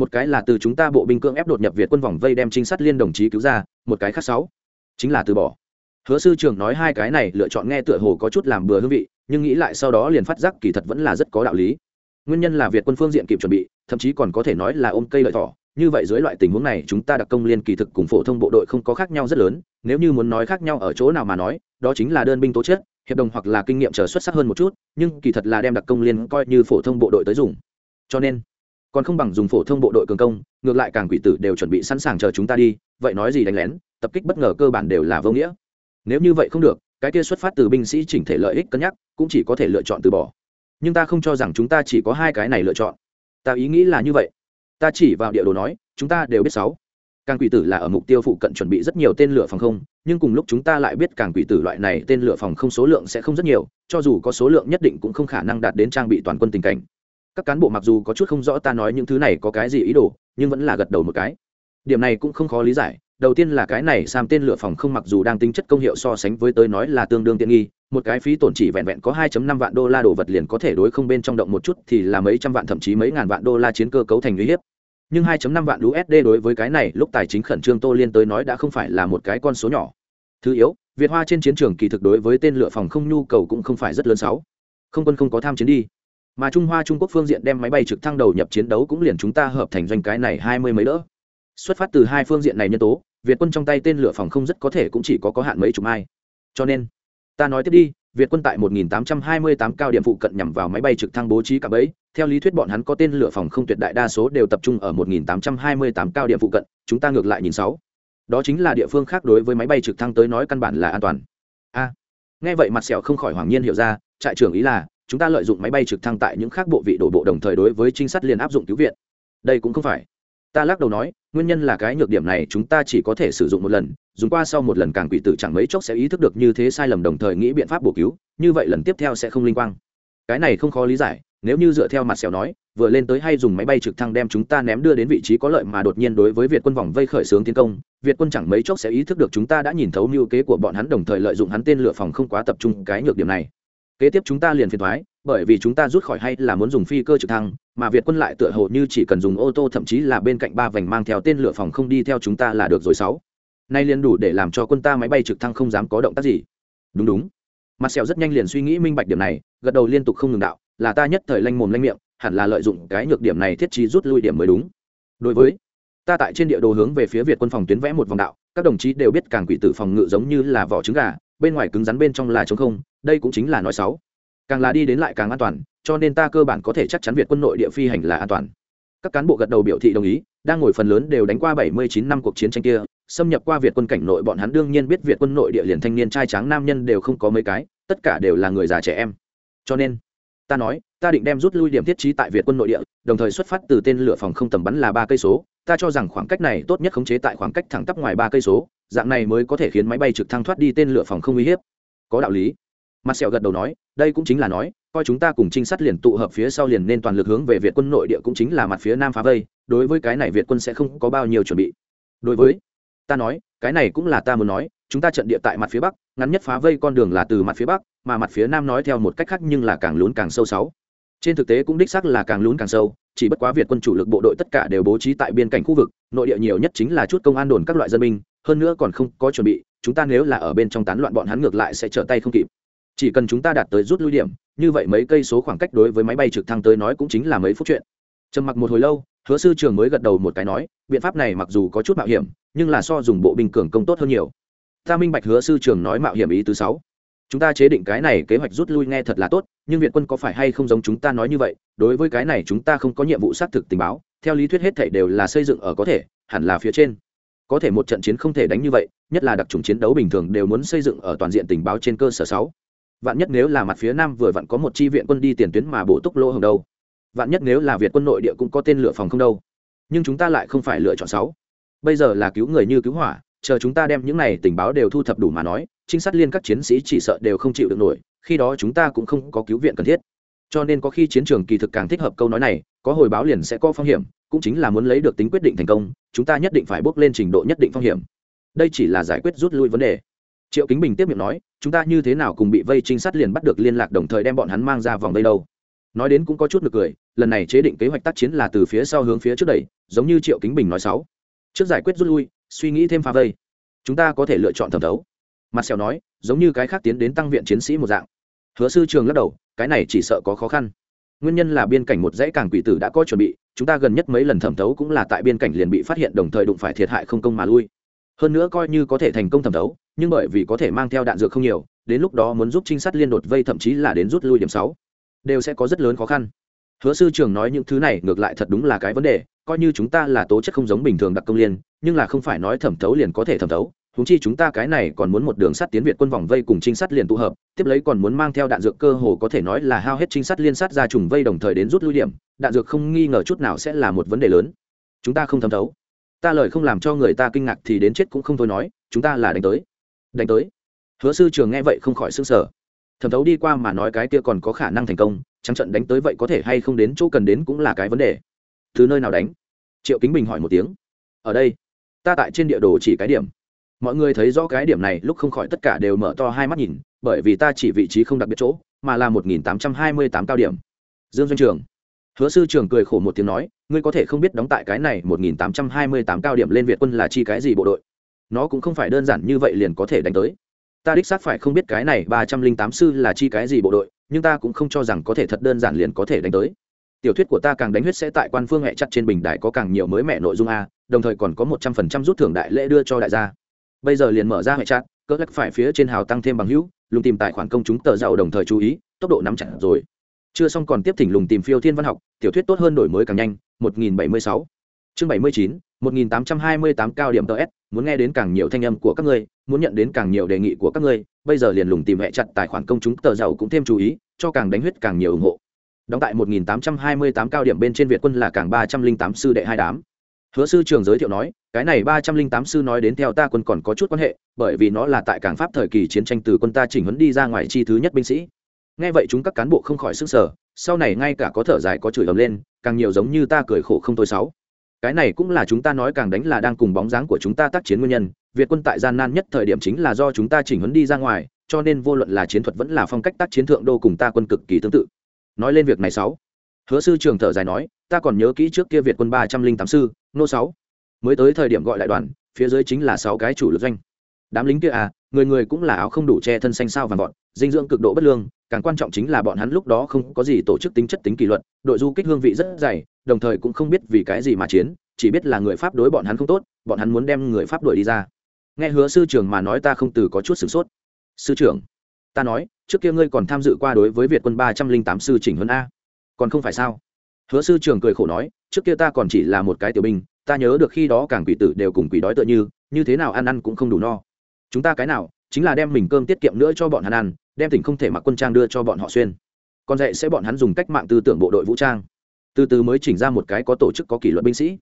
một cái là từ chúng ta bộ binh cưỡng ép đột nhập việt quân vòng vây đem trinh sát liên đồng chí cứu ra, một cái khác sáu, chính là từ bỏ. Hứa sư trưởng nói hai cái này lựa chọn nghe tựa hồ có chút làm bừa hương vị, nhưng nghĩ lại sau đó liền phát giác kỳ thật vẫn là rất có đạo lý. Nguyên nhân là việt quân phương diện kịp chuẩn bị, thậm chí còn có thể nói là ôm cây lợi thỏ. Như vậy dưới loại tình huống này, chúng ta đặc công liên kỳ thực cùng phổ thông bộ đội không có khác nhau rất lớn. Nếu như muốn nói khác nhau ở chỗ nào mà nói, đó chính là đơn binh tố chất, hiệp đồng hoặc là kinh nghiệm trở xuất sắc hơn một chút, nhưng kỳ thật là đem đặc công liên coi như phổ thông bộ đội tới dùng. Cho nên còn không bằng dùng phổ thông bộ đội cường công, ngược lại càng quỷ tử đều chuẩn bị sẵn sàng chờ chúng ta đi, vậy nói gì đánh lén, tập kích bất ngờ cơ bản đều là vô nghĩa. Nếu như vậy không được, cái kia xuất phát từ binh sĩ chỉnh thể lợi ích cân nhắc, cũng chỉ có thể lựa chọn từ bỏ. Nhưng ta không cho rằng chúng ta chỉ có hai cái này lựa chọn. Ta ý nghĩ là như vậy. Ta chỉ vào địa đồ nói, chúng ta đều biết sáu. Càng quỷ tử là ở mục tiêu phụ cận chuẩn bị rất nhiều tên lửa phòng không, nhưng cùng lúc chúng ta lại biết càng quỷ tử loại này tên lửa phòng không số lượng sẽ không rất nhiều, cho dù có số lượng nhất định cũng không khả năng đạt đến trang bị toàn quân tình cảnh các cán bộ mặc dù có chút không rõ ta nói những thứ này có cái gì ý đồ nhưng vẫn là gật đầu một cái. Điểm này cũng không khó lý giải. Đầu tiên là cái này sam tên lửa phòng không mặc dù đang tính chất công hiệu so sánh với tới nói là tương đương tiện nghi một cái phí tổn chỉ vẹn vẹn có 2.5 vạn đô la đồ vật liền có thể đối không bên trong động một chút thì là mấy trăm vạn thậm chí mấy ngàn vạn đô la chiến cơ cấu thành uy hiếp. Nhưng 2.5 vạn USD đối với cái này lúc tài chính khẩn trương Tô Liên tới nói đã không phải là một cái con số nhỏ. Thứ yếu, việt hoa trên chiến trường kỳ thực đối với tên lửa phòng không nhu cầu cũng không phải rất lớn sáu. Không quân không có tham chiến đi mà trung hoa trung quốc phương diện đem máy bay trực thăng đầu nhập chiến đấu cũng liền chúng ta hợp thành doanh cái này hai mươi mấy đỡ. Xuất phát từ hai phương diện này nhân tố, việt quân trong tay tên lửa phòng không rất có thể cũng chỉ có có hạn mấy chục mai. Cho nên, ta nói tiếp đi, việt quân tại 1828 cao điểm phụ cận nhằm vào máy bay trực thăng bố trí cả bẫy. Theo lý thuyết bọn hắn có tên lửa phòng không tuyệt đại đa số đều tập trung ở 1828 cao điểm phụ cận, chúng ta ngược lại nhìn sáu. Đó chính là địa phương khác đối với máy bay trực thăng tới nói căn bản là an toàn. A. Nghe vậy mặt sẹo không khỏi hoàng nhiên hiểu ra, trại trưởng ý là chúng ta lợi dụng máy bay trực thăng tại những khác bộ vị đổ bộ đồng thời đối với trinh sát liền áp dụng cứu viện. Đây cũng không phải. Ta lắc đầu nói, nguyên nhân là cái nhược điểm này chúng ta chỉ có thể sử dụng một lần, dùng qua sau một lần càng quỷ tử chẳng mấy chốc sẽ ý thức được như thế sai lầm đồng thời nghĩ biện pháp bổ cứu, như vậy lần tiếp theo sẽ không linh quang. Cái này không khó lý giải, nếu như dựa theo mặt xẻo nói, vừa lên tới hay dùng máy bay trực thăng đem chúng ta ném đưa đến vị trí có lợi mà đột nhiên đối với việt quân vòng vây khởi xướng tiến công, việt quân chẳng mấy chốc sẽ ý thức được chúng ta đã nhìn thấu mưu kế của bọn hắn đồng thời lợi dụng hắn tên lửa phòng không quá tập trung cái nhược điểm này kế tiếp chúng ta liền phiền thoái, bởi vì chúng ta rút khỏi hay là muốn dùng phi cơ trực thăng, mà việt quân lại tựa hồ như chỉ cần dùng ô tô thậm chí là bên cạnh ba vành mang theo tên lửa phòng không đi theo chúng ta là được rồi sáu. Nay liền đủ để làm cho quân ta máy bay trực thăng không dám có động tác gì. Đúng đúng. Mặt sẹo rất nhanh liền suy nghĩ minh bạch điểm này, gật đầu liên tục không ngừng đạo, là ta nhất thời lanh mồm lanh miệng, hẳn là lợi dụng cái nhược điểm này thiết trí rút lui điểm mới đúng. Đối với, ta tại trên địa đồ hướng về phía việt quân phòng tuyến vẽ một vòng đạo, các đồng chí đều biết càng quỷ tử phòng ngự giống như là vỏ trứng gà bên ngoài cứng rắn bên trong là trống không, đây cũng chính là nói sáu càng là đi đến lại càng an toàn, cho nên ta cơ bản có thể chắc chắn việt quân nội địa phi hành là an toàn. Các cán bộ gật đầu biểu thị đồng ý, đang ngồi phần lớn đều đánh qua 79 năm cuộc chiến tranh kia, xâm nhập qua việt quân cảnh nội bọn hắn đương nhiên biết việt quân nội địa liền thanh niên trai tráng nam nhân đều không có mấy cái, tất cả đều là người già trẻ em. Cho nên ta nói, ta định đem rút lui điểm thiết trí tại việt quân nội địa, đồng thời xuất phát từ tên lửa phòng không tầm bắn là ba cây số. Ta cho rằng khoảng cách này tốt nhất khống chế tại khoảng cách thẳng tắp ngoài ba cây số. Dạng này mới có thể khiến máy bay trực thăng thoát đi tên lửa phòng không uy hiếp. Có đạo lý. Mặt sẹo gật đầu nói, đây cũng chính là nói, coi chúng ta cùng trinh sát liền tụ hợp phía sau liền nên toàn lực hướng về việt quân nội địa cũng chính là mặt phía nam phá vây. Đối với cái này việt quân sẽ không có bao nhiêu chuẩn bị. Đối với, ta nói, cái này cũng là ta muốn nói chúng ta trận địa tại mặt phía bắc, ngắn nhất phá vây con đường là từ mặt phía bắc, mà mặt phía nam nói theo một cách khác nhưng là càng lún càng sâu sáu. Trên thực tế cũng đích xác là càng lún càng sâu, chỉ bất quá việt quân chủ lực bộ đội tất cả đều bố trí tại biên cảnh khu vực, nội địa nhiều nhất chính là chút công an đồn các loại dân binh, hơn nữa còn không có chuẩn bị, chúng ta nếu là ở bên trong tán loạn bọn hắn ngược lại sẽ trở tay không kịp. Chỉ cần chúng ta đạt tới rút lui điểm, như vậy mấy cây số khoảng cách đối với máy bay trực thăng tới nói cũng chính là mấy phút chuyện. Trầm mặc một hồi lâu, hứa sư trường mới gật đầu một cái nói, biện pháp này mặc dù có chút mạo hiểm, nhưng là so dùng bộ binh cường công tốt hơn nhiều ta minh bạch hứa sư trường nói mạo hiểm ý thứ sáu. Chúng ta chế định cái này kế hoạch rút lui nghe thật là tốt, nhưng việt quân có phải hay không giống chúng ta nói như vậy? Đối với cái này chúng ta không có nhiệm vụ xác thực tình báo, theo lý thuyết hết thảy đều là xây dựng ở có thể, hẳn là phía trên. Có thể một trận chiến không thể đánh như vậy, nhất là đặc trùng chiến đấu bình thường đều muốn xây dựng ở toàn diện tình báo trên cơ sở sáu. Vạn nhất nếu là mặt phía nam vừa vặn có một chi viện quân đi tiền tuyến mà bổ túc lỗ hồng đâu. Vạn nhất nếu là việt quân nội địa cũng có tên lửa phòng không đâu. Nhưng chúng ta lại không phải lựa chọn sáu. Bây giờ là cứu người như cứu hỏa chờ chúng ta đem những này tình báo đều thu thập đủ mà nói, trinh sát liên các chiến sĩ chỉ sợ đều không chịu được nổi, khi đó chúng ta cũng không có cứu viện cần thiết. Cho nên có khi chiến trường kỳ thực càng thích hợp câu nói này, có hồi báo liền sẽ có phong hiểm, cũng chính là muốn lấy được tính quyết định thành công, chúng ta nhất định phải bước lên trình độ nhất định phong hiểm. Đây chỉ là giải quyết rút lui vấn đề. Triệu kính bình tiếp miệng nói, chúng ta như thế nào cùng bị vây trinh sát liền bắt được liên lạc đồng thời đem bọn hắn mang ra vòng vây đâu? Nói đến cũng có chút được cười, lần này chế định kế hoạch tác chiến là từ phía sau hướng phía trước đẩy, giống như triệu kính bình nói sáu. Trước giải quyết rút lui suy nghĩ thêm pha vây. Chúng ta có thể lựa chọn thẩm thấu. Mặt sẹo nói, giống như cái khác tiến đến tăng viện chiến sĩ một dạng. Hứa sư trường lắc đầu, cái này chỉ sợ có khó khăn. Nguyên nhân là biên cảnh một dãy cảng quỷ tử đã có chuẩn bị, chúng ta gần nhất mấy lần thẩm thấu cũng là tại biên cảnh liền bị phát hiện đồng thời đụng phải thiệt hại không công mà lui. Hơn nữa coi như có thể thành công thẩm thấu, nhưng bởi vì có thể mang theo đạn dược không nhiều, đến lúc đó muốn giúp trinh sát liên đột vây thậm chí là đến rút lui điểm sáu, đều sẽ có rất lớn khó khăn. Hứa sư trường nói những thứ này ngược lại thật đúng là cái vấn đề coi như chúng ta là tố chất không giống bình thường đặc công liên, nhưng là không phải nói thẩm thấu liền có thể thẩm thấu. Húng chi chúng ta cái này còn muốn một đường sắt tiến việt quân vòng vây cùng trinh sát liền tụ hợp, tiếp lấy còn muốn mang theo đạn dược cơ hồ có thể nói là hao hết trinh sát liên sát ra trùng vây đồng thời đến rút lui điểm, đạn dược không nghi ngờ chút nào sẽ là một vấn đề lớn. Chúng ta không thẩm thấu. Ta lời không làm cho người ta kinh ngạc thì đến chết cũng không thôi nói, chúng ta là đánh tới. Đánh tới. Hứa sư trường nghe vậy không khỏi s ư n g sở thẩm thấu đi qua mà nói cái kia còn có khả năng thành công, trắng trận đánh tới vậy có thể hay không đến chỗ cần đến cũng là cái vấn đề. Thứ nơi nào đánh? Triệu kính bình hỏi một tiếng. Ở đây, ta tại trên địa đồ chỉ cái điểm. Mọi người thấy rõ cái điểm này, lúc không khỏi tất cả đều mở to hai mắt nhìn, bởi vì ta chỉ vị trí không đặc biệt chỗ, mà là một nghìn tám trăm hai mươi tám cao điểm. Dương doanh trường. Hứa sư trường cười khổ một tiếng nói, ngươi có thể không biết đóng tại cái này một nghìn tám trăm hai mươi tám cao điểm lên việt quân là chi cái gì bộ đội. Nó cũng không phải đơn giản như vậy liền có thể đánh tới. Ta đích xác phải không biết cái này ba trăm linh tám sư là chi cái gì bộ đội, nhưng ta cũng không cho rằng có thể thật đơn giản liền có thể đánh tới tiểu thuyết của ta càng đánh huyết sẽ tại quan phương hẹ chặt trên bình đại có càng nhiều mới mẹ nội dung a, đồng thời còn có một trăm phần trăm rút thưởng đại lễ đưa cho đại gia. Bây giờ liền mở ra hệ chặt, cỡ lắc phải phía trên hào tăng thêm bằng hữu, lùng tìm tài khoản công chúng tờ giàu đồng thời chú ý, tốc độ nắm chặt rồi. Chưa xong còn tiếp thỉnh lùng tìm phiêu thiên văn học, tiểu thuyết tốt hơn đổi mới càng nhanh 1076 chương 79 1828 cao điểm ts muốn nghe đến càng nhiều thanh âm của các ngươi, muốn nhận đến càng nhiều đề nghị của các ngươi, bây giờ liền lùng tìm hệ chặt tài khoản công chúng tờ giàu cũng thêm chú ý, cho càng đánh huyết càng nhiều ủng hộ đóng tại 1828 cao điểm bên trên việt quân là càng 308 sư đệ hai đám. Hứa sư trường giới thiệu nói, cái này 308 sư nói đến theo ta quân còn có chút quan hệ, bởi vì nó là tại cảng pháp thời kỳ chiến tranh từ quân ta chỉnh huấn đi ra ngoài chi thứ nhất binh sĩ. Nghe vậy chúng các cán bộ không khỏi sức sở sau này ngay cả có thở dài có chửi ầm lên, càng nhiều giống như ta cười khổ không thôi sáu. Cái này cũng là chúng ta nói càng đánh là đang cùng bóng dáng của chúng ta tác chiến nguyên nhân, việt quân tại gian nan nhất thời điểm chính là do chúng ta chỉnh huấn đi ra ngoài, cho nên vô luận là chiến thuật vẫn là phong cách tác chiến thượng đô cùng ta quân cực kỳ tương tự nói lên việc này sáu. Hứa sư trường thở dài nói, ta còn nhớ kỹ trước kia việt quân ba trăm linh tám sư, nô sáu. Mới tới thời điểm gọi đại đoàn, phía dưới chính là sáu cái chủ lực doanh. Đám lính kia à người người cũng là áo không đủ che thân xanh sao vàng vọt, dinh dưỡng cực độ bất lương, càng quan trọng chính là bọn hắn lúc đó không có gì tổ chức tính chất tính kỷ luật, đội du kích hương vị rất dày, đồng thời cũng không biết vì cái gì mà chiến, chỉ biết là người pháp đối bọn hắn không tốt, bọn hắn muốn đem người pháp đuổi đi ra. Nghe hứa sư trưởng mà nói ta không từ có chút sửng sốt. Sư trưởng ta nói, trước kia ngươi còn tham dự qua đối với việt quân ba trăm linh tám sư chỉnh huấn a. Còn không phải sao? Hứa sư trưởng cười khổ nói, trước kia ta còn chỉ là một cái tiểu binh, ta nhớ được khi đó càng quỷ tử đều cùng quỷ đói tựa như như thế nào ăn ăn cũng không đủ no. Chúng ta cái nào, chính là đem mình cơm tiết kiệm nữa cho bọn hắn ăn, đem tỉnh không thể mặc quân trang đưa cho bọn họ xuyên. Còn dạy sẽ bọn hắn dùng cách mạng tư tưởng bộ đội vũ trang. Từ từ mới chỉnh ra một cái có tổ chức có kỷ luật binh sĩ.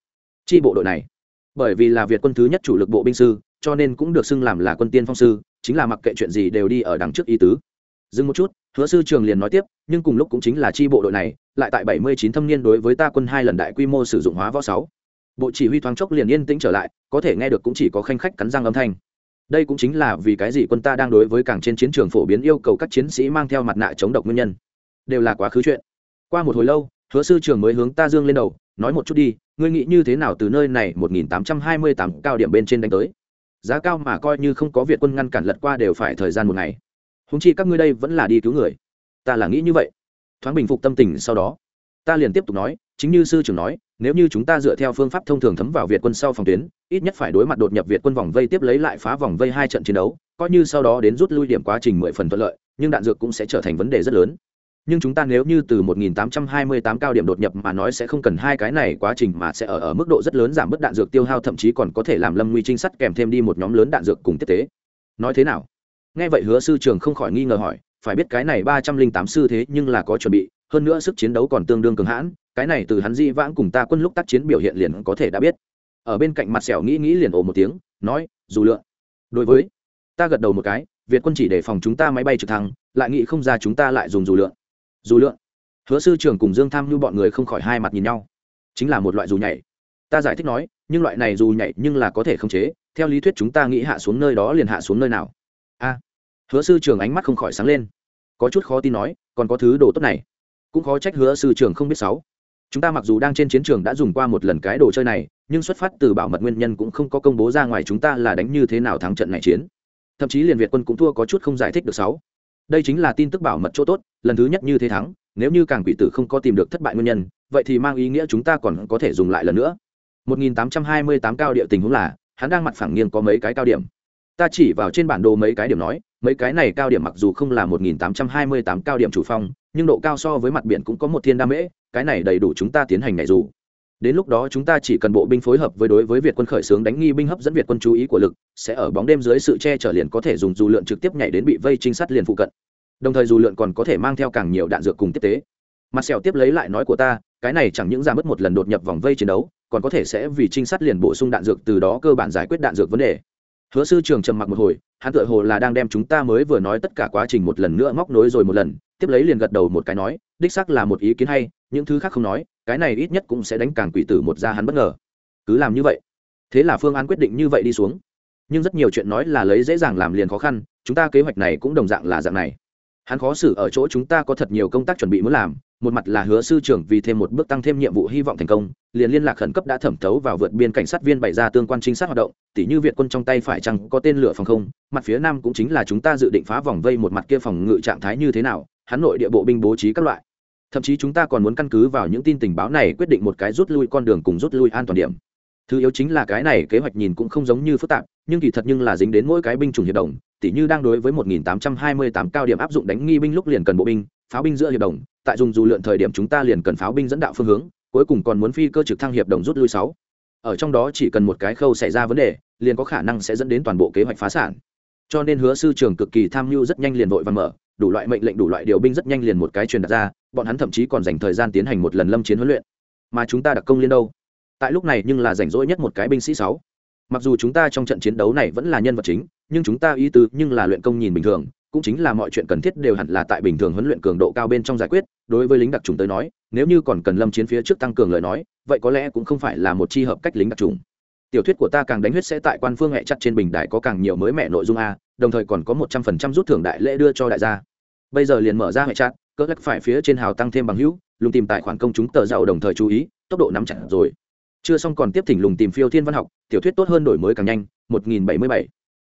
Chi bộ đội này, bởi vì là việt quân thứ nhất chủ lực bộ binh sư, cho nên cũng được xưng làm là quân tiên phong sư chính là mặc kệ chuyện gì đều đi ở đằng trước ý tứ. Dừng một chút, hứa sư trường liền nói tiếp, nhưng cùng lúc cũng chính là chi bộ đội này, lại tại bảy mươi chín thâm niên đối với ta quân hai lần đại quy mô sử dụng hóa võ sáu. Bộ chỉ huy thoáng chốc liền yên tĩnh trở lại, có thể nghe được cũng chỉ có khanh khách cắn răng âm thanh. Đây cũng chính là vì cái gì quân ta đang đối với càng trên chiến trường phổ biến yêu cầu các chiến sĩ mang theo mặt nạ chống độc nguyên nhân. Đều là quá khứ chuyện. Qua một hồi lâu, hứa sư trường mới hướng ta dương lên đầu, nói một chút đi, ngươi nghĩ như thế nào từ nơi này một nghìn tám trăm hai mươi tám cao điểm bên trên đánh tới? Giá cao mà coi như không có việt quân ngăn cản lật qua đều phải thời gian một ngày. Húng chi các ngươi đây vẫn là đi cứu người. Ta là nghĩ như vậy. Thoáng bình phục tâm tình sau đó, ta liền tiếp tục nói, chính như sư trưởng nói, nếu như chúng ta dựa theo phương pháp thông thường thấm vào việt quân sau phòng tuyến, ít nhất phải đối mặt đột nhập việt quân vòng vây tiếp lấy lại phá vòng vây hai trận chiến đấu, coi như sau đó đến rút lui điểm quá trình mười phần thuận lợi, nhưng đạn dược cũng sẽ trở thành vấn đề rất lớn nhưng chúng ta nếu như từ 1828 cao điểm đột nhập mà nói sẽ không cần hai cái này quá trình mà sẽ ở ở mức độ rất lớn giảm bớt đạn dược tiêu hao, thậm chí còn có thể làm lâm nguy trinh sát kèm thêm đi một nhóm lớn đạn dược cùng tiếp tế. Nói thế nào? Nghe vậy hứa sư trường không khỏi nghi ngờ hỏi, phải biết cái này 308 sư thế nhưng là có chuẩn bị, hơn nữa sức chiến đấu còn tương đương cường hãn, cái này từ hắn di vãng cùng ta quân lúc tác chiến biểu hiện liền có thể đã biết. Ở bên cạnh mặt sẹo nghĩ nghĩ liền ồ một tiếng, nói, dù lượng đối với, ta gật đầu một cái, việt quân chỉ để phòng chúng ta máy bay trực thăng, lại nghĩ không ra chúng ta lại dùng dù lượng dù lượng hứa sư trưởng cùng dương tham như bọn người không khỏi hai mặt nhìn nhau. Chính là một loại dù nhảy. Ta giải thích nói, nhưng loại này dù nhảy nhưng là có thể khống chế, theo lý thuyết chúng ta nghĩ hạ xuống nơi đó liền hạ xuống nơi nào. A. Hứa sư trưởng ánh mắt không khỏi sáng lên. Có chút khó tin nói, còn có thứ đồ tốt này. Cũng khó trách hứa sư trưởng không biết sáu chúng ta mặc dù đang trên chiến trường đã dùng qua một lần cái đồ chơi này, nhưng xuất phát từ bảo mật nguyên nhân cũng không có công bố ra ngoài chúng ta là đánh như thế nào thắng trận này chiến. Thậm chí liền việt quân cũng thua có chút không giải thích được sáu đây chính là tin tức bảo mật chỗ tốt, lần thứ nhất như thế thắng, nếu như càng quỷ tử không có tìm được thất bại nguyên nhân, vậy thì mang ý nghĩa chúng ta còn có thể dùng lại lần nữa. 1828 cao địa tình huống là, hắn đang mặt phẳng nghiêng có mấy cái cao điểm. Ta chỉ vào trên bản đồ mấy cái điểm nói, mấy cái này cao điểm mặc dù không là 1828 cao điểm chủ phong, nhưng độ cao so với mặt biển cũng có một thiên đa mễ cái này đầy đủ chúng ta tiến hành ngày dù đến lúc đó chúng ta chỉ cần bộ binh phối hợp với đối với việt quân khởi xướng đánh nghi binh hấp dẫn việt quân chú ý của lực, sẽ ở bóng đêm dưới sự che chở liền có thể dùng dù lượn trực tiếp nhảy đến bị vây trinh sát liền phụ cận. Đồng thời dù lượn còn có thể mang theo càng nhiều đạn dược cùng tiếp tế. Mặt sẹo tiếp lấy lại nói của ta, cái này chẳng những ra mất một lần đột nhập vòng vây chiến đấu, còn có thể sẽ vì trinh sát liền bổ sung đạn dược từ đó cơ bản giải quyết đạn dược vấn đề. Hứa sư trường trầm mặc một hồi, hắn tựa hồ là đang đem chúng ta mới vừa nói tất cả quá trình một lần nữa móc nối rồi một lần, tiếp lấy liền gật đầu một cái nói, đích xác là một ý kiến hay, những thứ khác không nói cái này ít nhất cũng sẽ đánh càng quỷ tử một ra hắn bất ngờ. Cứ làm như vậy. Thế là phương án quyết định như vậy đi xuống. Nhưng rất nhiều chuyện nói là lấy dễ dàng làm liền khó khăn, chúng ta kế hoạch này cũng đồng dạng là dạng này. Hắn khó xử ở chỗ chúng ta có thật nhiều công tác chuẩn bị muốn làm, một mặt là hứa sư trưởng vì thêm một bước tăng thêm nhiệm vụ hy vọng thành công, liền liên lạc khẩn cấp đã thẩm thấu vào vượt biên cảnh sát viên bày ra tương quan trinh sát hoạt động, tỉ như việt quân trong tay phải chăng có tên lửa phòng không, mặt phía nam cũng chính là chúng ta dự định phá vòng vây một mặt kia phòng ngự trạng thái như thế nào hắn nội địa bộ binh bố trí các loại thậm chí chúng ta còn muốn căn cứ vào những tin tình báo này quyết định một cái rút lui con đường cùng rút lui an toàn điểm. Thứ yếu chính là cái này kế hoạch nhìn cũng không giống như phức tạp, nhưng kỳ thật nhưng là dính đến mỗi cái binh chủng hiệp đồng, tỉ như đang đối với 1828 cao điểm áp dụng đánh nghi binh lúc liền cần bộ binh, pháo binh giữa hiệp đồng, tại dùng dù lượn thời điểm chúng ta liền cần pháo binh dẫn đạo phương hướng, cuối cùng còn muốn phi cơ trực thăng hiệp đồng rút lui sáu. Ở trong đó chỉ cần một cái khâu xảy ra vấn đề, liền có khả năng sẽ dẫn đến toàn bộ kế hoạch phá sản. Cho nên hứa sư trường cực kỳ tham mưu rất nhanh liền vội và mở, đủ loại mệnh lệnh, đủ loại điều binh rất nhanh liền một cái truyền đặt ra bọn hắn thậm chí còn dành thời gian tiến hành một lần lâm chiến huấn luyện. Mà chúng ta đặc công liên đâu? Tại lúc này nhưng là rảnh rỗi nhất một cái binh sĩ sáu. Mặc dù chúng ta trong trận chiến đấu này vẫn là nhân vật chính, nhưng chúng ta ý tứ nhưng là luyện công nhìn bình thường, cũng chính là mọi chuyện cần thiết đều hẳn là tại bình thường huấn luyện cường độ cao bên trong giải quyết. Đối với lính đặc trùng tới nói, nếu như còn cần lâm chiến phía trước tăng cường lời nói, vậy có lẽ cũng không phải là một chi hợp cách lính đặc trùng tiểu thuyết của ta càng đánh huyết sẽ tại quan phương hẹ chặt trên bình đại có càng nhiều mới mẹ nội dung a, đồng thời còn có một trăm phần trăm rút thưởng đại lễ đưa cho đại gia. Bây giờ liền mở ra hẹ chặt cỡ lắc phải phía trên hào tăng thêm bằng hữu, lùng tìm tài khoản công chúng tờ giàu đồng thời chú ý, tốc độ nắm chặt rồi. Chưa xong còn tiếp thỉnh lùng tìm phiêu thiên văn học, tiểu thuyết tốt hơn đổi mới càng nhanh 1077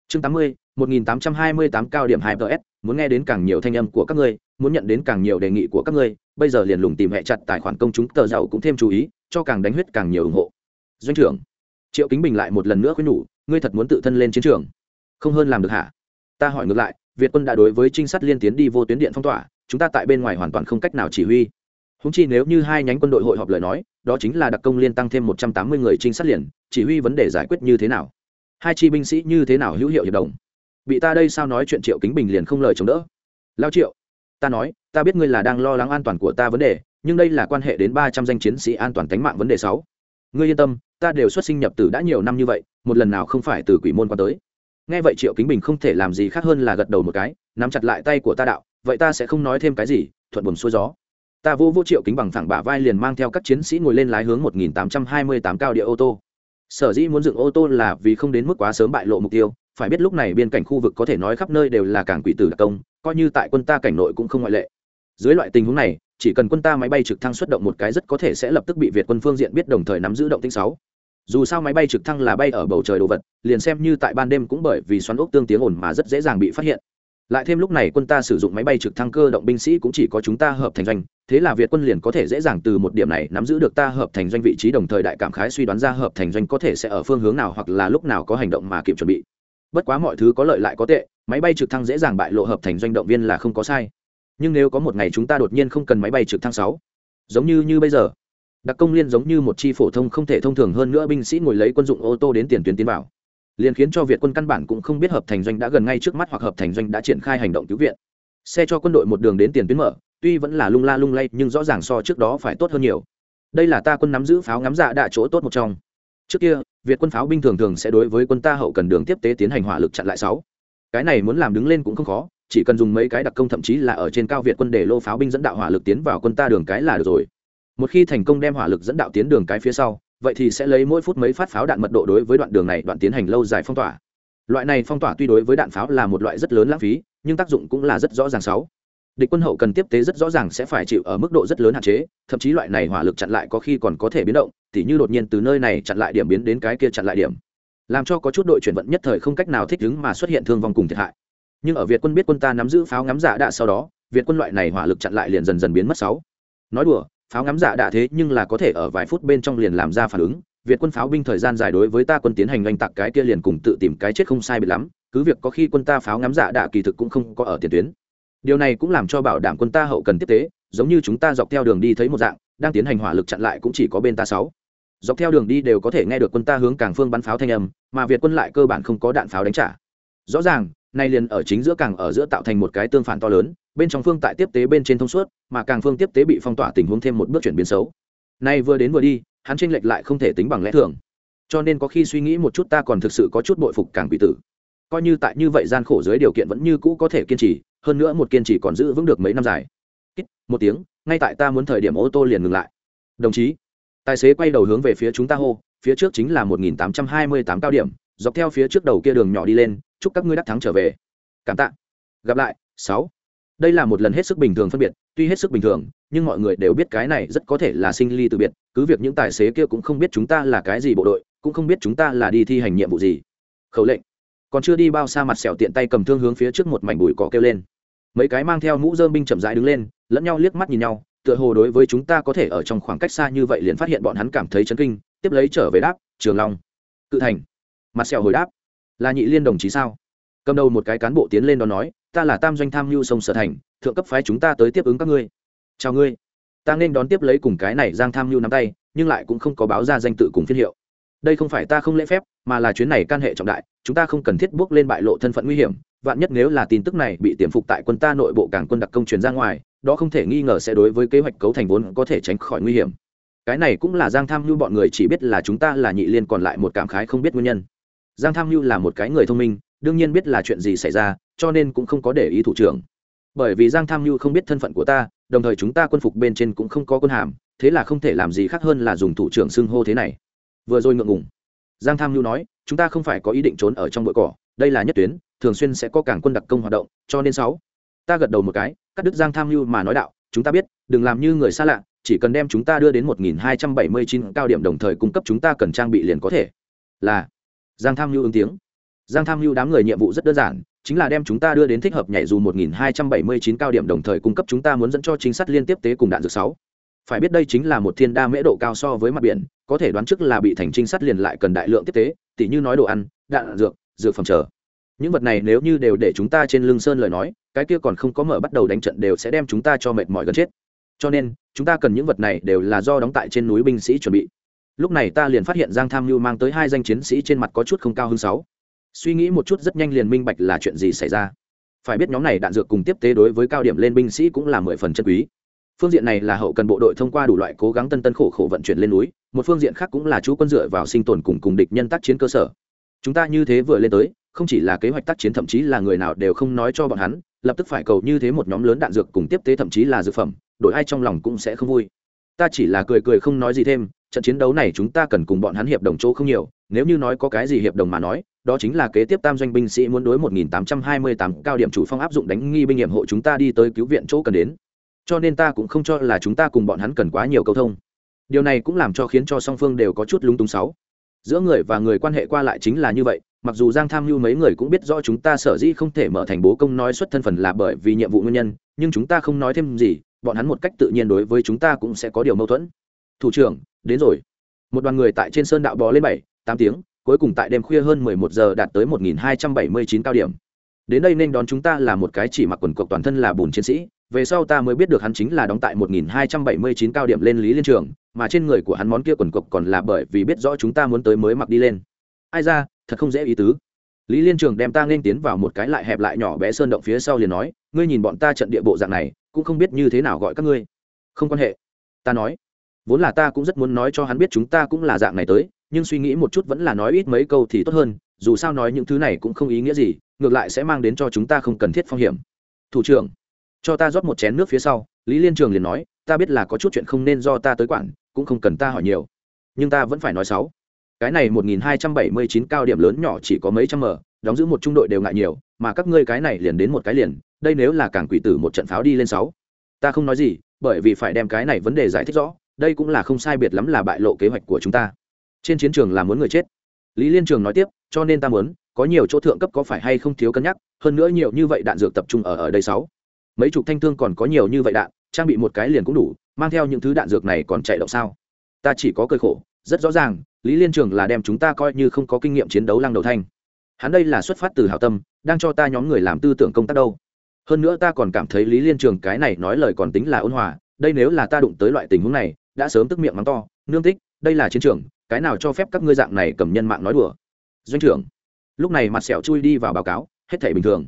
chương 80 1828 cao điểm 2 ts muốn nghe đến càng nhiều thanh âm của các ngươi, muốn nhận đến càng nhiều đề nghị của các ngươi, bây giờ liền lùng tìm hệ chặt tài khoản công chúng tờ giàu cũng thêm chú ý, cho càng đánh huyết càng nhiều ủng hộ. Doanh trưởng, triệu kính bình lại một lần nữa khuyên nhủ, ngươi thật muốn tự thân lên chiến trường. Không hơn làm được hả? Ta hỏi ngược lại, việt quân đã đối với trinh sát liên tiến đi vô tuyến điện phong tỏa chúng ta tại bên ngoài hoàn toàn không cách nào chỉ huy. Húng chi nếu như hai nhánh quân đội hội họp lời nói, đó chính là đặc công liên tăng thêm một trăm tám mươi người trinh sát liền, chỉ huy vấn đề giải quyết như thế nào? Hai chi binh sĩ như thế nào hữu hiệu hiệp đồng? Bị ta đây sao nói chuyện triệu kính bình liền không lời chống đỡ. Lao triệu, ta nói, ta biết ngươi là đang lo lắng an toàn của ta vấn đề, nhưng đây là quan hệ đến ba trăm danh chiến sĩ an toàn tính mạng vấn đề sáu. Ngươi yên tâm, ta đều xuất sinh nhập tử đã nhiều năm như vậy, một lần nào không phải từ quỷ môn qua tới. Nghe vậy triệu kính bình không thể làm gì khác hơn là gật đầu một cái, nắm chặt lại tay của ta đạo vậy ta sẽ không nói thêm cái gì, thuận buồm xuôi gió. Ta vô vô triệu kính bằng thẳng bả vai liền mang theo các chiến sĩ ngồi lên lái hướng 1828 cao địa ô tô. Sở dĩ muốn dựng ô tô là vì không đến mức quá sớm bại lộ mục tiêu, phải biết lúc này biên cảnh khu vực có thể nói khắp nơi đều là cảng quỷ tử đặc công, coi như tại quân ta cảnh nội cũng không ngoại lệ. Dưới loại tình huống này, chỉ cần quân ta máy bay trực thăng xuất động một cái rất có thể sẽ lập tức bị việt quân phương diện biết đồng thời nắm giữ động tinh sáu. Dù sao máy bay trực thăng là bay ở bầu trời đồ vật, liền xem như tại ban đêm cũng bởi vì xoắn ốc tương tiếng ồn mà rất dễ dàng bị phát hiện lại thêm lúc này quân ta sử dụng máy bay trực thăng cơ động binh sĩ cũng chỉ có chúng ta hợp thành doanh, thế là việt quân liền có thể dễ dàng từ một điểm này nắm giữ được ta hợp thành doanh vị trí đồng thời đại cảm khái suy đoán ra hợp thành doanh có thể sẽ ở phương hướng nào hoặc là lúc nào có hành động mà kịp chuẩn bị. Bất quá mọi thứ có lợi lại có tệ, máy bay trực thăng dễ dàng bại lộ hợp thành doanh động viên là không có sai. Nhưng nếu có một ngày chúng ta đột nhiên không cần máy bay trực thăng sáu, giống như như bây giờ, đặc công liên giống như một chi phổ thông không thể thông thường hơn nữa binh sĩ ngồi lấy quân dụng ô tô đến tiền tuyến tiến vào liền khiến cho việt quân căn bản cũng không biết hợp thành doanh đã gần ngay trước mắt hoặc hợp thành doanh đã triển khai hành động cứu viện. Xe cho quân đội một đường đến tiền tuyến mở, tuy vẫn là lung la lung lay, nhưng rõ ràng so trước đó phải tốt hơn nhiều. Đây là ta quân nắm giữ pháo ngắm dạ đạ chỗ tốt một trong. Trước kia, việt quân pháo binh thường thường sẽ đối với quân ta hậu cần đường tiếp tế tiến hành hỏa lực chặn lại sáu. Cái này muốn làm đứng lên cũng không khó, chỉ cần dùng mấy cái đặc công thậm chí là ở trên cao việt quân để lô pháo binh dẫn đạo hỏa lực tiến vào quân ta đường cái là được rồi. Một khi thành công đem hỏa lực dẫn đạo tiến đường cái phía sau vậy thì sẽ lấy mỗi phút mấy phát pháo đạn mật độ đối với đoạn đường này đoạn tiến hành lâu dài phong tỏa. Loại này phong tỏa tuy đối với đạn pháo là một loại rất lớn lãng phí, nhưng tác dụng cũng là rất rõ ràng sáu. Địch quân hậu cần tiếp tế rất rõ ràng sẽ phải chịu ở mức độ rất lớn hạn chế, thậm chí loại này hỏa lực chặn lại có khi còn có thể biến động, tỉ như đột nhiên từ nơi này chặn lại điểm biến đến cái kia chặn lại điểm. Làm cho có chút đội chuyển vận nhất thời không cách nào thích ứng mà xuất hiện thương vong cùng thiệt hại. Nhưng ở việt quân biết quân ta nắm giữ pháo ngắm giả đạ sau đó, việt quân loại này hỏa lực chặn lại liền dần dần biến mất sáu. Nói đùa pháo ngắm giả dạ đạ thế nhưng là có thể ở vài phút bên trong liền làm ra phản ứng. Việt quân pháo binh thời gian dài đối với ta quân tiến hành oanh tạc cái kia liền cùng tự tìm cái chết không sai bị lắm. Cứ việc có khi quân ta pháo ngắm giả dạ đạ kỳ thực cũng không có ở tiền tuyến. Điều này cũng làm cho bảo đảm quân ta hậu cần tiếp tế, giống như chúng ta dọc theo đường đi thấy một dạng, đang tiến hành hỏa lực chặn lại cũng chỉ có bên ta sáu. Dọc theo đường đi đều có thể nghe được quân ta hướng càng phương bắn pháo thanh âm, mà việt quân lại cơ bản không có đạn pháo đánh trả. Rõ ràng, nay liền ở chính giữa càng ở giữa tạo thành một cái tương phản to lớn bên trong phương tại tiếp tế bên trên thông suốt, mà càng phương tiếp tế bị phong tỏa tình huống thêm một bước chuyển biến xấu. Nay vừa đến vừa đi, hắn tranh lệch lại không thể tính bằng lẽ thường. Cho nên có khi suy nghĩ một chút ta còn thực sự có chút bội phục càng bị tử. Coi như tại như vậy gian khổ dưới điều kiện vẫn như cũ có thể kiên trì, hơn nữa một kiên trì còn giữ vững được mấy năm dài. Một tiếng, ngay tại ta muốn thời điểm ô tô liền ngừng lại. Đồng chí, tài xế quay đầu hướng về phía chúng ta hô, phía trước chính là một nghìn tám trăm hai mươi tám cao điểm, dọc theo phía trước đầu kia đường nhỏ đi lên, chúc các ngươi đắc thắng trở về. Cảm tạ. Gặp lại, sáu đây là một lần hết sức bình thường phân biệt, tuy hết sức bình thường, nhưng mọi người đều biết cái này rất có thể là sinh ly từ biệt, cứ việc những tài xế kia cũng không biết chúng ta là cái gì bộ đội, cũng không biết chúng ta là đi thi hành nhiệm vụ gì. Khẩu lệnh. Còn chưa đi bao xa mặt sẹo tiện tay cầm thương hướng phía trước một mảnh bụi cỏ kêu lên. Mấy cái mang theo mũ dơm binh chậm rãi đứng lên, lẫn nhau liếc mắt nhìn nhau, tựa hồ đối với chúng ta có thể ở trong khoảng cách xa như vậy liền phát hiện bọn hắn cảm thấy chấn kinh, tiếp lấy trở về đáp, trường long. Cự thành. Mặt sẹo hồi đáp, là nhị liên đồng chí sao? Cầm đầu một cái cán bộ tiến lên đó nói ta là tam doanh tham mưu sông sở thành, thượng cấp phái chúng ta tới tiếp ứng các ngươi. Chào ngươi. Ta nên đón tiếp lấy cùng cái này giang tham mưu nắm tay, nhưng lại cũng không có báo ra danh tự cùng phiên hiệu. Đây không phải ta không lễ phép, mà là chuyến này can hệ trọng đại, chúng ta không cần thiết bước lên bại lộ thân phận nguy hiểm, vạn nhất nếu là tin tức này bị tiềm phục tại quân ta nội bộ cảng quân đặc công truyền ra ngoài, đó không thể nghi ngờ sẽ đối với kế hoạch cấu thành vốn có thể tránh khỏi nguy hiểm. Cái này cũng là giang tham mưu bọn người chỉ biết là chúng ta là nhị liên còn lại một cảm khái không biết nguyên nhân. Giang tham mưu là một cái người thông minh đương nhiên biết là chuyện gì xảy ra, cho nên cũng không có để ý thủ trưởng. Bởi vì giang tham mưu không biết thân phận của ta, đồng thời chúng ta quân phục bên trên cũng không có quân hàm, thế là không thể làm gì khác hơn là dùng thủ trưởng xưng hô thế này. Vừa rồi ngượng ngùng. Giang tham mưu nói, chúng ta không phải có ý định trốn ở trong bụi cỏ, đây là nhất tuyến, thường xuyên sẽ có cảng quân đặc công hoạt động, cho nên sáu. Ta gật đầu một cái, cắt đứt giang tham mưu mà nói đạo, chúng ta biết, đừng làm như người xa lạ, chỉ cần đem chúng ta đưa đến 1279 cao điểm đồng thời cung cấp chúng ta cần trang bị liền có thể. Là. Giang tham mưu ứng tiếng giang tham mưu đám người nhiệm vụ rất đơn giản chính là đem chúng ta đưa đến thích hợp nhảy dù 1279 cao điểm đồng thời cung cấp chúng ta muốn dẫn cho chính sát liên tiếp tế cùng đạn dược 6. Phải biết đây chính là một thiên đa mễ độ cao so với mặt biển, có thể đoán trước là bị thành trinh sát liền lại cần đại lượng tiếp tế, tỉ như nói đồ ăn, đạn dược, dược phẩm chờ. Những vật này nếu như đều để chúng ta trên lưng sơn lời nói, cái kia còn không có mở bắt đầu đánh trận đều sẽ đem chúng ta cho mệt mỏi gần chết. Cho nên, chúng ta cần những vật này đều là do đóng tại trên núi binh sĩ chuẩn bị. Lúc này ta liền phát hiện Giang Tham Nhu mang tới hai danh chiến sĩ trên mặt có chút không cao hơn sáu suy nghĩ một chút rất nhanh liền minh bạch là chuyện gì xảy ra. Phải biết nhóm này đạn dược cùng tiếp tế đối với cao điểm lên binh sĩ cũng là mười phần chân quý. Phương diện này là hậu cần bộ đội thông qua đủ loại cố gắng tân tân khổ khổ vận chuyển lên núi, một phương diện khác cũng là chú quân dựa vào sinh tồn cùng cùng địch nhân tác chiến cơ sở. Chúng ta như thế vừa lên tới, không chỉ là kế hoạch tác chiến thậm chí là người nào đều không nói cho bọn hắn, lập tức phải cầu như thế một nhóm lớn đạn dược cùng tiếp tế thậm chí là dược phẩm, đổi ai trong lòng cũng sẽ không vui. Ta chỉ là cười cười không nói gì thêm trận chiến đấu này chúng ta cần cùng bọn hắn hiệp đồng chỗ không nhiều, nếu như nói có cái gì hiệp đồng mà nói, đó chính là kế tiếp tam doanh binh sĩ muốn đối 1828 cao điểm chủ phong áp dụng đánh nghi binh nghiệm hộ chúng ta đi tới cứu viện chỗ cần đến. Cho nên ta cũng không cho là chúng ta cùng bọn hắn cần quá nhiều câu thông. Điều này cũng làm cho khiến cho song phương đều có chút lúng túng sáu. Giữa người và người quan hệ qua lại chính là như vậy, mặc dù giang tham mưu mấy người cũng biết rõ chúng ta sở dĩ không thể mở thành bố công nói xuất thân phần là bởi vì nhiệm vụ nguyên nhân, nhưng chúng ta không nói thêm gì, bọn hắn một cách tự nhiên đối với chúng ta cũng sẽ có điều mâu thuẫn thủ trưởng, đến rồi. Một đoàn người tại trên sơn đạo bò lên bảy, tám tiếng, cuối cùng tại đêm khuya hơn mười một giờ đạt tới một nghìn hai trăm bảy mươi chín cao điểm. Đến đây nên đón chúng ta là một cái chỉ mặc quần cộc toàn thân là bùn chiến sĩ, về sau ta mới biết được hắn chính là đóng tại một nghìn hai trăm bảy mươi chín cao điểm lên lý liên trường, mà trên người của hắn món kia quần cộc còn là bởi vì biết rõ chúng ta muốn tới mới mặc đi lên. Ai ra, thật không dễ ý tứ. Lý liên trường đem ta nên tiến vào một cái lại hẹp lại nhỏ bé sơn động phía sau liền nói, ngươi nhìn bọn ta trận địa bộ dạng này, cũng không biết như thế nào gọi các ngươi. Không quan hệ. Ta nói vốn là ta cũng rất muốn nói cho hắn biết chúng ta cũng là dạng này tới, nhưng suy nghĩ một chút vẫn là nói ít mấy câu thì tốt hơn, dù sao nói những thứ này cũng không ý nghĩa gì, ngược lại sẽ mang đến cho chúng ta không cần thiết phong hiểm. Thủ trưởng, cho ta rót một chén nước phía sau, lý liên trường liền nói, ta biết là có chút chuyện không nên do ta tới quản, cũng không cần ta hỏi nhiều. Nhưng ta vẫn phải nói sáu. Cái này một nghìn hai trăm bảy mươi chín cao điểm lớn nhỏ chỉ có mấy trăm mở đóng giữ một trung đội đều ngại nhiều, mà các ngươi cái này liền đến một cái liền, đây nếu là càng quỷ tử một trận pháo đi lên sáu. Ta không nói gì, bởi vì phải đem cái này vấn đề giải thích rõ đây cũng là không sai biệt lắm là bại lộ kế hoạch của chúng ta. Trên chiến trường là muốn người chết. Lý liên trường nói tiếp, cho nên ta muốn, có nhiều chỗ thượng cấp có phải hay không thiếu cân nhắc, hơn nữa nhiều như vậy đạn dược tập trung ở ở đây sáu. Mấy chục thanh thương còn có nhiều như vậy đạn, trang bị một cái liền cũng đủ, mang theo những thứ đạn dược này còn chạy động sao? Ta chỉ có cơi khổ, rất rõ ràng, lý liên trường là đem chúng ta coi như không có kinh nghiệm chiến đấu lăng đầu thanh. Hắn đây là xuất phát từ hảo tâm, đang cho ta nhóm người làm tư tưởng công tác đâu. Hơn nữa ta còn cảm thấy lý liên trường cái này nói lời còn tính là ôn hòa, đây nếu là ta đụng tới loại tình huống này đã sớm tức miệng mắng to, nương tích, đây là chiến trường, cái nào cho phép các ngươi dạng này cầm nhân mạng nói đùa? Doanh trưởng, lúc này mặt sẹo chui đi vào báo cáo, hết thể bình thường.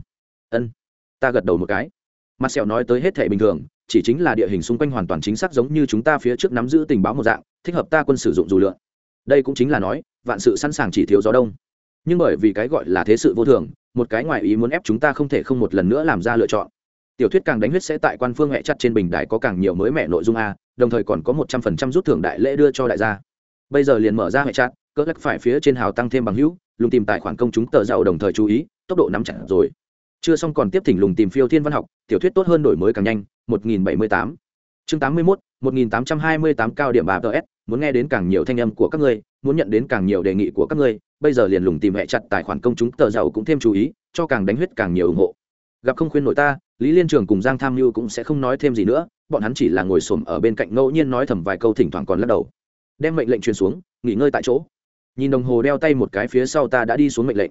Ân, ta gật đầu một cái. Mặt sẹo nói tới hết thể bình thường, chỉ chính là địa hình xung quanh hoàn toàn chính xác giống như chúng ta phía trước nắm giữ tình báo một dạng, thích hợp ta quân sử dụng dù lượn. Đây cũng chính là nói, vạn sự sẵn sàng chỉ thiếu gió đông. Nhưng bởi vì cái gọi là thế sự vô thường, một cái ngoại ý muốn ép chúng ta không thể không một lần nữa làm ra lựa chọn tiểu thuyết càng đánh huyết sẽ tại quan phương hẹ chặt trên bình đài có càng nhiều mới mẹ nội dung a đồng thời còn có một trăm phần trăm rút thưởng đại lễ đưa cho đại gia. Bây giờ liền mở ra hệ chặt, cỡ lắc phải phía trên hào tăng thêm bằng hữu lùng tìm tài khoản công chúng tờ giàu đồng thời chú ý tốc độ nắm chặt rồi. Chưa xong còn tiếp thỉnh lùng tìm phiêu thiên văn học tiểu thuyết tốt hơn đổi mới càng nhanh 1078 chương 81 1828 cao điểm bà ts muốn nghe đến càng nhiều thanh âm của các ngươi muốn nhận đến càng nhiều đề nghị của các ngươi bây giờ liền lùng tìm hệ chặt tài khoản công chúng tờ giàu cũng thêm chú ý cho càng đánh huyết càng nhiều ủng hộ gặp không khuyên nổi ta, lý liên trường cùng giang tham mưu cũng sẽ không nói thêm gì nữa, bọn hắn chỉ là ngồi xổm ở bên cạnh ngẫu nhiên nói thầm vài câu thỉnh thoảng còn lắc đầu. Đem mệnh lệnh truyền xuống, nghỉ ngơi tại chỗ. Nhìn đồng hồ đeo tay một cái phía sau ta đã đi xuống mệnh lệnh.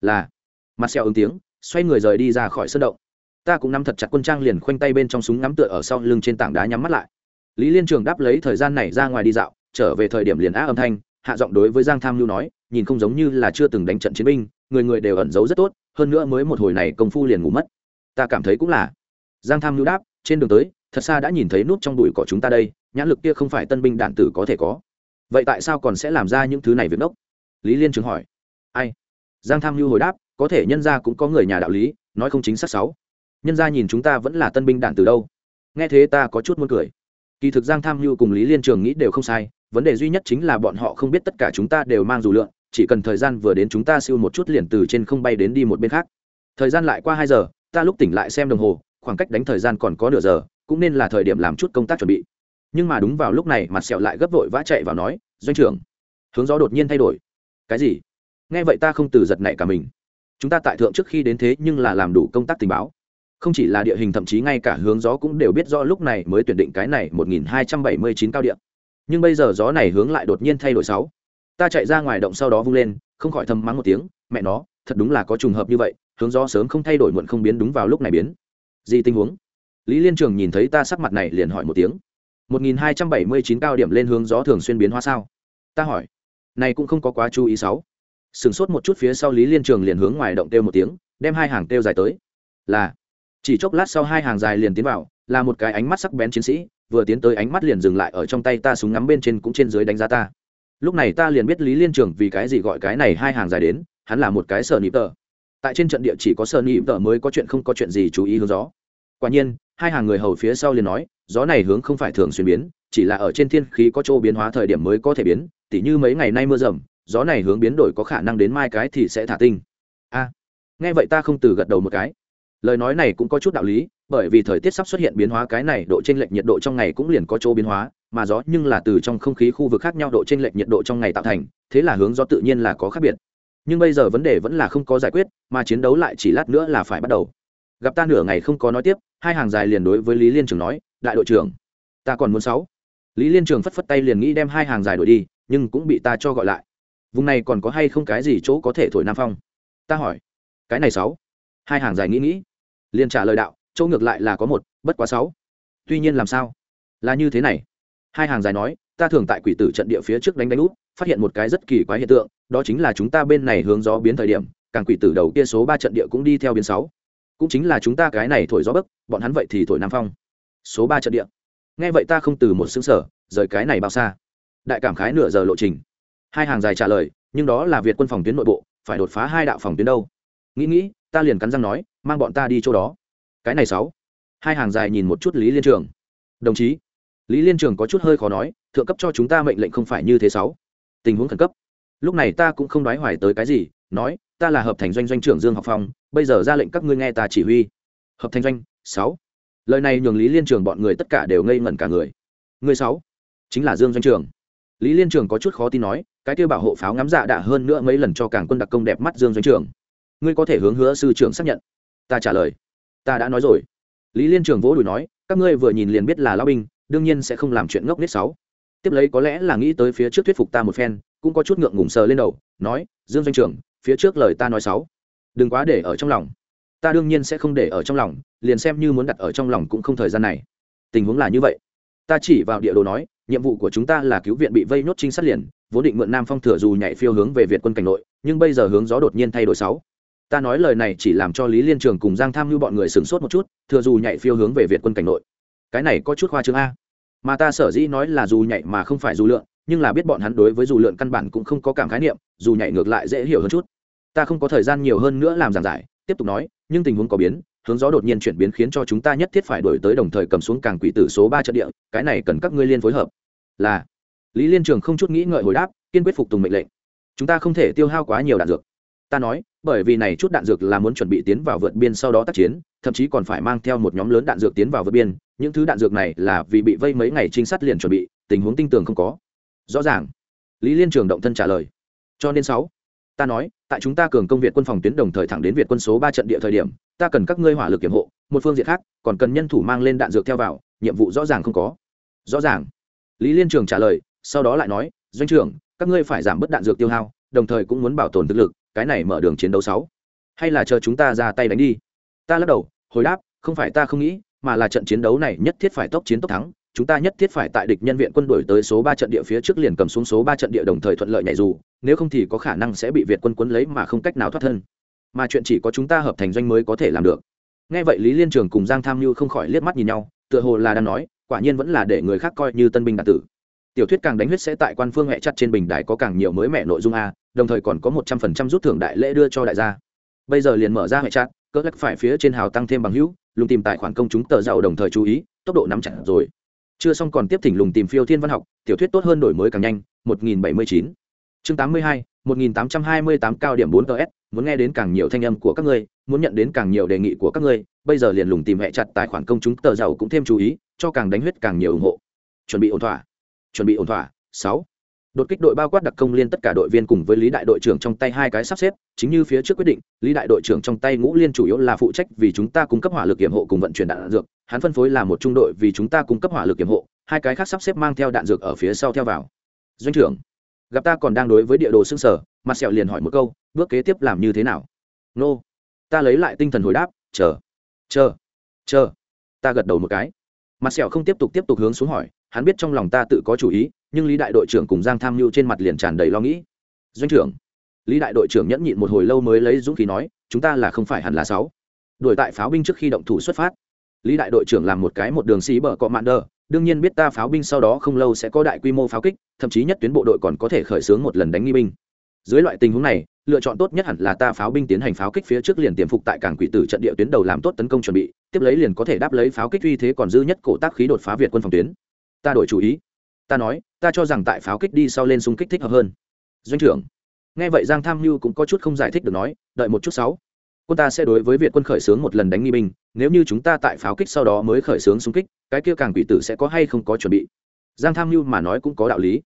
Là. Mặt xẹo ứng tiếng, xoay người rời đi ra khỏi sân động. Ta cũng nắm thật chặt quân trang liền khoanh tay bên trong súng ngắm tựa ở sau lưng trên tảng đá nhắm mắt lại. Lý liên trường đáp lấy thời gian này ra ngoài đi dạo, trở về thời điểm liền á âm thanh, hạ giọng đối với giang tham lưu nói, nhìn không giống như là chưa từng đánh trận chiến binh, người người đều ẩn giấu rất tốt hơn nữa mới một hồi này công phu liền ngủ mất. Ta cảm thấy cũng là. Giang tham lưu đáp, trên đường tới, thật xa đã nhìn thấy nút trong bụi cỏ chúng ta đây, nhãn lực kia không phải tân binh đạn tử có thể có. Vậy tại sao còn sẽ làm ra những thứ này việc đốc? Lý liên trường hỏi. Ai? Giang tham lưu hồi đáp, có thể nhân gia cũng có người nhà đạo lý, nói không chính xác sáu. Nhân gia nhìn chúng ta vẫn là tân binh đạn từ đâu. Nghe thế ta có chút muốn cười. Kỳ thực giang tham lưu cùng lý liên trường nghĩ đều không sai, vấn đề duy nhất chính là bọn họ không biết tất cả chúng ta đều mang dù lượng chỉ cần thời gian vừa đến chúng ta siêu một chút liền từ trên không bay đến đi một bên khác. Thời gian lại qua hai giờ, ta lúc tỉnh lại xem đồng hồ, khoảng cách đánh thời gian còn có nửa giờ, cũng nên là thời điểm làm chút công tác chuẩn bị. Nhưng mà đúng vào lúc này, mặt sẹo lại gấp vội vã chạy vào nói, doanh trưởng, hướng gió đột nhiên thay đổi. Cái gì? Nghe vậy ta không từ giật nảy cả mình. Chúng ta tại thượng trước khi đến thế nhưng là làm đủ công tác tình báo. Không chỉ là địa hình thậm chí ngay cả hướng gió cũng đều biết rõ lúc này mới tuyển định cái này một nghìn hai trăm bảy mươi chín cao điện nhưng bây giờ gió này hướng lại đột nhiên thay đổi sáu ta chạy ra ngoài động sau đó vung lên, không khỏi thầm mắng một tiếng, mẹ nó, thật đúng là có trùng hợp như vậy, hướng gió sớm không thay đổi muộn không biến đúng vào lúc này biến. Gì tình huống? Lý liên trường nhìn thấy ta sắc mặt này liền hỏi một tiếng. Một nghìn hai trăm bảy mươi chín cao điểm lên hướng gió thường xuyên biến hóa sao? Ta hỏi. Này cũng không có quá chú ý sáu. Sửng sốt một chút phía sau lý liên trường liền hướng ngoài động têu một tiếng, đem hai hàng têu dài tới. Là. Chỉ chốc lát sau hai hàng dài liền tiến vào, là một cái ánh mắt sắc bén chiến sĩ, vừa tiến tới ánh mắt liền dừng lại ở trong tay ta súng ngắm bên trên cũng trên dưới đánh giá ta lúc này ta liền biết lý liên trường vì cái gì gọi cái này hai hàng dài đến, hắn là một cái sở nịp tờ. Tại trên trận địa chỉ có sở nịp tờ mới có chuyện không có chuyện gì chú ý hướng gió. Quả nhiên, hai hàng người hầu phía sau liền nói, gió này hướng không phải thường xuyên biến, chỉ là ở trên thiên khí có chỗ biến hóa thời điểm mới có thể biến, tỉ như mấy ngày nay mưa rầm, gió này hướng biến đổi có khả năng đến mai cái thì sẽ thả tinh. A, nghe vậy ta không từ gật đầu một cái. Lời nói này cũng có chút đạo lý, bởi vì thời tiết sắp xuất hiện biến hóa cái này, độ chênh lệch nhiệt độ trong ngày cũng liền có chỗ biến hóa mà gió nhưng là từ trong không khí khu vực khác nhau độ trên lệch nhiệt độ trong ngày tạo thành, thế là hướng gió tự nhiên là có khác biệt. Nhưng bây giờ vấn đề vẫn là không có giải quyết, mà chiến đấu lại chỉ lát nữa là phải bắt đầu. Gặp ta nửa ngày không có nói tiếp, hai hàng dài liền đối với lý liên trường nói, đại đội trưởng, ta còn muốn sáu. Lý liên trường phất phất tay liền nghĩ đem hai hàng dài đổi đi, nhưng cũng bị ta cho gọi lại. Vùng này còn có hay không cái gì chỗ có thể thổi nam phong? Ta hỏi. Cái này sáu. Hai hàng dài nghĩ nghĩ. Liền trả lời đạo, chỗ ngược lại là có một, bất quá sáu. Tuy nhiên làm sao? Là như thế này hai hàng dài nói, ta thường tại quỷ tử trận địa phía trước đánh đánh út, phát hiện một cái rất kỳ quái hiện tượng, đó chính là chúng ta bên này hướng gió biến thời điểm, càng quỷ tử đầu kia số ba trận địa cũng đi theo biến sáu. Cũng chính là chúng ta cái này thổi gió bấc, bọn hắn vậy thì thổi nam phong. Số ba trận địa. Nghe vậy ta không từ một xứng sở rời cái này bao xa. Đại cảm khái nửa giờ lộ trình. Hai hàng dài trả lời, nhưng đó là việt quân phòng tuyến nội bộ, phải đột phá hai đạo phòng tuyến đâu. Nghĩ nghĩ, ta liền cắn răng nói, mang bọn ta đi chỗ đó. Cái này sáu. Hai hàng dài nhìn một chút lý liên trường. Đồng chí lý liên trường có chút hơi khó nói, thượng cấp cho chúng ta mệnh lệnh không phải như thế sáu. Tình huống khẩn cấp. Lúc này ta cũng không đoái hoài tới cái gì, nói, ta là hợp thành doanh doanh trưởng dương học phong, bây giờ ra lệnh các ngươi nghe ta chỉ huy. Hợp thành doanh, sáu. Lời này nhường lý liên trường bọn người tất cả đều ngây ngẩn cả người. Người sáu, chính là dương doanh trường. Lý liên trường có chút khó tin nói, cái kêu bảo hộ pháo ngắm dạ đã hơn nữa mấy lần cho cảng quân đặc công đẹp mắt dương doanh trường. Ngươi có thể hướng hứa sư trưởng xác nhận. Ta trả lời. Ta đã nói rồi. Lý liên trường vỗ đùi nói, các ngươi vừa nhìn liền biết là lao binh đương nhiên sẽ không làm chuyện ngốc nết sáu tiếp lấy có lẽ là nghĩ tới phía trước thuyết phục ta một phen, cũng có chút ngượng ngùng sờ lên đầu, nói, dương doanh trưởng, phía trước lời ta nói sáu đừng quá để ở trong lòng. Ta đương nhiên sẽ không để ở trong lòng, liền xem như muốn đặt ở trong lòng cũng không thời gian này. Tình huống là như vậy. Ta chỉ vào địa đồ nói, nhiệm vụ của chúng ta là cứu viện bị vây nốt trinh sát liền, vốn định mượn nam phong thừa dù nhảy phiêu hướng về việt quân cảnh nội, nhưng bây giờ hướng gió đột nhiên thay đổi sáu ta nói lời này chỉ làm cho lý liên trường cùng giang tham như bọn người sửng sốt một chút, thừa dù nhảy phiêu hướng về việt quân cảnh nội. Cái này có chút khoa trương a mà ta sở dĩ nói là dù nhảy mà không phải dù lượn, nhưng là biết bọn hắn đối với dù lượn căn bản cũng không có cảm khái niệm, dù nhảy ngược lại dễ hiểu hơn chút. Ta không có thời gian nhiều hơn nữa làm giảng giải, tiếp tục nói, nhưng tình huống có biến, hướng gió đột nhiên chuyển biến khiến cho chúng ta nhất thiết phải đổi tới đồng thời cầm xuống càng quỷ tử số ba trận địa, cái này cần các ngươi liên phối hợp. Là, lý liên trường không chút nghĩ ngợi hồi đáp, kiên quyết phục tùng mệnh lệnh. Chúng ta không thể tiêu hao quá nhiều đạn dược. Ta nói bởi vì này chút đạn dược là muốn chuẩn bị tiến vào vượt biên sau đó tác chiến, thậm chí còn phải mang theo một nhóm lớn đạn dược tiến vào vượt biên. Những thứ đạn dược này là vì bị vây mấy ngày trinh sát liền chuẩn bị, tình huống tinh tường không có. Rõ ràng. Lý liên trường động thân trả lời. Cho nên sáu, ta nói, tại chúng ta cường công việt quân phòng tuyến đồng thời thẳng đến việt quân số ba trận địa thời điểm, ta cần các ngươi hỏa lực kiểm hộ, một phương diện khác, còn cần nhân thủ mang lên đạn dược theo vào, nhiệm vụ rõ ràng không có. Rõ ràng. Lý liên trường trả lời, sau đó lại nói, doanh trưởng, các ngươi phải giảm bớt đạn dược tiêu hao, đồng thời cũng muốn bảo tồn thực lực cái này mở đường chiến đấu sáu. Hay là chờ chúng ta ra tay đánh đi? Ta lắc đầu, hồi đáp, không phải ta không nghĩ, mà là trận chiến đấu này nhất thiết phải tốc chiến tốc thắng, chúng ta nhất thiết phải tại địch nhân viện quân đổi tới số ba trận địa phía trước liền cầm xuống số ba trận địa đồng thời thuận lợi nhảy dù, nếu không thì có khả năng sẽ bị việt quân quấn lấy mà không cách nào thoát thân. Mà chuyện chỉ có chúng ta hợp thành doanh mới có thể làm được. Nghe vậy lý liên trường cùng giang tham mưu không khỏi liếc mắt nhìn nhau, tựa hồ là đang nói, quả nhiên vẫn là để người khác coi như tân binh đạt tử tiểu thuyết càng đánh huyết sẽ tại quan phương hẹ chặt trên bình đài có càng nhiều mới mẹ nội dung a, đồng thời còn có một trăm phần trăm rút thưởng đại lễ đưa cho đại gia. Bây giờ liền mở ra hệ chặt, cỡ lắc phải phía trên hào tăng thêm bằng hữu, lùng tìm tài khoản công chúng tờ giàu đồng thời chú ý, tốc độ nắm chặt rồi. Chưa xong còn tiếp thỉnh lùng tìm phiêu thiên văn học, tiểu thuyết tốt hơn đổi mới càng nhanh 1079 chương 82 1828 cao điểm 4 ts muốn nghe đến càng nhiều thanh âm của các ngươi, muốn nhận đến càng nhiều đề nghị của các ngươi, bây giờ liền lùng tìm hệ chặt tài khoản công chúng tờ giàu cũng thêm chú ý, cho càng đánh huyết càng nhiều ủng hộ. Chuẩn bị ổn thỏa chuẩn bị ổn thỏa. Sáu đột kích đội bao quát đặc công liên tất cả đội viên cùng với lý đại đội trưởng trong tay hai cái sắp xếp chính như phía trước quyết định lý đại đội trưởng trong tay ngũ liên chủ yếu là phụ trách vì chúng ta cung cấp hỏa lực kiểm hộ cùng vận chuyển đạn, dược hắn phân phối là một trung đội vì chúng ta cung cấp hỏa lực kiểm hộ hai cái khác sắp xếp mang theo đạn dược ở phía sau theo vào. Doanh trưởng gặp ta còn đang đối với địa đồ xương sở mặt sẹo liền hỏi một câu bước kế tiếp làm như thế nào? Nô ta lấy lại tinh thần hồi đáp chờ chờ chờ. Ta gật đầu một cái. Mặt sẹo không tiếp tục tiếp tục hướng xuống hỏi hắn biết trong lòng ta tự có chủ ý, nhưng lý đại đội trưởng cùng giang tham mưu trên mặt liền tràn đầy lo nghĩ. Doanh trưởng, lý đại đội trưởng nhẫn nhịn một hồi lâu mới lấy dũng khí nói, chúng ta là không phải hẳn là sáu. Đuổi tại pháo binh trước khi động thủ xuất phát. Lý đại đội trưởng làm một cái một đường xí bờ cọ mạn đờ, đương nhiên biết ta pháo binh sau đó không lâu sẽ có đại quy mô pháo kích, thậm chí nhất tuyến bộ đội còn có thể khởi xướng một lần đánh nghi binh. Dưới loại tình huống này, lựa chọn tốt nhất hẳn là ta pháo binh tiến hành pháo kích phía trước liền tiềm phục tại cảng quỷ tử trận địa tuyến đầu làm tốt tấn công chuẩn bị, tiếp lấy liền có thể đáp lấy pháo kích uy thế còn dư nhất cổ tác khí đột phá việt quân phòng tuyến ta đổi chủ ý. Ta nói, ta cho rằng tại pháo kích đi sau lên xung kích thích hợp hơn. Doanh trưởng, nghe vậy giang tham mưu cũng có chút không giải thích được nói, đợi một chút sáu. Quân ta sẽ đối với việt quân khởi xướng một lần đánh nghi binh, nếu như chúng ta tại pháo kích sau đó mới khởi xướng xung kích, cái kia càng quỷ tử sẽ có hay không có chuẩn bị? Giang tham mưu mà nói cũng có đạo lý.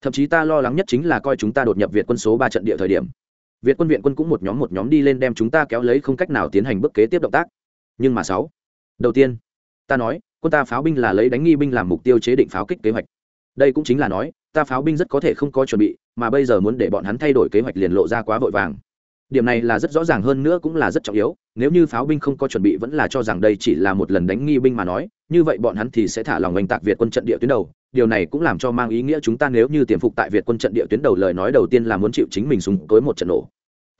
Thậm chí ta lo lắng nhất chính là coi chúng ta đột nhập việt quân số ba trận địa thời điểm. Việt quân viện quân cũng một nhóm một nhóm đi lên đem chúng ta kéo lấy không cách nào tiến hành bước kế tiếp động tác. Nhưng mà sáu. Đầu tiên, ta nói quân ta pháo binh là lấy đánh nghi binh làm mục tiêu chế định pháo kích kế hoạch. Đây cũng chính là nói, ta pháo binh rất có thể không có chuẩn bị, mà bây giờ muốn để bọn hắn thay đổi kế hoạch liền lộ ra quá vội vàng. Điểm này là rất rõ ràng hơn nữa cũng là rất trọng yếu, nếu như pháo binh không có chuẩn bị vẫn là cho rằng đây chỉ là một lần đánh nghi binh mà nói, như vậy bọn hắn thì sẽ thả lòng oanh tạc việt quân trận địa tuyến đầu. Điều này cũng làm cho mang ý nghĩa chúng ta nếu như tiềm phục tại việt quân trận địa tuyến đầu lời nói đầu tiên là muốn chịu chính mình súng tối một trận nổ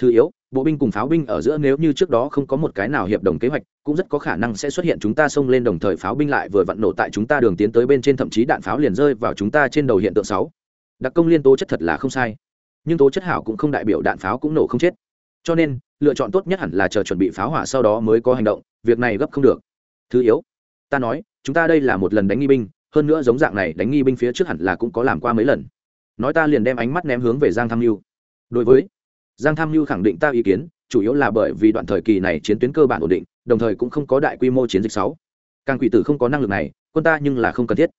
thứ yếu, bộ binh cùng pháo binh ở giữa nếu như trước đó không có một cái nào hiệp đồng kế hoạch, cũng rất có khả năng sẽ xuất hiện chúng ta xông lên đồng thời pháo binh lại vừa vặn nổ tại chúng ta đường tiến tới bên trên, thậm chí đạn pháo liền rơi vào chúng ta trên đầu hiện tượng sáu. Đặc công liên tố chất thật là không sai. Nhưng tố chất hảo cũng không đại biểu đạn pháo cũng nổ không chết. Cho nên, lựa chọn tốt nhất hẳn là chờ chuẩn bị pháo hỏa sau đó mới có hành động, việc này gấp không được. Thứ yếu, ta nói, chúng ta đây là một lần đánh nghi binh, hơn nữa giống dạng này đánh nghi binh phía trước hẳn là cũng có làm qua mấy lần. Nói ta liền đem ánh mắt ném hướng về giang tham mưu đối với giang tham mưu khẳng định ta ý kiến, chủ yếu là bởi vì đoạn thời kỳ này chiến tuyến cơ bản ổn định, đồng thời cũng không có đại quy mô chiến dịch sáu. Càng quỷ tử không có năng lực này, quân ta nhưng là không cần thiết.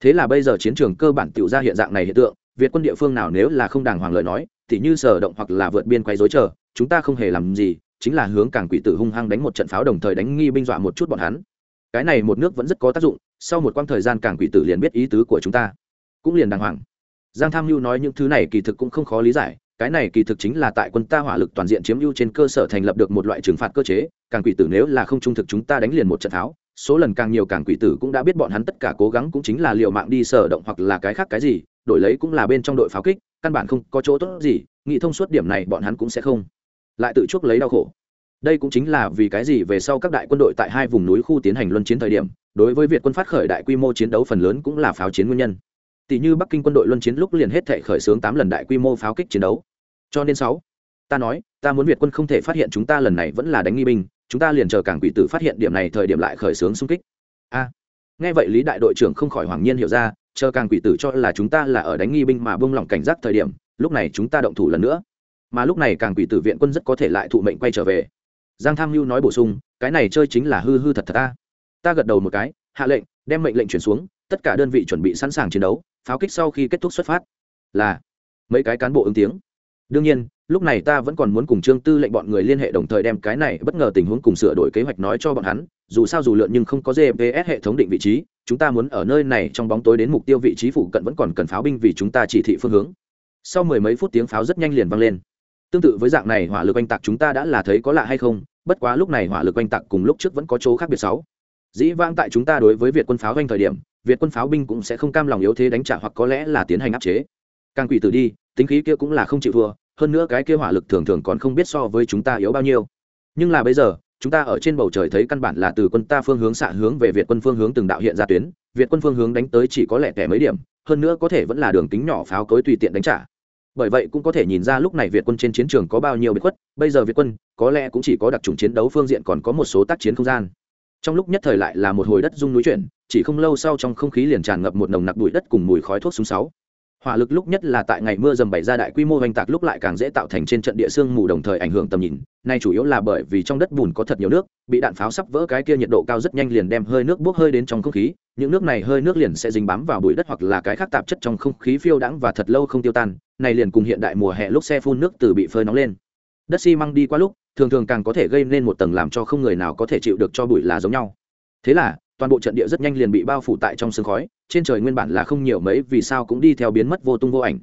Thế là bây giờ chiến trường cơ bản tiểu ra hiện dạng này hiện tượng, việt quân địa phương nào nếu là không đàng hoàng lời nói, thì như sở động hoặc là vượt biên quay dối chờ, chúng ta không hề làm gì, chính là hướng càng quỷ tử hung hăng đánh một trận pháo đồng thời đánh nghi binh dọa một chút bọn hắn. Cái này một nước vẫn rất có tác dụng, sau một quãng thời gian càng quỷ tử liền biết ý tứ của chúng ta, cũng liền đàng hoàng. Giang tham mưu nói những thứ này kỳ thực cũng không khó lý giải cái này kỳ thực chính là tại quân ta hỏa lực toàn diện chiếm ưu trên cơ sở thành lập được một loại trừng phạt cơ chế, càng quỷ tử nếu là không trung thực chúng ta đánh liền một trận tháo, số lần càng nhiều càng quỷ tử cũng đã biết bọn hắn tất cả cố gắng cũng chính là liệu mạng đi sở động hoặc là cái khác cái gì, đổi lấy cũng là bên trong đội pháo kích, căn bản không có chỗ tốt gì, nghĩ thông suốt điểm này bọn hắn cũng sẽ không. Lại tự chuốc lấy đau khổ. Đây cũng chính là vì cái gì về sau các đại quân đội tại hai vùng núi khu tiến hành luân chiến thời điểm, đối với việt quân phát khởi đại quy mô chiến đấu phần lớn cũng là pháo chiến nguyên nhân. Tỷ như bắc kinh quân đội luân chiến lúc liền hết thể khởi xướng tám lần đại quy mô pháo kích chiến đấu cho nên sáu, ta nói, ta muốn việt quân không thể phát hiện chúng ta lần này vẫn là đánh nghi binh, chúng ta liền chờ cảng quỷ tử phát hiện điểm này thời điểm lại khởi xướng xung kích. A. Nghe vậy lý đại đội trưởng không khỏi hoàng nhiên hiểu ra, chờ càng quỷ tử cho là chúng ta là ở đánh nghi binh mà buông lỏng cảnh giác thời điểm, lúc này chúng ta động thủ lần nữa. Mà lúc này càng quỷ tử viện quân rất có thể lại thụ mệnh quay trở về. Giang tham mưu nói bổ sung, cái này chơi chính là hư hư thật thật ta ta gật đầu một cái, hạ lệnh, đem mệnh lệnh chuyển xuống, tất cả đơn vị chuẩn bị sẵn sàng chiến đấu, pháo kích sau khi kết thúc xuất phát. Là, mấy cái cán bộ ứng tiếng đương nhiên, lúc này ta vẫn còn muốn cùng trương tư lệnh bọn người liên hệ đồng thời đem cái này bất ngờ tình huống cùng sửa đổi kế hoạch nói cho bọn hắn, dù sao dù lượn nhưng không có gps hệ thống định vị trí, chúng ta muốn ở nơi này trong bóng tối đến mục tiêu vị trí phụ cận vẫn còn cần pháo binh vì chúng ta chỉ thị phương hướng. Sau mười mấy phút tiếng pháo rất nhanh liền vang lên. Tương tự với dạng này hỏa lực oanh tạc chúng ta đã là thấy có lạ hay không, bất quá lúc này hỏa lực oanh tạc cùng lúc trước vẫn có chỗ khác biệt sáu. Dĩ vãng tại chúng ta đối với việt quân pháo oanh thời điểm, việt quân pháo binh cũng sẽ không cam lòng yếu thế đánh trả hoặc có lẽ là tiến hành áp chế. Càng quỷ tử đi tính khí kia cũng là không chịu thua, hơn nữa cái kia hỏa lực thường thường còn không biết so với chúng ta yếu bao nhiêu. Nhưng là bây giờ, chúng ta ở trên bầu trời thấy căn bản là từ quân ta phương hướng xạ hướng về việt quân phương hướng từng đạo hiện ra tuyến, việt quân phương hướng đánh tới chỉ có lẻ tẻ mấy điểm, hơn nữa có thể vẫn là đường kính nhỏ pháo cối tùy tiện đánh trả. Bởi vậy cũng có thể nhìn ra lúc này việt quân trên chiến trường có bao nhiêu biệt khuất, bây giờ việt quân có lẽ cũng chỉ có đặc trùng chiến đấu phương diện còn có một số tác chiến không gian. Trong lúc nhất thời lại là một hồi đất rung núi chuyển, chỉ không lâu sau trong không khí liền tràn ngập một nồng nặc bụi đất cùng mùi khói thuốc súng sáu hỏa lực lúc nhất là tại ngày mưa dầm bảy ra đại quy mô hoành tạc lúc lại càng dễ tạo thành trên trận địa sương mù đồng thời ảnh hưởng tầm nhìn. Nay chủ yếu là bởi vì trong đất bùn có thật nhiều nước, bị đạn pháo sắp vỡ cái kia nhiệt độ cao rất nhanh liền đem hơi nước bốc hơi đến trong không khí. Những nước này hơi nước liền sẽ dính bám vào bụi đất hoặc là cái khác tạp chất trong không khí phiêu đãng và thật lâu không tiêu tan. Này liền cùng hiện đại mùa hè lúc xe phun nước từ bị phơi nóng lên. Đất xi măng đi qua lúc, thường thường càng có thể gây nên một tầng làm cho không người nào có thể chịu được cho bụi là giống nhau. Thế là toàn bộ trận địa rất nhanh liền bị bao phủ tại trong sương khói, trên trời nguyên bản là không nhiều mấy vì sao cũng đi theo biến mất vô tung vô ảnh.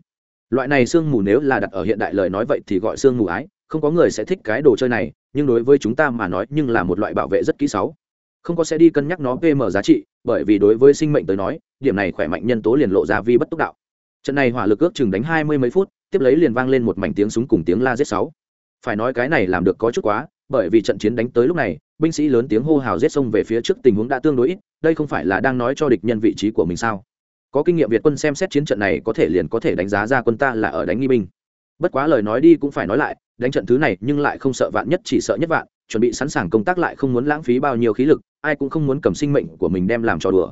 Loại này sương mù nếu là đặt ở hiện đại lời nói vậy thì gọi sương mù ái, không có người sẽ thích cái đồ chơi này, nhưng đối với chúng ta mà nói nhưng là một loại bảo vệ rất kỹ sáu không có sẽ đi cân nhắc nó pm giá trị, bởi vì đối với sinh mệnh tới nói, điểm này khỏe mạnh nhân tố liền lộ ra vi bất túc đạo. Trận này hỏa lực ước chừng đánh hai mươi mấy phút, tiếp lấy liền vang lên một mảnh tiếng súng cùng tiếng la giết sáu. Phải nói cái này làm được có chút quá, bởi vì trận chiến đánh tới lúc này binh sĩ lớn tiếng hô hào rết sông về phía trước, tình huống đã tương đối ít, đây không phải là đang nói cho địch nhân vị trí của mình sao? Có kinh nghiệm việt quân xem xét chiến trận này có thể liền có thể đánh giá ra quân ta là ở đánh nghi binh. Bất quá lời nói đi cũng phải nói lại, đánh trận thứ này nhưng lại không sợ vạn nhất, chỉ sợ nhất vạn, chuẩn bị sẵn sàng công tác lại không muốn lãng phí bao nhiêu khí lực, ai cũng không muốn cầm sinh mệnh của mình đem làm trò đùa.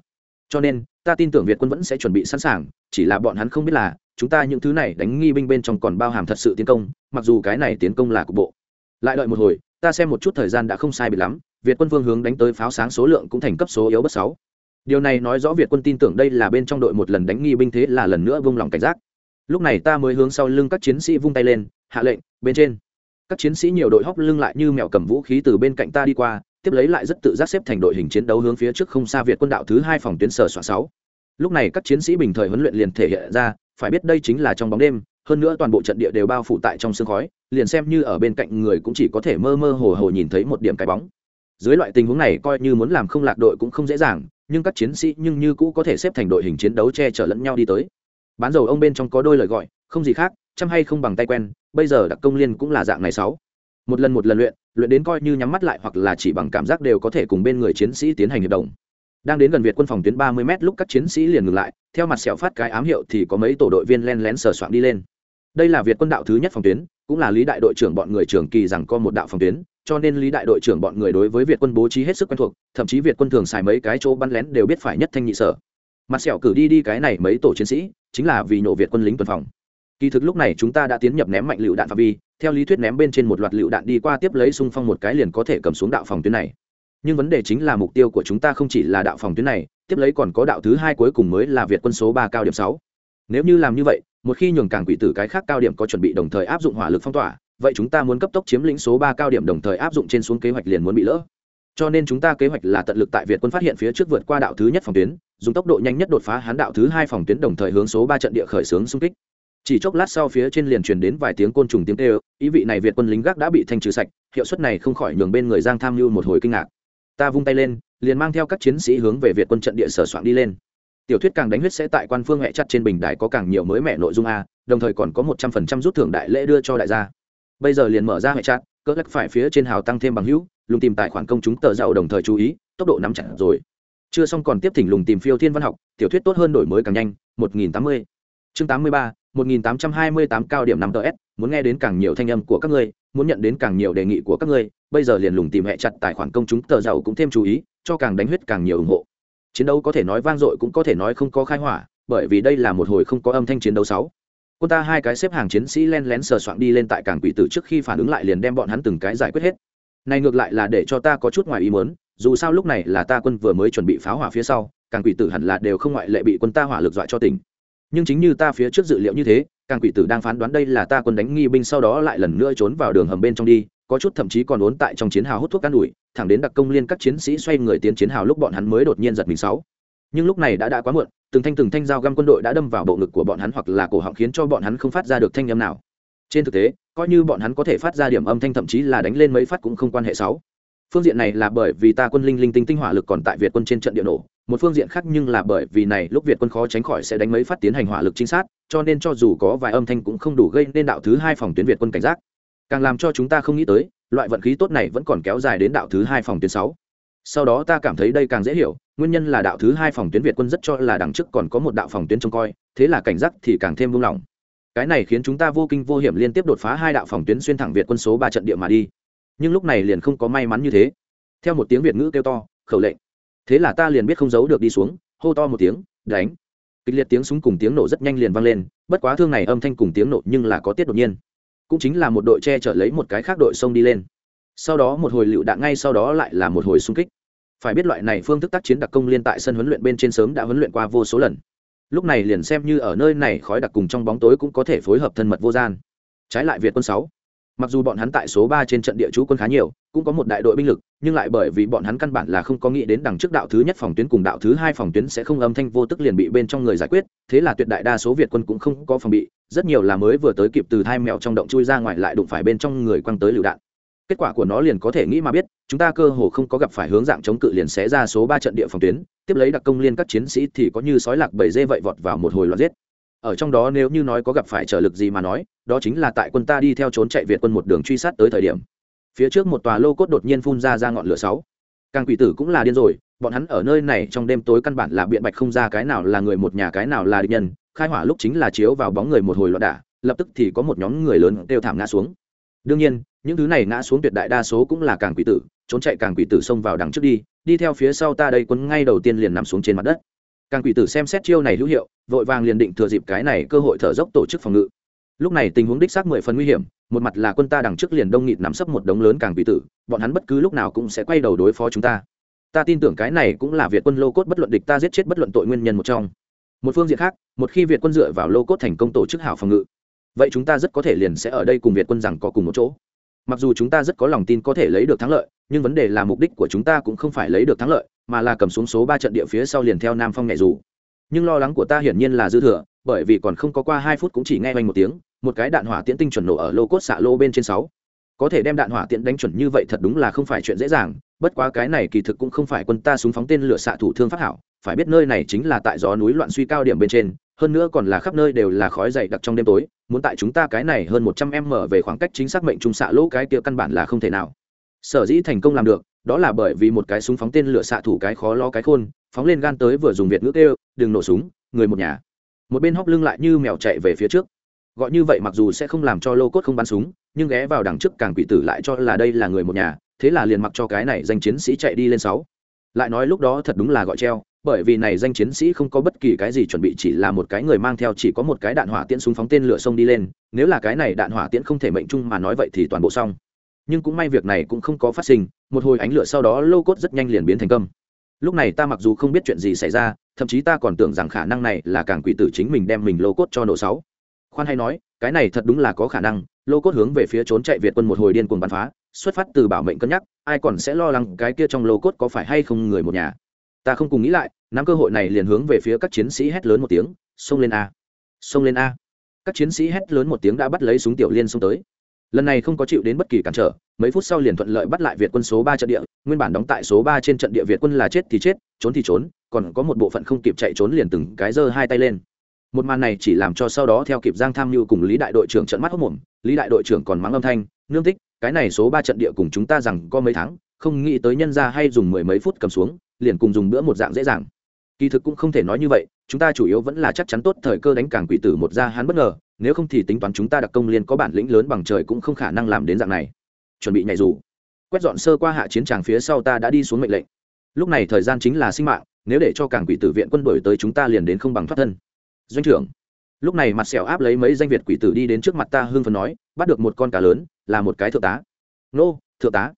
Cho nên, ta tin tưởng việt quân vẫn sẽ chuẩn bị sẵn sàng, chỉ là bọn hắn không biết là, chúng ta những thứ này đánh nghi binh bên trong còn bao hàm thật sự tiến công, mặc dù cái này tiến công là cục bộ. Lại đợi một hồi ta xem một chút thời gian đã không sai bị lắm, việt quân phương hướng đánh tới pháo sáng số lượng cũng thành cấp số yếu bất sáu. Điều này nói rõ việt quân tin tưởng đây là bên trong đội một lần đánh nghi binh thế là lần nữa vung lòng cảnh giác. Lúc này ta mới hướng sau lưng các chiến sĩ vung tay lên, hạ lệnh, bên trên. Các chiến sĩ nhiều đội hóc lưng lại như mèo cầm vũ khí từ bên cạnh ta đi qua, tiếp lấy lại rất tự giác xếp thành đội hình chiến đấu hướng phía trước không xa việt quân đạo thứ hai phòng tuyến sở soạn sáu. Lúc này các chiến sĩ bình thời huấn luyện liền thể hiện ra, phải biết đây chính là trong bóng đêm hơn nữa toàn bộ trận địa đều bao phủ tại trong sương khói, liền xem như ở bên cạnh người cũng chỉ có thể mơ mơ hồ hồ nhìn thấy một điểm cái bóng. Dưới loại tình huống này coi như muốn làm không lạc đội cũng không dễ dàng, nhưng các chiến sĩ nhưng như cũ có thể xếp thành đội hình chiến đấu che chở lẫn nhau đi tới. Bán dầu ông bên trong có đôi lời gọi, không gì khác, chăm hay không bằng tay quen, bây giờ đặc công liên cũng là dạng này sáu. Một lần một lần luyện luyện đến coi như nhắm mắt lại hoặc là chỉ bằng cảm giác đều có thể cùng bên người chiến sĩ tiến hành hiệp đồng. Đang đến gần việt quân phòng tuyến ba mươi m lúc các chiến sĩ liền ngừng lại, theo mặt sẹo phát cái ám hiệu thì có mấy tổ đội viên len lén sờ soạn đi lên đây là việt quân đạo thứ nhất phòng tuyến, cũng là lý đại đội trưởng bọn người trường kỳ rằng có một đạo phòng tuyến, cho nên lý đại đội trưởng bọn người đối với việt quân bố trí hết sức quen thuộc, thậm chí việt quân thường xài mấy cái chỗ bắn lén đều biết phải nhất thanh nhị sở. Mặt sẹo cử đi đi cái này mấy tổ chiến sĩ, chính là vì nổ việt quân lính tuần phòng. Kỳ thực lúc này chúng ta đã tiến nhập ném mạnh lựu đạn phạm vi, theo lý thuyết ném bên trên một loạt lựu đạn đi qua tiếp lấy xung phong một cái liền có thể cầm xuống đạo phòng tuyến này. Nhưng vấn đề chính là mục tiêu của chúng ta không chỉ là đạo phòng tuyến này, tiếp lấy còn có đạo thứ hai cuối cùng mới là việt quân số ba cao điểm sáu. Nếu như làm như vậy một khi nhường càng quỷ tử cái khác cao điểm có chuẩn bị đồng thời áp dụng hỏa lực phong tỏa, vậy chúng ta muốn cấp tốc chiếm lĩnh số ba cao điểm đồng thời áp dụng trên xuống kế hoạch liền muốn bị lỡ. Cho nên chúng ta kế hoạch là tận lực tại việt quân phát hiện phía trước vượt qua đạo thứ nhất phòng tuyến, dùng tốc độ nhanh nhất đột phá hán đạo thứ hai phòng tuyến đồng thời hướng số ba trận địa khởi xướng xung kích. Chỉ chốc lát sau phía trên liền truyền đến vài tiếng côn trùng tiếng kêu, ý vị này việt quân lính gác đã bị thanh trừ sạch, hiệu suất này không khỏi nhường bên người giang tham mưu một hồi kinh ngạc. Ta vung tay lên, liền mang theo các chiến sĩ hướng về việt quân trận địa sở soạn đi lên tiểu thuyết càng đánh huyết sẽ tại quan phương hẹ chặt trên bình đài có càng nhiều mới mẹ nội dung a, đồng thời còn có một trăm phần trăm rút thưởng đại lễ đưa cho đại gia. Bây giờ liền mở ra hẹ chặt, cỡ lắc phải phía trên hào tăng thêm bằng hữu, lùng tìm tài khoản công chúng tờ giàu đồng thời chú ý, tốc độ nắm chặt rồi. Chưa xong còn tiếp thỉnh lùng tìm phiêu thiên văn học, tiểu thuyết tốt hơn đổi mới càng nhanh, một nghìn tám mươi. Chương tám mươi ba, một nghìn tám trăm hai mươi tám cao điểm năm ts muốn nghe đến càng nhiều thanh âm của các ngươi, muốn nhận đến càng nhiều đề nghị của các ngươi, bây giờ liền lùng tìm hẹ chặt tài khoản công chúng tờ giàu cũng thêm chú ý, cho càng đánh huyết càng nhiều ủng hộ chiến đấu có thể nói vang dội cũng có thể nói không có khai hỏa, bởi vì đây là một hồi không có âm thanh chiến đấu sáu. Quân ta hai cái xếp hàng chiến sĩ len lén sờ soạng đi lên tại cảng quỷ tử trước khi phản ứng lại liền đem bọn hắn từng cái giải quyết hết. Này ngược lại là để cho ta có chút ngoài ý muốn, dù sao lúc này là ta quân vừa mới chuẩn bị pháo hỏa phía sau càng quỷ tử hẳn là đều không ngoại lệ bị quân ta hỏa lực dọa cho tỉnh. Nhưng chính như ta phía trước dự liệu như thế càng quỷ tử đang phán đoán đây là ta quân đánh nghi binh sau đó lại lần nữa trốn vào đường hầm bên trong đi có chút thậm chí còn ốn tại trong chiến hào hút thuốc can đuổi thẳng đến đặc công liên các chiến sĩ xoay người tiến chiến hào lúc bọn hắn mới đột nhiên giật mình sáu. Nhưng lúc này đã đã quá muộn, từng thanh từng thanh dao găm quân đội đã đâm vào bộ ngực của bọn hắn hoặc là cổ họng khiến cho bọn hắn không phát ra được thanh âm nào. Trên thực tế, coi như bọn hắn có thể phát ra điểm âm thanh thậm chí là đánh lên mấy phát cũng không quan hệ sáu. Phương diện này là bởi vì ta quân linh linh tinh tinh hỏa lực còn tại việt quân trên trận địa nổ, một phương diện khác nhưng là bởi vì này lúc việt quân khó tránh khỏi sẽ đánh mấy phát tiến hành hỏa lực chính xác cho nên cho dù có vài âm thanh cũng không đủ gây nên đạo thứ hai phòng tuyến việt quân cảnh giác càng làm cho chúng ta không nghĩ tới, loại vận khí tốt này vẫn còn kéo dài đến đạo thứ hai phòng tuyến sáu. Sau đó ta cảm thấy đây càng dễ hiểu, nguyên nhân là đạo thứ hai phòng tuyến việt quân rất cho là đằng trước còn có một đạo phòng tuyến trông coi, thế là cảnh giác thì càng thêm buông lỏng. Cái này khiến chúng ta vô kinh vô hiểm liên tiếp đột phá hai đạo phòng tuyến xuyên thẳng việt quân số ba trận địa mà đi. Nhưng lúc này liền không có may mắn như thế. Theo một tiếng việt ngữ kêu to, khẩu lệnh. Thế là ta liền biết không giấu được đi xuống, hô to một tiếng, đánh. Kịch liệt tiếng súng cùng tiếng nổ rất nhanh liền vang lên, bất quá thương này âm thanh cùng tiếng nổ nhưng là có tiết đột nhiên cũng chính là một đội che chở lấy một cái khác đội sông đi lên. Sau đó một hồi lựu đạn ngay sau đó lại là một hồi xung kích. Phải biết loại này phương thức tác chiến đặc công liên tại sân huấn luyện bên trên sớm đã huấn luyện qua vô số lần. Lúc này liền xem như ở nơi này khói đặc cùng trong bóng tối cũng có thể phối hợp thân mật vô gian. Trái lại việt quân sáu mặc dù bọn hắn tại số ba trên trận địa chú quân khá nhiều, cũng có một đại đội binh lực, nhưng lại bởi vì bọn hắn căn bản là không có nghĩ đến đằng trước đạo thứ nhất phòng tuyến cùng đạo thứ hai phòng tuyến sẽ không âm thanh vô tức liền bị bên trong người giải quyết, thế là tuyệt đại đa số việt quân cũng không có phòng bị, rất nhiều là mới vừa tới kịp từ thai mèo trong động chui ra ngoài lại đụng phải bên trong người quăng tới lựu đạn. Kết quả của nó liền có thể nghĩ mà biết, chúng ta cơ hồ không có gặp phải hướng dạng chống cự liền xé ra số ba trận địa phòng tuyến, tiếp lấy đặc công liên các chiến sĩ thì có như sói lạc bầy dê vậy vọt vào một hồi loạn giết ở trong đó nếu như nói có gặp phải trở lực gì mà nói, đó chính là tại quân ta đi theo trốn chạy việt quân một đường truy sát tới thời điểm. Phía trước một tòa lô cốt đột nhiên phun ra ra ngọn lửa sáu. Càng quỷ tử cũng là điên rồi, bọn hắn ở nơi này trong đêm tối căn bản là biện bạch không ra cái nào là người một nhà cái nào là địch nhân, khai hỏa lúc chính là chiếu vào bóng người một hồi loạn đả, lập tức thì có một nhóm người lớn đều thảm ngã xuống. Đương nhiên, những thứ này ngã xuống tuyệt đại đa số cũng là càng quỷ tử, trốn chạy càng quỷ tử xông vào đằng trước đi đi theo phía sau ta đây quân ngay đầu tiên liền nằm xuống trên mặt đất càng quỷ tử xem xét chiêu này hữu hiệu, vội vàng liền định thừa dịp cái này cơ hội thở dốc tổ chức phòng ngự. Lúc này tình huống đích xác mười phần nguy hiểm, một mặt là quân ta đằng trước liền đông nghịt nắm sấp một đống lớn càng quỷ tử, bọn hắn bất cứ lúc nào cũng sẽ quay đầu đối phó chúng ta. Ta tin tưởng cái này cũng là việt quân lô cốt bất luận địch ta giết chết bất luận tội nguyên nhân một trong. Một phương diện khác, một khi việt quân dựa vào lô cốt thành công tổ chức hảo phòng ngự, vậy chúng ta rất có thể liền sẽ ở đây cùng việt quân rằng có cùng một chỗ mặc dù chúng ta rất có lòng tin có thể lấy được thắng lợi, nhưng vấn đề là mục đích của chúng ta cũng không phải lấy được thắng lợi, mà là cầm xuống số ba trận địa phía sau liền theo nam phong nhẹ dù. Nhưng lo lắng của ta hiển nhiên là dư thừa, bởi vì còn không có qua hai phút cũng chỉ nghe oanh một tiếng, một cái đạn hỏa tiễn tinh chuẩn nổ ở lô cốt xạ lô bên trên sáu. Có thể đem đạn hỏa tiễn đánh chuẩn như vậy thật đúng là không phải chuyện dễ dàng, bất quá cái này kỳ thực cũng không phải quân ta súng phóng tên lửa xạ thủ thương pháp hảo, phải biết nơi này chính là tại gió núi loạn suy cao điểm bên trên hơn nữa còn là khắp nơi đều là khói dày đặc trong đêm tối, muốn tại chúng ta cái này hơn một trăm m về khoảng cách chính xác mệnh trung xạ lỗ cái kia căn bản là không thể nào. Sở dĩ thành công làm được, đó là bởi vì một cái súng phóng tên lửa xạ thủ cái khó lo cái khôn, phóng lên gan tới vừa dùng việt ngữ kêu, đừng nổ súng, người một nhà. Một bên hóc lưng lại như mèo chạy về phía trước. Gọi như vậy mặc dù sẽ không làm cho lô cốt không bắn súng, nhưng ghé vào đằng trước càng quỷ tử lại cho là đây là người một nhà, thế là liền mặc cho cái này danh chiến sĩ chạy đi lên sáu. Lại nói lúc đó thật đúng là gọi treo bởi vì này danh chiến sĩ không có bất kỳ cái gì chuẩn bị, chỉ là một cái người mang theo, chỉ có một cái đạn hỏa tiễn súng phóng tên lửa sông đi lên. Nếu là cái này đạn hỏa tiễn không thể mệnh chung mà nói vậy thì toàn bộ xong. Nhưng cũng may việc này cũng không có phát sinh, một hồi ánh lửa sau đó lô cốt rất nhanh liền biến thành công lúc này ta mặc dù không biết chuyện gì xảy ra, thậm chí ta còn tưởng rằng khả năng này là càng quỷ tử chính mình đem mình lô cốt cho nổ sáu. Khoan hay nói, cái này thật đúng là có khả năng, lô cốt hướng về phía trốn chạy việt quân một hồi điên cuồng bắn phá, xuất phát từ bảo mệnh cân nhắc, ai còn sẽ lo lắng cái kia trong lô cốt có phải hay không người một nhà ta không cùng nghĩ lại, nắm cơ hội này liền hướng về phía các chiến sĩ hét lớn một tiếng, xông lên a! Xông lên a! Các chiến sĩ hét lớn một tiếng đã bắt lấy súng tiểu liên xông tới. Lần này không có chịu đến bất kỳ cản trở, mấy phút sau liền thuận lợi bắt lại việt quân số ba trận địa, nguyên bản đóng tại số ba trên trận địa việt quân là chết thì chết, trốn thì trốn, còn có một bộ phận không kịp chạy trốn liền từng cái giơ hai tay lên. Một màn này chỉ làm cho sau đó theo kịp giang tham mưu cùng lý đại đội trưởng trận mắt hốc mồm lý đại đội trưởng còn mắng âm thanh, nương tích cái này số ba trận địa cùng chúng ta rằng có mấy tháng, không nghĩ tới nhân ra hay dùng mười mấy phút cầm xuống liền cùng dùng bữa một dạng dễ dàng. Kỳ thực cũng không thể nói như vậy, chúng ta chủ yếu vẫn là chắc chắn tốt thời cơ đánh càng quỷ tử một ra hắn bất ngờ, nếu không thì tính toán chúng ta đặc công liên có bản lĩnh lớn bằng trời cũng không khả năng làm đến dạng này. Chuẩn bị nhảy dù. Quét dọn sơ qua hạ chiến tràng phía sau ta đã đi xuống mệnh lệnh. Lúc này thời gian chính là sinh mạng, nếu để cho càng quỷ tử viện quân đổi tới chúng ta liền đến không bằng thoát thân. Doanh trưởng. Lúc này mặt sẹo áp lấy mấy danh việt quỷ tử đi đến trước mặt ta hưng phấn nói, bắt được một con cá lớn, là một cái thượng tá. Nô, thượng tá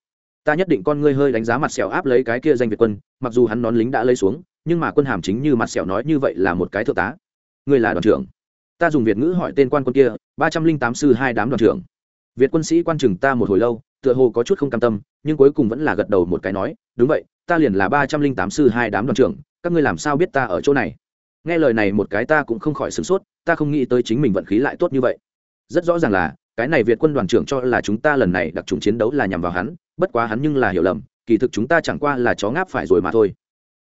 ta nhất định con ngươi hơi đánh giá mặt sẹo áp lấy cái kia danh việt quân, mặc dù hắn nón lính đã lấy xuống, nhưng mà quân hàm chính như mặt sẹo nói như vậy là một cái thượng tá. Ngươi là đoàn trưởng. Ta dùng việt ngữ hỏi tên quan quân kia, ba trăm linh tám sư hai đám đoàn trưởng. Việt quân sĩ quan chừng ta một hồi lâu, tựa hồ có chút không cam tâm, nhưng cuối cùng vẫn là gật đầu một cái nói, đúng vậy, ta liền là ba trăm linh tám sư hai đám đoàn trưởng, các ngươi làm sao biết ta ở chỗ này? Nghe lời này một cái ta cũng không khỏi sửng sốt, ta không nghĩ tới chính mình vận khí lại tốt như vậy. Rất rõ ràng là, cái này việt quân đoàn trưởng cho là chúng ta lần này đặc trùng chiến đấu là nhằm vào hắn bất quá hắn nhưng là hiểu lầm, kỳ thực chúng ta chẳng qua là chó ngáp phải rồi mà thôi.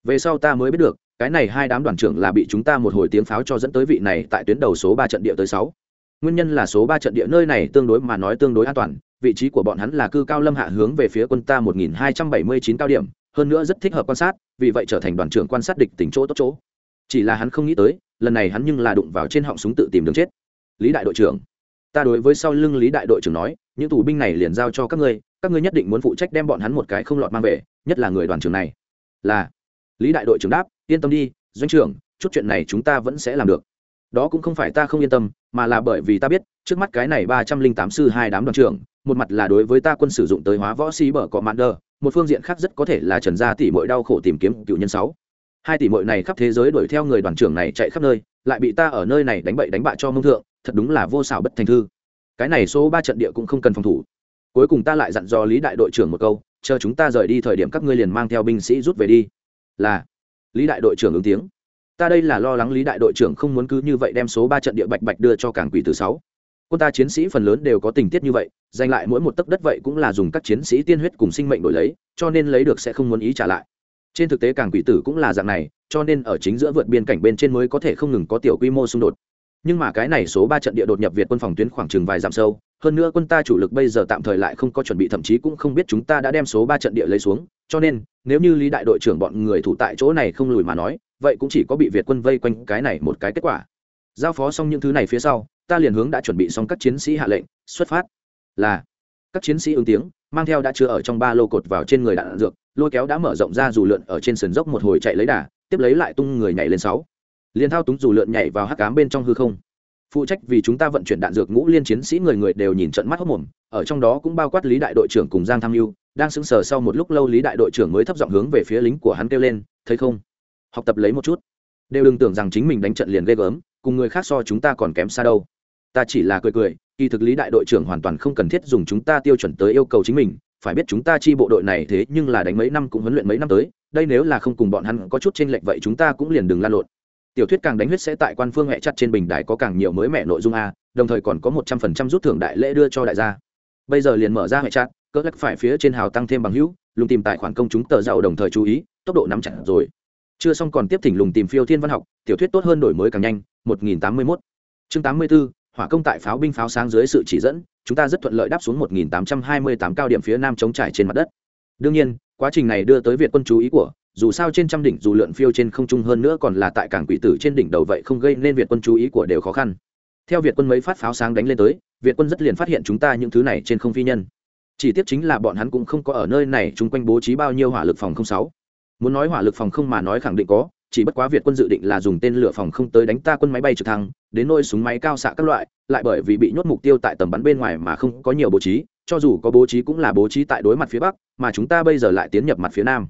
Về sau ta mới biết được, cái này hai đám đoàn trưởng là bị chúng ta một hồi tiếng pháo cho dẫn tới vị này tại tuyến đầu số ba trận địa tới sáu. Nguyên nhân là số ba trận địa nơi này tương đối mà nói tương đối an toàn, vị trí của bọn hắn là cư cao lâm hạ hướng về phía quân ta một nghìn hai trăm bảy mươi chín cao điểm, hơn nữa rất thích hợp quan sát, vì vậy trở thành đoàn trưởng quan sát địch tỉnh chỗ tốt chỗ. Chỉ là hắn không nghĩ tới, lần này hắn nhưng là đụng vào trên họng súng tự tìm đường chết. Lý đại đội trưởng, ta đối với sau lưng lý đại đội trưởng nói, những tù binh này liền giao cho các ngươi các ngươi nhất định muốn phụ trách đem bọn hắn một cái không lọt mang về, nhất là người đoàn trưởng này. Là, lý đại đội trưởng đáp, yên tâm đi, doanh trưởng, chút chuyện này chúng ta vẫn sẽ làm được. Đó cũng không phải ta không yên tâm, mà là bởi vì ta biết, trước mắt cái này ba trăm linh tám sư hai đám đoàn trưởng, một mặt là đối với ta quân sử dụng tới hóa võ sĩ bở cọ mạn đờ, một phương diện khác rất có thể là trần gia tỷ mội đau khổ tìm kiếm cựu nhân sáu. Hai tỷ mội này khắp thế giới đuổi theo người đoàn trưởng này chạy khắp nơi, lại bị ta ở nơi này đánh bậy đánh bại cho mông thượng, thật đúng là vô xảo bất thành thư. Cái này số ba trận địa cũng không cần phòng thủ cuối cùng ta lại dặn dò lý đại đội trưởng một câu, chờ chúng ta rời đi thời điểm các ngươi liền mang theo binh sĩ rút về đi. Là. Lý đại đội trưởng ứng tiếng. Ta đây là lo lắng lý đại đội trưởng không muốn cứ như vậy đem số ba trận địa bạch bạch đưa cho cảng quỷ thứ sáu. Quân ta chiến sĩ phần lớn đều có tình tiết như vậy, giành lại mỗi một tấc đất vậy cũng là dùng các chiến sĩ tiên huyết cùng sinh mệnh đổi lấy, cho nên lấy được sẽ không muốn ý trả lại. Trên thực tế cảng quỷ tử cũng là dạng này, cho nên ở chính giữa vượt biên cảnh bên trên mới có thể không ngừng có tiểu quy mô xung đột. Nhưng mà cái này số ba trận địa đột nhập việt quân phòng tuyến khoảng chừng vài dặm sâu hơn nữa quân ta chủ lực bây giờ tạm thời lại không có chuẩn bị, thậm chí cũng không biết chúng ta đã đem số ba trận địa lấy xuống. Cho nên, nếu như lý đại đội trưởng bọn người thủ tại chỗ này không lùi mà nói, vậy cũng chỉ có bị việt quân vây quanh cái này một cái kết quả. Giao phó xong những thứ này phía sau, ta liền hướng đã chuẩn bị xong các chiến sĩ hạ lệnh, xuất phát. Là, các chiến sĩ ứng tiếng, mang theo đã chứa ở trong ba lô cột vào trên người đạn dược, lôi kéo đã mở rộng ra dù lượn ở trên sườn dốc một hồi chạy lấy đà, tiếp lấy lại tung người nhảy lên sáu. Liền thao túng dù lượn nhảy vào hắc ám bên trong hư không phụ trách vì chúng ta vận chuyển đạn dược ngũ liên chiến sĩ người người đều nhìn trận mắt hốc mồm, ở trong đó cũng bao quát lý đại đội trưởng cùng giang tham mưu đang sững sờ sau một lúc lâu lý đại đội trưởng mới thấp giọng hướng về phía lính của hắn kêu lên, thấy không? Học tập lấy một chút. Đều đừng tưởng rằng chính mình đánh trận liền ghê gớm, cùng người khác so chúng ta còn kém xa đâu. Ta chỉ là cười cười, kỳ thực lý đại đội trưởng hoàn toàn không cần thiết dùng chúng ta tiêu chuẩn tới yêu cầu chính mình, phải biết chúng ta chi bộ đội này thế nhưng là đánh mấy năm cũng huấn luyện mấy năm tới, đây nếu là không cùng bọn hắn có chút t r ê n lệch vậy chúng ta cũng liền đừng lan lộn tiểu thuyết càng đánh huyết sẽ tại quan phương hẹ chặt trên bình đài có càng nhiều mới mẻ nội dung a, đồng thời còn có một trăm phần trăm rút thưởng đại lễ đưa cho đại gia. Bây giờ liền mở ra hẹ chặt, cỡ lắc phải phía trên hào tăng thêm bằng hữu, lùng tìm tài khoản công chúng tờ giàu đồng thời chú ý, tốc độ nắm chặt rồi. Chưa xong còn tiếp thỉnh lùng tìm phiêu thiên văn học, tiểu thuyết tốt hơn đổi mới càng nhanh, một nghìn tám mươi mốt. Chương tám mươi b hỏa công tại pháo binh pháo sáng dưới sự chỉ dẫn, chúng ta rất thuận lợi đáp xuống 1828 cao điểm phía nam chống trải trên mặt đất. Đương nhiên, quá trình này đưa tới việt quân chú ý của dù sao trên trăm đỉnh dù lượn phiêu trên không trung hơn nữa còn là tại cảng quỷ tử trên đỉnh đầu vậy không gây nên việt quân chú ý của đều khó khăn. Theo việt quân mấy phát pháo sáng đánh lên tới, việt quân rất liền phát hiện chúng ta những thứ này trên không phi nhân. Chỉ tiếc chính là bọn hắn cũng không có ở nơi này chung quanh bố trí bao nhiêu hỏa lực phòng không sáu. Muốn nói hỏa lực phòng không mà nói khẳng định có, chỉ bất quá việt quân dự định là dùng tên lửa phòng không tới đánh ta quân máy bay trực thăng, đến nôi súng máy cao xạ các loại, lại bởi vì bị nhốt mục tiêu tại tầm bắn bên ngoài mà không có nhiều bố trí, cho dù có bố trí cũng là bố trí tại đối mặt phía bắc, mà chúng ta bây giờ lại tiến nhập mặt phía nam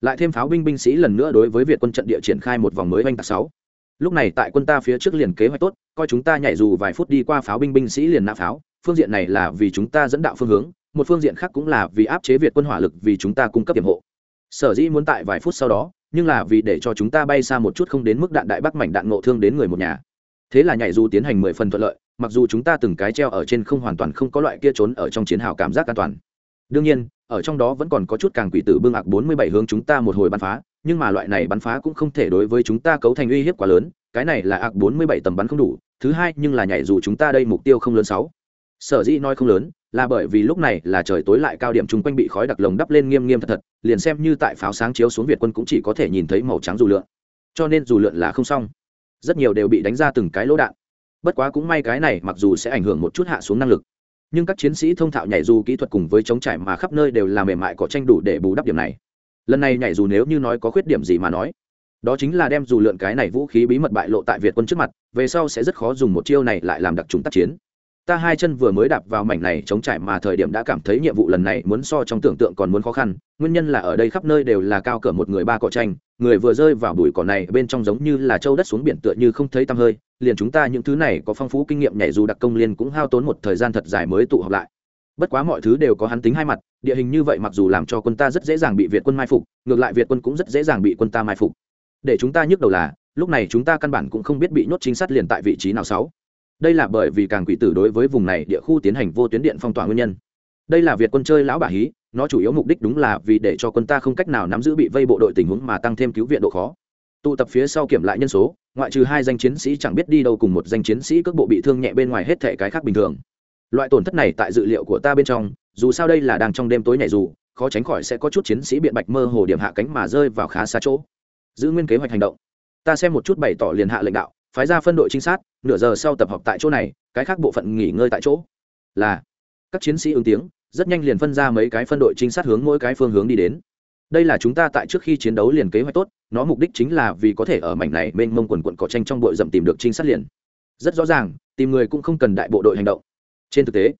lại thêm pháo binh binh sĩ lần nữa đối với việt quân trận địa triển khai một vòng mới oanh tạc sáu. Lúc này tại quân ta phía trước liền kế hoạch tốt, coi chúng ta nhảy dù vài phút đi qua pháo binh binh sĩ liền nã pháo, phương diện này là vì chúng ta dẫn đạo phương hướng, một phương diện khác cũng là vì áp chế việt quân hỏa lực vì chúng ta cung cấp hiểm hộ. Sở dĩ muốn tại vài phút sau đó, nhưng là vì để cho chúng ta bay xa một chút không đến mức đạn đại bắc mảnh đạn ngộ thương đến người một nhà. Thế là nhảy dù tiến hành mười phần thuận lợi, mặc dù chúng ta từng cái treo ở trên không hoàn toàn không có loại kia trốn ở trong chiến hào cảm giác an toàn. Đương nhiên ở trong đó vẫn còn có chút càng quỷ tử bưng ạc bốn mươi bảy hướng chúng ta một hồi bắn phá, nhưng mà loại này bắn phá cũng không thể đối với chúng ta cấu thành uy hiếp quá lớn, cái này là ạc bốn mươi bảy tầm bắn không đủ, thứ hai nhưng là nhảy dù chúng ta đây mục tiêu không lớn sáu. Sở dĩ nói không lớn, là bởi vì lúc này là trời tối lại cao điểm chung quanh bị khói đặc lồng đắp lên nghiêm nghiêm thật thật, liền xem như tại pháo sáng chiếu xuống việt quân cũng chỉ có thể nhìn thấy màu trắng dù lượn. Cho nên dù lượn là không xong. Rất nhiều đều bị đánh ra từng cái lỗ đạn. Bất quá cũng may cái này mặc dù sẽ ảnh hưởng một chút hạ xuống năng lực nhưng các chiến sĩ thông thạo nhảy dù kỹ thuật cùng với chống trải mà khắp nơi đều là mềm mại có tranh đủ để bù đắp điểm này. Lần này nhảy dù nếu như nói có khuyết điểm gì mà nói, đó chính là đem dù lượn cái này vũ khí bí mật bại lộ tại việt quân trước mặt, về sau sẽ rất khó dùng một chiêu này lại làm đặc trùng tác chiến. Ta hai chân vừa mới đạp vào mảnh này chống trải mà thời điểm đã cảm thấy nhiệm vụ lần này muốn so trong tưởng tượng còn muốn khó khăn, nguyên nhân là ở đây khắp nơi đều là cao cỡ một người ba cỏ tranh, người vừa rơi vào bụi cỏ này bên trong giống như là trâu đất xuống biển tựa như không thấy tăm hơi liền chúng ta những thứ này có phong phú kinh nghiệm nhảy dù đặc công liên cũng hao tốn một thời gian thật dài mới tụ họp lại. Bất quá mọi thứ đều có hắn tính hai mặt, địa hình như vậy mặc dù làm cho quân ta rất dễ dàng bị việt quân mai phục, ngược lại việt quân cũng rất dễ dàng bị quân ta mai phục. Để chúng ta nhức đầu là, lúc này chúng ta căn bản cũng không biết bị nhốt chính sát liền tại vị trí nào sáu. Đây là bởi vì càng quỷ tử đối với vùng này địa khu tiến hành vô tuyến điện phong tỏa nguyên nhân. Đây là việt quân chơi lão bà hí, nó chủ yếu mục đích đúng là vì để cho quân ta không cách nào nắm giữ bị vây bộ đội tình huống mà tăng thêm cứu viện độ khó tụ tập phía sau kiểm lại nhân số, ngoại trừ hai danh chiến sĩ chẳng biết đi đâu cùng một danh chiến sĩ cước bộ bị thương nhẹ bên ngoài hết thể cái khác bình thường. Loại tổn thất này tại dự liệu của ta bên trong, dù sao đây là đang trong đêm tối nhảy dù, khó tránh khỏi sẽ có chút chiến sĩ biện bạch mơ hồ điểm hạ cánh mà rơi vào khá xa chỗ. Giữ nguyên kế hoạch hành động. Ta xem một chút bày tỏ liền hạ lệnh đạo, phái ra phân đội trinh sát, nửa giờ sau tập hợp tại chỗ này, cái khác bộ phận nghỉ ngơi tại chỗ. Là, các chiến sĩ ứng tiếng, rất nhanh liền phân ra mấy cái phân đội trinh sát hướng mỗi cái phương hướng đi đến đây là chúng ta tại trước khi chiến đấu liền kế hoạch tốt, nó mục đích chính là vì có thể ở mảnh này mênh mông quần quận cỏ tranh trong bội rậm tìm được trinh sát liền. Rất rõ ràng, tìm người cũng không cần đại bộ đội hành động. Trên thực tế,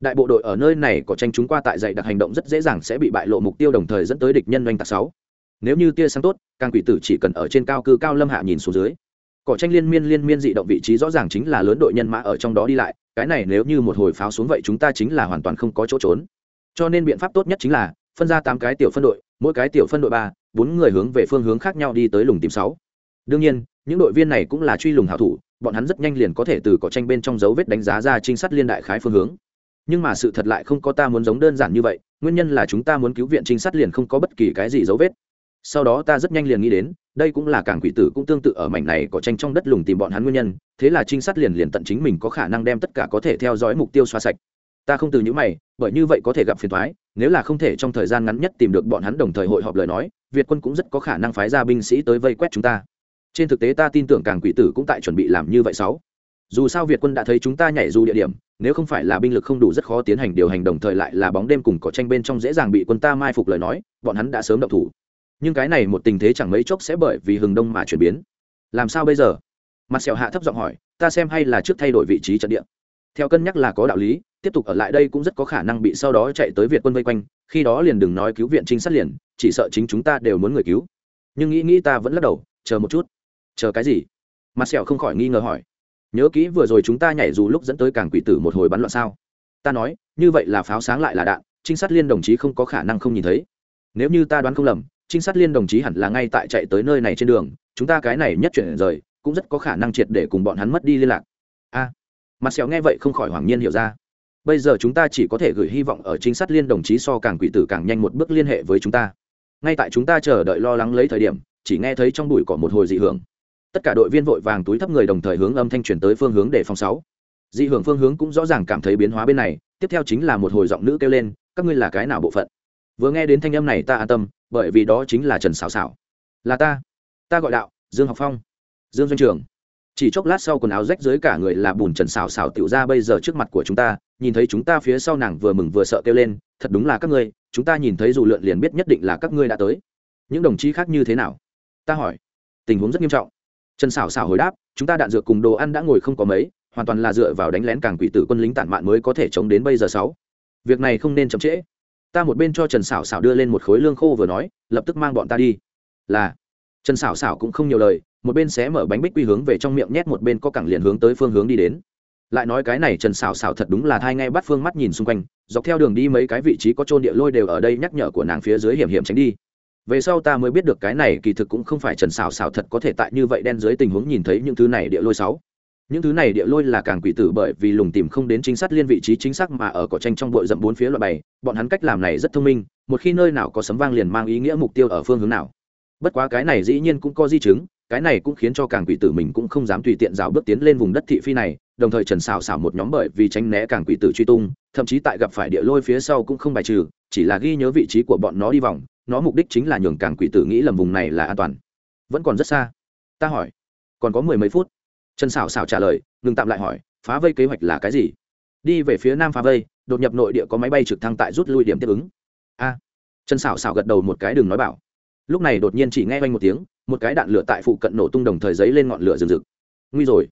đại bộ đội ở nơi này có tranh chúng qua tại dạy đặc hành động rất dễ dàng sẽ bị bại lộ mục tiêu đồng thời dẫn tới địch nhân oanh tạc sáu. Nếu như tia sáng tốt, càng quỷ tử chỉ cần ở trên cao cư cao lâm hạ nhìn xuống dưới. Cỏ tranh liên miên liên miên dị động vị trí rõ ràng chính là lớn đội nhân mã ở trong đó đi lại, cái này nếu như một hồi pháo xuống vậy chúng ta chính là hoàn toàn không có chỗ trốn. Cho nên biện pháp tốt nhất chính là phân ra tám cái tiểu phân đội mỗi cái tiểu phân đội ba, bốn người hướng về phương hướng khác nhau đi tới lùng tìm sáu. Đương nhiên, những đội viên này cũng là truy lùng hảo thủ, bọn hắn rất nhanh liền có thể từ cỏ tranh bên trong dấu vết đánh giá ra trinh sát liên đại khái phương hướng. Nhưng mà sự thật lại không có ta muốn giống đơn giản như vậy, nguyên nhân là chúng ta muốn cứu viện trinh sát liền không có bất kỳ cái gì dấu vết. Sau đó ta rất nhanh liền nghĩ đến, đây cũng là cảng quỷ tử cũng tương tự ở mảnh này có tranh trong đất lùng tìm bọn hắn nguyên nhân, thế là trinh sát liền liền tận chính mình có khả năng đem tất cả có thể theo dõi mục tiêu xóa sạch ta không từ những mày, bởi như vậy có thể gặp phiền thoái nếu là không thể trong thời gian ngắn nhất tìm được bọn hắn đồng thời hội họp lời nói, việt quân cũng rất có khả năng phái ra binh sĩ tới vây quét chúng ta. Trên thực tế ta tin tưởng càng quỷ tử cũng tại chuẩn bị làm như vậy sáu. Dù sao việt quân đã thấy chúng ta nhảy dù địa điểm, nếu không phải là binh lực không đủ rất khó tiến hành điều hành đồng thời lại là bóng đêm cùng có tranh bên trong dễ dàng bị quân ta mai phục lời nói, bọn hắn đã sớm động thủ. Nhưng cái này một tình thế chẳng mấy chốc sẽ bởi vì hừng đông mà chuyển biến. Làm sao bây giờ? Mặt sẹo hạ thấp giọng hỏi, ta xem hay là trước thay đổi vị trí trận địa theo cân nhắc là có đạo lý, tiếp tục ở lại đây cũng rất có khả năng bị sau đó chạy tới việt quân vây quanh, khi đó liền đừng nói cứu viện trinh sát liền, chỉ sợ chính chúng ta đều muốn người cứu. Nhưng nghĩ nghĩ ta vẫn lắc đầu, chờ một chút. Chờ cái gì? Mặt sẹo không khỏi nghi ngờ hỏi. Nhớ kỹ vừa rồi chúng ta nhảy dù lúc dẫn tới càng quỷ tử một hồi bắn loạn sao? Ta nói, như vậy là pháo sáng lại là đạn, trinh sát liên đồng chí không có khả năng không nhìn thấy. Nếu như ta đoán không lầm, trinh sát liên đồng chí hẳn là ngay tại chạy tới nơi này trên đường, chúng ta cái này nhất chuyển rời, cũng rất có khả năng triệt để cùng bọn hắn mất đi liên lạc mặt sẹo nghe vậy không khỏi hoảng nhiên hiểu ra. Bây giờ chúng ta chỉ có thể gửi hy vọng ở trinh sát liên đồng chí so càng quỷ tử càng nhanh một bước liên hệ với chúng ta. Ngay tại chúng ta chờ đợi lo lắng lấy thời điểm, chỉ nghe thấy trong bụi cỏ một hồi dị hưởng. Tất cả đội viên vội vàng túi thấp người đồng thời hướng âm thanh chuyển tới phương hướng để phòng sáu. Dị hưởng phương hướng cũng rõ ràng cảm thấy biến hóa bên này, tiếp theo chính là một hồi giọng nữ kêu lên, các ngươi là cái nào bộ phận? Vừa nghe đến thanh âm này ta an tâm, bởi vì đó chính là trần xảo xảo là ta ta gọi đạo, dương học phong, dương doanh trường chỉ chốc lát sau quần áo rách dưới cả người là bùn trần xảo xảo tiểu ra bây giờ trước mặt của chúng ta, nhìn thấy chúng ta phía sau nàng vừa mừng vừa sợ kêu lên, thật đúng là các ngươi, chúng ta nhìn thấy dù lượn liền biết nhất định là các ngươi đã tới. Những đồng chí khác như thế nào? Ta hỏi. Tình huống rất nghiêm trọng. Trần xảo xảo hồi đáp, chúng ta đạn dược cùng đồ ăn đã ngồi không có mấy, hoàn toàn là dựa vào đánh lén càng quỷ tử quân lính tản mạn mới có thể chống đến bây giờ sáu. Việc này không nên chậm trễ. Ta một bên cho trần xảo xảo đưa lên một khối lương khô vừa nói, lập tức mang bọn ta đi. Là trần xảo xảo cũng không nhiều lời, một bên xé mở bánh bích quy hướng về trong miệng nhét một bên có cẳng liền hướng tới phương hướng đi đến. Lại nói cái này trần xảo xảo thật đúng là thai ngay bắt phương mắt nhìn xung quanh, dọc theo đường đi mấy cái vị trí có trôn địa lôi đều ở đây nhắc nhở của nàng phía dưới hiểm hiểm tránh đi. Về sau ta mới biết được cái này kỳ thực cũng không phải trần xảo xảo thật có thể tại như vậy đen dưới tình huống nhìn thấy những thứ này địa lôi sáu. Những thứ này địa lôi là càng quỷ tử bởi vì lùng tìm không đến chính xác liên vị trí chính xác mà ở cỏ tranh trong bụi rậm bốn phía loại bày, bọn hắn cách làm này rất thông minh, một khi nơi nào có sấm vang liền mang ý nghĩa mục tiêu ở phương hướng nào bất quá cái này dĩ nhiên cũng có di chứng, cái này cũng khiến cho càng quỷ tử mình cũng không dám tùy tiện rào bước tiến lên vùng đất thị phi này, đồng thời trần xào xảo một nhóm bởi vì tránh né càng quỷ tử truy tung, thậm chí tại gặp phải địa lôi phía sau cũng không bài trừ, chỉ là ghi nhớ vị trí của bọn nó đi vòng, nó mục đích chính là nhường càng quỷ tử nghĩ lầm vùng này là an toàn. Vẫn còn rất xa. Ta hỏi, còn có mười mấy phút? Trần xảo xảo trả lời, ngừng tạm lại hỏi, phá vây kế hoạch là cái gì? Đi về phía nam phá vây, đột nhập nội địa có máy bay trực thăng tại rút lui điểm tiếp ứng. A. Trần xảo xảo gật đầu một cái đừng nói bảo lúc này đột nhiên chỉ nghe oanh một tiếng, một cái đạn lửa tại phụ cận nổ tung đồng thời giấy lên ngọn lửa rừng rực. Nguy rồi.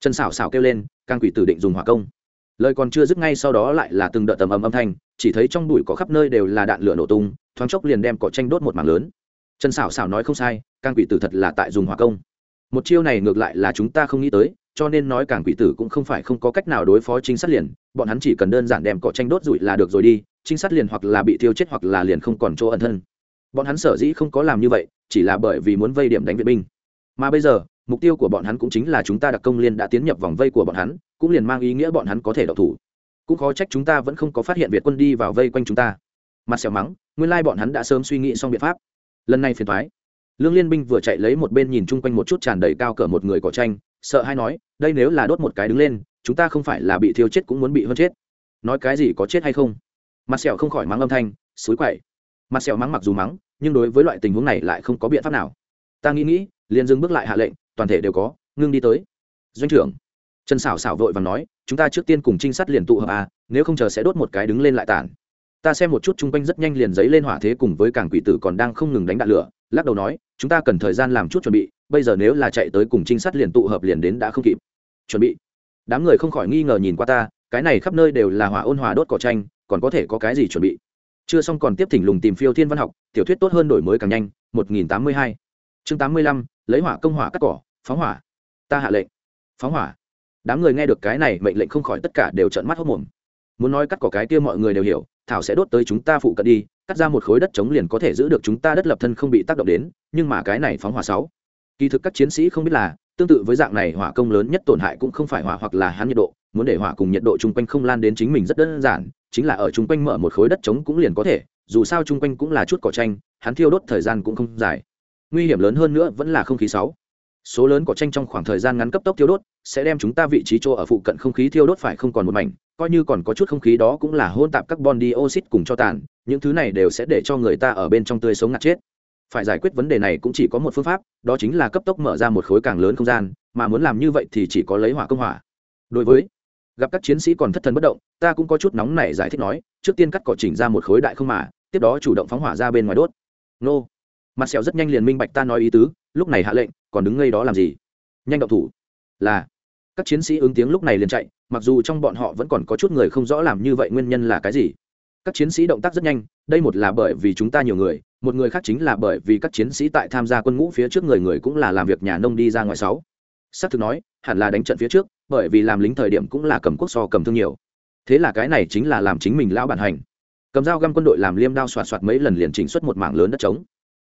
Trần xảo xảo kêu lên càng quỷ tử định dùng hỏa công. Lời còn chưa dứt ngay sau đó lại là từng đợt tầm ầm âm thanh, chỉ thấy trong bụi có khắp nơi đều là đạn lửa nổ tung, thoáng chốc liền đem cỏ tranh đốt một mảng lớn. Trần xảo xảo nói không sai càng quỷ tử thật là tại dùng hỏa công. Một chiêu này ngược lại là chúng ta không nghĩ tới, cho nên nói càng quỷ tử cũng không phải không có cách nào đối phó chính sát liền, bọn hắn chỉ cần đơn giản đem cỏ tranh đốt rụi là được rồi đi, trinh sát liền hoặc là bị thiêu chết hoặc là liền không còn chỗ ẩn thân bọn hắn sở dĩ không có làm như vậy, chỉ là bởi vì muốn vây điểm đánh viện binh. Mà bây giờ, mục tiêu của bọn hắn cũng chính là chúng ta đặc công liên đã tiến nhập vòng vây của bọn hắn, cũng liền mang ý nghĩa bọn hắn có thể độc thủ. Cũng khó trách chúng ta vẫn không có phát hiện việt quân đi vào vây quanh chúng ta. Mặt xẻo mắng, nguyên lai bọn hắn đã sớm suy nghĩ xong biện pháp. Lần này phiền thoái lương liên binh vừa chạy lấy một bên nhìn chung quanh một chút tràn đầy cao cỡ một người cỏ tranh, sợ hay nói, đây nếu là đốt một cái đứng lên, chúng ta không phải là bị thiêu chết cũng muốn bị hơn chết. Nói cái gì có chết hay không? Mặt sẹo không khỏi mắng âm thanh xúi quậy mặt sẹo mắng mặc dù mắng, nhưng đối với loại tình huống này lại không có biện pháp nào. Ta nghĩ nghĩ, liền dừng bước lại hạ lệnh, toàn thể đều có, ngưng đi tới. Doanh trưởng, trần xảo xảo vội và nói, chúng ta trước tiên cùng trinh sát liền tụ hợp à nếu không chờ sẽ đốt một cái đứng lên lại tản. Ta xem một chút chung quanh rất nhanh liền giấy lên hỏa thế cùng với cảng quỷ tử còn đang không ngừng đánh đạn lửa, lắc đầu nói, chúng ta cần thời gian làm chút chuẩn bị, bây giờ nếu là chạy tới cùng trinh sát liền tụ hợp liền đến đã không kịp. Chuẩn bị. Đám người không khỏi nghi ngờ nhìn qua ta, cái này khắp nơi đều là hỏa ôn hòa đốt cỏ tranh, còn có thể có cái gì chuẩn bị? Chưa xong còn tiếp thỉnh lùng tìm phiêu thiên văn học, tiểu thuyết tốt hơn đổi mới càng nhanh 1082 chương 85 lấy hỏa công hỏa cắt cỏ, phóng hỏa. Ta hạ lệnh. Phóng hỏa. Đám người nghe được cái này, mệnh lệnh không khỏi tất cả đều trợn mắt hốt mồm muốn nói cắt cỏ cái kia mọi người đều hiểu, thảo sẽ đốt tới chúng ta phụ cận đi, cắt ra một khối đất chống liền có thể giữ được chúng ta đất lập thân không bị tác động đến, nhưng mà cái này phóng hỏa sáu. Kỳ thực các chiến sĩ không biết là, tương tự với dạng này hỏa công lớn nhất tổn hại cũng không phải hỏa hoặc là hắn nhiệt độ muốn để hỏa cùng nhiệt độ chung quanh không lan đến chính mình rất đơn giản, chính là ở chung quanh mở một khối đất trống cũng liền có thể, dù sao chung quanh cũng là chút cỏ tranh hắn thiêu đốt thời gian cũng không dài. Nguy hiểm lớn hơn nữa vẫn là không khí sáu. Số lớn cỏ tranh trong khoảng thời gian ngắn cấp tốc thiêu đốt, sẽ đem chúng ta vị trí chỗ ở phụ cận không khí thiêu đốt phải không còn một mảnh, coi như còn có chút không khí đó cũng là hôn tạp carbon dioxide cùng cho tàn, những thứ này đều sẽ để cho người ta ở bên trong tươi sống ngạt chết. Phải giải quyết vấn đề này cũng chỉ có một phương pháp, đó chính là cấp tốc mở ra một khối càng lớn không gian, mà muốn làm như vậy thì chỉ có lấy hỏa công hỏa. Đối với gặp các chiến sĩ còn thất thần bất động, ta cũng có chút nóng này giải thích nói, trước tiên cắt cỏ chỉnh ra một khối đại không mà, tiếp đó chủ động phóng hỏa ra bên ngoài đốt. Nô. Mặt sẹo rất nhanh liền minh bạch ta nói ý tứ, lúc này hạ lệnh, còn đứng ngây đó làm gì? Nhanh động thủ. Là. Các chiến sĩ ứng tiếng lúc này liền chạy, mặc dù trong bọn họ vẫn còn có chút người không rõ làm như vậy nguyên nhân là cái gì. Các chiến sĩ động tác rất nhanh, đây một là bởi vì chúng ta nhiều người, một người khác chính là bởi vì các chiến sĩ tại tham gia quân ngũ phía trước người người cũng là làm việc nhà nông đi ra ngoài sáu. Xác thực nói, hẳn là đánh trận phía trước bởi vì làm lính thời điểm cũng là cầm quốc so cầm thương nhiều. Thế là cái này chính là làm chính mình lão bản hành. Cầm dao găm quân đội làm liêm đao soạt soạt mấy lần liền chỉnh xuất một mảng lớn đất trống.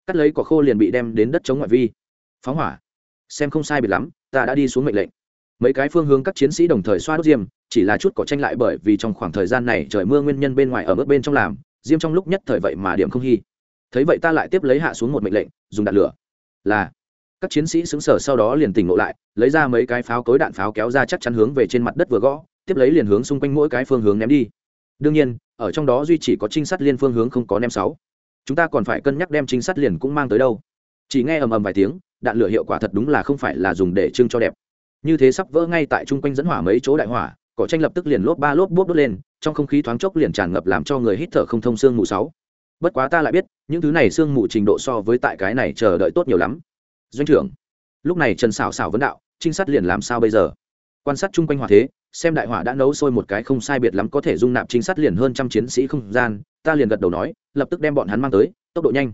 Cắt lấy cỏ khô liền bị đem đến đất trống ngoại vi. Phóng hỏa. Xem không sai biệt lắm, ta đã đi xuống mệnh lệnh. Mấy cái phương hướng các chiến sĩ đồng thời xoa đốt diêm, chỉ là chút cỏ tranh lại bởi vì trong khoảng thời gian này trời mưa nguyên nhân bên ngoài ở mức bên trong làm, diêm trong lúc nhất thời vậy mà điểm không hy. Thấy vậy ta lại tiếp lấy hạ xuống một mệnh lệnh, dùng đạn lửa. Là các chiến sĩ xứng sở sau đó liền tỉnh ngộ lại, lấy ra mấy cái pháo cối đạn pháo kéo ra chắc chắn hướng về trên mặt đất vừa gõ, tiếp lấy liền hướng xung quanh mỗi cái phương hướng ném đi. Đương nhiên, ở trong đó duy chỉ có trinh sát liên phương hướng không có ném sáu. Chúng ta còn phải cân nhắc đem trinh sát liền cũng mang tới đâu. Chỉ nghe ầm ầm vài tiếng, đạn lửa hiệu quả thật đúng là không phải là dùng để trưng cho đẹp. Như thế sắp vỡ ngay tại chung quanh dẫn hỏa mấy chỗ đại hỏa, cỏ tranh lập tức liền lốp ba lốp bốp đốt lên, trong không khí thoáng chốc liền tràn ngập làm cho người hít thở không thông xương mù sáu. Bất quá ta lại biết, những thứ này xương mù trình độ so với tại cái này chờ đợi tốt nhiều lắm doanh trưởng. Lúc này trần xảo xảo vấn đạo, trinh sát liền làm sao bây giờ? Quan sát chung quanh hỏa thế, xem đại hỏa đã nấu sôi một cái không sai biệt lắm có thể dung nạp trinh sát liền hơn trăm chiến sĩ không gian, ta liền gật đầu nói, lập tức đem bọn hắn mang tới, tốc độ nhanh.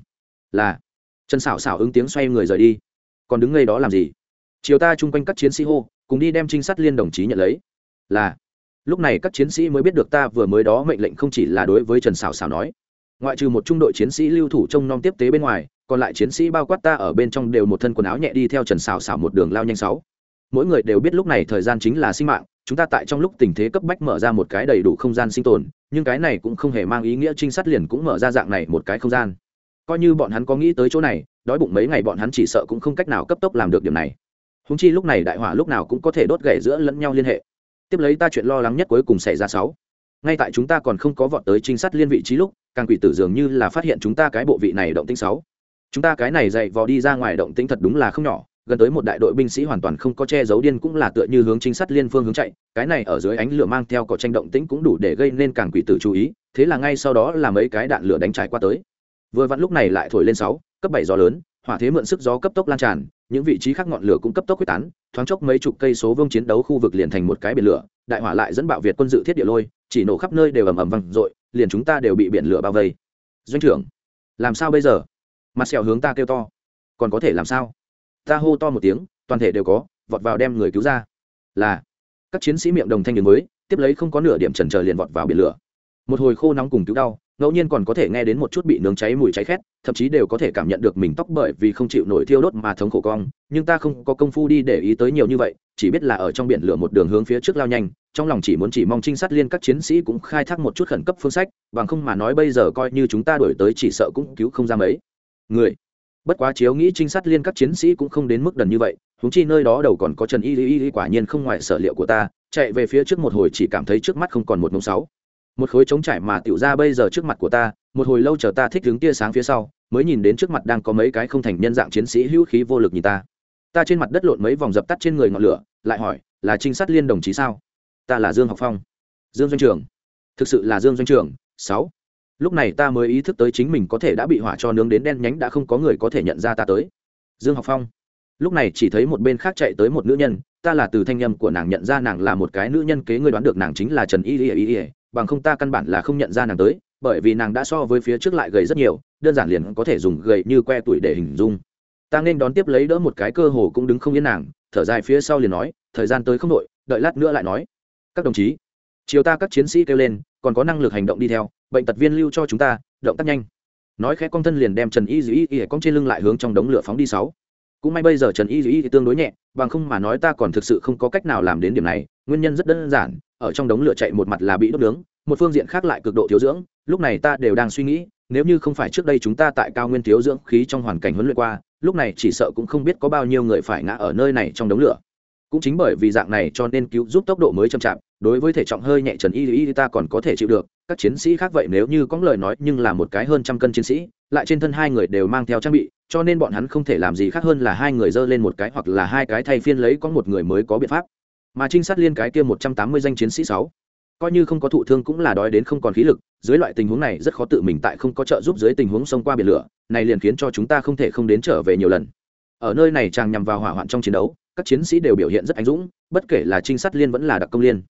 Là. Trần xảo xảo ứng tiếng xoay người rời đi. Còn đứng ngay đó làm gì? Chiều ta chung quanh các chiến sĩ hô, cùng đi đem trinh sát liên đồng chí nhận lấy. Là. Lúc này các chiến sĩ mới biết được ta vừa mới đó mệnh lệnh không chỉ là đối với trần xảo xảo nói. Ngoại trừ một trung đội chiến sĩ lưu thủ trông nom tiếp tế bên ngoài còn lại chiến sĩ bao quát ta ở bên trong đều một thân quần áo nhẹ đi theo trần xảo xảo một đường lao nhanh sáu. Mỗi người đều biết lúc này thời gian chính là sinh mạng, chúng ta tại trong lúc tình thế cấp bách mở ra một cái đầy đủ không gian sinh tồn, nhưng cái này cũng không hề mang ý nghĩa trinh sát liền cũng mở ra dạng này một cái không gian. Coi như bọn hắn có nghĩ tới chỗ này, đói bụng mấy ngày bọn hắn chỉ sợ cũng không cách nào cấp tốc làm được điểm này. Húng chi lúc này đại hỏa lúc nào cũng có thể đốt gậy giữa lẫn nhau liên hệ. Tiếp lấy ta chuyện lo lắng nhất cuối cùng xảy ra sáu. Ngay tại chúng ta còn không có vọt tới trinh sát liên vị trí lúc, càng quỷ tử dường như là phát hiện chúng ta cái bộ vị này động tĩnh sáu chúng ta cái này dậy vò đi ra ngoài động tĩnh thật đúng là không nhỏ, gần tới một đại đội binh sĩ hoàn toàn không có che giấu điên cũng là tựa như hướng chính sát liên phương hướng chạy, cái này ở dưới ánh lửa mang theo cỏ tranh động tĩnh cũng đủ để gây nên càng quỷ tử chú ý, thế là ngay sau đó là mấy cái đạn lửa đánh trải qua tới. Vừa vặn lúc này lại thổi lên sáu, cấp bảy gió lớn, hỏa thế mượn sức gió cấp tốc lan tràn, những vị trí khác ngọn lửa cũng cấp tốc quyết tán, thoáng chốc mấy chục cây số vương chiến đấu khu vực liền thành một cái biển lửa, đại hỏa lại dẫn bạo việt quân dự thiết địa lôi, chỉ nổ khắp nơi đều ầm ầm vang dội, liền chúng ta đều bị biển lửa bao vây. Doanh trưởng, làm sao bây giờ? Mặt sẹo hướng ta kêu to. Còn có thể làm sao? Ta hô to một tiếng, toàn thể đều có, vọt vào đem người cứu ra. Là, các chiến sĩ miệng đồng thanh đường mới, tiếp lấy không có nửa điểm trần trờ liền vọt vào biển lửa. Một hồi khô nóng cùng cứu đau, ngẫu nhiên còn có thể nghe đến một chút bị nướng cháy mùi cháy khét, thậm chí đều có thể cảm nhận được mình tóc bởi vì không chịu nổi thiêu đốt mà thống khổ cong, nhưng ta không có công phu đi để ý tới nhiều như vậy, chỉ biết là ở trong biển lửa một đường hướng phía trước lao nhanh, trong lòng chỉ muốn chỉ mong trinh sát liên các chiến sĩ cũng khai thác một chút khẩn cấp phương sách, bằng không mà nói bây giờ coi như chúng ta đổi tới chỉ sợ cũng cứu không ra mấy người. Bất quá chiếu nghĩ trinh sát liên các chiến sĩ cũng không đến mức đần như vậy húng chi nơi đó đầu còn có trần y y y, quả nhiên không ngoài sở liệu của ta, chạy về phía trước một hồi chỉ cảm thấy trước mắt không còn một mông sáu. Một khối trống trải mà tiểu ra bây giờ trước mặt của ta, một hồi lâu chờ ta thích đứng tia sáng phía sau, mới nhìn đến trước mặt đang có mấy cái không thành nhân dạng chiến sĩ hữu khí vô lực nhìn ta. Ta trên mặt đất lộn mấy vòng dập tắt trên người ngọn lửa, lại hỏi, là trinh sát liên đồng chí sao? Ta là dương học phong. Dương doanh trường. Thực sự là dương doanh trường, sáu lúc này ta mới ý thức tới chính mình có thể đã bị hỏa cho nướng đến đen nhánh đã không có người có thể nhận ra ta tới. Dương học phong. Lúc này chỉ thấy một bên khác chạy tới một nữ nhân, ta là từ thanh â m của nàng nhận ra nàng là một cái nữ nhân kế người đoán được nàng chính là trần y y y, bằng không ta căn bản là không nhận ra nàng tới, bởi vì nàng đã so với phía trước lại gầy rất nhiều, đơn giản liền có thể dùng gầy như que tuổi để hình dung. Ta nên đón tiếp lấy đỡ một cái cơ hồ cũng đứng không yên nàng, thở dài phía sau liền nói, thời gian tới không đội, đợi lát nữa lại nói. Các đồng chí chiều ta các chiến sĩ kêu lên, còn có năng lực hành động đi theo, bệnh tật viên lưu cho chúng ta, động tác nhanh. Nói khẽ con thân liền đem trần y dĩ y y cong trên lưng lại hướng trong đống lửa phóng đi sáu. Cũng may bây giờ trần y dĩ y tương đối nhẹ, bằng không mà nói ta còn thực sự không có cách nào làm đến điểm này, nguyên nhân rất đơn giản, ở trong đống lửa chạy một mặt là bị đốt nướng, một phương diện khác lại cực độ thiếu dưỡng, lúc này ta đều đang suy nghĩ, nếu như không phải trước đây chúng ta tại cao nguyên thiếu dưỡng khí trong hoàn cảnh huấn luyện qua, lúc này chỉ sợ cũng không biết có bao nhiêu người phải ngã ở nơi này trong đống lửa cũng chính bởi vì dạng này cho nên cứu giúp tốc độ mới chậm chạp, đối với thể trọng hơi nhẹ trần y y ta còn có thể chịu được, các chiến sĩ khác vậy nếu như có lời nói nhưng là một cái hơn trăm cân chiến sĩ, lại trên thân hai người đều mang theo trang bị, cho nên bọn hắn không thể làm gì khác hơn là hai người dơ lên một cái hoặc là hai cái thay phiên lấy có một người mới có biện pháp. Mà trinh sát liên cái kia một trăm tám mươi danh chiến sĩ sáu, coi như không có thụ thương cũng là đói đến không còn khí lực, dưới loại tình huống này rất khó tự mình tại không có trợ giúp dưới tình huống xông qua biển lửa, này liền khiến cho chúng ta không thể không đến trở về nhiều lần. Ở nơi này chàng nhằm vào hỏa hoạn trong chiến đấu các chiến sĩ đều biểu hiện rất anh dũng, bất kể là trinh sát liên vẫn là đặc công liên.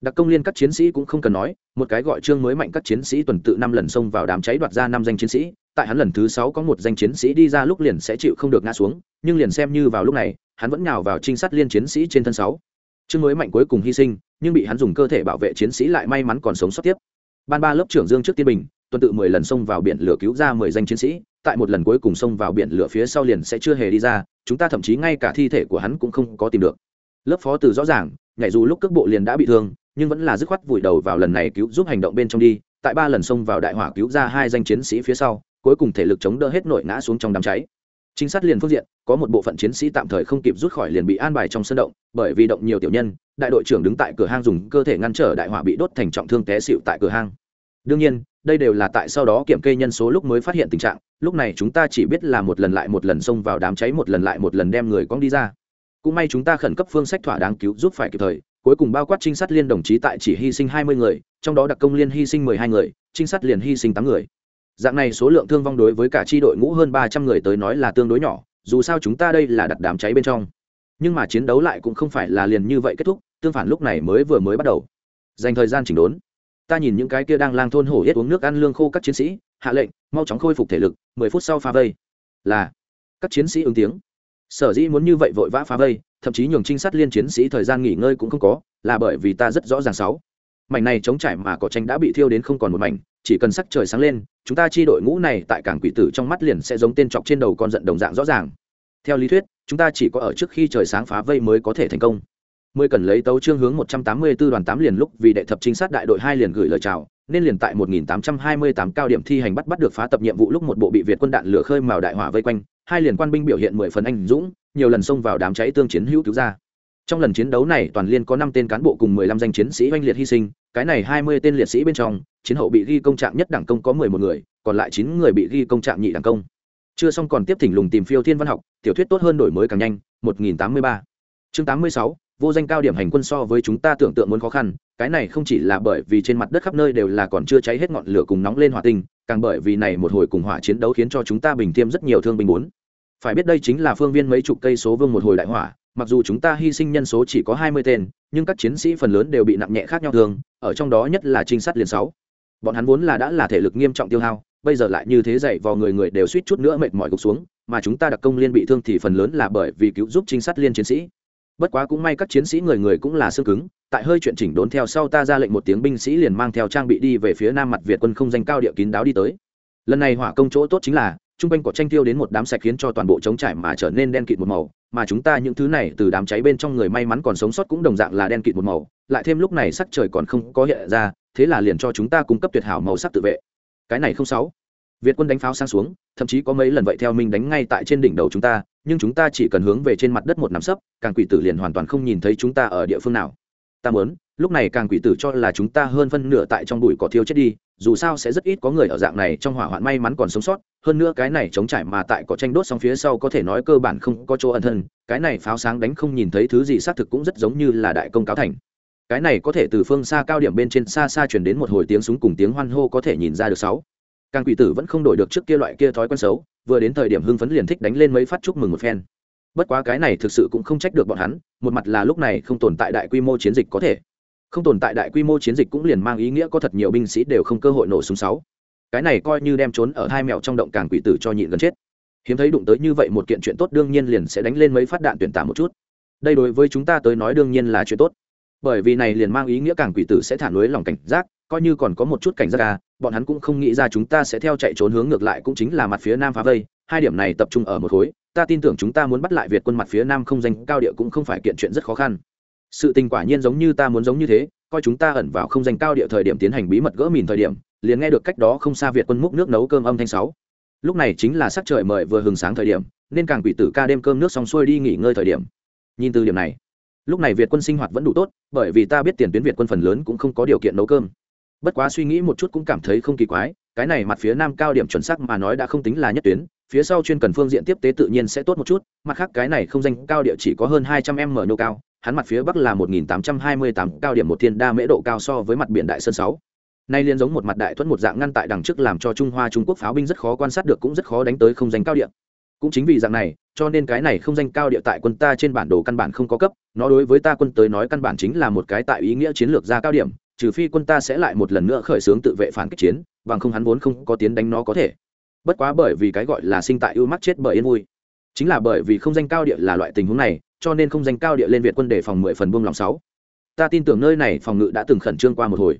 Đặc công liên các chiến sĩ cũng không cần nói, một cái gọi trương mới mạnh các chiến sĩ tuần tự năm lần xông vào đám cháy đoạt ra năm danh chiến sĩ, tại hắn lần thứ sáu có một danh chiến sĩ đi ra lúc liền sẽ chịu không được ngã xuống, nhưng liền xem như vào lúc này, hắn vẫn nhào vào trinh sát liên chiến sĩ trên thân sáu. Trương mới mạnh cuối cùng hy sinh, nhưng bị hắn dùng cơ thể bảo vệ chiến sĩ lại may mắn còn sống sót tiếp. Ban ba lớp trưởng dương trước tiên bình tuần tự mười lần xông vào biển lửa cứu ra mười danh chiến sĩ, tại một lần cuối cùng xông vào biển lửa phía sau liền sẽ chưa hề đi ra, chúng ta thậm chí ngay cả thi thể của hắn cũng không có tìm được. Lớp phó từ rõ ràng, nhảy dù lúc cước bộ liền đã bị thương, nhưng vẫn là dứt khoát vùi đầu vào lần này cứu giúp hành động bên trong đi, tại ba lần xông vào đại hỏa cứu ra hai danh chiến sĩ phía sau, cuối cùng thể lực chống đỡ hết nội ngã xuống trong đám cháy. Chính sát liền phương diện, có một bộ phận chiến sĩ tạm thời không kịp rút khỏi liền bị an bài trong sân động, bởi vì động nhiều tiểu nhân, đại đội trưởng đứng tại cửa hang dùng cơ thể ngăn trở đại hỏa bị đốt thành trọng thương té xỉu tại cửa hang. Đương nhiên đây đều là tại sau đó kiểm kê nhân số lúc mới phát hiện tình trạng, lúc này chúng ta chỉ biết là một lần lại một lần xông vào đám cháy, một lần lại một lần đem người cong đi ra. Cũng may chúng ta khẩn cấp phương sách thỏa đáng cứu giúp phải kịp thời, cuối cùng bao quát trinh sát liên đồng chí tại chỉ hy sinh hai mươi người, trong đó đặc công liên hy sinh mười hai người, trinh sát liền hy sinh tám người. Dạng này số lượng thương vong đối với cả tri đội ngũ hơn ba trăm người tới nói là tương đối nhỏ, dù sao chúng ta đây là đặt đám cháy bên trong. Nhưng mà chiến đấu lại cũng không phải là liền như vậy kết thúc, tương phản lúc này mới vừa mới bắt đầu. Dành thời gian chỉnh đốn ta nhìn những cái kia đang lang thôn hổ yết uống nước ăn lương khô các chiến sĩ, hạ lệnh, mau chóng khôi phục thể lực, mười phút sau phá vây. Là, các chiến sĩ ứng tiếng. Sở dĩ muốn như vậy vội vã phá vây, thậm chí nhường trinh sát liên chiến sĩ thời gian nghỉ ngơi cũng không có, là bởi vì ta rất rõ ràng sáu. Mảnh này chống trải mà cỏ tranh đã bị thiêu đến không còn một mảnh, chỉ cần sắc trời sáng lên, chúng ta chi đội ngũ này tại cảng quỷ tử trong mắt liền sẽ giống tên chọc trên đầu con giận đồng dạng rõ ràng. Theo lý thuyết, chúng ta chỉ có ở trước khi trời sáng phá vây mới có thể thành công mười cần lấy tấu trương hướng một trăm tám mươi 184 đoàn tám liền lúc vì đệ thập trinh sát đại đội hai liền gửi lời chào nên liền tại một nghìn tám trăm hai mươi tám cao điểm thi hành bắt bắt được phá tập nhiệm vụ lúc một bộ bị Việt quân đạn lửa khơi mào đại hỏa vây quanh, hai liền quan binh biểu hiện mười phần anh dũng, nhiều lần xông vào đám cháy tương chiến hữu cứu ra. Trong lần chiến đấu này toàn liên có năm tên cán bộ cùng mười lăm danh chiến sĩ oanh liệt hy sinh, cái này hai mươi tên liệt sĩ bên trong, chiến hậu bị ghi công trạng nhất đẳng công có mười một người, còn lại chín người bị ghi công trạng nhị đẳng công. Chưa xong còn tiếp thỉnh lùng tìm phiêu thiên văn học, tiểu thuyết tốt hơn đổi mới càng nhanh, một nghìn tám mươi ba Chương tám mươi sáu vô danh cao điểm hành quân so với chúng ta tưởng tượng muốn khó khăn, cái này không chỉ là bởi vì trên mặt đất khắp nơi đều là còn chưa cháy hết ngọn lửa cùng nóng lên hỏa tinh, càng bởi vì này một hồi cùng hỏa chiến đấu khiến cho chúng ta bình tiêm rất nhiều thương binh bốn. Phải biết đây chính là phương viên mấy chục cây số vương một hồi đại hỏa, mặc dù chúng ta hy sinh nhân số chỉ có hai mươi tên, nhưng các chiến sĩ phần lớn đều bị nặng nhẹ khác nhau thường ở trong đó nhất là trinh sát liền sáu. Bọn hắn vốn là đã là thể lực nghiêm trọng tiêu hao, bây giờ lại như thế dậy vào người người đều suýt chút nữa mệt mỏi gục xuống, mà chúng ta đặc công liên bị thương thì phần lớn là bởi vì cứu giúp trinh sát liên chiến sĩ bất quá cũng may các chiến sĩ người người cũng là xương cứng, tại hơi chuyện chỉnh đốn theo sau ta ra lệnh một tiếng binh sĩ liền mang theo trang bị đi về phía nam mặt việt quân không danh cao địa kín đáo đi tới. Lần này hỏa công chỗ tốt chính là, trung quanh cỏ tranh tiêu đến một đám sạch khiến cho toàn bộ trống trải mà trở nên đen kịt một màu, mà chúng ta những thứ này từ đám cháy bên trong người may mắn còn sống sót cũng đồng dạng là đen kịt một màu, lại thêm lúc này sắc trời còn không có hiện ra, thế là liền cho chúng ta cung cấp tuyệt hảo màu sắc tự vệ. Cái này không sáu. Việt quân đánh pháo sang xuống, thậm chí có mấy lần vậy theo mình đánh ngay tại trên đỉnh đầu chúng ta nhưng chúng ta chỉ cần hướng về trên mặt đất một nắm sấp, càng quỷ tử liền hoàn toàn không nhìn thấy chúng ta ở địa phương nào. Ta muốn, lúc này càng quỷ tử cho là chúng ta hơn phân nửa tại trong bụi cỏ thiêu chết đi, dù sao sẽ rất ít có người ở dạng này trong hỏa hoạn may mắn còn sống sót. Hơn nữa cái này chống trải mà tại cỏ tranh đốt xong phía sau có thể nói cơ bản không có chỗ ẩn thân, cái này pháo sáng đánh không nhìn thấy thứ gì xác thực cũng rất giống như là đại công cáo thành. Cái này có thể từ phương xa cao điểm bên trên xa xa chuyển đến một hồi tiếng súng cùng tiếng hoan hô có thể nhìn ra được sáu. Càng quỷ tử vẫn không đổi được trước kia loại kia thói quen xấu vừa đến thời điểm hưng phấn liền thích đánh lên mấy phát chúc mừng một phen. Bất quá cái này thực sự cũng không trách được bọn hắn, một mặt là lúc này không tồn tại đại quy mô chiến dịch có thể. Không tồn tại đại quy mô chiến dịch cũng liền mang ý nghĩa có thật nhiều binh sĩ đều không cơ hội nổ súng sáu. Cái này coi như đem trốn ở hai mèo trong động càng quỷ tử cho nhịn gần chết. Hiếm thấy đụng tới như vậy một kiện chuyện tốt đương nhiên liền sẽ đánh lên mấy phát đạn tuyển tả một chút. Đây đối với chúng ta tới nói đương nhiên là chuyện tốt. Bởi vì này liền mang ý nghĩa càng quỷ tử sẽ thả lưới lòng cảnh giác, coi như còn có một chút cảnh giác à bọn hắn cũng không nghĩ ra chúng ta sẽ theo chạy trốn hướng ngược lại cũng chính là mặt phía nam phá vây. Hai điểm này tập trung ở một khối. Ta tin tưởng chúng ta muốn bắt lại việt quân mặt phía nam không danh cao địa cũng không phải kiện chuyện rất khó khăn. Sự tình quả nhiên giống như ta muốn giống như thế, coi chúng ta ẩn vào không danh cao địa thời điểm tiến hành bí mật gỡ mìn thời điểm, liền nghe được cách đó không xa việt quân múc nước nấu cơm âm thanh sáu. Lúc này chính là sắc trời mời vừa hừng sáng thời điểm, nên càng quỷ tử ca đêm cơm nước xong xuôi đi nghỉ ngơi thời điểm. Nhìn từ điểm này, lúc này việt quân sinh hoạt vẫn đủ tốt, bởi vì ta biết tiền tuyến việt quân phần lớn cũng không có điều kiện nấu cơm bất quá suy nghĩ một chút cũng cảm thấy không kỳ quái, cái này mặt phía nam cao điểm chuẩn xác mà nói đã không tính là nhất tuyến, phía sau chuyên cần phương diện tiếp tế tự nhiên sẽ tốt một chút, mặt khác cái này không danh cao địa chỉ có hơn hai trăm m nhô cao, hắn mặt phía bắc là một nghìn tám trăm hai mươi tám, cao điểm một thiên đa mễ độ cao so với mặt biển đại sơn sáu. Nay liên giống một mặt đại thuẫn một dạng ngăn tại đằng trước làm cho trung hoa trung quốc pháo binh rất khó quan sát được cũng rất khó đánh tới không danh cao địa. Cũng chính vì dạng này, cho nên cái này không danh cao địa tại quân ta trên bản đồ căn bản không có cấp, nó đối với ta quân tới nói căn bản chính là một cái tại ý nghĩa chiến lược ra cao điểm trừ phi quân ta sẽ lại một lần nữa khởi xướng tự vệ phản kích chiến, bằng không hắn vốn không có tiến đánh nó có thể. Bất quá bởi vì cái gọi là sinh tại ưu mắc chết bởi yên vui. Chính là bởi vì không danh cao địa là loại tình huống này, cho nên không danh cao địa lên việt quân đề phòng mười phần buông lòng sáu. Ta tin tưởng nơi này phòng ngự đã từng khẩn trương qua một hồi.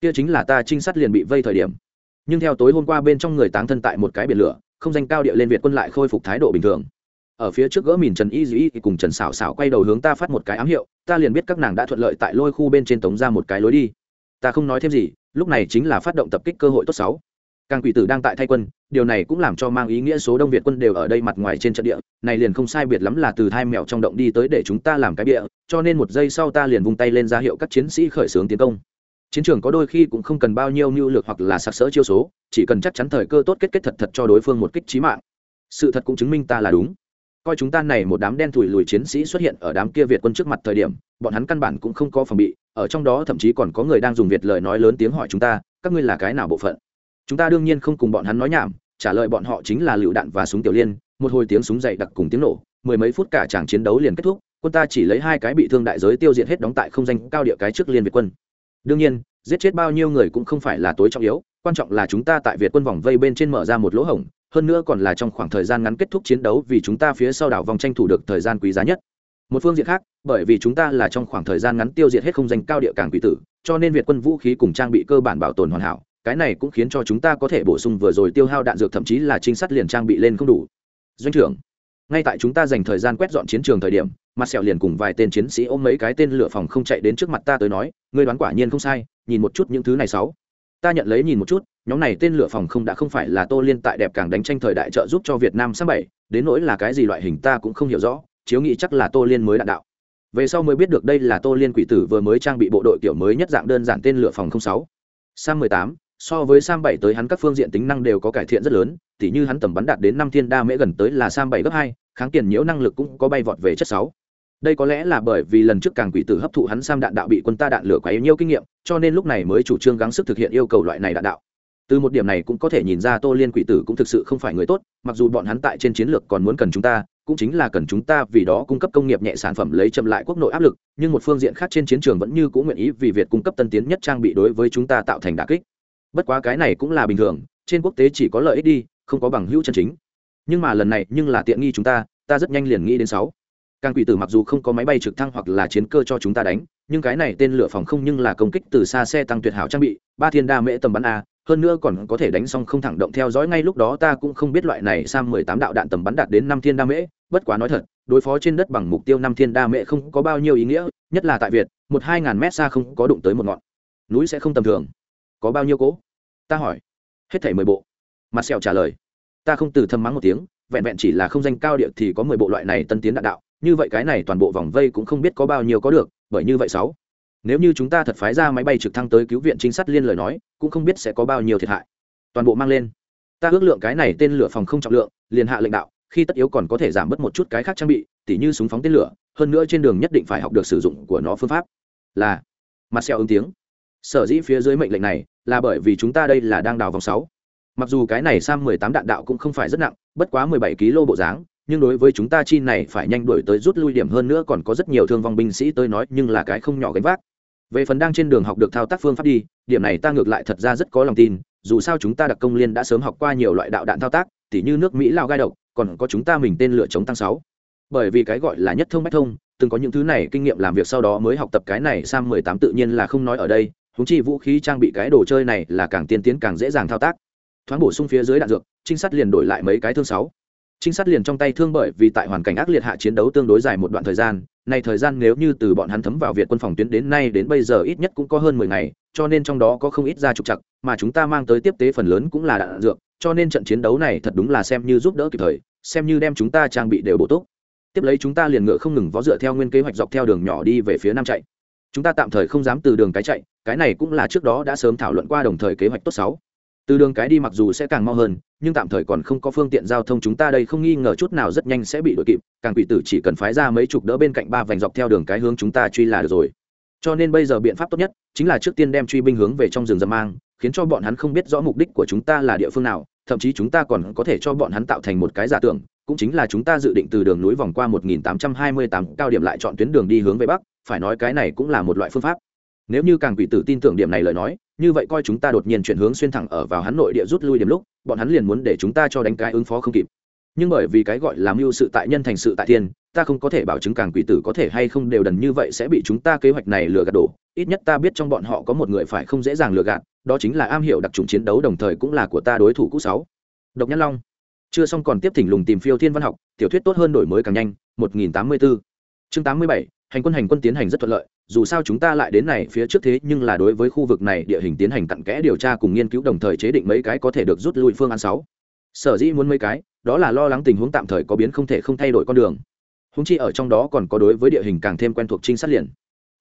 Kia chính là ta trinh sát liền bị vây thời điểm. Nhưng theo tối hôm qua bên trong người táng thân tại một cái biển lửa, không danh cao địa lên việt quân lại khôi phục thái độ bình thường. Ở phía trước gỡ mìn trần y dĩ cùng trần xảo xảo quay đầu hướng ta phát một cái ám hiệu, ta liền biết các nàng đã thuận lợi tại lôi khu bên trên tống ra một cái lối đi ta không nói thêm gì, lúc này chính là phát động tập kích cơ hội tốt sáu. Càng quỷ tử đang tại thay quân, điều này cũng làm cho mang ý nghĩa số đông việt quân đều ở đây mặt ngoài trên trận địa, này liền không sai biệt lắm là từ thai mèo trong động đi tới để chúng ta làm cái bịa, cho nên một giây sau ta liền vung tay lên ra hiệu các chiến sĩ khởi xướng tiến công. Chiến trường có đôi khi cũng không cần bao nhiêu mưu lược hoặc là sặc sỡ chiêu số, chỉ cần chắc chắn thời cơ tốt kết kết thật thật cho đối phương một kích trí mạng. Sự thật cũng chứng minh ta là đúng. Coi chúng ta này một đám đen thủi lùi chiến sĩ xuất hiện ở đám kia việt quân trước mặt thời điểm, bọn hắn căn bản cũng không có phòng bị ở trong đó thậm chí còn có người đang dùng việt lời nói lớn tiếng hỏi chúng ta, các ngươi là cái nào bộ phận? Chúng ta đương nhiên không cùng bọn hắn nói nhảm, trả lời bọn họ chính là lựu đạn và súng tiểu liên, một hồi tiếng súng dày đặc cùng tiếng nổ, mười mấy phút cả tràng chiến đấu liền kết thúc, quân ta chỉ lấy hai cái bị thương đại giới tiêu diệt hết đóng tại không danh cao địa cái trước liên việt quân. Đương nhiên, giết chết bao nhiêu người cũng không phải là tối trọng yếu, quan trọng là chúng ta tại việt quân vòng vây bên trên mở ra một lỗ hổng, hơn nữa còn là trong khoảng thời gian ngắn kết thúc chiến đấu vì chúng ta phía sau đảo vòng tranh thủ được thời gian quý giá nhất một phương diện khác, bởi vì chúng ta là trong khoảng thời gian ngắn tiêu diệt hết không danh cao địa càng quỷ tử, cho nên việt quân vũ khí cùng trang bị cơ bản bảo tồn hoàn hảo, cái này cũng khiến cho chúng ta có thể bổ sung vừa rồi tiêu hao đạn dược thậm chí là trinh sát liền trang bị lên không đủ. Doanh trưởng, ngay tại chúng ta dành thời gian quét dọn chiến trường thời điểm, mặt sẹo liền cùng vài tên chiến sĩ ôm mấy cái tên lửa phòng không chạy đến trước mặt ta tới nói, ngươi đoán quả nhiên không sai, nhìn một chút những thứ này sáu. Ta nhận lấy nhìn một chút, nhóm này tên lửa phòng không đã không phải là tô liên tại đẹp càng đánh tranh thời đại trợ giúp cho việt nam sang bảy, đến nỗi là cái gì loại hình ta cũng không hiểu rõ chiếu nghĩ chắc là tô liên mới đạn đạo. Về sau mới biết được đây là tô liên quỷ tử vừa mới trang bị bộ đội kiểu mới nhất dạng đơn giản tên lửa phòng không sáu. Sam mười tám, so với sam bảy tới hắn các phương diện tính năng đều có cải thiện rất lớn, tỉ như hắn tầm bắn đạt đến năm thiên đa mễ gần tới là sam bảy gấp hai, kháng tiền nhiễu năng lực cũng có bay vọt về chất sáu. Đây có lẽ là bởi vì lần trước càng quỷ tử hấp thụ hắn sam đạn đạo bị quân ta đạn lửa quá yếu nhiều kinh nghiệm, cho nên lúc này mới chủ trương gắng sức thực hiện yêu cầu loại này đạn đạo. Từ một điểm này cũng có thể nhìn ra tô liên quỷ tử cũng thực sự không phải người tốt, mặc dù bọn hắn tại trên chiến lược còn muốn cần chúng ta cũng chính là cần chúng ta vì đó cung cấp công nghiệp nhẹ sản phẩm lấy chậm lại quốc nội áp lực, nhưng một phương diện khác trên chiến trường vẫn như cũng nguyện ý vì việt cung cấp tân tiến nhất trang bị đối với chúng ta tạo thành đà kích. Bất quá cái này cũng là bình thường, trên quốc tế chỉ có lợi ích đi, không có bằng hữu chân chính. Nhưng mà lần này nhưng là tiện nghi chúng ta ta rất nhanh liền nghĩ đến sáu. Càng quỷ tử mặc dù không có máy bay trực thăng hoặc là chiến cơ cho chúng ta đánh, nhưng cái này tên lửa phòng không nhưng là công kích từ xa xe tăng tuyệt hảo trang bị, ba thiên đa mễ tầm bắn a hơn nữa còn có thể đánh xong không thẳng động theo dõi ngay lúc đó ta cũng không biết loại này sang mười tám đạo đạn tầm bắn đạt đến năm thiên đa mễ, bất quá nói thật, đối phó trên đất bằng mục tiêu năm thiên đa mễ không có bao nhiêu ý nghĩa, nhất là tại việt, một hai ngàn mét xa không có đụng tới một ngọn. Núi sẽ không tầm thường. Có bao nhiêu cố ta hỏi. Hết thảy mười bộ. Mặt sẹo trả lời. Ta không từ thâm mắng một tiếng, vẹn vẹn chỉ là không danh cao địa thì có mười bộ loại này tân tiến đạn đạo, như vậy cái này toàn bộ vòng vây cũng không biết có bao nhiêu có được, bởi như vậy sáu nếu như chúng ta thật phái ra máy bay trực thăng tới cứu viện trinh sát liên lời nói, cũng không biết sẽ có bao nhiêu thiệt hại. Toàn bộ mang lên. Ta ước lượng cái này tên lửa phòng không trọng lượng, liền hạ lệnh đạo, khi tất yếu còn có thể giảm bớt một chút cái khác trang bị, tỉ như súng phóng tên lửa, hơn nữa trên đường nhất định phải học được sử dụng của nó phương pháp. Là. Mặt xeo ứng tiếng. Sở dĩ phía dưới mệnh lệnh này, là bởi vì chúng ta đây là đang đào vòng sáu. Mặc dù cái này sang mười tám đạn đạo cũng không phải rất nặng, bất quá mười bảy kg bộ dáng, nhưng đối với chúng ta chi này phải nhanh đuổi tới rút lui điểm hơn nữa còn có rất nhiều thương vong binh sĩ tới nói, nhưng là cái không nhỏ gánh vác về phần đang trên đường học được thao tác phương pháp đi, điểm này ta ngược lại thật ra rất có lòng tin, dù sao chúng ta đặc công liên đã sớm học qua nhiều loại đạo đạn thao tác, tỉ như nước mỹ lao gai độc, còn có chúng ta mình tên lửa chống tăng sáu. Bởi vì cái gọi là nhất thông bách thông, từng có những thứ này kinh nghiệm làm việc sau đó mới học tập cái này sang mười tám tự nhiên là không nói ở đây húng chi vũ khí trang bị cái đồ chơi này là càng tiên tiến càng dễ dàng thao tác. Thoáng bổ sung phía dưới đạn dược, trinh sát liền đổi lại mấy cái thương sáu. Trinh sát liền trong tay thương bởi vì tại hoàn cảnh ác liệt hạ chiến đấu tương đối dài một đoạn thời gian này thời gian nếu như từ bọn hắn thấm vào việt quân phòng tuyến đến nay đến bây giờ ít nhất cũng có hơn mười ngày, cho nên trong đó có không ít ra trục chặt mà chúng ta mang tới tiếp tế phần lớn cũng là đạn dược, cho nên trận chiến đấu này thật đúng là xem như giúp đỡ kịp thời, xem như đem chúng ta trang bị đều bổ túc. Tiếp lấy chúng ta liền ngựa không ngừng vó dựa theo nguyên kế hoạch dọc theo đường nhỏ đi về phía nam chạy. Chúng ta tạm thời không dám từ đường cái chạy, cái này cũng là trước đó đã sớm thảo luận qua đồng thời kế hoạch tốt sáu từ đường cái đi mặc dù sẽ càng mau hơn, nhưng tạm thời còn không có phương tiện giao thông chúng ta đây không nghi ngờ chút nào rất nhanh sẽ bị đội kịp, càng quỷ tử chỉ cần phái ra mấy chục đỡ bên cạnh ba vành dọc theo đường cái hướng chúng ta truy là được rồi. Cho nên bây giờ biện pháp tốt nhất chính là trước tiên đem truy binh hướng về trong rừng dâm mang, khiến cho bọn hắn không biết rõ mục đích của chúng ta là địa phương nào, thậm chí chúng ta còn có thể cho bọn hắn tạo thành một cái giả tưởng, cũng chính là chúng ta dự định từ đường núi vòng qua 1828 cao điểm lại chọn tuyến đường đi hướng về bắc, phải nói cái này cũng là một loại phương pháp nếu như càng quỷ tử tin tưởng điểm này lời nói, như vậy coi chúng ta đột nhiên chuyển hướng xuyên thẳng ở vào hắn nội địa rút lui điểm lúc, bọn hắn liền muốn để chúng ta cho đánh cái ứng phó không kịp. Nhưng bởi vì cái gọi là mưu sự tại nhân thành sự tại thiên, ta không có thể bảo chứng càng quỷ tử có thể hay không đều đần như vậy sẽ bị chúng ta kế hoạch này lừa gạt đổ. Ít nhất ta biết trong bọn họ có một người phải không dễ dàng lừa gạt, đó chính là am hiểu đặc trùng chiến đấu đồng thời cũng là của ta đối thủ cũ sáu. Độc nhãn long. Chưa xong còn tiếp thỉnh lùng tìm phiêu thiên văn học, tiểu thuyết tốt hơn đổi mới càng nhanh 1084 chương 87 hành quân hành quân tiến hành rất thuận lợi, dù sao chúng ta lại đến này phía trước thế, nhưng là đối với khu vực này địa hình tiến hành cặn kẽ điều tra cùng nghiên cứu đồng thời chế định mấy cái có thể được rút lui phương án sáu. Sở dĩ muốn mấy cái, đó là lo lắng tình huống tạm thời có biến không thể không thay đổi con đường. Húng chi ở trong đó còn có đối với địa hình càng thêm quen thuộc trinh sát liền.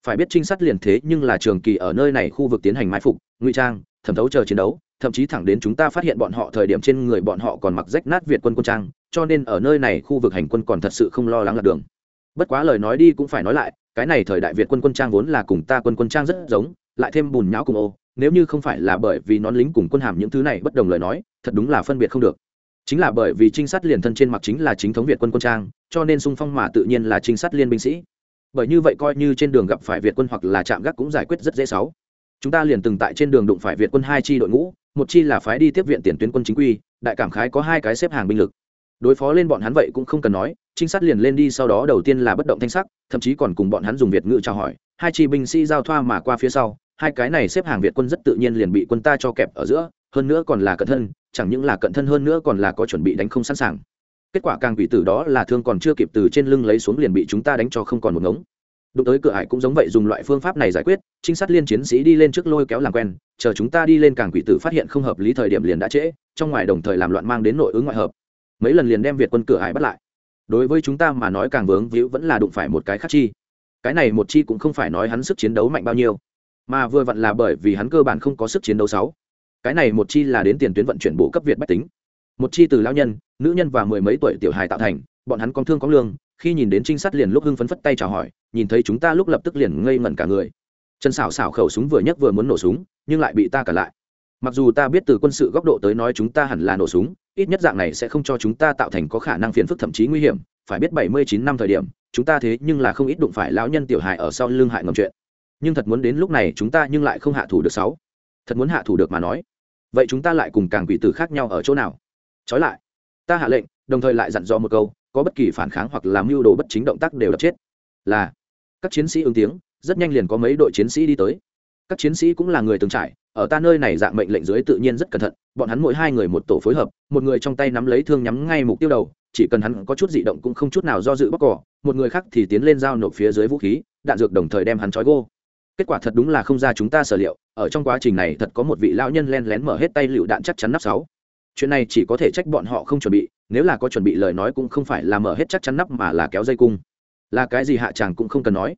Phải biết trinh sát liền thế, nhưng là trường kỳ ở nơi này khu vực tiến hành mai phục, ngụy trang, thẩm thấu chờ chiến đấu, thậm chí thẳng đến chúng ta phát hiện bọn họ thời điểm trên người bọn họ còn mặc rách nát việt quân quân trang, cho nên ở nơi này khu vực hành quân còn thật sự không lo lắng lạc đường bất quá lời nói đi cũng phải nói lại, cái này thời đại việt quân quân trang vốn là cùng ta quân quân trang rất giống, lại thêm bùn nhão cùng ô, nếu như không phải là bởi vì nón lính cùng quân hàm những thứ này bất đồng lời nói, thật đúng là phân biệt không được. Chính là bởi vì trinh sát liền thân trên mặt chính là chính thống việt quân quân trang, cho nên sung phong mà tự nhiên là trinh sát liên binh sĩ. Bởi như vậy coi như trên đường gặp phải việt quân hoặc là chạm gác cũng giải quyết rất dễ sáu. Chúng ta liền từng tại trên đường đụng phải việt quân hai chi đội ngũ, một chi là phái đi tiếp viện tiền tuyến quân chính quy, đại cảm khái có hai cái xếp hàng binh lực. Đối phó lên bọn hắn vậy cũng không cần nói trinh sát liền lên đi sau đó đầu tiên là bất động thanh sắc, thậm chí còn cùng bọn hắn dùng việt ngữ chào hỏi. Hai chi binh sĩ giao thoa mà qua phía sau, hai cái này xếp hàng việt quân rất tự nhiên liền bị quân ta cho kẹp ở giữa, hơn nữa còn là cận thân, chẳng những là cận thân hơn nữa còn là có chuẩn bị đánh không sẵn sàng. Kết quả càng quỷ tử đó là thương còn chưa kịp từ trên lưng lấy xuống liền bị chúng ta đánh cho không còn một ngống. Đụng tới cửa hải cũng giống vậy dùng loại phương pháp này giải quyết, trinh sát liên chiến sĩ đi lên trước lôi kéo làm quen, chờ chúng ta đi lên càng quỷ tử phát hiện không hợp lý thời điểm liền đã trễ, trong ngoài đồng thời làm loạn mang đến nội ứng ngoại hợp. Mấy lần liền đem việt quân cửa hải bắt lại đối với chúng ta mà nói càng vướng víu vẫn là đụng phải một cái khác chi. Cái này một chi cũng không phải nói hắn sức chiến đấu mạnh bao nhiêu, mà vừa vặn là bởi vì hắn cơ bản không có sức chiến đấu sáu. Cái này một chi là đến tiền tuyến vận chuyển bộ cấp việt bách tính. Một chi từ lao nhân, nữ nhân và mười mấy tuổi tiểu hài tạo thành, bọn hắn con thương có lương, khi nhìn đến trinh sát liền lúc hưng phấn phất tay chào hỏi, nhìn thấy chúng ta lúc lập tức liền ngây ngẩn cả người. Chân xảo xảo khẩu súng vừa nhấc vừa muốn nổ súng, nhưng lại bị ta cả lại. Mặc dù ta biết từ quân sự góc độ tới nói chúng ta hẳn là nổ súng ít nhất dạng này sẽ không cho chúng ta tạo thành có khả năng phiền phức thậm chí nguy hiểm. Phải biết bảy mươi chín năm thời điểm, chúng ta thế nhưng là không ít đụng phải lão nhân tiểu hại ở sau lưng hại ngầm chuyện. Nhưng thật muốn đến lúc này chúng ta nhưng lại không hạ thủ được sáu. Thật muốn hạ thủ được mà nói. Vậy chúng ta lại cùng càng quỷ tử khác nhau ở chỗ nào? Trói lại. Ta hạ lệnh, đồng thời lại dặn dò một câu, có bất kỳ phản kháng hoặc làm mưu đồ bất chính động tác đều đập chết. Là, các chiến sĩ ứng tiếng, rất nhanh liền có mấy đội chiến sĩ đi tới. Các chiến sĩ cũng là người từng trải, ở ta nơi này dạng mệnh lệnh dưới tự nhiên rất cẩn thận bọn hắn mỗi hai người một tổ phối hợp, một người trong tay nắm lấy thương nhắm ngay mục tiêu đầu, chỉ cần hắn có chút dị động cũng không chút nào do dự bóc cỏ, một người khác thì tiến lên giao nộp phía dưới vũ khí, đạn dược đồng thời đem hắn trói gô. Kết quả thật đúng là không ra chúng ta sở liệu, ở trong quá trình này thật có một vị lão nhân len lén mở hết tay lựu đạn chắc chắn nắp sáu. Chuyện này chỉ có thể trách bọn họ không chuẩn bị, nếu là có chuẩn bị lời nói cũng không phải là mở hết chắc chắn nắp mà là kéo dây cung. Là cái gì hạ chàng cũng không cần nói.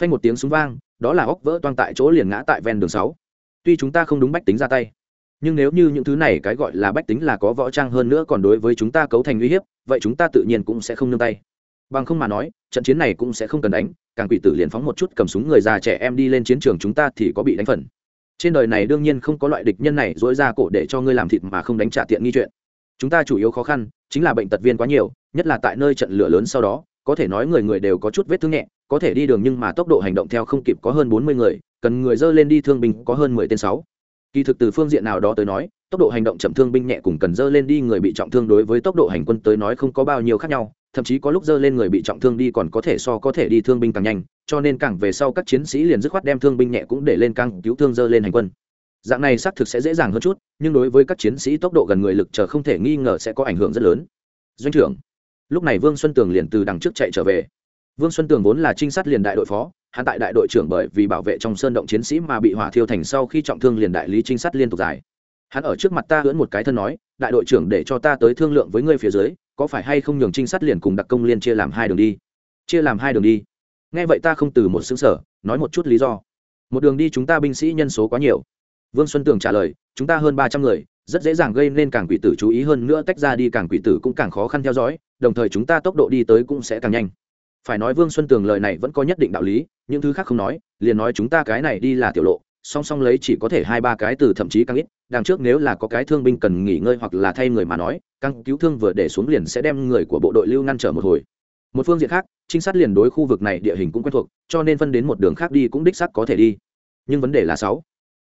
Phanh một tiếng súng vang, đó là óc vỡ toang tại chỗ liền ngã tại ven đường sáu. Tuy chúng ta không đúng bách tính ra tay nhưng nếu như những thứ này cái gọi là bách tính là có võ trang hơn nữa còn đối với chúng ta cấu thành uy hiếp, vậy chúng ta tự nhiên cũng sẽ không nương tay. Bằng không mà nói, trận chiến này cũng sẽ không cần đánh, càng quỷ tử liền phóng một chút cầm súng người già trẻ em đi lên chiến trường chúng ta thì có bị đánh phần. Trên đời này đương nhiên không có loại địch nhân này dỗi ra cổ để cho ngươi làm thịt mà không đánh trả tiện nghi chuyện. Chúng ta chủ yếu khó khăn, chính là bệnh tật viên quá nhiều, nhất là tại nơi trận lửa lớn sau đó, có thể nói người người đều có chút vết thương nhẹ, có thể đi đường nhưng mà tốc độ hành động theo không kịp có hơn bốn mươi người, cần người dơ lên đi thương binh có hơn mười tên sáu kỳ thực từ phương diện nào đó tới nói, tốc độ hành động chậm thương binh nhẹ cùng cần dơ lên đi người bị trọng thương đối với tốc độ hành quân tới nói không có bao nhiêu khác nhau, thậm chí có lúc dơ lên người bị trọng thương đi còn có thể so có thể đi thương binh càng nhanh, cho nên càng về sau các chiến sĩ liền dứt khoát đem thương binh nhẹ cũng để lên càng cứu thương dơ lên hành quân. Dạng này xác thực sẽ dễ dàng hơn chút, nhưng đối với các chiến sĩ tốc độ gần người lực chờ không thể nghi ngờ sẽ có ảnh hưởng rất lớn. Doanh trưởng, lúc này vương xuân tường liền từ đằng trước chạy trở về. Vương xuân tường vốn là trinh sát liền đại đội phó hắn tại đại đội trưởng bởi vì bảo vệ trong sơn động chiến sĩ mà bị hỏa thiêu thành sau khi trọng thương liền đại lý trinh sát liên tục dài hắn ở trước mặt ta hưỡn một cái thân nói, đại đội trưởng để cho ta tới thương lượng với ngươi phía dưới, có phải hay không nhường trinh sát liền cùng đặc công liên chia làm hai đường đi? Chia làm hai đường đi? Nghe vậy ta không từ một xứng sở nói một chút lý do. Một đường đi chúng ta binh sĩ nhân số quá nhiều. Vương xuân tường trả lời, chúng ta hơn ba trăm người, rất dễ dàng gây nên càng quỷ tử chú ý hơn nữa tách ra đi càng quỷ tử cũng càng khó khăn theo dõi, đồng thời chúng ta tốc độ đi tới cũng sẽ càng nhanh phải nói vương xuân tường lời này vẫn có nhất định đạo lý, những thứ khác không nói, liền nói chúng ta cái này đi là tiểu lộ, song song lấy chỉ có thể hai ba cái từ thậm chí càng ít, đằng trước nếu là có cái thương binh cần nghỉ ngơi hoặc là thay người mà nói căng cứu thương vừa để xuống liền sẽ đem người của bộ đội lưu ngăn trở một hồi. Một phương diện khác, trinh sát liền đối khu vực này địa hình cũng quen thuộc, cho nên phân đến một đường khác đi cũng đích xác có thể đi. Nhưng vấn đề là sáu.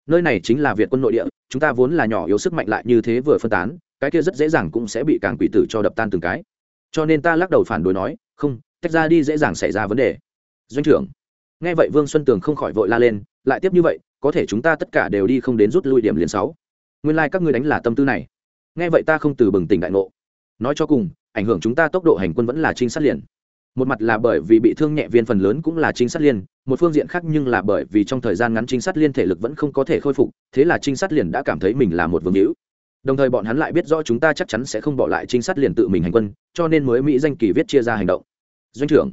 Nơi này chính là việt quân nội địa, chúng ta vốn là nhỏ yếu sức mạnh lại như thế vừa phân tán, cái kia rất dễ dàng cũng sẽ bị càng quỷ tử cho đập tan từng cái. Cho nên ta lắc đầu phản đối nói, không tách ra đi dễ dàng xảy ra vấn đề. Doanh trưởng, nghe vậy vương xuân tường không khỏi vội la lên, lại tiếp như vậy, có thể chúng ta tất cả đều đi không đến rút lui điểm liền sáu. Nguyên lai、like、các ngươi đánh là tâm tư này. Nghe vậy ta không từ bừng tỉnh đại ngộ. Nói cho cùng, ảnh hưởng chúng ta tốc độ hành quân vẫn là trinh sát liền. Một mặt là bởi vì bị thương nhẹ viên phần lớn cũng là trinh sát liên một phương diện khác nhưng là bởi vì trong thời gian ngắn trinh sát liên thể lực vẫn không có thể khôi phục, thế là trinh sát liền đã cảm thấy mình là một vương hữu. Đồng thời bọn hắn lại biết rõ chúng ta chắc chắn sẽ không bỏ lại trinh sát liền tự mình hành quân, cho nên mới mỹ danh kỳ viết chia ra hành động doanh trưởng.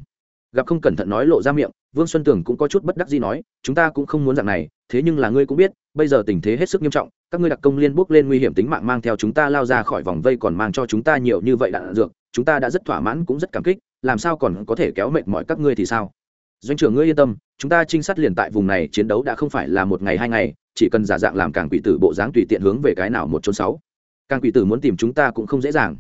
Gặp không cẩn thận nói lộ ra miệng, vương xuân tường cũng có chút bất đắc gì nói, chúng ta cũng không muốn dạng này, thế nhưng là ngươi cũng biết, bây giờ tình thế hết sức nghiêm trọng, các ngươi đặc công liên bước lên nguy hiểm tính mạng mang theo chúng ta lao ra khỏi vòng vây còn mang cho chúng ta nhiều như vậy đạn dược, chúng ta đã rất thỏa mãn cũng rất cảm kích, làm sao còn có thể kéo mệt mỏi các ngươi thì sao? Doanh trưởng ngươi yên tâm, chúng ta trinh sát liền tại vùng này, chiến đấu đã không phải là một ngày hai ngày, chỉ cần giả dạng làm càng quỷ tử bộ dáng tùy tiện hướng về cái nào một chốn sáu. Càng quỷ tử muốn tìm chúng ta cũng không dễ dàng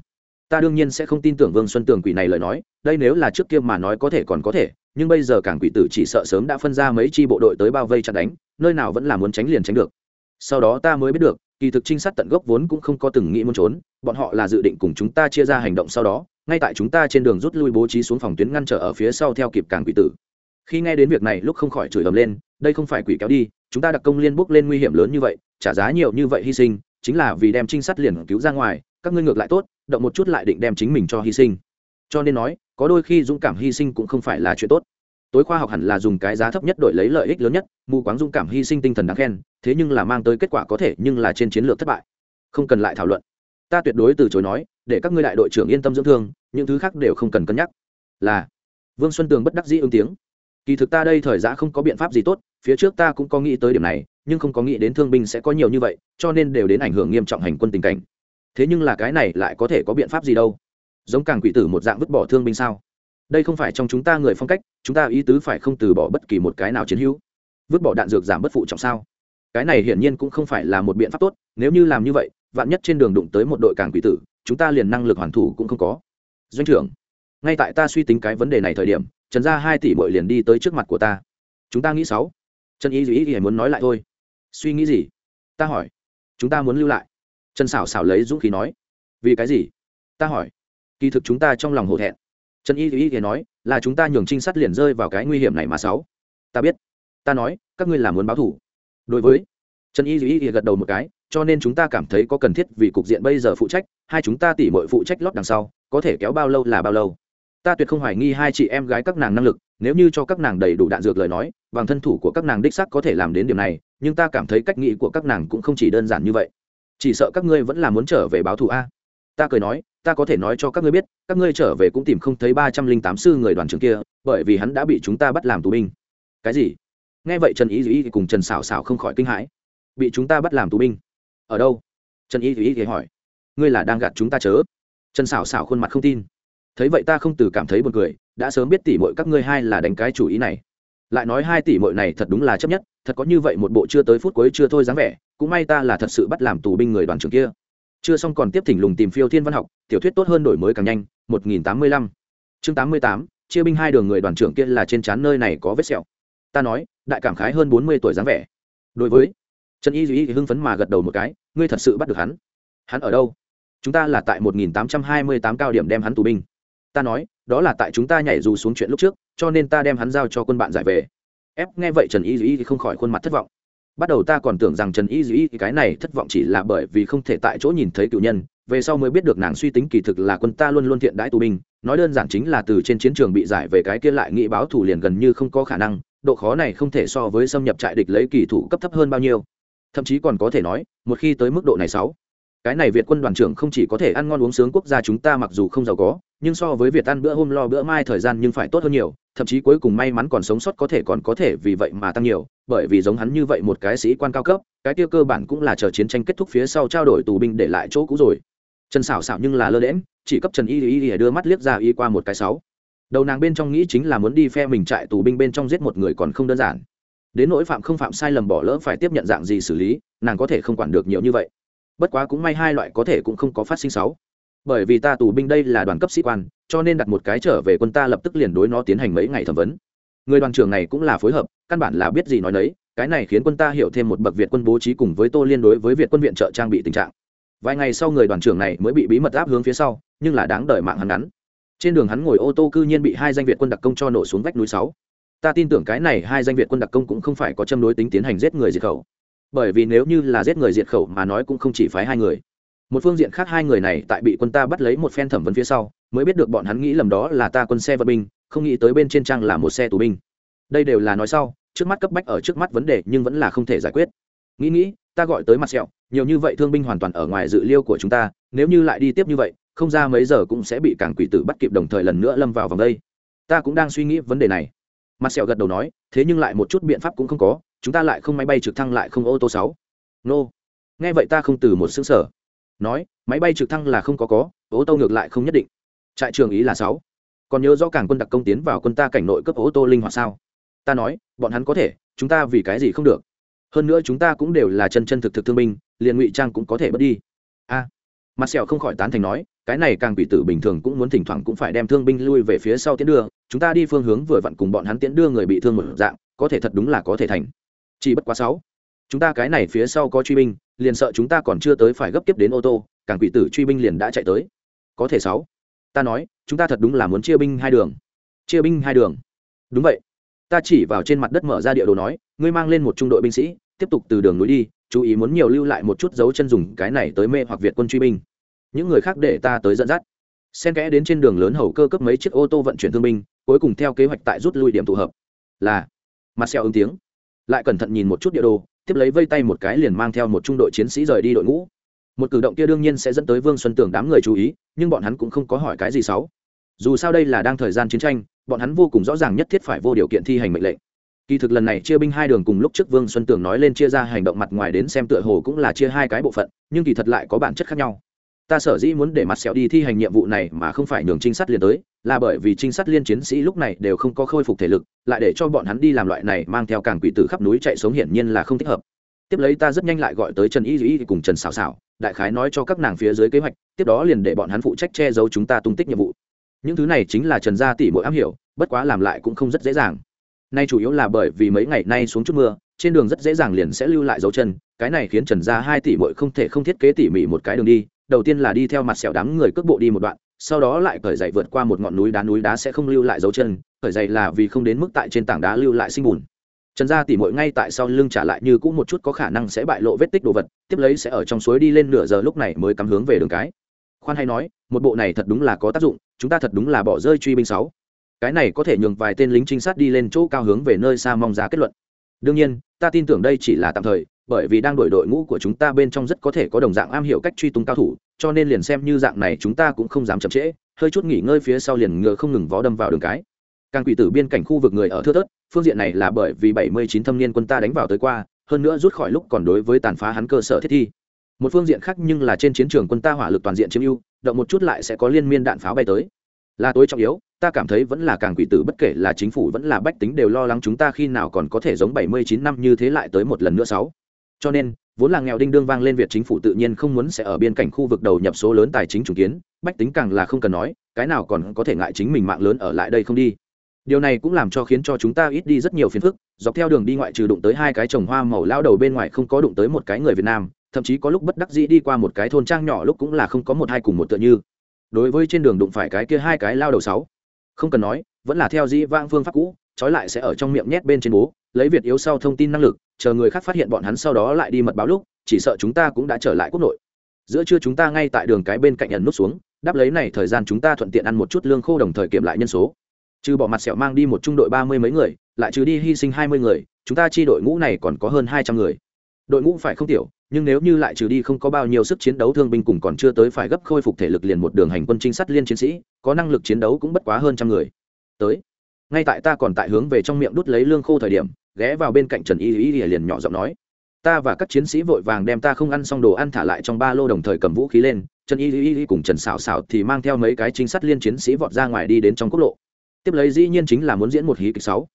ta đương nhiên sẽ không tin tưởng vương xuân tường quỷ này lời nói, đây nếu là trước kia mà nói có thể còn có thể, nhưng bây giờ càng quỷ tử chỉ sợ sớm đã phân ra mấy chi bộ đội tới bao vây chặn đánh, nơi nào vẫn là muốn tránh liền tránh được. Sau đó ta mới biết được, kỳ thực trinh sát tận gốc vốn cũng không có từng nghĩ muốn trốn, bọn họ là dự định cùng chúng ta chia ra hành động sau đó, ngay tại chúng ta trên đường rút lui bố trí xuống phòng tuyến ngăn trở ở phía sau theo kịp cảng quỷ tử. Khi nghe đến việc này lúc không khỏi chửi ầm lên, đây không phải quỷ kéo đi, chúng ta đặc công liên bước lên nguy hiểm lớn như vậy, trả giá nhiều như vậy hy sinh, chính là vì đem trinh sát liền cứu ra ngoài các ngươi ngược lại tốt, động một chút lại định đem chính mình cho hy sinh. Cho nên nói, có đôi khi dũng cảm hy sinh cũng không phải là chuyện tốt. Tối khoa học hẳn là dùng cái giá thấp nhất đổi lấy lợi ích lớn nhất, mù quáng dũng cảm hy sinh tinh thần đáng khen, thế nhưng là mang tới kết quả có thể nhưng là trên chiến lược thất bại. Không cần lại thảo luận. Ta tuyệt đối từ chối nói, để các ngươi đại đội trưởng yên tâm dưỡng thương, những thứ khác đều không cần cân nhắc. Là, vương xuân tường bất đắc dĩ ứng tiếng. Kỳ thực ta đây thời giã không có biện pháp gì tốt, phía trước ta cũng có nghĩ tới điểm này, nhưng không có nghĩ đến thương binh sẽ có nhiều như vậy, cho nên đều đến ảnh hưởng nghiêm trọng hành quân tình cảnh thế nhưng là cái này lại có thể có biện pháp gì đâu? Giống càng quỷ tử một dạng vứt bỏ thương binh sao? Đây không phải trong chúng ta người phong cách, chúng ta ý tứ phải không từ bỏ bất kỳ một cái nào chiến hữu? Vứt bỏ đạn dược giảm bất phụ trọng sao? Cái này hiển nhiên cũng không phải là một biện pháp tốt, nếu như làm như vậy, vạn nhất trên đường đụng tới một đội càng quỷ tử, chúng ta liền năng lực hoàn thủ cũng không có. Doanh trưởng, ngay tại ta suy tính cái vấn đề này thời điểm, trần gia hai tỷ bội liền đi tới trước mặt của ta. Chúng ta nghĩ sáu. Trần y duy ý muốn nói lại thôi. Suy nghĩ gì? Ta hỏi. Chúng ta muốn lưu lại trần xảo xảo lấy dũng khí nói, vì cái gì? Ta hỏi. Kỳ thực chúng ta trong lòng hổ thẹn. Trần y Y ý nói, là chúng ta nhường trinh sát liền rơi vào cái nguy hiểm này mà sáu. Ta biết. Ta nói, các ngươi là muốn báo thủ đối với trần y Y ý gật đầu một cái, cho nên chúng ta cảm thấy có cần thiết vì cục diện bây giờ phụ trách, hai chúng ta tỉ mọi phụ trách lót đằng sau, có thể kéo bao lâu là bao lâu. Ta tuyệt không hoài nghi hai chị em gái các nàng năng lực, nếu như cho các nàng đầy đủ đạn dược lời nói, bằng thân thủ của các nàng đích sắc có thể làm đến điểm này, nhưng ta cảm thấy cách nghĩ của các nàng cũng không chỉ đơn giản như vậy chỉ sợ các ngươi vẫn là muốn trở về báo thù a. Ta cười nói, ta có thể nói cho các ngươi biết, các ngươi trở về cũng tìm không thấy ba trăm linh tám sư người đoàn trưởng kia, bởi vì hắn đã bị chúng ta bắt làm tù binh. Cái gì? Nghe vậy trần ý dĩ cùng trần xảo xảo không khỏi kinh hãi. Bị chúng ta bắt làm tù binh? Ở đâu? Trần y dĩ y hỏi. Ngươi là đang gạt chúng ta chớ? Trần xảo xảo khuôn mặt không tin. Thấy vậy ta không từ cảm thấy buồn cười, đã sớm biết tỷ mọi các ngươi hai là đánh cái chủ ý này lại nói hai tỷ mội này thật đúng là chấp nhất, thật có như vậy một bộ chưa tới phút cuối chưa thôi dáng vẻ, cũng may ta là thật sự bắt làm tù binh người đoàn trưởng kia. Chưa xong còn tiếp thỉnh lùng tìm phiêu thiên văn học, tiểu thuyết tốt hơn đổi mới càng nhanh, một nghìn tám mươi lăm. Chương tám mươi tám, chia binh hai đường người đoàn trưởng kia là trên trán nơi này có vết sẹo. Ta nói, đại cảm khái hơn bốn mươi tuổi dáng vẻ. Đối với trần y duy hưng phấn mà gật đầu một cái, ngươi thật sự bắt được hắn. Hắn ở đâu? Chúng ta là tại một nghìn tám trăm hai mươi tám cao điểm đem hắn tù binh ta nói, đó là tại chúng ta nhảy dù xuống chuyện lúc trước, cho nên ta đem hắn giao cho quân bạn giải về. Ép, nghe vậy trần y Dĩ thì không khỏi khuôn mặt thất vọng. Bắt đầu ta còn tưởng rằng trần y Dĩ cái này thất vọng chỉ là bởi vì không thể tại chỗ nhìn thấy cựu nhân, về sau mới biết được nàng suy tính kỳ thực là quân ta luôn luôn thiện đãi tù binh, nói đơn giản chính là từ trên chiến trường bị giải về cái kia lại nghĩ báo thủ liền gần như không có khả năng, độ khó này không thể so với xâm nhập trại địch lấy kỳ thủ cấp thấp hơn bao nhiêu. Thậm chí còn có thể nói, một khi tới mức độ này sáu cái này việt quân đoàn trưởng không chỉ có thể ăn ngon uống sướng quốc gia chúng ta mặc dù không giàu có, nhưng so với việc ăn bữa hôm lo bữa mai thời gian nhưng phải tốt hơn nhiều, thậm chí cuối cùng may mắn còn sống sót có thể còn có thể vì vậy mà tăng nhiều, bởi vì giống hắn như vậy một cái sĩ quan cao cấp, cái tiêu cơ bản cũng là chờ chiến tranh kết thúc phía sau trao đổi tù binh để lại chỗ cũ rồi. Trần xảo xảo nhưng là lơ lẽm chỉ cấp trần y y y đưa mắt liếc ra y qua một cái sáu. Đầu nàng bên trong nghĩ chính là muốn đi phe mình trại tù binh bên trong giết một người còn không đơn giản. Đến nỗi phạm không phạm sai lầm bỏ lỡ phải tiếp nhận dạng gì xử lý, nàng có thể không quản được nhiều như vậy bất quá cũng may hai loại có thể cũng không có phát sinh sáu. Bởi vì ta tù binh đây là đoàn cấp sĩ quan, cho nên đặt một cái trở về quân ta lập tức liền đối nó tiến hành mấy ngày thẩm vấn. Người đoàn trưởng này cũng là phối hợp, căn bản là biết gì nói nấy, cái này khiến quân ta hiểu thêm một bậc việt quân bố trí cùng với tô liên đối với việt quân viện trợ trang bị tình trạng. Vài ngày sau người đoàn trưởng này mới bị bí mật áp hướng phía sau, nhưng là đáng đợi mạng hắn ngắn. Trên đường hắn ngồi ô tô cư nhiên bị hai danh việt quân đặc công cho nổ xuống vách núi sáu. Ta tin tưởng cái này hai danh việt quân đặc công cũng không phải có châm đối tính tiến hành giết người diệt khẩu bởi vì nếu như là giết người diệt khẩu mà nói cũng không chỉ phái hai người. Một phương diện khác hai người này tại bị quân ta bắt lấy một phen thẩm vấn phía sau, mới biết được bọn hắn nghĩ lầm đó là ta quân xe vận binh, không nghĩ tới bên trên trang là một xe tù binh. Đây đều là nói sau, trước mắt cấp bách ở trước mắt vấn đề nhưng vẫn là không thể giải quyết. Nghĩ nghĩ, ta gọi tới mặt sẹo, nhiều như vậy thương binh hoàn toàn ở ngoài dự liêu của chúng ta, nếu như lại đi tiếp như vậy, không ra mấy giờ cũng sẽ bị cảng quỷ tử bắt kịp đồng thời lần nữa lâm vào vòng đây. Ta cũng đang suy nghĩ vấn đề này. Mặt sẹo gật đầu nói, thế nhưng lại một chút biện pháp cũng không có chúng ta lại không máy bay trực thăng lại không ô tô sáu. Nô. Nghe vậy ta không từ một xứng sở nói, máy bay trực thăng là không có có, ô tô ngược lại không nhất định. Trại trường ý là sáu. Còn nhớ rõ cảng quân đặc công tiến vào quân ta cảnh nội cấp ô tô linh hoạt sao? Ta nói, bọn hắn có thể, chúng ta vì cái gì không được? Hơn nữa chúng ta cũng đều là chân chân thực thực thương binh, liền ngụy trang cũng có thể bớt đi. A. Mặt sẹo không khỏi tán thành nói, cái này càng bị tử bình thường cũng muốn thỉnh thoảng cũng phải đem thương binh lui về phía sau tiến đưa, chúng ta đi phương hướng vừa vặn cùng bọn hắn tiến đưa người bị thương một dạng, có thể thật đúng là có thể thành chỉ bất quá sáu. Chúng ta cái này phía sau có truy binh, liền sợ chúng ta còn chưa tới phải gấp tiếp đến ô tô, càng quỷ tử truy binh liền đã chạy tới. Có thể sáu. Ta nói, chúng ta thật đúng là muốn chia binh hai đường. Chia binh hai đường. Đúng vậy. Ta chỉ vào trên mặt đất mở ra địa đồ nói, ngươi mang lên một trung đội binh sĩ, tiếp tục từ đường núi đi, chú ý muốn nhiều lưu lại một chút dấu chân dùng cái này tới mê hoặc việt quân truy binh. Những người khác để ta tới dẫn dắt. Xen kẽ đến trên đường lớn hầu cơ cấp mấy chiếc ô tô vận chuyển thương binh, cuối cùng theo kế hoạch tại rút lui điểm tụ hợp. Là, mặt xeo ứng tiếng lại cẩn thận nhìn một chút địa đồ, tiếp lấy vây tay một cái liền mang theo một trung đội chiến sĩ rời đi đội ngũ. Một cử động kia đương nhiên sẽ dẫn tới vương xuân tưởng đám người chú ý, nhưng bọn hắn cũng không có hỏi cái gì xấu. Dù sao đây là đang thời gian chiến tranh, bọn hắn vô cùng rõ ràng nhất thiết phải vô điều kiện thi hành mệnh lệnh. Kỳ thực lần này chia binh hai đường cùng lúc trước vương xuân tưởng nói lên chia ra hành động mặt ngoài đến xem tựa hồ cũng là chia hai cái bộ phận, nhưng kỳ thật lại có bản chất khác nhau ta sở dĩ muốn để mặt sẹo đi thi hành nhiệm vụ này mà không phải nhường trinh sát liền tới, là bởi vì trinh sát liên chiến sĩ lúc này đều không có khôi phục thể lực, lại để cho bọn hắn đi làm loại này mang theo càng quỷ tử khắp núi chạy sống hiển nhiên là không thích hợp. Tiếp lấy ta rất nhanh lại gọi tới trần y Dĩ cùng trần xào xào đại khái nói cho các nàng phía dưới kế hoạch, tiếp đó liền để bọn hắn phụ trách che giấu chúng ta tung tích nhiệm vụ. Những thứ này chính là trần gia tỷ mỗi am hiểu, bất quá làm lại cũng không rất dễ dàng. Nay chủ yếu là bởi vì mấy ngày nay xuống chút mưa, trên đường rất dễ dàng liền sẽ lưu lại dấu chân, cái này khiến trần gia hai tỷ mỗi không thể không thiết kế tỉ mỉ một cái đường đi đầu tiên là đi theo mặt sẹo đám người cước bộ đi một đoạn, sau đó lại cởi dậy vượt qua một ngọn núi đá núi đá sẽ không lưu lại dấu chân, cởi dậy là vì không đến mức tại trên tảng đá lưu lại sinh bùn. Trần gia tỉ mội ngay tại sau lưng trả lại như cũ một chút có khả năng sẽ bại lộ vết tích đồ vật, tiếp lấy sẽ ở trong suối đi lên nửa giờ lúc này mới cắm hướng về đường cái. Khoan hay nói, một bộ này thật đúng là có tác dụng, chúng ta thật đúng là bỏ rơi truy binh sáu. Cái này có thể nhường vài tên lính trinh sát đi lên chỗ cao hướng về nơi xa mong giá kết luận. Đương nhiên, ta tin tưởng đây chỉ là tạm thời bởi vì đang đổi đội ngũ của chúng ta bên trong rất có thể có đồng dạng am hiểu cách truy tung cao thủ, cho nên liền xem như dạng này chúng ta cũng không dám chậm trễ, hơi chút nghỉ ngơi phía sau liền ngựa không ngừng vó đâm vào đường cái. Càng quỷ tử biên cảnh khu vực người ở thưa thớt, phương diện này là bởi vì bảy mươi chín thâm niên quân ta đánh vào tới qua, hơn nữa rút khỏi lúc còn đối với tàn phá hắn cơ sở thiết thi. Một phương diện khác nhưng là trên chiến trường quân ta hỏa lực toàn diện chiếm ưu, động một chút lại sẽ có liên miên đạn pháo bay tới. Là tối trọng yếu, ta cảm thấy vẫn là càng quỷ tử bất kể là chính phủ vẫn là bách tính đều lo lắng chúng ta khi nào còn có thể giống bảy mươi chín năm như thế lại tới một lần nữa sáu cho nên, vốn là nghèo đinh đương vang lên việt chính phủ tự nhiên không muốn sẽ ở biên cảnh khu vực đầu nhập số lớn tài chính chủ kiến, bách tính càng là không cần nói, cái nào còn có thể ngại chính mình mạng lớn ở lại đây không đi. Điều này cũng làm cho khiến cho chúng ta ít đi rất nhiều phiền phức, dọc theo đường đi ngoại trừ đụng tới hai cái trồng hoa màu lao đầu bên ngoài không có đụng tới một cái người việt nam, thậm chí có lúc bất đắc dĩ đi qua một cái thôn trang nhỏ lúc cũng là không có một hai cùng một tựa như. Đối với trên đường đụng phải cái kia hai cái lao đầu sáu, không cần nói, vẫn là theo dĩ vang phương pháp cũ trói lại sẽ ở trong miệng nhét bên trên bố, lấy việt yếu sau thông tin năng lực, chờ người khác phát hiện bọn hắn sau đó lại đi mật báo lúc, chỉ sợ chúng ta cũng đã trở lại quốc nội. Giữa trưa chúng ta ngay tại đường cái bên cạnh nhận nút xuống, đáp lấy này thời gian chúng ta thuận tiện ăn một chút lương khô đồng thời kiểm lại nhân số. Trừ bỏ mặt sẹo mang đi một trung đội ba mươi mấy người, lại trừ đi hy sinh hai mươi người, chúng ta chi đội ngũ này còn có hơn hai trăm người. Đội ngũ phải không tiểu, nhưng nếu như lại trừ đi không có bao nhiêu sức chiến đấu thương binh cùng còn chưa tới phải gấp khôi phục thể lực liền một đường hành quân trinh sát liên chiến sĩ, có năng lực chiến đấu cũng bất quá hơn trăm người. Tới ngay tại ta còn tại hướng về trong miệng đút lấy lương khô thời điểm, ghé vào bên cạnh trần y y liền nhỏ giọng nói, ta và các chiến sĩ vội vàng đem ta không ăn xong đồ ăn thả lại trong ba lô đồng thời cầm vũ khí lên. Trần y y cùng trần xảo xảo thì mang theo mấy cái trinh sát liên chiến sĩ vọt ra ngoài đi đến trong quốc lộ. Tiếp lấy dĩ nhiên chính là muốn diễn một hí kịch sáu.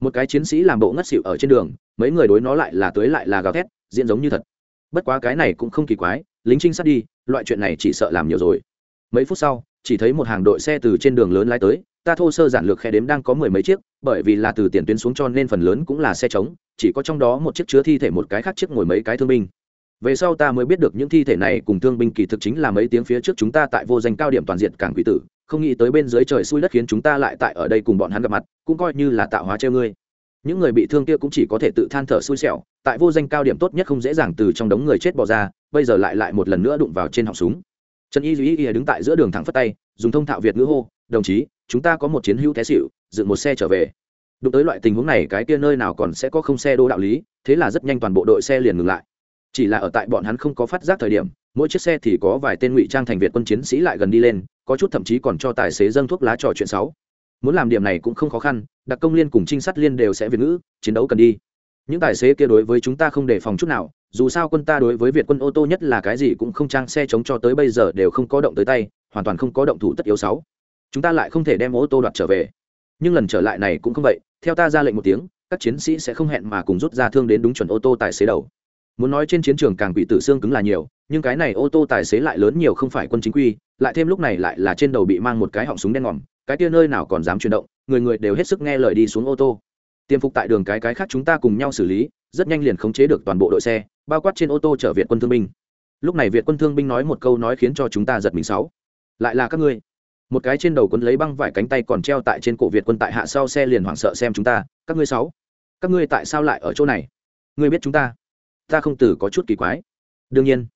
Một cái chiến sĩ làm bộ ngất xỉu ở trên đường, mấy người đối nó lại là tới lại là gào thét, diễn giống như thật. Bất quá cái này cũng không kỳ quái, lính trinh sát đi, loại chuyện này chỉ sợ làm nhiều rồi. Mấy phút sau chỉ thấy một hàng đội xe từ trên đường lớn lái tới, ta thô sơ giản lược khe đếm đang có mười mấy chiếc, bởi vì là từ tiền tuyến xuống cho nên phần lớn cũng là xe trống, chỉ có trong đó một chiếc chứa thi thể một cái khác chiếc ngồi mấy cái thương binh. Về sau ta mới biết được những thi thể này cùng thương binh kỳ thực chính là mấy tiếng phía trước chúng ta tại vô danh cao điểm toàn diện cảng quỷ tử, không nghĩ tới bên dưới trời xui đất khiến chúng ta lại tại ở đây cùng bọn hắn gặp mặt, cũng coi như là tạo hóa treo ngươi. Những người bị thương kia cũng chỉ có thể tự than thở xui xẻo, tại vô danh cao điểm tốt nhất không dễ dàng từ trong đống người chết bỏ ra, bây giờ lại lại một lần nữa đụng vào trên họng súng trần y duy y đứng tại giữa đường thẳng phất tay, dùng thông thạo việt ngữ hô, đồng chí, chúng ta có một chiến hữu té xịu dựng một xe trở về. Đụng tới loại tình huống này, cái kia nơi nào còn sẽ có không xe đô đạo lý, thế là rất nhanh toàn bộ đội xe liền ngừng lại. Chỉ là ở tại bọn hắn không có phát giác thời điểm, mỗi chiếc xe thì có vài tên ngụy trang thành việt quân chiến sĩ lại gần đi lên, có chút thậm chí còn cho tài xế dâng thuốc lá trò chuyện sáu muốn làm điểm này cũng không khó khăn, đặc công liên cùng trinh sát liên đều sẽ việt ngữ, chiến đấu cần đi những tài xế kia đối với chúng ta không đề phòng chút nào, dù sao quân ta đối với việt quân ô tô nhất là cái gì cũng không trang xe chống cho tới bây giờ đều không có động tới tay, hoàn toàn không có động thủ tất yếu sáu. Chúng ta lại không thể đem ô tô đoạt trở về. Nhưng lần trở lại này cũng không vậy, theo ta ra lệnh một tiếng, các chiến sĩ sẽ không hẹn mà cùng rút ra thương đến đúng chuẩn ô tô tài xế đầu. Muốn nói trên chiến trường càng bị tử xương cứng là nhiều, nhưng cái này ô tô tài xế lại lớn nhiều không phải quân chính quy, lại thêm lúc này lại là trên đầu bị mang một cái họng súng đen ngòm, cái kia nơi nào còn dám chuyển động, người người đều hết sức nghe lời đi xuống ô tô tiêm phục tại đường cái cái khác chúng ta cùng nhau xử lý, rất nhanh liền khống chế được toàn bộ đội xe, bao quát trên ô tô chở việt quân thương binh. Lúc này việt quân thương binh nói một câu nói khiến cho chúng ta giật mình sáu. Lại là các ngươi. Một cái trên đầu quân lấy băng vải cánh tay còn treo tại trên cổ việt quân tại hạ sau xe liền hoảng sợ xem chúng ta, các ngươi sáu. Các ngươi tại sao lại ở chỗ này? Ngươi biết chúng ta. Ta không từ có chút kỳ quái. Đương nhiên,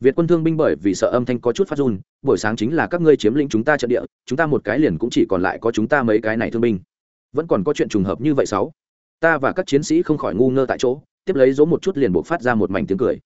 việt quân thương binh bởi vì sợ âm thanh có chút phát run, buổi sáng chính là các ngươi chiếm lĩnh chúng ta trận địa, chúng ta một cái liền cũng chỉ còn lại có chúng ta mấy cái này thương binh. Vẫn còn có chuyện trùng hợp như vậy sáu ta và các chiến sĩ không khỏi ngu ngơ tại chỗ, tiếp lấy dỗ một chút liền buộc phát ra một mảnh tiếng cười.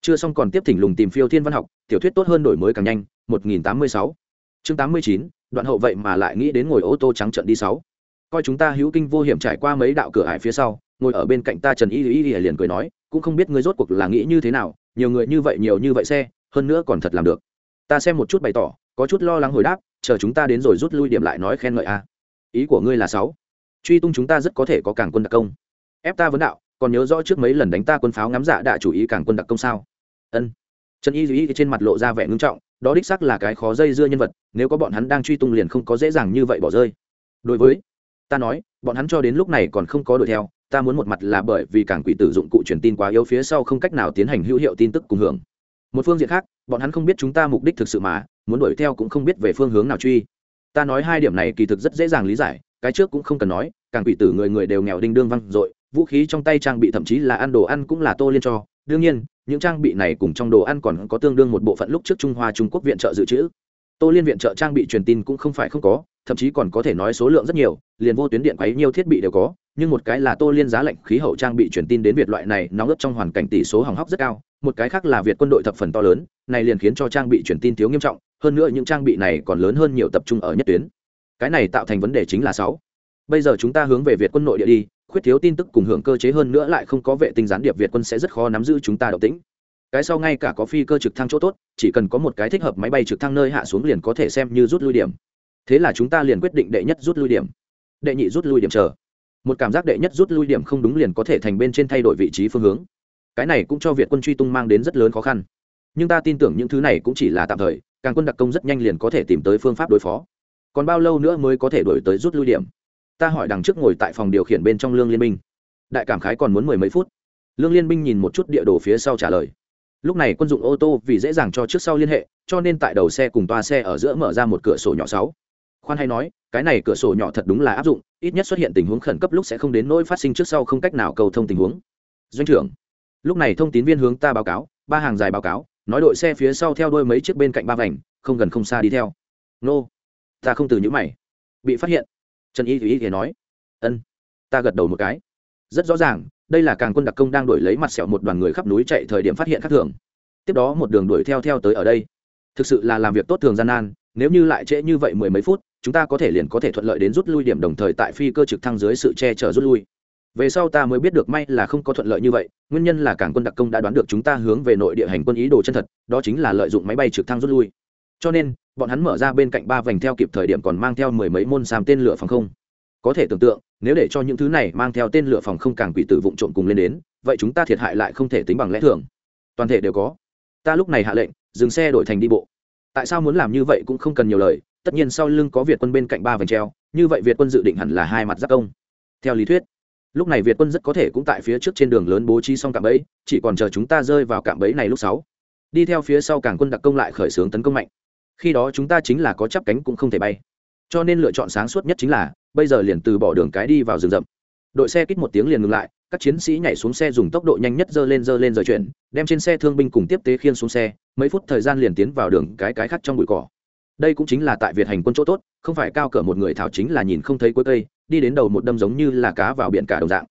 Chưa xong còn tiếp thỉnh lùng tìm phiêu thiên văn học, tiểu thuyết tốt hơn đổi mới càng nhanh 1086 chương 89 đoạn hậu vậy mà lại nghĩ đến ngồi ô tô trắng trận đi sáu. Coi chúng ta hữu kinh vô hiểm trải qua mấy đạo cửa ải phía sau, ngồi ở bên cạnh ta trần y y y liền cười nói, cũng không biết ngươi rốt cuộc là nghĩ như thế nào, nhiều người như vậy, nhiều như vậy xe, hơn nữa còn thật làm được. Ta xem một chút bày tỏ, có chút lo lắng hồi đáp, chờ chúng ta đến rồi rút lui điểm lại nói khen ngợi a. Ý của ngươi là sáu truy tung chúng ta rất có thể có cảng quân đặc công. Ép ta vấn đạo, còn nhớ rõ trước mấy lần đánh ta quân pháo ngắm dạ đã chủ ý cảng quân đặc công sao? Ân. Trần y duy trên mặt lộ ra vẻ ngưng trọng, đó đích xác là cái khó dây dưa nhân vật, nếu có bọn hắn đang truy tung liền không có dễ dàng như vậy bỏ rơi. Đối với, ta nói, bọn hắn cho đến lúc này còn không có đuổi theo, ta muốn một mặt là bởi vì cảng quỷ tử dụng cụ truyền tin quá yếu phía sau không cách nào tiến hành hữu hiệu tin tức cùng hưởng. Một phương diện khác, bọn hắn không biết chúng ta mục đích thực sự mà, muốn đuổi theo cũng không biết về phương hướng nào truy. Ta nói hai điểm này kỳ thực rất dễ dàng lý giải cái trước cũng không cần nói, càng quỷ tử người người đều nghèo đinh đương văng i vũ khí trong tay trang bị thậm chí là ăn đồ ăn cũng là tô liên cho. Đương nhiên, những trang bị này cùng trong đồ ăn còn có tương đương một bộ phận lúc trước trung hoa trung quốc viện trợ dự trữ. Tô liên viện trợ trang bị truyền tin cũng không phải không có, thậm chí còn có thể nói số lượng rất nhiều, liền vô tuyến điện quấy nhiều thiết bị đều có, nhưng một cái là tô liên giá lệnh khí hậu trang bị truyền tin đến việt loại này nóng ớt trong hoàn cảnh tỷ số hỏng hóc rất cao, một cái khác là việt quân đội thập phần to lớn, này liền khiến cho trang bị truyền tin thiếu nghiêm trọng, hơn nữa những trang bị này còn lớn hơn nhiều tập trung ở nhất tuyến cái này tạo thành vấn đề chính là sáu. Bây giờ chúng ta hướng về việt quân nội địa đi, khuyết thiếu tin tức cùng hưởng cơ chế hơn nữa lại không có vệ tinh gián điệp việt quân sẽ rất khó nắm giữ chúng ta động tĩnh. Cái sau ngay cả có phi cơ trực thăng chỗ tốt, chỉ cần có một cái thích hợp máy bay trực thăng nơi hạ xuống liền có thể xem như rút lui điểm. Thế là chúng ta liền quyết định đệ nhất rút lui điểm. Đệ nhị rút lui điểm chờ. Một cảm giác đệ nhất rút lui điểm không đúng liền có thể thành bên trên thay đổi vị trí phương hướng. Cái này cũng cho việt quân truy tung mang đến rất lớn khó khăn. Nhưng ta tin tưởng những thứ này cũng chỉ là tạm thời, càng quân đặc công rất nhanh liền có thể tìm tới phương pháp đối phó còn bao lâu nữa mới có thể đổi tới rút lui điểm? Ta hỏi đằng trước ngồi tại phòng điều khiển bên trong lương liên minh. Đại cảm khái còn muốn mười mấy phút. Lương liên minh nhìn một chút địa đồ phía sau trả lời. Lúc này quân dụng ô tô vì dễ dàng cho trước sau liên hệ, cho nên tại đầu xe cùng toa xe ở giữa mở ra một cửa sổ nhỏ sáu. Khoan hay nói, cái này cửa sổ nhỏ thật đúng là áp dụng, ít nhất xuất hiện tình huống khẩn cấp lúc sẽ không đến nỗi phát sinh trước sau không cách nào cầu thông tình huống. Doanh trưởng, lúc này thông tín viên hướng ta báo cáo, ba hàng dài báo cáo, nói đội xe phía sau theo đôi mấy chiếc bên cạnh ba vành, không gần không xa đi theo. Nô ta không từ những mày. Bị phát hiện. Trần y thì y nói, ân, ta gật đầu một cái. Rất rõ ràng, đây là càng quân đặc công đang đuổi lấy mặt sẹo một đoàn người khắp núi chạy thời điểm phát hiện khác thường. Tiếp đó một đường đuổi theo theo tới ở đây. Thực sự là làm việc tốt thường gian nan, nếu như lại trễ như vậy mười mấy phút, chúng ta có thể liền có thể thuận lợi đến rút lui điểm đồng thời tại phi cơ trực thăng dưới sự che chở rút lui. Về sau ta mới biết được may là không có thuận lợi như vậy, nguyên nhân là cảng quân đặc công đã đoán được chúng ta hướng về nội địa hành quân ý đồ chân thật, đó chính là lợi dụng máy bay trực thăng rút lui cho nên, bọn hắn mở ra bên cạnh ba vành theo kịp thời điểm còn mang theo mười mấy môn xàm tên lửa phòng không. Có thể tưởng tượng, nếu để cho những thứ này mang theo tên lửa phòng không càng quỷ tử vụn trộm cùng lên đến, vậy chúng ta thiệt hại lại không thể tính bằng lẽ thường. Toàn thể đều có. Ta lúc này hạ lệnh, dừng xe đổi thành đi bộ. Tại sao muốn làm như vậy cũng không cần nhiều lời, tất nhiên sau lưng có việt quân bên cạnh ba vành treo, như vậy việt quân dự định hẳn là hai mặt giác công. Theo lý thuyết, lúc này việt quân rất có thể cũng tại phía trước trên đường lớn bố trí xong cạm bẫy, chỉ còn chờ chúng ta rơi vào cạm bẫy này lúc sáu. Đi theo phía sau cảng quân đặc công lại khởi xướng tấn công mạnh khi đó chúng ta chính là có chắp cánh cũng không thể bay. Cho nên lựa chọn sáng suốt nhất chính là, bây giờ liền từ bỏ đường cái đi vào rừng rậm. Đội xe kích một tiếng liền ngừng lại, các chiến sĩ nhảy xuống xe dùng tốc độ nhanh nhất dơ lên dơ lên rời chuyển, đem trên xe thương binh cùng tiếp tế khiên xuống xe, mấy phút thời gian liền tiến vào đường cái cái khác trong bụi cỏ. Đây cũng chính là tại việt hành quân chỗ tốt, không phải cao cỡ một người thảo chính là nhìn không thấy cuối cây, đi đến đầu một đâm giống như là cá vào biển cả đồng dạng.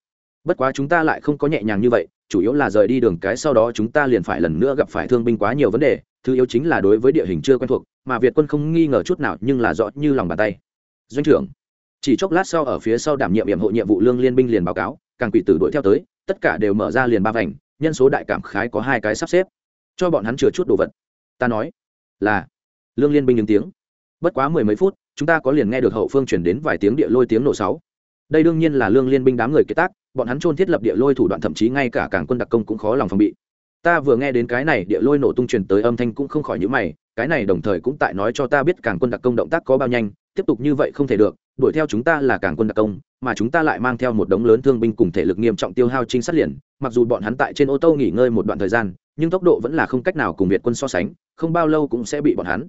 Bất quá chúng ta lại không có nhẹ nhàng như vậy, chủ yếu là rời đi đường cái sau đó chúng ta liền phải lần nữa gặp phải thương binh quá nhiều vấn đề thứ yếu chính là đối với địa hình chưa quen thuộc, mà việt quân không nghi ngờ chút nào nhưng là rõ như lòng bàn tay. Doanh trưởng, chỉ chốc lát sau ở phía sau đảm nhiệm nhiệm hộ nhiệm vụ lương liên binh liền báo cáo, càng quỷ tử đuổi theo tới, tất cả đều mở ra liền ba vành, nhân số đại cảm khái có hai cái sắp xếp. Cho bọn hắn chừa chút đồ vật. Ta nói là, lương liên binh ứng tiếng. Bất quá mười mấy phút, chúng ta có liền nghe được hậu phương chuyển đến vài tiếng địa lôi tiếng nổ sáu. Đây đương nhiên là lương liên binh đám người kế tác, bọn hắn trôn thiết lập địa lôi thủ đoạn thậm chí ngay cả cảng quân đặc công cũng khó lòng phòng bị ta vừa nghe đến cái này địa lôi nổ tung truyền tới âm thanh cũng không khỏi nhữ mày, cái này đồng thời cũng tại nói cho ta biết càng quân đặc công động tác có bao nhanh, tiếp tục như vậy không thể được, đuổi theo chúng ta là càng quân đặc công, mà chúng ta lại mang theo một đống lớn thương binh cùng thể lực nghiêm trọng tiêu hao trinh sát liền, mặc dù bọn hắn tại trên ô tô nghỉ ngơi một đoạn thời gian, nhưng tốc độ vẫn là không cách nào cùng việt quân so sánh, không bao lâu cũng sẽ bị bọn hắn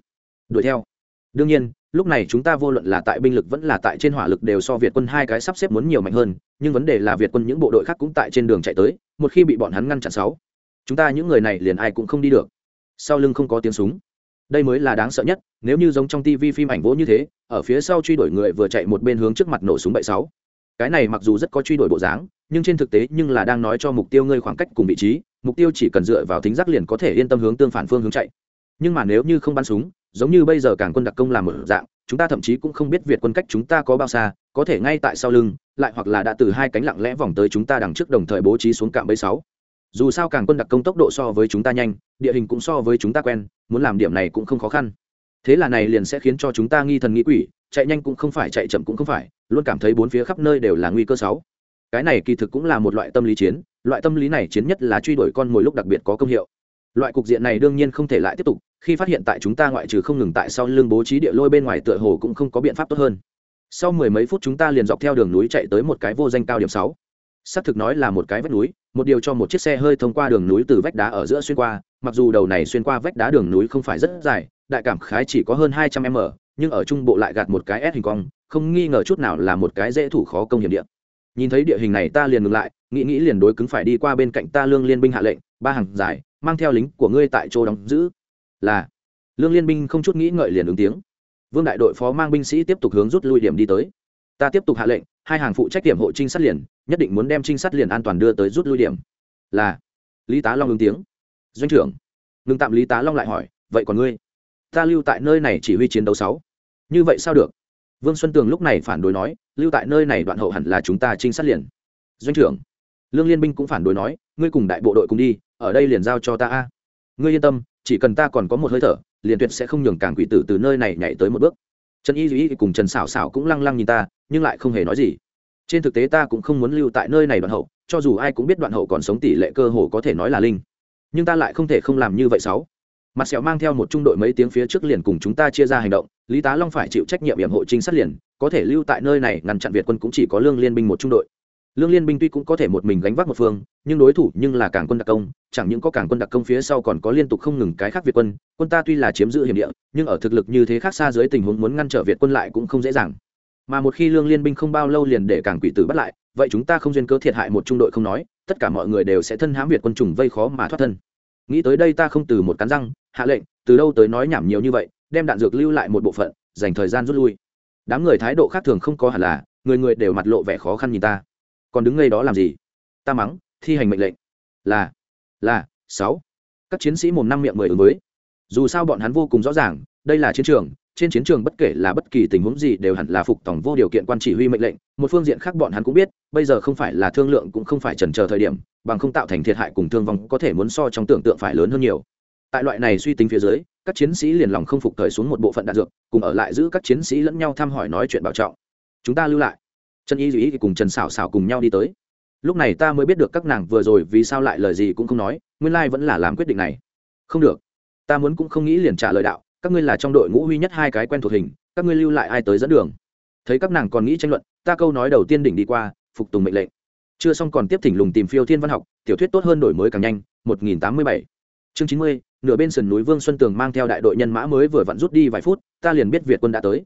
đuổi theo. Đương nhiên, lúc này chúng ta vô luận là tại binh lực vẫn là tại trên hỏa lực đều so việt quân hai cái sắp xếp muốn nhiều mạnh hơn, nhưng vấn đề là việt quân những bộ đội khác cũng tại trên đường chạy tới, một khi bị bọn hắn ngăn chặn sáu chúng ta những người này liền ai cũng không đi được. Sau lưng không có tiếng súng. Đây mới là đáng sợ nhất, nếu như giống trong tv phim ảnh vỗ như thế, ở phía sau truy đuổi người vừa chạy một bên hướng trước mặt nổ súng bậy sáu. Cái này mặc dù rất có truy đuổi bộ dáng, nhưng trên thực tế nhưng là đang nói cho mục tiêu ngươi khoảng cách cùng vị trí, mục tiêu chỉ cần dựa vào thính giác liền có thể yên tâm hướng tương phản phương hướng chạy. Nhưng mà nếu như không bắn súng, giống như bây giờ càng quân đặc công làm một dạng, chúng ta thậm chí cũng không biết việt quân cách chúng ta có bao xa, có thể ngay tại sau lưng, lại hoặc là đã từ hai cánh lặng lẽ vòng tới chúng ta đằng trước đồng thời bố trí xuống cạm bẫy sáu dù sao càng quân đặc công tốc độ so với chúng ta nhanh, địa hình cũng so với chúng ta quen, muốn làm điểm này cũng không khó khăn. Thế là này liền sẽ khiến cho chúng ta nghi thần nghĩ quỷ, chạy nhanh cũng không phải, chạy chậm cũng không phải, luôn cảm thấy bốn phía khắp nơi đều là nguy cơ sáu. Cái này kỳ thực cũng là một loại tâm lý chiến, loại tâm lý này chiến nhất là truy đuổi con mồi lúc đặc biệt có công hiệu. Loại cục diện này đương nhiên không thể lại tiếp tục, khi phát hiện tại chúng ta ngoại trừ không ngừng tại sau lưng bố trí địa lôi bên ngoài tựa hồ cũng không có biện pháp tốt hơn. Sau mười mấy phút chúng ta liền dọc theo đường núi chạy tới một cái vô danh cao điểm sáu xác thực nói là một cái vách núi, một điều cho một chiếc xe hơi thông qua đường núi từ vách đá ở giữa xuyên qua. Mặc dù đầu này xuyên qua vách đá đường núi không phải rất dài, đại cảm khái chỉ có hơn hai trăm m, nhưng ở trung bộ lại gạt một cái S hình cong, không nghi ngờ chút nào là một cái dễ thủ khó công hiểm địa. Nhìn thấy địa hình này ta liền ngừng lại, nghĩ nghĩ liền đối cứng phải đi qua bên cạnh ta lương liên binh hạ lệnh, ba hàng dài mang theo lính của ngươi tại chỗ đóng giữ. Là. Lương liên binh không chút nghĩ ngợi liền ứng tiếng. Vương đại đội phó mang binh sĩ tiếp tục hướng rút lui điểm đi tới. Ta tiếp tục hạ lệnh hai hàng phụ trách điểm hộ trinh sát liền, nhất định muốn đem trinh sát liền an toàn đưa tới rút lui điểm. Là, lý tá long ứng tiếng. Doanh trưởng, ngừng tạm lý tá long lại hỏi, vậy còn ngươi? Ta lưu tại nơi này chỉ huy chiến đấu sáu. Như vậy sao được? Vương xuân tường lúc này phản đối nói, lưu tại nơi này đoạn hậu hẳn là chúng ta trinh sát liền. Doanh trưởng, lương liên binh cũng phản đối nói, ngươi cùng đại bộ đội cùng đi, ở đây liền giao cho ta a. Ngươi yên tâm, chỉ cần ta còn có một hơi thở, liền tuyệt sẽ không nhường càng quỷ tử từ nơi này nhảy tới một bước trần y duy cùng trần xảo xảo cũng lăng lăng nhìn ta, nhưng lại không hề nói gì. Trên thực tế ta cũng không muốn lưu tại nơi này đoạn hậu, cho dù ai cũng biết đoạn hậu còn sống tỷ lệ cơ hồ có thể nói là linh. Nhưng ta lại không thể không làm như vậy sáu. Mặt sẹo mang theo một trung đội mấy tiếng phía trước liền cùng chúng ta chia ra hành động, lý tá long phải chịu trách nhiệm hiểm hộ trinh sát liền, có thể lưu tại nơi này ngăn chặn việt quân cũng chỉ có lương liên binh một trung đội lương liên binh tuy cũng có thể một mình gánh vác một phương, nhưng đối thủ nhưng là cảng quân đặc công, chẳng những có cảng quân đặc công phía sau còn có liên tục không ngừng cái khác việt quân quân ta tuy là chiếm giữ hiểm địa, nhưng ở thực lực như thế khác xa dưới tình huống muốn ngăn trở việt quân lại cũng không dễ dàng. Mà một khi lương liên binh không bao lâu liền để cảng quỷ tử bắt lại, vậy chúng ta không duyên cớ thiệt hại một trung đội không nói, tất cả mọi người đều sẽ thân hãm việt quân trùng vây khó mà thoát thân. Nghĩ tới đây ta không từ một cắn răng, hạ lệnh, từ đâu tới nói nhảm nhiều như vậy, đem đạn dược lưu lại một bộ phận, dành thời gian rút lui. Đám người thái độ khác thường không có hẳn là, người người đều mặt lộ vẻ khó khăn nhìn ta còn đứng ngay đó làm gì? Ta mắng, thi hành mệnh lệnh. Là là, sáu. Các chiến sĩ mồm năm miệng mười ứng với. Dù sao bọn hắn vô cùng rõ ràng, đây là chiến trường, trên chiến trường bất kể là bất kỳ tình huống gì đều hẳn là phục tổng vô điều kiện quan chỉ huy mệnh lệnh. Một phương diện khác bọn hắn cũng biết, bây giờ không phải là thương lượng cũng không phải trần chờ thời điểm, bằng không tạo thành thiệt hại cùng thương vong có thể muốn so trong tưởng tượng phải lớn hơn nhiều. Tại loại này suy tính phía dưới, các chiến sĩ liền lòng không phục thời xuống một bộ phận đạn dược, cùng ở lại giữ các chiến sĩ lẫn nhau thăm hỏi nói chuyện bảo trọng. Chúng ta lưu lại trần y duy cùng trần xảo xảo cùng nhau đi tới. Lúc này ta mới biết được các nàng vừa rồi vì sao lại lời gì cũng không nói, nguyên lai vẫn là làm quyết định này. Không được. Ta muốn cũng không nghĩ liền trả lời đạo, các ngươi là trong đội ngũ huy nhất hai cái quen thuộc hình, các ngươi lưu lại ai tới dẫn đường? Thấy các nàng còn nghĩ tranh luận, ta câu nói đầu tiên đỉnh đi qua, phục tùng mệnh lệnh. Chưa xong còn tiếp thỉnh lùng tìm phiêu thiên văn học, tiểu thuyết tốt hơn đổi mới càng nhanh 1087 chương 90 nửa bên sườn núi vương xuân tường mang theo đại đội nhân mã mới vừa vặn rút đi vài phút, ta liền biết việt quân đã tới.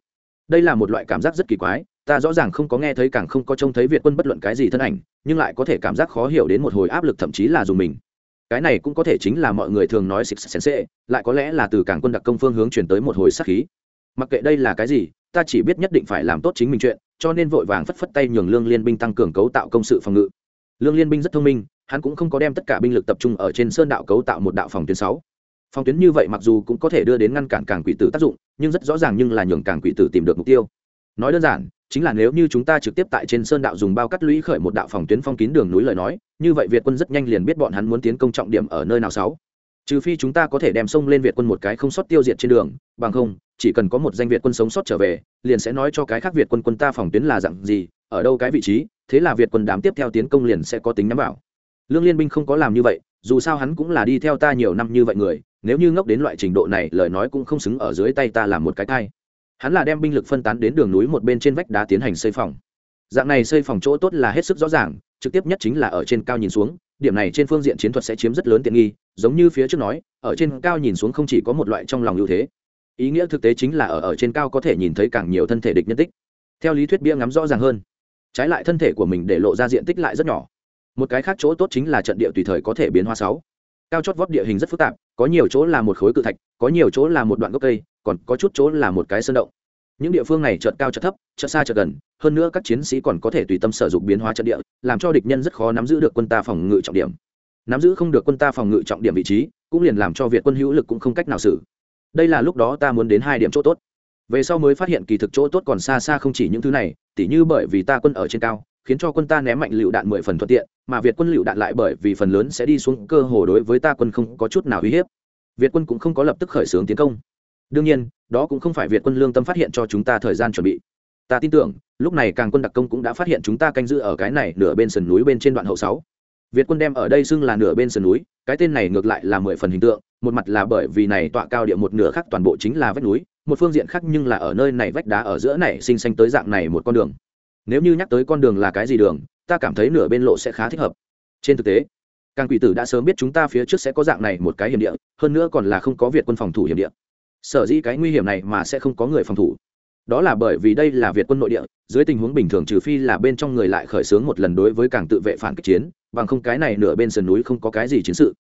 Đây là một loại cảm giác rất kỳ quái ta rõ ràng không có nghe thấy càng không có trông thấy việt quân bất luận cái gì thân ảnh, nhưng lại có thể cảm giác khó hiểu đến một hồi áp lực thậm chí là dùng mình. Cái này cũng có thể chính là mọi người thường nói xịt xèn xệ lại có lẽ là từ cảng quân đặc công phương hướng chuyển tới một hồi sát khí. Mặc kệ đây là cái gì, ta chỉ biết nhất định phải làm tốt chính mình chuyện, cho nên vội vàng phất phất tay nhường lương liên binh tăng cường cấu tạo công sự phòng ngự. Lương liên binh rất thông minh, hắn cũng không có đem tất cả binh lực tập trung ở trên sơn đạo cấu tạo một đạo phòng tuyến sáu. Phòng tuyến như vậy mặc dù cũng có thể đưa đến ngăn cản cảng quỷ tử tác dụng, nhưng rất rõ ràng nhưng là nhường cảng quỷ tử tìm được mục tiêu. Nói đơn giản chính là nếu như chúng ta trực tiếp tại trên sơn đạo dùng bao cắt lũy khởi một đạo phòng tuyến phong kín đường núi lời nói, như vậy việt quân rất nhanh liền biết bọn hắn muốn tiến công trọng điểm ở nơi nào sáu. Trừ phi chúng ta có thể đem sông lên việt quân một cái không sót tiêu diệt trên đường, bằng không, chỉ cần có một danh việt quân sống sót trở về, liền sẽ nói cho cái khác việt quân quân ta phòng tuyến là dạng gì, ở đâu cái vị trí, thế là việt quân đám tiếp theo tiến công liền sẽ có tính nắm bảo lương liên binh không có làm như vậy, dù sao hắn cũng là đi theo ta nhiều năm như vậy người, nếu như ngốc đến loại trình độ này, lời nói cũng không xứng ở dưới tay ta làm một cái thai hắn là đem binh lực phân tán đến đường núi một bên trên vách đá tiến hành xây phòng. Dạng này xây phòng chỗ tốt là hết sức rõ ràng, trực tiếp nhất chính là ở trên cao nhìn xuống, điểm này trên phương diện chiến thuật sẽ chiếm rất lớn tiện nghi, giống như phía trước nói, ở trên cao nhìn xuống không chỉ có một loại trong lòng ưu thế. Ý nghĩa thực tế chính là ở ở trên cao có thể nhìn thấy càng nhiều thân thể địch nhân tích. Theo lý thuyết bia ngắm rõ ràng hơn, trái lại thân thể của mình để lộ ra diện tích lại rất nhỏ. Một cái khác chỗ tốt chính là trận địa tùy thời có thể biến hóa sáu. Cao chót vót địa hình rất phức tạp, có nhiều chỗ là một khối cự thạch, có nhiều chỗ là một đoạn gốc cây còn có chút chỗ là một cái sơn động. Những địa phương này chợt cao chợt thấp, chợt xa chợt gần, hơn nữa các chiến sĩ còn có thể tùy tâm sử dụng biến hóa trận địa, làm cho địch nhân rất khó nắm giữ được quân ta phòng ngự trọng điểm. Nắm giữ không được quân ta phòng ngự trọng điểm vị trí, cũng liền làm cho việt quân hữu lực cũng không cách nào xử. Đây là lúc đó ta muốn đến hai điểm chỗ tốt. Về sau mới phát hiện kỳ thực chỗ tốt còn xa xa không chỉ những thứ này, tỉ như bởi vì ta quân ở trên cao, khiến cho quân ta ném mạnh lựu đạn mười phần thuận tiện, mà việt quân lựu đạn lại bởi vì phần lớn sẽ đi xuống, cơ hồ đối với ta quân không có chút nào uy hiếp. Việt quân cũng không có lập tức khởi xướng tiến công đương nhiên, đó cũng không phải việt quân lương tâm phát hiện cho chúng ta thời gian chuẩn bị. Ta tin tưởng, lúc này càng quân đặc công cũng đã phát hiện chúng ta canh giữ ở cái này nửa bên sườn núi bên trên đoạn hậu sáu. Việt quân đem ở đây xưng là nửa bên sườn núi, cái tên này ngược lại là mười phần hình tượng, một mặt là bởi vì này tọa cao địa một nửa khác toàn bộ chính là vách núi, một phương diện khác nhưng là ở nơi này vách đá ở giữa này sinh xanh tới dạng này một con đường. Nếu như nhắc tới con đường là cái gì đường, ta cảm thấy nửa bên lộ sẽ khá thích hợp. Trên thực tế, càng quỷ tử đã sớm biết chúng ta phía trước sẽ có dạng này một cái hiểm địa, hơn nữa còn là không có việt quân phòng thủ hiểm địa sở dĩ cái nguy hiểm này mà sẽ không có người phòng thủ. Đó là bởi vì đây là việt quân nội địa, dưới tình huống bình thường trừ phi là bên trong người lại khởi xướng một lần đối với càng tự vệ phản kích chiến, bằng không cái này nửa bên sườn núi không có cái gì chiến sự.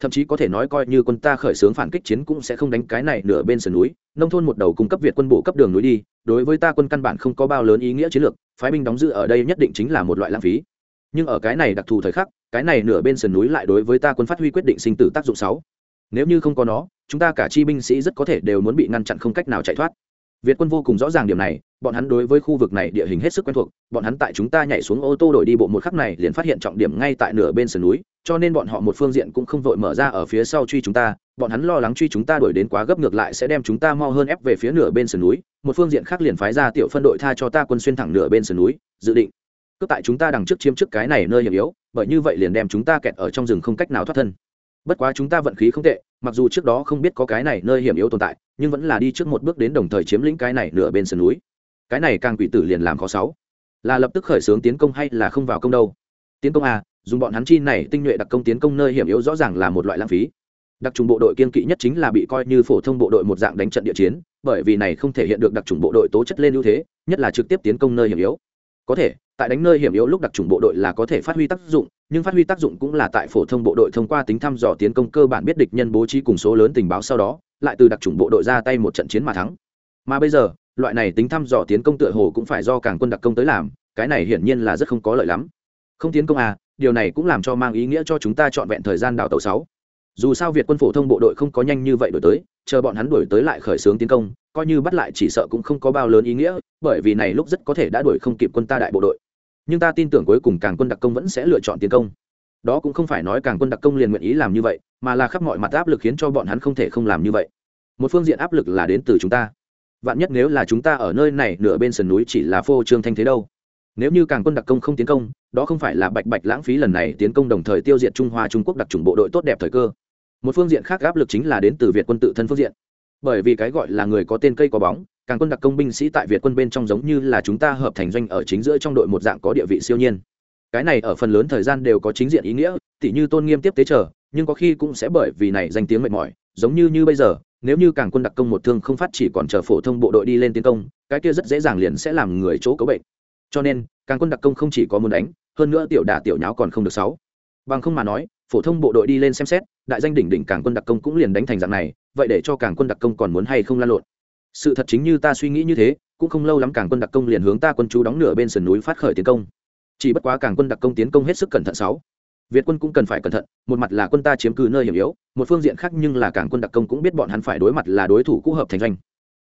Thậm chí có thể nói coi như quân ta khởi xướng phản kích chiến cũng sẽ không đánh cái này nửa bên sườn núi, nông thôn một đầu cung cấp việt quân bộ cấp đường núi đi, đối với ta quân căn bản không có bao lớn ý nghĩa chiến lược, phái binh đóng giữ ở đây nhất định chính là một loại lãng phí. Nhưng ở cái này đặc thù thời khắc, cái này nửa bên sườn núi lại đối với ta quân phát huy quyết định sinh tử tác dụng sáu. Nếu như không có nó chúng ta cả chi binh sĩ rất có thể đều muốn bị ngăn chặn không cách nào chạy thoát. Việt quân vô cùng rõ ràng điểm này, bọn hắn đối với khu vực này địa hình hết sức quen thuộc, bọn hắn tại chúng ta nhảy xuống ô tô đổi đi bộ một khắc này liền phát hiện trọng điểm ngay tại nửa bên sườn núi, cho nên bọn họ một phương diện cũng không vội mở ra ở phía sau truy chúng ta, bọn hắn lo lắng truy chúng ta đuổi đến quá gấp ngược lại sẽ đem chúng ta mau hơn ép về phía nửa bên sườn núi, một phương diện khác liền phái ra tiểu phân đội tha cho ta quân xuyên thẳng nửa bên sườn núi, dự định cướp tại chúng ta đằng trước chiếm trước cái này nơi hiểm yếu, bởi như vậy liền đem chúng ta kẹt ở trong rừng không cách nào thoát thân. Bất quá chúng ta vận khí không tệ mặc dù trước đó không biết có cái này nơi hiểm yếu tồn tại, nhưng vẫn là đi trước một bước đến đồng thời chiếm lĩnh cái này nửa bên sườn núi. Cái này càng quỷ tử liền làm khó sáu. Là lập tức khởi xướng tiến công hay là không vào công đâu? Tiến công à dùng bọn hắn chi này tinh nhuệ đặc công tiến công nơi hiểm yếu rõ ràng là một loại lãng phí. Đặc trùng bộ đội kiên kỵ nhất chính là bị coi như phổ thông bộ đội một dạng đánh trận địa chiến, bởi vì này không thể hiện được đặc trùng bộ đội tố chất lên ưu thế, nhất là trực tiếp tiến công nơi hiểm yếu. Có thể, tại đánh nơi hiểm yếu lúc đặc trùng bộ đội là có thể phát huy tác dụng nhưng phát huy tác dụng cũng là tại phổ thông bộ đội thông qua tính thăm dò tiến công cơ bản biết địch nhân bố trí cùng số lớn tình báo sau đó, lại từ đặc trùng bộ đội ra tay một trận chiến mà thắng. Mà bây giờ, loại này tính thăm dò tiến công tựa hồ cũng phải do cảng quân đặc công tới làm, cái này hiển nhiên là rất không có lợi lắm. Không tiến công à điều này cũng làm cho mang ý nghĩa cho chúng ta trọn vẹn thời gian đào tàu sáu. Dù sao việt quân phổ thông bộ đội không có nhanh như vậy đổi tới, chờ bọn hắn đuổi tới lại khởi xướng tiến công, coi như bắt lại chỉ sợ cũng không có bao lớn ý nghĩa, bởi vì này lúc rất có thể đã đuổi không kịp quân ta đại bộ đội nhưng ta tin tưởng cuối cùng càng quân đặc công vẫn sẽ lựa chọn tiến công. Đó cũng không phải nói càng quân đặc công liền nguyện ý làm như vậy, mà là khắp mọi mặt áp lực khiến cho bọn hắn không thể không làm như vậy. Một phương diện áp lực là đến từ chúng ta. Vạn nhất nếu là chúng ta ở nơi này, nửa bên sườn núi chỉ là phô trương thanh thế đâu. Nếu như càng quân đặc công không tiến công, đó không phải là bạch bạch lãng phí lần này tiến công đồng thời tiêu diệt trung hoa trung quốc đặc trùng bộ đội tốt đẹp thời cơ. Một phương diện khác áp lực chính là đến từ việt quân tự thân phương diện bởi vì cái gọi là người có tên cây có bóng, càng quân đặc công binh sĩ tại việt quân bên trong giống như là chúng ta hợp thành doanh ở chính giữa trong đội một dạng có địa vị siêu nhiên. Cái này ở phần lớn thời gian đều có chính diện ý nghĩa, tỉ như tôn nghiêm tiếp tế trở nhưng có khi cũng sẽ bởi vì này danh tiếng mệt mỏi, giống như như bây giờ, nếu như càng quân đặc công một thương không phát chỉ còn chờ phổ thông bộ đội đi lên tiến công, cái kia rất dễ dàng liền sẽ làm người chỗ có bệnh. Cho nên, càng quân đặc công không chỉ có muốn đánh, hơn nữa tiểu đả tiểu nháo còn không được sáu. Bằng không mà nói phổ thông bộ đội đi lên xem xét, đại danh đỉnh đỉnh cảng quân đặc công cũng liền đánh thành dạng này, vậy để cho cảng quân đặc công còn muốn hay không lan lộn? Sự thật chính như ta suy nghĩ như thế, cũng không lâu lắm cảng quân đặc công liền hướng ta quân chú đóng nửa bên sườn núi phát khởi tiến công. Chỉ bất quá cảng quân đặc công tiến công hết sức cẩn thận sáu. Việt quân cũng cần phải cẩn thận, một mặt là quân ta chiếm cứ nơi hiểm yếu, một phương diện khác nhưng là cảng quân đặc công cũng biết bọn hắn phải đối mặt là đối thủ cũ hợp thành doanh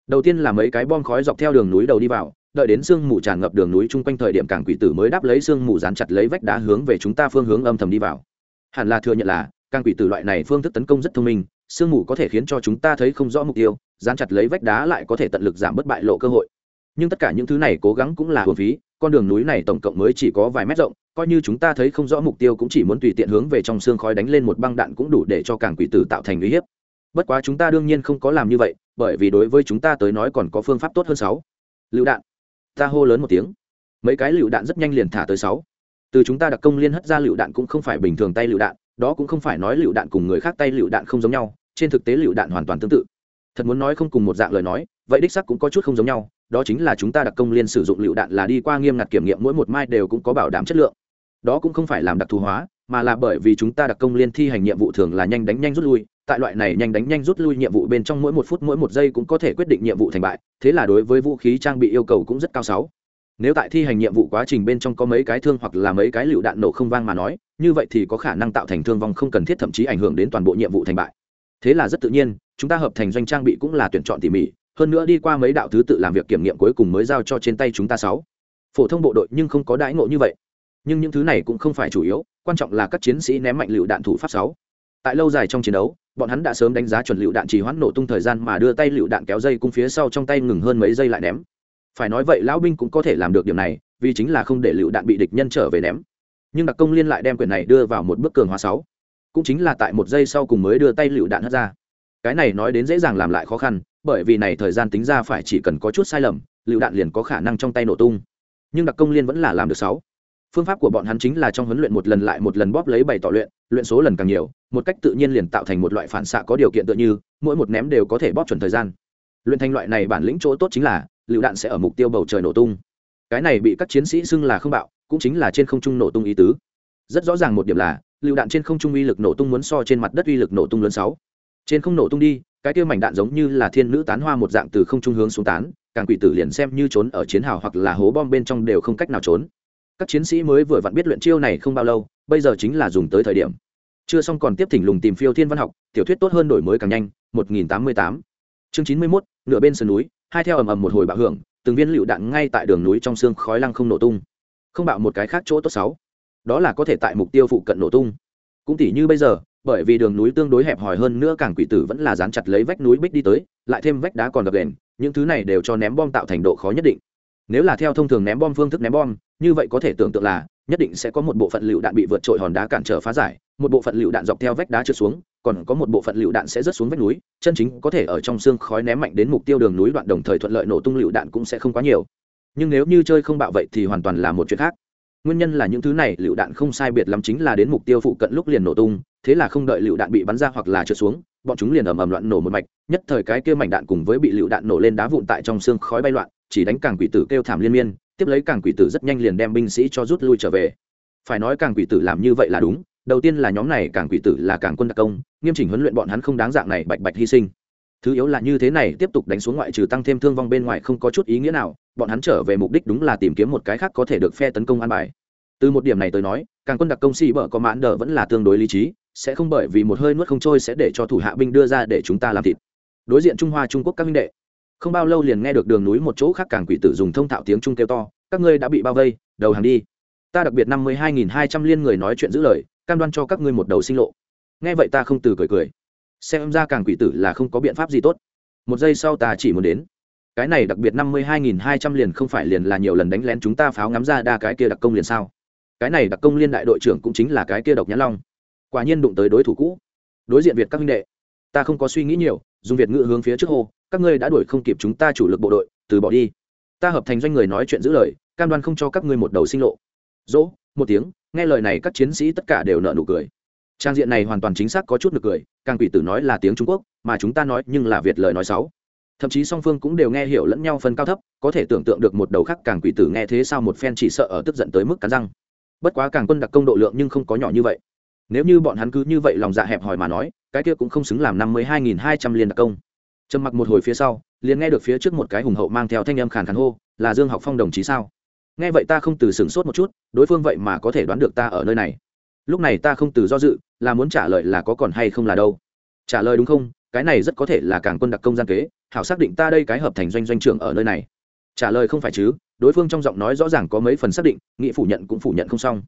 đầu tiên là mấy cái bom khói dọc theo đường núi đầu đi vào, đợi đến sương mù tràn ngập đường núi chung quanh thời điểm cảng quỷ tử mới đáp lấy sương mù dán chặt lấy vách đá hướng về chúng ta phương hướng âm thầm đi vào hẳn là thừa nhận là, càng quỷ tử loại này phương thức tấn công rất thông minh, sương mù có thể khiến cho chúng ta thấy không rõ mục tiêu, dán chặt lấy vách đá lại có thể tận lực giảm bất bại lộ cơ hội. Nhưng tất cả những thứ này cố gắng cũng là hồn phí, con đường núi này tổng cộng mới chỉ có vài mét rộng, coi như chúng ta thấy không rõ mục tiêu cũng chỉ muốn tùy tiện hướng về trong xương khói đánh lên một băng đạn cũng đủ để cho càng quỷ tử tạo thành uy hiếp. Bất quá chúng ta đương nhiên không có làm như vậy, bởi vì đối với chúng ta tới nói còn có phương pháp tốt hơn sáu. Lựu đạn. Ta hô lớn một tiếng. Mấy cái lựu đạn rất nhanh liền thả tới sáu từ chúng ta đặc công liên hất ra lựu đạn cũng không phải bình thường tay lựu đạn, đó cũng không phải nói lựu đạn cùng người khác tay lựu đạn không giống nhau, trên thực tế lựu đạn hoàn toàn tương tự. Thật muốn nói không cùng một dạng lời nói, vậy đích sắc cũng có chút không giống nhau, đó chính là chúng ta đặc công liên sử dụng lựu đạn là đi qua nghiêm ngặt kiểm nghiệm mỗi một mai đều cũng có bảo đảm chất lượng. Đó cũng không phải làm đặc thù hóa, mà là bởi vì chúng ta đặc công liên thi hành nhiệm vụ thường là nhanh đánh nhanh rút lui, tại loại này nhanh đánh nhanh rút lui nhiệm vụ bên trong mỗi một phút mỗi một giây cũng có thể quyết định nhiệm vụ thành bại, thế là đối với vũ khí trang bị yêu cầu cũng rất cao sáu nếu tại thi hành nhiệm vụ quá trình bên trong có mấy cái thương hoặc là mấy cái lựu đạn nổ không vang mà nói, như vậy thì có khả năng tạo thành thương vong không cần thiết, thậm chí ảnh hưởng đến toàn bộ nhiệm vụ thành bại. Thế là rất tự nhiên, chúng ta hợp thành doanh trang bị cũng là tuyển chọn tỉ mỉ, hơn nữa đi qua mấy đạo thứ tự làm việc kiểm nghiệm cuối cùng mới giao cho trên tay chúng ta sáu. Phổ thông bộ đội nhưng không có đãi ngộ như vậy. Nhưng những thứ này cũng không phải chủ yếu, quan trọng là các chiến sĩ ném mạnh lựu đạn thủ pháp sáu. Tại lâu dài trong chiến đấu, bọn hắn đã sớm đánh giá chuẩn lựu đạn chỉ hoãn nổ tung thời gian mà đưa tay lựu đạn kéo dây cung phía sau trong tay ngừng hơn mấy giây lại ném phải nói vậy lão binh cũng có thể làm được điểm này, vì chính là không để lựu đạn bị địch nhân trở về ném. Nhưng đặc công liên lại đem quyền này đưa vào một bước cường hóa sáu. Cũng chính là tại một giây sau cùng mới đưa tay lựu đạn hất ra. Cái này nói đến dễ dàng làm lại khó khăn, bởi vì này thời gian tính ra phải chỉ cần có chút sai lầm, lựu đạn liền có khả năng trong tay nổ tung. Nhưng đặc công liên vẫn là làm được sáu. Phương pháp của bọn hắn chính là trong huấn luyện một lần lại một lần bóp lấy bày tỏ luyện luyện số lần càng nhiều, một cách tự nhiên liền tạo thành một loại phản xạ có điều kiện tự như, mỗi một ném đều có thể bóp chuẩn thời gian. Luyện thành loại này bản lĩnh chỗ tốt chính là lựu đạn sẽ ở mục tiêu bầu trời nổ tung. Cái này bị các chiến sĩ xưng là không bạo cũng chính là trên không trung nổ tung ý tứ. Rất rõ ràng một điểm là lựu đạn trên không trung uy lực nổ tung muốn so trên mặt đất uy lực nổ tung lớn sáu. Trên không nổ tung đi cái kia mảnh đạn giống như là thiên nữ tán hoa một dạng từ không trung hướng xuống tán càng quỷ tử liền xem như trốn ở chiến hào hoặc là hố bom bên trong đều không cách nào trốn. Các chiến sĩ mới vừa vặn biết luyện chiêu này không bao lâu bây giờ chính là dùng tới thời điểm. Chưa xong còn tiếp thỉnh lùng tìm phiêu thiên văn học tiểu thuyết tốt hơn đổi mới càng nhanh 1088 chương 91, nửa bên sườn núi hai theo ầm ầm một hồi bạo hưởng, từng viên lựu đạn ngay tại đường núi trong xương khói lăng không nổ tung. Không bạo một cái khác chỗ tốt sáu. Đó là có thể tại mục tiêu phụ cận nổ tung. Cũng tỉ như bây giờ, bởi vì đường núi tương đối hẹp hòi hơn nữa càng quỷ tử vẫn là dán chặt lấy vách núi bích đi tới, lại thêm vách đá còn đập đền, những thứ này đều cho ném bom tạo thành độ khó nhất định. Nếu là theo thông thường ném bom phương thức ném bom, như vậy có thể tưởng tượng là, nhất định sẽ có một bộ phận lựu đạn bị vượt trội hòn đá cản trở phá giải, một bộ phận lựu đạn dọc theo vách đá trượt xuống còn có một bộ phận lựu đạn sẽ rớt xuống vách núi, chân chính có thể ở trong xương khói ném mạnh đến mục tiêu đường núi đoạn đồng thời thuận lợi nổ tung lựu đạn cũng sẽ không quá nhiều. Nhưng nếu như chơi không bạo vậy thì hoàn toàn là một chuyện khác. Nguyên nhân là những thứ này lựu đạn không sai biệt lắm chính là đến mục tiêu phụ cận lúc liền nổ tung, thế là không đợi lựu đạn bị bắn ra hoặc là trượt xuống, bọn chúng liền ầm ầm loạn nổ một mạch, nhất thời cái kia mảnh đạn cùng với bị lựu đạn nổ lên đá vụn tại trong xương khói bay loạn, chỉ đánh càng quỷ tử kêu thảm liên miên, tiếp lấy càng quỷ tử rất nhanh liền đem binh sĩ cho rút lui trở về. Phải nói càng quỷ tử làm như vậy là đúng đầu tiên là nhóm này càng quỷ tử là càng quân đặc công, nghiêm chỉnh huấn luyện bọn hắn không đáng dạng này bạch bạch hy sinh. Thứ yếu là như thế này, tiếp tục đánh xuống ngoại trừ tăng thêm thương vong bên ngoài không có chút ý nghĩa nào, bọn hắn trở về mục đích đúng là tìm kiếm một cái khác có thể được phe tấn công an bài. Từ một điểm này tới nói, càng quân đặc công sĩ bở có mãn đờ vẫn là tương đối lý trí, sẽ không bởi vì một hơi nuốt không trôi sẽ để cho thủ hạ binh đưa ra để chúng ta làm thịt. Đối diện trung hoa, trung quốc các minh đệ, không bao lâu liền nghe được đường núi một chỗ khác càng quỷ tử dùng thông thạo tiếng trung kêu to, các ngươi đã bị bao vây, đầu hàng đi. Ta đặc biệt năm mươi hai nghìn hai trăm liên người nói chuyện giữ lời cam đoan cho các ngươi một đầu sinh lộ. Nghe vậy ta không từ cười cười. Xem ra càng quỷ tử là không có biện pháp gì tốt. Một giây sau ta chỉ muốn đến. Cái này đặc biệt năm mươi hai nghìn hai trăm liền không phải liền là nhiều lần đánh lén chúng ta pháo ngắm ra đa cái kia đặc công liền sao? Cái này đặc công liên đại đội trưởng cũng chính là cái kia độc nhã long. Quả nhiên đụng tới đối thủ cũ. Đối diện việt các minh đệ, ta không có suy nghĩ nhiều, dùng việt ngữ hướng phía trước hồ các ngươi đã đuổi không kịp chúng ta chủ lực bộ đội, từ bỏ đi. Ta hợp thành doanh người nói chuyện giữ lời, cam đoan không cho các ngươi một đầu sinh lộ. Dỗ, một tiếng nghe lời này các chiến sĩ tất cả đều nợ nụ cười. Trang diện này hoàn toàn chính xác có chút nực cười, càng quỷ tử nói là tiếng trung quốc, mà chúng ta nói nhưng là việt lời nói sáu thậm chí song phương cũng đều nghe hiểu lẫn nhau phân cao thấp, có thể tưởng tượng được một đầu khác càng quỷ tử nghe thế sao một phen chỉ sợ ở tức giận tới mức cắn răng. Bất quá càng quân đặc công độ lượng nhưng không có nhỏ như vậy. Nếu như bọn hắn cứ như vậy lòng dạ hẹp hòi mà nói, cái kia cũng không xứng làm năm mươi hai nghìn hai trăm liên đặc công. Trầm mặc một hồi phía sau, liền nghe được phía trước một cái hùng hậu mang theo thanh âm khàn khàn hô, là dương học phong đồng chí sao? Nghe vậy ta không từ sửng sốt một chút, đối phương vậy mà có thể đoán được ta ở nơi này. Lúc này ta không từ do dự, là muốn trả lời là có còn hay không là đâu. Trả lời đúng không? Cái này rất có thể là càng quân đặc công gian kế, hảo xác định ta đây cái hợp thành doanh doanh trưởng ở nơi này. Trả lời không phải chứ, đối phương trong giọng nói rõ ràng có mấy phần xác định, nghị phủ nhận cũng phủ nhận không xong.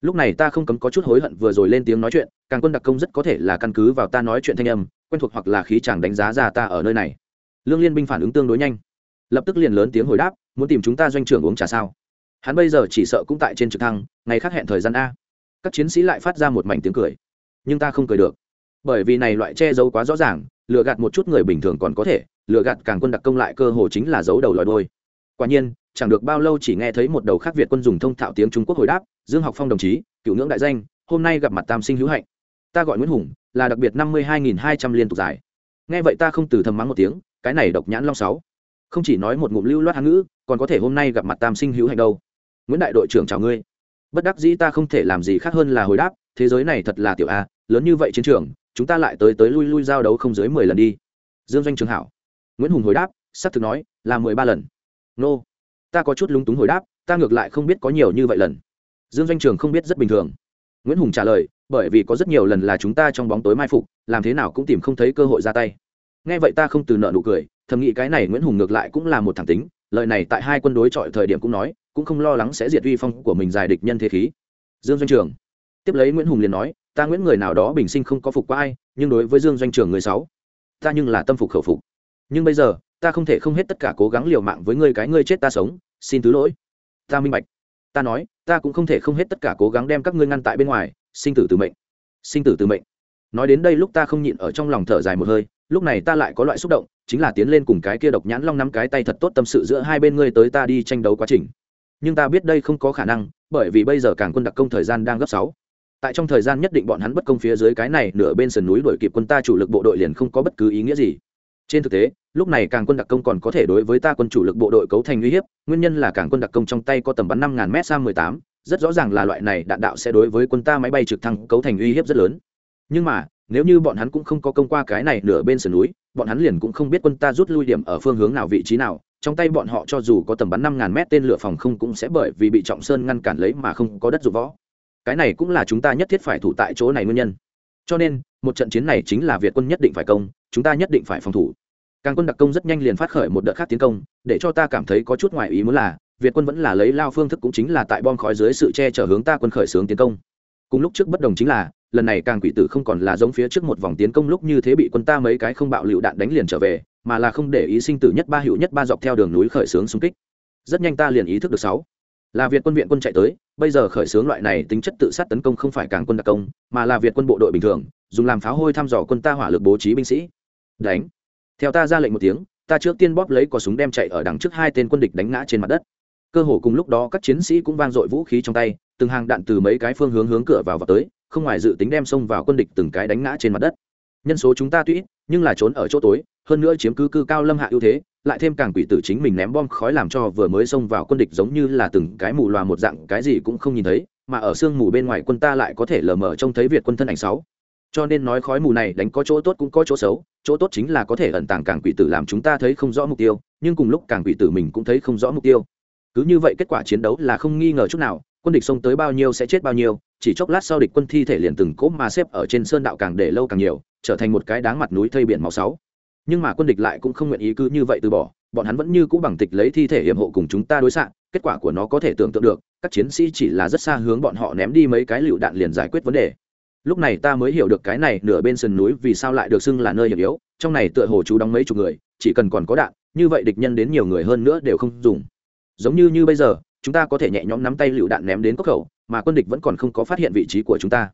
Lúc này ta không cấm có chút hối hận vừa rồi lên tiếng nói chuyện càng quân đặc công rất có thể là căn cứ vào ta nói chuyện thanh âm, quen thuộc hoặc là khí chàng đánh giá ra ta ở nơi này. Lương liên binh phản ứng tương đối nhanh. Lập tức liền lớn tiếng hồi đáp, muốn tìm chúng ta doanh trưởng uống trà sao? Hắn bây giờ chỉ sợ cũng tại trên trực thăng, ngày khác hẹn thời gian a. Các chiến sĩ lại phát ra một mảnh tiếng cười. Nhưng ta không cười được. Bởi vì này loại che giấu quá rõ ràng, lừa gạt một chút người bình thường còn có thể, lừa gạt càng quân đặc công lại cơ hồ chính là giấu đầu lòi đôi quả nhiên, chẳng được bao lâu chỉ nghe thấy một đầu khác việt quân dùng thông thạo tiếng trung quốc hồi đáp, dương học phong đồng chí, cựu ngưỡng đại danh, hôm nay gặp mặt tam sinh hữu hạnh. Ta gọi nguyễn hùng, là đặc biệt năm mươi hai nghìn hai trăm liên tục dài nghe vậy ta không từ thầm mắng một tiếng, cái này độc nhãn long sáu. Không chỉ nói một ngụm lưu loát hán ngữ, còn có thể hôm nay gặp mặt tam sinh hữu hạnh đâu nguyễn đại đội trưởng chào ngươi. Bất đắc dĩ ta không thể làm gì khác hơn là hồi đáp, thế giới này thật là tiểu a, lớn như vậy chiến trường, chúng ta lại tới tới lui lui giao đấu không dưới mười lần đi. Dương doanh trường hảo. Nguyễn hùng hồi đáp s ắ c thực nói, là mười ba lần. Nô. Ta có chút lúng túng hồi đáp, ta ngược lại không biết có nhiều như vậy lần. Dương doanh trường không biết rất bình thường. Nguyễn hùng trả lời, bởi vì có rất nhiều lần là chúng ta trong bóng tối mai phục, làm thế nào cũng tìm không thấy cơ hội ra tay. Nghe vậy ta không từ nợ nụ cười, thầm nghĩ cái này nguyễn hùng ngược lại cũng là một thẳng tính lợi này tại hai quân đối chọi thời điểm cũng nói cũng không lo lắng sẽ diệt uy phong của mình dài địch nhân thế khí. Dương doanh trường. Tiếp lấy nguyễn hùng liền nói, ta nguyễn người nào đó bình sinh không có phục qua ai, nhưng đối với dương doanh trường người sáu, ta nhưng là tâm phục khẩu phục. Nhưng bây giờ, ta ta không thể không hết tất cả cố gắng liều mạng với ngươi cái ngươi chết ta sống, xin thứ lỗi. Ta minh bạch. Ta nói, ta cũng không thể không hết tất cả cố gắng đem các ngươi ngăn tại bên ngoài, sinh tử từ mệnh. Sinh tử từ mệnh. Nói đến đây lúc ta không nhịn ở trong lòng thở dài một hơi, lúc này ta lại có loại xúc động, chính là tiến lên cùng cái kia độc nhãn long nắm cái tay thật tốt tâm sự giữa hai bên ngươi tới ta đi tranh đấu quá trình nhưng ta biết đây không có khả năng, bởi vì bây giờ càng quân đặc công thời gian đang gấp sáu. Tại trong thời gian nhất định bọn hắn bất công phía dưới cái này nửa bên sườn núi đuổi kịp quân ta chủ lực bộ đội liền không có bất cứ ý nghĩa gì. Trên thực tế, lúc này càng quân đặc công còn có thể đối với ta quân chủ lực bộ đội cấu thành uy hiếp, nguyên nhân là càng quân đặc công trong tay có tầm bắn năm ngàn m sang mười tám, rất rõ ràng là loại này đạn đạo sẽ đối với quân ta máy bay trực thăng cấu thành uy hiếp rất lớn. Nhưng mà, nếu như bọn hắn cũng không có công qua cái này nửa bên sườn núi, bọn hắn liền cũng không biết quân ta rút lui điểm ở phương hướng nào vị trí nào trong tay bọn họ cho dù có tầm bắn năm ngàn mét, tên lửa phòng không cũng sẽ bởi vì bị trọng sơn ngăn cản lấy mà không có đất dụng võ. Cái này cũng là chúng ta nhất thiết phải thủ tại chỗ này nguyên nhân. Cho nên, một trận chiến này chính là việt quân nhất định phải công, chúng ta nhất định phải phòng thủ. Càng quân đặc công rất nhanh liền phát khởi một đợt khác tiến công, để cho ta cảm thấy có chút ngoại ý muốn là, việt quân vẫn là lấy lao phương thức cũng chính là tại bom khói dưới sự che chở hướng ta quân khởi xướng tiến công. Cùng lúc trước bất đồng chính là, lần này càng quỷ tử không còn là giống phía trước một vòng tiến công lúc như thế bị quân ta mấy cái không bạo lựu đạn đánh liền trở về mà là không để ý sinh tử nhất ba hiệu nhất ba dọc theo đường núi khởi xướng xung kích. Rất nhanh ta liền ý thức được sáu. Là việt quân viện quân chạy tới, bây giờ khởi xướng loại này tính chất tự sát tấn công không phải càng quân đặc công, mà là việt quân bộ đội bình thường, dùng làm pháo hôi thăm dò quân ta hỏa lực bố trí binh sĩ. Đánh. Theo ta ra lệnh một tiếng, ta trước tiên bóp lấy cò súng đem chạy ở đằng trước hai tên quân địch đánh ngã trên mặt đất. Cơ hồ cùng lúc đó các chiến sĩ cũng vang dội vũ khí trong tay, từng hàng đạn từ mấy cái phương hướng hướng cửa vào vào tới, không ngoài dự tính đem xông vào quân địch từng cái đánh ngã trên mặt đất nhân số chúng ta tuy nhưng là trốn ở chỗ tối, hơn nữa chiếm cứ cư cao lâm hạ ưu thế, lại thêm càng quỷ tử chính mình ném bom khói làm cho vừa mới xông vào quân địch giống như là từng cái mù loà một dạng, cái gì cũng không nhìn thấy, mà ở sương mù bên ngoài quân ta lại có thể lờ mờ trông thấy việt quân thân ảnh sáu. Cho nên nói khói mù này đánh có chỗ tốt cũng có chỗ xấu, chỗ tốt chính là có thể ẩn tàng càng quỷ tử làm chúng ta thấy không rõ mục tiêu, nhưng cùng lúc càng quỷ tử mình cũng thấy không rõ mục tiêu. Cứ như vậy kết quả chiến đấu là không nghi ngờ chút nào, quân địch xông tới bao nhiêu sẽ chết bao nhiêu, chỉ chốc lát sau địch quân thi thể liền từng cốp mà xếp ở trên sơn đạo càng để lâu càng nhiều trở thành một cái đáng mặt núi thây biển màu sáu. Nhưng mà quân địch lại cũng không nguyện ý cứ như vậy từ bỏ, bọn hắn vẫn như cũ bằng tịch lấy thi thể hiểm hộ cùng chúng ta đối xạ, kết quả của nó có thể tưởng tượng được, các chiến sĩ chỉ là rất xa hướng bọn họ ném đi mấy cái lựu đạn liền giải quyết vấn đề. Lúc này ta mới hiểu được cái này nửa bên sườn núi vì sao lại được xưng là nơi hiểm yếu, trong này tựa hồ chú đóng mấy chục người, chỉ cần còn có đạn, như vậy địch nhân đến nhiều người hơn nữa đều không dùng. Giống như như bây giờ, chúng ta có thể nhẹ nhõm nắm tay lựu đạn ném đến cốc khẩu, mà quân địch vẫn còn không có phát hiện vị trí của chúng ta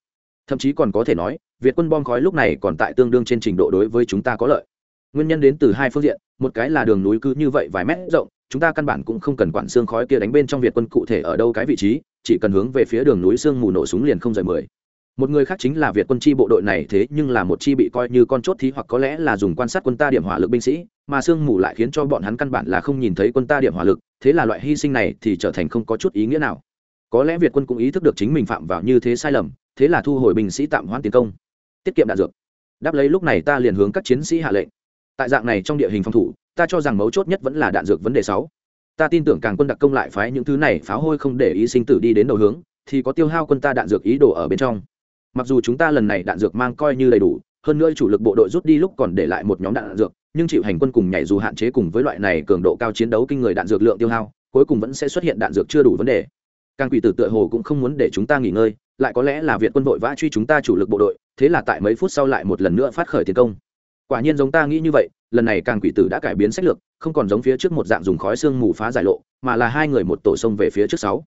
thậm chí còn có thể nói, việt quân bom khói lúc này còn tại tương đương trên trình độ đối với chúng ta có lợi. Nguyên nhân đến từ hai phương diện, một cái là đường núi cứ như vậy vài mét rộng, chúng ta căn bản cũng không cần quản xương khói kia đánh bên trong việt quân cụ thể ở đâu cái vị trí, chỉ cần hướng về phía đường núi sương mù nổ súng liền không rời mười. Một người khác chính là việt quân chi bộ đội này thế nhưng là một chi bị coi như con chốt thí hoặc có lẽ là dùng quan sát quân ta điểm hỏa lực binh sĩ, mà sương mù lại khiến cho bọn hắn căn bản là không nhìn thấy quân ta điểm hỏa lực, thế là loại hy sinh này thì trở thành không có chút ý nghĩa nào. Có lẽ việt quân cũng ý thức được chính mình phạm vào như thế sai lầm thế là thu hồi binh sĩ tạm hoãn tiến công, tiết kiệm đạn dược. Đáp lấy lúc này ta liền hướng các chiến sĩ hạ lệnh. Tại dạng này trong địa hình phòng thủ, ta cho rằng mấu chốt nhất vẫn là đạn dược vấn đề sáu. Ta tin tưởng càng quân đặc công lại phái những thứ này pháo hôi không để ý sinh tử đi đến đầu hướng, thì có tiêu hao quân ta đạn dược ý đồ ở bên trong. Mặc dù chúng ta lần này đạn dược mang coi như đầy đủ, hơn nữa chủ lực bộ đội rút đi lúc còn để lại một nhóm đạn dược, nhưng chịu hành quân cùng nhảy dù hạn chế cùng với loại này cường độ cao chiến đấu kinh người đạn dược lượng tiêu hao, cuối cùng vẫn sẽ xuất hiện đạn dược chưa đủ vấn đề. Càng quỷ tử tựa hồ cũng không muốn để chúng ta nghỉ ngơi lại có lẽ là việt quân vội vã truy chúng ta chủ lực bộ đội, thế là tại mấy phút sau lại một lần nữa phát khởi tiến công. Quả nhiên giống ta nghĩ như vậy, lần này càng quỷ tử đã cải biến sách lược, không còn giống phía trước một dạng dùng khói xương mù phá giải lộ, mà là hai người một tổ sông về phía trước sáu.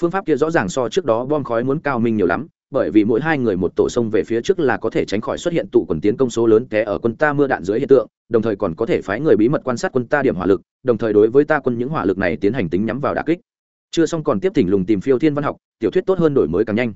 Phương pháp kia rõ ràng so trước đó bom khói muốn cao minh nhiều lắm, bởi vì mỗi hai người một tổ sông về phía trước là có thể tránh khỏi xuất hiện tụ quần tiến công số lớn té ở quân ta mưa đạn dưới hiện tượng, đồng thời còn có thể phái người bí mật quan sát quân ta điểm hỏa lực, đồng thời đối với ta quân những hỏa lực này tiến hành tính nhắm vào đà kích. Chưa xong còn tiếp thỉnh lùng tìm phiêu thiên văn học, tiểu thuyết tốt hơn đổi mới càng nhanh.